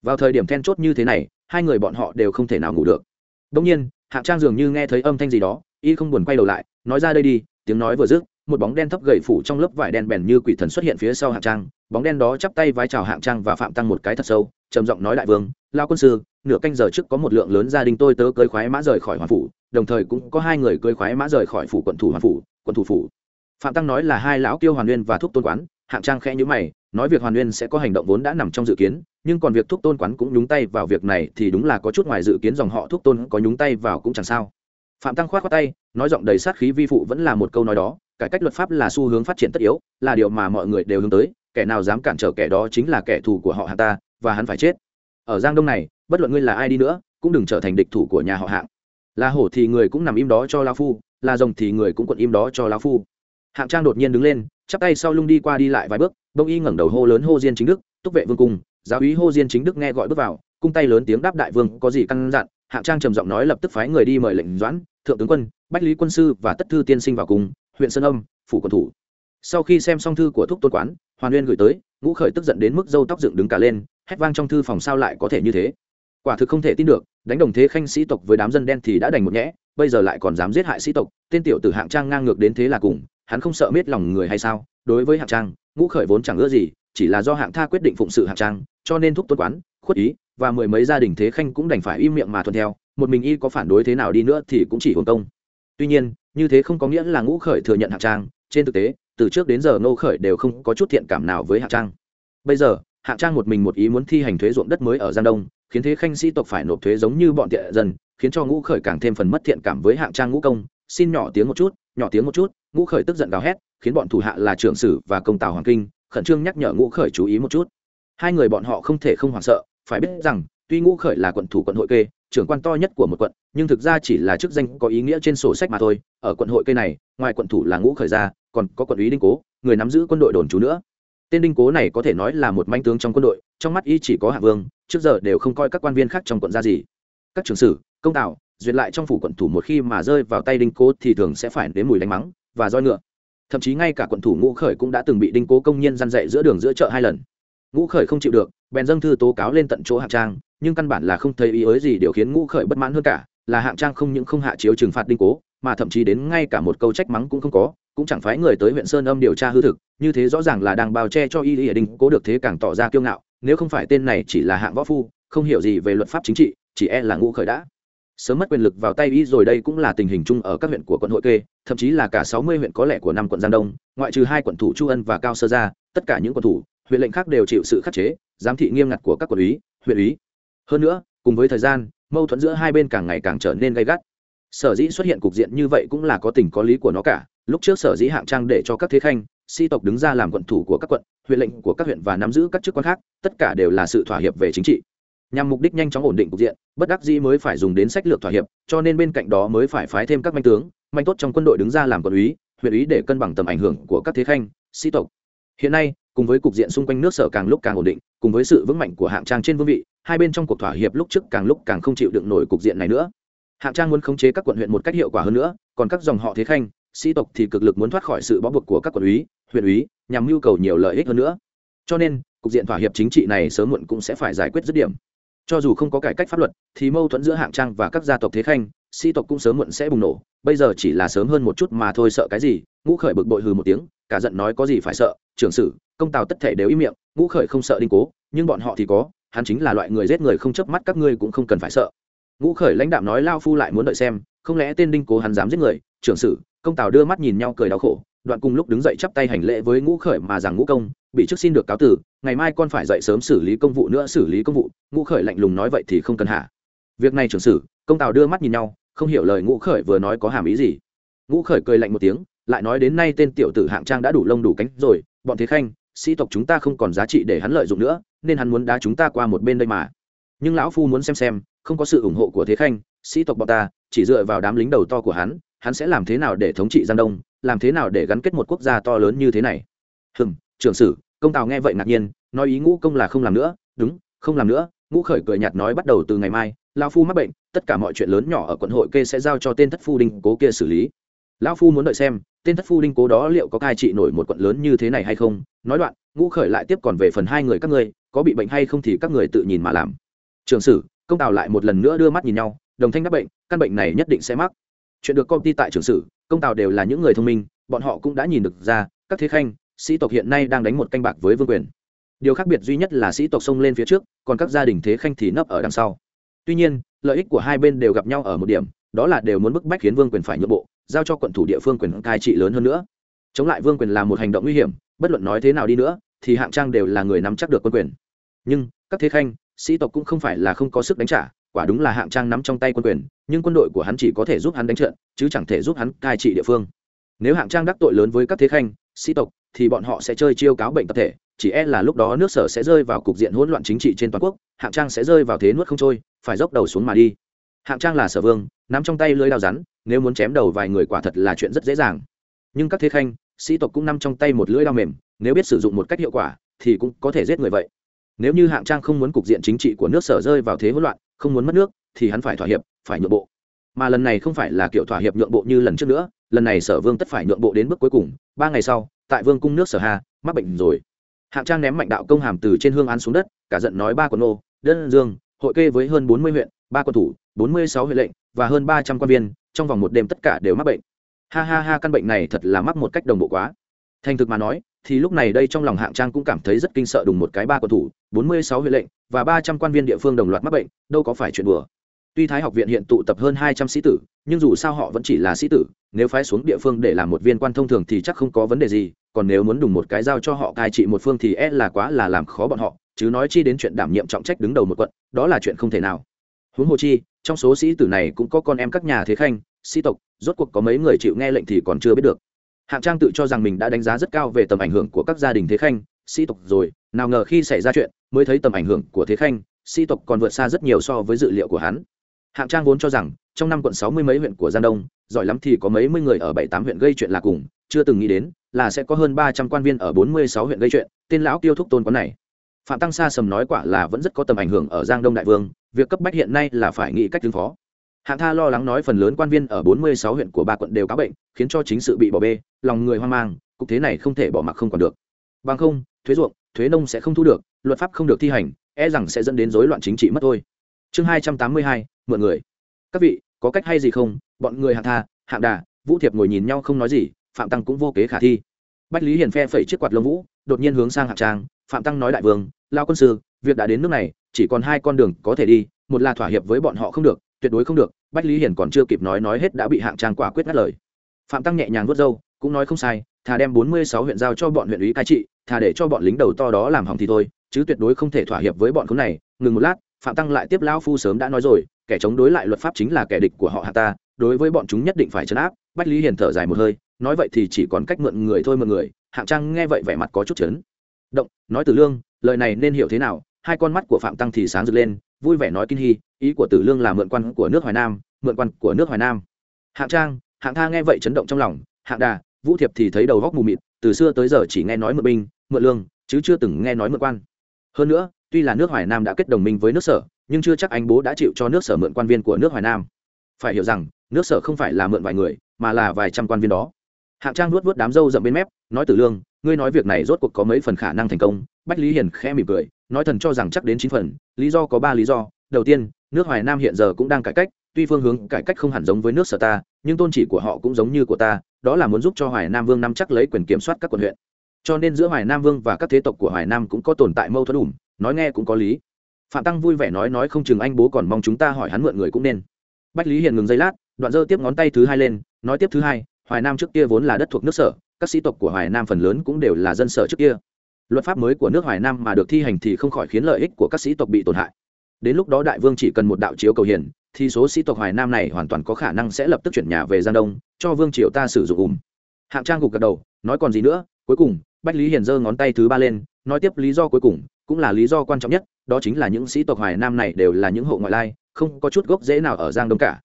Vào thời điểm then chốt như thế này, hai người bọn họ đều không thể nào ngủ được. Đông nhiên hạng trang dường như nghe thấy âm thanh gì đó, y không buồn quay đầu lại, nói ra đây đi, tiếng nói vừa dứt, một bóng đen thấp gầy phủ trong lớp vải đen bèn như quỷ thần xuất hiện phía sau hạng trang, bóng đen đó chắp tay vái chào hạng trang và phạm tăng một cái thật sâu, trầm giọng nói đại vương lao quân sư, nửa canh giờ trước có một lượng lớn gia đình tôi tớ cưới khoái mã rời khỏi hoàng phủ, đồng thời cũng có hai người cưới khoái mã rời khỏi phủ quận thủ hoàng phủ, quận thủ phủ. Phạm tăng nói là hai lão kiêu hoàn nguyên và thúc tôn quán hạng trang khẽ nhữ mày, nói việc hoàn nguyên sẽ có hành động vốn đã nằm trong dự kiến, nhưng còn việc thúc tôn quán cũng nhúng tay vào việc này thì đúng là có chút ngoài dự kiến dòng họ thúc tôn có nhúng tay vào cũng chẳng sao. Phạm tăng khoát khoát tay, nói giọng đầy sát khí vi phụ vẫn là một câu nói đó, cải cách luật pháp là xu hướng phát triển tất yếu, là điều mà mọi người đều hướng tới, kẻ nào dám cản trở kẻ đó chính là kẻ thù của họ hạng ta, và hắn phải chết. Ở giang đông này, bất luận ngươi là ai đi nữa, cũng đừng trở thành địch thủ của nhà họ hạng. Là hổ thì người cũng nằm im đó cho lao phu, là rồng thì người cũng quận im đó cho lao phu. Hạng trang đột nhiên đứng lên chắp tay sau lung đi qua đi lại vài bước bông y ngẩng đầu hô lớn hô diên chính đức, túc vệ vương cung, giáo úy hô diên chính đức nghe gọi bước vào, cung tay lớn tiếng đáp đại vương, có gì căn dặn? Hạng trang trầm giọng nói lập tức phái người đi mời lệnh doãn, thượng tướng quân, bách lý quân sư và tất thư tiên sinh vào cùng huyện sơn âm, phủ quân thủ. Sau khi xem xong thư của thúc tôn quán, hoàn nguyên gửi tới, ngũ khởi tức giận đến mức dâu tóc dựng đứng cả lên, hét vang trong thư phòng sao lại có thể như thế? Quả thực không thể tin được, đánh đồng thế khanh sĩ tộc với đám dân đen thì đã đành một nhẽ, bây giờ lại còn dám giết hại sĩ tộc, tên tiểu tử hạng trang ngang ngược đến thế là cùng, hắn không sợ miết lòng người hay sao? Đối với hạng trang, ngũ khởi vốn chẳng ưa gì, chỉ là do hạng tha quyết định phụng sự hạng trang, cho nên thúc tuân quán, khuất ý, và mười mấy gia đình thế khanh cũng đành phải im miệng mà thuận theo, một mình y có phản đối thế nào đi nữa thì cũng chỉ hồn công. Tuy nhiên, như thế không có nghĩa là ngũ khởi thừa nhận hạng trang, trên thực tế, từ trước đến giờ ngô khởi đều không có chút thiện cảm nào với hạng trang. Bây giờ, hạng trang một mình một ý muốn thi hành thuế ruộng đất mới ở giang đông khiến thế khanh sĩ tộc phải nộp thuế giống như bọn tiện dân, khiến cho ngũ khởi càng thêm phần mất thiện cảm với hạng trang ngũ công. Xin nhỏ tiếng một chút, nhỏ tiếng một chút, ngũ khởi tức giận gào hét, khiến bọn thủ hạ là trưởng sử và công tào hoàng kinh, khẩn trương nhắc nhở ngũ khởi chú ý một chút. Hai người bọn họ không thể không hoảng sợ, phải biết rằng, tuy ngũ khởi là quận thủ quận hội kê, trưởng quan to nhất của một quận, nhưng thực ra chỉ là chức danh có ý nghĩa trên sổ sách mà thôi. Ở quận hội kê này, ngoài quận thủ là ngũ khởi ra còn có quận úy đinh cố, người nắm giữ quân đội đồn trú nữa tên đinh cố này có thể nói là một manh tướng trong quân đội, trong mắt y chỉ có hạ vương, trước giờ đều không coi các quan viên khác trong quận ra gì. Các trường sử, công tạo duyệt lại trong phủ quận thủ một khi mà rơi vào tay đinh cố thì thường sẽ phải đến mùi đánh mắng và roi ngựa. Thậm chí ngay cả quận thủ ngũ khởi cũng đã từng bị đinh cố công nhân gian dạy giữa đường giữa chợ hai lần. Ngũ khởi không chịu được, bèn dâng thư tố cáo lên tận chỗ hạng trang, nhưng căn bản là không thấy ý ới gì điều khiến ngũ khởi bất mãn hơn cả, là hạng trang không những không hạ chiếu trừng phạt đinh cố, mà thậm chí đến ngay cả một câu trách mắng cũng không có, cũng chẳng phái người tới huyện sơn âm điều tra hư thực như thế rõ ràng là đang bao che cho y y đinh cố được thế càng tỏ ra kiêu ngạo, nếu không phải tên này chỉ là hạng võ phu, không hiểu gì về luật pháp chính trị, chỉ e là ngũ khởi đã. Sớm mất quyền lực vào tay y rồi đây cũng là tình hình chung ở các huyện của quận hội kê, thậm chí là cả sáu mươi huyện có lẽ của năm quận giang đông, ngoại trừ hai quận thủ chu ân và cao sơ ra tất cả những quận thủ, huyện lệnh khác đều chịu sự khắc chế, giám thị nghiêm ngặt của các quận úy huyện úy hơn nữa, cùng với thời gian, mâu thuẫn giữa hai bên càng ngày càng trở nên gay gắt. Sở dĩ xuất hiện cục diện như vậy cũng là có tình có lý của nó cả. Lúc trước sở dĩ hạng trang để cho các thế khanh sĩ tộc đứng ra làm quận thủ của các quận, huyện lệnh của các huyện và nắm giữ các chức quan khác, tất cả đều là sự thỏa hiệp về chính trị. Nhằm mục đích nhanh chóng ổn định cục diện, bất đắc dĩ mới phải dùng đến sách lược thỏa hiệp, cho nên bên cạnh đó mới phải phái thêm các manh tướng, manh tốt trong quân đội đứng ra làm quận úy, huyện úy để cân bằng tầm ảnh hưởng của các thế khanh sĩ tộc. Hiện nay, cùng với cục diện xung quanh nước sở càng lúc càng ổn định, cùng với sự vững mạnh của hạng trang trên vương vị, hai bên trong cuộc thỏa hiệp lúc trước càng lúc càng không chịu đựng nổi cục diện này nữa. Hạng trang muốn khống chế các quận huyện một cách hiệu quả hơn nữa, còn các dòng họ thế khanh sĩ tộc thì cực lực muốn thoát khỏi sự bó buộc của các quận úy, huyện úy, nhằm mưu cầu nhiều lợi ích hơn nữa. Cho nên, cục diện thỏa hiệp chính trị này sớm muộn cũng sẽ phải giải quyết dứt điểm. Cho dù không có cải cách pháp luật, thì mâu thuẫn giữa hạng trang và các gia tộc thế khanh, sĩ tộc cũng sớm muộn sẽ bùng nổ. Bây giờ chỉ là sớm hơn một chút mà thôi sợ cái gì? Ngũ khởi bực bội hừ một tiếng, cả giận nói có gì phải sợ, trưởng sử, công tào tất thể đều im miệng, ngũ khởi không sợ đinh cố, nhưng bọn họ thì có, hắn chính là loại người giết người không chớp mắt các ngươi cũng không cần phải sợ. Ngũ khởi lãnh đạo nói lao phu lại muốn đợi xem không lẽ tên đinh cố hắn dám giết người? Trưởng sử, công tào đưa mắt nhìn nhau cười đau khổ, đoạn cùng lúc đứng dậy chắp tay hành lễ với ngũ khởi mà rằng ngũ công, bị trước xin được cáo tử, ngày mai con phải dậy sớm xử lý công vụ nữa, xử lý công vụ. Ngũ khởi lạnh lùng nói vậy thì không cần hạ việc này trưởng sử, công tào đưa mắt nhìn nhau, không hiểu lời ngũ khởi vừa nói có hàm ý gì. Ngũ khởi cười lạnh một tiếng, lại nói đến nay tên tiểu tử hạng trang đã đủ lông đủ cánh rồi, bọn thế khanh, sĩ tộc chúng ta không còn giá trị để hắn lợi dụng nữa, nên hắn muốn đá chúng ta qua một bên đây mà. Nhưng lão phu muốn xem xem, không có sự ủng hộ của thế khanh, sĩ tộc bọn ta chỉ dựa vào đám lính đầu to của hắn hắn sẽ làm thế nào để thống trị giang đông, làm thế nào để gắn kết một quốc gia to lớn như thế này? Hừm, trưởng sử, công tào nghe vậy ngạc nhiên, nói ý ngũ công là không làm nữa, đúng, không làm nữa, ngũ khởi cười nhạt nói bắt đầu từ ngày mai lao phu mắc bệnh, tất cả mọi chuyện lớn nhỏ ở quận hội kê sẽ giao cho tên thất phu đinh cố kia xử lý. Lão phu muốn đợi xem, tên thất phu đinh cố đó liệu có cai trị nổi một quận lớn như thế này hay không? Nói đoạn, ngũ khởi lại tiếp còn về phần hai người các ngươi, có bị bệnh hay không thì các người tự nhìn mà làm. Trường sử, công tào lại một lần nữa đưa mắt nhìn nhau đồng thanh đắc bệnh, căn bệnh này nhất định sẽ mắc. Chuyện được công ty tại trường sử, công tào đều là những người thông minh, bọn họ cũng đã nhìn được ra, các thế khanh, sĩ tộc hiện nay đang đánh một canh bạc với vương quyền. Điều khác biệt duy nhất là sĩ tộc xông lên phía trước, còn các gia đình thế khanh thì nấp ở đằng sau. Tuy nhiên, lợi ích của hai bên đều gặp nhau ở một điểm, đó là đều muốn bức bách khiến vương quyền phải nhượng bộ, giao cho quận thủ địa phương quyền cai trị lớn hơn nữa. Chống lại vương quyền là một hành động nguy hiểm, bất luận nói thế nào đi nữa, thì hạng trang đều là người nắm chắc được quân quyền. Nhưng, các thế khanh, sĩ tộc cũng không phải là không có sức đánh trả quả đúng là hạng trang nắm trong tay quân quyền, nhưng quân đội của hắn chỉ có thể giúp hắn đánh trận, chứ chẳng thể giúp hắn cai trị địa phương. Nếu hạng trang đắc tội lớn với các thế khanh, sĩ tộc, thì bọn họ sẽ chơi chiêu cáo bệnh tập thể, chỉ e là lúc đó nước sở sẽ rơi vào cục diện hỗn loạn chính trị trên toàn quốc, hạng trang sẽ rơi vào thế nuốt không trôi, phải dốc đầu xuống mà đi. Hạng trang là sở vương, nắm trong tay lưới đao rắn, nếu muốn chém đầu vài người quả thật là chuyện rất dễ dàng. Nhưng các thế khanh, sĩ tộc cũng nắm trong tay một lưỡi đao mềm, nếu biết sử dụng một cách hiệu quả, thì cũng có thể giết người vậy. Nếu như hạng trang không muốn cục diện chính trị của nước sở rơi vào thế hỗn loạn không muốn mất nước thì hắn phải thỏa hiệp, phải nhượng bộ. Mà lần này không phải là kiểu thỏa hiệp nhượng bộ như lần trước nữa, lần này sở vương tất phải nhượng bộ đến bước cuối cùng, ba ngày sau, tại vương cung nước sở hà, mắc bệnh rồi. Hạng trang ném mạnh đạo công hàm từ trên hương án xuống đất, cả giận nói ba quận ô đơn dương, hội kê với hơn bốn mươi huyện, ba quân thủ, bốn mươi sáu huyện lệnh và hơn ba trăm quan viên, trong vòng một đêm tất cả đều mắc bệnh. Ha ha ha, căn bệnh này thật là mắc một cách đồng bộ quá thành thực mà nói, thì lúc này đây trong lòng hạng trang cũng cảm thấy rất kinh sợ đùng một cái ba quân thủ, bốn mươi sáu huyện lệnh và ba trăm quan viên địa phương đồng loạt mắc bệnh, đâu có phải chuyện đùa. Tuy thái học viện hiện tụ tập hơn hai trăm sĩ tử, nhưng dù sao họ vẫn chỉ là sĩ tử, nếu phái xuống địa phương để làm một viên quan thông thường thì chắc không có vấn đề gì, còn nếu muốn đùng một cái giao cho họ cai trị một phương thì e là quá là làm khó bọn họ, chứ nói chi đến chuyện đảm nhiệm trọng trách đứng đầu một quận, đó là chuyện không thể nào. Huống hồ chi, trong số sĩ tử này cũng có con em các nhà thế khanh, sĩ tộc, rốt cuộc có mấy người chịu nghe lệnh thì còn chưa biết được hạng trang tự cho rằng mình đã đánh giá rất cao về tầm ảnh hưởng của các gia đình thế khanh, sĩ tộc rồi. Nào ngờ khi xảy ra chuyện, mới thấy tầm ảnh hưởng của thế khanh, sĩ tộc còn vượt xa rất nhiều so với dự liệu của hắn. Hạng trang vốn cho rằng, trong năm quận sáu mươi mấy huyện của giang đông, giỏi lắm thì có mấy mươi người ở bảy tám huyện gây chuyện là cùng, chưa từng nghĩ đến là sẽ có hơn ba trăm quan viên ở bốn mươi sáu huyện gây chuyện, tên lão tiêu thúc tôn quán này. Phạm tăng sa sầm nói quả là vẫn rất có tầm ảnh hưởng ở giang đông đại vương, việc cấp bách hiện nay là phải nghĩ cách ứng phó hạng tha lo lắng nói phần lớn quan viên ở bốn mươi sáu huyện của ba quận đều cáo bệnh, khiến cho chính sự bị bỏ bê, lòng người hoang mang, cục thế này không thể bỏ mặc không còn được. Bằng không, thuế ruộng, thuế nông sẽ không thu được, luật pháp không được thi hành e rằng sẽ dẫn đến rối loạn chính trị mất thôi. Chương hai trăm tám mươi hai, mượn người. Các vị, có cách hay gì không? Bọn người hạng tha, hạng đà, vũ thiệp ngồi nhìn nhau không nói gì, phạm tăng cũng vô kế khả thi. Bách lý hiền phe phẩy chiếc quạt lông vũ, đột nhiên hướng sang hạng trang, phạm tăng nói đại vương, lao quân sư, việc đã đến nước này, chỉ còn hai con đường có thể đi, một là thỏa hiệp với bọn họ không được tuyệt đối không được, bách lý hiền còn chưa kịp nói nói hết đã bị hạng trang quả quyết ngắt lời. Phạm tăng nhẹ nhàng vớt râu, cũng nói không sai, thà đem bốn mươi sáu huyện giao cho bọn huyện ủy cai trị, thà để cho bọn lính đầu to đó làm hỏng thì thôi, chứ tuyệt đối không thể thỏa hiệp với bọn khốn này. Ngừng một lát, phạm tăng lại tiếp lao phu sớm đã nói rồi, kẻ chống đối lại luật pháp chính là kẻ địch của họ hạ ta, đối với bọn chúng nhất định phải chấn áp. Bách lý hiền thở dài một hơi, nói vậy thì chỉ còn cách mượn người thôi mượn người. Hạng trang nghe vậy vẻ mặt có chút chấn. Động, nói từ lương, lời này nên hiểu thế nào? Hai con mắt của phạm tăng thì sáng rực lên vui vẻ nói kinh hy, ý của tử lương là mượn quan của nước hoài nam, mượn quan của nước hoài nam. Hạng trang, hạng tha nghe vậy chấn động trong lòng, hạng đà, vũ thiệp thì thấy đầu góc mù mịt, từ xưa tới giờ chỉ nghe nói mượn binh, mượn lương, chứ chưa từng nghe nói mượn quan. Hơn nữa, tuy là nước hoài nam đã kết đồng minh với nước sở, nhưng chưa chắc anh bố đã chịu cho nước sở mượn quan viên của nước hoài nam. Phải hiểu rằng, nước sở không phải là mượn vài người, mà là vài trăm quan viên đó. Hạng trang nuốt vớt đám râu rậm bên mép, nói tử lương, ngươi nói việc này rốt cuộc có mấy phần khả năng thành công bách lý hiền khẽ mỉm cười, nói thần cho rằng chắc đến chín phần, lý do có ba lý do. Đầu tiên, nước hoài nam hiện giờ cũng đang cải cách, tuy phương hướng cải cách không hẳn giống với nước sở ta, nhưng tôn chỉ của họ cũng giống như của ta, đó là muốn giúp cho hoài nam vương nắm chắc lấy quyền kiểm soát các quận huyện. Cho nên giữa hoài nam vương và các thế tộc của hoài nam cũng có tồn tại mâu thuẫn ủm, nói nghe cũng có lý. Phạm tăng vui vẻ nói nói không chừng anh bố còn mong chúng ta hỏi hắn mượn người cũng nên. Bách lý hiền ngừng giây lát, đoạn dơ tiếp ngón tay thứ hai lên, nói tiếp thứ hai, hoài nam trước kia vốn là đất thuộc nước sở, các sĩ tộc của hoài nam phần lớn cũng đều là dân sở trước kia luật pháp mới của nước hoài nam mà được thi hành thì không khỏi khiến lợi ích của các sĩ tộc bị tổn hại. Đến lúc đó đại vương chỉ cần một đạo chiếu cầu hiền thì số sĩ tộc hoài nam này hoàn toàn có khả năng sẽ lập tức chuyển nhà về giang đông, cho vương triều ta sử dụng ùm. Hạng trang gục gật đầu, nói còn gì nữa, cuối cùng, bách lý hiền giơ ngón tay thứ ba lên, nói tiếp lý do cuối cùng, cũng là lý do quan trọng nhất, đó chính là những sĩ tộc hoài nam này đều là những hộ ngoại lai, không có chút gốc dễ nào ở giang đông cả.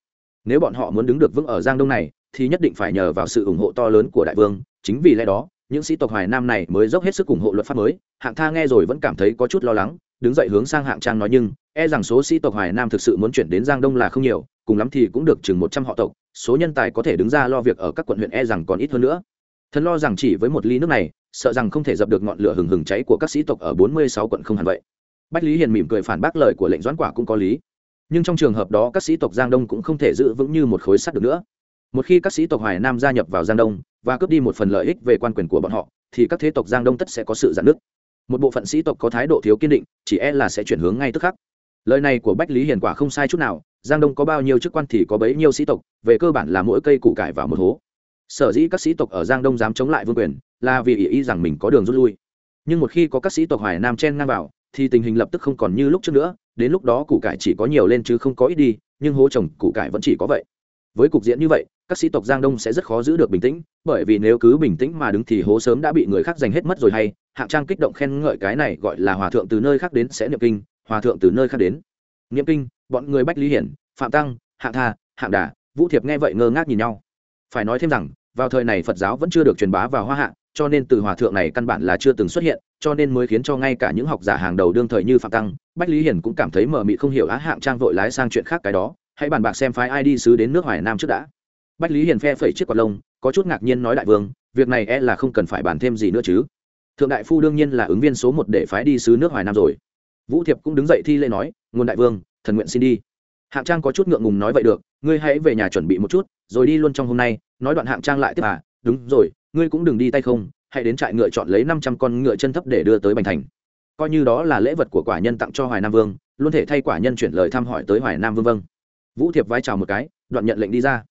Nếu bọn họ muốn đứng được vững ở giang đông này, thì nhất định phải nhờ vào sự ủng hộ to lớn của đại vương, chính vì lẽ đó những sĩ tộc hoài nam này mới dốc hết sức ủng hộ luật pháp mới, hạng tha nghe rồi vẫn cảm thấy có chút lo lắng, đứng dậy hướng sang hạng trang nói nhưng e rằng số sĩ tộc hoài nam thực sự muốn chuyển đến giang đông là không nhiều, cùng lắm thì cũng được chừng một trăm họ tộc, số nhân tài có thể đứng ra lo việc ở các quận huyện e rằng còn ít hơn nữa. Thần lo rằng chỉ với một ly nước này, sợ rằng không thể dập được ngọn lửa hừng hừng cháy của các sĩ tộc ở bốn mươi sáu quận không hẳn vậy. Bách lý hiền mỉm cười phản bác lời của lệnh doãn quả cũng có lý. Nhưng trong trường hợp đó các sĩ tộc giang đông cũng không thể giữ vững như một khối sắt được nữa một khi các sĩ tộc hoài nam gia nhập vào giang đông và cướp đi một phần lợi ích về quan quyền của bọn họ, thì các thế tộc giang đông tất sẽ có sự giãn nứt. Một bộ phận sĩ tộc có thái độ thiếu kiên định, chỉ e là sẽ chuyển hướng ngay tức khắc. Lời này của bách lý hiền quả không sai chút nào, giang đông có bao nhiêu chức quan thì có bấy nhiêu sĩ tộc, về cơ bản là mỗi cây củ cải vào một hố. Sở dĩ các sĩ tộc ở giang đông dám chống lại vương quyền, là vì ý ý rằng mình có đường rút lui. Nhưng một khi có các sĩ tộc hoài nam chen ngang vào, thì tình hình lập tức không còn như lúc trước nữa, đến lúc đó củ cải chỉ có nhiều lên chứ không có ít đi, nhưng hố trồng củ cải vẫn chỉ có vậy. Với cục diện như vậy các sĩ tộc giang đông sẽ rất khó giữ được bình tĩnh, bởi vì nếu cứ bình tĩnh mà đứng thì hố sớm đã bị người khác giành hết mất rồi hay, hạng trang kích động khen ngợi cái này gọi là hòa thượng từ nơi khác đến sẽ niệm kinh, hòa thượng từ nơi khác đến. Niệm kinh, bọn người bách lý hiển, phạm tăng, hạng tha, hạng đà, vũ thiệp nghe vậy ngơ ngác nhìn nhau. Phải nói thêm rằng, vào thời này phật giáo vẫn chưa được truyền bá vào hoa hạ, cho nên từ hòa thượng này căn bản là chưa từng xuất hiện, cho nên mới khiến cho ngay cả những học giả hàng đầu đương thời như phạm tăng, bách lý hiển cũng cảm thấy mờ mị không hiểu á, hạng trang vội lái sang chuyện khác cái đó, hãy bàn bạc xem phái ai đi sứ đến nước hoài nam trước đã bách lý hiền phe phẩy chiếc quạt lông, có chút ngạc nhiên nói đại vương, việc này e là không cần phải bàn thêm gì nữa chứ. Thượng đại phu đương nhiên là ứng viên số một để phái đi sứ nước hoài nam rồi. Vũ thiệp cũng đứng dậy thi lễ nói, nguồn đại vương, thần nguyện xin đi. Hạng trang có chút ngượng ngùng nói, vậy được, ngươi hãy về nhà chuẩn bị một chút, rồi đi luôn trong hôm nay. Nói đoạn hạng trang lại tiếp à đúng rồi, ngươi cũng đừng đi tay không, hãy đến trại ngựa chọn lấy năm trăm con ngựa chân thấp để đưa tới bành thành. Coi như đó là lễ vật của quả nhân tặng cho hoài nam vương, luôn thể thay quả nhân chuyển lời thăm hỏi tới hoài nam vương vâng. Vũ thiệp vai chào một cái, đoạn nhận lệnh đi ra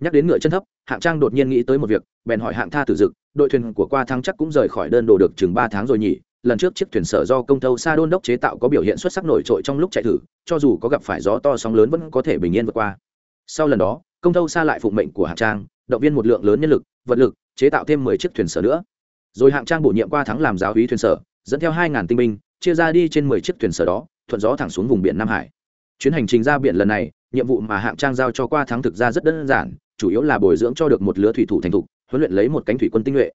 nhắc đến ngựa chân thấp, hạng trang đột nhiên nghĩ tới một việc, bèn hỏi hạng tha tử dực, đội thuyền của qua thăng chắc cũng rời khỏi đơn đồ được chừng ba tháng rồi nhỉ? Lần trước chiếc thuyền sở do công thâu sa đôn đốc chế tạo có biểu hiện xuất sắc nổi trội trong lúc chạy thử, cho dù có gặp phải gió to sóng lớn vẫn có thể bình yên vượt qua. Sau lần đó, công thâu sa lại phụng mệnh của hạng trang, động viên một lượng lớn nhân lực, vật lực, chế tạo thêm mười chiếc thuyền sở nữa. Rồi hạng trang bổ nhiệm qua thắng làm giáo hí thuyền sở, dẫn theo hai ngàn tinh binh, chia ra đi trên mười chiếc thuyền sở đó, thuận gió thẳng xuống vùng biển nam hải. Chuyến hành trình ra biển lần này, nhiệm vụ mà hạng trang giao cho qua thắng thực ra rất đơn giản chủ yếu là bồi dưỡng cho được một lứa thủy thủ thành thục, huấn luyện lấy một cánh thủy quân tinh nhuệ.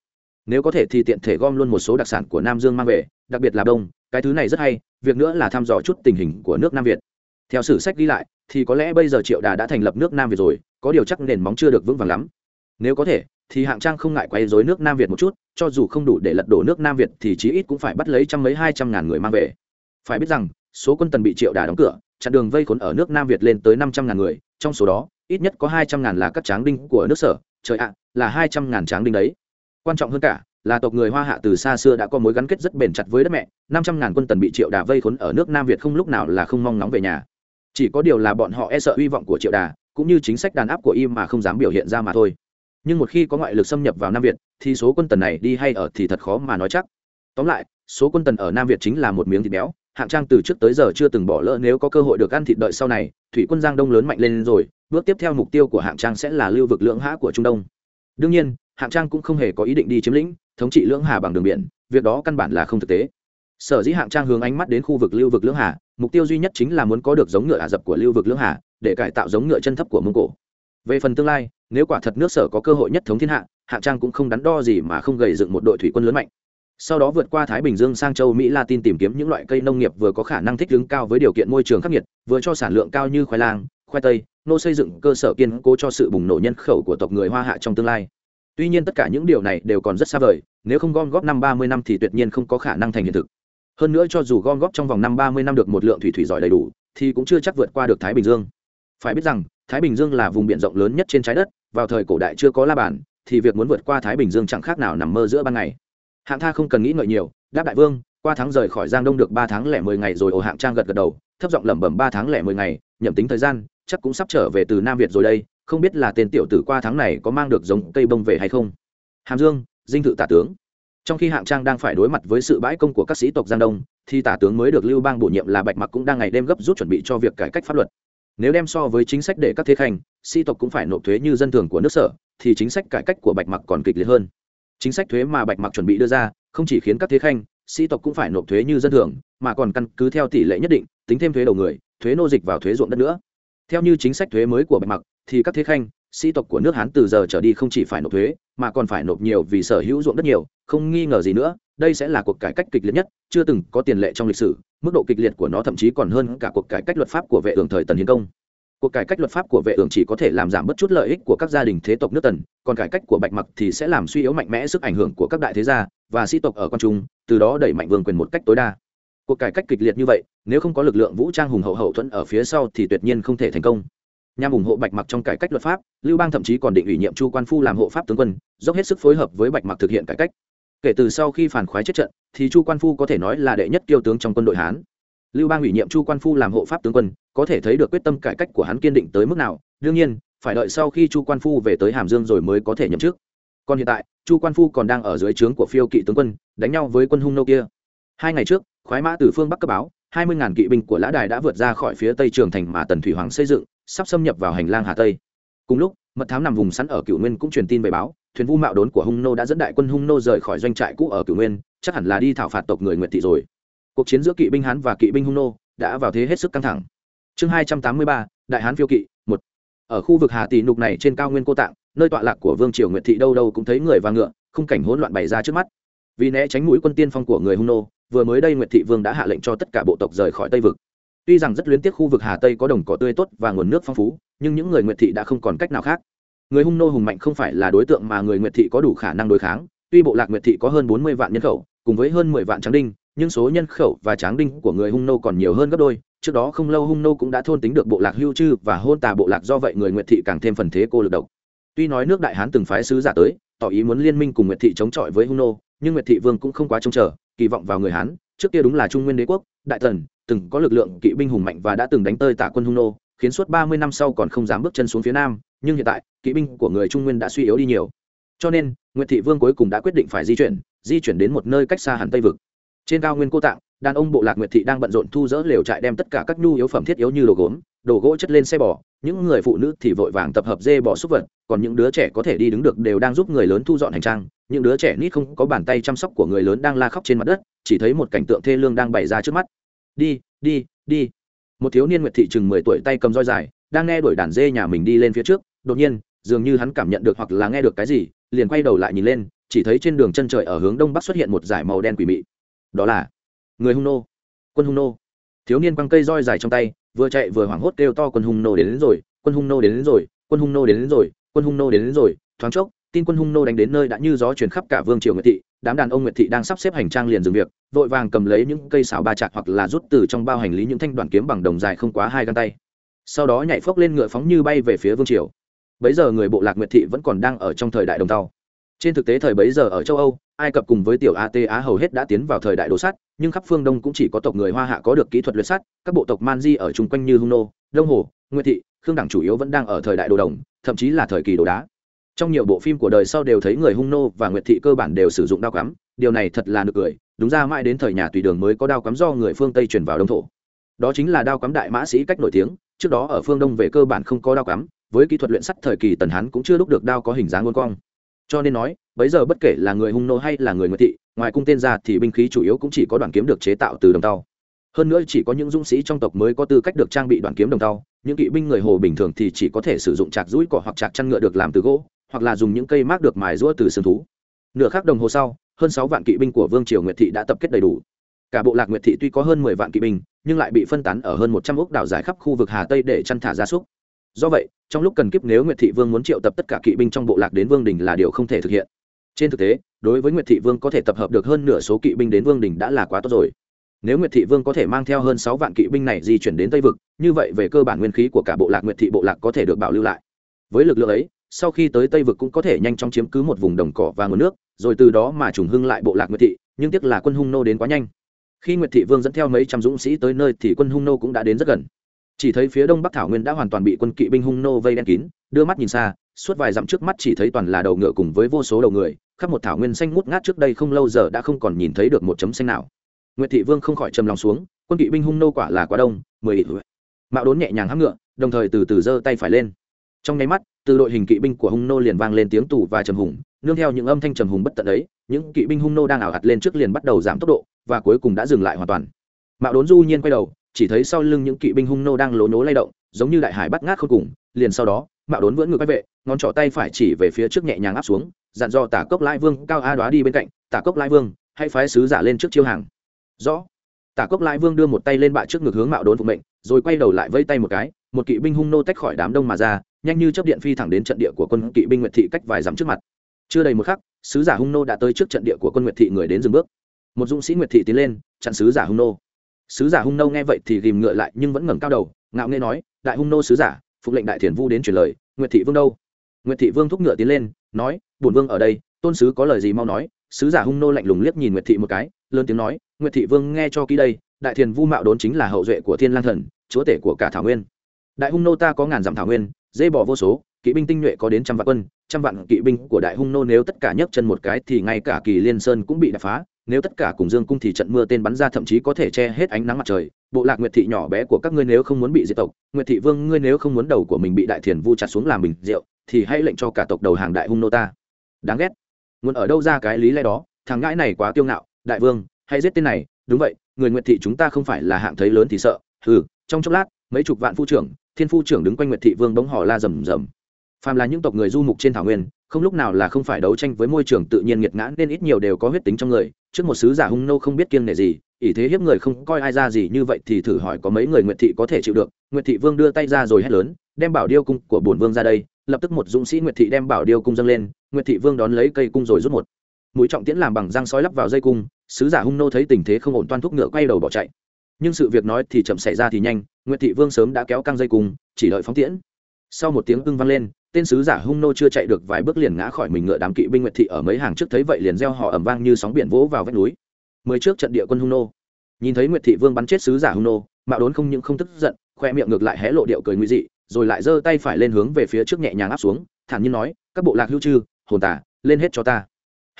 Nếu có thể thì tiện thể gom luôn một số đặc sản của nam dương mang về, đặc biệt là đông cái thứ này rất hay, việc nữa là thăm dò chút tình hình của nước nam việt. Theo sử sách ghi lại, thì có lẽ bây giờ triệu đà đã thành lập nước nam việt rồi, có điều chắc nền móng chưa được vững vàng lắm. Nếu có thể, thì hạng trang không ngại quay dối nước nam việt một chút, cho dù không đủ để lật đổ nước nam việt thì chí ít cũng phải bắt lấy trăm mấy hai trăm ngàn người mang về. Phải biết rằng, số quân tần bị triệu đà đóng cửa, chặn đường vây khốn ở nước nam việt lên tới năm trăm ngàn người trong số đó, ít nhất có hai trăm ngàn là các tráng đinh của nước sở, trời ạ, là hai trăm ngàn tráng đinh đấy. Quan trọng hơn cả, là tộc người hoa hạ từ xa xưa đã có mối gắn kết rất bền chặt với đất mẹ, năm trăm ngàn quân tần bị triệu đà vây khốn ở nước nam việt không lúc nào là không mong nóng về nhà. Chỉ có điều là bọn họ e sợ hy vọng của triệu đà, cũng như chính sách đàn áp của im mà không dám biểu hiện ra mà thôi. Nhưng một khi có ngoại lực xâm nhập vào nam việt, thì số quân tần này đi hay ở thì thật khó mà nói chắc. Tóm lại, số quân tần ở nam việt chính là một miếng thịt béo hạng trang từ trước tới giờ chưa từng bỏ lỡ nếu có cơ hội được ăn thịt đợi sau này, thủy quân giang đông lớn mạnh lên rồi, bước tiếp theo mục tiêu của hạng trang sẽ là lưu vực lưỡng hã của trung đông. Đương nhiên, hạng trang cũng không hề có ý định đi chiếm lĩnh, thống trị lưỡng hà bằng đường biển, việc đó căn bản là không thực tế. Sở dĩ hạng trang hướng ánh mắt đến khu vực lưu vực lưỡng hà, mục tiêu duy nhất chính là muốn có được giống ngựa ả rập của lưu vực lưỡng hà, để cải tạo giống ngựa chân thấp của mông cổ. Về phần tương lai, nếu quả thật nước sở có cơ hội nhất thống thiên hạ, hạng trang cũng không đắn đo gì mà không gầy dựng một đội thủy quân lớn mạnh sau đó vượt qua thái bình dương sang châu mỹ latin tìm kiếm những loại cây nông nghiệp vừa có khả năng thích ứng cao với điều kiện môi trường khắc nghiệt, vừa cho sản lượng cao như khoai lang, khoai tây, nô xây dựng cơ sở kiên cố cho sự bùng nổ nhân khẩu của tộc người hoa hạ trong tương lai. Tuy nhiên tất cả những điều này đều còn rất xa vời, nếu không gom góp năm ba mươi năm thì tuyệt nhiên không có khả năng thành hiện thực. Hơn nữa cho dù gom góp trong vòng năm ba mươi năm được một lượng thủy thủy giỏi đầy đủ, thì cũng chưa chắc vượt qua được thái bình dương. Phải biết rằng, thái bình dương là vùng biển rộng lớn nhất trên trái đất, vào thời cổ đại chưa có la bàn, thì việc muốn vượt qua thái bình dương chẳng khác nào nằm mơ giữa ban ngày hạng tha không cần nghĩ ngợi nhiều, đáp đại vương, qua tháng rời khỏi giang đông được ba tháng lẻ mười ngày rồi, ồ, hạng trang gật gật đầu, thấp giọng lẩm bẩm ba tháng lẻ mười ngày, nhậm tính thời gian, chắc cũng sắp trở về từ nam việt rồi đây, không biết là tên tiểu tử qua tháng này có mang được giống cây bông về hay không. Hàm dương, dinh thự tả tướng. Trong khi hạng trang đang phải đối mặt với sự bãi công của các sĩ tộc giang đông, thì tả tướng mới được lưu bang bổ nhiệm là bạch mặc cũng đang ngày đêm gấp rút chuẩn bị cho việc cải cách pháp luật. Nếu đem so với chính sách để các thế khanh, sĩ tộc cũng phải nộp thuế như dân thường của nước sở, thì chính sách cải cách của bạch mặc còn kịch liệt hơn chính sách thuế mà bạch mặc chuẩn bị đưa ra, không chỉ khiến các thế khanh, sĩ tộc cũng phải nộp thuế như dân thường, mà còn căn cứ theo tỷ lệ nhất định, tính thêm thuế đầu người, thuế nô dịch vào thuế ruộng đất nữa. Theo như chính sách thuế mới của bạch mặc, thì các thế khanh, sĩ tộc của nước hán từ giờ trở đi không chỉ phải nộp thuế, mà còn phải nộp nhiều vì sở hữu ruộng đất nhiều, không nghi ngờ gì nữa, đây sẽ là cuộc cải cách kịch liệt nhất, chưa từng có tiền lệ trong lịch sử, mức độ kịch liệt của nó thậm chí còn hơn cả cuộc cải cách luật pháp của vệ Tường thời tần hiến công cuộc cải cách luật pháp của vệ ưởng chỉ có thể làm giảm bất chút lợi ích của các gia đình thế tộc nước tần, còn cải cách của bạch mặc thì sẽ làm suy yếu mạnh mẽ sức ảnh hưởng của các đại thế gia và sĩ tộc ở con trung, từ đó đẩy mạnh vương quyền một cách tối đa. Cuộc cải cách kịch liệt như vậy, nếu không có lực lượng vũ trang hùng hậu hậu thuẫn ở phía sau thì tuyệt nhiên không thể thành công. Nhằm ủng hộ bạch mặc trong cải cách luật pháp, lưu bang thậm chí còn định ủy nhiệm chu quan phu làm hộ pháp tướng quân, dốc hết sức phối hợp với bạch mặc thực hiện cải cách. Kể từ sau khi phản khoái chết trận, thì chu quan phu có thể nói là đệ nhất kiêu tướng trong quân đội hán. Lưu bang ủy nhiệm chu quan phu làm hộ pháp tướng quân có thể thấy được quyết tâm cải cách của hắn kiên định tới mức nào. Đương nhiên, phải đợi sau khi chu quan phu về tới hàm dương rồi mới có thể nhậm chức. Còn hiện tại, chu quan phu còn đang ở dưới trướng của phiêu kỵ tướng quân, đánh nhau với quân hung nô kia. Hai ngày trước, khoái mã từ phương bắc cấp báo, hai mươi ngàn kỵ binh của lã đài đã vượt ra khỏi phía tây trường thành mà tần thủy hoàng xây dựng, sắp xâm nhập vào hành lang hà tây. Cùng lúc, mật thám nằm vùng sẵn ở cựu nguyên cũng truyền tin về báo, thuyền vu mạo đốn của hung nô đã dẫn đại quân hung nô rời khỏi doanh trại cũ ở cựu nguyên, chắc hẳn là đi thảo phạt tộc người nguyện thị rồi. Cuộc chiến giữa kỵ binh hán và kỵ binh hung nô đã vào thế hết sức căng thẳng chương hai trăm tám mươi ba, đại hán phiêu kỵ, một. Ở khu vực hà tỷ nục này trên cao nguyên cô tạng, nơi tọa lạc của vương triều nguyệt thị đâu đâu cũng thấy người và ngựa, khung cảnh hỗn loạn bày ra trước mắt. Vì né tránh mũi quân tiên phong của người hung nô, vừa mới đây nguyệt thị vương đã hạ lệnh cho tất cả bộ tộc rời khỏi tây vực. Tuy rằng rất luyến tiếc khu vực hà tây có đồng cỏ tươi tốt và nguồn nước phong phú, nhưng những người nguyệt thị đã không còn cách nào khác. Người hung nô hùng mạnh không phải là đối tượng mà người nguyệt thị có đủ khả năng đối kháng. Tuy bộ lạc nguyệt thị có hơn bốn mươi vạn nhân khẩu, cùng với hơn mười vạn tráng đinh, nhưng số nhân khẩu và tráng đinh của người hung nô còn nhiều hơn gấp đôi trước đó không lâu hung nô cũng đã thôn tính được bộ lạc hưu chư và hôn tà bộ lạc do vậy người nguyệt thị càng thêm phần thế cô lực độc. Tuy nói nước đại hán từng phái sứ giả tới, tỏ ý muốn liên minh cùng nguyệt thị chống chọi với hung nô, nhưng nguyệt thị vương cũng không quá trông chờ, kỳ vọng vào người hán, trước kia đúng là trung nguyên đế quốc, đại thần, từng có lực lượng kỵ binh hùng mạnh và đã từng đánh tơi tạ quân hung nô, khiến suốt ba mươi năm sau còn không dám bước chân xuống phía nam, nhưng hiện tại, kỵ binh của người trung nguyên đã suy yếu đi nhiều. Cho nên, nguyệt thị vương cuối cùng đã quyết định phải di chuyển di chuyển đến một nơi cách xa hẳn tây vực. Trên cao nguyên cô tạng đàn ông bộ lạc nguyệt thị đang bận rộn thu dỡ lều trại đem tất cả các nhu yếu phẩm thiết yếu như đồ gốm, đồ gỗ chất lên xe bò. Những người phụ nữ thì vội vàng tập hợp dê bò súc vật, còn những đứa trẻ có thể đi đứng được đều đang giúp người lớn thu dọn hành trang. Những đứa trẻ nít không có bàn tay chăm sóc của người lớn đang la khóc trên mặt đất, chỉ thấy một cảnh tượng thê lương đang bày ra trước mắt. Đi đi đi. Một thiếu niên nguyệt thị chừng mười tuổi tay cầm roi dài, đang nghe đuổi đàn dê nhà mình đi lên phía trước. Đột nhiên, dường như hắn cảm nhận được hoặc là nghe được cái gì, liền quay đầu lại nhìn lên, chỉ thấy trên đường chân trời ở hướng đông bắc xuất hiện một dải màu đen quỷ mị. Đó là người hung nô. Quân hung nô. Thiếu niên quăng cây roi dài trong tay vừa chạy vừa hoảng hốt kêu to quân hung nô đến, đến rồi quân hung nô đến, đến rồi quân hung nô đến, đến rồi quân hung nô đến, đến rồi. Thoáng chốc tin quân hung nô đánh đến nơi đã như gió chuyển khắp cả vương triều nguyệt thị đám đàn ông nguyệt thị đang sắp xếp hành trang liền dừng việc vội vàng cầm lấy những cây xào ba chặt hoặc là rút từ trong bao hành lý những thanh đoàn kiếm bằng đồng dài không quá hai găng tay. Sau đó nhảy phốc lên ngựa phóng như bay về phía vương triều. Bấy giờ người bộ lạc nguyệt thị vẫn còn đang ở trong thời đại đồng tàu trên thực tế thời bấy giờ ở châu âu, ai cập cùng với tiểu at á hầu hết đã tiến vào thời đại đồ sắt, nhưng khắp phương đông cũng chỉ có tộc người hoa hạ có được kỹ thuật luyện sắt, các bộ tộc man di ở chung quanh như hung nô, đông hồ, nguyệt thị, khương đẳng chủ yếu vẫn đang ở thời đại đồ đồng, thậm chí là thời kỳ đồ đá. Trong nhiều bộ phim của đời sau đều thấy người hung nô và nguyệt thị cơ bản đều sử dụng đao cắm, điều này thật là nực cười, đúng ra mãi đến thời nhà tùy đường mới có đao cắm do người phương tây truyền vào đông thổ. Đó chính là đao cắm đại mã sĩ cách nổi tiếng, trước đó ở phương đông về cơ bản không có đao cắm, với kỹ thuật luyện sắt thời kỳ tần hán cũng chưa lúc được đao có hình dáng ngôn cong cho nên nói, bấy giờ bất kể là người hung nô hay là người nguyệt thị, ngoài cung tên ra thì binh khí chủ yếu cũng chỉ có đoàn kiếm được chế tạo từ đồng tàu hơn nữa chỉ có những dũng sĩ trong tộc mới có tư cách được trang bị đoàn kiếm đồng tàu những kỵ binh người hồ bình thường thì chỉ có thể sử dụng chạc rũi cỏ hoặc chạc chăn ngựa được làm từ gỗ, hoặc là dùng những cây mác được mài rũa từ xương thú. Nửa khắc đồng hồ sau, hơn sáu vạn kỵ binh của vương triều nguyệt thị đã tập kết đầy đủ. Cả bộ lạc nguyệt thị tuy có hơn mười vạn kỵ binh, nhưng lại bị phân tán ở hơn một trăm ốc đảo dài khắp khu vực hà tây để chăn thả gia súc do vậy, trong lúc cần kiếp nếu nguyệt thị vương muốn triệu tập tất cả kỵ binh trong bộ lạc đến vương đình là điều không thể thực hiện. Trên thực tế, đối với nguyệt thị vương có thể tập hợp được hơn nửa số kỵ binh đến vương đình đã là quá tốt rồi. Nếu nguyệt thị vương có thể mang theo hơn sáu vạn kỵ binh này di chuyển đến tây vực, như vậy về cơ bản nguyên khí của cả bộ lạc nguyệt thị bộ lạc có thể được bảo lưu lại. Với lực lượng ấy, sau khi tới tây vực cũng có thể nhanh chóng chiếm cứ một vùng đồng cỏ và nguồn nước, rồi từ đó mà trùng hưng lại bộ lạc nguyệt thị, nhưng tiếc là quân hung nô đến quá nhanh. Khi nguyệt thị vương dẫn theo mấy trăm dũng sĩ tới nơi thì quân hung nô cũng đã đến rất gần chỉ thấy phía đông bắc thảo nguyên đã hoàn toàn bị quân kỵ binh hung nô vây đen kín, đưa mắt nhìn xa, suốt vài dặm trước mắt chỉ thấy toàn là đầu ngựa cùng với vô số đầu người, khắp một thảo nguyên xanh ngút ngát trước đây không lâu giờ đã không còn nhìn thấy được một chấm xanh nào. Nguyệt thị vương không khỏi trầm lòng xuống, quân kỵ binh hung nô quả là quá đông, mười ít. Mạo đốn nhẹ nhàng hắm ngựa, đồng thời từ từ giơ tay phải lên. Trong nháy mắt, từ đội hình kỵ binh của hung nô liền vang lên tiếng tù và trầm hùng, nương theo những âm thanh trầm hùng bất tận ấy, những kỵ binh hung nô đang ảo hạt lên trước liền bắt đầu giảm tốc độ, và cuối cùng đã dừng lại hoàn toàn. Mạo đốn du nhiên quay đầu chỉ thấy sau lưng những kỵ binh hung nô đang lố nố lay động, giống như đại hải bắt ngát không cùng, liền sau đó, mạo đốn vẫn ngược bách vệ ngón trỏ tay phải chỉ về phía trước nhẹ nhàng áp xuống, dặn dò tả cốc lai vương cao a đoá đi bên cạnh, tả cốc lai vương, hãy phái sứ giả lên trước chiêu hàng. Rõ. Tả cốc lai vương đưa một tay lên bạ trước ngực hướng mạo đốn phục mệnh, rồi quay đầu lại vây tay một cái, một kỵ binh hung nô tách khỏi đám đông mà ra, nhanh như chấp điện phi thẳng đến trận địa của quân kỵ binh nguyệt thị cách vài dặm trước mặt. Chưa đầy một khắc, sứ giả hung nô đã tới trước trận địa của quân nguyệt thị người đến dừng bước. Một dũng sĩ nguyệt thị tiến lên, chặn sứ giả hung nô sứ giả hung nô nghe vậy thì ghìm ngựa lại nhưng vẫn ngẩng cao đầu, ngạo nghe nói, đại hung nô sứ giả phục lệnh đại thiền vu đến truyền lời, nguyệt thị vương đâu? Nguyệt thị vương thúc ngựa tiến lên, nói, bổn vương ở đây, tôn sứ có lời gì mau nói. Sứ giả hung nô lạnh lùng liếc nhìn nguyệt thị một cái, lớn tiếng nói, nguyệt thị vương nghe cho kỹ đây, đại thiền vu mạo đốn chính là hậu duệ của thiên lang thần, chúa tể của cả thảo nguyên. Đại hung nô ta có ngàn dặm thảo nguyên, dê bỏ vô số, kỵ binh tinh nhuệ có đến trăm vạn quân, trăm vạn kỵ binh của đại hung nô nếu tất cả nhấc chân một cái thì ngay cả kỳ liên sơn cũng bị đập phá nếu tất cả cùng dương cung thì trận mưa tên bắn ra thậm chí có thể che hết ánh nắng mặt trời. Bộ lạc nguyệt thị nhỏ bé của các ngươi nếu không muốn bị diệt tộc, nguyệt thị vương ngươi nếu không muốn đầu của mình bị đại thiền vu chặt xuống làm bình rượu, thì hãy lệnh cho cả tộc đầu hàng đại hung nô ta. Đáng ghét. Muốn ở đâu ra cái lý lẽ đó? Thằng ngãi này quá tiêu ngạo. Đại vương, hãy giết tên này. Đúng vậy, người nguyệt thị chúng ta không phải là hạng thấy lớn thì sợ. Ừ trong chốc lát, mấy chục vạn phu trưởng, thiên phu trưởng đứng quanh nguyệt thị vương bỗng hò la rầm rầm. Phàm là những tộc người du mục trên thảo nguyên không lúc nào là không phải đấu tranh với môi trường tự nhiên nghiệt ngã nên ít nhiều đều có huyết tính trong người. Trước một sứ giả hung nô không biết kiêng nể gì, ỷ thế hiếp người không coi ai ra gì như vậy thì thử hỏi có mấy người nguyệt thị có thể chịu được. Nguyệt thị vương đưa tay ra rồi hét lớn, đem bảo điêu cung của bổn vương ra đây. Lập tức một dũng sĩ nguyệt thị đem bảo điêu cung dâng lên. Nguyệt thị vương đón lấy cây cung rồi rút một. Mũi trọng tiễn làm bằng răng sói lắp vào dây cung, sứ giả hung nô thấy tình thế không ổn toan thúc ngựa quay đầu bỏ chạy. Nhưng sự việc nói thì chậm xảy ra thì nhanh, nguyệt thị vương sớm đã kéo căng dây cung, chỉ đợi phóng tiễn. Sau một tiếng ưng vang lên tên sứ giả hung nô chưa chạy được vài bước liền ngã khỏi mình ngựa đám kỵ binh nguyệt thị ở mấy hàng trước thấy vậy liền gieo họ ẩm vang như sóng biển vỗ vào vách núi. Mới trước trận địa quân hung nô. Nhìn thấy nguyệt thị vương bắn chết sứ giả hung nô, mạo đốn không những không tức giận, khoe miệng ngược lại hé lộ điệu cười nguy dị, rồi lại giơ tay phải lên hướng về phía trước nhẹ nhàng áp xuống, thản nhiên nói, các bộ lạc hữu chư, hồn tả lên hết cho ta.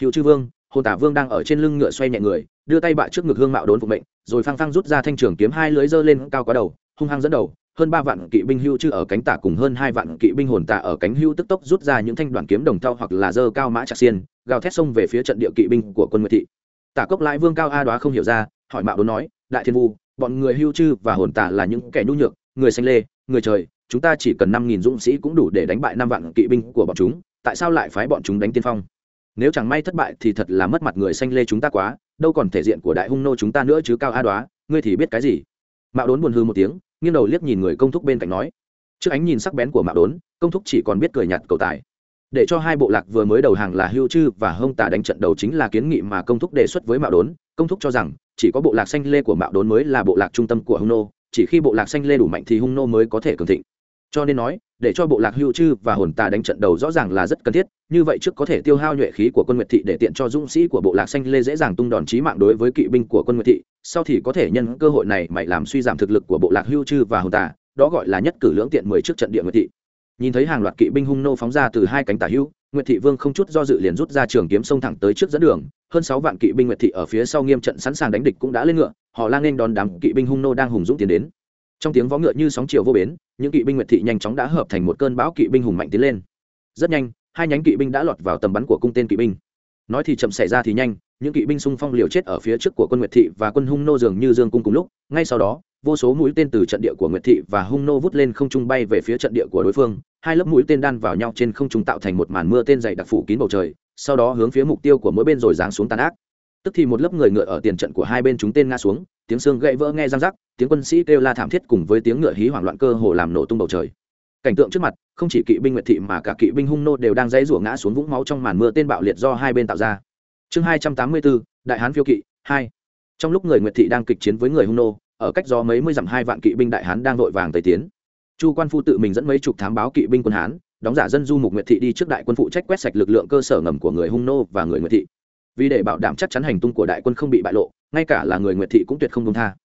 Hữu chư vương, hồn tả vương đang ở trên lưng ngựa xoay nhẹ người, đưa tay bạ trước ngực hương mạo đốn phục mệnh, rồi phăng phăng rút ra thanh trường kiếm hai lưới giơ lên cao quá đầu, hung hăng dẫn đầu hơn ba vạn kỵ binh hưu chư ở cánh tả cùng hơn hai vạn kỵ binh hồn tả ở cánh hưu tức tốc rút ra những thanh đoàn kiếm đồng thau hoặc là dơ cao mã chặt xiên, gào thét xông về phía trận địa kỵ binh của quân nguyệt thị. Tả cốc lại vương cao a đoá không hiểu ra, hỏi mạo đốn nói, đại thiên vu, bọn người hưu chư và hồn tả là những kẻ nhu nhược, người xanh lê, người trời, chúng ta chỉ cần năm nghìn dũng sĩ cũng đủ để đánh bại năm vạn kỵ binh của bọn chúng, tại sao lại phái bọn chúng đánh tiên phong? Nếu chẳng may thất bại thì thật là mất mặt người xanh lê chúng ta quá, đâu còn thể diện của đại hung nô chúng ta nữa chứ, cao a đoá, ngươi thì biết cái gì? Mạo đốn buồn hư một tiếng nghiêng đầu liếc nhìn người công thúc bên cạnh nói, trước ánh nhìn sắc bén của mạo đốn, công thúc chỉ còn biết cười nhặt cầu tài. Để cho hai bộ lạc vừa mới đầu hàng là hưu chư và hông tả đánh trận đầu chính là kiến nghị mà công thúc đề xuất với mạo đốn. Công thúc cho rằng, chỉ có bộ lạc xanh lê của mạo đốn mới là bộ lạc trung tâm của hung nô, chỉ khi bộ lạc xanh lê đủ mạnh thì hung nô mới có thể cường thịnh cho nên nói, để cho bộ lạc hưu chư và hồn tà đánh trận đầu rõ ràng là rất cần thiết, như vậy trước có thể tiêu hao nhuệ khí của quân nguyệt thị để tiện cho dũng sĩ của bộ lạc xanh lê dễ dàng tung đòn chí mạng đối với kỵ binh của quân nguyệt thị, sau thì có thể nhân cơ hội này mày làm suy giảm thực lực của bộ lạc hưu chư và hồn tà, đó gọi là nhất cử lưỡng tiện mười trước trận địa nguyệt thị. Nhìn thấy hàng loạt kỵ binh hung nô phóng ra từ hai cánh tả hưu nguyệt thị vương không chút do dự liền rút ra trường kiếm sông thẳng tới trước dẫn đường, hơn sáu vạn kỵ binh nguyệt thị ở phía sau nghiêm trận sẵn sàng đánh địch cũng đã lên ngựa, họ lang nên đón đám kỵ binh hung nô đang hùng dũng tiến đến trong tiếng vó ngựa như sóng chiều vô bến, những kỵ binh nguyệt thị nhanh chóng đã hợp thành một cơn bão kỵ binh hùng mạnh tiến lên. Rất nhanh, hai nhánh kỵ binh đã lọt vào tầm bắn của cung tên kỵ binh. Nói thì chậm xảy ra thì nhanh, những kỵ binh xung phong liều chết ở phía trước của quân nguyệt thị và quân hung nô dường như dương cung cùng lúc. Ngay sau đó, vô số mũi tên từ trận địa của nguyệt thị và hung nô vút lên không trung bay về phía trận địa của đối phương. Hai lớp mũi tên đan vào nhau trên không trung tạo thành một màn mưa tên dày đặc phủ kín bầu trời, sau đó hướng phía mục tiêu của mỗi bên rồi giáng xuống tàn ác. Tức thì một lớp người ngựa ở tiền trận của hai bên chúng tên ngã xuống tiếng xương gãy vỡ nghe răng rắc, tiếng quân sĩ kêu la thảm thiết cùng với tiếng ngựa hí hoảng loạn cơ hồ làm nổ tung bầu trời. Cảnh tượng trước mặt, không chỉ kỵ binh nguyệt thị mà cả kỵ binh hung nô đều đang dãy rủa ngã xuống vũng máu trong màn mưa tên bạo liệt do hai bên tạo ra. Chương hai trăm tám mươi bốn đại hán phiêu kỵ, hai. Trong lúc người nguyệt thị đang kịch chiến với người hung nô, ở cách do mấy mươi dặm hai vạn kỵ binh đại hán đang vội vàng tây tiến. Chu quan phu tự mình dẫn mấy chục thám báo kỵ binh quân hán, đóng giả dân du mục nguyệt thị đi trước đại quân phụ trách quét sạch lực lượng cơ sở ngầm của người hung nô và người nguyệt thị. Vì để bảo đảm chắc chắn hành tung của đại quân không bị bại lộ ngay cả là người nguyệt thị cũng tuyệt không công tha.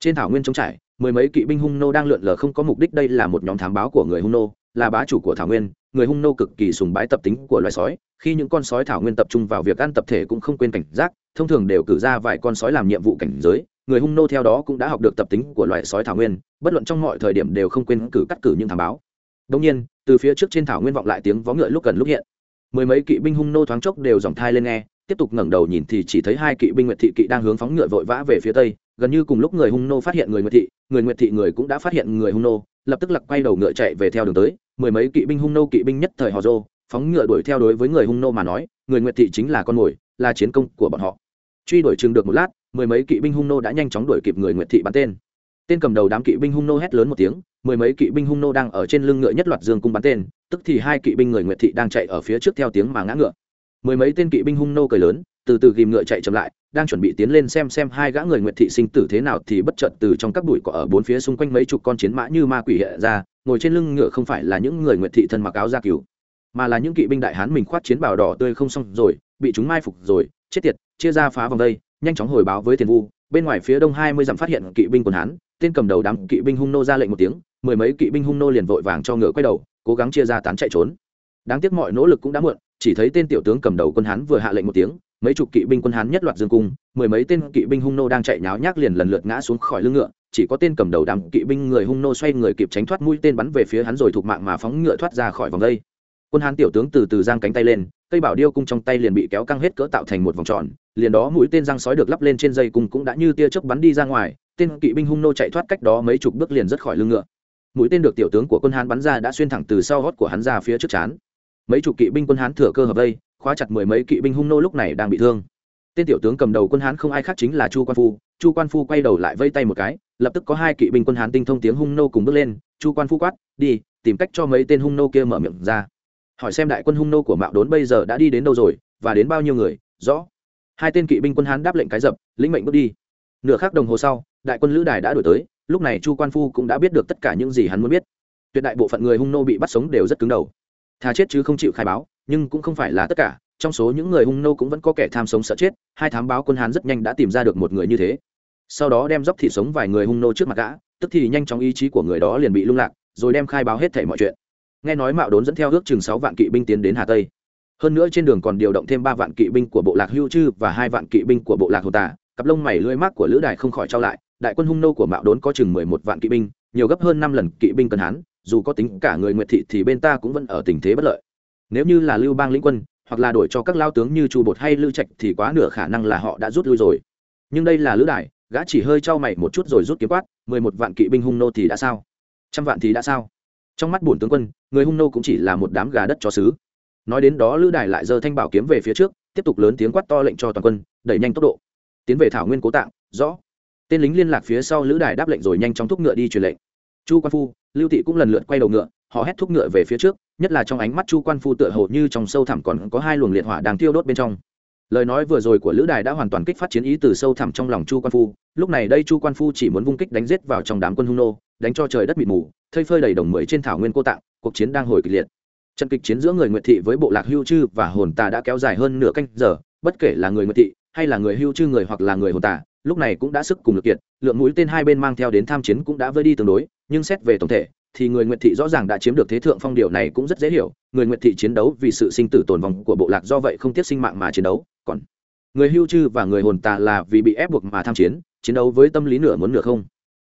Trên thảo nguyên trống trải, mười mấy kỵ binh hung nô đang lượn lờ không có mục đích đây là một nhóm thám báo của người hung nô, là bá chủ của thảo nguyên, người hung nô cực kỳ sùng bái tập tính của loài sói, khi những con sói thảo nguyên tập trung vào việc ăn tập thể cũng không quên cảnh giác, thông thường đều cử ra vài con sói làm nhiệm vụ cảnh giới, người hung nô theo đó cũng đã học được tập tính của loài sói thảo nguyên, bất luận trong mọi thời điểm đều không quên cử cắt cử những thám báo. Đông nhiên, từ phía trước trên thảo nguyên vọng lại tiếng vó ngựa lúc gần lúc hiện. Mười mấy kỵ binh hung nô thoáng chốc đều dòng thai lên nghe tiếp tục ngẩng đầu nhìn thì chỉ thấy hai kỵ binh nguyệt thị kỵ đang hướng phóng ngựa vội vã về phía tây. Gần như cùng lúc người hung nô phát hiện người nguyệt thị, người nguyệt thị người cũng đã phát hiện người hung nô, lập tức lặc quay đầu ngựa chạy về theo đường tới. Mười mấy kỵ binh hung nô, kỵ binh nhất thời hò rô, phóng ngựa đuổi theo đối với người hung nô mà nói, người nguyệt thị chính là con mồi, là chiến công của bọn họ. Truy đuổi chừng được một lát, mười mấy kỵ binh hung nô đã nhanh chóng đuổi kịp người nguyệt thị bắn tên. Tên cầm đầu đám kỵ binh hung nô hét lớn một tiếng, mười mấy kỵ binh hung nô đang ở trên lưng ngựa nhất loạt dương cung bắn tên, tức thì hai kỵ binh người nguyệt thị đang chạy ở phía trước theo tiếng mà ngã ngựa mười mấy tên kỵ binh hung nô cười lớn, từ từ ghìm ngựa chạy chậm lại, đang chuẩn bị tiến lên xem xem hai gã người nguyệt thị sinh tử thế nào thì bất chợt từ trong các bụi cỏ ở bốn phía xung quanh mấy chục con chiến mã như ma quỷ hiện ra, ngồi trên lưng ngựa không phải là những người nguyệt thị thân mặc áo gia cứu mà là những kỵ binh đại hán mình khoát chiến bào đỏ tươi không xong rồi, bị chúng mai phục rồi, chết tiệt, chia ra phá vòng đây, nhanh chóng hồi báo với tiền vu. Bên ngoài phía đông hai mươi dặm phát hiện kỵ binh quần hán, tên cầm đầu đám kỵ binh hung nô ra lệnh một tiếng, mười mấy kỵ binh hung nô liền vội vàng cho ngựa quay đầu, cố gắng chia ra tán chạy trốn. Đáng tiếc mọi nỗ lực cũng đã muộn chỉ thấy tên tiểu tướng cầm đầu quân hán vừa hạ lệnh một tiếng, mấy chục kỵ binh quân hán nhất loạt dương cung, mười mấy tên kỵ binh hung nô đang chạy nháo nhác liền lần lượt ngã xuống khỏi lưng ngựa, chỉ có tên cầm đầu đám kỵ binh người hung nô xoay người kịp tránh thoát mũi tên bắn về phía hắn rồi thục mạng mà phóng ngựa thoát ra khỏi vòng đây. Quân hán tiểu tướng từ từ giang cánh tay lên, cây bảo điêu cung trong tay liền bị kéo căng hết cỡ tạo thành một vòng tròn, liền đó mũi tên răng sói được lắp lên trên dây cung cũng đã như tia chớp bắn đi ra ngoài, tên kỵ binh hung nô chạy thoát cách đó mấy chục bước liền rất khỏi lưng ngựa. Mũi tên được tiểu tướng của quân hán bắn ra đã xuyên thẳng từ sau hót của hắn ra phía trước chán mấy chục kỵ binh quân hán thừa cơ hợp vây, khóa chặt mười mấy kỵ binh hung nô lúc này đang bị thương. Tên tiểu tướng cầm đầu quân hán không ai khác chính là chu quan phu. Chu quan phu quay đầu lại vây tay một cái, lập tức có hai kỵ binh quân hán tinh thông tiếng hung nô cùng bước lên. Chu quan phu quát, đi, tìm cách cho mấy tên hung nô kia mở miệng ra. Hỏi xem đại quân hung nô của mạo đốn bây giờ đã đi đến đâu rồi, và đến bao nhiêu người, rõ. Hai tên kỵ binh quân hán đáp lệnh cái dập, lĩnh mệnh bước đi. Nửa khắc đồng hồ sau, đại quân lữ đài đã đổi tới. Lúc này chu quan phu cũng đã biết được tất cả những gì hắn muốn biết. Tuyệt đại bộ phận người hung nô bị bắt sống đều rất cứng đầu thà chết chứ không chịu khai báo, nhưng cũng không phải là tất cả, trong số những người hung nô cũng vẫn có kẻ tham sống sợ chết, hai thám báo quân hán rất nhanh đã tìm ra được một người như thế. Sau đó đem dốc thịt sống vài người hung nô trước mặt gã, tức thì nhanh chóng ý chí của người đó liền bị lung lạc, rồi đem khai báo hết thảy mọi chuyện. Nghe nói mạo đốn dẫn theo ước chừng sáu vạn kỵ binh tiến đến hà tây. Hơn nữa trên đường còn điều động thêm ba vạn kỵ binh của bộ lạc hưu chư và hai vạn kỵ binh của bộ lạc hồ tả cặp lông mày lưỡi mắt của lữ đài không khỏi trao lại, đại quân hung nô của mạo đốn có chừng mười một vạn kỵ binh, nhiều gấp hơn năm lần kỵ binh cần hán dù có tính cả người nguyệt thị thì bên ta cũng vẫn ở tình thế bất lợi. Nếu như là lưu bang lĩnh quân, hoặc là đổi cho các lao tướng như chu bột hay lưu trạch thì quá nửa khả năng là họ đã rút lui rồi. Nhưng đây là lữ đại gã chỉ hơi trao mày một chút rồi rút kiếm quát, mười một vạn kỵ binh hung nô thì đã sao? Trăm vạn thì đã sao? Trong mắt bổn tướng quân, người hung nô cũng chỉ là một đám gà đất cho xứ nói đến đó lữ đại lại giơ thanh bảo kiếm về phía trước, tiếp tục lớn tiếng quát to lệnh cho toàn quân, đẩy nhanh tốc độ. Tiến về thảo nguyên cố tạng, rõ. Tên lính liên lạc phía sau lữ đài đáp lệnh rồi nhanh chóng thúc ngựa đi truyền lệnh. Chu quan phu lưu thị cũng lần lượt quay đầu ngựa, họ hét thúc ngựa về phía trước, nhất là trong ánh mắt chu quan phu tựa hồ như trong sâu thẳm còn có hai luồng liệt hỏa đang thiêu đốt bên trong. Lời nói vừa rồi của lữ đài đã hoàn toàn kích phát chiến ý từ sâu thẳm trong lòng chu quan phu, lúc này đây chu quan phu chỉ muốn vung kích đánh giết vào trong đám quân hung nô, đánh cho trời đất mịt mù, thây phơi đầy đồng mười trên thảo nguyên cô tạng, cuộc chiến đang hồi kịch liệt. Trận kịch chiến giữa người nguyệt thị với bộ lạc hưu chư và hồn tà đã kéo dài hơn nửa canh giờ, bất kể là người nguyệt thị hay là người hưu chư người hoặc là người hồn tà, lúc này cũng đã sức cùng lực kiệt, lượng mũi tên hai bên mang theo đến tham chiến cũng đã vơi đi tương đối nhưng xét về tổng thể, thì người nguyệt thị rõ ràng đã chiếm được thế thượng phong điều này cũng rất dễ hiểu. Người nguyệt thị chiến đấu vì sự sinh tử tồn vong của bộ lạc do vậy không tiếc sinh mạng mà chiến đấu, còn người hưu chư và người hồn tà là vì bị ép buộc mà tham chiến chiến đấu với tâm lý nửa muốn nửa không.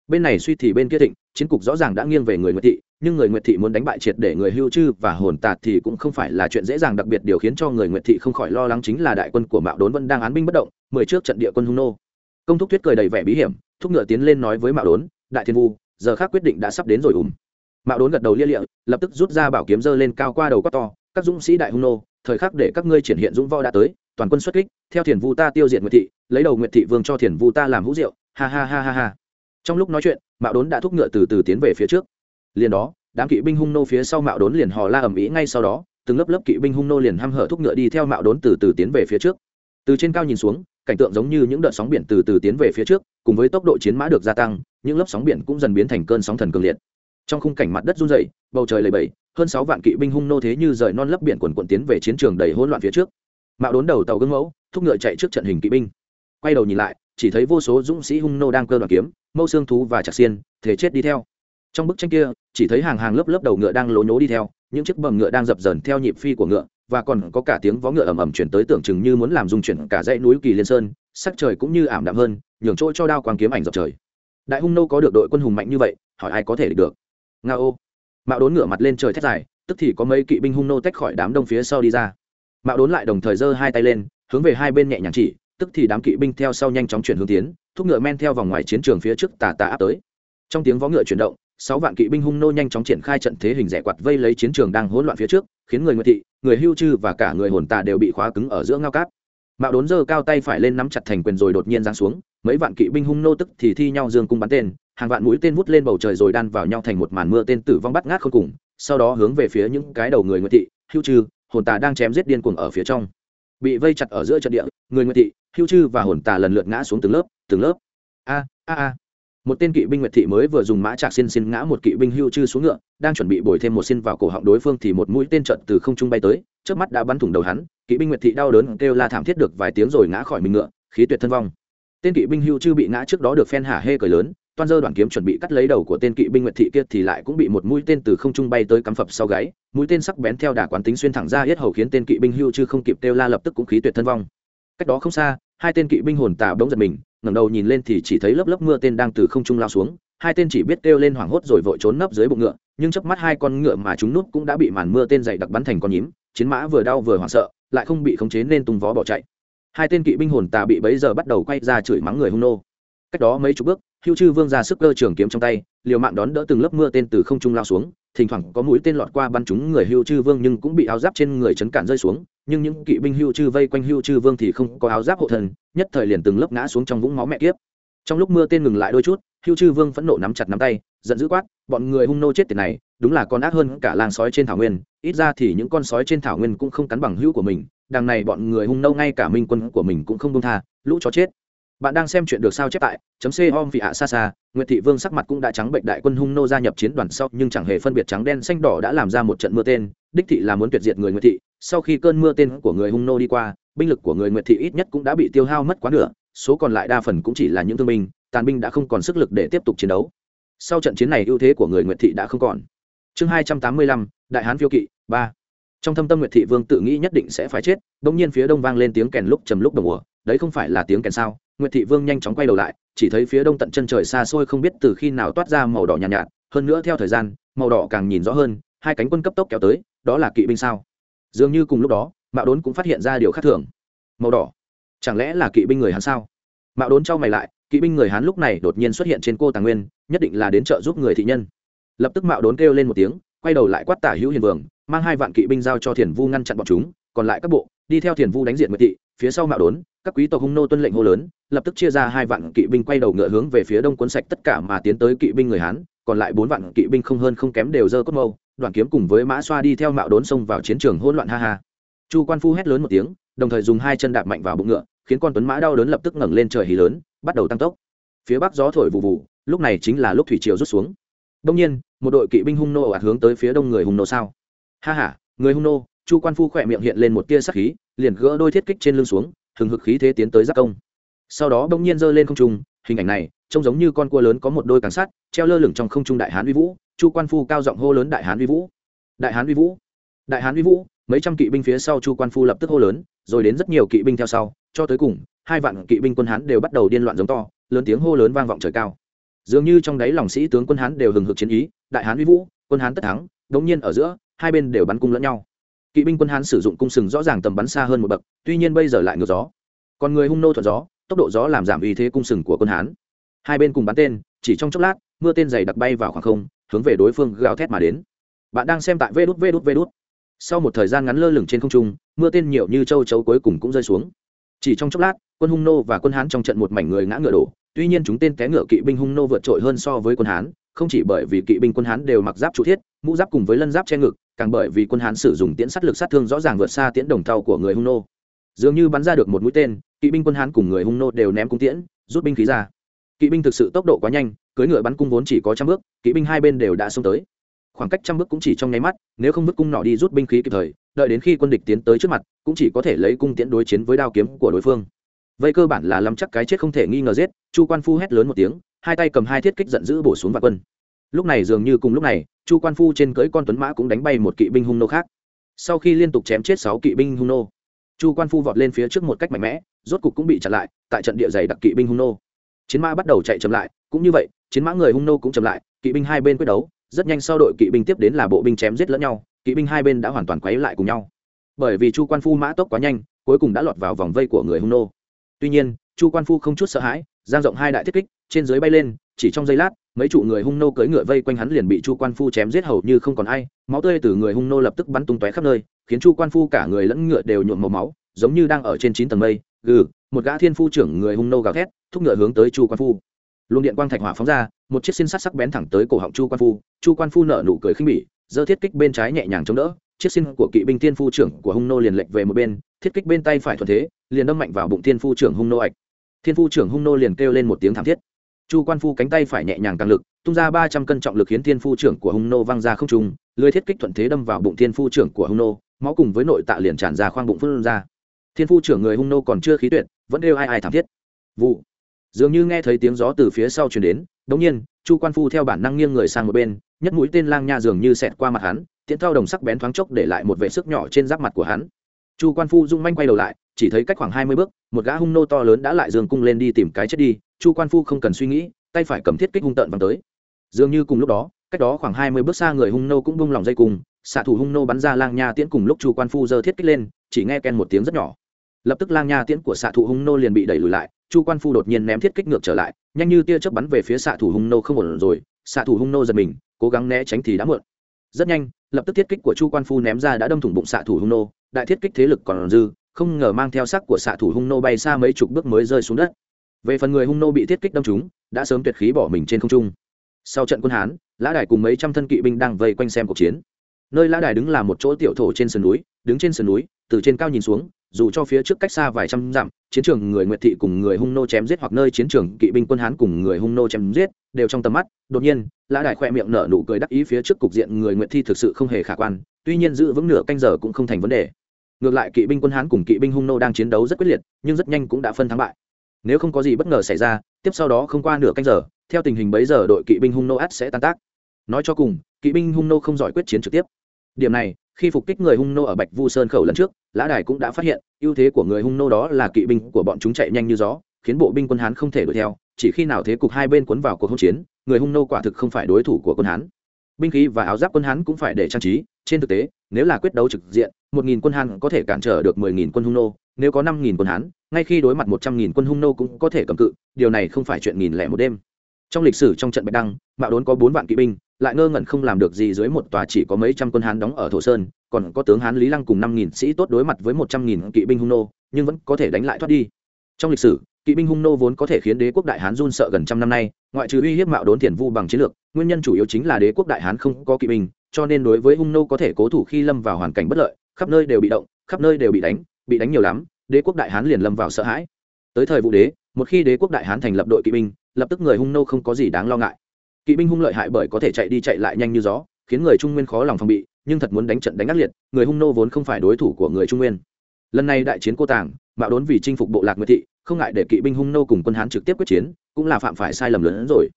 Bên này suy thì bên kia thịnh, chiến cục rõ ràng đã nghiêng về người nguyệt thị, nhưng người nguyệt thị muốn đánh bại triệt để người hưu chư và hồn tạt thì cũng không phải là chuyện dễ dàng, đặc biệt điều khiến cho người nguyệt thị không khỏi lo lắng chính là đại quân của mạo đốn vẫn đang án binh bất động, mười trước trận địa quân hung nô. Công thúc tuyết cười đầy vẻ bí hiểm, thúc ngựa tiến lên nói với mạo đốn, đại thiên vu giờ khác quyết định đã sắp đến rồi ùm. Mạo đốn gật đầu lia lịa, lập tức rút ra bảo kiếm dơ lên cao qua đầu quát to, các dũng sĩ đại hung nô, thời khắc để các ngươi triển hiện dũng võ đã tới, toàn quân xuất kích, theo thiền vu ta tiêu diệt nguyệt thị, lấy đầu nguyệt thị vương cho thiền vu ta làm hữu rượu ha ha ha ha ha. Trong lúc nói chuyện, mạo đốn đã thúc ngựa từ từ tiến về phía trước. Liền đó, đám kỵ binh hung nô phía sau mạo đốn liền hò la ầm ĩ ngay sau đó, từng lớp lớp kỵ binh hung nô liền hăm hở thúc ngựa đi theo mạo đốn từ từ tiến về phía trước. Từ trên cao nhìn xuống cảnh tượng giống như những đợt sóng biển từ từ tiến về phía trước, cùng với tốc độ chiến mã được gia tăng, những lớp sóng biển cũng dần biến thành cơn sóng thần cường liệt. Trong khung cảnh mặt đất run dày bầu trời lầy bầy hơn sáu vạn kỵ binh hung nô thế như rời non lấp biển quần quận tiến về chiến trường đầy hỗn loạn phía trước. Mạo đốn đầu tàu gương mẫu, thúc ngựa chạy trước trận hình kỵ binh. Quay đầu nhìn lại, chỉ thấy vô số dũng sĩ hung nô đang cơ đoàn kiếm, mâu xương thú và chặt xiên, thể chết đi theo. Trong bức tranh kia, chỉ thấy hàng hàng lớp lớp đầu ngựa đang lố nhố đi theo, những chiếc bầm ngựa đang dập dờn theo nhịp phi của ngựa và còn có cả tiếng vó ngựa ầm ầm chuyển tới tưởng chừng như muốn làm dung chuyển cả dãy núi kỳ liên sơn, sắc trời cũng như ảm đạm hơn, nhường chỗ cho đao quang kiếm ảnh dọc trời. Đại hung nô có được đội quân hùng mạnh như vậy, hỏi ai có thể được? Nga ô. Mạo đốn ngựa mặt lên trời thét dài, tức thì có mấy kỵ binh hung nô tách khỏi đám đông phía sau đi ra. Mạo đốn lại đồng thời giơ hai tay lên, hướng về hai bên nhẹ nhàng chỉ, tức thì đám kỵ binh theo sau nhanh chóng chuyển hướng tiến, thúc ngựa men theo vòng ngoài chiến trường phía trước tà tà áp tới. Trong tiếng vó ngựa chuyển động sáu vạn kỵ binh hung nô nhanh chóng triển khai trận thế hình rẻ quạt vây lấy chiến trường đang hỗn loạn phía trước, khiến người nguyệt thị, người hưu chư và cả người hồn tà đều bị khóa cứng ở giữa ngao cát. Mạo đốn giơ cao tay phải lên nắm chặt thành quyền rồi đột nhiên giáng xuống, mấy vạn kỵ binh hung nô tức thì thi nhau dương cung bắn tên, hàng vạn mũi tên vút lên bầu trời rồi đan vào nhau thành một màn mưa tên tử vong bắt ngát không cùng, sau đó hướng về phía những cái đầu người nguyệt thị, hưu chư, hồn tà đang chém giết điên cuồng ở phía trong. Bị vây chặt ở giữa trận địa, người nguyệt thị, hưu chư và hồn tà lần lượt ngã xuống từng lớp từng lớp. A a a một tên kỵ binh nguyệt thị mới vừa dùng mã trạc xin xin ngã một kỵ binh hưu chư xuống ngựa, đang chuẩn bị bồi thêm một xin vào cổ họng đối phương thì một mũi tên trận từ không trung bay tới trước mắt đã bắn thủng đầu hắn, kỵ binh nguyệt thị đau đớn kêu la thảm thiết được vài tiếng rồi ngã khỏi mình ngựa, khí tuyệt thân vong. Tên kỵ binh hưu chư bị ngã trước đó được phen hả hê cười lớn, toan dơ đoạn kiếm chuẩn bị cắt lấy đầu của tên kỵ binh nguyệt thị kia thì lại cũng bị một mũi tên từ không trung bay tới cắm phập sau gáy, mũi tên sắc bén theo đà quán tính xuyên thẳng ra hết hầu khiến tên kỵ binh hưu chư không kịp kêu la lập tức cũng khí tuyệt thân vong. Cách đó không xa, hai tên kỵ binh hồn tà bỗng giật mình ngẩng đầu nhìn lên thì chỉ thấy lớp lớp mưa tên đang từ không trung lao xuống, hai tên chỉ biết kêu lên hoảng hốt rồi vội trốn nấp dưới bụng ngựa, nhưng chớp mắt hai con ngựa mà chúng núp cũng đã bị màn mưa tên dày đặc bắn thành con nhím, chiến mã vừa đau vừa hoảng sợ, lại không bị khống chế nên tung vó bỏ chạy. Hai tên kỵ binh hồn tà bị bấy giờ bắt đầu quay ra chửi mắng người hung nô. Cách đó mấy chục bước, hưu chư vương ra sức cơ trường kiếm trong tay, liều mạng đón đỡ từng lớp mưa tên từ không trung lao xuống, thỉnh thoảng có mũi tên lọt qua bắn trúng người hưu chư vương nhưng cũng bị áo giáp trên người chấn cản rơi xuống nhưng những kỵ binh hưu chư vây quanh hưu chư vương thì không có áo giáp hộ thần, nhất thời liền từng lớp ngã xuống trong vũng máu mẹ kiếp. Trong lúc mưa tên ngừng lại đôi chút, hưu chư vương phẫn nộ nắm chặt nắm tay, giận dữ quát, bọn người hung nô chết tiệt này, đúng là con ác hơn cả làng sói trên thảo nguyên, ít ra thì những con sói trên thảo nguyên cũng không cắn bằng hữu của mình, đằng này bọn người hung nô ngay cả minh quân của mình cũng không công tha, lũ chó chết. Bạn đang xem chuyện được sao chép tại chấm c om vị hạ xa xa, nguyệt thị vương sắc mặt cũng đã trắng bệnh đại quân hung nô gia nhập chiến đoàn sau, nhưng chẳng hề phân biệt trắng đen xanh đỏ đã làm ra một trận mưa tên, đích thị là muốn tuyệt diệt người nguyệt thị sau khi cơn mưa tên của người hung nô đi qua binh lực của người nguyệt thị ít nhất cũng đã bị tiêu hao mất quá nửa số còn lại đa phần cũng chỉ là những thương binh tàn binh đã không còn sức lực để tiếp tục chiến đấu. Sau trận chiến này ưu thế của người nguyệt thị đã không còn. Chương hai trăm tám mươi lăm đại hán phiêu kỵ ba. Trong thâm tâm nguyệt thị vương tự nghĩ nhất định sẽ phải chết đ ỗ n g nhiên phía đông vang lên tiếng kèn lúc trầm lúc đồng ủa đấy không phải là tiếng kèn sao? Nguyệt thị vương nhanh chóng quay đầu lại chỉ thấy phía đông tận chân trời xa xôi không biết từ khi nào toát ra màu đỏ nhàn nhạt, nhạt. Hơn nữa theo thời gian màu đỏ càng nhìn rõ hơn hai cánh quân cấp tốc kéo tới đó là kỵ binh sao? Dường như cùng lúc đó, mạo đốn cũng phát hiện ra điều khác thường. Màu đỏ. Chẳng lẽ là kỵ binh người hắn sao? Mạo đốn trao mày lại, kỵ binh người hán lúc này đột nhiên xuất hiện trên cô tàng nguyên, nhất định là đến trợ giúp người thị nhân. Lập tức mạo đốn kêu lên một tiếng, quay đầu lại quát tả hữu hiền vương, mang hai vạn kỵ binh giao cho thiền vu ngăn chặn bọn chúng, còn lại các bộ, đi theo thiền vu đánh diện nguyệt thị, phía sau mạo đốn, các quý tộc hung nô tuân lệnh hô lớn, lập tức chia ra hai vạn kỵ binh quay đầu ngựa hướng về phía đông cuốn sạch tất cả mà tiến tới kỵ binh người hán, còn lại bốn vạn kỵ binh không hơn không kém đều dơ cốt mâu đoàn kiếm cùng với mã xoa đi theo mạo đốn xông vào chiến trường hỗn loạn ha ha. Chu quan phu hét lớn một tiếng, đồng thời dùng hai chân đạp mạnh vào bụng ngựa, khiến con tuấn mã đau đớn lập tức ngẩng lên trời hí lớn, bắt đầu tăng tốc. Phía bắc gió thổi vụ vụ lúc này chính là lúc thủy triều rút xuống. Đông nhiên, một đội kỵ binh hung nô ạt hướng tới phía đông người hung nô sao. Ha ha, người hung nô, chu quan phu khỏe miệng hiện lên một tia sắc khí, liền gỡ đôi thiết kích trên lưng xuống, hừng hực khí thế tiến tới giác công. Sau đó đông nhiên giơ lên không trung, hình ảnh này trông giống như con cua lớn có một đôi càng sắt treo lơ lửng trong không trung đại hán uy vũ, chu quan phu cao giọng hô lớn đại hán uy vũ. Đại hán uy vũ. Đại hán uy vũ, mấy trăm kỵ binh phía sau chu quan phu lập tức hô lớn, rồi đến rất nhiều kỵ binh theo sau, cho tới cùng, hai vạn kỵ binh quân hán đều bắt đầu điên loạn giống to, lớn tiếng hô lớn vang vọng trời cao. Dường như trong đáy lòng sĩ tướng quân hán đều hừng hực chiến ý, đại hán uy vũ, quân hán tất thắng, đống nhiên ở giữa, hai bên đều bắn cung lẫn nhau. Kỵ binh quân hán sử dụng cung sừng rõ ràng tầm bắn xa hơn một bậc, tuy nhiên bây giờ lại ngược gió. Còn người hung nô thuận gió, tốc độ gió làm giảm uy thế cung sừng của quân hán hai bên cùng bắn tên, chỉ trong chốc lát, mưa tên dày đặc bay vào khoảng không, hướng về đối phương gào thét mà đến. Bạn đang xem tại vê đút vê đút vê đút sau một thời gian ngắn lơ lửng trên không trung, mưa tên nhiều như châu chấu cuối cùng cũng rơi xuống. Chỉ trong chốc lát, quân hung nô và quân hán trong trận một mảnh người ngã ngựa đổ. Tuy nhiên chúng tên té ngựa kỵ binh hung nô vượt trội hơn so với quân hán, không chỉ bởi vì kỵ binh quân hán đều mặc giáp trụ thiết, mũ giáp cùng với lân giáp che ngực, càng bởi vì quân hán sử dụng tiễn sát lực sát thương rõ ràng vượt xa tiễn đồng thau của người hung nô. Dường như bắn ra được một mũi tên, kỵ binh quân hán cùng người hung nô đều ném cung tiễn, rút binh khí ra kỵ binh thực sự tốc độ quá nhanh cưới ngựa bắn cung vốn chỉ có trăm bước, kỵ binh hai bên đều đã xông tới. Khoảng cách trăm bước cũng chỉ trong nháy mắt, nếu không vứt cung nọ đi rút binh khí kịp thời, đợi đến khi quân địch tiến tới trước mặt, cũng chỉ có thể lấy cung tiễn đối chiến với đao kiếm của đối phương. Vậy cơ bản là lâm chắc cái chết không thể nghi ngờ giết, chu quan phu hét lớn một tiếng, hai tay cầm hai thiết kích giận dữ bổ xuống vạn quân. Lúc này dường như cùng lúc này, chu quan phu trên cưỡi con tuấn mã cũng đánh bay một kỵ binh hung nô khác. Sau khi liên tục chém chết sáu kỵ binh hung nô, chu quan phu vọt lên phía trước một cách mạnh mẽ, rốt cục cũng bị chặn lại, tại trận địa dày đặc kỵ binh hung nô chiến mã bắt đầu chạy chậm lại, cũng như vậy, chiến mã người hung nô cũng chậm lại, kỵ binh hai bên quyết đấu, rất nhanh sau đội kỵ binh tiếp đến là bộ binh chém giết lẫn nhau, kỵ binh hai bên đã hoàn toàn quấy lại cùng nhau. Bởi vì chu quan phu mã tốc quá nhanh, cuối cùng đã lọt vào vòng vây của người hung nô. Tuy nhiên, chu quan phu không chút sợ hãi, giang rộng hai đại thiết kích, trên dưới bay lên, chỉ trong giây lát, mấy trụ người hung nô cưỡi ngựa vây quanh hắn liền bị chu quan phu chém giết hầu như không còn ai, máu tươi từ người hung nô lập tức bắn tung tóe khắp nơi, khiến chu quan phu cả người lẫn ngựa đều nhuộm màu máu, giống như đang ở trên chín tầng mây, gừ một gã thiên phu trưởng người hung nô gào thét, thúc ngựa hướng tới chu quan phu. Luồng điện quang thạch hỏa phóng ra, một chiếc xin sắt sắc bén thẳng tới cổ họng chu quan phu. Chu quan phu nở nụ cười khinh bỉ, giơ thiết kích bên trái nhẹ nhàng chống đỡ, chiếc xin của kỵ binh thiên phu trưởng của hung nô liền lệch về một bên, thiết kích bên tay phải thuận thế, liền đâm mạnh vào bụng thiên phu trưởng hung nô ạch. Thiên phu trưởng hung nô liền kêu lên một tiếng thảm thiết. Chu quan phu cánh tay phải nhẹ nhàng càng lực, tung ra ba trăm cân trọng lực khiến thiên phu trưởng của hung nô văng ra không trung, lưới thiết kích thuận thế đâm vào bụng thiên phu trưởng của hung nô, máu cùng với nội tạ liền tràn ra khoang bụng phân ra. Thiên phu trưởng người hung nô còn chưa khí tuyệt vẫn đều ai ai thảm thiết. Vụ. Dường như nghe thấy tiếng gió từ phía sau chuyển đến, đống nhiên, chu quan phu theo bản năng nghiêng người sang một bên, nhất mũi tên lang nha dường như xẹt qua mặt hắn, tiễn thao đồng sắc bén thoáng chốc để lại một vệ sức nhỏ trên giáp mặt của hắn. Chu quan phu rung manh quay đầu lại, chỉ thấy cách khoảng hai mươi bước, một gã hung nô to lớn đã lại dường cung lên đi tìm cái chết đi, chu quan phu không cần suy nghĩ, tay phải cầm thiết kích hung tợn văng tới. Dường như cùng lúc đó, cách đó khoảng hai mươi bước xa người hung nô cũng bung lòng dây cùng, xạ thủ hung nô bắn ra lang nha tiễn cùng lúc chu quan phu giơ thiết kích lên, chỉ nghe ken một tiếng rất nhỏ lập tức lang nha tiễn của xạ thủ hung nô liền bị đẩy lùi lại, chu quan phu đột nhiên ném thiết kích ngược trở lại, nhanh như tia chớp bắn về phía xạ thủ hung nô không ổn rồi, xạ thủ hung nô giật mình, cố gắng né tránh thì đã muộn. Rất nhanh, lập tức thiết kích của chu quan phu ném ra đã đâm thủng bụng xạ thủ hung nô, đại thiết kích thế lực còn dư, không ngờ mang theo sắc của xạ thủ hung nô bay xa mấy chục bước mới rơi xuống đất. Về phần người hung nô bị thiết kích đâm trúng, đã sớm tuyệt khí bỏ mình trên không trung. Sau trận quân hán, lã đài cùng mấy trăm thân kỵ binh đang vây quanh xem cuộc chiến. Nơi lã đài đứng là một chỗ tiểu thổ trên sườn núi, đứng trên sườn núi, từ trên cao nhìn xuống dù cho phía trước cách xa vài trăm dặm, chiến trường người nguyệt thị cùng người hung nô chém giết hoặc nơi chiến trường kỵ binh quân hán cùng người hung nô chém giết đều trong tầm mắt. Đột nhiên, lã đại khoe miệng nở nụ cười đắc ý phía trước cục diện người nguyệt thi thực sự không hề khả quan, tuy nhiên giữ vững nửa canh giờ cũng không thành vấn đề. Ngược lại kỵ binh quân hán cùng kỵ binh hung nô đang chiến đấu rất quyết liệt, nhưng rất nhanh cũng đã phân thắng bại. Nếu không có gì bất ngờ xảy ra, tiếp sau đó không qua nửa canh giờ, theo tình hình bấy giờ đội kỵ binh hung nô sẽ tan tác. Nói cho cùng, kỵ binh hung nô không giỏi quyết chiến trực tiếp. Điểm này khi phục kích người hung nô ở bạch vu sơn khẩu lần trước, lã đài cũng đã phát hiện, ưu thế của người hung nô đó là kỵ binh của bọn chúng chạy nhanh như gió, khiến bộ binh quân hán không thể đuổi theo. Chỉ khi nào thế cục hai bên cuốn vào cuộc hỗn chiến, người hung nô quả thực không phải đối thủ của quân hán. Binh khí và áo giáp quân hán cũng phải để trang trí. Trên thực tế, nếu là quyết đấu trực diện, một nghìn quân hán có thể cản trở được mười nghìn quân hung nô. Nếu có năm nghìn quân hán, ngay khi đối mặt một trăm nghìn quân hung nô cũng có thể cầm cự. Điều này không phải chuyện nghìn lẻ một đêm. Trong lịch sử trong trận bạch đăng, mạo đốn có bốn vạn kỵ binh lại ngơ ngẩn không làm được gì dưới một tòa chỉ có mấy trăm quân hán đóng ở thổ sơn, còn có tướng hán lý lăng cùng năm nghìn sĩ tốt đối mặt với một trăm nghìn kỵ binh hung nô, nhưng vẫn có thể đánh lại thoát đi. Trong lịch sử, kỵ binh hung nô vốn có thể khiến đế quốc đại hán run sợ gần trăm năm nay, ngoại trừ uy hiếp mạo đốn thiền vu bằng chiến lược, nguyên nhân chủ yếu chính là đế quốc đại hán không có kỵ binh, cho nên đối với hung nô có thể cố thủ khi lâm vào hoàn cảnh bất lợi, khắp nơi đều bị động, khắp nơi đều bị đánh bị đánh nhiều lắm, đế quốc đại hán liền lâm vào sợ hãi. Tới thời vũ đế, một khi đế quốc đại hán thành lập đội kỵ binh, lập tức người hung nô không có gì đáng lo ngại kỵ binh hung lợi hại bởi có thể chạy đi chạy lại nhanh như gió, khiến người trung nguyên khó lòng phòng bị, nhưng thật muốn đánh trận đánh ác liệt, người hung nô vốn không phải đối thủ của người trung nguyên. Lần này đại chiến cô tàng, mạo đốn vì chinh phục bộ lạc nguyệt thị, không ngại để kỵ binh hung nô cùng quân hán trực tiếp quyết chiến, cũng là phạm phải sai lầm lớn hơn rồi.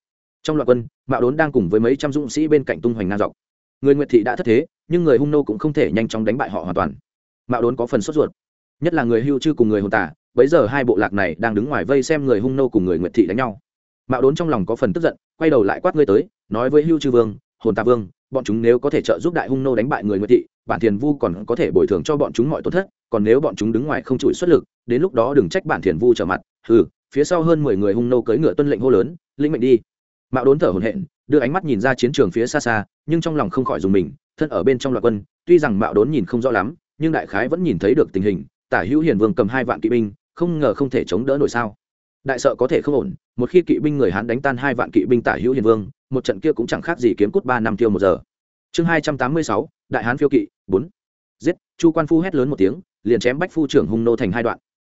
Trong loạt quân, mạo đốn đang cùng với mấy trăm dũng sĩ bên cạnh tung hoành ngang dọc. Người nguyệt thị đã thất thế, nhưng người hung nô cũng không thể nhanh chóng đánh bại họ hoàn toàn. Mạo đốn có phần sốt ruột. Nhất là người hưu chư cùng người hồn tả, bấy giờ hai bộ lạc này đang đứng ngoài vây xem người hung nô cùng người nguyệt thị đánh nhau mạo đốn trong lòng có phần tức giận, quay đầu lại quát ngươi tới, nói với hưu chư vương, hồn tà vương, bọn chúng nếu có thể trợ giúp đại hung nô đánh bại người nguyệt thị, bản thiền vu còn có thể bồi thường cho bọn chúng mọi tổn thất, còn nếu bọn chúng đứng ngoài không chùi xuất lực, đến lúc đó đừng trách bản thiền vu trở mặt. Hừ, phía sau hơn mười người hung nô cưỡi ngựa tuân lệnh hô lớn, lĩnh mệnh đi. Mạo đốn thở hổn hển, đưa ánh mắt nhìn ra chiến trường phía xa xa, nhưng trong lòng không khỏi dùng mình, thân ở bên trong loạt quân, tuy rằng mạo đốn nhìn không rõ lắm, nhưng đại khái vẫn nhìn thấy được tình hình, tả hữu hiền vương cầm hai vạn kỵ binh, không ngờ không thể chống đỡ nổi sao. Đại sợ có thể không ổn một khi kỵ binh người hán đánh tan hai vạn kỵ binh tả hữu hiền vương, một trận kia cũng chẳng khác gì kiếm cút ba năm tiêu một giờ. Chương hai trăm tám mươi sáu, đại hán phiêu kỵ, bốn. Giết, chu quan phu hét lớn một tiếng, liền chém bách phu trưởng hung nô thành hai đoạn.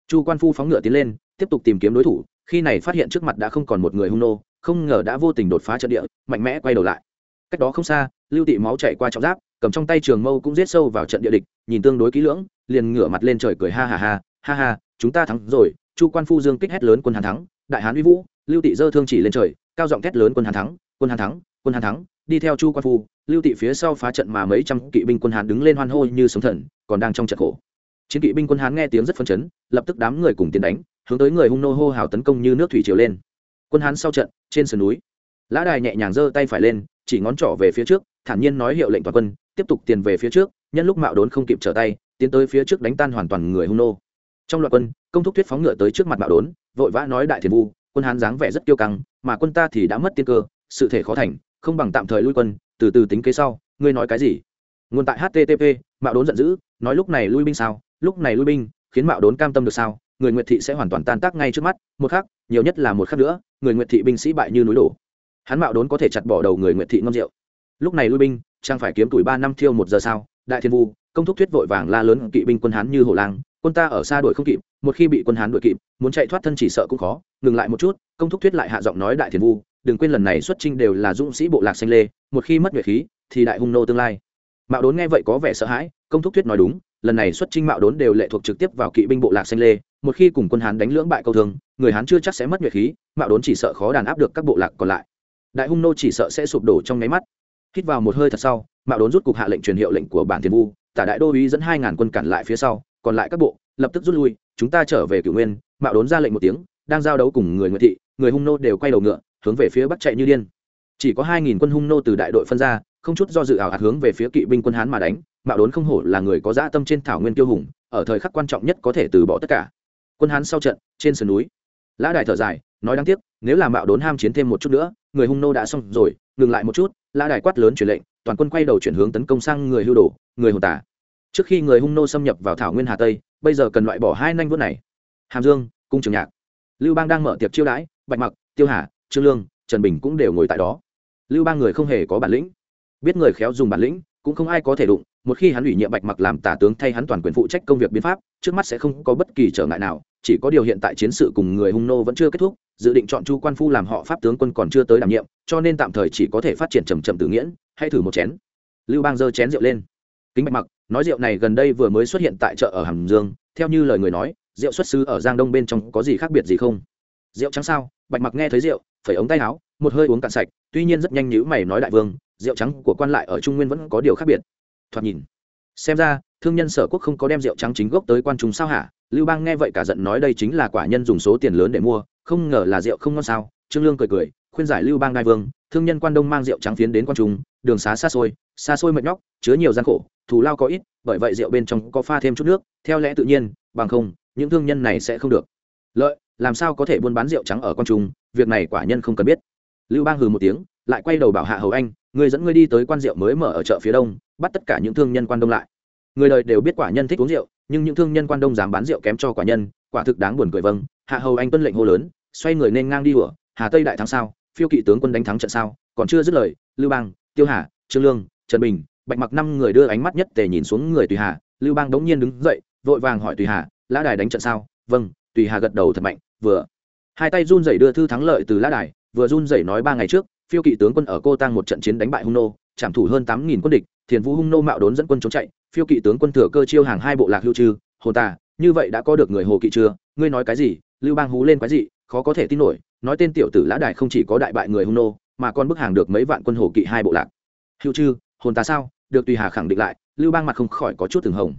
Chu quan phu phóng ngựa tiến lên, tiếp tục tìm kiếm đối thủ, khi này phát hiện trước mặt đã không còn một người hung nô, không ngờ đã vô tình đột phá trận địa, mạnh mẽ quay đầu lại. Cách đó không xa, lưu tị máu chạy qua trọng giáp, cầm trong tay trường mâu cũng giết sâu vào trận địa địch, nhìn tương đối kỹ lưỡng, liền ngửa mặt lên trời cười ha ha ha ha ha, chúng ta thắng rồi, chu quan phu dương kích hét lớn quân hàn thắng đại hán uy vũ, lưu tị dơ thương chỉ lên trời, cao giọng thét lớn quân hàn thắng, quân hàn thắng, quân hàn thắng, đi theo chu quan phu, lưu tị phía sau phá trận mà mấy trăm kỵ binh quân hán đứng lên hoan hô như sống thần, còn đang trong trận khổ. Chiến kỵ binh quân hán nghe tiếng rất phấn chấn, lập tức đám người cùng tiến đánh, hướng tới người hung nô hô hào tấn công như nước thủy triều lên. Quân hán sau trận, trên sườn núi, lã đài nhẹ nhàng giơ tay phải lên, chỉ ngón trỏ về phía trước, thản nhiên nói hiệu lệnh toàn quân, tiếp tục tiền về phía trước, nhân lúc mạo đốn không kịp trở tay, tiến tới phía trước đánh tan hoàn toàn người hung nô trong loạt quân, công thúc thuyết phóng ngựa tới trước mặt mạo đốn, vội vã nói đại thiền vu, quân hán dáng vẻ rất kiêu căng, mà quân ta thì đã mất tiên cơ, sự thể khó thành, không bằng tạm thời lui quân, từ từ tính kế sau, ngươi nói cái gì? Nguồn tại http mạo đốn giận dữ, nói lúc này lui binh sao? Lúc này lui binh, khiến mạo đốn cam tâm được sao? Người nguyệt thị sẽ hoàn toàn tan tác ngay trước mắt, một khắc, nhiều nhất là một khắc nữa, người nguyệt thị binh sĩ bại như núi đổ. Hắn mạo đốn có thể chặt bỏ đầu người nguyệt thị ngâm rượu. Lúc này lui binh trang phải kiếm tuổi ba năm thiêu một giờ sao? Đại thiên vu, công thúc thuyết vội vàng la lớn kỵ binh quân hán như hổ lang quân ta ở xa đuổi không kịp, một khi bị quân hán đuổi kịp, muốn chạy thoát thân chỉ sợ cũng khó, ngừng lại một chút, công thúc thuyết lại hạ giọng nói đại thiên vu, đừng quên lần này xuất trinh đều là dũng sĩ bộ lạc xanh lê, một khi mất nhuệ khí, thì đại hung nô tương lai. Mạo đốn nghe vậy có vẻ sợ hãi, công thúc thuyết nói đúng, lần này xuất trinh mạo đốn đều lệ thuộc trực tiếp vào kỵ binh bộ lạc xanh lê, một khi cùng quân hán đánh lưỡng bại câu thương người hán chưa chắc sẽ mất nhuệ khí, mạo đốn chỉ sợ khó đàn áp được các bộ lạc còn lại. Đại hung nô chỉ sợ sẽ sụp đổ trong nháy mắt. Hít vào một hơi thật sau, mạo đốn rút cục hạ lệnh truyền hiệu lệnh của bản thiên vu, tả đại đô uý dẫn hai ngàn quân cản lại phía sau còn lại các bộ, lập tức rút lui, chúng ta trở về cửu nguyên, mạo đốn ra lệnh một tiếng, đang giao đấu cùng người nguyệt thị, người hung nô đều quay đầu ngựa, hướng về phía bắc chạy như điên. Chỉ có hai nghìn quân hung nô từ đại đội phân ra, không chút do dự ảo hạt hướng về phía kỵ binh quân hán mà đánh, mạo đốn không hổ là người có dã tâm trên thảo nguyên tiêu hùng, ở thời khắc quan trọng nhất có thể từ bỏ tất cả. Quân hán sau trận, trên sườn núi. Lã đại thở dài, nói đáng tiếc, nếu là mạo đốn ham chiến thêm một chút nữa, người hung nô đã xong rồi, ngừng lại một chút, lã đại quát lớn truyền lệnh, toàn quân quay đầu chuyển hướng tấn công sang người hưu đồ, người hồn tả trước khi người hung nô xâm nhập vào thảo nguyên hà tây, bây giờ cần loại bỏ hai nanh vuốt này. Hàm dương, cung trường nhạc. Lưu bang đang mở tiệc chiêu đãi, bạch mặc, tiêu hà, trương lương, trần bình cũng đều ngồi tại đó. Lưu bang người không hề có bản lĩnh. Biết người khéo dùng bản lĩnh, cũng không ai có thể đụng, một khi hắn ủy nhiệm bạch mặc làm tả tướng thay hắn toàn quyền phụ trách công việc biến pháp, trước mắt sẽ không có bất kỳ trở ngại nào, chỉ có điều hiện tại chiến sự cùng người hung nô vẫn chưa kết thúc, dự định chọn chu quan phu làm họ pháp tướng quân còn chưa tới đảm nhiệm, cho nên tạm thời chỉ có thể phát triển trầm trầm tự nghiễn hay thử một chén. Lưu bang giơ chén rượu lên kính bạch mặc, nói rượu này gần đây vừa mới xuất hiện tại chợ ở hàm dương, theo như lời người nói, rượu xuất xứ ở giang đông bên trong có gì khác biệt gì không? Rượu trắng sao? Bạch mặc nghe thấy rượu phải ống tay áo, một hơi uống cạn sạch, tuy nhiên rất nhanh nhữ mày nói đại vương, rượu trắng của quan lại ở trung nguyên vẫn có điều khác biệt. Thoạt nhìn, xem ra, thương nhân sở quốc không có đem rượu trắng chính gốc tới quan trung sao hả? Lưu bang nghe vậy cả giận nói đây chính là quả nhân dùng số tiền lớn để mua, không ngờ là rượu không ngon sao? Trương lương cười cười, khuyên giải lưu bang đại vương thương nhân quan đông mang rượu trắng phiến đến quan trung, đường xá xa xôi xa xôi mệt nhóc, chứa nhiều gian khổ, thù lao có ít, bởi vậy rượu bên trong có pha thêm chút nước, theo lẽ tự nhiên, bằng không, những thương nhân này sẽ không được. Lợi, làm sao có thể buôn bán rượu trắng ở quan trung, việc này quả nhân không cần biết. Lưu bang hừ một tiếng, lại quay đầu bảo hạ hầu anh, người dẫn ngươi đi tới quan rượu mới mở ở chợ phía đông, bắt tất cả những thương nhân quan đông lại. Người đời đều biết quả nhân thích uống rượu, nhưng những thương nhân quan đông dám bán rượu kém cho quả nhân, quả thực đáng buồn cười vâng. Hạ hầu anh tuân lệnh hô lớn, xoay người nên ngang đi ủa, hà tây đại thắng sao? Phiêu kỵ tướng quân đánh thắng trận sao? Còn chưa dứt lời, lưu bang, tiêu hà, trương lương, trần bình, bạch mặc năm người đưa ánh mắt nhất tề nhìn xuống người tùy hà. Lưu bang đống nhiên đứng dậy, vội vàng hỏi tùy hà, lã đài đánh trận sao? Vâng. Tùy hà gật đầu thật mạnh, vừa. Hai tay run rẩy đưa thư thắng lợi từ lã đài, vừa run rẩy nói ba ngày trước, phiêu kỵ tướng quân ở cô tăng một trận chiến đánh bại hung nô, trảm thủ hơn tám nghìn quân địch, thiền vũ hung nô mạo đốn dẫn quân chống chạy, phiêu kỵ tướng quân thừa cơ chiêu hàng hai bộ lạc hưu trư, hồ tà, như vậy đã có được người hồ kỵ chưa? Ngươi nói cái gì? Lưu bang hú lên cái gì khó có thể tin nổi nói tên tiểu tử lã đài không chỉ có đại bại người hung nô, mà còn bức hàng được mấy vạn quân hồ kỵ hai bộ lạc. Hữu chư hồn ta sao? Được tùy hà khẳng định lại, lưu bang mặt không khỏi có chút từng hồng.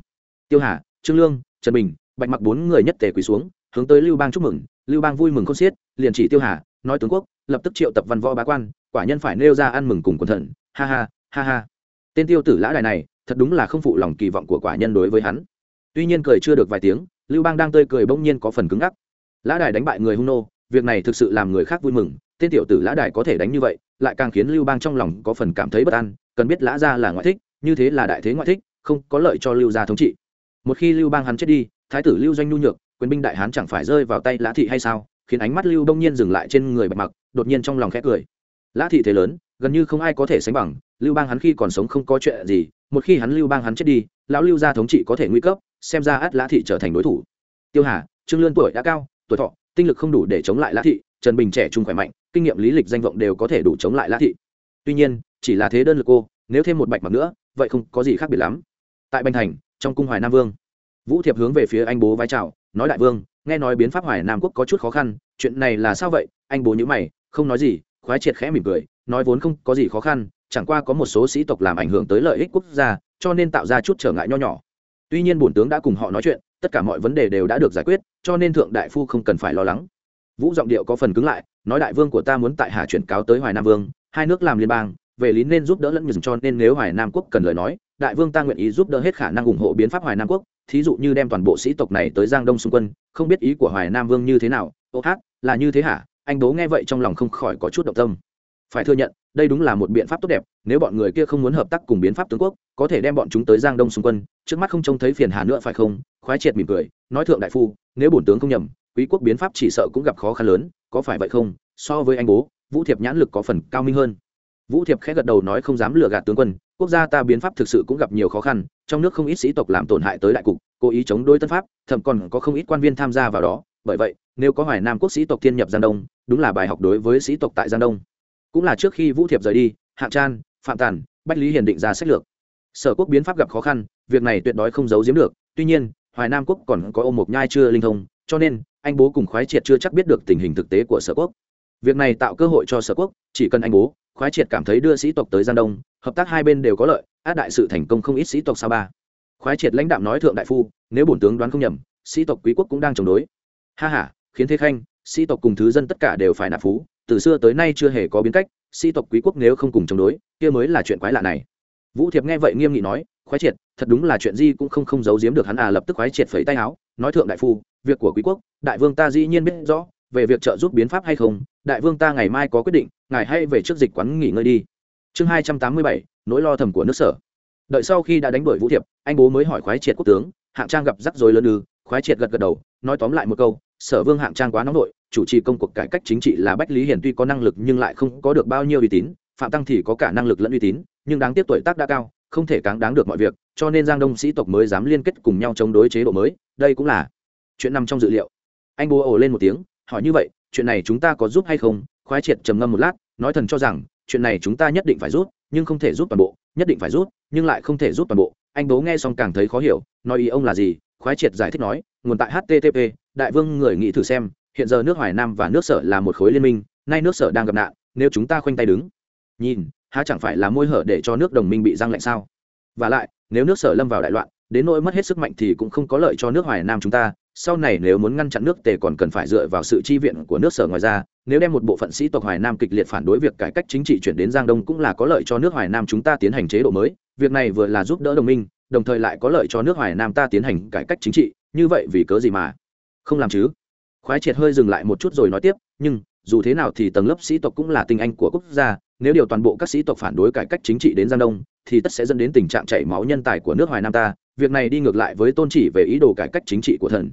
Tiêu hà, trương lương, trần bình, bạch mặc bốn người nhất tề quỳ xuống, hướng tới lưu bang chúc mừng. Lưu bang vui mừng khôn xiết, liền chỉ tiêu hà, nói tướng quốc, lập tức triệu tập văn võ bá quan, quả nhân phải nêu ra ăn mừng cùng quần thần. Ha ha ha ha. Tên tiêu tử lã đài này, thật đúng là không phụ lòng kỳ vọng của quả nhân đối với hắn. Tuy nhiên cười chưa được vài tiếng, lưu bang đang tươi cười bỗng nhiên có phần cứng ngắc. Lã đài đánh bại người hung nô việc này thực sự làm người khác vui mừng, tên tiểu tử lã đài có thể đánh như vậy, lại càng khiến lưu bang trong lòng có phần cảm thấy bất an, cần biết lã gia là ngoại thích, như thế là đại thế ngoại thích, không có lợi cho lưu gia thống trị. Một khi lưu bang hắn chết đi, thái tử lưu doanh nhu nhược, quyền binh đại hán chẳng phải rơi vào tay lã thị hay sao? Khiến ánh mắt lưu đông nhiên dừng lại trên người bạch mặc, đột nhiên trong lòng khẽ cười. Lã thị thế lớn, gần như không ai có thể sánh bằng, lưu bang hắn khi còn sống không có chuyện gì, một khi hắn lưu bang hắn chết đi, lão lưu gia thống trị có thể nguy cấp, xem ra át lã thị trở thành đối thủ. Tiêu hà, trương lương tuổi đã cao, tuổi thọ tinh lực không đủ để chống lại lã thị, trần bình trẻ trung khỏe mạnh, kinh nghiệm lý lịch danh vọng đều có thể đủ chống lại lã thị. Tuy nhiên, chỉ là thế đơn lực cô, nếu thêm một bạch mặc nữa, vậy không có gì khác biệt lắm. Tại bành thành, trong cung hoài nam vương, vũ thiệp hướng về phía anh bố vai trào nói đại vương, nghe nói biến pháp hoài nam quốc có chút khó khăn, chuyện này là sao vậy? Anh bố nhữ mày, không nói gì, khoái triệt khẽ mỉm cười, nói vốn không có gì khó khăn, chẳng qua có một số sĩ tộc làm ảnh hưởng tới lợi ích quốc gia, cho nên tạo ra chút trở ngại nho nhỏ. Tuy nhiên bổn tướng đã cùng họ nói chuyện tất cả mọi vấn đề đều đã được giải quyết, cho nên thượng đại phu không cần phải lo lắng. Vũ giọng điệu có phần cứng lại, nói đại vương của ta muốn tại hà chuyển cáo tới hoài nam vương, hai nước làm liên bang, về lý nên giúp đỡ lẫn nhường cho nên nếu hoài nam quốc cần lời nói, đại vương ta nguyện ý giúp đỡ hết khả năng ủng hộ biến pháp hoài nam quốc, thí dụ như đem toàn bộ sĩ tộc này tới giang đông xung quân, không biết ý của hoài nam vương như thế nào, ô hát, là như thế hả? Anh bố nghe vậy trong lòng không khỏi có chút động tâm. Phải thừa nhận đây đúng là một biện pháp tốt đẹp, nếu bọn người kia không muốn hợp tác cùng biến pháp tướng quốc, có thể đem bọn chúng tới giang đông xung quân, trước mắt không trông thấy phiền hà nữa phải không? Khoái triệt mỉm cười, nói thượng đại phu, nếu bổn tướng không nhầm, quý quốc biến pháp chỉ sợ cũng gặp khó khăn lớn, có phải vậy không? So với anh bố, vũ thiệp nhãn lực có phần cao minh hơn. Vũ thiệp khẽ gật đầu nói không dám lừa gạt tướng quân, quốc gia ta biến pháp thực sự cũng gặp nhiều khó khăn, trong nước không ít sĩ tộc làm tổn hại tới đại cục, cố ý chống đối tân pháp, thậm còn có không ít quan viên tham gia vào đó. Bởi vậy, nếu có hoài nam quốc sĩ tộc thiên nhập giang đông, đúng là bài học đối với sĩ tộc tại giang đông cũng là trước khi vũ thiệp rời đi, hạng trang phạm tàn, bách lý hiền định ra sách lược. Sở quốc biến pháp gặp khó khăn, việc này tuyệt đối không giấu giếm được, tuy nhiên, hoài nam quốc còn có ôm một nhai chưa linh thông, cho nên, anh bố cùng khoái triệt chưa chắc biết được tình hình thực tế của sở quốc. Việc này tạo cơ hội cho sở quốc, chỉ cần anh bố, khoái triệt cảm thấy đưa sĩ tộc tới giang đông, hợp tác hai bên đều có lợi, át đại sự thành công không ít sĩ tộc sao ba. Khoái triệt lãnh đạo nói thượng đại phu, nếu bổn tướng đoán không nhầm, sĩ tộc quý quốc cũng đang chống đối. Ha ha, khiến thế khanh, sĩ tộc cùng thứ dân tất cả đều phải nạp phú từ xưa tới nay chưa hề có biến cách, sĩ tộc quý quốc nếu không cùng chống đối, kia mới là chuyện quái lạ này. Vũ thiệp nghe vậy nghiêm nghị nói, khoái triệt, thật đúng là chuyện gì cũng không không giấu giếm được hắn à lập tức khoái triệt phẩy tay áo, nói thượng đại phu, việc của quý quốc, đại vương ta dĩ nhiên biết rõ, về việc trợ giúp biến pháp hay không, đại vương ta ngày mai có quyết định, ngài hay về trước dịch quán nghỉ ngơi đi. Chương hai trăm tám mươi bảy, nỗi lo thầm của nước sở. Đợi sau khi đã đánh đuổi vũ thiệp, anh bố mới hỏi khoái triệt quốc tướng, hạng trang gặp rắc rối lớn ư, khoái triệt gật gật đầu, nói tóm lại một câu sở vương hạng trang quá nóng nội, chủ trì công cuộc cải cách chính trị là bách lý hiển tuy có năng lực nhưng lại không có được bao nhiêu uy tín, phạm tăng thì có cả năng lực lẫn uy tín, nhưng đáng tiếc tuổi tác đã cao, không thể cáng đáng được mọi việc, cho nên giang đông sĩ tộc mới dám liên kết cùng nhau chống đối chế độ mới, đây cũng là chuyện nằm trong dự liệu. Anh bố ồ lên một tiếng, hỏi như vậy, chuyện này chúng ta có giúp hay không? Khoái triệt trầm ngâm một lát, nói thần cho rằng, chuyện này chúng ta nhất định phải rút nhưng không thể rút toàn bộ, nhất định phải rút nhưng lại không thể rút toàn bộ. Anh bố nghe xong càng thấy khó hiểu, nói ý ông là gì? Khoái triệt giải thích nói, nguồn tại http đại vương người nghĩ thử xem, hiện giờ nước hoài nam và nước sở là một khối liên minh, nay nước sở đang gặp nạn, nếu chúng ta khoanh tay đứng. Nhìn, há chẳng phải là môi hở để cho nước đồng minh bị răng lạnh sao? Và lại, nếu nước sở lâm vào đại loạn, đến nỗi mất hết sức mạnh thì cũng không có lợi cho nước hoài nam chúng ta, sau này nếu muốn ngăn chặn nước tề còn cần phải dựa vào sự chi viện của nước sở ngoài ra, nếu đem một bộ phận sĩ tộc hoài nam kịch liệt phản đối việc cải cách chính trị chuyển đến giang đông cũng là có lợi cho nước hoài nam chúng ta tiến hành chế độ mới, việc này vừa là giúp đỡ đồng minh, đồng thời lại có lợi cho nước hoài nam ta tiến hành cải cách chính trị, như vậy vì cớ gì mà? Không làm chứ? Khoái triệt hơi dừng lại một chút rồi nói tiếp, nhưng, dù thế nào thì tầng lớp sĩ tộc cũng là tinh anh của quốc gia, nếu điều toàn bộ các sĩ tộc phản đối cải cách chính trị đến giang đông, thì tất sẽ dẫn đến tình trạng chảy máu nhân tài của nước hoài nam ta. Việc này đi ngược lại với tôn chỉ về ý đồ cải cách chính trị của thần.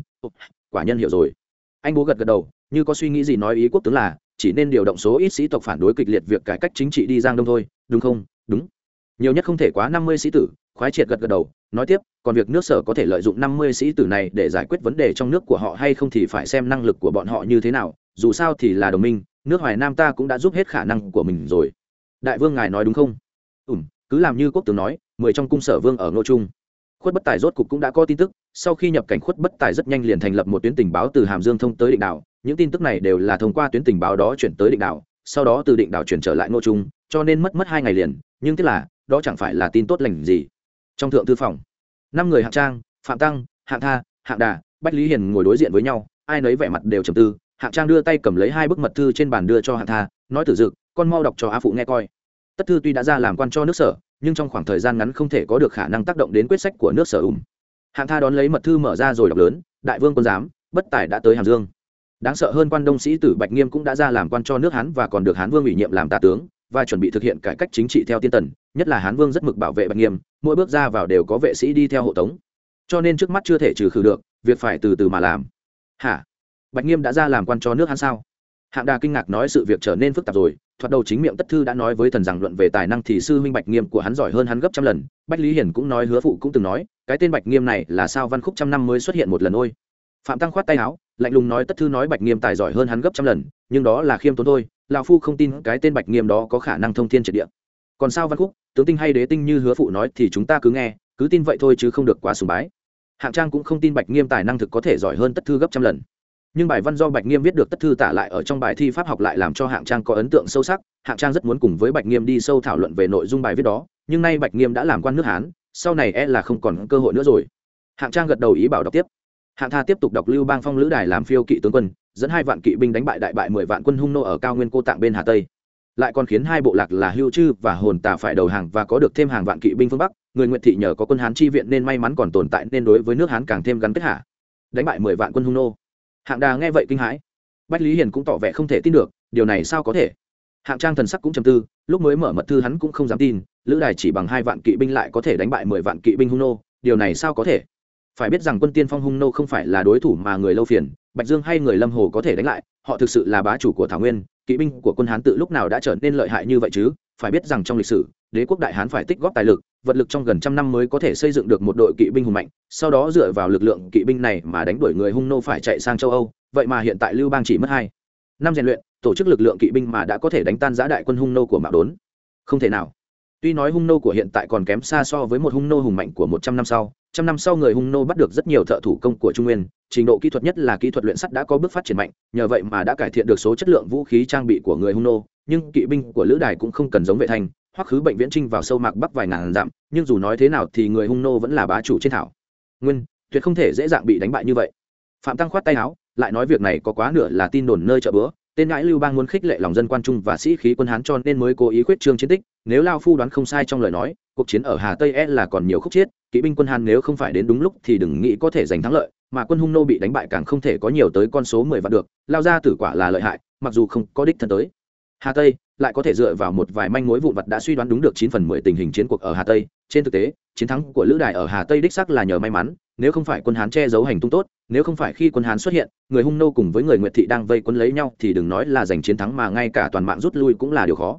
Quả nhân hiểu rồi. Anh bố gật gật đầu, như có suy nghĩ gì nói ý quốc tướng là, chỉ nên điều động số ít sĩ tộc phản đối kịch liệt việc cải cách chính trị đi giang đông thôi, đúng không? Đúng. Nhiều nhất không thể quá năm mươi sĩ tử khoái triệt gật gật đầu, nói tiếp, còn việc nước sở có thể lợi dụng năm mươi sĩ tử này để giải quyết vấn đề trong nước của họ hay không thì phải xem năng lực của bọn họ như thế nào, dù sao thì là đồng minh, nước hoài nam ta cũng đã giúp hết khả năng của mình rồi. Đại vương ngài nói đúng không? Ùm cứ làm như quốc tướng nói, mười trong cung sở vương ở ngô trung. Khuất bất tài rốt cục cũng đã có tin tức, sau khi nhập cảnh khuất bất tài rất nhanh liền thành lập một tuyến tình báo từ hàm dương thông tới định đảo, những tin tức này đều là thông qua tuyến tình báo đó chuyển tới định đảo, sau đó từ định đảo chuyển trở lại ngô trung, cho nên mất mất hai ngày liền, nhưng tức là, đó chẳng phải là tin tốt lành gì trong thượng thư phòng, năm người hạng trang, phạm tăng, hạng tha, hạng đà, bách lý hiền ngồi đối diện với nhau, ai nấy vẻ mặt đều trầm tư. Hạng trang đưa tay cầm lấy hai bức mật thư trên bàn đưa cho hạng tha, nói tử dực, con mau đọc cho á phụ nghe coi. Tất thư tuy đã ra làm quan cho nước sở, nhưng trong khoảng thời gian ngắn không thể có được khả năng tác động đến quyết sách của nước sở ủng. Hạng tha đón lấy mật thư mở ra rồi đọc lớn, đại vương quân giám, bất tài đã tới hàm dương. Đáng sợ hơn quan đông sĩ tử bạch nghiêm cũng đã ra làm quan cho nước hán và còn được hán vương ủy nhiệm làm tả tướng và chuẩn bị thực hiện cải cách chính trị theo tiên tần, nhất là hán vương rất mực bảo vệ bạch nghiêm, mỗi bước ra vào đều có vệ sĩ đi theo hộ tống. Cho nên trước mắt chưa thể trừ khử được, việc phải từ từ mà làm. Hả? Bạch nghiêm đã ra làm quan cho nước hán sao? Hạng đà kinh ngạc nói sự việc trở nên phức tạp rồi, thoạt đầu chính miệng tất thư đã nói với thần rằng luận về tài năng thì sư huynh bạch nghiêm của hắn giỏi hơn hắn gấp trăm lần, bách lý hiển cũng nói hứa phụ cũng từng nói, cái tên bạch nghiêm này là sao văn khúc trăm năm mới xuất hiện một lần ôi. Phạm tăng khoát tay áo, lạnh lùng nói tất thư nói bạch nghiêm tài giỏi hơn hắn gấp trăm lần, nhưng đó là khiêm tốn thôi lão phu không tin cái tên bạch nghiêm đó có khả năng thông thiên triệt địa. Còn sao văn khúc, tướng tinh hay đế tinh như hứa phụ nói thì chúng ta cứ nghe, cứ tin vậy thôi chứ không được quá sùng bái. Hạng trang cũng không tin bạch nghiêm tài năng thực có thể giỏi hơn tất thư gấp trăm lần. Nhưng bài văn do bạch nghiêm viết được tất thư tả lại ở trong bài thi pháp học lại làm cho hạng trang có ấn tượng sâu sắc. Hạng trang rất muốn cùng với bạch nghiêm đi sâu thảo luận về nội dung bài viết đó, nhưng nay bạch nghiêm đã làm quan nước hán, sau này e là không còn cơ hội nữa rồi. Hạng trang gật đầu ý bảo đọc tiếp. Hạng tha tiếp tục đọc lưu bang phong lữ đài làm phiêu kỵ tướng quân dẫn hai vạn kỵ binh đánh bại đại bại mười vạn quân hung nô ở cao nguyên cô tạng bên hà tây. Lại còn khiến hai bộ lạc là hưu chư và hồn tà phải đầu hàng và có được thêm hàng vạn kỵ binh phương bắc. Người nguyện thị nhờ có quân hán chi viện nên may mắn còn tồn tại nên đối với nước hán càng thêm gắn kết hạ. Đánh bại mười vạn quân hung nô. Hạng đà nghe vậy kinh hãi. Bách lý hiền cũng tỏ vẻ không thể tin được, điều này sao có thể? Hạng trang thần sắc cũng trầm tư, lúc mới mở mật thư hắn cũng không dám tin, lữ đài chỉ bằng hai vạn kỵ binh lại có thể đánh bại mười vạn kỵ binh hung nô, điều này sao có thể? Phải biết rằng quân tiên phong hung nô không phải là đối thủ mà người lâu phiền bạch dương hay người lâm hồ có thể đánh lại, họ thực sự là bá chủ của thảo nguyên, kỵ binh của quân hán tự lúc nào đã trở nên lợi hại như vậy chứ? Phải biết rằng trong lịch sử, đế quốc đại hán phải tích góp tài lực, vật lực trong gần trăm năm mới có thể xây dựng được một đội kỵ binh hùng mạnh, sau đó dựa vào lực lượng kỵ binh này mà đánh đuổi người hung nô phải chạy sang châu âu, vậy mà hiện tại lưu bang chỉ mất hai, năm rèn luyện, tổ chức lực lượng kỵ binh mà đã có thể đánh tan giã đại quân hung nô của mạo đốn. Không thể nào tuy nói hung nô của hiện tại còn kém xa so với một hung nô hùng mạnh của một trăm năm sau, trăm năm sau người hung nô bắt được rất nhiều thợ thủ công của trung nguyên, trình độ kỹ thuật nhất là kỹ thuật luyện sắt đã có bước phát triển mạnh, nhờ vậy mà đã cải thiện được số chất lượng vũ khí trang bị của người hung nô, nhưng kỵ binh của lữ đài cũng không cần giống vệ thành hoặc khứ bệnh viễn trinh vào sâu mạc bắc vài ngàn dặm, nhưng dù nói thế nào thì người hung nô vẫn là bá chủ trên thảo. Nguyên, tuyệt không thể dễ dàng bị đánh bại như vậy. Phạm tăng khoát tay áo, lại nói việc này có quá nửa là tin đồn nơi chợ bữa tên ngãi lưu bang muốn khích lệ lòng dân quan trung và sĩ khí quân hán cho nên mới cố ý khuyết trương chiến tích, nếu lao phu đoán không sai trong lời nói, cuộc chiến ở hà tây e là còn nhiều khúc chiết, kỵ binh quân hán nếu không phải đến đúng lúc thì đừng nghĩ có thể giành thắng lợi, mà quân hung nô bị đánh bại càng không thể có nhiều tới con số mười vạn được, lao ra tử quả là lợi hại, mặc dù không có đích thân tới. Hà tây lại có thể dựa vào một vài manh mối vụn vặt đã suy đoán đúng được chín phần mười tình hình chiến cuộc ở hà tây, trên thực tế, chiến thắng của lữ đài ở hà tây đích sắc là nhờ may mắn nếu không phải quân hán che giấu hành tung tốt, nếu không phải khi quân hán xuất hiện, người hung nô cùng với người nguyệt thị đang vây quân lấy nhau thì đừng nói là giành chiến thắng mà ngay cả toàn mạng rút lui cũng là điều khó.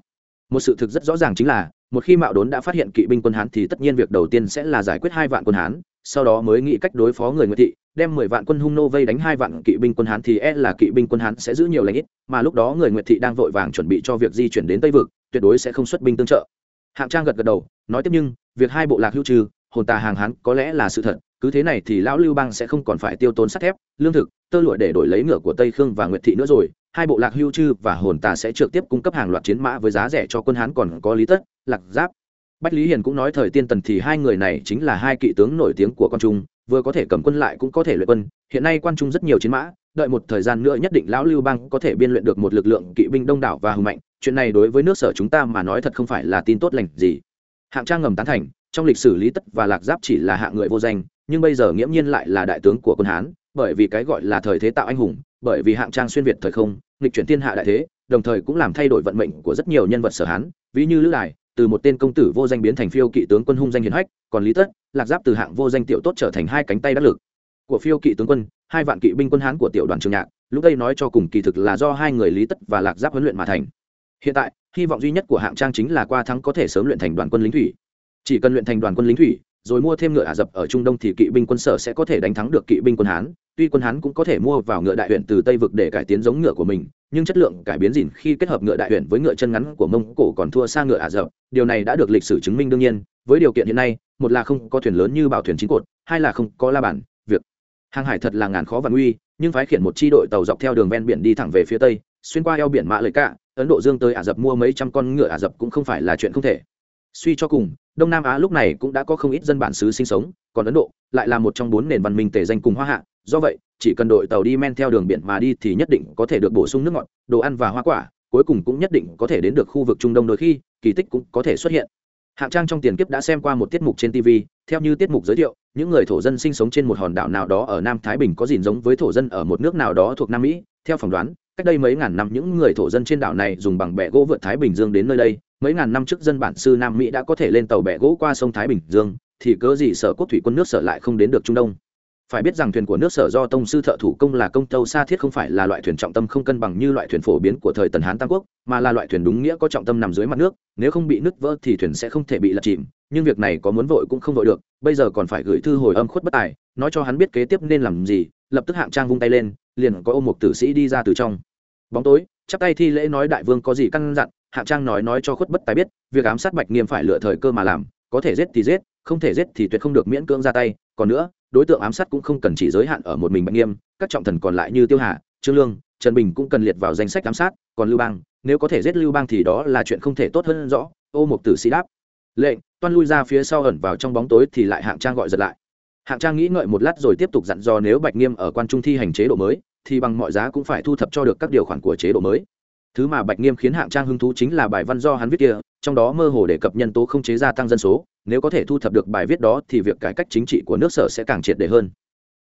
Một sự thực rất rõ ràng chính là, một khi mạo đốn đã phát hiện kỵ binh quân hán thì tất nhiên việc đầu tiên sẽ là giải quyết hai vạn quân hán, sau đó mới nghĩ cách đối phó người nguyệt thị, đem mười vạn quân hung nô vây đánh hai vạn kỵ binh quân hán thì e là kỵ binh quân hán sẽ giữ nhiều lãnh ít, mà lúc đó người nguyệt thị đang vội vàng chuẩn bị cho việc di chuyển đến tây vực, tuyệt đối sẽ không xuất binh tương trợ. Hạng trang gật gật đầu, nói tiếp nhưng, việc hai bộ lạc hữu trừ, hồn tà hàng hán có lẽ là sự thật cứ thế này thì lão lưu bang sẽ không còn phải tiêu tốn sắt thép, lương thực, tơ lụa để đổi lấy ngựa của tây khương và nguyệt thị nữa rồi. Hai bộ lạc hưu chư và hồn tà sẽ trực tiếp cung cấp hàng loạt chiến mã với giá rẻ cho quân hán còn có lý tất, lạc giáp. Bách lý hiền cũng nói thời tiên tần thì hai người này chính là hai kỵ tướng nổi tiếng của con trung, vừa có thể cầm quân lại cũng có thể luyện quân. Hiện nay quan trung rất nhiều chiến mã, đợi một thời gian nữa nhất định lão lưu bang có thể biên luyện được một lực lượng kỵ binh đông đảo và hùng mạnh. Chuyện này đối với nước sở chúng ta mà nói thật không phải là tin tốt lành gì. Hạng trang ngầm tán thành, trong lịch sử lý tất và lạc giáp chỉ là hạng người vô danh nhưng bây giờ nghiễm nhiên lại là đại tướng của quân hán, bởi vì cái gọi là thời thế tạo anh hùng, bởi vì hạng trang xuyên việt thời không, nghịch chuyển thiên hạ đại thế, đồng thời cũng làm thay đổi vận mệnh của rất nhiều nhân vật sở hán, ví như lữ đài, từ một tên công tử vô danh biến thành phiêu kỵ tướng quân hung danh hiền hách, còn lý tất, lạc giáp từ hạng vô danh tiểu tốt trở thành hai cánh tay đắc lực. Của phiêu kỵ tướng quân, hai vạn kỵ binh quân hán của tiểu đoàn trường nhạc, lúc đây nói cho cùng kỳ thực là do hai người lý tất và lạc giáp huấn luyện mà thành. Hiện tại, hy vọng duy nhất của hạng trang chính là qua thắng có thể sớm luyện thành đoàn quân lính thủy. Chỉ cần luyện thành đoàn quân lính thủy rồi mua thêm ngựa ả rập ở trung đông thì kỵ binh quân sở sẽ có thể đánh thắng được kỵ binh quân hán. Tuy quân hán cũng có thể mua vào ngựa đại huyện từ tây vực để cải tiến giống ngựa của mình, nhưng chất lượng cải biến dìn khi kết hợp ngựa đại huyện với ngựa chân ngắn của mông cổ còn thua xa ngựa ả rập. Điều này đã được lịch sử chứng minh đương nhiên. Với điều kiện hiện nay, một là không có thuyền lớn như bảo thuyền chính cột, hai là không có la bản việc hàng hải thật là ngàn khó và nguy nhưng phái khiển một chi đội tàu dọc theo đường ven biển đi thẳng về phía tây, xuyên qua eo biển mã lợi cả ấn độ dương tới ả rập mua mấy trăm con ngựa ả rập cũng không phải là chuyện không thể suy cho cùng, đông nam á lúc này cũng đã có không ít dân bản xứ sinh sống, còn ấn độ lại là một trong bốn nền văn minh tề danh cùng hoa hạ, do vậy, chỉ cần đội tàu đi men theo đường biển mà đi thì nhất định có thể được bổ sung nước ngọt, đồ ăn và hoa quả, cuối cùng cũng nhất định có thể đến được khu vực trung đông đôi khi, kỳ tích cũng có thể xuất hiện. Hạng trang trong tiền kiếp đã xem qua một tiết mục trên tv theo như tiết mục giới thiệu, những người thổ dân sinh sống trên một hòn đảo nào đó ở nam thái bình có gìn giống với thổ dân ở một nước nào đó thuộc nam mỹ. Theo phỏng đoán, cách đây mấy ngàn năm những người thổ dân trên đảo này dùng bằng bẹ gỗ vượt thái bình dương đến nơi đây mấy ngàn năm trước dân bản sư nam mỹ đã có thể lên tàu bẻ gỗ qua sông thái bình dương, thì cớ gì sở quốc thủy quân nước sở lại không đến được trung đông? Phải biết rằng thuyền của nước sở do tông sư thợ thủ công là công tâu xa thiết không phải là loại thuyền trọng tâm không cân bằng như loại thuyền phổ biến của thời tần hán tam quốc, mà là loại thuyền đúng nghĩa có trọng tâm nằm dưới mặt nước, nếu không bị nứt vỡ thì thuyền sẽ không thể bị lật chìm, nhưng việc này có muốn vội cũng không vội được, bây giờ còn phải gửi thư hồi âm khuất bất tài, nói cho hắn biết kế tiếp nên làm gì, lập tức hạng trang vung tay lên, liền có ôm một tử sĩ đi ra từ trong. Bóng tối, chắp tay thi lễ nói đại vương có gì căn dặn hạng trang nói nói cho khuất bất tài biết, việc ám sát bạch nghiêm phải lựa thời cơ mà làm, có thể giết thì giết, không thể giết thì tuyệt không được miễn cưỡng ra tay. Còn nữa, đối tượng ám sát cũng không cần chỉ giới hạn ở một mình bạch nghiêm, các trọng thần còn lại như tiêu hà, trương lương, trần bình cũng cần liệt vào danh sách ám sát, còn lưu bang, nếu có thể giết lưu bang thì đó là chuyện không thể tốt hơn rõ, ô mục tử sĩ đáp. Lệnh, toan lui ra phía sau ẩn vào trong bóng tối thì lại hạng trang gọi giật lại. Hạng trang nghĩ ngợi một lát rồi tiếp tục dặn dò nếu bạch nghiêm ở quan trung thi hành chế độ mới, thì bằng mọi giá cũng phải thu thập cho được các điều khoản của chế độ mới thứ mà bạch nghiêm khiến hạng trang hứng thú chính là bài văn do hắn viết kia, trong đó mơ hồ đề cập nhân tố không chế gia tăng dân số, nếu có thể thu thập được bài viết đó thì việc cải cách chính trị của nước sở sẽ càng triệt để hơn.